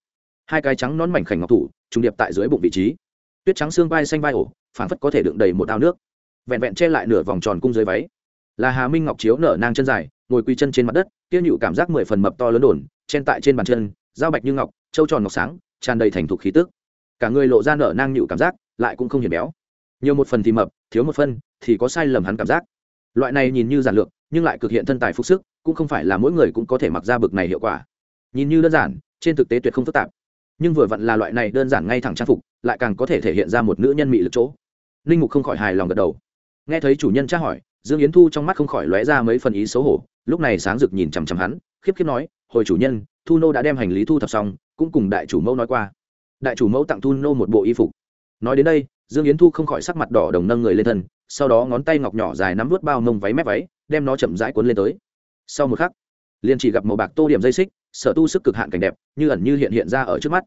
Hai cái trắng nón mảnh khảnh ngọc thủ, trùng điệp tại dưới bụng vị trí. Tuyết trắng xương vai xanh vai ổ phản phất có thể đựng đầy một ao nước. Vẹn vẹn che lại nửa vòng tròn cung dưới váy. Là hà minh ngọc chiếu nở nang chân dài, ngồi quy chân trên mặt đất tiêu nhịu cảm giác mười phần mập to lớn đồn, chen tại trên bàn chân, dao bạch như ngọc, trâu tròn ngọc sáng, tràn đầy thành thục khí tức. Cả người lộ ra nở nang nhịu cảm giác, lại cũng không hiền béo. Nhiều một phần thì mập, thiếu một phân, thì có sai lầm hắn cảm giác. Loại này nhìn như giản lược, nhưng lại cực hiện thân tài phục sức cũng không phải là mỗi người cũng có thể mặc ra bực này hiệu quả. Nhìn như đơn giản, trên thực tế tuyệt không phức tạp. Nhưng vừa vặn là loại này đơn giản ngay thẳng trang phục, lại càng có thể thể hiện ra một nữ nhân mị lực chỗ. Linh mục không khỏi hài lòng gật đầu. Nghe thấy chủ nhân tra hỏi, dương yến thu trong mắt không khỏi lóe ra mấy phần ý xấu hổ, lúc này sáng rực nhìn chằm chằm hắn, khiếp khiếp nói, hồi chủ nhân, thu nô đã đem hành lý thu thập xong, cũng cùng đại chủ mẫu nói qua. Đại chủ mẫu tặng thu nô một bộ y phục. Nói đến đây, dương yến thu không khỏi sắc mặt đỏ đồng nâng người lên thân, sau đó ngón tay ngọc nhỏ dài nắm vút bao mông váy mép váy, đem nó chậm rãi cuốn lên tới sau một khắc, liền chỉ gặp màu bạc tô điểm dây xích, sở tu sức cực hạn cảnh đẹp, như ẩn như hiện hiện ra ở trước mắt.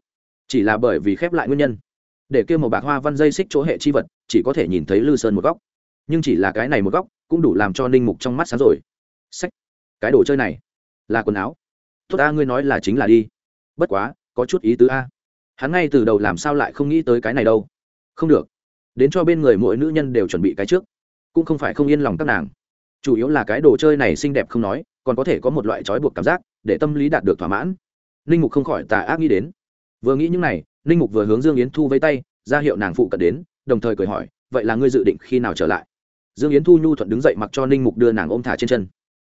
Chỉ là bởi vì khép lại nguyên nhân, để kêu màu bạc hoa văn dây xích chỗ hệ chi vật chỉ có thể nhìn thấy lư sơn một góc. Nhưng chỉ là cái này một góc, cũng đủ làm cho ninh mục trong mắt sáng rồi. Sách cái đồ chơi này là quần áo. Tốt a ngươi nói là chính là đi. Bất quá, có chút ý tứ a. Hắn ngay từ đầu làm sao lại không nghĩ tới cái này đâu. Không được. Đến cho bên người mỗi nữ nhân đều chuẩn bị cái trước. Cũng không phải không yên lòng các nàng chủ yếu là cái đồ chơi này xinh đẹp không nói, còn có thể có một loại trói buộc cảm giác, để tâm lý đạt được thỏa mãn. Ninh mục không khỏi tà ác nghĩ đến. Vừa nghĩ những này, ninh mục vừa hướng dương yến thu vây tay, ra hiệu nàng phụ cận đến, đồng thời cười hỏi, vậy là ngươi dự định khi nào trở lại? Dương yến thu nhu thuận đứng dậy mặc cho ninh mục đưa nàng ôm thả trên chân.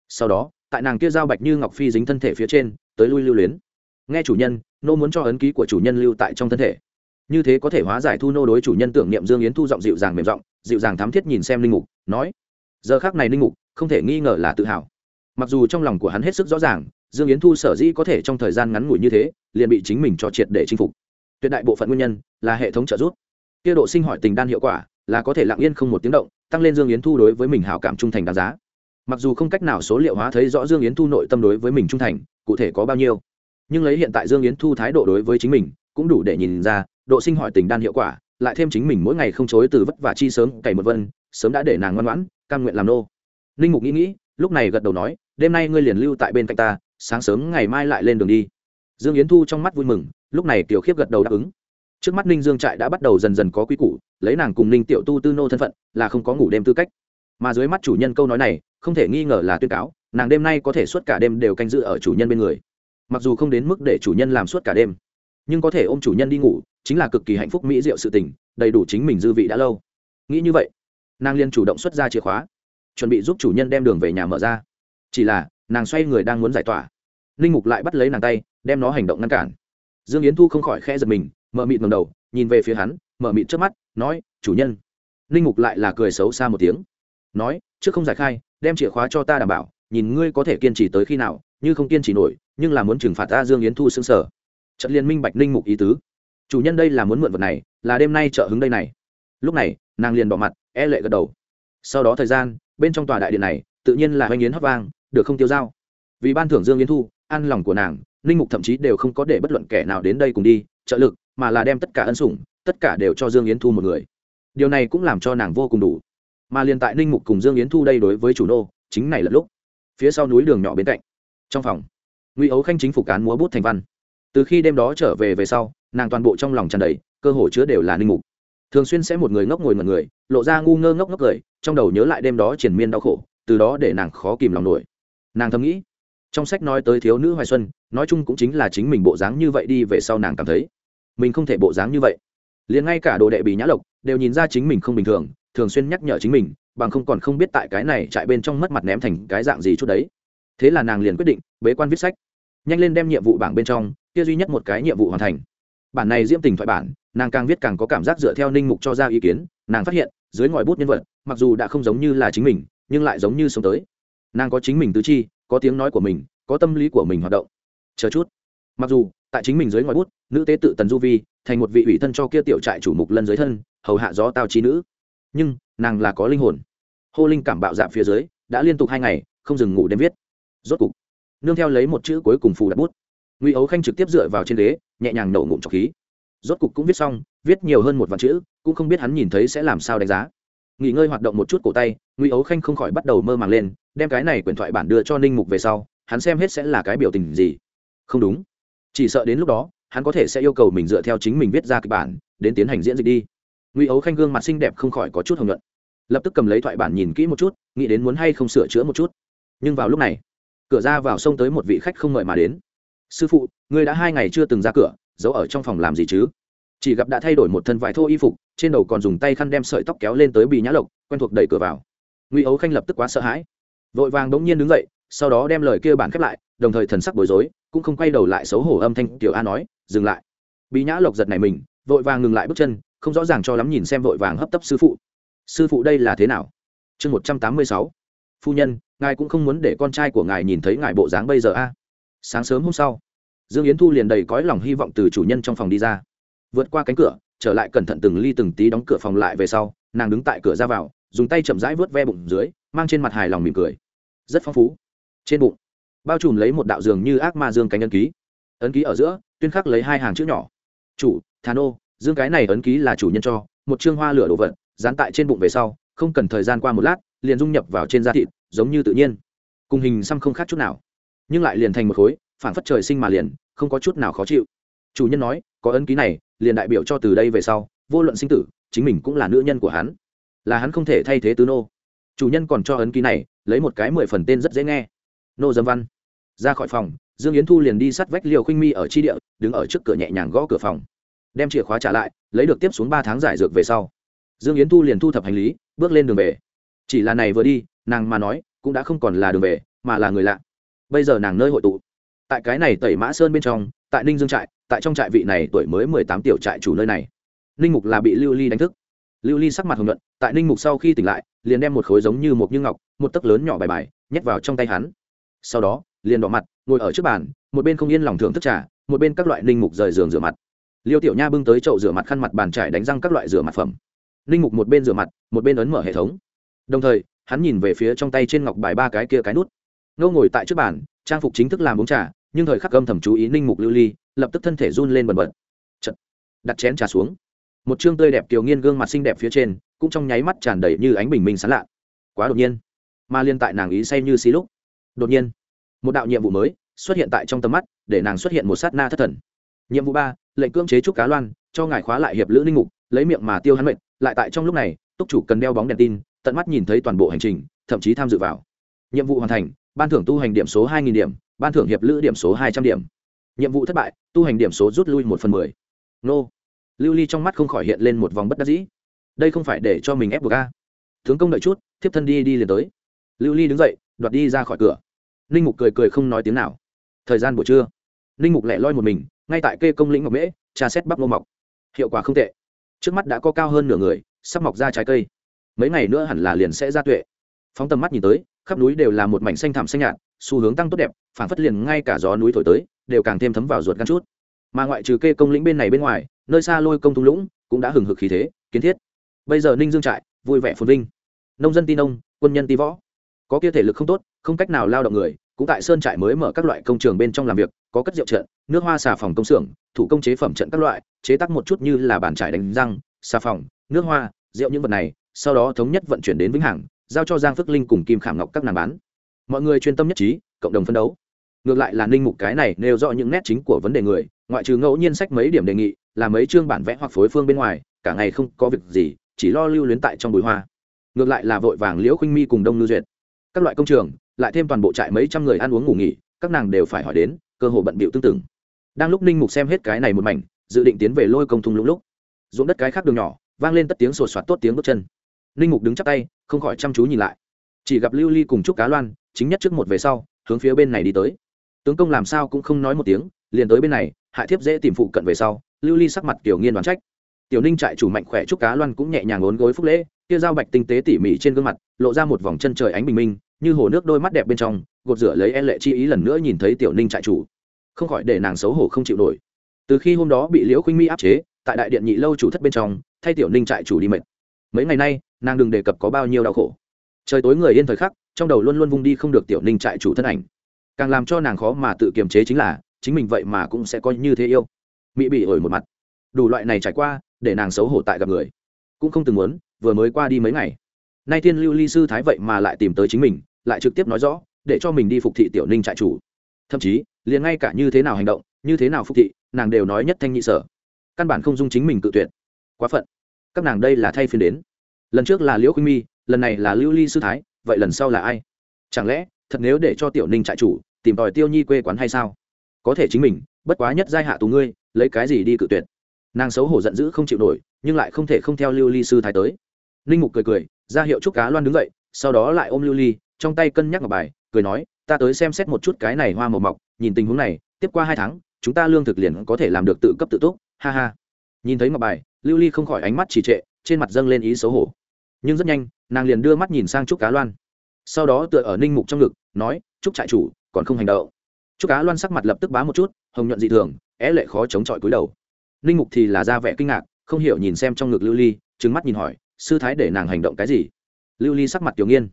Sau đó, tại nàng kia giao bạch như ngọc phi dính thân thể phía trên, tới lui lưu luyến. Nghe chủ nhân, nô muốn cho ấn ký của chủ nhân lưu tại trong thân thể. Như thế có thể hóa giải thu nô đối chủ nhân tưởng niệm dương yến thu giọng dịu dàng mềm giọng, dịu dàng thám thiết nhìn xem ninh mục, nói, giờ khác này ninh mục không thể nghi ngờ là tự hào. Mặc dù trong lòng của hắn hết sức rõ ràng, dương yến thu sở dĩ có thể trong thời gian ngắn ngủi như thế, liền bị chính mình cho triệt để chinh phục. Tuyệt đại bộ phận nguyên nhân là hệ thống trợ giúp. Kia độ sinh hỏi tình đan hiệu quả là có thể lặng yên không một tiếng động, tăng lên dương yến thu đối với mình hảo cảm trung thành đáng giá. Mặc dù không cách nào số liệu hóa thấy rõ dương yến thu nội tâm đối với mình trung thành, cụ thể có bao nhiêu, nhưng lấy hiện tại dương yến thu thái độ đối với chính mình, cũng đủ để nhìn ra, độ sinh hỏi tình đan hiệu quả, lại thêm chính mình mỗi ngày không chối từ vất vả chi sớm cày một vân, sớm đã để nàng ngoan ngoãn, cam nguyện làm nô ninh mục nghĩ nghĩ, lúc này gật đầu nói, đêm nay ngươi liền lưu tại bên cạnh ta, sáng sớm ngày mai lại lên đường đi. Dương yến thu trong mắt vui mừng, lúc này tiểu khiếp gật đầu đáp ứng. Trước mắt ninh dương trại đã bắt đầu dần dần có quy củ, lấy nàng cùng ninh tiểu tu tư nô thân phận, là không có ngủ đêm tư cách. Mà dưới mắt chủ nhân câu nói này, không thể nghi ngờ là tuyên cáo, nàng đêm nay có thể suốt cả đêm đều canh giữ ở chủ nhân bên người. Mặc dù không đến mức để chủ nhân làm suốt cả đêm, nhưng có thể ôm chủ nhân đi ngủ, chính là cực kỳ hạnh phúc mỹ diệu sự tình, đầy đủ chính mình dư vị đã lâu. Nghĩ như vậy, nàng liên chủ động xuất ra chìa khóa chuẩn bị giúp chủ nhân đem đường về nhà mở ra. Chỉ là, nàng xoay người đang muốn giải tỏa. Ninh mục lại bắt lấy nàng tay, đem nó hành động ngăn cản. Dương yến thu không khỏi khẽ giật mình, mở mịt ngầm đầu, nhìn về phía hắn, mở mịt trước mắt, nói, chủ nhân. Ninh mục lại là cười xấu xa một tiếng. Nói, trước không giải khai, đem chìa khóa cho ta đảm bảo, nhìn ngươi có thể kiên trì tới khi nào, như không kiên trì nổi, nhưng là muốn trừng phạt ta dương yến thu xương sở. Trận liên minh bạch ninh mục ý tứ. Chủ nhân đây là muốn mượn vật này, là đêm nay trợ hứng đây này. Lúc này, nàng liền bỏ mặt e lệ gật đầu. Sau đó thời gian bên trong tòa đại điện này, tự nhiên là oanh yến hót vang, được không tiêu dao vì ban thưởng dương yến thu ăn lòng của nàng Linh mục thậm chí đều không có để bất luận kẻ nào đến đây cùng đi, trợ lực, mà là đem tất cả ân sủng, tất cả đều cho dương yến thu một người. Điều này cũng làm cho nàng vô cùng đủ. Mà liền tại ninh mục cùng dương yến thu đây đối với chủ nô, chính này là lúc. Phía sau núi đường nhỏ bên cạnh, trong phòng, ngụy ấu khanh chính phủ cán múa bút thành văn. Từ khi đêm đó trở về về sau, nàng toàn bộ trong lòng tràn đầy, cơ hồ chứa đều là ninh mục thường xuyên sẽ một người ngốc ngồi mật người, lộ ra ngu ngơ ngốc ngốc cười, trong đầu nhớ lại đêm đó triển miên đau khổ, từ đó để nàng khó kìm lòng nổi. Nàng thầm nghĩ, trong sách nói tới thiếu nữ hoài xuân, nói chung cũng chính là chính mình bộ dáng như vậy đi, về sau nàng cảm thấy, mình không thể bộ dáng như vậy. Liền ngay cả đồ đệ bị nhã lộc đều nhìn ra chính mình không bình thường thường xuyên nhắc nhở chính mình, bằng không còn không biết tại cái này chạy bên trong mất mặt ném thành cái dạng gì chút đấy. Thế là nàng liền quyết định, bế quan viết sách, nhanh lên đem nhiệm vụ bảng bên trong, kia duy nhất một cái nhiệm vụ hoàn thành. Bản này diễm tình thoại bản nàng càng viết càng có cảm giác dựa theo ninh mục cho ra ý kiến, nàng phát hiện, dưới ngòi bút nhân vật, mặc dù đã không giống như là chính mình, nhưng lại giống như sống tới. Nàng có chính mình tứ chi, có tiếng nói của mình, có tâm lý của mình hoạt động. Chờ chút. Mặc dù, tại chính mình dưới ngòi bút, nữ tế tự tần du vi, thành một vị ủy thân cho kia tiểu trại chủ mục lân dưới thân, hầu hạ gió tao trí nữ. Nhưng, nàng là có linh hồn. Hô linh cảm bạo dạp phía dưới, đã liên tục hai ngày, không dừng ngủ đêm viết. Rốt cục, nương theo lấy một chữ cuối cùng phù đặt bút. Ngụy ấu khanh trực tiếp dựa vào trên ghế, nhẹ nhàng nổ ngụm trọc khí rốt cục cũng viết xong, viết nhiều hơn một vạn chữ, cũng không biết hắn nhìn thấy sẽ làm sao đánh giá. Nghỉ ngơi hoạt động một chút cổ tay, ngụy ấu khanh không khỏi bắt đầu mơ màng lên, đem cái này quyển thoại bản đưa cho ninh mục về sau, hắn xem hết sẽ là cái biểu tình gì. Không đúng. Chỉ sợ đến lúc đó, hắn có thể sẽ yêu cầu mình dựa theo chính mình viết ra kịch bản, đến tiến hành diễn dịch đi. Ngụy ấu khanh gương mặt xinh đẹp không khỏi có chút hồng luận lập tức cầm lấy thoại bản nhìn kỹ một chút, nghĩ đến muốn hay không sửa chữa một chút. Nhưng vào lúc này, cửa ra vào sông tới một vị khách không ngợi mà đến. Sư phụ người đã hai ngày chưa từng ra cửa giấu ở trong phòng làm gì chứ? Chỉ gặp đã thay đổi một thân vải thô y phục, trên đầu còn dùng tay khăn đem sợi tóc kéo lên tới bì nhã lộc, quen thuộc đẩy cửa vào. Ngụy ấu khanh lập tức quá sợ hãi. Vội vàng đ n g nhiên đứng dậy, sau đó đem lời kia bản khép lại, đồng thời thần sắc bối rối, cũng không quay đầu lại xấu hổ âm thanh tiểu a nói, dừng lại. Bì nhã lộc giật này mình, vội vàng ngừng lại bước chân, không rõ ràng cho lắm nhìn xem vội vàng hấp tấp sư phụ. Sư phụ đây là thế nào? Chương một trăm tám mươi sáu. Phu nhân, ngài cũng không muốn để con trai của ngài nhìn thấy ngài bộ dáng bây giờ a? Sáng sớm hôm sau dương yến thu liền đầy cõi lòng hy vọng từ chủ nhân trong phòng đi ra. Vượt qua cánh cửa, trở lại cẩn thận từng ly từng tí đóng cửa phòng lại về sau, nàng đứng tại cửa ra vào, dùng tay chậm rãi vớt ve bụng dưới, mang trên mặt hài lòng mỉm cười. Rất phong phú. Trên bụng, bao trùm lấy một đạo giường như ác ma dương cánh ấn ký. Ấn ký ở giữa, tuyên khắc lấy hai hàng chữ nhỏ. Chủ thà nô dương cái này ấn ký là chủ nhân cho, một chương hoa lửa đồ vật, dán tại trên bụng về sau, không cần thời gian qua một lát, liền dung nhập vào trên da thịt, giống như tự nhiên. Cùng hình xăm không khác chút nào. Nhưng lại liền thành một khối phản phất trời sinh mà liền, không có chút nào khó chịu. Chủ nhân nói, có ấn ký này, liền đại biểu cho từ đây về sau, vô luận sinh tử, chính mình cũng là nữ nhân của hắn. Là hắn không thể thay thế tứ nô. Chủ nhân còn cho ấn ký này, lấy một cái mười phần tên rất dễ nghe. Nô dâm văn. Ra khỏi phòng, dương yến thu liền đi sắt vách liều khinh mi ở chi địa, đứng ở trước cửa nhẹ nhàng gõ cửa phòng. Đem chìa khóa trả lại, lấy được tiếp xuống ba tháng giải dược về sau. Dương yến thu liền thu thập hành lý, bước lên đường về. Chỉ là này vừa đi, nàng mà nói, cũng đã không còn là đường về, mà là người lạ. Bây giờ nàng nơi hội tụ tại cái này tẩy mã sơn bên trong, tại ninh dương trại, tại trong trại vị này tuổi mới mười tám tiểu trại chủ nơi này. Ninh mục là bị lưu ly đánh thức. Lưu ly sắc mặt hồng luận tại ninh mục sau khi tỉnh lại, liền đem một khối giống như một như ngọc, một tấc lớn nhỏ bài bài, nhét vào trong tay hắn. Sau đó, liền đỏ mặt, ngồi ở trước bàn, một bên không yên lòng thưởng thức trà, một bên các loại ninh mục rời giường rửa mặt. Liêu tiểu nha bưng tới chậu rửa mặt khăn mặt bàn trải đánh răng các loại rửa mặt phẩm. Ninh mục một bên rửa mặt, một bên ấn mở hệ thống. Đồng thời, hắn nhìn về phía trong tay trên ngọc bài ba cái kia cái nút. Nô ngồi tại trước bàn, trang phục chính thức làm uống trà nhưng thời khắc âm thầm chú ý ninh mục lưu ly lập tức thân thể run lên bần bật. Chật, đặt chén trà xuống. Một chương tươi đẹp kiều nghiên gương mặt xinh đẹp phía trên cũng trong nháy mắt tràn đầy như ánh bình minh sán lạ. Quá đột nhiên. Mà liên tại nàng ý say như xí lúc. Đột nhiên một đạo nhiệm vụ mới xuất hiện tại trong tầm mắt để nàng xuất hiện một sát na thất thần. Nhiệm vụ ba lệnh cưỡng chế trúc cá loan cho ngài khóa lại hiệp lữ linh mục lấy miệng mà tiêu hắn mệnh. Lại tại trong lúc này túc chủ cần đeo bóng đèn tin tận mắt nhìn thấy toàn bộ hành trình thậm chí tham dự vào. Nhiệm vụ hoàn thành ban thưởng tu hành điểm số hai nghìn điểm, ban thưởng hiệp lữ điểm số hai trăm điểm. Nhiệm vụ thất bại, tu hành điểm số rút lui một phần mười. Nô. Lưu ly trong mắt không khỏi hiện lên một vòng bất đắc dĩ. Đây không phải để cho mình ép buộc a. Tướng công đợi chút, thiếp thân đi đi liền tới. Lưu ly đứng dậy, đoạt đi ra khỏi cửa. Ninh mục cười cười không nói tiếng nào. Thời gian buổi trưa. Ninh mục lẻ loi một mình, ngay tại kê công lĩnh ngọc mễ trà xét bắp lô mọc. Hiệu quả không tệ. Trước mắt đã có cao hơn nửa người, sắp mọc ra trái cây. Mấy ngày nữa hẳn là liền sẽ ra tuệ. Phóng tầm mắt nhìn tới khắp núi đều là một mảnh xanh thảm xanh nhạt, xu hướng tăng tốt đẹp phản phất liền ngay cả gió núi thổi tới, đều càng thêm thấm vào ruột gan chút. Mà ngoại trừ kê công lĩnh bên này bên ngoài, nơi xa lôi công thung lũng cũng đã hừng hực khí thế, kiến thiết. Bây giờ ninh dương trại, vui vẻ phồn vinh. Nông dân tin nông quân nhân ti võ. Có kia thể lực không tốt, không cách nào lao động người, cũng tại sơn trại mới mở các loại công trường bên trong làm việc, có cất rượu trận, nước hoa xà phòng công xưởng, thủ công chế phẩm trận các loại, chế tác một chút như là bàn trải đánh răng, xà phòng, nước hoa, rượu những vật này, sau đó thống nhất vận chuyển đến vĩnh hằng giao cho giang phước linh cùng kim khảm ngọc các nàng bán. Mọi người chuyên tâm nhất trí, cộng đồng phân đấu. Ngược lại là ninh mục cái này nêu rõ những nét chính của vấn đề người, ngoại trừ ngẫu nhiên sách mấy điểm đề nghị, là mấy chương bản vẽ hoặc phối phương bên ngoài, cả ngày không có việc gì, chỉ lo lưu luyến tại trong bụi hoa. Ngược lại là vội vàng liễu khinh mi cùng đông lưu duyệt. Các loại công trường, lại thêm toàn bộ trại mấy trăm người ăn uống ngủ nghỉ, các nàng đều phải hỏi đến, cơ hội bận bịu tương tự. Đang lúc ninh mục xem hết cái này một mảnh, dự định tiến về lôi công thung lũng lúc, ruộng đất cái khác đường nhỏ, vang lên tất tiếng sột soạt tốt tiếng bước chân ninh mục đứng chắp tay, không khỏi chăm chú nhìn lại. Chỉ gặp lưu ly cùng trúc cá loan, chính nhất trước một về sau, hướng phía bên này đi tới. Tướng công làm sao cũng không nói một tiếng, liền tới bên này hại thiếp dễ tìm phụ cận về sau, lưu ly sắc mặt kiểu nghiên đoán trách. Tiểu ninh trại chủ mạnh khỏe trúc cá loan cũng nhẹ nhàng ốn gối phúc lễ, kia dao bạch tinh tế tỉ mỉ trên gương mặt, lộ ra một vòng chân trời ánh bình minh, như hồ nước đôi mắt đẹp bên trong, gột rửa lấy e lệ chi ý lần nữa nhìn thấy tiểu ninh trại chủ. Không khỏi để nàng xấu hổ không chịu nổi. Từ khi hôm đó bị liễu khuynh mi áp chế, tại đại điện nhị lâu chủ thất bên trong, thay tiểu ninh trại chủ đi mệt mấy ngày nay, nàng đừng đề cập có bao nhiêu đau khổ. Trời tối người yên thời khắc, trong đầu luôn luôn vung đi không được tiểu ninh trại chủ thân ảnh. Càng làm cho nàng khó mà tự kiềm chế chính là, chính mình vậy mà cũng sẽ coi như thế yêu. Mỹ bị ổi một mặt. Đủ loại này trải qua, để nàng xấu hổ tại gặp người. Cũng không từng muốn, vừa mới qua đi mấy ngày. Nay thiên lưu ly sư thái vậy mà lại tìm tới chính mình, lại trực tiếp nói rõ, để cho mình đi phục thị tiểu ninh trại chủ. Thậm chí, liền ngay cả như thế nào hành động, như thế nào phục thị, nàng đều nói nhất thanh nhị sở. Căn bản không dung chính mình tự tuyệt. Quá phận các nàng đây là thay phiên đến. Lần trước là liễu khuynh mi, lần này là lưu ly sư thái, vậy lần sau là ai? Chẳng lẽ, thật nếu để cho tiểu ninh trại chủ tìm tòi tiêu nhi quê quán hay sao? Có thể chính mình, bất quá nhất giai hạ tù ngươi, lấy cái gì đi cự tuyệt? Nàng xấu hổ giận dữ không chịu nổi, nhưng lại không thể không theo lưu ly sư thái tới. Ninh mục cười cười, ra hiệu chúc cá loan đứng dậy, sau đó lại ôm lưu ly, trong tay cân nhắc ngọc bài, cười nói, ta tới xem xét một chút cái này hoa màu mọc, nhìn tình huống này, tiếp qua hai tháng, chúng ta lương thực liền có thể làm được tự cấp tự túc, ha ha. Nhìn thấy ngọc bài lưu ly không khỏi ánh mắt trì trệ, trên mặt dâng lên ý xấu hổ. Nhưng rất nhanh, nàng liền đưa mắt nhìn sang trúc cá loan. Sau đó tựa ở ninh mục trong ngực, nói, trúc trại chủ, còn không hành động. Trúc cá loan sắc mặt lập tức bá một chút, hồng nhuận dị thường, é lệ khó chống chọi cúi đầu. Ninh mục thì là ra vẻ kinh ngạc, không hiểu nhìn xem trong ngực lưu ly trứng mắt nhìn hỏi, sư thái để nàng hành động cái gì? Lưu ly sắc mặt tiểu nghiên,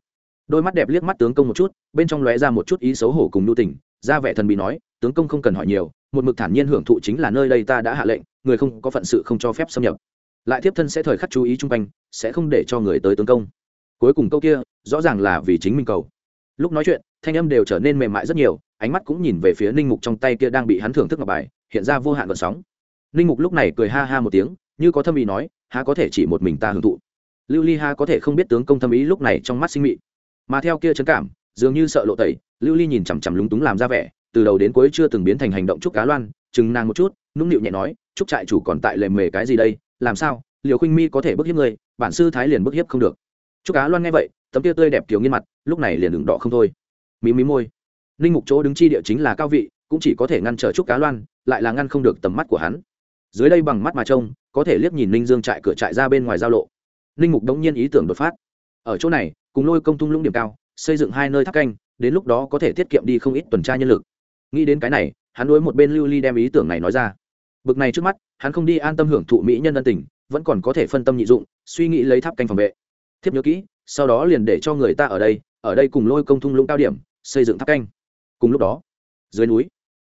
đôi mắt đẹp liếc mắt tướng công một chút, bên trong lóe ra một chút ý xấu hổ cùng nhu tình, ra vẻ thần bị nói, tướng công không cần hỏi nhiều, một mực thản nhiên hưởng thụ chính là nơi đây ta đã hạ lệnh người không có phận sự không cho phép xâm nhập. Lại tiếp thân sẽ thời khắc chú ý chung quanh, sẽ không để cho người tới tấn công. Cuối cùng câu kia, rõ ràng là vì chính mình cầu. Lúc nói chuyện, thanh âm đều trở nên mềm mại rất nhiều, ánh mắt cũng nhìn về phía ninh mục trong tay kia đang bị hắn thưởng thức ngọc bài, hiện ra vô hạn vận sóng. Ninh mục lúc này cười ha ha một tiếng, như có thâm ý nói, há có thể chỉ một mình ta hưởng thụ? Lưu ly ha có thể không biết tướng công thâm ý lúc này trong mắt sinh mị. Mà theo kia trấn cảm, dường như sợ lộ tẩy, lưu ly nhìn chằm chằm lúng túng làm ra vẻ, từ đầu đến cuối chưa từng biến thành hành động chúc cá loan, chừng nàng một chút, nũng nịu nhẹ nói chúc trại chủ còn tại lề mề cái gì đây, làm sao? Liều khuynh mi có thể bức hiếp người bản sư thái liền bức hiếp không được. Chúc cá loan nghe vậy, tấm tia tươi đẹp kiểu nghiên mặt, lúc này liền đừng đỏ không thôi. Mí mí môi. Ninh mục chỗ đứng chi địa chính là cao vị, cũng chỉ có thể ngăn trở chúc cá loan, lại là ngăn không được tầm mắt của hắn. Dưới đây bằng mắt mà trông, có thể liếc nhìn ninh dương trại cửa trại ra bên ngoài giao lộ. Ninh mục đống nhiên ý tưởng đột phát. Ở chỗ này, cùng lôi công tung lũng điểm cao, xây dựng hai nơi tháp canh, đến lúc đó có thể tiết kiệm đi không ít tuần tra nhân lực. Nghĩ đến cái này, hắn đối một bên lưu ly đem ý tưởng này nói ra bực này trước mắt, hắn không đi an tâm hưởng thụ mỹ nhân ân tình, vẫn còn có thể phân tâm nhị dụng, suy nghĩ lấy tháp canh phòng vệ. Thiếp nhớ kỹ, sau đó liền để cho người ta ở đây ở đây cùng lôi công thung lũng cao điểm, xây dựng tháp canh. Cùng lúc đó, dưới núi,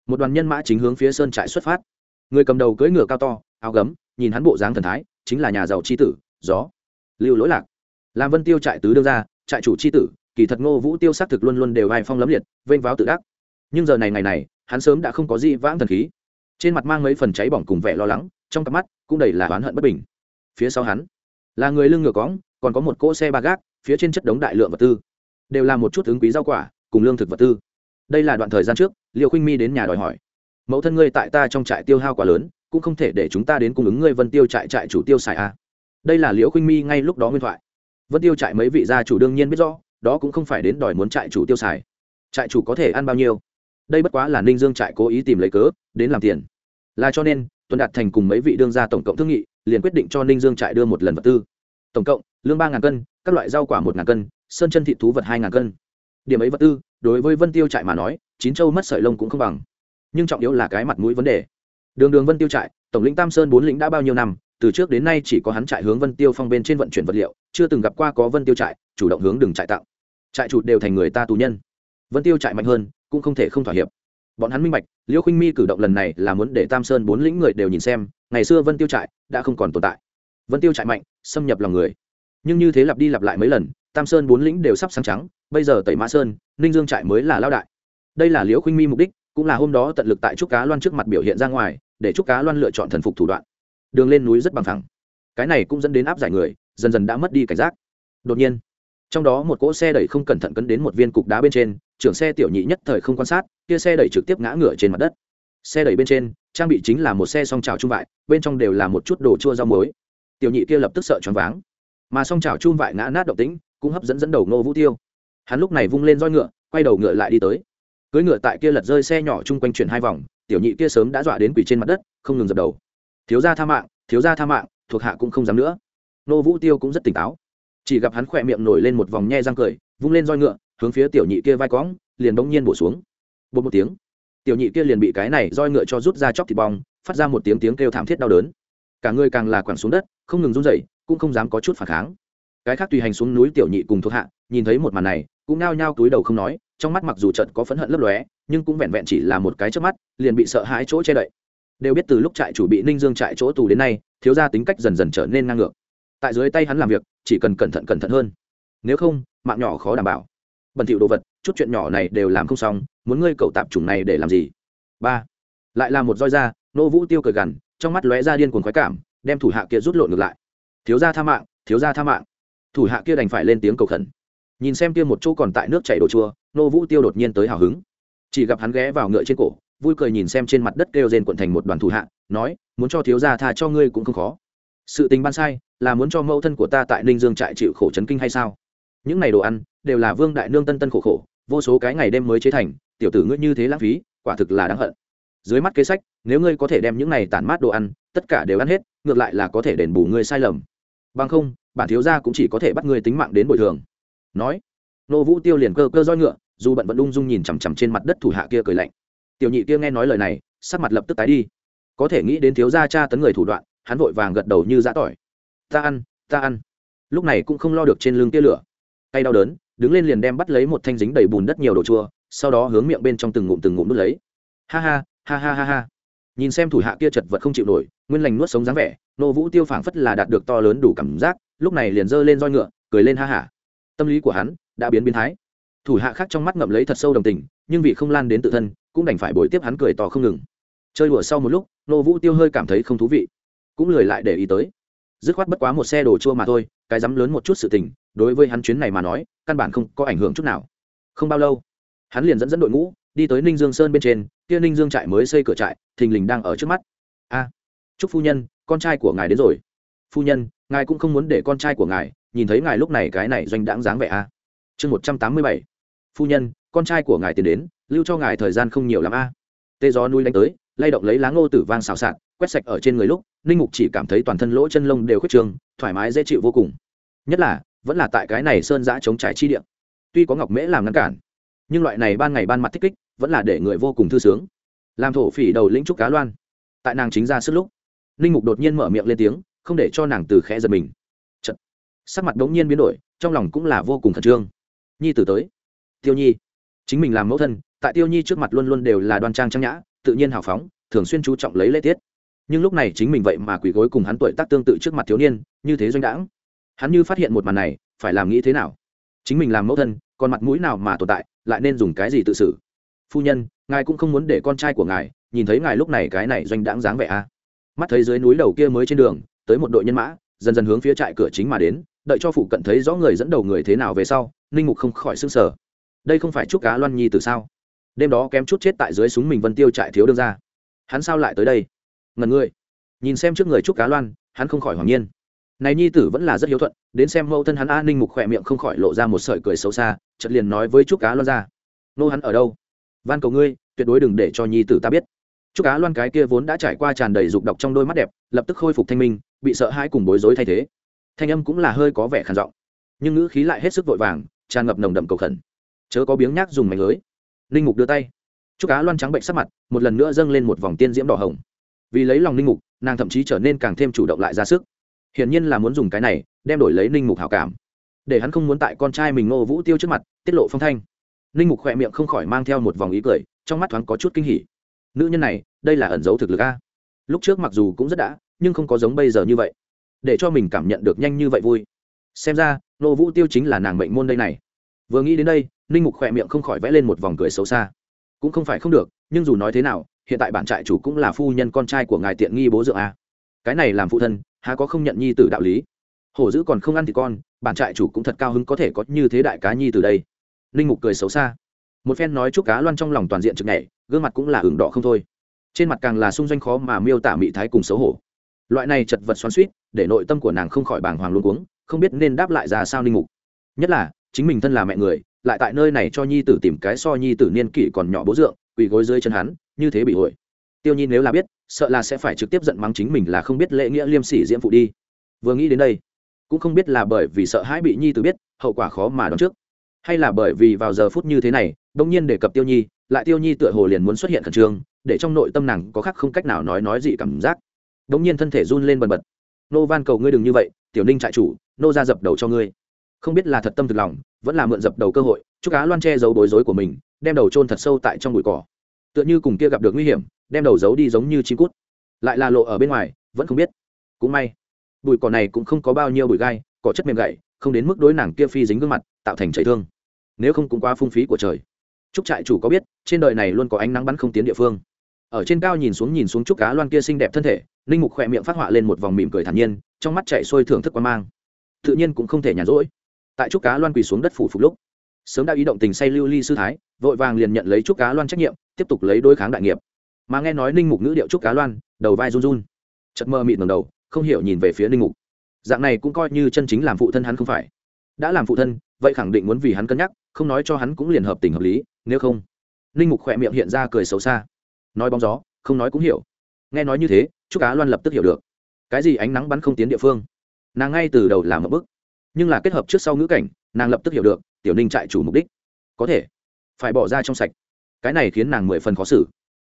một đoàn nhân mã chính hướng phía sơn trại xuất phát. Người cầm đầu cưỡi ngựa cao to, áo gấm, nhìn hắn bộ dáng thần thái, chính là nhà giàu c h i tử, gió. Lưu lỗi lạc. Làm vân tiêu trại tứ đương ra trại chủ c h i tử, kỳ thật ngô vũ tiêu s á c thực luôn luôn đều vai phong lấm liệt, vênh váo tự đắc. Nhưng giờ này ngày này, hắn sớm đã không có gì vãng thần khí trên mặt mang mấy phần cháy bỏng cùng vẻ lo lắng, trong cặp mắt cũng đầy là oán hận bất bình. Phía sau hắn là người lưng ngựa cóng còn có một cỗ xe ba gác, phía trên chất đống đại lượng vật tư. Đều là một chút ứng quý rau quả cùng lương thực vật tư. Đây là đoạn thời gian trước liệu khinh mi đến nhà đòi hỏi. Mẫu thân ngươi tại ta trong trại tiêu hao quá lớn, cũng không thể để chúng ta đến cung ứng ngươi vân tiêu trại trại chủ tiêu xài a đây là liễu khinh mi ngay lúc đó nguyên thoại. Vân tiêu trại mấy vị gia chủ đương nhiên biết rõ, đó cũng không phải đến đòi muốn trại chủ tiêu xài. Trại chủ có thể ăn bao nhiêu? Đây bất quá là ninh dương trại cố ý tìm lấy cớ, đến làm tiền. Là cho nên, tuần đạt thành cùng mấy vị đương gia tổng cộng thương nghị, liền quyết định cho ninh dương trại đưa một lần vật tư. Tổng cộng, lương ba ngàn cân, các loại rau quả một ngàn cân, sơn chân thị thú vật hai ngàn cân. Điểm ấy vật tư, đối với vân tiêu trại mà nói, chín châu mất sợi lông cũng không bằng. Nhưng trọng yếu là cái mặt mũi vấn đề. Đường đường vân tiêu trại, tổng lĩnh tam sơn bốn lĩnh đã bao nhiêu năm, từ trước đến nay chỉ có hắn trại hướng vân tiêu phong bên trên vận chuyển vật liệu, chưa từng gặp qua có vân tiêu trại chủ động hướng đường trại tặng. Trại chủ đều thành người ta tù nhân. Vân tiêu trại mạnh hơn cũng không thể không thỏa hiệp. Bọn hắn minh bạch, liêu khinh mi cử động lần này là muốn để tam sơn bốn lĩnh người đều nhìn xem, ngày xưa vân tiêu trại đã không còn tồn tại. Vân tiêu trại mạnh, xâm nhập lòng người. Nhưng như thế lặp đi lặp lại mấy lần, tam sơn bốn lĩnh đều sắp sáng trắng, bây giờ tẩy mã sơn, ninh dương trại mới là lao đại. Đây là liễu khinh mi mục đích, cũng là hôm đó tận lực tại trúc cá loan trước mặt biểu hiện ra ngoài, để trúc cá loan lựa chọn thần phục thủ đoạn. Đường lên núi rất bằng thẳng cái này cũng dẫn đến áp giải người, dần dần đã mất đi cảnh giác. Đột nhiên, trong đó một cỗ xe đẩy không cẩn thận cấn đến một viên cục đá bên trên trưởng xe tiểu nhị nhất thời không quan sát, kia xe đẩy trực tiếp ngã ngửa trên mặt đất. Xe đẩy bên trên, trang bị chính là một xe song trào trung vại bên trong đều là một chút đồ chua rau muối. Tiểu nhị kia lập tức sợ choáng váng. Mà song trào trung vại ngã nát động tĩnh, cũng hấp dẫn dẫn đầu ngô vũ tiêu. Hắn lúc này vung lên roi ngựa, quay đầu ngựa lại đi tới. Cưới ngựa tại kia lật rơi xe nhỏ chung quanh chuyển hai vòng, tiểu nhị kia sớm đã dọa đến quỷ trên mặt đất, không ngừng dập đầu. Thiếu gia tha mạng, thiếu gia tha mạng, thuộc hạ cũng không dám nữa. Nô vũ tiêu cũng rất tỉnh táo. Chỉ gặp hắn khỏe miệng nổi lên một vòng nhe răng cười, vung lên roi ngựa hướng phía tiểu nhị kia vai cõng, liền bỗng nhiên bổ xuống. Bột một tiếng, tiểu nhị kia liền bị cái này roi ngựa cho rút ra chóc thịt bong, phát ra một tiếng tiếng kêu thảm thiết đau đớn. Cả người càng là quẳng xuống đất, không ngừng run rẩy, cũng không dám có chút phản kháng. Cái khác tùy hành xuống núi tiểu nhị cùng thuộc hạ, nhìn thấy một màn này, cũng nao nhao túi đầu không nói, trong mắt mặc dù trận có phẫn hận lấp lóe, nhưng cũng vẹn vẹn chỉ là một cái trước mắt, liền bị sợ hãi chỗ che đậy. Đều biết từ lúc trại chủ bị ninh dương trại chỗ tù đến nay, thiếu gia tính cách dần dần trở nên ngang ngược. Tại dưới tay hắn làm việc, chỉ cần cẩn thận cẩn thận hơn. Nếu không, mạng nhỏ khó đảm bảo bẩn thỉu đồ vật, chút chuyện nhỏ này đều làm không xong, muốn ngươi cậu tạp chủng này để làm gì? Ba, lại là một roi da, nô vũ tiêu cười gằn, trong mắt lóe ra điên cuồng khoái cảm, đem thủ hạ kia rút lộn ngược lại. Thiếu gia tha mạng, thiếu gia tha mạng. Thủ hạ kia đành phải lên tiếng cầu khẩn. Nhìn xem kia một chỗ còn tại nước chảy đồ chua, nô vũ tiêu đột nhiên tới hào hứng. Chỉ gặp hắn ghé vào ngựa trên cổ, vui cười nhìn xem trên mặt đất kêu rên quận thành một đoàn thủ hạ, nói, muốn cho thiếu gia tha cho ngươi cũng không khó. Sự tình ban sai, là muốn cho mẫu thân của ta tại ninh dương trại chịu khổ chấn kinh hay sao? Những ngày đồ ăn đều là vương đại nương tân tân khổ khổ, vô số cái ngày đêm mới chế thành, tiểu tử ngươi như thế lãng phí, quả thực là đáng hận. Dưới mắt kế sách, nếu ngươi có thể đem những này tản mát đồ ăn, tất cả đều ăn hết, ngược lại là có thể đền bù ngươi sai lầm. Bằng không, bản thiếu gia cũng chỉ có thể bắt ngươi tính mạng đến bồi thường. Nói, nô vũ tiêu liền cơ cơ roi ngựa, dù bận vẫn ung dung nhìn chằm chằm trên mặt đất thủ hạ kia cười lạnh. Tiểu nhị kia nghe nói lời này, sắc mặt lập tức tái đi. Có thể nghĩ đến thiếu gia cha tấn người thủ đoạn, hắn vội vàng gật đầu như giã tỏi. Ta ăn ta ăn. Lúc này cũng không lo được trên lưng tia lửa. Tay đau đớn đứng lên liền đem bắt lấy một thanh dính đầy bùn đất nhiều đồ chua, sau đó hướng miệng bên trong từng ngụm từng ngụm nuốt lấy. Ha ha ha ha ha ha. Nhìn xem thủ hạ kia chật vật không chịu nổi, nguyên lành nuốt sống dáng vẻ, nô vũ tiêu phảng phất là đạt được to lớn đủ cảm giác, lúc này liền giơ lên roi ngựa, cười lên ha hả tâm lý của hắn đã biến biến thái. Thủ hạ khác trong mắt ngậm lấy thật sâu đồng tình, nhưng vì không lan đến tự thân, cũng đành phải bồi tiếp hắn cười to không ngừng. Chơi đùa sau một lúc, nô vũ tiêu hơi cảm thấy không thú vị, cũng lười lại để ý tới. Dứt khoát bất quá một xe đồ chua mà thôi cái dám lớn một chút sự tình, đối với hắn chuyến này mà nói, căn bản không có ảnh hưởng chút nào. Không bao lâu, hắn liền dẫn dẫn đội ngũ, đi tới ninh dương sơn bên trên, kia ninh dương trại mới xây cửa trại, thình lình đang ở trước mắt. A, chúc phu nhân, con trai của ngài đến rồi. Phu nhân, ngài cũng không muốn để con trai của ngài nhìn thấy ngài lúc này cái này doanh đãng dáng vẻ a. Chương một trăm tám mươi bảy. Phu nhân, con trai của ngài tiến đến, lưu cho ngài thời gian không nhiều l ắ m a. Tê gió núi đánh tới, lay động lấy lá ngô tử vang xào xạc, quét sạch ở trên người lúc, ninh mục chỉ cảm thấy toàn thân lỗ chân lông đều khuyết trường thoải mái, dễ chịu vô cùng. Nhất là, vẫn là tại cái này sơn giã chống trải chi điện tuy có ngọc mễ làm ngăn cản, nhưng loại này ban ngày ban mặt thích kích vẫn là để người vô cùng thư sướng. Làm thổ phỉ đầu lĩnh trúc cá loan. Tại nàng chính ra sức lúc, ninh mục đột nhiên mở miệng lên tiếng, không để cho nàng từ khẽ giật mình. Chật. sắc mặt đống nhiên biến đổi, trong lòng cũng là vô cùng khẩn trương. Nhi tử tới. Tiêu nhi. Chính mình làm mẫu thân, tại tiêu nhi trước mặt luôn luôn đều là đoan trang trang nhã, tự nhiên hào phóng, thường xuyên chú trọng lấy lễ tiết nhưng lúc này chính mình vậy mà quỳ gối cùng hắn tuổi tác tương tự trước mặt thiếu niên, như thế doanh đãng. Hắn như phát hiện một màn này, phải làm nghĩ thế nào? Chính mình làm mẫu thân, còn mặt mũi nào mà tồn tại, lại nên dùng cái gì tự xử? Phu nhân, ngài cũng không muốn để con trai của ngài nhìn thấy ngài lúc này cái này doanh đãng dáng vẻ a à. mắt thấy dưới núi đầu kia mới trên đường, tới một đội nhân mã, dần dần hướng phía trại cửa chính mà đến, đợi cho phụ cận thấy rõ người dẫn đầu người thế nào về sau, ninh mục không khỏi sưng sờ. Sở đây không phải chúc cá loan nhi từ sao? Đêm đó kém chút chết tại dưới súng mình vân tiêu trại thiếu đương ra hắn sao lại tới đây? Ngần người. Nhìn xem trước người trúc cá loan, hắn không khỏi hoàng nhiên. Này nhi tử vẫn là rất hiếu thuận, đến xem mẫu thân hắn a ninh mục khỏe miệng không khỏi lộ ra một sợi cười xấu xa chật liền nói với trúc cá loan ra. Nô hắn ở đâu? Van cầu ngươi, tuyệt đối đừng để cho nhi tử ta biết. Trúc cá loan cái kia vốn đã trải qua tràn đầy dục độc trong đôi mắt đẹp, lập tức khôi phục thanh minh, bị sợ hãi cùng bối rối thay thế. Thanh âm cũng là hơi có vẻ khàn giọng, nhưng ngữ khí lại hết sức vội vàng, tràn ngập nồng đậm cầu khẩn. Chớ có biếng nhác dùng mảnh lưới. Linh mục đưa tay. Trúc cá loan trắng bệnh sắc mặt, một lần nữa dâng lên một vòng tiên diễm đỏ hồng vì lấy lòng linh mục, nàng thậm chí trở nên càng thêm chủ động lại ra sức. Hiển nhiên là muốn dùng cái này, đem đổi lấy linh mục hảo cảm. Để hắn không muốn tại con trai mình ngô vũ tiêu trước mặt, tiết lộ phong thanh. Linh mục khỏe miệng không khỏi mang theo một vòng ý cười, trong mắt thoáng có chút kinh hỉ. Nữ nhân này, đây là ẩn dấu thực lực a. Lúc trước mặc dù cũng rất đã, nhưng không có giống bây giờ như vậy. Để cho mình cảm nhận được nhanh như vậy vui. Xem ra, ngô vũ tiêu chính là nàng mệnh môn đây này. Vừa nghĩ đến đây ninh mục khỏe miệng không khỏi vẽ lên một vòng cười xấu xa. Cũng không phải không được, nhưng dù nói thế nào hiện tại bản trại chủ cũng là phu nhân con trai của ngài tiện nghi bố dượng a. Cái này làm phụ thân, há có không nhận nhi tử đạo lý? Hổ dữ còn không ăn thì con, bản trại chủ cũng thật cao hứng có thể có như thế đại cá nhi từ đây. Ninh mục cười xấu xa. Một phen nói chúc cá loan trong lòng toàn diện trực nhảy, gương mặt cũng là ửng đỏ không thôi. Trên mặt càng là xung doanh khó mà miêu tả mị thái cùng xấu hổ. Loại này chật vật xoắn suýt để nội tâm của nàng không khỏi bàng hoàng luôn cuống, không biết nên đáp lại ra sao ninh mục. Nhất là, chính mình thân là mẹ người, lại tại nơi này cho nhi tử tìm cái so nhi tử niên kỷ còn nhỏ bố dượng quỳ gối dưới chân hắn, như thế bị hội. Tiêu nhi nếu là biết, sợ là sẽ phải trực tiếp giận mắng chính mình là không biết lễ nghĩa liêm sỉ diễm phụ đi. Vừa nghĩ đến đây, cũng không biết là bởi vì sợ hãi bị nhi tử biết, hậu quả khó mà đoán trước. Hay là bởi vì vào giờ phút như thế này đông nhiên đề cập tiêu nhi, lại tiêu nhi tựa hồ liền muốn xuất hiện khẩn trương, để trong nội tâm nàng có khác không cách nào nói nói gì cảm giác. Đông nhiên thân thể run lên bần bật. Nô van cầu ngươi đừng như vậy, tiểu ninh trại chủ, nô ra dập đầu cho ngươi. Không biết là thật tâm thực lòng, vẫn là mượn dập đầu cơ hội chúc cá loan che giấu bối rối của mình, đem đầu trôn thật sâu tại trong bụi cỏ. Tựa như cùng kia gặp được nguy hiểm, đem đầu giấu đi giống như chim cút. Lại là lộ ở bên ngoài, vẫn không biết. Cũng may, bụi cỏ này cũng không có bao nhiêu bụi gai, cỏ chất mềm gậy, không đến mức đối nàng kia phi dính gương mặt, tạo thành chảy thương. Nếu không cũng quá phung phí của trời. Trúc trại chủ có biết, trên đời này luôn có ánh nắng bắn không tiến địa phương. Ở trên cao nhìn xuống nhìn xuống trúc cá loan kia xinh đẹp thân thể linh mục khỏe miệng phát họa lên một vòng mỉm cười thản nhiên, trong mắt chạy sôi thưởng thức quan mang. Tự nhiên cũng không thể nhàn rỗi. Tại trúc cá loan quỳ xuống đất phủ phục lúc sớm đã ý động tình say lưu ly sư thái, vội vàng liền nhận lấy trúc cá loan trách nhiệm, tiếp tục lấy đối kháng đại nghiệp. Mà nghe nói ninh mục ngữ điệu trúc cá loan, đầu vai run run. Chật mơ mịt ngầm đầu, không hiểu nhìn về phía ninh mục. Dạng này cũng coi như chân chính làm phụ thân hắn không phải. Đã làm phụ thân, vậy khẳng định muốn vì hắn cân nhắc, không nói cho hắn cũng liền hợp tình hợp lý, nếu không. Ninh mục khỏe miệng hiện ra cười xấu xa. Nói bóng gió, không nói cũng hiểu. Nghe nói như thế, trúc cá loan lập tức hiểu được. Cái gì ánh nắng bắn không tiến địa phương? Nàng ngay từ đầu làm một bức. Nhưng là kết hợp trước sau ngữ cảnh, nàng lập tức hiểu được tiểu ninh trại chủ mục đích. Có thể. Phải bỏ ra trong sạch. Cái này khiến nàng mười phần khó xử.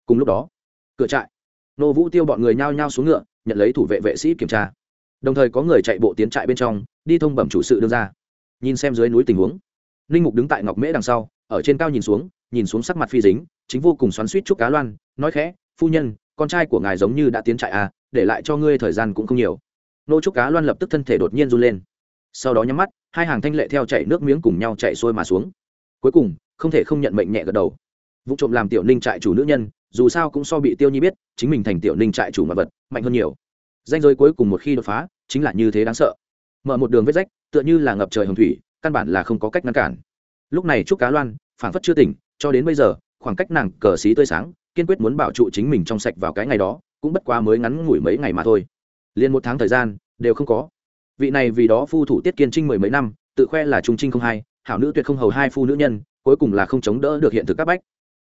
Cùng lúc đó, cửa trại, nô vũ tiêu bọn người nhao nhao xuống ngựa, nhận lấy thủ vệ vệ sĩ kiểm tra. Đồng thời có người chạy bộ tiến trại bên trong, đi thông bẩm chủ sự đưa ra. Nhìn xem dưới núi tình huống, ninh mục đứng tại ngọc mễ đằng sau, ở trên cao nhìn xuống nhìn xuống sắc mặt phi dính, chính vô cùng xoắn suýt chúc cá loan, nói khẽ, phu nhân, con trai của ngài giống như đã tiến trại à để lại cho ngươi thời gian cũng không nhiều. Nô trúc cá loan lập tức thân thể đột nhiên run lên sau đó nhắm mắt, hai hàng thanh lệ theo chạy nước miếng cùng nhau chạy xuôi mà xuống. Cuối cùng, không thể không nhận mệnh nhẹ gật đầu. Vụ trộm làm tiểu ninh trại chủ nữ nhân, dù sao cũng so bị tiêu nhi biết, chính mình thành tiểu ninh trại chủ mà vật, mạnh hơn nhiều. Danh giới cuối cùng một khi đột phá, chính là như thế đáng sợ. Mở một đường vết rách, tựa như là ngập trời hồng thủy, căn bản là không có cách ngăn cản. Lúc này trúc cá loan phản phất chưa tỉnh, cho đến bây giờ, khoảng cách nàng cờ xí tươi sáng, kiên quyết muốn bảo trụ chính mình trong sạch vào cái ngày đó, cũng bất quá mới ngắn ngủi mấy ngày mà thôi. Liền một tháng thời gian, đều không có vị này vì đó phu thủ tiết kiên trinh mười mấy năm, tự khoe là trung trinh không hai, hảo nữ tuyệt không hầu hai phu nữ nhân, cuối cùng là không chống đỡ được hiện thực các bách.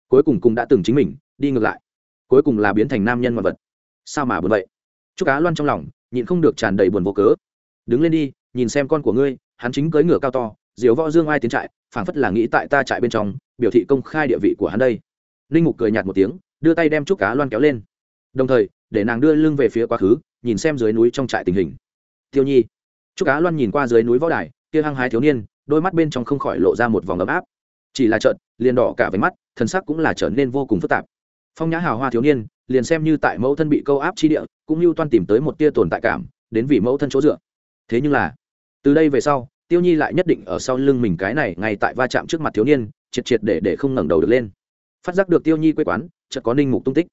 Cuối cùng cũng đã từng chính mình, đi ngược lại. Cuối cùng là biến thành nam nhân mà vật. Sao mà buồn vậy? Chúc cá loan trong lòng, nhịn không được tràn đầy buồn vô cớ. Đứng lên đi, nhìn xem con của ngươi, hắn chính cưỡi ngựa cao to, diều võ dương ai tiến trại, phảng phất là nghĩ tại ta trại bên trong, biểu thị công khai địa vị của hắn đây. Linh mục cười nhạt một tiếng, đưa tay đem trúc cá loan kéo lên. Đồng thời, để nàng đưa lưng về phía quá khứ, nhìn xem dưới núi trong trại tình hình. Tiêu nhi trúc cá loan nhìn qua dưới núi võ đài, kia hăng hái thiếu niên, đôi mắt bên trong không khỏi lộ ra một vòng ấm áp. Chỉ là trợn liền đỏ cả với mắt, thần sắc cũng là trở nên vô cùng phức tạp. Phong nhã hào hoa thiếu niên, liền xem như tại mẫu thân bị câu áp chi địa, cũng lưu toan tìm tới một tia tồn tại cảm, đến vì mẫu thân chỗ dựa. Thế nhưng là, từ đây về sau, tiêu nhi lại nhất định ở sau lưng mình cái này ngay tại va chạm trước mặt thiếu niên, triệt triệt để để không ngẩng đầu được lên. Phát giác được tiêu nhi quê quán, chợt có ninh mục tung tích.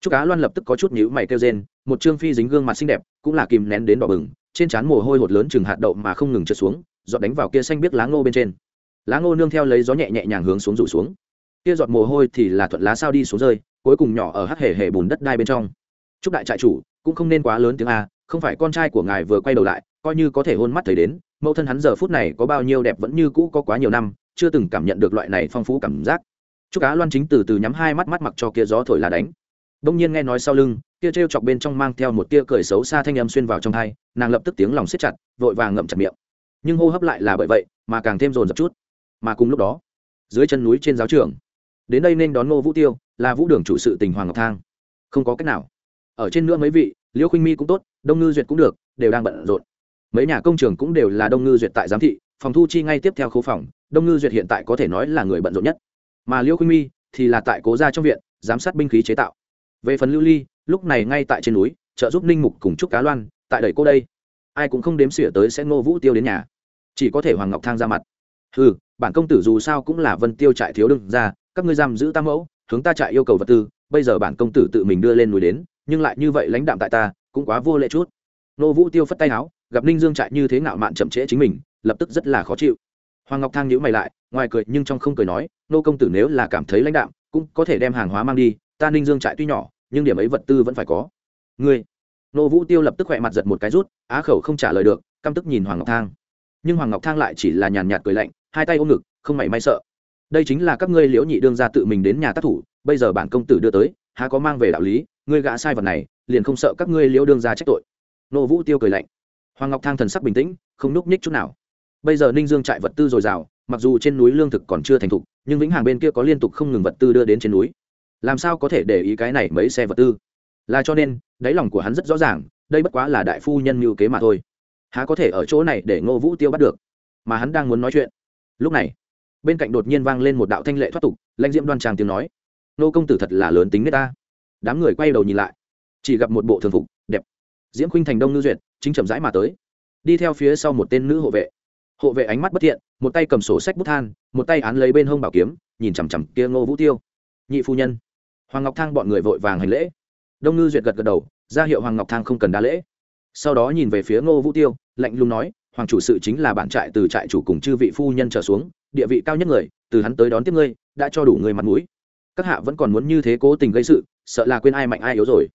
Chúc cá loan lập tức có chút nhíu mày kêu rên, một trương phi dính gương mặt xinh đẹp, cũng là kìm nén đến đỏ bừng trên trán mồ hôi hột lớn chừng hạt đậu mà không ngừng trượt xuống, giọt đánh vào kia xanh biết lá ngô bên trên. Lá ngô nương theo lấy gió nhẹ nhẹ nhàng hướng xuống rụ xuống. Kia giọt mồ hôi thì là thuận lá sao đi xuống rơi, cuối cùng nhỏ ở hắc hề hề bùn đất đai bên trong. Chúc đại trại chủ, cũng không nên quá lớn tiếng a, không phải con trai của ngài vừa quay đầu lại, coi như có thể hôn mắt thấy đến, mẫu thân hắn giờ phút này có bao nhiêu đẹp vẫn như cũ có quá nhiều năm, chưa từng cảm nhận được loại này phong phú cảm giác. Chúc cá loan chính từ từ nhắm hai mắt mắt mặc cho kia gió thổi là đánh. Đông nhiên nghe nói sau lưng kia trêu chọc bên trong mang theo một tia cười xấu xa thanh âm xuyên vào trong thai, nàng lập tức tiếng lòng siết chặt, vội vàng ngậm chặt miệng. Nhưng hô hấp lại là bởi vậy, mà càng thêm rồn rập chút. Mà cùng lúc đó, dưới chân núi trên giáo trường, đến đây nên đón ngô vũ tiêu, là vũ đường chủ sự tình hoàng ngọc thang. Không có cách nào. Ở trên nữa mấy vị, liễu khinh mi cũng tốt, đông ngư duyệt cũng được, đều đang bận rộn. Mấy nhà công trường cũng đều là đông ngư duyệt tại giám thị, phòng thu chi ngay tiếp theo khấu phòng, đông ngư duyệt hiện tại có thể nói là người bận rộn nhất. Mà liễu khinh mi thì là tại cố gia trong viện, giám sát binh khí chế tạo về phần lưu ly, lúc này ngay tại trên núi, trợ giúp ninh mục cùng trúc cá loan, tại đẩy cô đây. Ai cũng không đếm xỉa tới sẽ ngô vũ tiêu đến nhà. Chỉ có thể hoàng ngọc thang ra mặt. Ừ bản công tử dù sao cũng là vân tiêu trại thiếu đương ra các ngươi giam giữ tam mẫu, hướng ta trại yêu cầu vật tư, bây giờ bản công tử tự mình đưa lên núi đến, nhưng lại như vậy lãnh đạm tại ta, cũng quá vô lệ chút. Ngô vũ tiêu phất tay áo gặp ninh dương trại như thế ngạo mạn chậm trễ chính mình, lập tức rất là khó chịu. Hoàng ngọc thang nhíu mày lại, ngoài cười nhưng trong không cười nói, nô công tử nếu là cảm thấy lãnh đạm, cũng có thể đem hàng hóa mang đi ta ninh dương trại tuy nhỏ nhưng điểm ấy vật tư vẫn phải có ngươi nô vũ tiêu lập tức khỏe mặt giật một cái rút á khẩu không trả lời được căm tức nhìn hoàng ngọc thang nhưng hoàng ngọc thang lại chỉ là nhàn nhạt cười lạnh hai tay ôm ngực không mảy may sợ đây chính là các ngươi liễu nhị đương ra tự mình đến nhà tác thủ bây giờ bản công tử đưa tới há có mang về đạo lý ngươi gã sai vật này liền không sợ các ngươi liễu đương ra trách tội nô vũ tiêu cười lạnh hoàng ngọc thang thần sắc bình tĩnh không núp nhích chút nào bây giờ ninh dương trại vật tư dồi dào mặc dù trên núi lương thực còn chưa thành thục nhưng vĩnh hàng bên kia có liên tục không ngừng vật tư đưa đến trên núi làm sao có thể để ý cái này mấy xe vật tư? Là cho nên, đáy lòng của hắn rất rõ ràng, đây bất quá là đại phu nhân mưu kế mà thôi. Há có thể ở chỗ này để ngô vũ tiêu bắt được? Mà hắn đang muốn nói chuyện. Lúc này, bên cạnh đột nhiên vang lên một đạo thanh lệ thoát tục, lãnh diễm đoan trang tiếng nói. Nô công tử thật là lớn tính nết ta. Đám người quay đầu nhìn lại, chỉ gặp một bộ thường phục, đẹp. Diễm khuynh thành đông ngư duyệt, chính chậm rãi mà tới. Đi theo phía sau một tên nữ hộ vệ. Hộ vệ ánh mắt bất thiện, một tay cầm sổ sách bút than, một tay án lấy bên hông bảo kiếm, nhìn chằm chằm kia ngô vũ tiêu. Nhị phu nhân hoàng ngọc thang bọn người vội vàng hành lễ. Đông ngư duyệt gật gật đầu, ra hiệu hoàng ngọc thang không cần đa lễ. Sau đó nhìn về phía ngô vũ tiêu, lạnh lùng nói, hoàng chủ sự chính là bản trại từ trại chủ cùng chư vị phu nhân trở xuống, địa vị cao nhất người, từ hắn tới đón tiếp ngươi, đã cho đủ người mặt mũi. Các hạ vẫn còn muốn như thế cố tình gây sự, sợ là quên ai mạnh ai yếu rồi.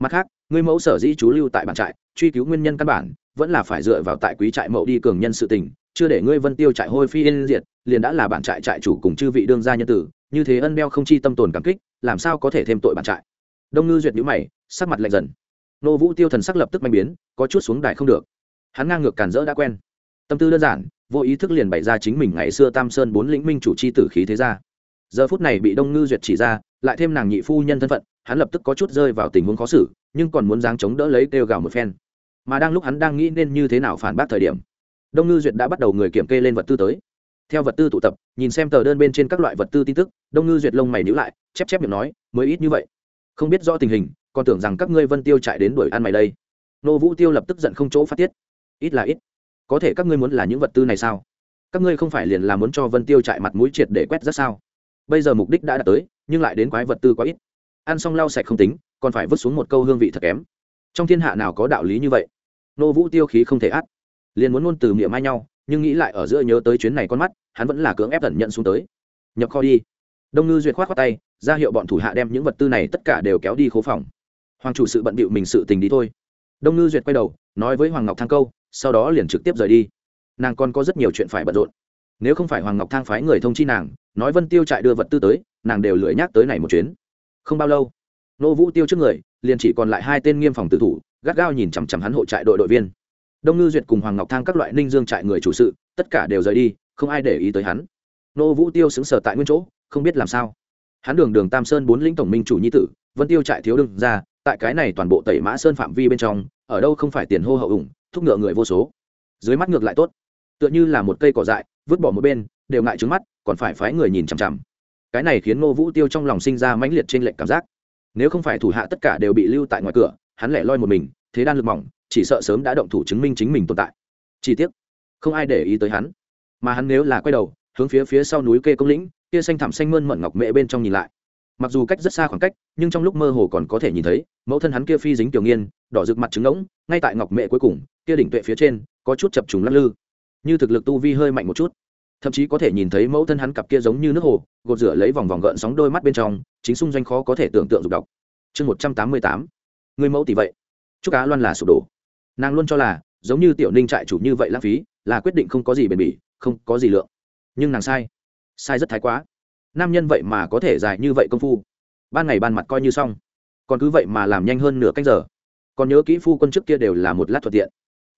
Mặt khác, ngươi mẫu sở dĩ chú lưu tại bản trại, truy cứu nguyên nhân căn bản, vẫn là phải dựa vào tại quý trại mẫu đi cường nhân sự tình chưa để ngươi vân tiêu trại hôi phi yên diệt, liền đã là bản trại trại chủ cùng chư vị đương gia nhân tử, như thế ân đeo không chi tâm tồn cảm kích, làm sao có thể thêm tội bản trại? Đông ngư duyệt nhữ mày, sắc mặt lạnh dần. Nô vũ tiêu thần sắc lập tức manh biến, có chút xuống đài không được. Hắn ngang ngược cản rỡ đã quen. Tâm tư đơn giản, vô ý thức liền bày ra chính mình ngày xưa tam sơn bốn lĩnh minh chủ chi tử khí thế ra. Giờ phút này bị đông ngư duyệt chỉ ra, lại thêm nàng nhị phu nhân thân phận, hắn lập tức có chút rơi vào tình huống khó xử, nhưng còn muốn dáng chống đỡ lấy kêu gào một phen. Mà đang lúc hắn đang nghĩ nên như thế nào phản bác thời điểm đông ngư duyệt đã bắt đầu người kiểm kê lên vật tư tới. Theo vật tư tụ tập, nhìn xem tờ đơn bên trên các loại vật tư tin tức, đông ngư duyệt lông mày nhữ lại, chép chép miệng nói, mới ít như vậy. Không biết rõ tình hình, còn tưởng rằng các ngươi vân tiêu chạy đến đuổi ăn mày đây. Nô vũ tiêu lập tức giận không chỗ phát tiết. Ít là ít. Có thể các ngươi muốn là những vật tư này sao? Các ngươi không phải liền là muốn cho vân tiêu chạy mặt mũi triệt để quét rất sao? Bây giờ mục đích đã đạt tới, nhưng lại đến quái vật tư quá ít. Ăn xong lau sạch không tính, còn phải vứt xuống một câu hương vị thật kém. Trong thiên hạ nào có đạo lý như vậy? Nô vũ tiêu khí không thể át liền muốn ngôn từ miệng mai nhau, nhưng nghĩ lại ở giữa nhớ tới chuyến này con mắt, hắn vẫn là cưỡng ép tẩn nhận xuống tới. Nhập kho đi. Đông ngư duyệt khoát khoát tay, ra hiệu bọn thủ hạ đem những vật tư này tất cả đều kéo đi khố phòng. Hoàng chủ sự bận bịu mình sự tình đi thôi. Đông ngư duyệt quay đầu, nói với hoàng ngọc thang câu, sau đó liền trực tiếp rời đi. Nàng còn có rất nhiều chuyện phải bận rộn. Nếu không phải hoàng ngọc thang phái người thông chi nàng, nói vân tiêu trại đưa vật tư tới, nàng đều lười nhắc tới này một chuyến. Không bao lâu, nô vũ tiêu trước người, liền chỉ còn lại hai tên nghiêm phòng tử thủ, gắt gao nhìn chằm chằm hắn hộ trại đội đội viên đông ngư duyệt cùng hoàng ngọc thang các loại ninh dương trại người chủ sự, tất cả đều rời đi, không ai để ý tới hắn. Nô vũ tiêu xứng sở tại nguyên chỗ, không biết làm sao. Hắn đường đường tam sơn bốn lĩnh tổng minh chủ nhi tử, vân tiêu trại thiếu đương ra tại cái này toàn bộ tẩy mã sơn phạm vi bên trong, ở đâu không phải tiền hô hậu ủng, thúc ngựa người vô số. Dưới mắt ngược lại tốt. Tựa như là một cây cỏ dại, vứt bỏ một bên, đều ngại trứng mắt, còn phải phái người nhìn chằm chằm. Cái này khiến ngô vũ tiêu trong lòng sinh ra mãnh liệt trên lệnh cảm giác. Nếu không phải thủ hạ tất cả đều bị lưu tại ngoài cửa, hắn lẻ loi một mình, thế đan lực mỏng chỉ sợ sớm đã động thủ chứng minh chính mình tồn tại. Chi tiết không ai để ý tới hắn. Mà hắn nếu là quay đầu, hướng phía phía sau núi kê công lĩnh, kia xanh thẳm xanh mơn mận ngọc mẹ bên trong nhìn lại. Mặc dù cách rất xa khoảng cách, nhưng trong lúc mơ hồ còn có thể nhìn thấy, mẫu thân hắn kia phi dính tiểu nghiên, đỏ rực mặt trứng ngỗng, ngay tại ngọc mẹ cuối cùng, kia đỉnh tuệ phía trên, có chút chập trùng lắc lư. Như thực lực tu vi hơi mạnh một chút, thậm chí có thể nhìn thấy mẫu thân hắn cặp kia giống như nước hồ, gột rửa lấy vòng vòng gợn sóng đôi mắt bên trong, chính xung doanh khó có thể tưởng tượng dục đọc chương một trăm tám mươi tám. Người mẫu tỷ vậy. Chúc cá loan là sụp đổ nàng luôn cho là, giống như tiểu ninh trại chủ như vậy lãng phí, là quyết định không có gì bền bỉ, không có gì lượng. Nhưng nàng sai. Sai rất thái quá. Nam nhân vậy mà có thể dài như vậy công phu. Ban ngày ban mặt coi như xong. Còn cứ vậy mà làm nhanh hơn nửa canh giờ. Còn nhớ kỹ phu quân trước kia đều là một lát thuận tiện.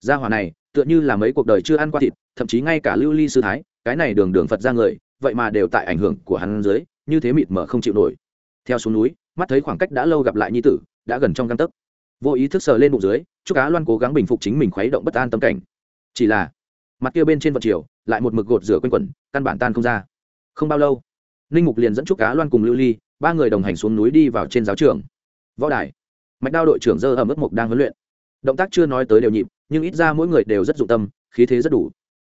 Gia hỏa này, tựa như là mấy cuộc đời chưa ăn qua thịt, thậm chí ngay cả lưu ly sư thái, cái này đường đường phật ra người, vậy mà đều tại ảnh hưởng của hắn dưới, như thế mịt mở không chịu nổi. Theo xuống núi, mắt thấy khoảng cách đã lâu gặp lại nhi tử, đã gần trong găng tấc. Vô ý thức sờ lên bụng dưới chúc cá loan cố gắng bình phục chính mình khuấy động bất an tâm cảnh. Chỉ là, mặt kia bên trên vật chiều lại một mực gột rửa quanh quẩn, căn bản tan không ra. Không bao lâu, ninh mục liền dẫn chúc cá loan cùng lưu ly, ba người đồng hành xuống núi đi vào trên giáo trường. Võ đài, mạch đao đội trưởng dơ ở mức mục đang huấn luyện. Động tác chưa nói tới đều nhịp, nhưng ít ra mỗi người đều rất dụng tâm, khí thế rất đủ.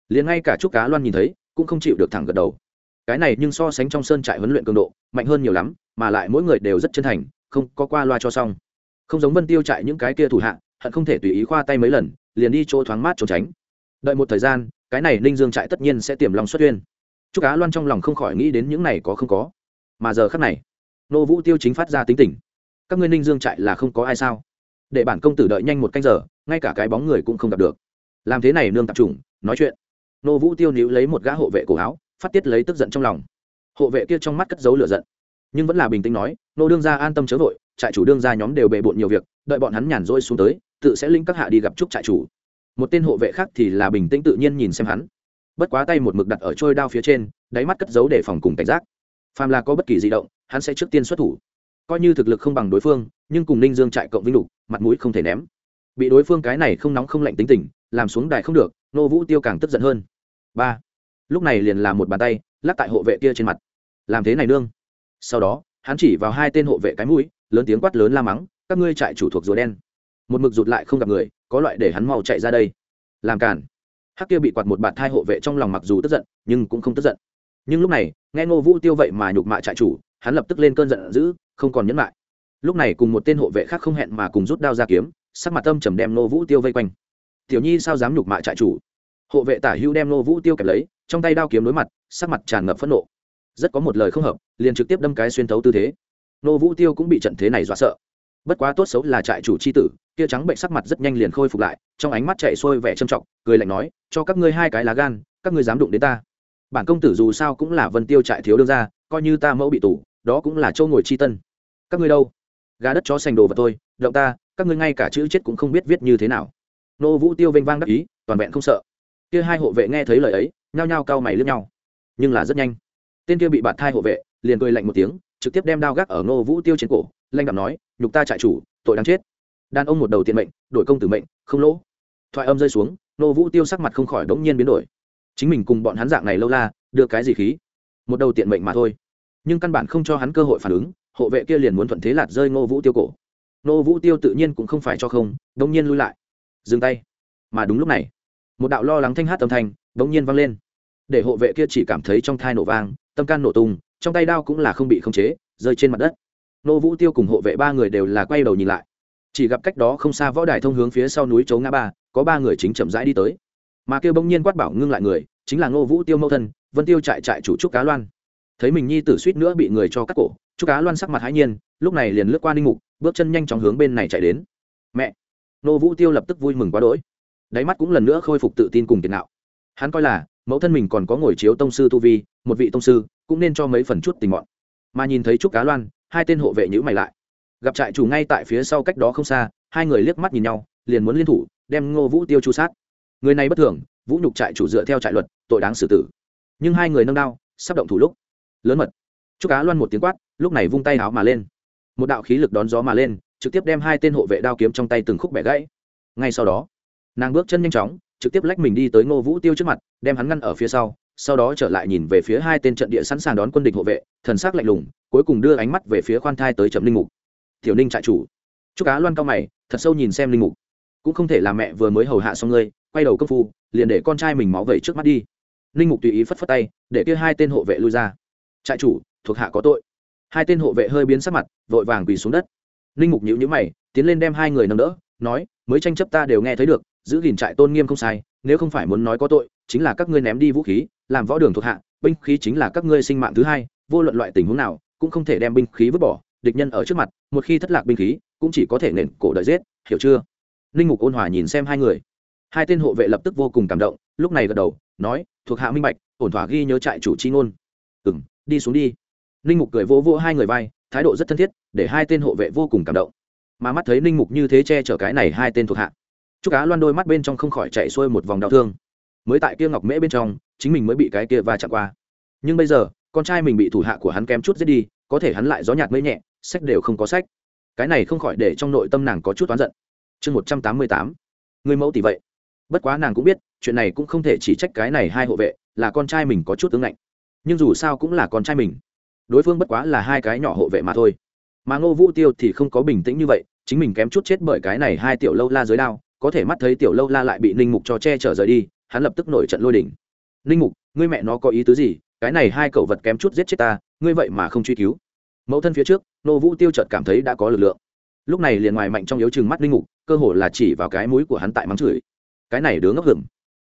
Liền ngay cả chúc cá loan nhìn thấy, cũng không chịu được thẳng gật đầu. Cái này nhưng so sánh trong sơn trại huấn luyện cường độ, mạnh hơn nhiều lắm, mà lại mỗi người đều rất chân thành, không có qua loa cho xong. Không giống vân tiêu trại những cái kia thủ hạ hận không thể tùy ý khoa tay mấy lần, liền đi chỗ thoáng mát trốn tránh. Đợi một thời gian, cái này ninh dương trại tất nhiên sẽ tiềm lòng xuất huyên chúc cá loan trong lòng không khỏi nghĩ đến những này có không có. Mà giờ khắc này, nô vũ tiêu chính phát ra tính tình. Các ngươi ninh dương trại là không có ai sao? Để bản công tử đợi nhanh một canh giờ, ngay cả cái bóng người cũng không gặp được. Làm thế này nương tập trung nói chuyện. Nô vũ tiêu níu lấy một gã hộ vệ cổ áo, phát tiết lấy tức giận trong lòng. Hộ vệ kia trong mắt cất giấu lửa giận. Nhưng vẫn là bình tĩnh nói, nô đương gia an tâm chớ vội, trại chủ đương gia nhóm đều bề bộn nhiều việc, đợi bọn hắn nhàn rỗi xuống tới tự sẽ linh các hạ đi gặp chúc trại chủ. Một tên hộ vệ khác thì là bình tĩnh tự nhiên nhìn xem hắn. Bất quá tay một mực đặt ở trôi đao phía trên, đáy mắt cất giấu để phòng cùng cảnh giác. Phàm là có bất kỳ di động, hắn sẽ trước tiên xuất thủ. Coi như thực lực không bằng đối phương, nhưng cùng ninh dương trại cộng vinh lục, mặt mũi không thể ném. Bị đối phương cái này không nóng không lạnh tính tình, làm xuống đài không được, nô vũ tiêu càng tức giận hơn. Ba. Lúc này liền làm một bàn tay, lắc tại hộ vệ kia trên mặt. Làm thế này nương. Sau đó, hắn chỉ vào hai tên hộ vệ cái mũi, lớn tiếng quát lớn la mắng, các ngươi trại chủ thuộc rùa đen một mực rụt lại không gặp người, có loại để hắn mau chạy ra đây. Làm cản hắc kia bị quạt một bạt thai hộ vệ trong lòng mặc dù tức giận, nhưng cũng không tức giận. Nhưng lúc này, nghe ngô vũ tiêu vậy mà nhục mạ trại chủ, hắn lập tức lên cơn giận dữ, không còn nhẫn lại. Lúc này cùng một tên hộ vệ khác không hẹn mà cùng rút đao ra kiếm, sắc mặt tâm trầm đem ngô vũ tiêu vây quanh. Tiểu nhi, sao dám nhục mạ trại chủ? Hộ vệ tả hữu đem ngô vũ tiêu kẹp lấy, trong tay đao kiếm đối mặt, sắc mặt tràn ngập phẫn nộ. Rất có một lời không hợp, liền trực tiếp đâm cái xuyên thấu tư thế. Ngô vũ tiêu cũng bị trận thế này dọa sợ bất quá tốt xấu là trại chủ c h i tử, kia trắng bệnh sắc mặt rất nhanh liền khôi phục lại, trong ánh mắt chạy sôi vẻ trầm trọng, cười lạnh nói, cho các ngươi hai cái lá gan, các ngươi dám đụng đến ta. Bản công tử dù sao cũng là vân tiêu trại thiếu đương ra coi như ta mẫu bị tù, đó cũng là châu ngồi chi tân. Các ngươi đâu? Gà đất chó sành đồ vật tôi động ta, các ngươi ngay cả chữ chết cũng không biết viết như thế nào. Nô vũ tiêu vênh vang đắc ý, toàn vẹn không sợ. Kia hai hộ vệ nghe thấy lời ấy, nhao nhao cao mày lướt nhau. Nhưng là rất nhanh. Tên kia bị bạt thai hộ vệ, liền cười lạnh một tiếng, trực tiếp đem đao gác ở nô vũ tiêu trên cổ lanh đạm nói, nhục ta trại chủ, tội đáng chết. Đàn ông một đầu tiện mệnh, đổi công tử mệnh, không lỗ. Thoại âm rơi xuống, nô vũ tiêu sắc mặt không khỏi đống nhiên biến đổi. Chính mình cùng bọn hắn dạng này lâu la, đưa cái gì khí? Một đầu tiện mệnh mà thôi. Nhưng căn bản không cho hắn cơ hội phản ứng, hộ vệ kia liền muốn thuận thế lạt rơi nô vũ tiêu cổ. Nô vũ tiêu tự nhiên cũng không phải cho không, đống nhiên lui lại. Dừng tay. Mà đúng lúc này, một đạo lo lắng thanh hát âm thanh đống nhiên vang lên. Để hộ vệ kia chỉ cảm thấy trong thai nổ vang, tâm can nổ tung, trong tay đao cũng là không bị khống chế, rơi trên mặt đất nô vũ tiêu cùng hộ vệ ba người đều là quay đầu nhìn lại. Chỉ gặp cách đó không xa võ đài thông hướng phía sau núi chấu ngã ba, có ba người chính chậm rãi đi tới. Mà kêu bỗng nhiên quát bảo ngưng lại người, chính là ngô vũ tiêu mâu thân, vân tiêu trại trại chủ trúc cá loan. Thấy mình nhi tử suýt nữa bị người cho cắt cổ, trúc cá loan sắc mặt hãi nhiên, lúc này liền lướt qua ninh mục, bước chân nhanh chóng hướng bên này chạy đến. Mẹ! Ngô vũ tiêu lập tức vui mừng quá đỗi. Đáy mắt cũng lần nữa khôi phục tự tin cùng tiền nạo. Hắn coi là, mẫu thân mình còn có ngồi chiếu tông sư tu vi, một vị tông sư, cũng nên cho mấy phần chút tình mọn. Mà nhìn thấy trúc cá loan hai tên hộ vệ nhữ mày lại. Gặp trại chủ ngay tại phía sau cách đó không xa, hai người liếc mắt nhìn nhau, liền muốn liên thủ, đem ngô vũ tiêu chu sát. Người này bất thường, vũ nhục trại chủ dựa theo trại luật, tội đáng xử tử. Nhưng hai người nâng đao, sắp động thủ lúc, lớn mật. Chúc cá loan một tiếng quát, lúc này vung tay áo mà lên. Một đạo khí lực đón gió mà lên, trực tiếp đem hai tên hộ vệ đao kiếm trong tay từng khúc bẻ gãy. Ngay sau đó, nàng bước chân nhanh chóng, trực tiếp lách mình đi tới ngô vũ tiêu trước mặt, đem hắn ngăn ở phía sau sau đó trở lại nhìn về phía hai tên trận địa sẵn sàng đón quân địch hộ vệ, thần sắc lạnh lùng, cuối cùng đưa ánh mắt về phía khoan thai tới chậm linh mục. Tiểu ninh trại chủ. Chúc cá loan cao mày, thật sâu nhìn xem linh mục. Cũng không thể là mẹ vừa mới hầu hạ xong ngươi, quay đầu công phu, liền để con trai mình máu vẩy trước mắt đi. Linh mục tùy ý phất phất tay, để kia hai tên hộ vệ lui ra. Trại chủ, thuộc hạ có tội. Hai tên hộ vệ hơi biến sắc mặt, vội vàng quỳ xuống đất. Linh mục nhíu nhíu mày, tiến lên đem hai người nâng đỡ, nói, mới tranh chấp ta đều nghe thấy được, giữ gìn trại tôn nghiêm không sai, nếu không phải muốn nói có tội, chính là các ngươi ném đi vũ khí làm võ đường thuộc hạ, binh khí chính là các ngươi sinh mạng thứ hai, vô luận loại tình huống nào, cũng không thể đem binh khí vứt bỏ, địch nhân ở trước mặt, một khi thất lạc binh khí, cũng chỉ có thể nền cổ đợi giết, hiểu chưa? Ninh mục ôn hòa nhìn xem hai người. Hai tên hộ vệ lập tức vô cùng cảm động, lúc này gật đầu, nói, thuộc hạ minh bạch, ổn thỏa ghi nhớ trại chủ chi ngôn. Ừ m đi xuống đi. Ninh mục cười vỗ vỗ hai người vai, thái độ rất thân thiết, để hai tên hộ vệ vô cùng cảm động. Mà mắt thấy ninh mục như thế che chở cái này hai tên thuộc hạ chúc cá loan đôi mắt bên trong không khỏi chạy xuôi một vòng đau thương. Mới tại kia ngọc mễ bên trong chính mình mới bị cái kia va chạm qua. Nhưng bây giờ, con trai mình bị thủ hạ của hắn kém chút giết đi, có thể hắn lại gió nhạt mới nhẹ, sách đều không có sách. Cái này không khỏi để trong nội tâm nàng có chút oán giận. Chương một trăm tám mươi tám. Người mẫu tỷ vậy. Bất quá nàng cũng biết, chuyện này cũng không thể chỉ trách cái này hai hộ vệ, là con trai mình có chút tướng lạnh. Nhưng dù sao cũng là con trai mình. Đối phương bất quá là hai cái nhỏ hộ vệ mà thôi. Mà ngô vũ tiêu thì không có bình tĩnh như vậy, chính mình kém chút chết bởi cái này hai tiểu lâu la dưới đao, có thể mắt thấy tiểu lâu la lại bị ninh mục cho che chở rời đi, hắn lập tức nổi trận lôi đỉnh ninh mục, ngươi mẹ nó có ý tứ gì? Cái này hai cậu vật kém chút giết chết ta, ngươi vậy mà không truy cứu. Mẫu thân phía trước, nô vũ tiêu chợt cảm thấy đã có lực lượng. Lúc này liền ngoài mạnh trong yếu chừng mắt linh mục, cơ hồ là chỉ vào cái mũi của hắn tại mắng chửi. Cái này đứa ngốc hửng.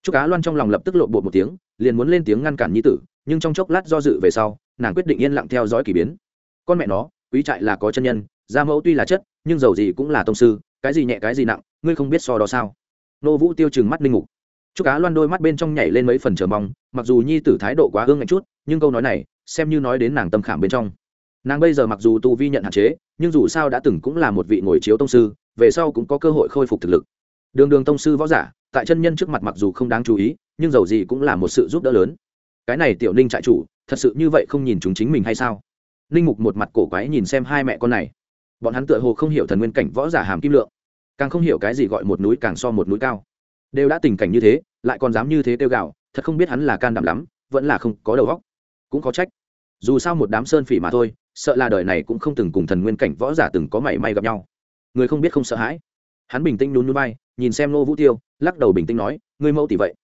Chúc cá loan trong lòng lập tức lộn bột một tiếng, liền muốn lên tiếng ngăn cản nhi tử, nhưng trong chốc lát do dự về sau, nàng quyết định yên lặng theo dõi k ỳ biến. Con mẹ nó, quý trại là có chân nhân, gia mẫu tuy là chất, nhưng dầu gì cũng là tông sư, cái gì nhẹ cái gì nặng, ngươi không biết so đó sao? Nô vũ tiêu chừng mắt linh mục chúc cá loan đôi mắt bên trong nhảy lên mấy phần chờ mong, mặc dù nhi tử thái độ quá hương ngạnh chút, nhưng câu nói này, xem như nói đến nàng tâm khảm bên trong. Nàng bây giờ mặc dù tu vi nhận hạn chế, nhưng dù sao đã từng cũng là một vị ngồi chiếu tông sư, về sau cũng có cơ hội khôi phục thực lực. Đường đường tông sư võ giả, tại chân nhân trước mặt mặc dù không đáng chú ý, nhưng dầu gì cũng là một sự giúp đỡ lớn. Cái này tiểu ninh trại chủ, thật sự như vậy không nhìn chúng chính mình hay sao? Ninh mục một mặt cổ quái nhìn xem hai mẹ con này. Bọn hắn tựa hồ không hiểu thần nguyên cảnh võ giả hàm kim lượng, càng không hiểu cái gì gọi một núi càng so một núi cao đều đã tình cảnh như thế, lại còn dám như thế tiêu gạo thật không biết hắn là can đảm lắm, vẫn là không có đầu óc. Cũng có trách. Dù sao một đám sơn phỉ mà thôi, sợ là đời này cũng không từng cùng thần nguyên cảnh võ giả từng có mảy may gặp nhau. Người không biết không sợ hãi. Hắn bình tĩnh nhún núi bay nhìn xem nô vũ tiêu, lắc đầu bình tĩnh nói, ngươi mẫu tỷ vậy?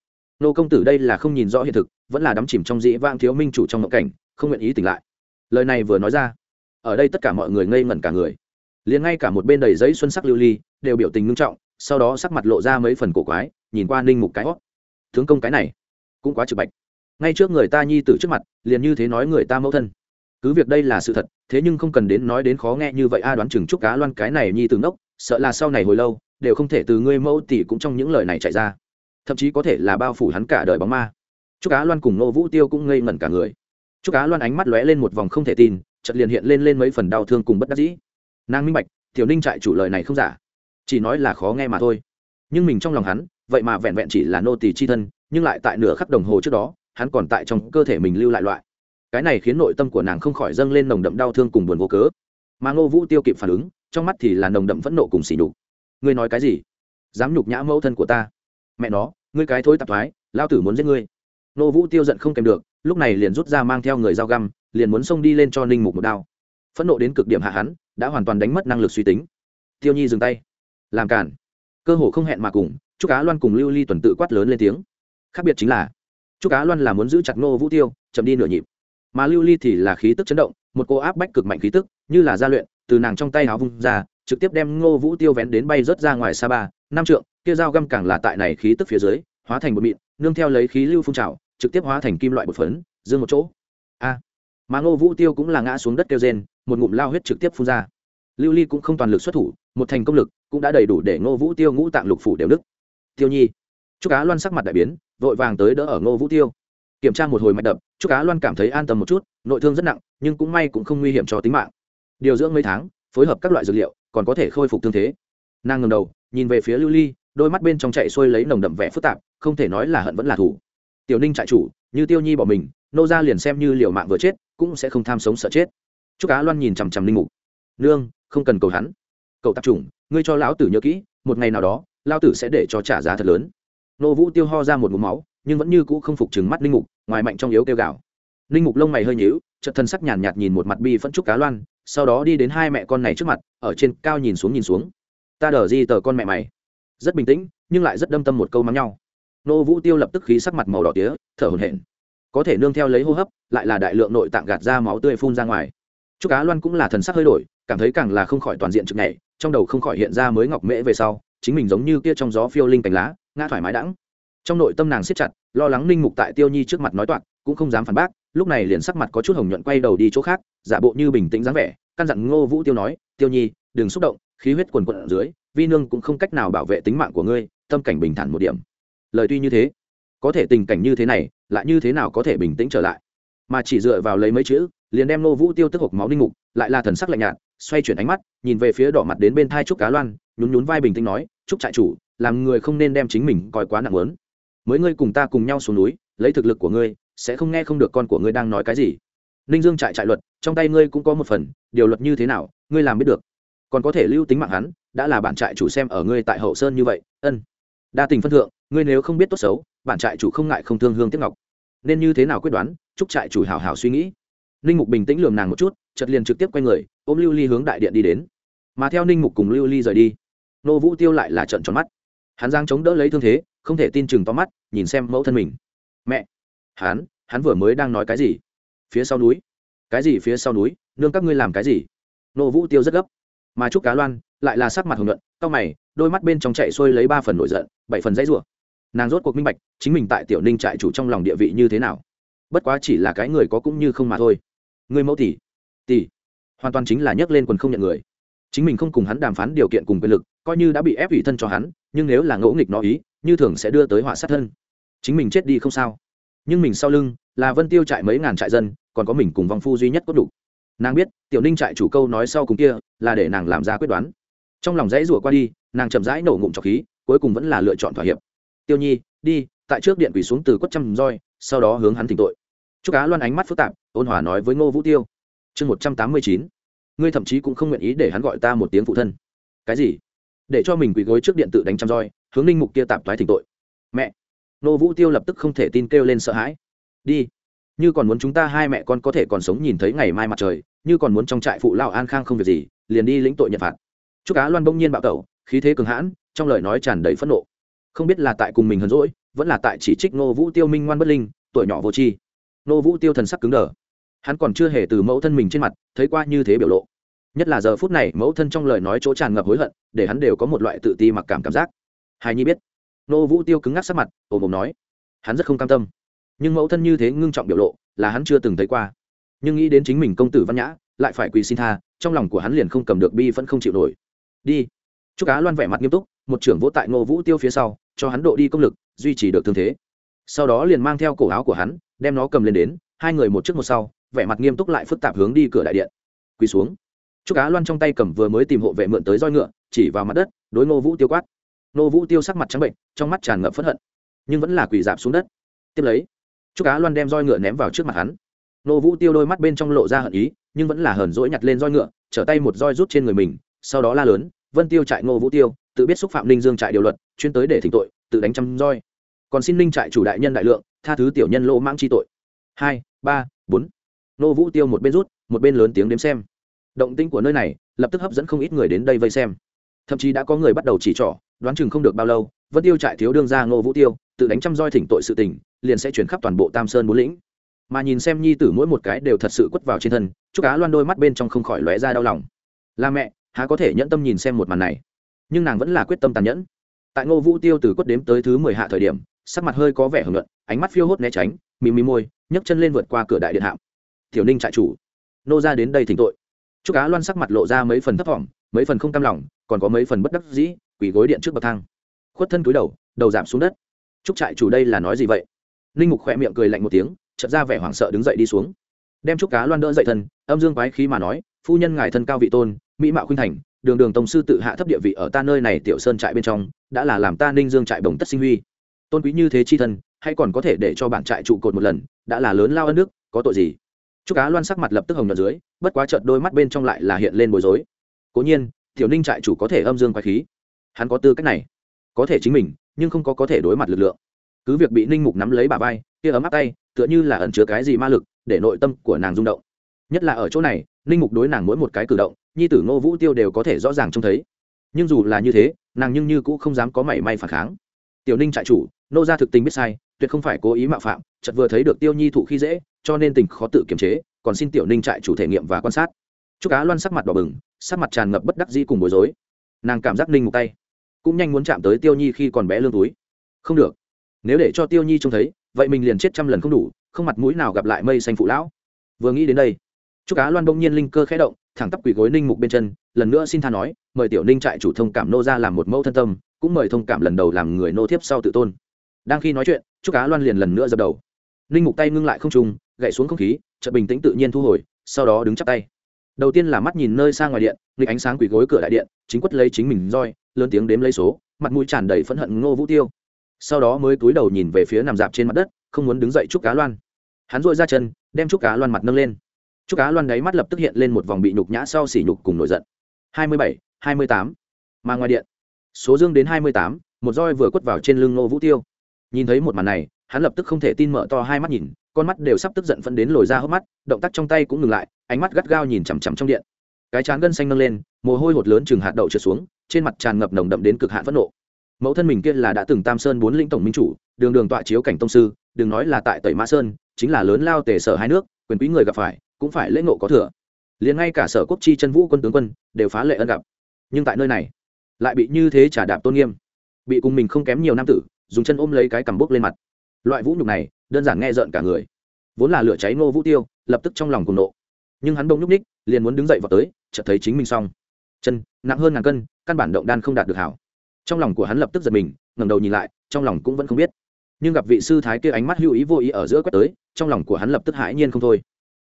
Nô công tử đây là không nhìn rõ hiện thực, vẫn là đắm chìm trong dĩ vang thiếu minh chủ trong ngộ cảnh, không nguyện ý tỉnh lại. Lời này vừa nói ra, ở đây tất cả mọi người ngây ngẩn cả người. Liền ngay cả một bên đầy giấy xuân sắc lưu ly, đều biểu tình ngưng trọng sau đó sắc mặt lộ ra mấy phần cổ quái, nhìn qua ninh mục cái hót tướng công cái này cũng quá trực bạch. Ngay trước người ta nhi tử trước mặt, liền như thế nói người ta mẫu thân. Cứ việc đây là sự thật, thế nhưng không cần đến nói đến khó nghe như vậy a, đoán chừng chúc cá loan cái này nhi tử ngốc, sợ là sau này hồi lâu, đều không thể từ ngươi mẫu tỷ cũng trong những lời này chạy ra. Thậm chí có thể là bao phủ hắn cả đời bóng ma. Chúc cá loan cùng nô vũ tiêu cũng ngây ngẩn cả người. Chúc cá loan ánh mắt lóe lên một vòng không thể tin chật liền hiện lên lên mấy phần đau thương cùng bất đắc dĩ. Nàng minh bạch, tiểu ninh trại chủ lời này không giả chỉ nói là khó nghe mà thôi. Nhưng mình trong lòng hắn, vậy mà vẹn vẹn chỉ là nô tỳ chi thân, nhưng lại tại nửa khắc đồng hồ trước đó, hắn còn tại trong cơ thể mình lưu lại loại. Cái này khiến nội tâm của nàng không khỏi dâng lên nồng đậm đau thương cùng buồn vô cớ. Mà ngô vũ tiêu kịp phản ứng, trong mắt thì là nồng đậm phẫn nộ cùng xỉ nhục. Ngươi nói cái gì? Dám nhục nhã mẫu thân của ta. Mẹ nó, ngươi cái thối tạp thoái, lao tử muốn giết ngươi. Ngô vũ tiêu giận không kèm được, lúc này liền rút ra mang theo người dao găm, liền muốn xông đi lên cho ninh mục một đao. Phẫn nộ đến cực điểm hạ hắn, đã hoàn toàn đánh mất năng lực suy tính. Tiêu nhi dừng tay làm cản cơ hồ không hẹn mà cùng chúc cá loan cùng lưu ly tuần tự quát lớn lên tiếng. Khác biệt chính là chúc cá loan là muốn giữ chặt ngô vũ tiêu, chậm đi nửa nhịp. Mà lưu ly thì là khí tức chấn động, một cô áp bách cực mạnh khí tức, như là gia luyện, từ nàng trong tay áo vung ra, trực tiếp đem ngô vũ tiêu vén đến bay rớt ra ngoài xa ba, năm trượng, kia dao găm càng là tại này khí tức phía dưới, hóa thành một mịn, nương theo lấy khí lưu phun trào, trực tiếp hóa thành kim loại bột phấn, dương một chỗ. A. Mà ngô vũ tiêu cũng là ngã xuống đất kêu rên, một ngụm lao huyết trực tiếp phun ra lưu ly cũng không toàn lực xuất thủ, một thành công lực cũng đã đầy đủ để ngô vũ tiêu ngũ tạng lục phủ đều đức tiêu nhi chúc cá loan sắc mặt đại biến, vội vàng tới đỡ ở ngô vũ tiêu. Kiểm tra một hồi mạch đập chúc cá loan cảm thấy an tâm một chút, nội thương rất nặng, nhưng cũng may cũng không nguy hiểm cho tính mạng. Điều dưỡng mấy tháng, phối hợp các loại dược liệu, còn có thể khôi phục thương thế. Nàng ngầm đầu, nhìn về phía lưu ly, đôi mắt bên trong chạy xuôi lấy nồng đậm vẻ phức tạp, không thể nói là hận vẫn là thủ tiểu ninh trại chủ, như tiêu nhi bỏ mình, nô ra liền xem như liều mạng vừa chết, cũng sẽ không tham sống sợ chết. Chúc cá loan nhìn chằm chằm linh mục. Nương không cần cầu hắn. Cậu tạp chủng, ngươi cho lão tử nhớ kỹ, một ngày nào đó lao tử sẽ để cho trả giá thật lớn. Nô vũ tiêu ho ra một mũ máu, nhưng vẫn như cũ không phục chừng mắt linh mục, ngoài mạnh trong yếu kêu gào. Linh mục lông mày hơi nhíu, chợt thân sắc nhàn nhạt nhìn một mặt bi phẫn trúc cá loan, sau đó đi đến hai mẹ con này trước mặt, ở trên cao nhìn xuống nhìn xuống. Ta đờ di tờ con mẹ mày. Rất bình tĩnh, nhưng lại rất đâm tâm một câu mắng nhau. Nô vũ tiêu lập tức khí sắc mặt màu đỏ tía, thở hổn hển. Có thể nương theo lấy hô hấp, lại là đại lượng nội tạng gạt ra máu tươi phun ra ngoài. Trúc cá loan cũng là thần sắc hơi đổi cảm thấy càng là không khỏi toàn diện trực này trong đầu không khỏi hiện ra mới ngọc mễ về sau, chính mình giống như kia trong gió phiêu linh cành lá, ngã thoải mái đãng. Trong nội tâm nàng siết chặt, lo lắng ninh mục tại tiêu nhi trước mặt nói toạc, cũng không dám phản bác, lúc này liền sắc mặt có chút hồng nhuận quay đầu đi chỗ khác, giả bộ như bình tĩnh dáng vẻ, căn dặn ngô vũ tiêu nói, tiêu nhi, đừng xúc động, khí huyết quần quận ở dưới, vi nương cũng không cách nào bảo vệ tính mạng của ngươi, tâm cảnh bình thản một điểm. Lời tuy như thế, có thể tình cảnh như thế này, lại như thế nào có thể bình tĩnh trở lại? Mà chỉ dựa vào lấy mấy chữ, liền đem ngô vũ tiêu tức hộc máu ninh mục, lại là thần sắc lạnh nhạt xoay chuyển ánh mắt, nhìn về phía đỏ mặt đến bên thai trúc cá loan, nhún nhún vai bình tĩnh nói, trúc trại chủ, làm người không nên đem chính mình coi quá nặng lớn. Mới ngươi cùng ta cùng nhau xuống núi, lấy thực lực của ngươi, sẽ không nghe không được con của ngươi đang nói cái gì. Ninh dương trại trại luật, trong tay ngươi cũng có một phần, điều luật như thế nào, ngươi làm biết được. Còn có thể lưu tính mạng hắn, đã là bạn trại chủ xem ở ngươi tại hậu sơn như vậy, ân. Đa tình phân thượng, ngươi nếu không biết tốt xấu, bạn trại chủ không ngại không thương hương tiếc ngọc. Nên như thế nào quyết đoán chúc trại chủ hào hào suy nghĩ ninh mục bình tĩnh lườm nàng một chút chật liền trực tiếp quay người, ôm lưu ly hướng đại điện đi đến. Mà theo ninh mục cùng lưu ly rời đi, nô vũ tiêu lại là trận tròn mắt. Hắn giang chống đỡ lấy thương thế, không thể tin chừng to mắt, nhìn xem mẫu thân mình. Mẹ! Hắn hắn vừa mới đang nói cái gì? Phía sau núi. Cái gì phía sau núi? Nương các ngươi làm cái gì? Nô vũ tiêu rất gấp. Mà trúc cá loan lại là sắc mặt hồng nhuận, cau mày, đôi mắt bên trong chạy xuôi lấy ba phần nổi giận, bảy phần dãy rủa. Nàng rốt cuộc minh bạch, chính mình tại tiểu ninh trại chủ trong lòng địa vị như thế nào. Bất quá chỉ là cái người có cũng như không mà thôi người mẫu tỷ. Tỷ. Hoàn toàn chính là nhấc lên quần không nhận người. Chính mình không cùng hắn đàm phán điều kiện cùng quyền lực, coi như đã bị ép ủy thân cho hắn, nhưng nếu là ngẫu nghịch nó ý, như thường sẽ đưa tới họa sát thân. Chính mình chết đi không sao. Nhưng mình sau lưng, là vân tiêu trại mấy ngàn trại dân, còn có mình cùng vong phu duy nhất có đủ. Nàng biết, tiểu ninh trại chủ câu nói sau cùng kia, là để nàng làm ra quyết đoán. Trong lòng dãy rủa qua đi, nàng chậm rãi nổ ngụm trọc khí, cuối cùng vẫn là lựa chọn thỏa hiệp. Tiêu nhi, đi, tại trước điện quỳ xuống từ quất trăm roi, sau đó hướng hắn thỉnh tội chúc cá loan ánh mắt phức tạp, ôn hòa nói với ngô vũ tiêu. Chương một trăm tám mươi chín. Ngươi thậm chí cũng không nguyện ý để hắn gọi ta một tiếng phụ thân. Cái gì? Để cho mình quỳ gối trước điện tự đánh trăm roi, hướng ninh mục kia tạp thoái thỉnh tội. Mẹ! Ngô vũ tiêu lập tức không thể tin kêu lên sợ hãi. Đi! Như còn muốn chúng ta hai mẹ con có thể còn sống nhìn thấy ngày mai mặt trời, như còn muốn trong trại phụ lao an khang không việc gì, liền đi lĩnh tội nhận phạt. Chúc cá loan bỗng nhiên bạo tẩu, khí thế cường hãn, trong lời nói tràn đầy phẫn nộ. Không biết là tại cùng mình hờn rỗi vẫn là tại chỉ trích Ngô vũ tiêu minh ngoan bất linh, tuổi nhỏ vô tri nô vũ tiêu thần sắc cứng đờ. Hắn còn chưa hề từ mẫu thân mình trên mặt thấy qua như thế biểu lộ. Nhất là giờ phút này, mẫu thân trong lời nói chỗ tràn ngập hối hận, để hắn đều có một loại tự ti mặc cảm cảm giác. Hài nhi biết. Nô vũ tiêu cứng ngắc sắc mặt ồ mồm nói. Hắn rất không cam tâm. Nhưng mẫu thân như thế ngưng trọng biểu lộ, là hắn chưa từng thấy qua. Nhưng nghĩ đến chính mình công tử văn nhã, lại phải quỳ xin tha, trong lòng của hắn liền không cầm được bi vẫn không chịu nổi. Đi. Chúc cá loan vẻ mặt nghiêm túc, một trưởng vỗ tại ngô vũ tiêu phía sau, cho hắn độ đi công lực, duy trì được thương thế sau đó liền mang theo cổ áo của hắn, đem nó cầm lên đến, hai người một trước một sau, vẻ mặt nghiêm túc lại phức tạp hướng đi cửa đại điện. Quỳ xuống. Chúc cá loan trong tay cầm vừa mới tìm hộ vệ mượn tới roi ngựa, chỉ vào mặt đất, đối ngô vũ tiêu quát. Ngô vũ tiêu sắc mặt trắng bệnh, trong mắt tràn ngập phất hận, nhưng vẫn là quỳ dạp xuống đất. Tiếp lấy chúc cá loan đem roi ngựa ném vào trước mặt hắn. Ngô vũ tiêu đôi mắt bên trong lộ ra hận ý, nhưng vẫn là hờn dỗi nhặt lên roi ngựa, trở tay một roi rút trên người mình, sau đó la lớn, vân tiêu trại ngô vũ tiêu, tự biết xúc phạm linh dương trại điều luật, chuyên tới để thỉnh tội, tự đánh trăm roi còn xin linh trại chủ đại nhân đại lượng, tha thứ tiểu nhân lỗ mãng chi tội. Hai, ba, bốn. Nô vũ tiêu một bên rút, một bên lớn tiếng đếm xem. Động tĩnh của nơi này, lập tức hấp dẫn không ít người đến đây vây xem. Thậm chí đã có người bắt đầu chỉ trỏ, đoán chừng không được bao lâu, vân tiêu trại thiếu đương ra ngô vũ tiêu, tự đánh trăm roi thỉnh tội sự tình, liền sẽ chuyển khắp toàn bộ tam sơn bốn lĩnh. Mà nhìn xem nhi tử mỗi một cái đều thật sự quất vào trên thân chúc cá loan đôi mắt bên trong không khỏi lóe ra đau lòng. Là mẹ, há có thể nhẫn tâm nhìn xem một màn này? Nhưng nàng vẫn là quyết tâm tàn nhẫn. Tại ngô vũ tiêu từ quất đếm tới thứ mười hạ thời điểm sắc mặt hơi có vẻ hưởng luận, ánh mắt phiêu hốt né tránh mì mì môi, nhấc chân lên vượt qua cửa đại điện hạm. Tiểu ninh trại chủ, nô ra đến đây thỉnh tội. Chúc cá loan sắc mặt lộ ra mấy phần thấp thỏm, mấy phần không cam lòng, còn có mấy phần bất đắc dĩ, quỳ gối điện trước bậc thang. Khuất thân cúi đầu đầu giảm xuống đất. Chúc trại chủ đây là nói gì vậy? Ninh mục khỏe miệng cười lạnh một tiếng, chợt ra vẻ hoảng sợ đứng dậy đi xuống. Đem chúc cá loan đỡ dậy thân, âm dương quái khí mà nói, phu nhân ngài thân cao vị tôn, mỹ mạo khuynh thành, đường đường tổng sư tự hạ thấp địa vị ở ta nơi này tiểu sơn trại bên trong, đã là làm ta ninh dương trại bồng tất sinh huy tôn quý như thế chi thân, hay còn có thể để cho bản trại trụ cột một lần, đã là lớn lao ân nước có tội gì? Chúc cá loan sắc mặt lập tức hồng nhuận dưới, bất quá chợt đôi mắt bên trong lại là hiện lên bối rối. Cố nhiên, tiểu ninh trại chủ có thể âm dương quái khí. Hắn có tư cách này. Có thể chính mình, nhưng không có có thể đối mặt lực lượng. Cứ việc bị ninh mục nắm lấy bà vai, kia ấm áp tay, tựa như là ẩn chứa cái gì ma lực, để nội tâm của nàng rung động. Nhất là ở chỗ này, ninh mục đối nàng mỗi một cái cử động, nhi tử ngô vũ tiêu đều có thể rõ ràng trông thấy. Nhưng dù là như thế, nàng nhưng như cũng không dám có mảy may phản kháng tiểu ninh trại chủ, nô ra thực tình biết sai, tuyệt không phải cố ý mạo phạm chật vừa thấy được tiêu nhi thụ khi dễ, cho nên tình khó tự kiềm chế, còn xin tiểu ninh trại chủ thể nghiệm và quan sát. Chúc cá loan sắc mặt đỏ bừng, sắc mặt tràn ngập bất đắc dĩ cùng bối rối. Nàng cảm giác ninh một tay, cũng nhanh muốn chạm tới tiêu nhi khi còn bé lương túi. Không được, nếu để cho tiêu nhi trông thấy, vậy mình liền chết trăm lần không đủ, không mặt mũi nào gặp lại mây xanh phụ lão. Vừa nghĩ đến đây chúc cá loan bỗng nhiên linh cơ khẽ động, thẳng tắp quỳ gối ninh mục bên chân, lần nữa xin tha nói, mời tiểu ninh trại chủ thông cảm nô ra làm một mẫu thân tâm cũng mời thông cảm lần đầu làm người nô thiếp sau tự tôn. Đang khi nói chuyện chúc cá loan liền lần nữa dập đầu. Ninh mục tay ngưng lại không trung, gậy xuống không khí, chợt bình tĩnh tự nhiên thu hồi, sau đó đứng chắp tay. Đầu tiên là mắt nhìn nơi xa ngoài điện, nghịch ánh sáng quỳ gối cửa đại điện, chính quất lấy chính mình roi, lớn tiếng đếm lấy số, mặt mũi tràn đầy phẫn hận ngô vũ tiêu. Sau đó mới cúi đầu nhìn về phía nằm dạp trên mặt đất, không muốn đứng dậy chúc cá loan. Hắn dội ra chân, đem chúc cá loan mặt nâng lên. Chúc cá loan đáy mắt lập tức hiện lên một vòng bị nhục nhã sau xỉ nhục cùng nổi giận. Hai mươi bảy, hai mươi tám. Mà ngoài điện số dương đến hai mươi tám, một roi vừa quất vào trên lưng ngô vũ tiêu. Nhìn thấy một màn này, hắn lập tức không thể tin mở to hai mắt nhìn, con mắt đều sắp tức giận phân đến lồi ra hốc mắt, động tác trong tay cũng ngừng lại, ánh mắt gắt gao nhìn chằm chằm trong điện. Cái chán gân xanh nâng lên, mồ hôi hột lớn chừng hạt đậu trượt xuống, trên mặt tràn ngập nồng đậm đến cực hạn phẫn nộ. Mẫu thân mình kia là đã từng tam sơn bốn lĩnh tổng minh chủ, đường đường tọa chiếu cảnh tông sư, đừng nói là tại tẩy mã sơn, chính là lớn lao tề sở hai nước, quyền quý người gặp phải, cũng phải lễ ngộ có thừa. Liền ngay cả sở quốc chi chân vũ quân tướng quân, đều phá lệ ân gặp. Nhưng tại nơi này lại bị như thế trả đạp tôn nghiêm. Bị cùng mình không kém nhiều nam tử, dùng chân ôm lấy cái cằm bốc lên mặt. Loại vũ nhục này, đơn giản nghe rợn cả người. Vốn là lửa cháy ngô vũ tiêu, lập tức trong lòng cùng nộ. Nhưng hắn bỗng nhúc ních liền muốn đứng dậy vào tới, chợt thấy chính mình xong. Chân, nặng hơn ngàn cân, căn bản động đan không đạt được hảo. Trong lòng của hắn lập tức giật mình, ngẩng đầu nhìn lại, trong lòng cũng vẫn không biết. Nhưng gặp vị sư thái kia ánh mắt hữu ý vô ý ở giữa quét tới, trong lòng của hắn lập tức hãi nhiên không thôi.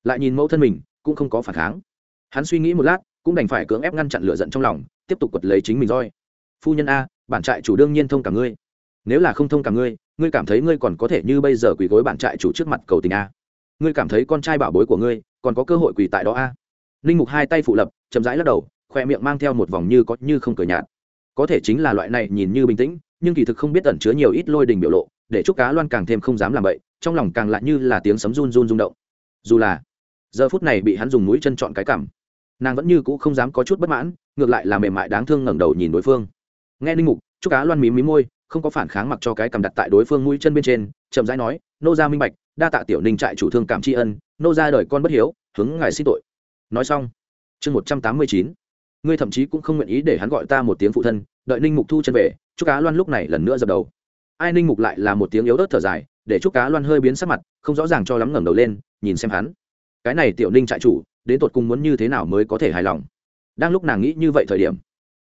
Lại nhìn mẫu thân mình, cũng không có phản kháng. Hắn suy nghĩ một lát, cũng đành phải cưỡng ép ngăn chặn lửa giận trong lòng tiếp tục quật lấy chính mình roi. Phu nhân a, bản trại chủ đương nhiên thông cả ngươi. Nếu là không thông cả ngươi ngươi cảm thấy ngươi còn có thể như bây giờ quỳ gối bản trại chủ trước mặt cầu tình a. Ngươi cảm thấy con trai bảo bối của ngươi còn có cơ hội quỳ tại đó a. Ninh mục hai tay phụ lập, chậm rãi lắc đầu, khoe miệng mang theo một vòng như có như không cờ nhạt. Có thể chính là loại này nhìn như bình tĩnh, nhưng kỳ thực không biết ẩn chứa nhiều ít lôi đình biểu lộ, để chúc cá loan càng thêm không dám làm vậy trong lòng càng lại như là tiếng sấm run run rung động. Dù là, giờ phút này bị hắn dùng mũi chân chọn cái cảm, nàng vẫn như cũ không dám có chút bất mãn ngược lại là mềm mại đáng thương ngẩng đầu nhìn đối phương. Nghe ninh mục chúc cá loan mím mí môi, không có phản kháng mặc cho cái cầm đặt tại đối phương mũi chân bên trên, chậm rãi nói, nô ra minh bạch, đa tạ tiểu ninh trại chủ thương cảm tri ân, nô ra đời con bất hiếu, hướng ngài xin tội. Nói xong, chương một trăm tám mươi chín, ngươi thậm chí cũng không nguyện ý để hắn gọi ta một tiếng phụ thân, đợi ninh mục thu chân về chúc cá loan lúc này lần nữa dập đầu. Ai ninh mục lại là một tiếng yếu ớt thở dài, để chúc cá loan hơi biến sắc mặt, không rõ ràng cho lắm ngẩng đầu lên, nhìn xem hắn. Cái này tiểu ninh trại chủ, đến tột cùng muốn như thế nào mới có thể hài lòng? Đang lúc nàng nghĩ như vậy thời điểm,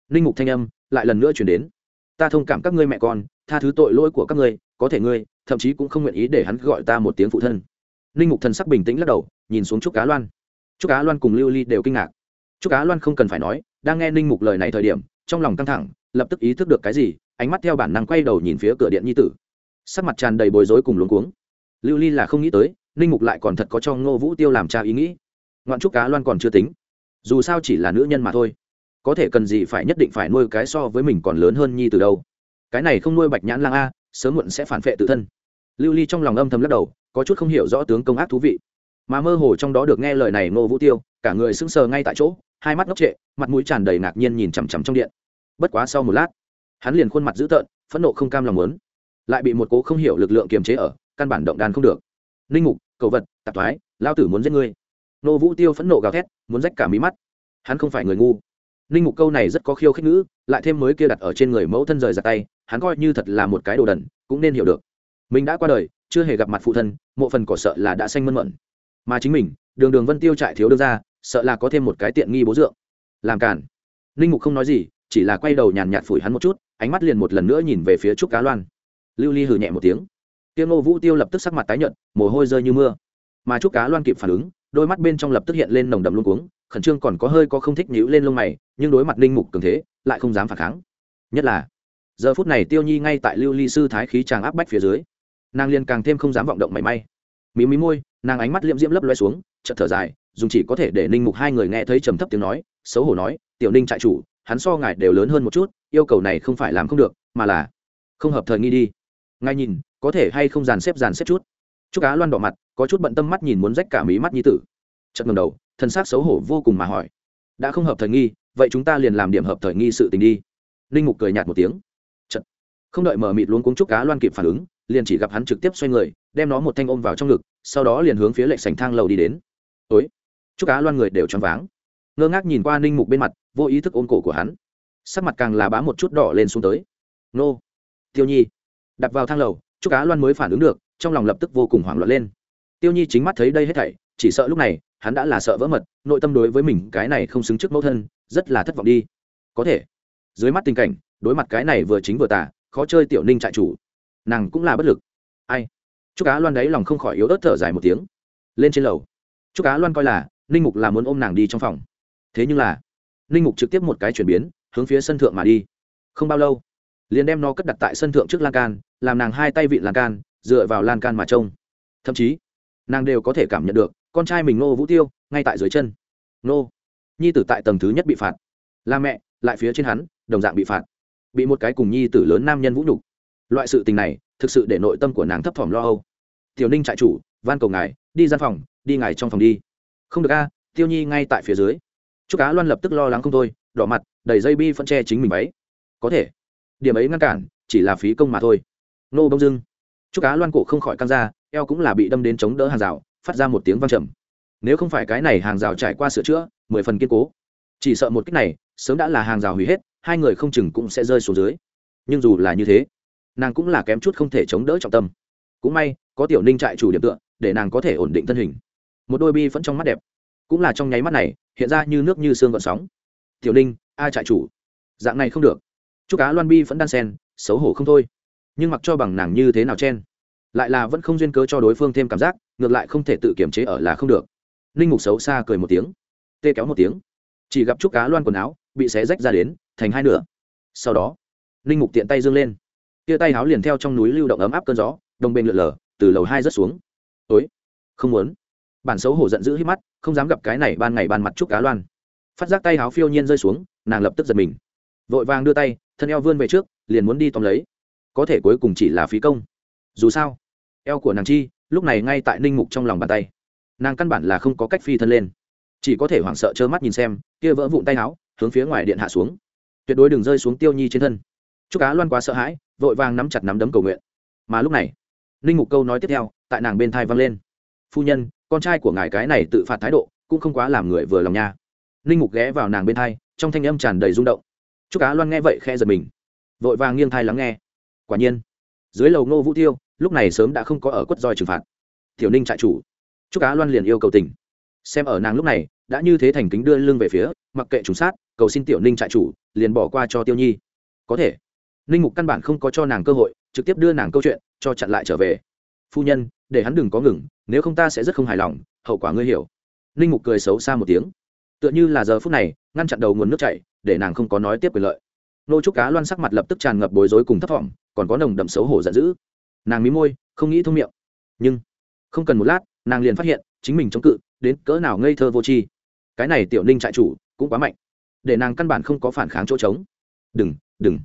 ninh mục thanh âm lại lần nữa chuyển đến. Ta thông cảm các ngươi mẹ con, tha thứ tội lỗi của các ngươi, có thể ngươi thậm chí cũng không nguyện ý để hắn gọi ta một tiếng phụ thân. Ninh mục thần sắc bình tĩnh lắc đầu, nhìn xuống trúc cá loan. Trúc cá loan cùng lưu ly đều kinh ngạc. Trúc cá loan không cần phải nói, đang nghe ninh mục lời này thời điểm, trong lòng căng thẳng, lập tức ý thức được cái gì, ánh mắt theo bản năng quay đầu nhìn phía cửa điện nhi tử. Sắc mặt tràn đầy bối rối cùng luống cuống. Lưu ly là không nghĩ tới, ninh mục lại còn thật có cho ngô vũ tiêu làm cha ý nghĩ. Ngoạn trúc cá loan còn chưa tính dù sao chỉ là nữ nhân mà thôi. Có thể cần gì phải nhất định phải nuôi cái so với mình còn lớn hơn nhi từ đâu? Cái này không nuôi bạch nhãn lang a, sớm muộn sẽ phản vệ tự thân. Lưu ly trong lòng âm thầm lắc đầu, có chút không hiểu rõ tướng công ác thú vị. Mà mơ hồ trong đó được nghe lời này ngô vũ tiêu, cả người sững sờ ngay tại chỗ, hai mắt ngốc trệ, mặt mũi tràn đầy ngạc nhiên nhìn chằm chằm trong điện. Bất quá sau một lát, hắn liền khuôn mặt dữ tợn, phẫn nộ không cam lòng lớn lại bị một cố không hiểu lực lượng kiềm chế ở, căn bản động đan không được. Linh mục, cầu vật, tạp thoái lao tử muốn giết ngươi nô vũ tiêu phẫn nộ gào thét, muốn rách cả mí mắt. Hắn không phải người ngu. Ninh mục câu này rất có khiêu khích ngữ, lại thêm mới kia đặt ở trên người mẫu thân rời ra tay, hắn coi như thật là một cái đồ đần, cũng nên hiểu được. Mình đã qua đời, chưa hề gặp mặt phụ thân, mộ phần cỏ sợ là đã xanh mơn mận. Mà chính mình, đường đường vân tiêu trại thiếu đưa ra sợ là có thêm một cái tiện nghi bố dượng. Làm cản ninh mục không nói gì, chỉ là quay đầu nhàn nhạt phủi hắn một chút, ánh mắt liền một lần nữa nhìn về phía trúc cá loan. Lưu ly hừ nhẹ một tiếng. Tiêu ngô vũ tiêu lập tức sắc mặt tái nhợt, mồ hôi rơi như mưa. Mà trúc cá loan kịp phản ứng đôi mắt bên trong lập tức hiện lên nồng đậm luôn cuống, khẩn trương còn có hơi có không thích nhíu lên lông mày, nhưng đối mặt linh mục cường thế, lại không dám phản kháng. Nhất là, giờ phút này tiêu nhi ngay tại lưu ly sư thái khí tràng áp bách phía dưới, nàng liền càng thêm không dám vọng động mảy may. Mí mí môi, nàng ánh mắt liễm diễm lấp loe xuống, chợt thở dài, dùng chỉ có thể để ninh mục hai người nghe thấy trầm thấp tiếng nói, xấu hổ nói, tiểu ninh trại chủ, hắn so ngài đều lớn hơn một chút, yêu cầu này không phải làm không được, mà là không hợp thời nghi đi. Ngay nhìn, có thể hay không dàn xếp dàn xếp chút. Chúc cá loan đỏ mặt có chút bận tâm mắt nhìn muốn rách cả mí mắt nhi tử. Chật ngầm đầu, thân xác xấu hổ vô cùng mà hỏi, đã không hợp thời nghi, vậy chúng ta liền làm điểm hợp thời nghi sự tình đi. Linh mục cười nhạt một tiếng. Chật không đợi mở mịt luôn cuống chúc cá loan kịp phản ứng, liền chỉ gặp hắn trực tiếp xoay người, đem nó một thanh ôm vào trong ngực, sau đó liền hướng phía lệnh sành thang lầu đi đến. Ối chúc cá loan người đều choáng váng. Ngơ ngác nhìn qua ninh mục bên mặt, vô ý thức ôm cổ của hắn. Sắc mặt càng là bá một chút đỏ lên xuống tới. Nô, tiêu nhi. Đặt vào thang lầu, chúc cá loan mới phản ứng được, trong lòng lập tức vô cùng hoảng loạn lên tiêu nhi chính mắt thấy đây hết thảy, chỉ sợ lúc này, hắn đã là sợ vỡ mật, nội tâm đối với mình cái này không xứng trước mẫu thân, rất là thất vọng đi. Có thể, dưới mắt tình cảnh, đối mặt cái này vừa chính vừa tả khó chơi tiểu ninh trại chủ. Nàng cũng là bất lực. Ai? Chúc cá loan đấy lòng không khỏi yếu ớt thở dài một tiếng. Lên trên lầu. Chúc cá loan coi là, ninh mục là muốn ôm nàng đi trong phòng. Thế nhưng là, ninh mục trực tiếp một cái chuyển biến, hướng phía sân thượng mà đi. Không bao lâu, liền đem nó cất đặt tại sân thượng trước lan can, làm nàng hai tay vị lan can, dựa vào lan can mà trông. Thậm chí nàng đều có thể cảm nhận được, con trai mình nô vũ tiêu, ngay tại dưới chân. Nô nhi tử tại tầng thứ nhất bị phạt. Là mẹ, lại phía trên hắn, đồng dạng bị phạt. Bị một cái cùng nhi tử lớn nam nhân vũ nhục. Loại sự tình này, thực sự để nội tâm của nàng thấp thỏm lo âu. Tiểu ninh trại chủ, van cầu ngài, đi gian phòng, đi ngài trong phòng đi. Không được a, tiêu nhi ngay tại phía dưới. Chúc cá loan lập tức lo lắng không thôi, đỏ mặt đẩy dây bi phân che chính mình váy. Có thể. Điểm ấy ngăn cản, chỉ là phí công mà thôi. Nô bông dưng. Chúc cá loan cổ không khỏi căng ra eo cũng là bị đâm đến chống đỡ hàng rào, phát ra một tiếng văng trầm. Nếu không phải cái này hàng rào trải qua sửa chữa, mười phần kiên cố. Chỉ sợ một cách này, sớm đã là hàng rào hủy hết, hai người không chừng cũng sẽ rơi xuống dưới. Nhưng dù là như thế, nàng cũng là kém chút không thể chống đỡ trọng tâm. Cũng may, có tiểu ninh trại chủ điểm tựa, để nàng có thể ổn định thân hình. Một đôi bi vẫn trong mắt đẹp, cũng là trong nháy mắt này, hiện ra như nước như xương gọn sóng. Tiểu ninh ai trại chủ. Dạng này không được. Chúc cá loan bi vẫn đan sen, xấu hổ không thôi. Nhưng mặc cho bằng nàng như thế nào chen? Lại là vẫn không duyên cớ cho đối phương thêm cảm giác, ngược lại không thể tự kiểm chế ở là không được. Ninh mục xấu xa cười một tiếng. Tê kéo một tiếng. Chỉ gặp chúc cá loan quần áo bị xé rách ra đến, thành hai nửa. Sau đó, ninh mục tiện tay dương lên. Tia tay áo liền theo trong núi lưu động ấm áp cơn gió, đồng bên lượn lờ, từ lầu hai rớt xuống. Ối không muốn. Bản xấu hổ giận dữ hít mắt, không dám gặp cái này ban ngày ban mặt chúc cá loan. Phát giác tay áo phiêu nhiên rơi xuống, nàng lập tức giật mình. Vội vàng đưa tay, thân eo vươn về trước, liền muốn đi tóm lấy. Có thể cuối cùng chỉ là phí công dù sao, eo của nàng chi, lúc này ngay tại ninh mục trong lòng bàn tay. Nàng căn bản là không có cách phi thân lên. Chỉ có thể hoảng sợ trơ mắt nhìn xem, kia vỡ vụn tay áo, hướng phía ngoài điện hạ xuống. Tuyệt đối đừng rơi xuống tiêu nhi trên thân. Chúc á loan quá sợ hãi, vội vàng nắm chặt nắm đấm cầu nguyện. Mà lúc này, ninh mục câu nói tiếp theo, tại nàng bên thai vang lên. Phu nhân, con trai của ngài cái này tự phạt thái độ, cũng không quá làm người vừa lòng nha. Ninh mục ghé vào nàng bên thai, trong thanh âm tràn đầy rung động. Chúc á loan nghe vậy khe giật mình, vội vàng nghiêng thai lắng nghe. Quả nhiên, dưới lầu ngô vũ tiêu lúc này sớm đã không có ở quất roi trừng phạt. Tiểu ninh trại chủ. Chúc cá loan liền yêu cầu tình xem ở nàng lúc này, đã như thế thành kính đưa lưng về phía, mặc kệ trùng sát, cầu xin tiểu ninh trại chủ, liền bỏ qua cho tiêu nhi. Có thể. Ninh mục căn bản không có cho nàng cơ hội, trực tiếp đưa nàng câu chuyện, cho chặn lại trở về. Phu nhân, để hắn đừng có ngừng, nếu không ta sẽ rất không hài lòng, hậu quả ngươi hiểu. Ninh mục cười xấu xa một tiếng. Tựa như là giờ phút này, ngăn chặn đầu nguồn nước chảy, để nàng không có nói tiếp quyền lợi. Nô trúc cá loan sắc mặt lập tức tràn ngập bối rối cùng thất vọng, còn có nồng đậm xấu hổ giận dữ nàng mí môi, không nghĩ thông miệng. Nhưng, không cần một lát, nàng liền phát hiện, chính mình chống cự, đến cỡ nào ngây thơ vô tri. Cái này tiểu ninh trại chủ, cũng quá mạnh. Để nàng căn bản không có phản kháng chỗ trống. Đừng đừng.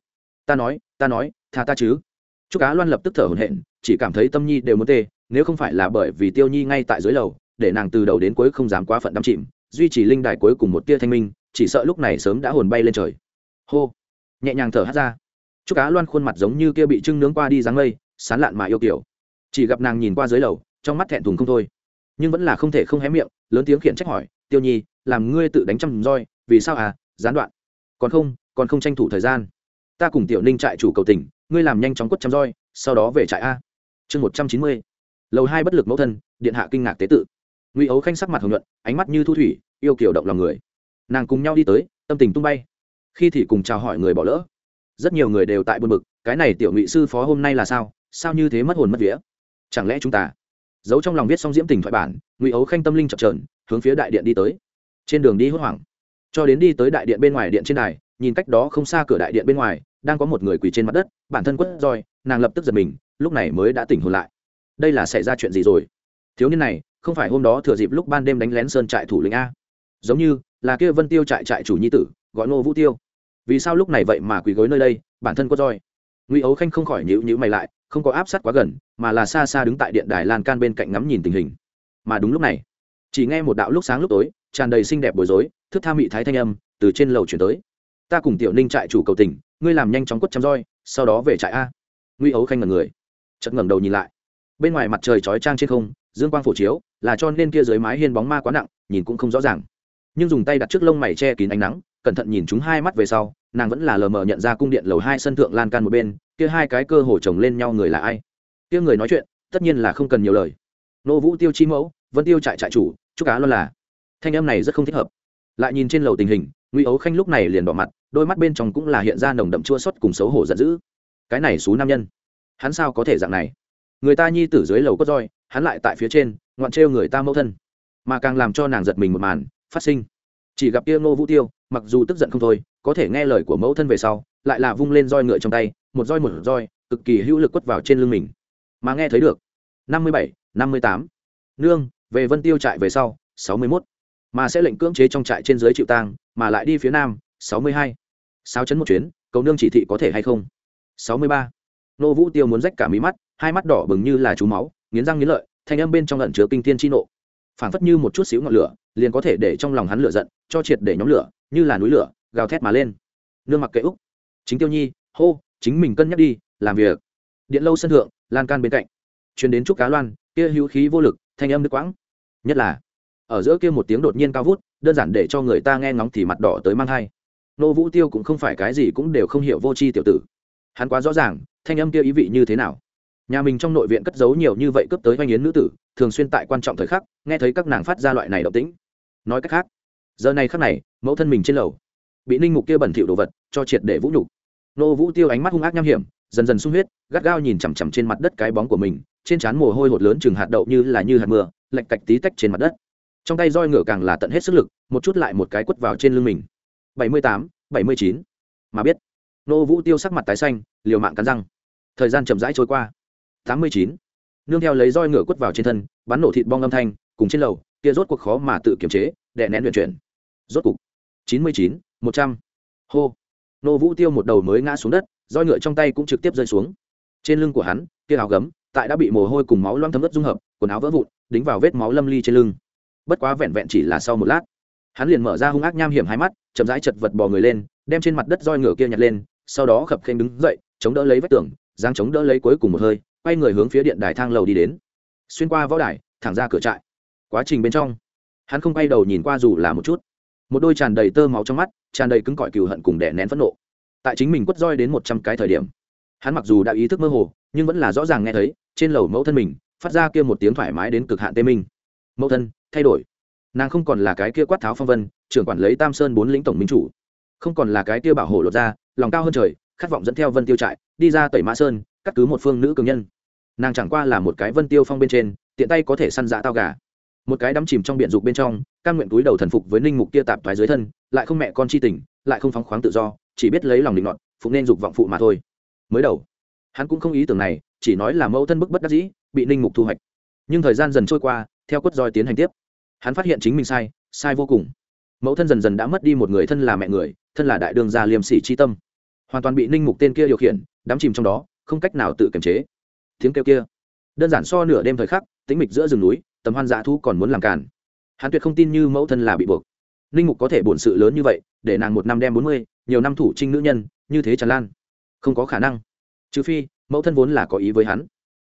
Ta nói ta nói, tha ta chứ. Chúc cá loan lập tức thở hổn hển, chỉ cảm thấy tâm nhi đều muốn tê, nếu không phải là bởi vì tiêu nhi ngay tại dưới lầu, để nàng từ đầu đến cuối không dám quá phận đắm chìm, duy trì linh đài cuối cùng một tia thanh minh, chỉ sợ lúc này sớm đã hồn bay lên trời. Hô. Nhẹ nhàng thở hát ra. Chúc cá loan khuôn mặt giống như kia bị trưng nướng qua đi dáng mây sán lạn mà yêu kiểu. Chỉ gặp nàng nhìn qua dưới lầu, trong mắt thẹn thùng không thôi. Nhưng vẫn là không thể không hé miệng, lớn tiếng khiển trách hỏi, tiêu nhi, làm ngươi tự đánh trăm roi, vì sao à gián đoạn. Còn không còn không tranh thủ thời gian. Ta cùng tiểu ninh trại chủ cầu tình, ngươi làm nhanh chóng quất trăm roi, sau đó về trại a. Chương một trăm chín mươi. Lầu hai bất lực mẫu thân, điện hạ kinh ngạc tế tự. Ngụy ấu khanh sắc mặt hồng nhuận, ánh mắt như thu thủy, yêu kiểu động lòng người. Nàng cùng nhau đi tới, tâm tình tung bay. Khi thì cùng chào hỏi người bỏ lỡ. Rất nhiều người đều tại buồn bực, cái này tiểu ngụy sư phó hôm nay là sao? Sao như thế mất hồn mất vía? Chẳng lẽ chúng ta giấu trong lòng viết xong diễm tình thoại bản, ngụy ấu khanh tâm linh chập trờn hướng phía đại điện đi tới. Trên đường đi hốt hoảng, cho đến đi tới đại điện bên ngoài điện trên đài, nhìn cách đó không xa cửa đại điện bên ngoài, đang có một người quỳ trên mặt đất, bản thân quất roi, nàng lập tức giật mình, lúc này mới đã tỉnh hồn lại. Đây là xảy ra chuyện gì rồi? Thiếu niên này, không phải hôm đó thừa dịp lúc ban đêm đánh lén sơn trại thủ lĩnh a. Giống như là kia vân tiêu trại trại chủ nhi tử, gọi nô vũ tiêu. Vì sao lúc này vậy mà quỳ gối nơi đây, bản thân quất roi? Ngụy ấu khanh không khỏi nhữ nhữ mày lại không có áp sát quá gần, mà là xa xa đứng tại điện đài lan can bên cạnh ngắm nhìn tình hình. Mà đúng lúc này, chỉ nghe một đạo lúc sáng lúc tối, tràn đầy xinh đẹp bối rối, thức tha mị thái thanh âm từ trên lầu chuyển tới. Ta cùng tiểu ninh trại chủ cầu tình, ngươi làm nhanh chóng quất chăm roi, sau đó về trại a. Nguy ấu khanh ngần người, chợt ngẩng đầu nhìn lại. Bên ngoài mặt trời chói trang trên không, dương quang phổ chiếu, là cho nên kia dưới mái hiên bóng ma quá nặng, nhìn cũng không rõ ràng. Nhưng dùng tay đặt trước lông mày che kín ánh nắng, cẩn thận nhìn chúng hai mắt về sau, nàng vẫn là lờ mờ nhận ra cung điện lầu hai sân thượng lan can một bên kia hai cái cơ hồ chồng lên nhau người là ai? Kia người nói chuyện, tất nhiên là không cần nhiều lời. Nô vũ tiêu chi mẫu, vân tiêu trại trại chủ chúc cá luôn là. Thanh em này rất không thích hợp. Lại nhìn trên lầu tình hình, ngụy ấu khanh lúc này liền đỏ mặt, đôi mắt bên trong cũng là hiện ra nồng đậm chua xót cùng xấu hổ giận dữ. Cái này xú nam nhân, hắn sao có thể dạng này? Người ta nhi tử dưới lầu cốt roi, hắn lại tại phía trên, ngoạn trêu người ta mẫu thân. Mà càng làm cho nàng giật mình một màn, phát sinh. Chỉ gặp kia ngô vũ tiêu, mặc dù tức giận không thôi, có thể nghe lời của mẫu thân về sau lại là vung lên roi ngựa trong tay, một roi một roi, cực kỳ hữu lực quất vào trên lưng mình. Mà nghe thấy được, năm mươi bảy, năm mươi tám. Nương, về vân tiêu trại về sau, sáu mươi mốt. Mà sẽ lệnh cưỡng chế trong trại trên dưới chịu tang, mà lại đi phía nam, sáu mươi hai. Sáu chấn một chuyến, cầu nương chỉ thị có thể hay không? sáu mươi ba. Nô vũ tiêu muốn rách cả mí mắt, hai mắt đỏ bừng như là chú máu, nghiến răng nghiến lợi, thanh âm bên trong lận chứa kinh thiên chi nộ. Phảng phất như một chút xíu ngọn lửa, liền có thể để trong lòng hắn lửa giận, cho triệt để nhóm lửa, như là núi lửa, gào thét mà lên. Nương mặc kệ úc chính tiêu nhi, hô, chính mình cân nhắc đi, làm việc. Điện lâu sân thượng, lan can bên cạnh. Chuyển đến trúc cá loan, kia hữu khí vô lực, thanh âm nước quãng. Nhất là, ở giữa kia một tiếng đột nhiên cao vút, đơn giản để cho người ta nghe ngóng thì mặt đỏ tới mang hai. Nô vũ tiêu cũng không phải cái gì cũng đều không hiểu vô tri tiểu tử. Hắn quá rõ ràng, thanh âm kia ý vị như thế nào. Nhà mình trong nội viện cất giấu nhiều như vậy cướp tới oanh yến nữ tử, thường xuyên tại quan trọng thời khắc, nghe thấy các nàng phát ra loại này động tĩnh. Nói cách khác, giờ này khắc này, mẫu thân mình trên lầu, bị ninh mục kia bẩn thỉu đồ vật cho triệt để vũ nhục. Nô vũ tiêu ánh mắt hung ác nham hiểm, dần dần sung huyết, gắt gao nhìn chằm chằm trên mặt đất cái bóng của mình, trên trán mồ hôi hột lớn chừng hạt đậu như là như hạt mưa lạch cạch tí tách trên mặt đất. Trong tay roi ngựa càng là tận hết sức lực, một chút lại một cái quất vào trên lưng mình. Bảy mươi tám, bảy mươi chín. Mà biết, nô vũ tiêu sắc mặt tái xanh, liều mạng cắn răng. Thời gian chậm rãi trôi qua. tám mươi chín. Nương theo lấy roi ngựa quất vào trên thân, bắn nổ thịt bong âm thanh, cùng trên lầu, kia rốt cuộc khó mà tự kiềm chế, đè nén luyện chuyển. Rốt cục, chín mươi chín, một trăm. Hô nô vũ tiêu một đầu mới ngã xuống đất, roi ngựa trong tay cũng trực tiếp rơi xuống. Trên lưng của hắn, kia áo gấm, tại đã bị mồ hôi cùng máu loang thấm ướt dung hợp, quần áo vỡ vụn, đính vào vết máu lâm ly trên lưng. Bất quá vẹn vẹn chỉ là sau một lát, hắn liền mở ra hung ác nham hiểm hai mắt, chậm rãi chật vật bò người lên, đem trên mặt đất roi ngựa kia nhặt lên, sau đó khập khênh đứng dậy, chống đỡ lấy vách tường, giang chống đỡ lấy cuối cùng một hơi, quay người hướng phía điện đài thang lầu đi đến. Xuyên qua võ đài, thẳng ra cửa trại. Quá trình bên trong, hắn không quay đầu nhìn qua dù là một chút một đôi tràn đầy tơ máu trong mắt, tràn đầy cứng cỏi cừu hận cùng đè nén phẫn nộ. Tại chính mình quất roi đến một trăm cái thời điểm, hắn mặc dù đã ý thức mơ hồ, nhưng vẫn là rõ ràng nghe thấy, trên lầu mẫu thân mình, phát ra kia một tiếng thoải mái đến cực hạn tê minh. Mẫu thân, thay đổi. Nàng không còn là cái kia quát tháo phong vân, trưởng quản lấy tam sơn bốn lĩnh tổng minh chủ. Không còn là cái kia bảo hộ lột ra, lòng cao hơn trời, khát vọng dẫn theo vân tiêu trại, đi ra tẩy mã sơn, cắt cứ một phương nữ cường nhân. Nàng chẳng qua là một cái vân tiêu phong bên trên, tiện tay có thể săn dã tao gà một cái đắm chìm trong biển dục bên trong căn nguyện túi đầu thần phục với ninh mục kia tạp thoái dưới thân, lại không mẹ con chi tình, lại không phóng khoáng tự do, chỉ biết lấy lòng định luận phụ nên dục vọng phụ mà thôi. Mới đầu, hắn cũng không ý tưởng này, chỉ nói là mẫu thân bức bất đắc dĩ, bị ninh mục thu hoạch. Nhưng thời gian dần trôi qua, theo quất roi tiến hành tiếp, hắn phát hiện chính mình sai sai vô cùng. Mẫu thân dần dần đã mất đi một người thân là mẹ người, thân là đại đường gia liêm sỉ chi tâm. Hoàn toàn bị ninh mục tên kia điều khiển, đắm chìm trong đó, không cách nào tự kiềm chế. Tiếng kêu kia, đơn giản so nửa đêm thời khắc, tĩnh mịch giữa rừng núi tầm hoan dã thu còn muốn làm cản hắn tuyệt không tin như mẫu thân là bị buộc. Ninh mục có thể bổn sự lớn như vậy, để nàng một năm đem bốn mươi, nhiều năm thủ trinh nữ nhân, như thế tràn lan. Không có khả năng. Trừ phi, mẫu thân vốn là có ý với hắn.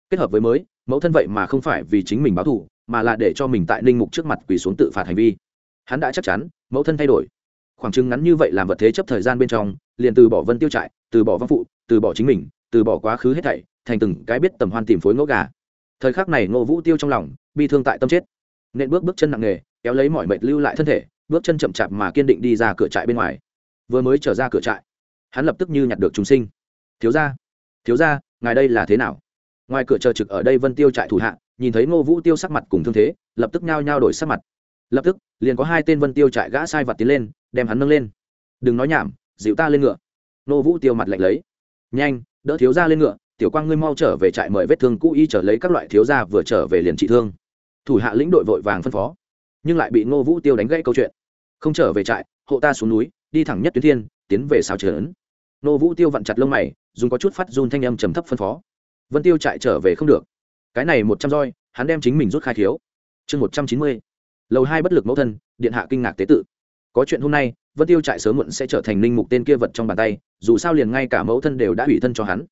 Kết hợp với mới, mẫu thân vậy mà không phải vì chính mình báo thù, mà là để cho mình tại ninh mục trước mặt quỳ xuống tự phạt hành vi. Hắn đã chắc chắn, mẫu thân thay đổi. Khoảng chừng ngắn như vậy làm vật thế chấp thời gian bên trong, liền từ bỏ vân tiêu trại, từ bỏ văn phụ, từ bỏ chính mình, từ bỏ quá khứ hết thảy, thành từng cái biết tầm hoan tìm phối ngỗ gà thời khắc này ngô vũ tiêu trong lòng, bi thương tại tâm chết. Nên bước bước chân nặng nề, kéo lấy mọi mệt lưu lại thân thể, bước chân chậm chạp mà kiên định đi ra cửa trại bên ngoài. Vừa mới trở ra cửa trại, hắn lập tức như nhặt được chúng sinh. Thiếu ra thiếu ra ngài đây là thế nào? Ngoài cửa chờ trực ở đây vân tiêu trại thủ hạ, nhìn thấy ngô vũ tiêu sắc mặt cùng thương thế, lập tức nhao nhao đổi sắc mặt. Lập tức, liền có hai tên vân tiêu trại gã sai vặt tiến lên, đem hắn nâng lên. Đừng nói nhảm, dịu ta lên ngựa. Ngô vũ tiêu mặt lạnh lấy. Nhanh, đỡ thiếu ra lên ngựa tiểu quang ngươi mau trở về trại mời vết thương cũ y trở lấy các loại thiếu gia vừa trở về liền trị thương. Thủ hạ lĩnh đội vội vàng phân phó, nhưng lại bị ngô vũ tiêu đánh gãy câu chuyện. Không trở về trại, hộ ta xuống núi, đi thẳng nhất tuyến thiên, tiến về sao trấn. Ngô vũ tiêu vặn chặt lông mày, dùng có chút phát run thanh âm trầm thấp phân phó. Vân tiêu trại trở về không được. Cái này một trăm roi, hắn đem chính mình rút khai thiếu. Chương một trăm chín mươi, lầu hai bất lực mẫu thân, điện hạ kinh ngạc tế tự. Có chuyện hôm nay, vân tiêu trại sớm muộn sẽ trở thành linh mục tên kia vật trong bàn tay, dù sao liền ngay cả mẫu thân đều đã ủy thân cho hắn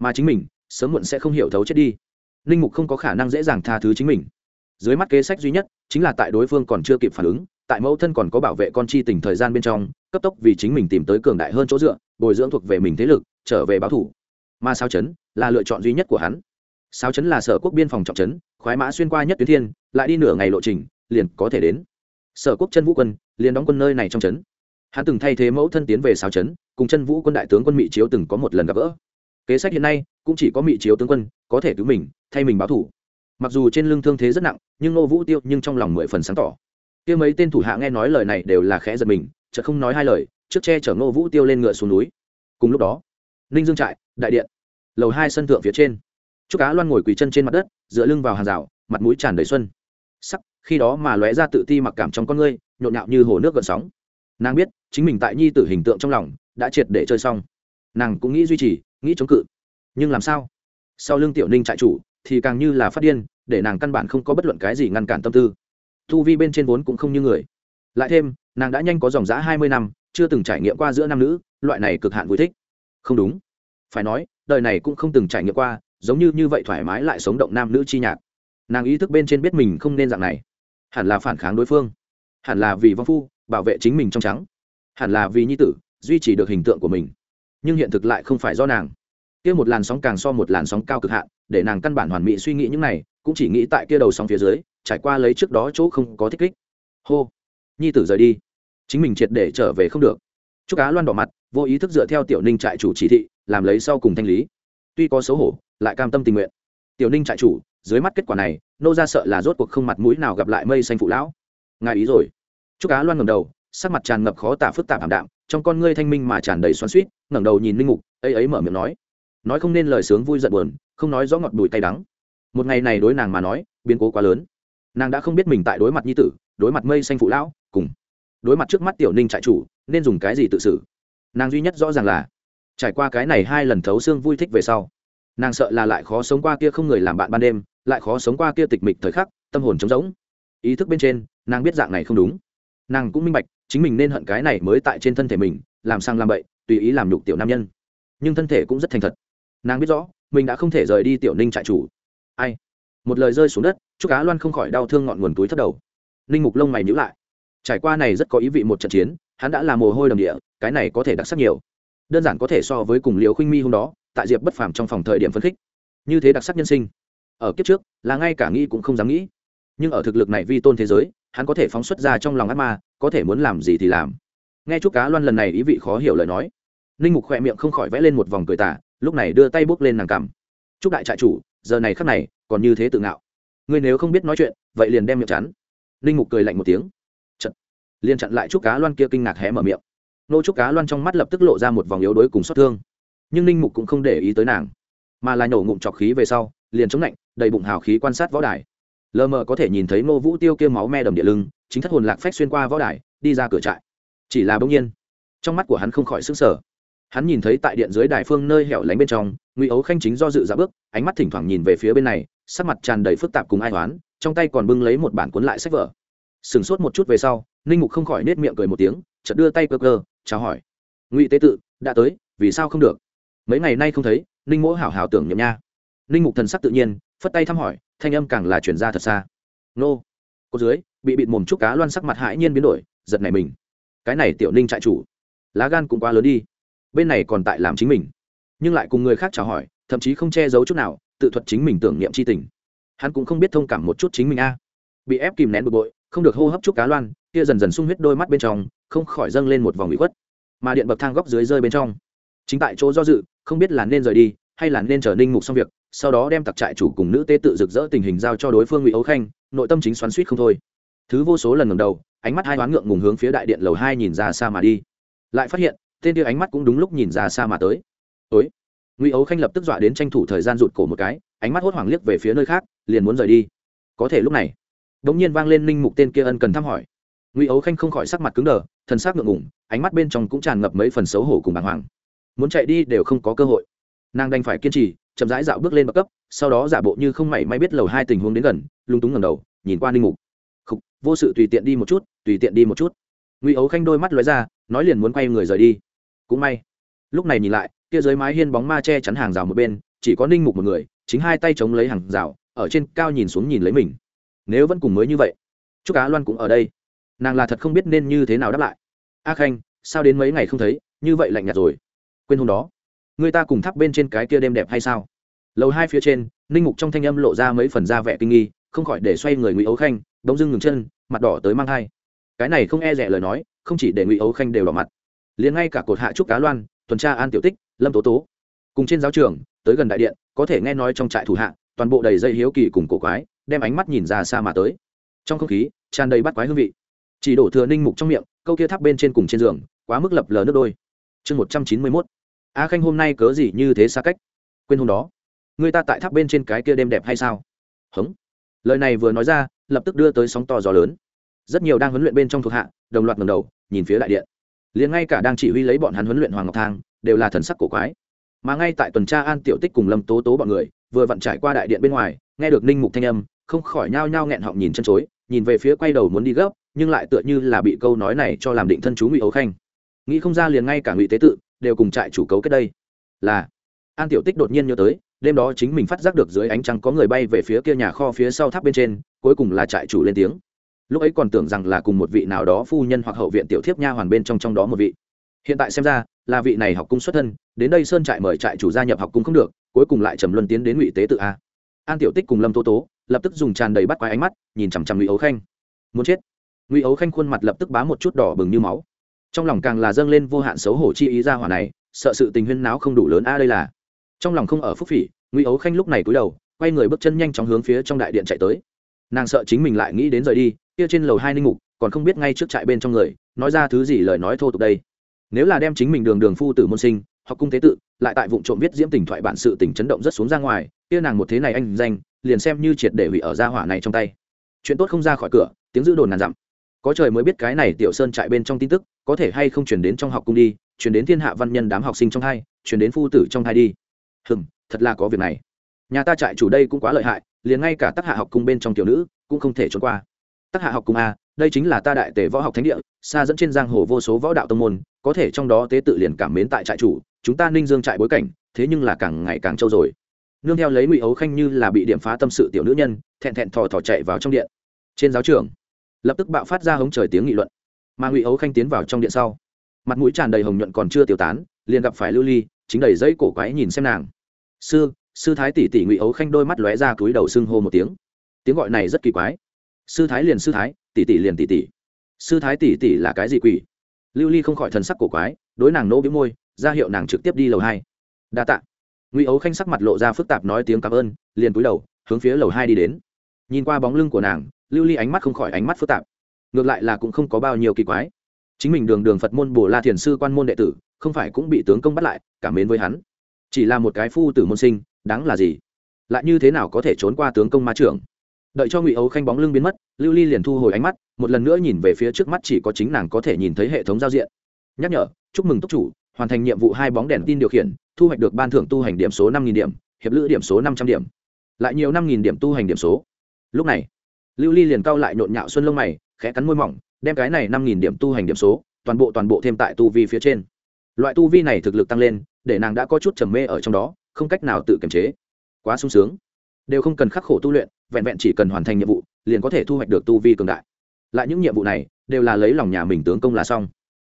mà chính mình, sớm muộn sẽ không hiểu thấu chết đi. Linh mục không có khả năng dễ dàng tha thứ chính mình. Dưới mắt kế sách duy nhất chính là tại đối phương còn chưa kịp phản ứng, tại mẫu thân còn có bảo vệ con chi tình thời gian bên trong, cấp tốc vì chính mình tìm tới cường đại hơn chỗ dựa, bồi dưỡng thuộc về mình thế lực, trở về báo thủ. Mà sao chấn là lựa chọn duy nhất của hắn. Sao chấn là sở quốc biên phòng trọng chấn khoái mã xuyên qua nhất tuyến thiên, lại đi nửa ngày lộ trình, liền có thể đến. Sở quốc chân vũ quân liền đóng quân nơi này trong chấn hắn từng thay thế mẫu thân tiến về sao chấn, cùng chân vũ quân đại tướng quân mỹ chiếu từng có một lần gặp gỡ kế sách hiện nay cũng chỉ có mỹ chiếu tướng quân có thể cứu mình, thay mình báo thủ. Mặc dù trên lưng thương thế rất nặng, nhưng Ngô vũ tiêu nhưng trong lòng mười phần sáng tỏ. Kia mấy tên thủ hạ nghe nói lời này đều là khẽ giật mình, chợt không nói hai lời, trước che chở Ngô vũ tiêu lên ngựa xuống núi. Cùng lúc đó, ninh dương trại, đại điện, lầu hai sân thượng phía trên. Chúc cá loan ngồi quỳ chân trên mặt đất, dựa lưng vào hàng rào, mặt mũi tràn đầy xuân. Sắc, khi đó mà lóe ra tự ti mặc cảm trong con ngươi, nhộn nhạo như hồ nước gợn sóng. Nàng biết, chính mình tại nhi tử hình tượng trong lòng đã triệt để chơi xong. Nàng cũng nghĩ duy trì nghĩ chống cự. Nhưng làm sao? Sau lưng tiểu ninh trại chủ thì càng như là phát điên, để nàng căn bản không có bất luận cái gì ngăn cản tâm tư. Thu vi bên trên vốn cũng không như người. Lại thêm, nàng đã nhanh có dòng giã hai mươi năm, chưa từng trải nghiệm qua giữa nam nữ, loại này cực hạn vui thích. Không đúng. Phải nói, đời này cũng không từng trải nghiệm qua, giống như như vậy thoải mái lại sống động nam nữ chi nhạc. Nàng ý thức bên trên biết mình không nên dạng này. Hẳn là phản kháng đối phương. Hẳn là vì vong phu, bảo vệ chính mình trong trắng. Hẳn là vì nhi tử, duy trì được hình tượng của mình nhưng hiện thực lại không phải do nàng. Kia một làn sóng càng so một làn sóng cao cực hạn, để nàng căn bản hoàn mỹ suy nghĩ những này, cũng chỉ nghĩ tại kia đầu sóng phía dưới, trải qua lấy trước đó chỗ không có thích kích. Hô. Nhi tử rời đi. Chính mình triệt để trở về không được. Chúc cá loan đỏ mặt, vô ý thức dựa theo tiểu ninh trại chủ chỉ thị, làm lấy sau cùng thanh lý. Tuy có xấu hổ, lại cam tâm tình nguyện. Tiểu ninh trại chủ, dưới mắt kết quả này, nô ra sợ là rốt cuộc không mặt mũi nào gặp lại mây xanh phụ lão. Ngài ý rồi. Chúc cá loan ngầm đầu, sắc mặt tràn ngập khó tả phức tạp ảm đạm trong con ngươi thanh minh mà tràn đầy xoắn suýt, ngẩng đầu nhìn linh mục ấy ấy mở miệng nói. Nói không nên lời sướng vui giận buồn, không nói rõ ngọt bùi tay đắng. Một ngày này đối nàng mà nói, biến cố quá lớn. Nàng đã không biết mình tại đối mặt nhi tử, đối mặt mây xanh phụ lão, cùng đối mặt trước mắt tiểu ninh trại chủ, nên dùng cái gì tự xử. Nàng duy nhất rõ ràng là, trải qua cái này hai lần thấu xương vui thích về sau, nàng sợ là lại khó sống qua kia không người làm bạn ban đêm, lại khó sống qua kia tịch mịch thời khắc, tâm hồn trống rỗng. Ý thức bên trên, nàng biết dạng này không đúng nàng cũng minh bạch, chính mình nên hận cái này mới tại trên thân thể mình, làm sang làm bậy, tùy ý làm nhục tiểu nam nhân. Nhưng thân thể cũng rất thành thật. Nàng biết rõ, mình đã không thể rời đi tiểu ninh trại chủ. Ai? Một lời rơi xuống đất chúc cá loan không khỏi đau thương ngọn nguồn túi thất đầu. Ninh mục lông mày nhữ lại. Trải qua này rất có ý vị một trận chiến, hắn đã là mồ hôi đầm địa, cái này có thể đặc sắc nhiều. Đơn giản có thể so với cùng liều khinh mi hôm đó, tại diệp bất phàm trong phòng thời điểm phân khích. Như thế đặc sắc nhân sinh. Ở kiếp trước, là ngay cả nghĩ cũng không dám nghĩ. Nhưng ở thực lực này vi tôn thế giới hắn có thể phóng xuất ra trong lòng ác ma, có thể muốn làm gì thì làm. Nghe chúc cá loan lần này ý vị khó hiểu lời nói. Ninh mục khỏe miệng không khỏi vẽ lên một vòng cười tả lúc này đưa tay bốc lên nàng cằm. Chúc đại trại chủ, giờ này khắc này, còn như thế tự ngạo. Ngươi nếu không biết nói chuyện, vậy liền đem miệng chắn. Ninh mục cười lạnh một tiếng. Chật. liền chặn lại chúc cá loan kia kinh ngạc hé mở miệng. Nô chúc cá loan trong mắt lập tức lộ ra một vòng yếu đuối cùng xót thương. Nhưng ninh mục cũng không để ý tới nàng, mà là nổ ngụm trọc khí về sau, liền chống lạnh, đầy bụng hào khí quan sát võ đài lờ mờ có thể nhìn thấy ngô vũ tiêu kia máu me đầm địa lưng, chính thất hồn lạc phách xuyên qua võ đài, đi ra cửa trại. Chỉ là bỗng nhiên, trong mắt của hắn không khỏi sức sở hắn nhìn thấy tại điện dưới đài phương nơi hẻo lánh bên trong, ngụy ấu khanh chính do dự ra bước, ánh mắt thỉnh thoảng nhìn về phía bên này, sắc mặt tràn đầy phức tạp cùng ai toán trong tay còn bưng lấy một bản cuốn lại sách vở. Sửng sốt một chút về sau, ninh mục không khỏi nết miệng cười một tiếng, chợt đưa tay cơ cơ, chào hỏi. Ngụy tế tự, đã tới, vì sao không được? Mấy ngày nay không thấy, ninh mỗ hảo hảo tưởng nhậm nha. Ninh mục thần sắc tự nhiên, phất tay thăm hỏi thanh âm càng là chuyển ra thật xa. Nô. Cô dưới, bị bịt mồm chúc cá loan sắc mặt hãi nhiên biến đổi, giật này mình. Cái này tiểu ninh trại chủ. Lá gan cũng quá lớn đi. Bên này còn tại làm chính mình. Nhưng lại cùng người khác chào hỏi, thậm chí không che giấu chút nào, tự thuật chính mình tưởng niệm c h i tình. Hắn cũng không biết thông cảm một chút chính mình a. Bị ép kìm nén bực bội, không được hô hấp chúc cá loan, kia dần dần sung huyết đôi mắt bên trong, không khỏi dâng lên một vòng bị khuất. Mà điện bậc thang góc dưới rơi bên trong. Chính tại chỗ do dự, không biết là nên rời đi, hay là nên trở ninh mục xong việc sau đó đem tặc trại chủ cùng nữ tế tự rực rỡ tình hình giao cho đối phương ngụy ấu khanh, nội tâm chính xoắn suýt không thôi. Thứ vô số lần ngầm đầu, ánh mắt hai đoán ngượng ngùng hướng phía đại điện lầu hai nhìn ra xa mà đi. Lại phát hiện, tên tia ánh mắt cũng đúng lúc nhìn ra xa mà tới. Ối ngụy ấu khanh lập tức dọa đến tranh thủ thời gian rụt cổ một cái, ánh mắt hốt hoảng liếc về phía nơi khác, liền muốn rời đi. Có thể lúc này đ ỗ n g nhiên vang lên ninh mục tên kia ân cần thăm hỏi. Ngụy ấu khanh không khỏi sắc mặt cứng đờ, thần sắc ngượng ngủng ánh mắt bên trong cũng tràn ngập mấy phần xấu hổ cùng bàng hoàng. Muốn chạy đi đều không có cơ hội nàng đành phải kiên trì chậm rãi dạo bước lên bậc cấp sau đó giả bộ như không mảy may biết lầu hai tình huống đến gần lung túng ngầm đầu nhìn qua ninh mục. Khúc, vô sự tùy tiện đi một chút tùy tiện đi một chút. Ngụy ấu khanh đôi mắt lóe ra nói liền muốn quay người rời đi. Cũng may. Lúc này nhìn lại kia dưới mái hiên bóng ma che chắn hàng rào một bên chỉ có ninh mục một người chính hai tay chống lấy hàng rào ở trên cao nhìn xuống nhìn lấy mình. Nếu vẫn cùng mới như vậy chúc cá loan cũng ở đây. Nàng là thật không biết nên như thế nào đáp lại. A khanh sao đến mấy ngày không thấy như vậy lạnh nhạt rồi. Quên hôm đó người ta cùng tháp bên trên cái kia đêm đẹp hay sao? Lầu hai phía trên, ninh mục trong thanh âm lộ ra mấy phần da vẻ kinh nghi, không khỏi để xoay người ngụy ấu khanh, bỗng dưng ngừng chân, mặt đỏ tới mang thai. Cái này không e rẻ lời nói, không chỉ để ngụy ấu khanh đều đỏ mặt. Liền ngay cả cột hạ trúc cá loan, tuần tra an tiểu tích, lâm tố tố, cùng trên giáo trường, tới gần đại điện, có thể nghe nói trong trại thủ hạ, toàn bộ đầy dây hiếu kỳ cùng cổ quái, đem ánh mắt nhìn ra xa mà tới. Trong không khí, tràn đầy bắt quái hương vị. Chỉ đổ thừa ninh mục trong miệng, câu kia tháp bên trên cùng trên giường, quá mức lập lờ nước đôi. Chương một trăm chín mươi mốt a khanh hôm nay cớ gì như thế xa cách? Quên hôm đó. Người ta tại tháp bên trên cái kia đêm đẹp hay sao? Hống. Lời này vừa nói ra, lập tức đưa tới sóng to gió lớn. Rất nhiều đang huấn luyện bên trong thuộc hạ, đồng loạt ngầm đầu, nhìn phía đại điện. Liền ngay cả đang chỉ huy lấy bọn hắn huấn luyện hoàng ngọc thang, đều là thần sắc cổ quái. Mà ngay tại tuần tra an tiểu tích cùng lâm tố tố bọn người, vừa vặn trải qua đại điện bên ngoài, nghe được ninh mục thanh âm, không khỏi nhao nhao nghẹn họng nhìn chân chối, nhìn về phía quay đầu muốn đi gấp, nhưng lại tựa như là bị câu nói này cho làm định thân chú ngụy ấu khanh. Nghĩ không ra liền ngay cả ngụy tế tự đều cùng trại chủ cấu kết đây. Là, an tiểu tích đột nhiên nhớ tới, đêm đó chính mình phát giác được dưới ánh trăng có người bay về phía kia nhà kho phía sau tháp bên trên, cuối cùng là trại chủ lên tiếng. Lúc ấy còn tưởng rằng là cùng một vị nào đó phu nhân hoặc hậu viện tiểu thiếp nha hoàn bên trong trong đó một vị. Hiện tại xem ra, là vị này học cung xuất thân, đến đây sơn trại mời trại chủ gia nhập học cung không được, cuối cùng lại trầm luân tiến đến ngụy tế tự a. An tiểu tích cùng lâm tố tố, lập tức dùng tràn đầy bắt quái ánh mắt, nhìn chằm chằm ngụy ấu khanh. Muốn chết. Ngụy ấu khanh khuôn mặt lập tức bá một chút đỏ bừng như máu trong lòng càng là dâng lên vô hạn xấu hổ chi ý ra hỏa này, sợ sự tình huyên náo không đủ lớn a, đây là. Trong lòng không ở phúc phỉ, ngụy ấu khanh lúc này cúi đầu, quay người bước chân nhanh chóng hướng phía trong đại điện chạy tới. Nàng sợ chính mình lại nghĩ đến rời đi, kia trên lầu hai ninh mục, còn không biết ngay trước trại bên trong người, nói ra thứ gì lời nói thô tục đây. Nếu là đem chính mình đường đường phu tử môn sinh, hoặc cung tế tự, lại tại vụ trộm viết diễm tình thoại bản sự tình chấn động rất xuống ra ngoài, kia nàng một thế này anh danh, liền xem như triệt để hủy ở gia hỏa này trong tay. Chuyện tốt không ra khỏi cửa, tiếng giữ đồn ngàn dặm có trời mới biết cái này tiểu sơn trại bên trong tin tức, có thể hay không chuyển đến trong học cung đi chuyển đến thiên hạ văn nhân đám học sinh trong hai chuyển đến phu tử trong hai đi. Hừng thật là có việc này. Nhà ta trại chủ đây cũng quá lợi hại, liền ngay cả tác hạ học cung bên trong tiểu nữ cũng không thể trốn qua. Tác hạ học cung a, đây chính là ta đại tề võ học thánh địa, xa dẫn trên giang hồ vô số võ đạo tông môn, có thể trong đó tế tự liền cảm mến tại trại chủ, chúng ta ninh dương trại bối cảnh, thế nhưng là càng ngày càng trâu rồi. Nương theo lấy ngụy ấu khanh như là bị điểm phá tâm sự tiểu nữ nhân, thẹn thẹn thò thò chạy vào trong điện. Trên giáo trường lập tức bạo phát ra hống trời tiếng nghị luận. Mà ngụy ấu khanh tiến vào trong điện sau. Mặt mũi tràn đầy hồng nhuận còn chưa tiêu tán, liền gặp phải lưu ly, chính đầy dây cổ quái nhìn xem nàng. Sư sư thái tỷ tỷ. Ngụy ấu khanh đôi mắt lóe ra túi đầu xưng hô một tiếng. Tiếng gọi này rất kỳ quái. Sư thái liền sư thái, tỷ tỷ liền tỷ tỷ. Sư thái tỷ tỷ là cái gì quỷ? Lưu ly không khỏi thần sắc cổ quái, đối nàng nỗ bĩu môi, ra hiệu nàng trực tiếp đi lầu hai. Đa tạ. Ngụy ấu khanh sắc mặt lộ ra phức tạp nói tiếng cảm ơn, liền cúi đầu, hướng phía lầu hai đi đến. Nhìn qua bóng lưng của nàng lưu ly ánh mắt không khỏi ánh mắt phức tạp. Ngược lại là cũng không có bao nhiêu kỳ quái. Chính mình đường đường phật môn bồ la thiền sư quan môn đệ tử, không phải cũng bị tướng công bắt lại cảm mến với hắn. Chỉ là một cái phu tử môn sinh, đáng là gì? Lại như thế nào có thể trốn qua tướng công ma trưởng? Đợi cho ngụy ấu khanh bóng lưng biến mất, lưu ly liền thu hồi ánh mắt, một lần nữa nhìn về phía trước mắt chỉ có chính nàng có thể nhìn thấy hệ thống giao diện. Nhắc nhở, chúc mừng túc chủ, hoàn thành nhiệm vụ hai bóng đèn tin điều khiển, thu hoạch được ban thưởng tu hành điểm số năm nghìn điểm, hiệp lữ điểm số năm trăm điểm. Lại nhiều năm nghìn điểm tu hành điểm số. Lúc này lưu ly liền cao lại nhộn nhạo xuân lông mày, khẽ cắn môi mỏng, đem cái này năm nghìn điểm tu hành điểm số, toàn bộ toàn bộ thêm tại tu vi phía trên. Loại tu vi này thực lực tăng lên, để nàng đã có chút trầm mê ở trong đó, không cách nào tự kiềm chế. Quá sung sướng. Đều không cần khắc khổ tu luyện, vẹn vẹn chỉ cần hoàn thành nhiệm vụ, liền có thể thu hoạch được tu vi cường đại. Lại những nhiệm vụ này, đều là lấy lòng nhà mình tướng công là xong.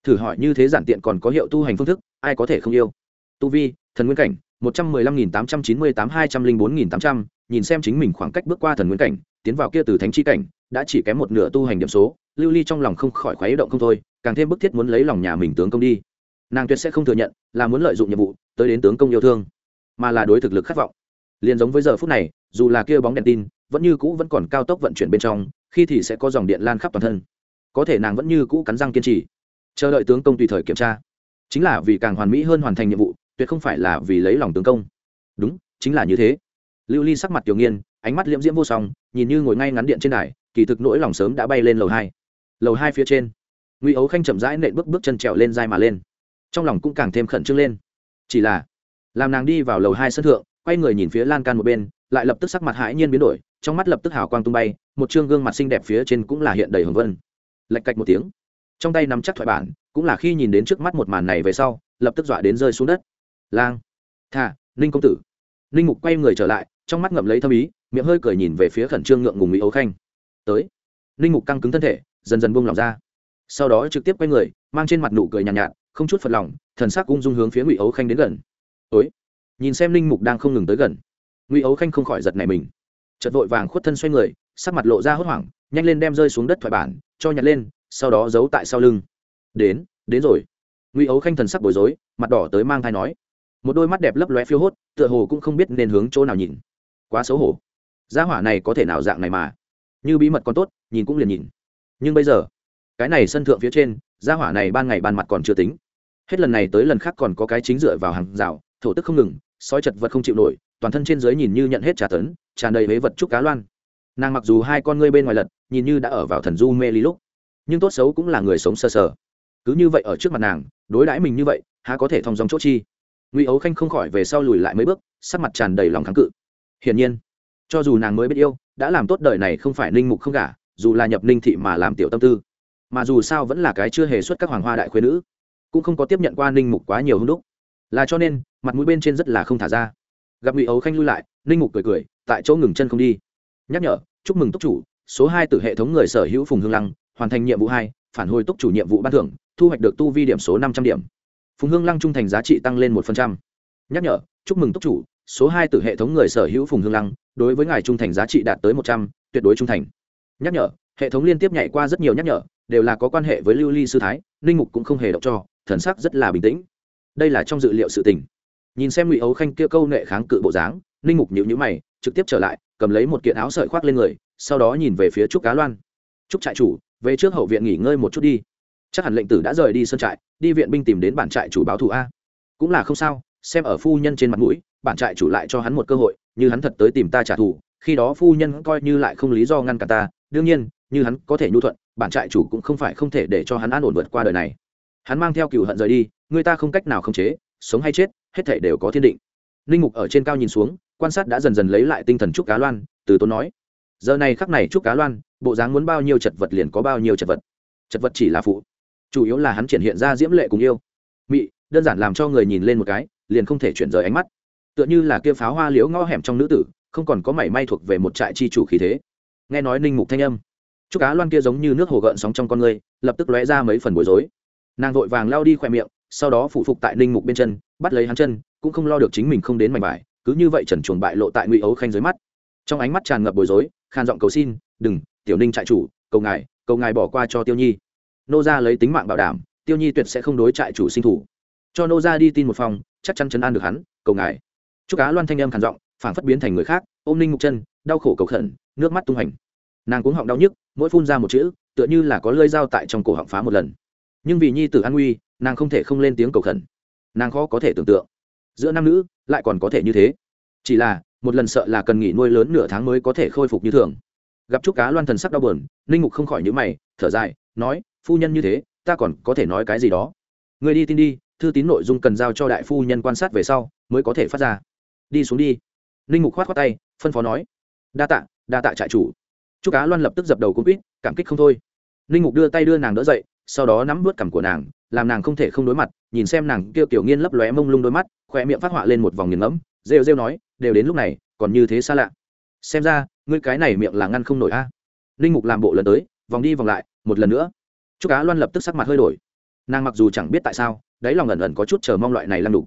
Thử hỏi như thế giản tiện còn có hiệu tu hành phương thức, ai có thể không yêu? Tu vi, thần nguyên cảnh, một trăm mười lăm nghìn tám trăm chín mươi tám hai trăm linh bốn nghìn tám trăm, nhìn xem chính mình khoảng cách bước qua thần nguyên cảnh tiến vào kia từ thánh chi cảnh, đã chỉ kém một nửa tu hành điểm số, lưu ly trong lòng không khỏi khoái động không thôi, càng thêm bức thiết muốn lấy lòng nhà mình tướng công đi. Nàng tuyệt sẽ không thừa nhận, là muốn lợi dụng nhiệm vụ, tới đến tướng công yêu thương, mà là đối thực lực khát vọng. Liền giống với giờ phút này, dù là kia bóng đèn tin, vẫn như cũ vẫn còn cao tốc vận chuyển bên trong, khi thì sẽ có dòng điện lan khắp toàn thân. Có thể nàng vẫn như cũ cắn răng kiên trì, chờ đợi tướng công tùy thời kiểm tra. Chính là vì càng hoàn mỹ hơn hoàn thành nhiệm vụ, tuyệt không phải là vì lấy lòng tướng công. Đúng, chính là như thế. Lưu ly sắc mặt tiểu nghiên ánh mắt liễm diễm vô song nhìn như ngồi ngay ngắn điện trên đài, kỳ thực nỗi lòng sớm đã bay lên lầu hai. Lầu hai phía trên, ngụy ấu khanh chậm rãi nện bước bước chân trèo lên dai mà lên. Trong lòng cũng càng thêm khẩn trương lên. Chỉ là, làm nàng đi vào lầu hai sân thượng, quay người nhìn phía lan can một bên, lại lập tức sắc mặt hãi nhiên biến đổi, trong mắt lập tức hào quang tung bay, một chương gương mặt xinh đẹp phía trên cũng là hiện đầy hồng vân. Lạch cạch một tiếng, trong tay nắm chắc thoại bản, cũng là khi nhìn đến trước mắt một màn này về sau, lập tức dọa đến rơi xuống đất. Lang thà ninh công tử. Ninh mục quay người trở lại, trong mắt ngậm lấy thâm ý miệng hơi cười nhìn về phía khẩn trương ngượng ngùng mỹ ấu khanh. Tới. Ninh mục căng cứng thân thể dần dần buông lỏng ra. Sau đó trực tiếp quay người mang trên mặt nụ cười nhàn nhạt, nhạt không chút phật lòng thần sắc ung dung hướng phía ngụy ấu khanh đến gần. Ối nhìn xem ninh mục đang không ngừng tới gần ngụy ấu khanh không khỏi giật này mình. Chật vội vàng khuất thân xoay người sắc mặt lộ ra hốt hoảng nhanh lên đem rơi xuống đất thoại bản cho nhặt lên sau đó giấu tại sau lưng. Đến đến rồi. Ngụy ấu khanh thần sắc bối rối mặt đỏ tới mang thai nói. Một đôi mắt đẹp lấp lóe phiêu hốt tựa hồ cũng không biết nên hướng chỗ nào nhìn. Quá xấu hổ gia hỏa này có thể nào dạng này mà? Như bí mật còn tốt, nhìn cũng liền nhìn. Nhưng bây giờ, cái này sân thượng phía trên, gia hỏa này ban ngày ban mặt còn chưa tính. Hết lần này tới lần khác còn có cái chính dựa vào hàng rào, thổ tức không ngừng soi chật vật không chịu nổi, toàn thân trên dưới nhìn như nhận hết trà tấn, tràn đầy huế vật trúc cá loan. Nàng mặc dù hai con ngươi bên ngoài lật, nhìn như đã ở vào thần du mê ly lúc, nhưng tốt xấu cũng là người sống sờ sờ. Cứ như vậy ở trước mặt nàng, đối đãi mình như vậy, há có thể thong dòng chỗ chi? Ngụy ấu khanh không khỏi về sau lùi lại mấy bước, sắc mặt tràn đầy lòng kháng cự. Hiển nhiên cho dù nàng mới biết yêu, đã làm tốt đời này không phải ninh mục không cả dù là nhập ninh thị mà làm tiểu tâm tư. Mà dù sao vẫn là cái chưa hề xuất các hoàng hoa đại khuyên nữ, cũng không có tiếp nhận qua ninh mục quá nhiều hung đúc. Là cho nên, mặt mũi bên trên rất là không thả ra. Gặp ngụy ấu khanh lui lại, ninh mục cười cười, tại chỗ ngừng chân không đi. Nhắc nhở, chúc mừng túc chủ, số hai từ hệ thống người sở hữu phùng hương lăng, hoàn thành nhiệm vụ hai, phản hồi túc chủ nhiệm vụ ban thưởng, thu hoạch được tu vi điểm số năm trăm điểm. Phùng hương lăng trung thành giá trị tăng lên một phần trăm. Nhắc nhở, chúc mừng túc chủ số hai từ hệ thống người sở hữu phùng hương lăng, đối với ngài trung thành giá trị đạt tới một trăm, tuyệt đối trung thành. Nhắc nhở, hệ thống liên tiếp nhảy qua rất nhiều nhắc nhở, đều là có quan hệ với lưu ly sư thái, ninh mục cũng không hề động cho, thần sắc rất là bình tĩnh. Đây là trong dự liệu sự tình. Nhìn xem ngụy ấu khanh kia câu nệ kháng cự bộ dáng, ninh mục nhịu nhữ mày, trực tiếp trở lại, cầm lấy một kiện áo sợi khoác lên người, sau đó nhìn về phía trúc cá loan. Trúc trại chủ, về trước hậu viện nghỉ ngơi một chút đi. Chắc hẳn lệnh tử đã rời đi sân trại, đi viện binh tìm đến bản trại chủ báo thù a. Cũng là không sao, xem ở phu nhân trên mặt mũi bản trại chủ lại cho hắn một cơ hội, như hắn thật tới tìm ta trả thù, khi đó phu nhân coi như lại không lý do ngăn cả ta, đương nhiên, như hắn có thể nhu thuận, bản trại chủ cũng không phải không thể để cho hắn an ổn vượt qua đời này. Hắn mang theo cựu hận rời đi, người ta không cách nào khống chế, sống hay chết, hết thể đều có thiên định. Linh mục ở trên cao nhìn xuống, quan sát đã dần dần lấy lại tinh thần trúc cá loan, từ tốn nói, giờ này khắc này trúc cá loan, bộ dáng muốn bao nhiêu chật vật liền có bao nhiêu chật vật. Chật vật chỉ là phụ, chủ yếu là hắn triển hiện ra diễm lệ cùng yêu. Mị, đơn giản làm cho người nhìn lên một cái, liền không thể chuyển rời ánh mắt tựa như là kia pháo hoa liễu ngõ hẻm trong nữ tử, không còn có mảy may thuộc về một trại chi chủ khí thế. Nghe nói ninh mục thanh âm chúc cá loan kia giống như nước hồ gợn sóng trong con người, lập tức lóe ra mấy phần bối rối. Nàng vội vàng lao đi khỏe miệng, sau đó phụ phục tại ninh mục bên chân, bắt lấy hắn chân, cũng không lo được chính mình không đến mảnh vải, cứ như vậy trần chuồng bại lộ tại ngụy ấu khanh dưới mắt. Trong ánh mắt tràn ngập bối rối, khan giọng cầu xin, đừng, tiểu ninh trại chủ, cầu ngài cầu ngài bỏ qua cho tiêu nhi. Nô ra lấy tính mạng bảo đảm, tiêu nhi tuyệt sẽ không đối trại chủ sinh thủ. Cho nô ra đi tin một phòng, chắc chắn chấn an được hắn, cầu ngài chúc cá loan thanh âm khàn giọng, phảng phất biến thành người khác, ôm ninh mục chân, đau khổ cầu khẩn, nước mắt tung hành nàng cuống họng đau nhức, mỗi phun ra một chữ, tựa như là có lơi dao tại trong cổ họng phá một lần. Nhưng vì nhi tử an nguy, nàng không thể không lên tiếng cầu khẩn. Nàng khó có thể tưởng tượng. Giữa nam nữ, lại còn có thể như thế. Chỉ là, một lần sợ là cần nghỉ nuôi lớn nửa tháng mới có thể khôi phục như thường. Gặp chúc cá loan thần sắc đau buồn, ninh mục không khỏi nhữ mày, thở dài, nói, phu nhân như thế, ta còn có thể nói cái gì đó? Người đi tin đi, thư tín nội dung cần giao cho đại phu nhân quan sát về sau, mới có thể phát ra đi xuống đi. Ninh mục khoát khoát tay, phân phó nói, đa tạ đa tạ trại chủ. Chúc cá loan lập tức dập đầu cũng quýt, cảm kích không thôi. Ninh mục đưa tay đưa nàng đỡ dậy, sau đó nắm vớt cằm của nàng, làm nàng không thể không đối mặt, nhìn xem nàng kêu tiểu nghiên lấp lóe mông lung đôi mắt khoe miệng phát họa lên một vòng nghiền ngẫm, rêu rêu nói, đều đến lúc này, còn như thế xa lạ. Xem ra, ngươi cái này miệng là ngăn không nổi a. À. ninh mục làm bộ lần tới, vòng đi vòng lại, một lần nữa. Chúc cá loan lập tức sắc mặt hơi đổi. Nàng mặc dù chẳng biết tại sao, đáy lòng ẩn ẩn có chút chờ mong loại này lăng đục,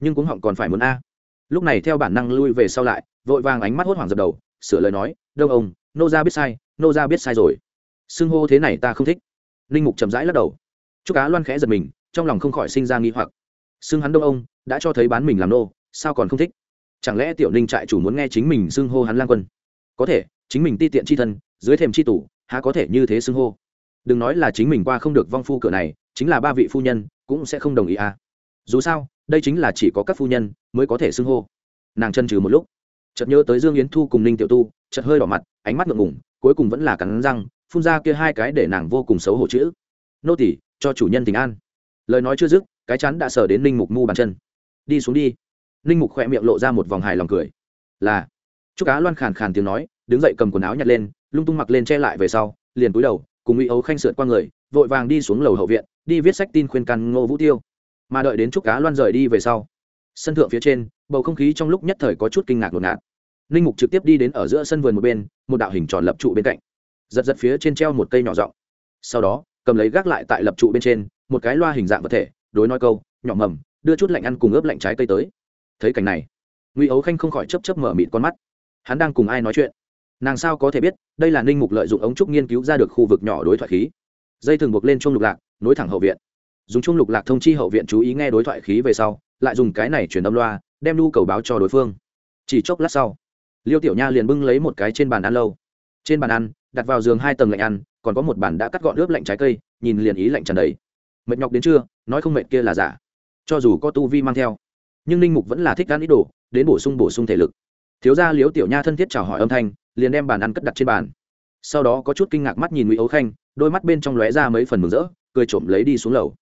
nhưng cũng họng còn phải muốn a lúc này theo bản năng lui về sau lại, vội vàng ánh mắt hốt hoảng dập đầu, sửa lời nói, đông ông, nô ra biết sai, nô ra biết sai rồi. Xưng hô thế này ta không thích. Linh mục chậm rãi lắc đầu. Chúc cá loan khẽ giật mình, trong lòng không khỏi sinh ra nghi hoặc. Xưng hắn đông ông, đã cho thấy bán mình làm nô, sao còn không thích? Chẳng lẽ tiểu ninh trại chủ muốn nghe chính mình xưng hô hắn lang quân? Có thể, chính mình ti tiện c h i thân, dưới thềm c h i tủ, há có thể như thế xưng hô? Đừng nói là chính mình qua không được vong phu cửa này, chính là ba vị phu nhân, cũng sẽ không đồng ý à. Dù sao đây chính là chỉ có các phu nhân mới có thể xưng hô. Nàng chân trừ một lúc, chợt nhớ tới dương yến thu cùng ninh tiểu tu, chợt hơi đỏ mặt, ánh mắt ngượng ngủng cuối cùng vẫn là cắn răng, phun ra kia hai cái để nàng vô cùng xấu hổ chữ. Nô tỉ cho chủ nhân tình an. Lời nói chưa dứt, cái chắn đã sờ đến ninh mục mu bàn chân. Đi xuống đi. Ninh mục khỏe miệng lộ ra một vòng hài lòng cười. Là. Chúc cá loan khàn khàn tiếng nói, đứng dậy cầm quần áo nhặt lên, lung tung mặc lên che lại về sau, liền túi đầu, cùng ngụy ấu khanh sượt qua người, vội vàng đi xuống lầu hậu viện, đi viết sách tin khuyên căn ngô vũ tiêu mà đợi đến chúc cá loan rời đi về sau, sân thượng phía trên, bầu không khí trong lúc nhất thời có chút kinh ngạc ngột. Ngạt linh mục trực tiếp đi đến ở giữa sân vườn một bên, một đạo hình tròn lập trụ bên cạnh. Giật giật phía trên treo một cây nhỏ giọng. Sau đó, cầm lấy gác lại tại lập trụ bên trên, một cái loa hình dạng vật thể, đối nói câu, nhỏ mầm, đưa chút lạnh ăn cùng ướp lạnh trái cây tới. Thấy cảnh này, ngụy ấu khanh không khỏi chấp chấp mở mịt con mắt. Hắn đang cùng ai nói chuyện? Nàng sao có thể biết, đây là ninh mục lợi dụng ống trúc nghiên cứu ra được khu vực nhỏ đối thoại khí. Dây thường buộc lên chuông lục lạc, nối thẳng hậu viện dùng chung lục lạc thông chi hậu viện chú ý nghe đối thoại khí về sau, lại dùng cái này truyền âm loa, đem nhu cầu báo cho đối phương. Chỉ chốc lát sau, liêu tiểu nha liền bưng lấy một cái trên bàn ăn lâu. Trên bàn ăn, đặt vào giường hai tầng lạnh ăn, còn có một bàn đã cắt gọn ướp lạnh trái cây, nhìn liền ý lạnh tràn đầy. Mệt nhọc đến trưa, nói không mệt kia là giả. Cho dù có tu vi mang theo, nhưng ninh mục vẫn là thích ăn ít đồ, đến bổ sung bổ sung thể lực. Thiếu gia liếu tiểu nha thân thiết chào hỏi âm thanh, liền đem bàn ăn cất đặt trên bàn. Sau đó có chút kinh ngạc mắt nhìn ngụy ấu khanh, đôi mắt bên trong lóe ra mấy phần mừng rỡ, cười trộm lấy đi xuống lầu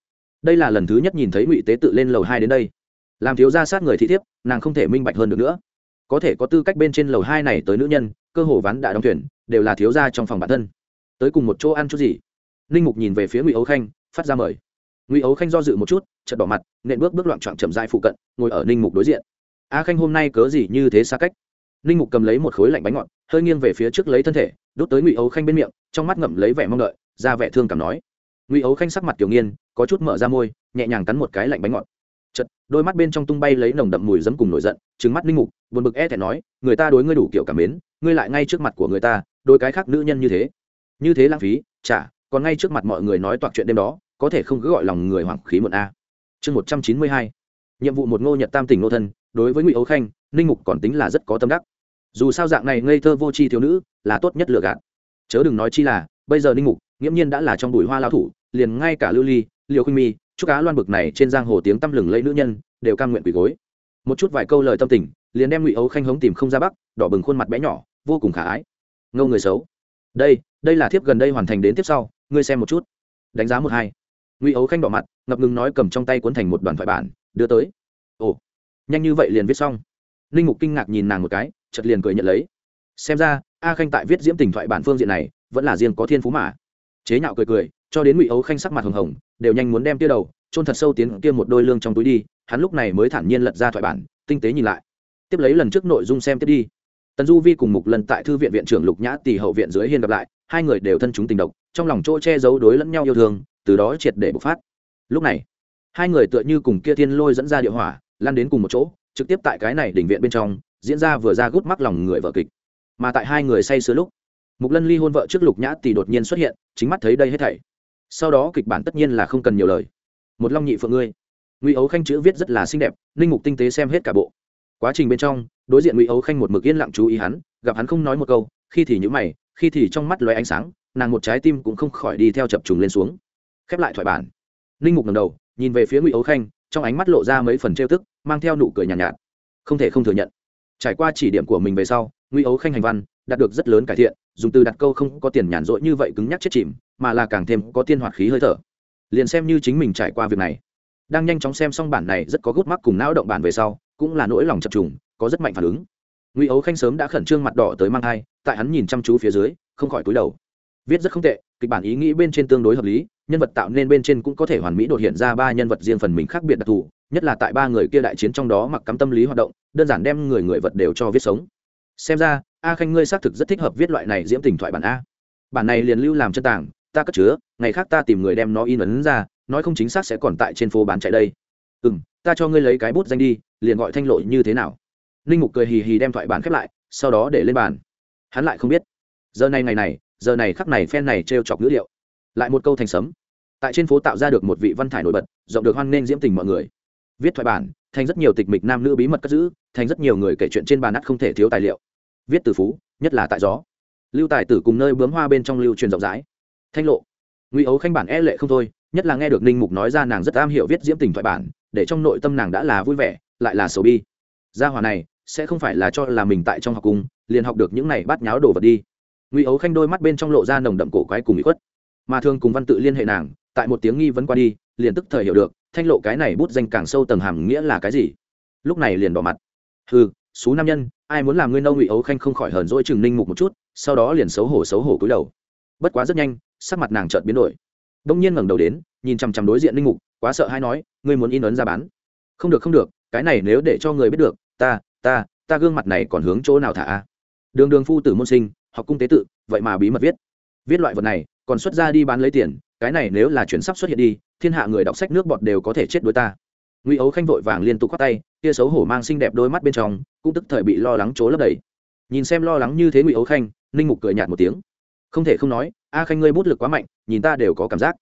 đây là lần thứ nhất nhìn thấy ngụy tế tự lên lầu hai đến đây. Làm thiếu gia sát người thị thiếp, nàng không thể minh bạch hơn được nữa. Có thể có tư cách bên trên lầu hai này tới nữ nhân, cơ hồ ván đã đóng thuyền, đều là thiếu gia trong phòng bản thân. Tới cùng một chỗ ăn chút gì? Ninh mục nhìn về phía ngụy ấu khanh, phát ra mời. Ngụy ấu khanh do dự một chút chật đỏ mặt, nện bước bước loạn trọn chậm dai phụ cận, ngồi ở ninh mục đối diện. A khanh, hôm nay cớ gì như thế xa cách? Ninh mục cầm lấy một khối lạnh bánh ngọt, hơi nghiêng về phía trước lấy thân thể đốt tới ngụy ấu khanh bên miệng, trong mắt ngậm lấy vẻ mong đợi, ra vẻ thương cảm nói ngụy ấu khanh sắc mặt kiểu nghiên có chút mở ra môi, nhẹ nhàng cắn một cái lạnh bánh ngọt. Chật đôi mắt bên trong tung bay lấy nồng đậm mùi giấm cùng nổi giận trứng mắt Linh mục, buồn bực e thẹn nói, người ta đối ngươi đủ kiểu cảm mến, ngươi lại ngay trước mặt của người ta đôi cái khác nữ nhân như thế. Như thế lãng phí, chả, còn ngay trước mặt mọi người nói toạc chuyện đêm đó, có thể không cứ gọi lòng người hoảng khí một a. Chương một trăm chín mươi hai, nhiệm vụ một ngô nhật tam tỉnh nô thân, đối với ngụy ấu khanh, ninh mục còn tính là rất có tâm đắc. Dù sao dạng này ngây thơ vô tri thiếu nữ là tốt nhất lựa gạt. Chớ đừng nói chi là, bây giờ ninh mục nghiễm nhiên đã là trong bụi hoa lao thủ liền ngay cả lưu ly, liều khuynh mi, chúc cá loan bực này trên giang hồ tiếng tăm lừng lẫy nữ nhân, đều cam nguyện quỳ gối. Một chút vài câu lời tâm tình, liền đem ngụy ấu khanh hống tìm không ra bắc, đỏ bừng khuôn mặt bé nhỏ, vô cùng khả ái. Ngâu người xấu. Đây đây là thiếp gần đây hoàn thành đến tiếp sau, ngươi xem một chút. Đánh giá một hai. Ngụy ấu khanh đỏ mặt, ngập ngừng nói cầm trong tay cuốn thành một đoàn thoại bản, đưa tới. Ồ, nhanh như vậy liền viết xong. Ninh mục kinh ngạc nhìn nàng một cái chật liền cười nhận lấy. Xem ra, a khanh tại viết diễm tình thoại bản phương diện này, vẫn là riêng có thiên phú mà. Chế nhạo cười cười cho đến ngụy ấu khanh sắc mặt hồng hồng, đều nhanh muốn đem tia đầu trôn thật sâu tiến kia một đôi lương trong túi đi, hắn lúc này mới thản nhiên lật ra thoại bản, tinh tế nhìn lại. Tiếp lấy lần trước nội dung xem tiếp đi. Tần du vi cùng mục lần tại thư viện viện trưởng lục nhã tỷ hậu viện dưới hiên gặp lại, hai người đều thân chúng tình độc, trong lòng chỗ che giấu đối lẫn nhau yêu thương, từ đó triệt để bộc phát. Lúc này, hai người tựa như cùng kia thiên lôi dẫn ra địa hỏa, lan đến cùng một chỗ, trực tiếp tại cái này đỉnh viện bên trong, diễn ra vừa ra gút mắc lòng người vợ kịch. Mà tại hai người say sưa lúc, mục lân ly hôn vợ trước lục nhã tỷ đột nhiên xuất hiện, chính mắt thấy đây hết thảy sau đó kịch bản tất nhiên là không cần nhiều lời. Một long nhị phượng ngươi. Ngụy ấu khanh chữ viết rất là xinh đẹp linh mục tinh tế xem hết cả bộ. Quá trình bên trong đối diện ngụy ấu khanh một mực yên lặng chú ý hắn gặp hắn không nói một câu khi thì nhữ mày khi thì trong mắt loé ánh sáng nàng một trái tim cũng không khỏi đi theo chập trùng lên xuống. Khép lại thoại bản. Linh mục ngầm đầu nhìn về phía ngụy ấu khanh trong ánh mắt lộ ra mấy phần trêu tức mang theo nụ cười nhàn nhạt, nhạt không thể không thừa nhận. Trải qua chỉ điểm của mình về sau ngụy ấu khanh hành văn đạt được rất lớn cải thiện, dùng từ đặt câu không có tiền nhàn rỗi như vậy cứng nhắc chết chìm, mà là càng thêm có tiên hoạt khí hơi thở. Liền xem như chính mình trải qua việc này, đang nhanh chóng xem xong bản này rất có gút mắc cùng não động bản về sau, cũng là nỗi lòng chập trùng, có rất mạnh phản ứng. Ngụy ấu khanh sớm đã khẩn trương mặt đỏ tới mang thai, tại hắn nhìn chăm chú phía dưới, không khỏi cúi đầu. Viết rất không tệ, kịch bản ý nghĩ bên trên tương đối hợp lý, nhân vật tạo nên bên trên cũng có thể hoàn mỹ đột hiện ra ba nhân vật riêng phần mình khác biệt đặc thù, nhất là tại ba người kia đại chiến trong đó mặc cắm tâm lý hoạt động, đơn giản đem người người vật đều cho viết sống. Xem ra a khanh ngươi xác thực rất thích hợp viết loại này diễm tình thoại bản a. Bản này liền lưu làm chân tảng, ta cất chứa, ngày khác ta tìm người đem nó in ấn ra, nói không chính xác sẽ còn tại trên phố bán chạy đây. Ừ m ta cho ngươi lấy cái bút danh đi, liền gọi thanh lộ như thế nào. Ninh mục cười hì hì đem thoại bản khép lại, sau đó để lên bàn. Hắn lại không biết. Giờ này ngày này, giờ này khắc này phen này t r e o chọc ngữ liệu. Lại một câu thành sấm. Tại trên phố tạo ra được một vị văn thải nổi bật, rộng được hoan nghênh diễm tình mọi người. Viết thoại bản, thành rất nhiều tịch mịch nam nữ bí mật cất giữ, thành rất nhiều người kể chuyện trên bàn ắt không thể thiếu tài liệu viết từ phú, nhất là tại gió. Lưu tài tử cùng nơi bướm hoa bên trong lưu truyền rộng rãi. Thanh lộ. Ngụy ấu khanh bản e lệ không thôi, nhất là nghe được ninh mục nói ra nàng rất am hiểu viết diễm tình thoại bản, để trong nội tâm nàng đã là vui vẻ, lại là sầu bi. Gia hòa này, sẽ không phải là cho là mình tại trong học cung liền học được những này bắt nháo đồ vật đi. Ngụy ấu khanh đôi mắt bên trong lộ ra nồng đậm cổ quái cùng bị khuất. Mà thường cùng văn tự liên hệ nàng, tại một tiếng nghi vấn qua đi, liền tức thời hiểu được, thanh lộ cái này bút danh càng sâu tầng hàm nghĩa là cái gì. Lúc này liền đỏ mặt. Hừ, xú nam nhân ai muốn làm ngươi nâu ngụy ấu khanh không khỏi hờn dỗi chừng ninh mục một chút, sau đó liền xấu hổ xấu hổ cúi đầu. Bất quá rất nhanh, sắc mặt nàng chợt biến đổi. Đông nhiên ngẩng đầu đến, nhìn chằm chằm đối diện ninh mục, quá sợ hay nói, ngươi muốn in ấn ra bán? Không được không được, cái này nếu để cho người biết được, ta ta ta gương mặt này còn hướng chỗ nào thả a? Đường đường phu tử môn sinh, học cung tế tự, vậy mà bí mật viết. Viết loại vật này, còn xuất ra đi bán lấy tiền, cái này nếu là chuyển sắp xuất hiện đi, thiên hạ người đọc sách nước bọt đều có thể chết đối ta ngụy ấu khanh vội vàng liên tục khoác tay kia xấu hổ mang xinh đẹp đôi mắt bên trong, cũng tức thời bị lo lắng trố lấp đầy. Nhìn xem lo lắng như thế ngụy ấu khanh, ninh mục cười nhạt một tiếng. Không thể không nói, a khanh ngươi bút lực quá mạnh, nhìn ta đều có cảm giác.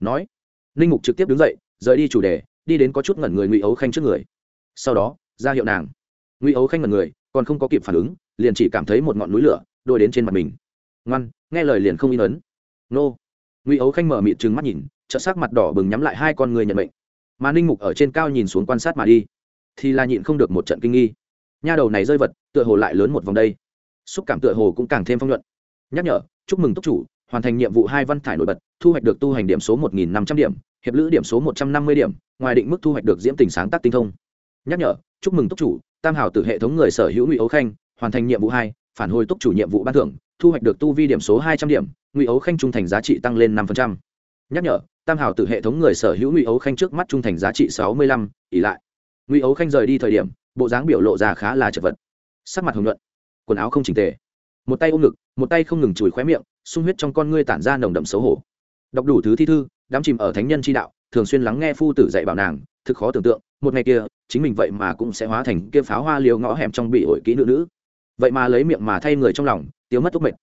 Nói, ninh mục trực tiếp đứng dậy, rời đi chủ đề, đi đến có chút ngẩn người ngụy ấu khanh trước người. Sau đó, ra hiệu nàng. Ngụy ấu khanh ngẩn người, còn không có kịp phản ứng, liền chỉ cảm thấy một ngọn núi lửa đôi đến trên mặt mình. Ngoan, nghe lời liền không in ấn. Nô. Ngụy ấu khanh mở mịt trừng mắt nhìn trợ sắc mặt đỏ bừng nhắm lại hai con người nhận bệnh mà ninh mục ở trên cao nhìn xuống quan sát mà đi, thì là nhịn không được một trận kinh nghi. Nha đầu này rơi vật, tựa hồ lại lớn một vòng đây. Xúc cảm tựa hồ cũng càng thêm phong nhuận. Nhắc nhở, chúc mừng túc chủ, hoàn thành nhiệm vụ hai văn thải nổi bật, thu hoạch được tu hành điểm số một nghìn năm trăm điểm, hiệp lữ điểm số một trăm năm mươi điểm, ngoài định mức thu hoạch được diễm tình sáng tác tinh thông. Nhắc nhở, chúc mừng túc chủ, tam hảo từ hệ thống người sở hữu ngụy ấu khanh, hoàn thành nhiệm vụ hai, phản hồi túc chủ nhiệm vụ ban thưởng, thu hoạch được tu vi điểm số hai trăm điểm, ngụy ấu khanh trung thành giá trị tăng lên năm nhắc nhở tam hảo từ hệ thống người sở hữu ngụy ấu khanh trước mắt trung thành giá trị sáu mươi lăm ỉ lại. Ngụy ấu khanh rời đi thời điểm, bộ dáng biểu lộ ra khá là chật vật. Sắc mặt hồng nhuận, quần áo không chỉnh tề. Một tay ôm ngực, một tay không ngừng chùi khóe miệng, sung huyết trong con ngươi tản ra nồng đậm xấu hổ. Đọc đủ thứ thi thư đám chìm ở thánh nhân chi đạo, thường xuyên lắng nghe phu tử dạy bảo nàng, thực khó tưởng tượng, một ngày kia, chính mình vậy mà cũng sẽ hóa thành kia pháo hoa liều ngõ hẻm trong bị ổi kỹ nữ nữ. Vậy mà lấy miệng mà thay người trong lòng, tiêu mất thuốc mệt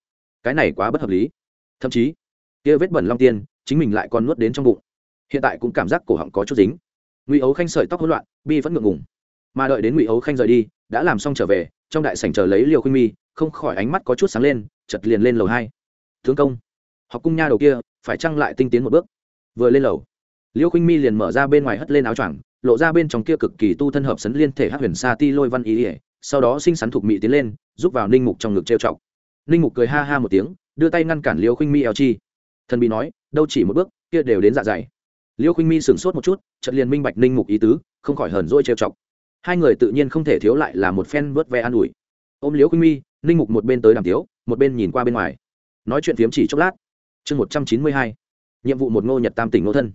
cái này quá bất hợp lý. Thậm chí, kia vết bẩn long tiên chính mình lại còn nuốt đến trong bụng. Hiện tại cũng cảm giác cổ họng có chút dính. Ngụy ấu khanh sợi tóc hỗn loạn, bi vẫn ngượng ngùng. Mà đợi đến ngụy ấu khanh rời đi, đã làm xong trở về, trong đại sảnh chờ lấy liều khuynh mi, không khỏi ánh mắt có chút sáng lên chật liền lên lầu hai. Thương công, học cung nha đầu kia, phải trăng lại tinh tiến một bước? Vừa lên lầu, liêu khuynh mi liền mở ra bên ngoài hất lên áo choàng, lộ ra bên trong kia cực kỳ tu thân hợp sấn liên thể hát huyền sa ti lôi văn ý ỉa sau đó xinh xắn thục mị tiến lên giúp vào ninh mục trong ngực trêu chọc. Ninh mục cười ha ha một tiếng, đưa tay ngăn cản liêu khuynh mi eo chi. Thần bị nói đâu chỉ một bước, kia đều đến dạ dày. Liêu khinh mi sửng sốt một chút, chợt liền minh bạch ninh mục ý tứ, không khỏi hờn dỗi trêu chọc. Hai người tự nhiên không thể thiếu lại là một phen vớt ve an ủi. Ôm liêu khinh mi, ninh mục một bên tới đàm tiếu, một bên nhìn qua bên ngoài. Nói chuyện phiếm chỉ chốc lát. Chương một trăm chín mươi hai. Nhiệm vụ một ngô nhật tam tỉnh ngô thân.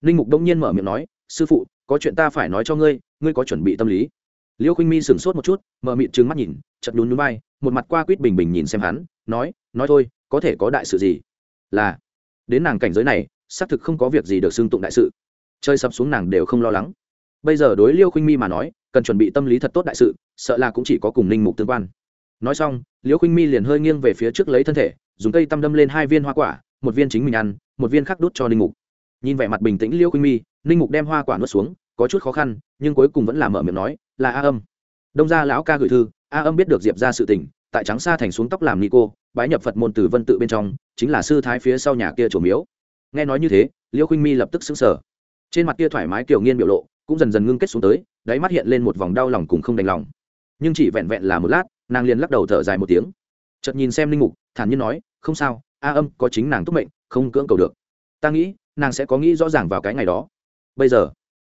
Ninh mục đông nhiên mở miệng nói, sư phụ, có chuyện ta phải nói cho ngươi ngươi có chuẩn bị tâm lý. Liêu khinh mi sửng sốt một chút, mở miệng trừng mắt nhìn chật nhún núi bay một mặt qua quýt bình bình nhìn xem hắn, nói nói thôi, có thể có đại sự gì? Là đến nàng cảnh giới này, xác thực không có việc gì được xưng tụng đại sự. Chơi sập xuống nàng đều không lo lắng. Bây giờ đối liêu khinh mi mà nói, cần chuẩn bị tâm lý thật tốt đại sự, sợ là cũng chỉ có cùng ninh mục tương quan. Nói xong, liêu khinh mi liền hơi nghiêng về phía trước lấy thân thể, dùng cây tăm đâm lên hai viên hoa quả, một viên chính mình ăn, một viên khác đút cho ninh mục. Nhìn vẻ mặt bình tĩnh liêu khinh mi, ninh mục đem hoa quả nuốt xuống, có chút khó khăn, nhưng cuối cùng vẫn là mở miệng nói, là a âm. Đông gia lão ca gửi thư, a âm biết được diệp ra sự tình tại trắng xa thành xuống tóc làm ni cô bái nhập phật môn từ vân tự bên trong, chính là sư thái phía sau nhà kia chủ miếu. Nghe nói như thế, liêu khinh mi lập tức xứng sở trên mặt kia thoải mái kiểu nghiên biểu lộ cũng dần dần ngưng kết xuống tới, đáy mắt hiện lên một vòng đau lòng cùng không đành lòng. Nhưng chỉ vẹn vẹn là một lát, nàng liền lắc đầu thở dài một tiếng. Chợt nhìn xem linh mục, thản nhiên nói, không sao, a âm, có chính nàng túc mệnh, không cưỡng cầu được. Ta nghĩ, nàng sẽ có nghĩ rõ ràng vào cái ngày đó. Bây giờ,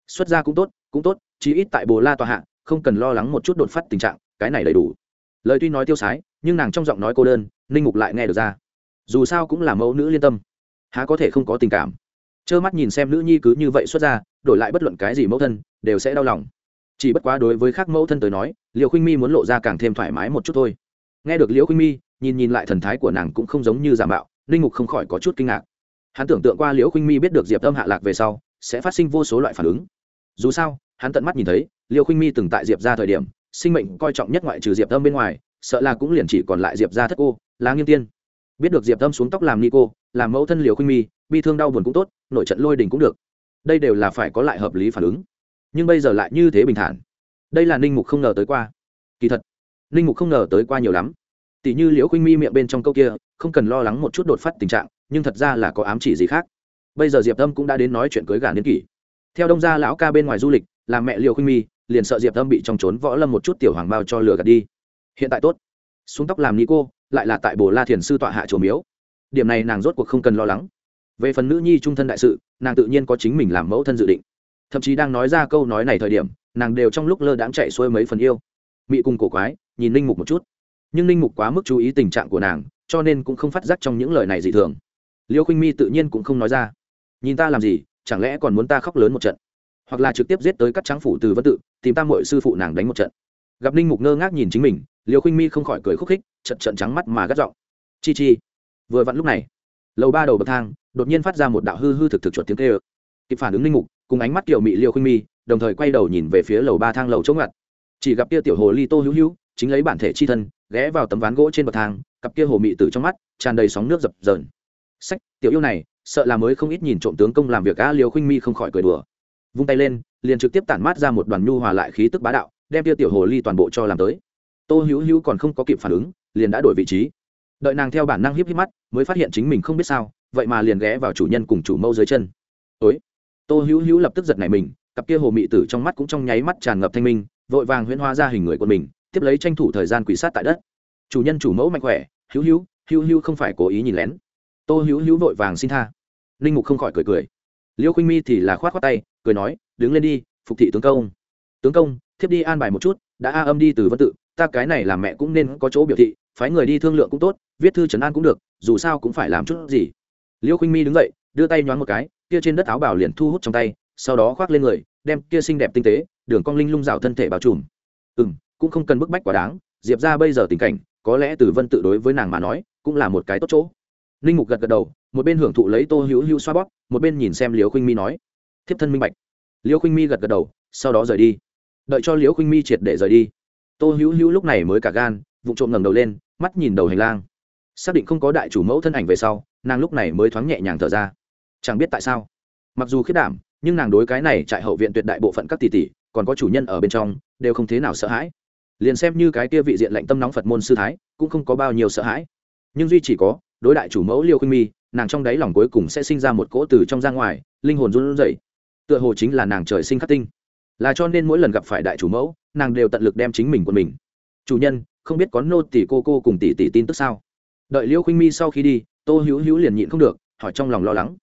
xuất gia cũng tốt cũng tốt, chí ít tại bồ la tòa hạ, không cần lo lắng một chút đột phát tình trạng, cái này đầy đủ lời tuy nói tiêu sái, nhưng nàng trong giọng nói cô đơn, ninh mục lại nghe được ra. Dù sao cũng là mẫu nữ liên tâm. Há có thể không có tình cảm? Trơ mắt nhìn xem nữ nhi cứ như vậy xuất ra, đổi lại bất luận cái gì mẫu thân, đều sẽ đau lòng. Chỉ bất quá đối với khác mẫu thân tới nói liều khuynh mi muốn lộ ra càng thêm thoải mái một chút thôi. Nghe được liễu khuynh mi, nhìn nhìn lại thần thái của nàng cũng không giống như giả mạo, ninh mục không khỏi có chút kinh ngạc. Hắn tưởng tượng qua liễu khuynh mi biết được diệp âm hạ lạc về sau, sẽ phát sinh vô số loại phản ứng. Dù sao, hắn tận mắt nhìn thấy, liễu khuynh mi từng tại diệp ra thời điểm sinh mệnh coi trọng nhất ngoại trừ diệp âm bên ngoài, sợ là cũng liền chỉ còn lại diệp ra thất cô, lá nghiêm tiên. Biết được diệp âm xuống tóc làm ni cô, làm mẫu thân liều khuynh mi, bi thương đau buồn cũng tốt, nội trận lôi đình cũng được. Đây đều là phải có lại hợp lý phản ứng. Nhưng bây giờ lại như thế bình thản. Đây là ninh mục không ngờ tới qua. Kỳ thật, ninh mục không ngờ tới qua nhiều lắm. Tỷ như liễu khuynh mi miệng bên trong câu kia, không cần lo lắng một chút đột phát tình trạng, nhưng thật ra là có ám chỉ gì khác. Bây giờ diệp tâm cũng đã đến nói chuyện cưới gà niên kỷ. Theo đông gia lão ca bên ngoài du lịch, làm mẹ liều khuynh mi liền sợ diệp âm bị trong trốn võ lâm một chút tiểu hoàng bao cho lừa gạt đi. Hiện tại tốt. Xuống tóc làm ni cô, lại là tại bồ la thiền sư tọa hạ chùa miếu. Điểm này nàng rốt cuộc không cần lo lắng. Về phần nữ nhi trung thân đại sự, nàng tự nhiên có chính mình làm mẫu thân dự định. Thậm chí đang nói ra câu nói này thời điểm, nàng đều trong lúc lơ đãng chạy xuôi mấy phần yêu. Mị cùng cổ quái, nhìn ninh mục một chút. Nhưng ninh mục quá mức chú ý tình trạng của nàng, cho nên cũng không phát giác trong những lời này dị thường. Liêu khinh mi tự nhiên cũng không nói ra. Nhìn ta làm gì, chẳng lẽ còn muốn ta khóc lớn một trận? Hoặc là trực tiếp giết tới các tráng phủ từ vân tự, tìm ta mọi sư phụ nàng đánh một trận. Gặp ninh mục ngơ ngác nhìn chính mình liều khinh mi không khỏi cười khúc khích, trận trận trắng mắt mà gắt giọng. Chi chi, vừa vặn lúc này, lầu ba đầu bậc thang, đột nhiên phát ra một đạo hư hư thực thực chuột tiếng tê ơ kịp phản ứng ninh mục, cùng ánh mắt kiểu mị liều khinh mi, đồng thời quay đầu nhìn về phía lầu ba thang lầu chống ngặt chỉ gặp kia tiểu hồ ly tô hữu hữu, chính lấy bản thể chi thân, ghé vào tấm ván gỗ trên bậc thang, cặp kia hồ mị từ trong mắt, tràn đầy sóng nước dập dờn. Sách, tiểu yêu này, sợ là mới không ít nhìn trộm tướng công làm việc a liều khinh mi không khỏi cười đùa vung tay lên, liền trực tiếp tản mát ra một đoàn nhu hòa lại khí tức bá đạo, đem tia tiểu hồ ly toàn bộ cho làm tới. Tô hữu hữu còn không có kịp phản ứng, liền đã đổi vị trí. Đợi nàng theo bản năng híp híp mắt, mới phát hiện chính mình không biết sao, vậy mà liền ghé vào chủ nhân cùng chủ mâu dưới chân. Ối tô hữu hữu lập tức giật nảy mình, cặp kia hồ mị tử trong mắt cũng trong nháy mắt tràn ngập thanh minh, vội vàng huyễn hóa ra hình người của mình, tiếp lấy tranh thủ thời gian quỷ sát tại đất. Chủ nhân chủ mẫu mạnh khỏe, hữu hữu hữu hữu không phải cố ý nhìn lén. Tô hữu hữu vội vàng xin tha. Linh mục không khỏi cười cười liêu khinh mi thì là khoát khoát tay, cười nói, đứng lên đi, phục thị tướng công. Tướng công, thiếp đi an bài một chút, đã a âm đi từ vân tự, ta cái này làm mẹ cũng nên có chỗ biểu thị, phái người đi thương lượng cũng tốt, viết thư trấn an cũng được, dù sao cũng phải làm chút gì. Liêu khinh mi đứng dậy, đưa tay nhoáng một cái, kia trên đất áo bảo liền thu hút trong tay, sau đó khoác lên người, đem kia xinh đẹp tinh tế, đường cong linh lung rào thân thể bao trùm. Ừ m cũng không cần bức bách quá đáng, diệp ra bây giờ tình cảnh, có lẽ từ vân tự đối với nàng mà nói, cũng là một cái tốt chỗ. Linh mục gật gật đầu, một bên hưởng thụ lấy tô hữu hữu xoa bóp một bên nhìn xem liều khinh mi nói, thiếp thân minh bạch. Liễu khinh mi gật gật đầu, sau đó rời đi. Đợi cho liễu khinh mi triệt để rời đi, tô hữu hữu lúc này mới cả gan vụ trộm ngẩng đầu lên, mắt nhìn đầu hành lang. Xác định không có đại chủ mẫu thân ảnh về sau, nàng lúc này mới thoáng nhẹ nhàng thở ra. Chẳng biết tại sao, mặc dù khiết đảm, nhưng nàng đối cái này trại hậu viện tuyệt đại bộ phận các tỷ tỷ, còn có chủ nhân ở bên trong, đều không thế nào sợ hãi. Liền xem như cái kia vị diện lệnh tâm nóng phật môn sư thái, cũng không có bao nhiêu sợ hãi. Nhưng duy chỉ có, đối đại chủ mẫu liêu khinh mi nàng trong đáy lòng cuối cùng sẽ sinh ra một cỗ từ trong ra ngoài, linh hồn run rẩy. Tựa hồ chính là nàng trời sinh khắc tinh. Là cho nên mỗi lần gặp phải đại chủ mẫu, nàng đều tận lực đem chính mình của mình. Chủ nhân, không biết có nô tỷ cô cô cùng tỷ tỷ tin tức sao? Đợi liễu khinh mi sau khi đi, tô hữu hữu liền nhịn không được, hỏi trong lòng lo lắng.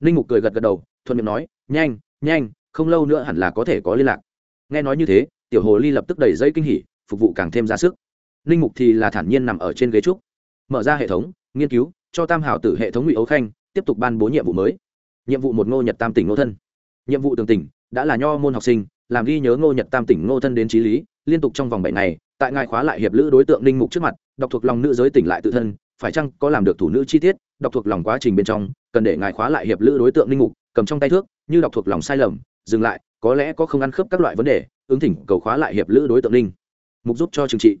Ninh mục cười gật gật đầu, thuận miệng nói, nhanh nhanh, không lâu nữa hẳn là có thể có liên lạc. Nghe nói như thế, tiểu hồ ly lập tức đầy dây kinh hỉ, phục vụ càng thêm ra sức. Ninh mục thì là thản nhiên nằm ở trên ghế trúc, mở ra hệ thống, nghiên cứu cho tam hảo tử hệ thống ngụy ấu khanh tiếp tục ban bố nhiệm vụ mới nhiệm vụ một ngô nhật tam tỉnh ngô thân nhiệm vụ tường tỉnh đã là nho môn học sinh làm ghi nhớ ngô nhật tam tỉnh ngô thân đến trí lý liên tục trong vòng bảy ngày tại ngài khóa lại hiệp lữ đối tượng ninh mục trước mặt đọc thuộc lòng nữ giới tỉnh lại tự thân phải chăng có làm được thủ nữ chi tiết đọc thuộc lòng quá trình bên trong cần để ngài khóa lại hiệp lữ đối tượng ninh mục cầm trong tay thước như đọc thuộc lòng sai lầm dừng lại có lẽ có không ăn khớp các loại vấn đề ứng thỉnh cầu khóa lại hiệp lữ đối tượng ninh mục giúp cho trừng trị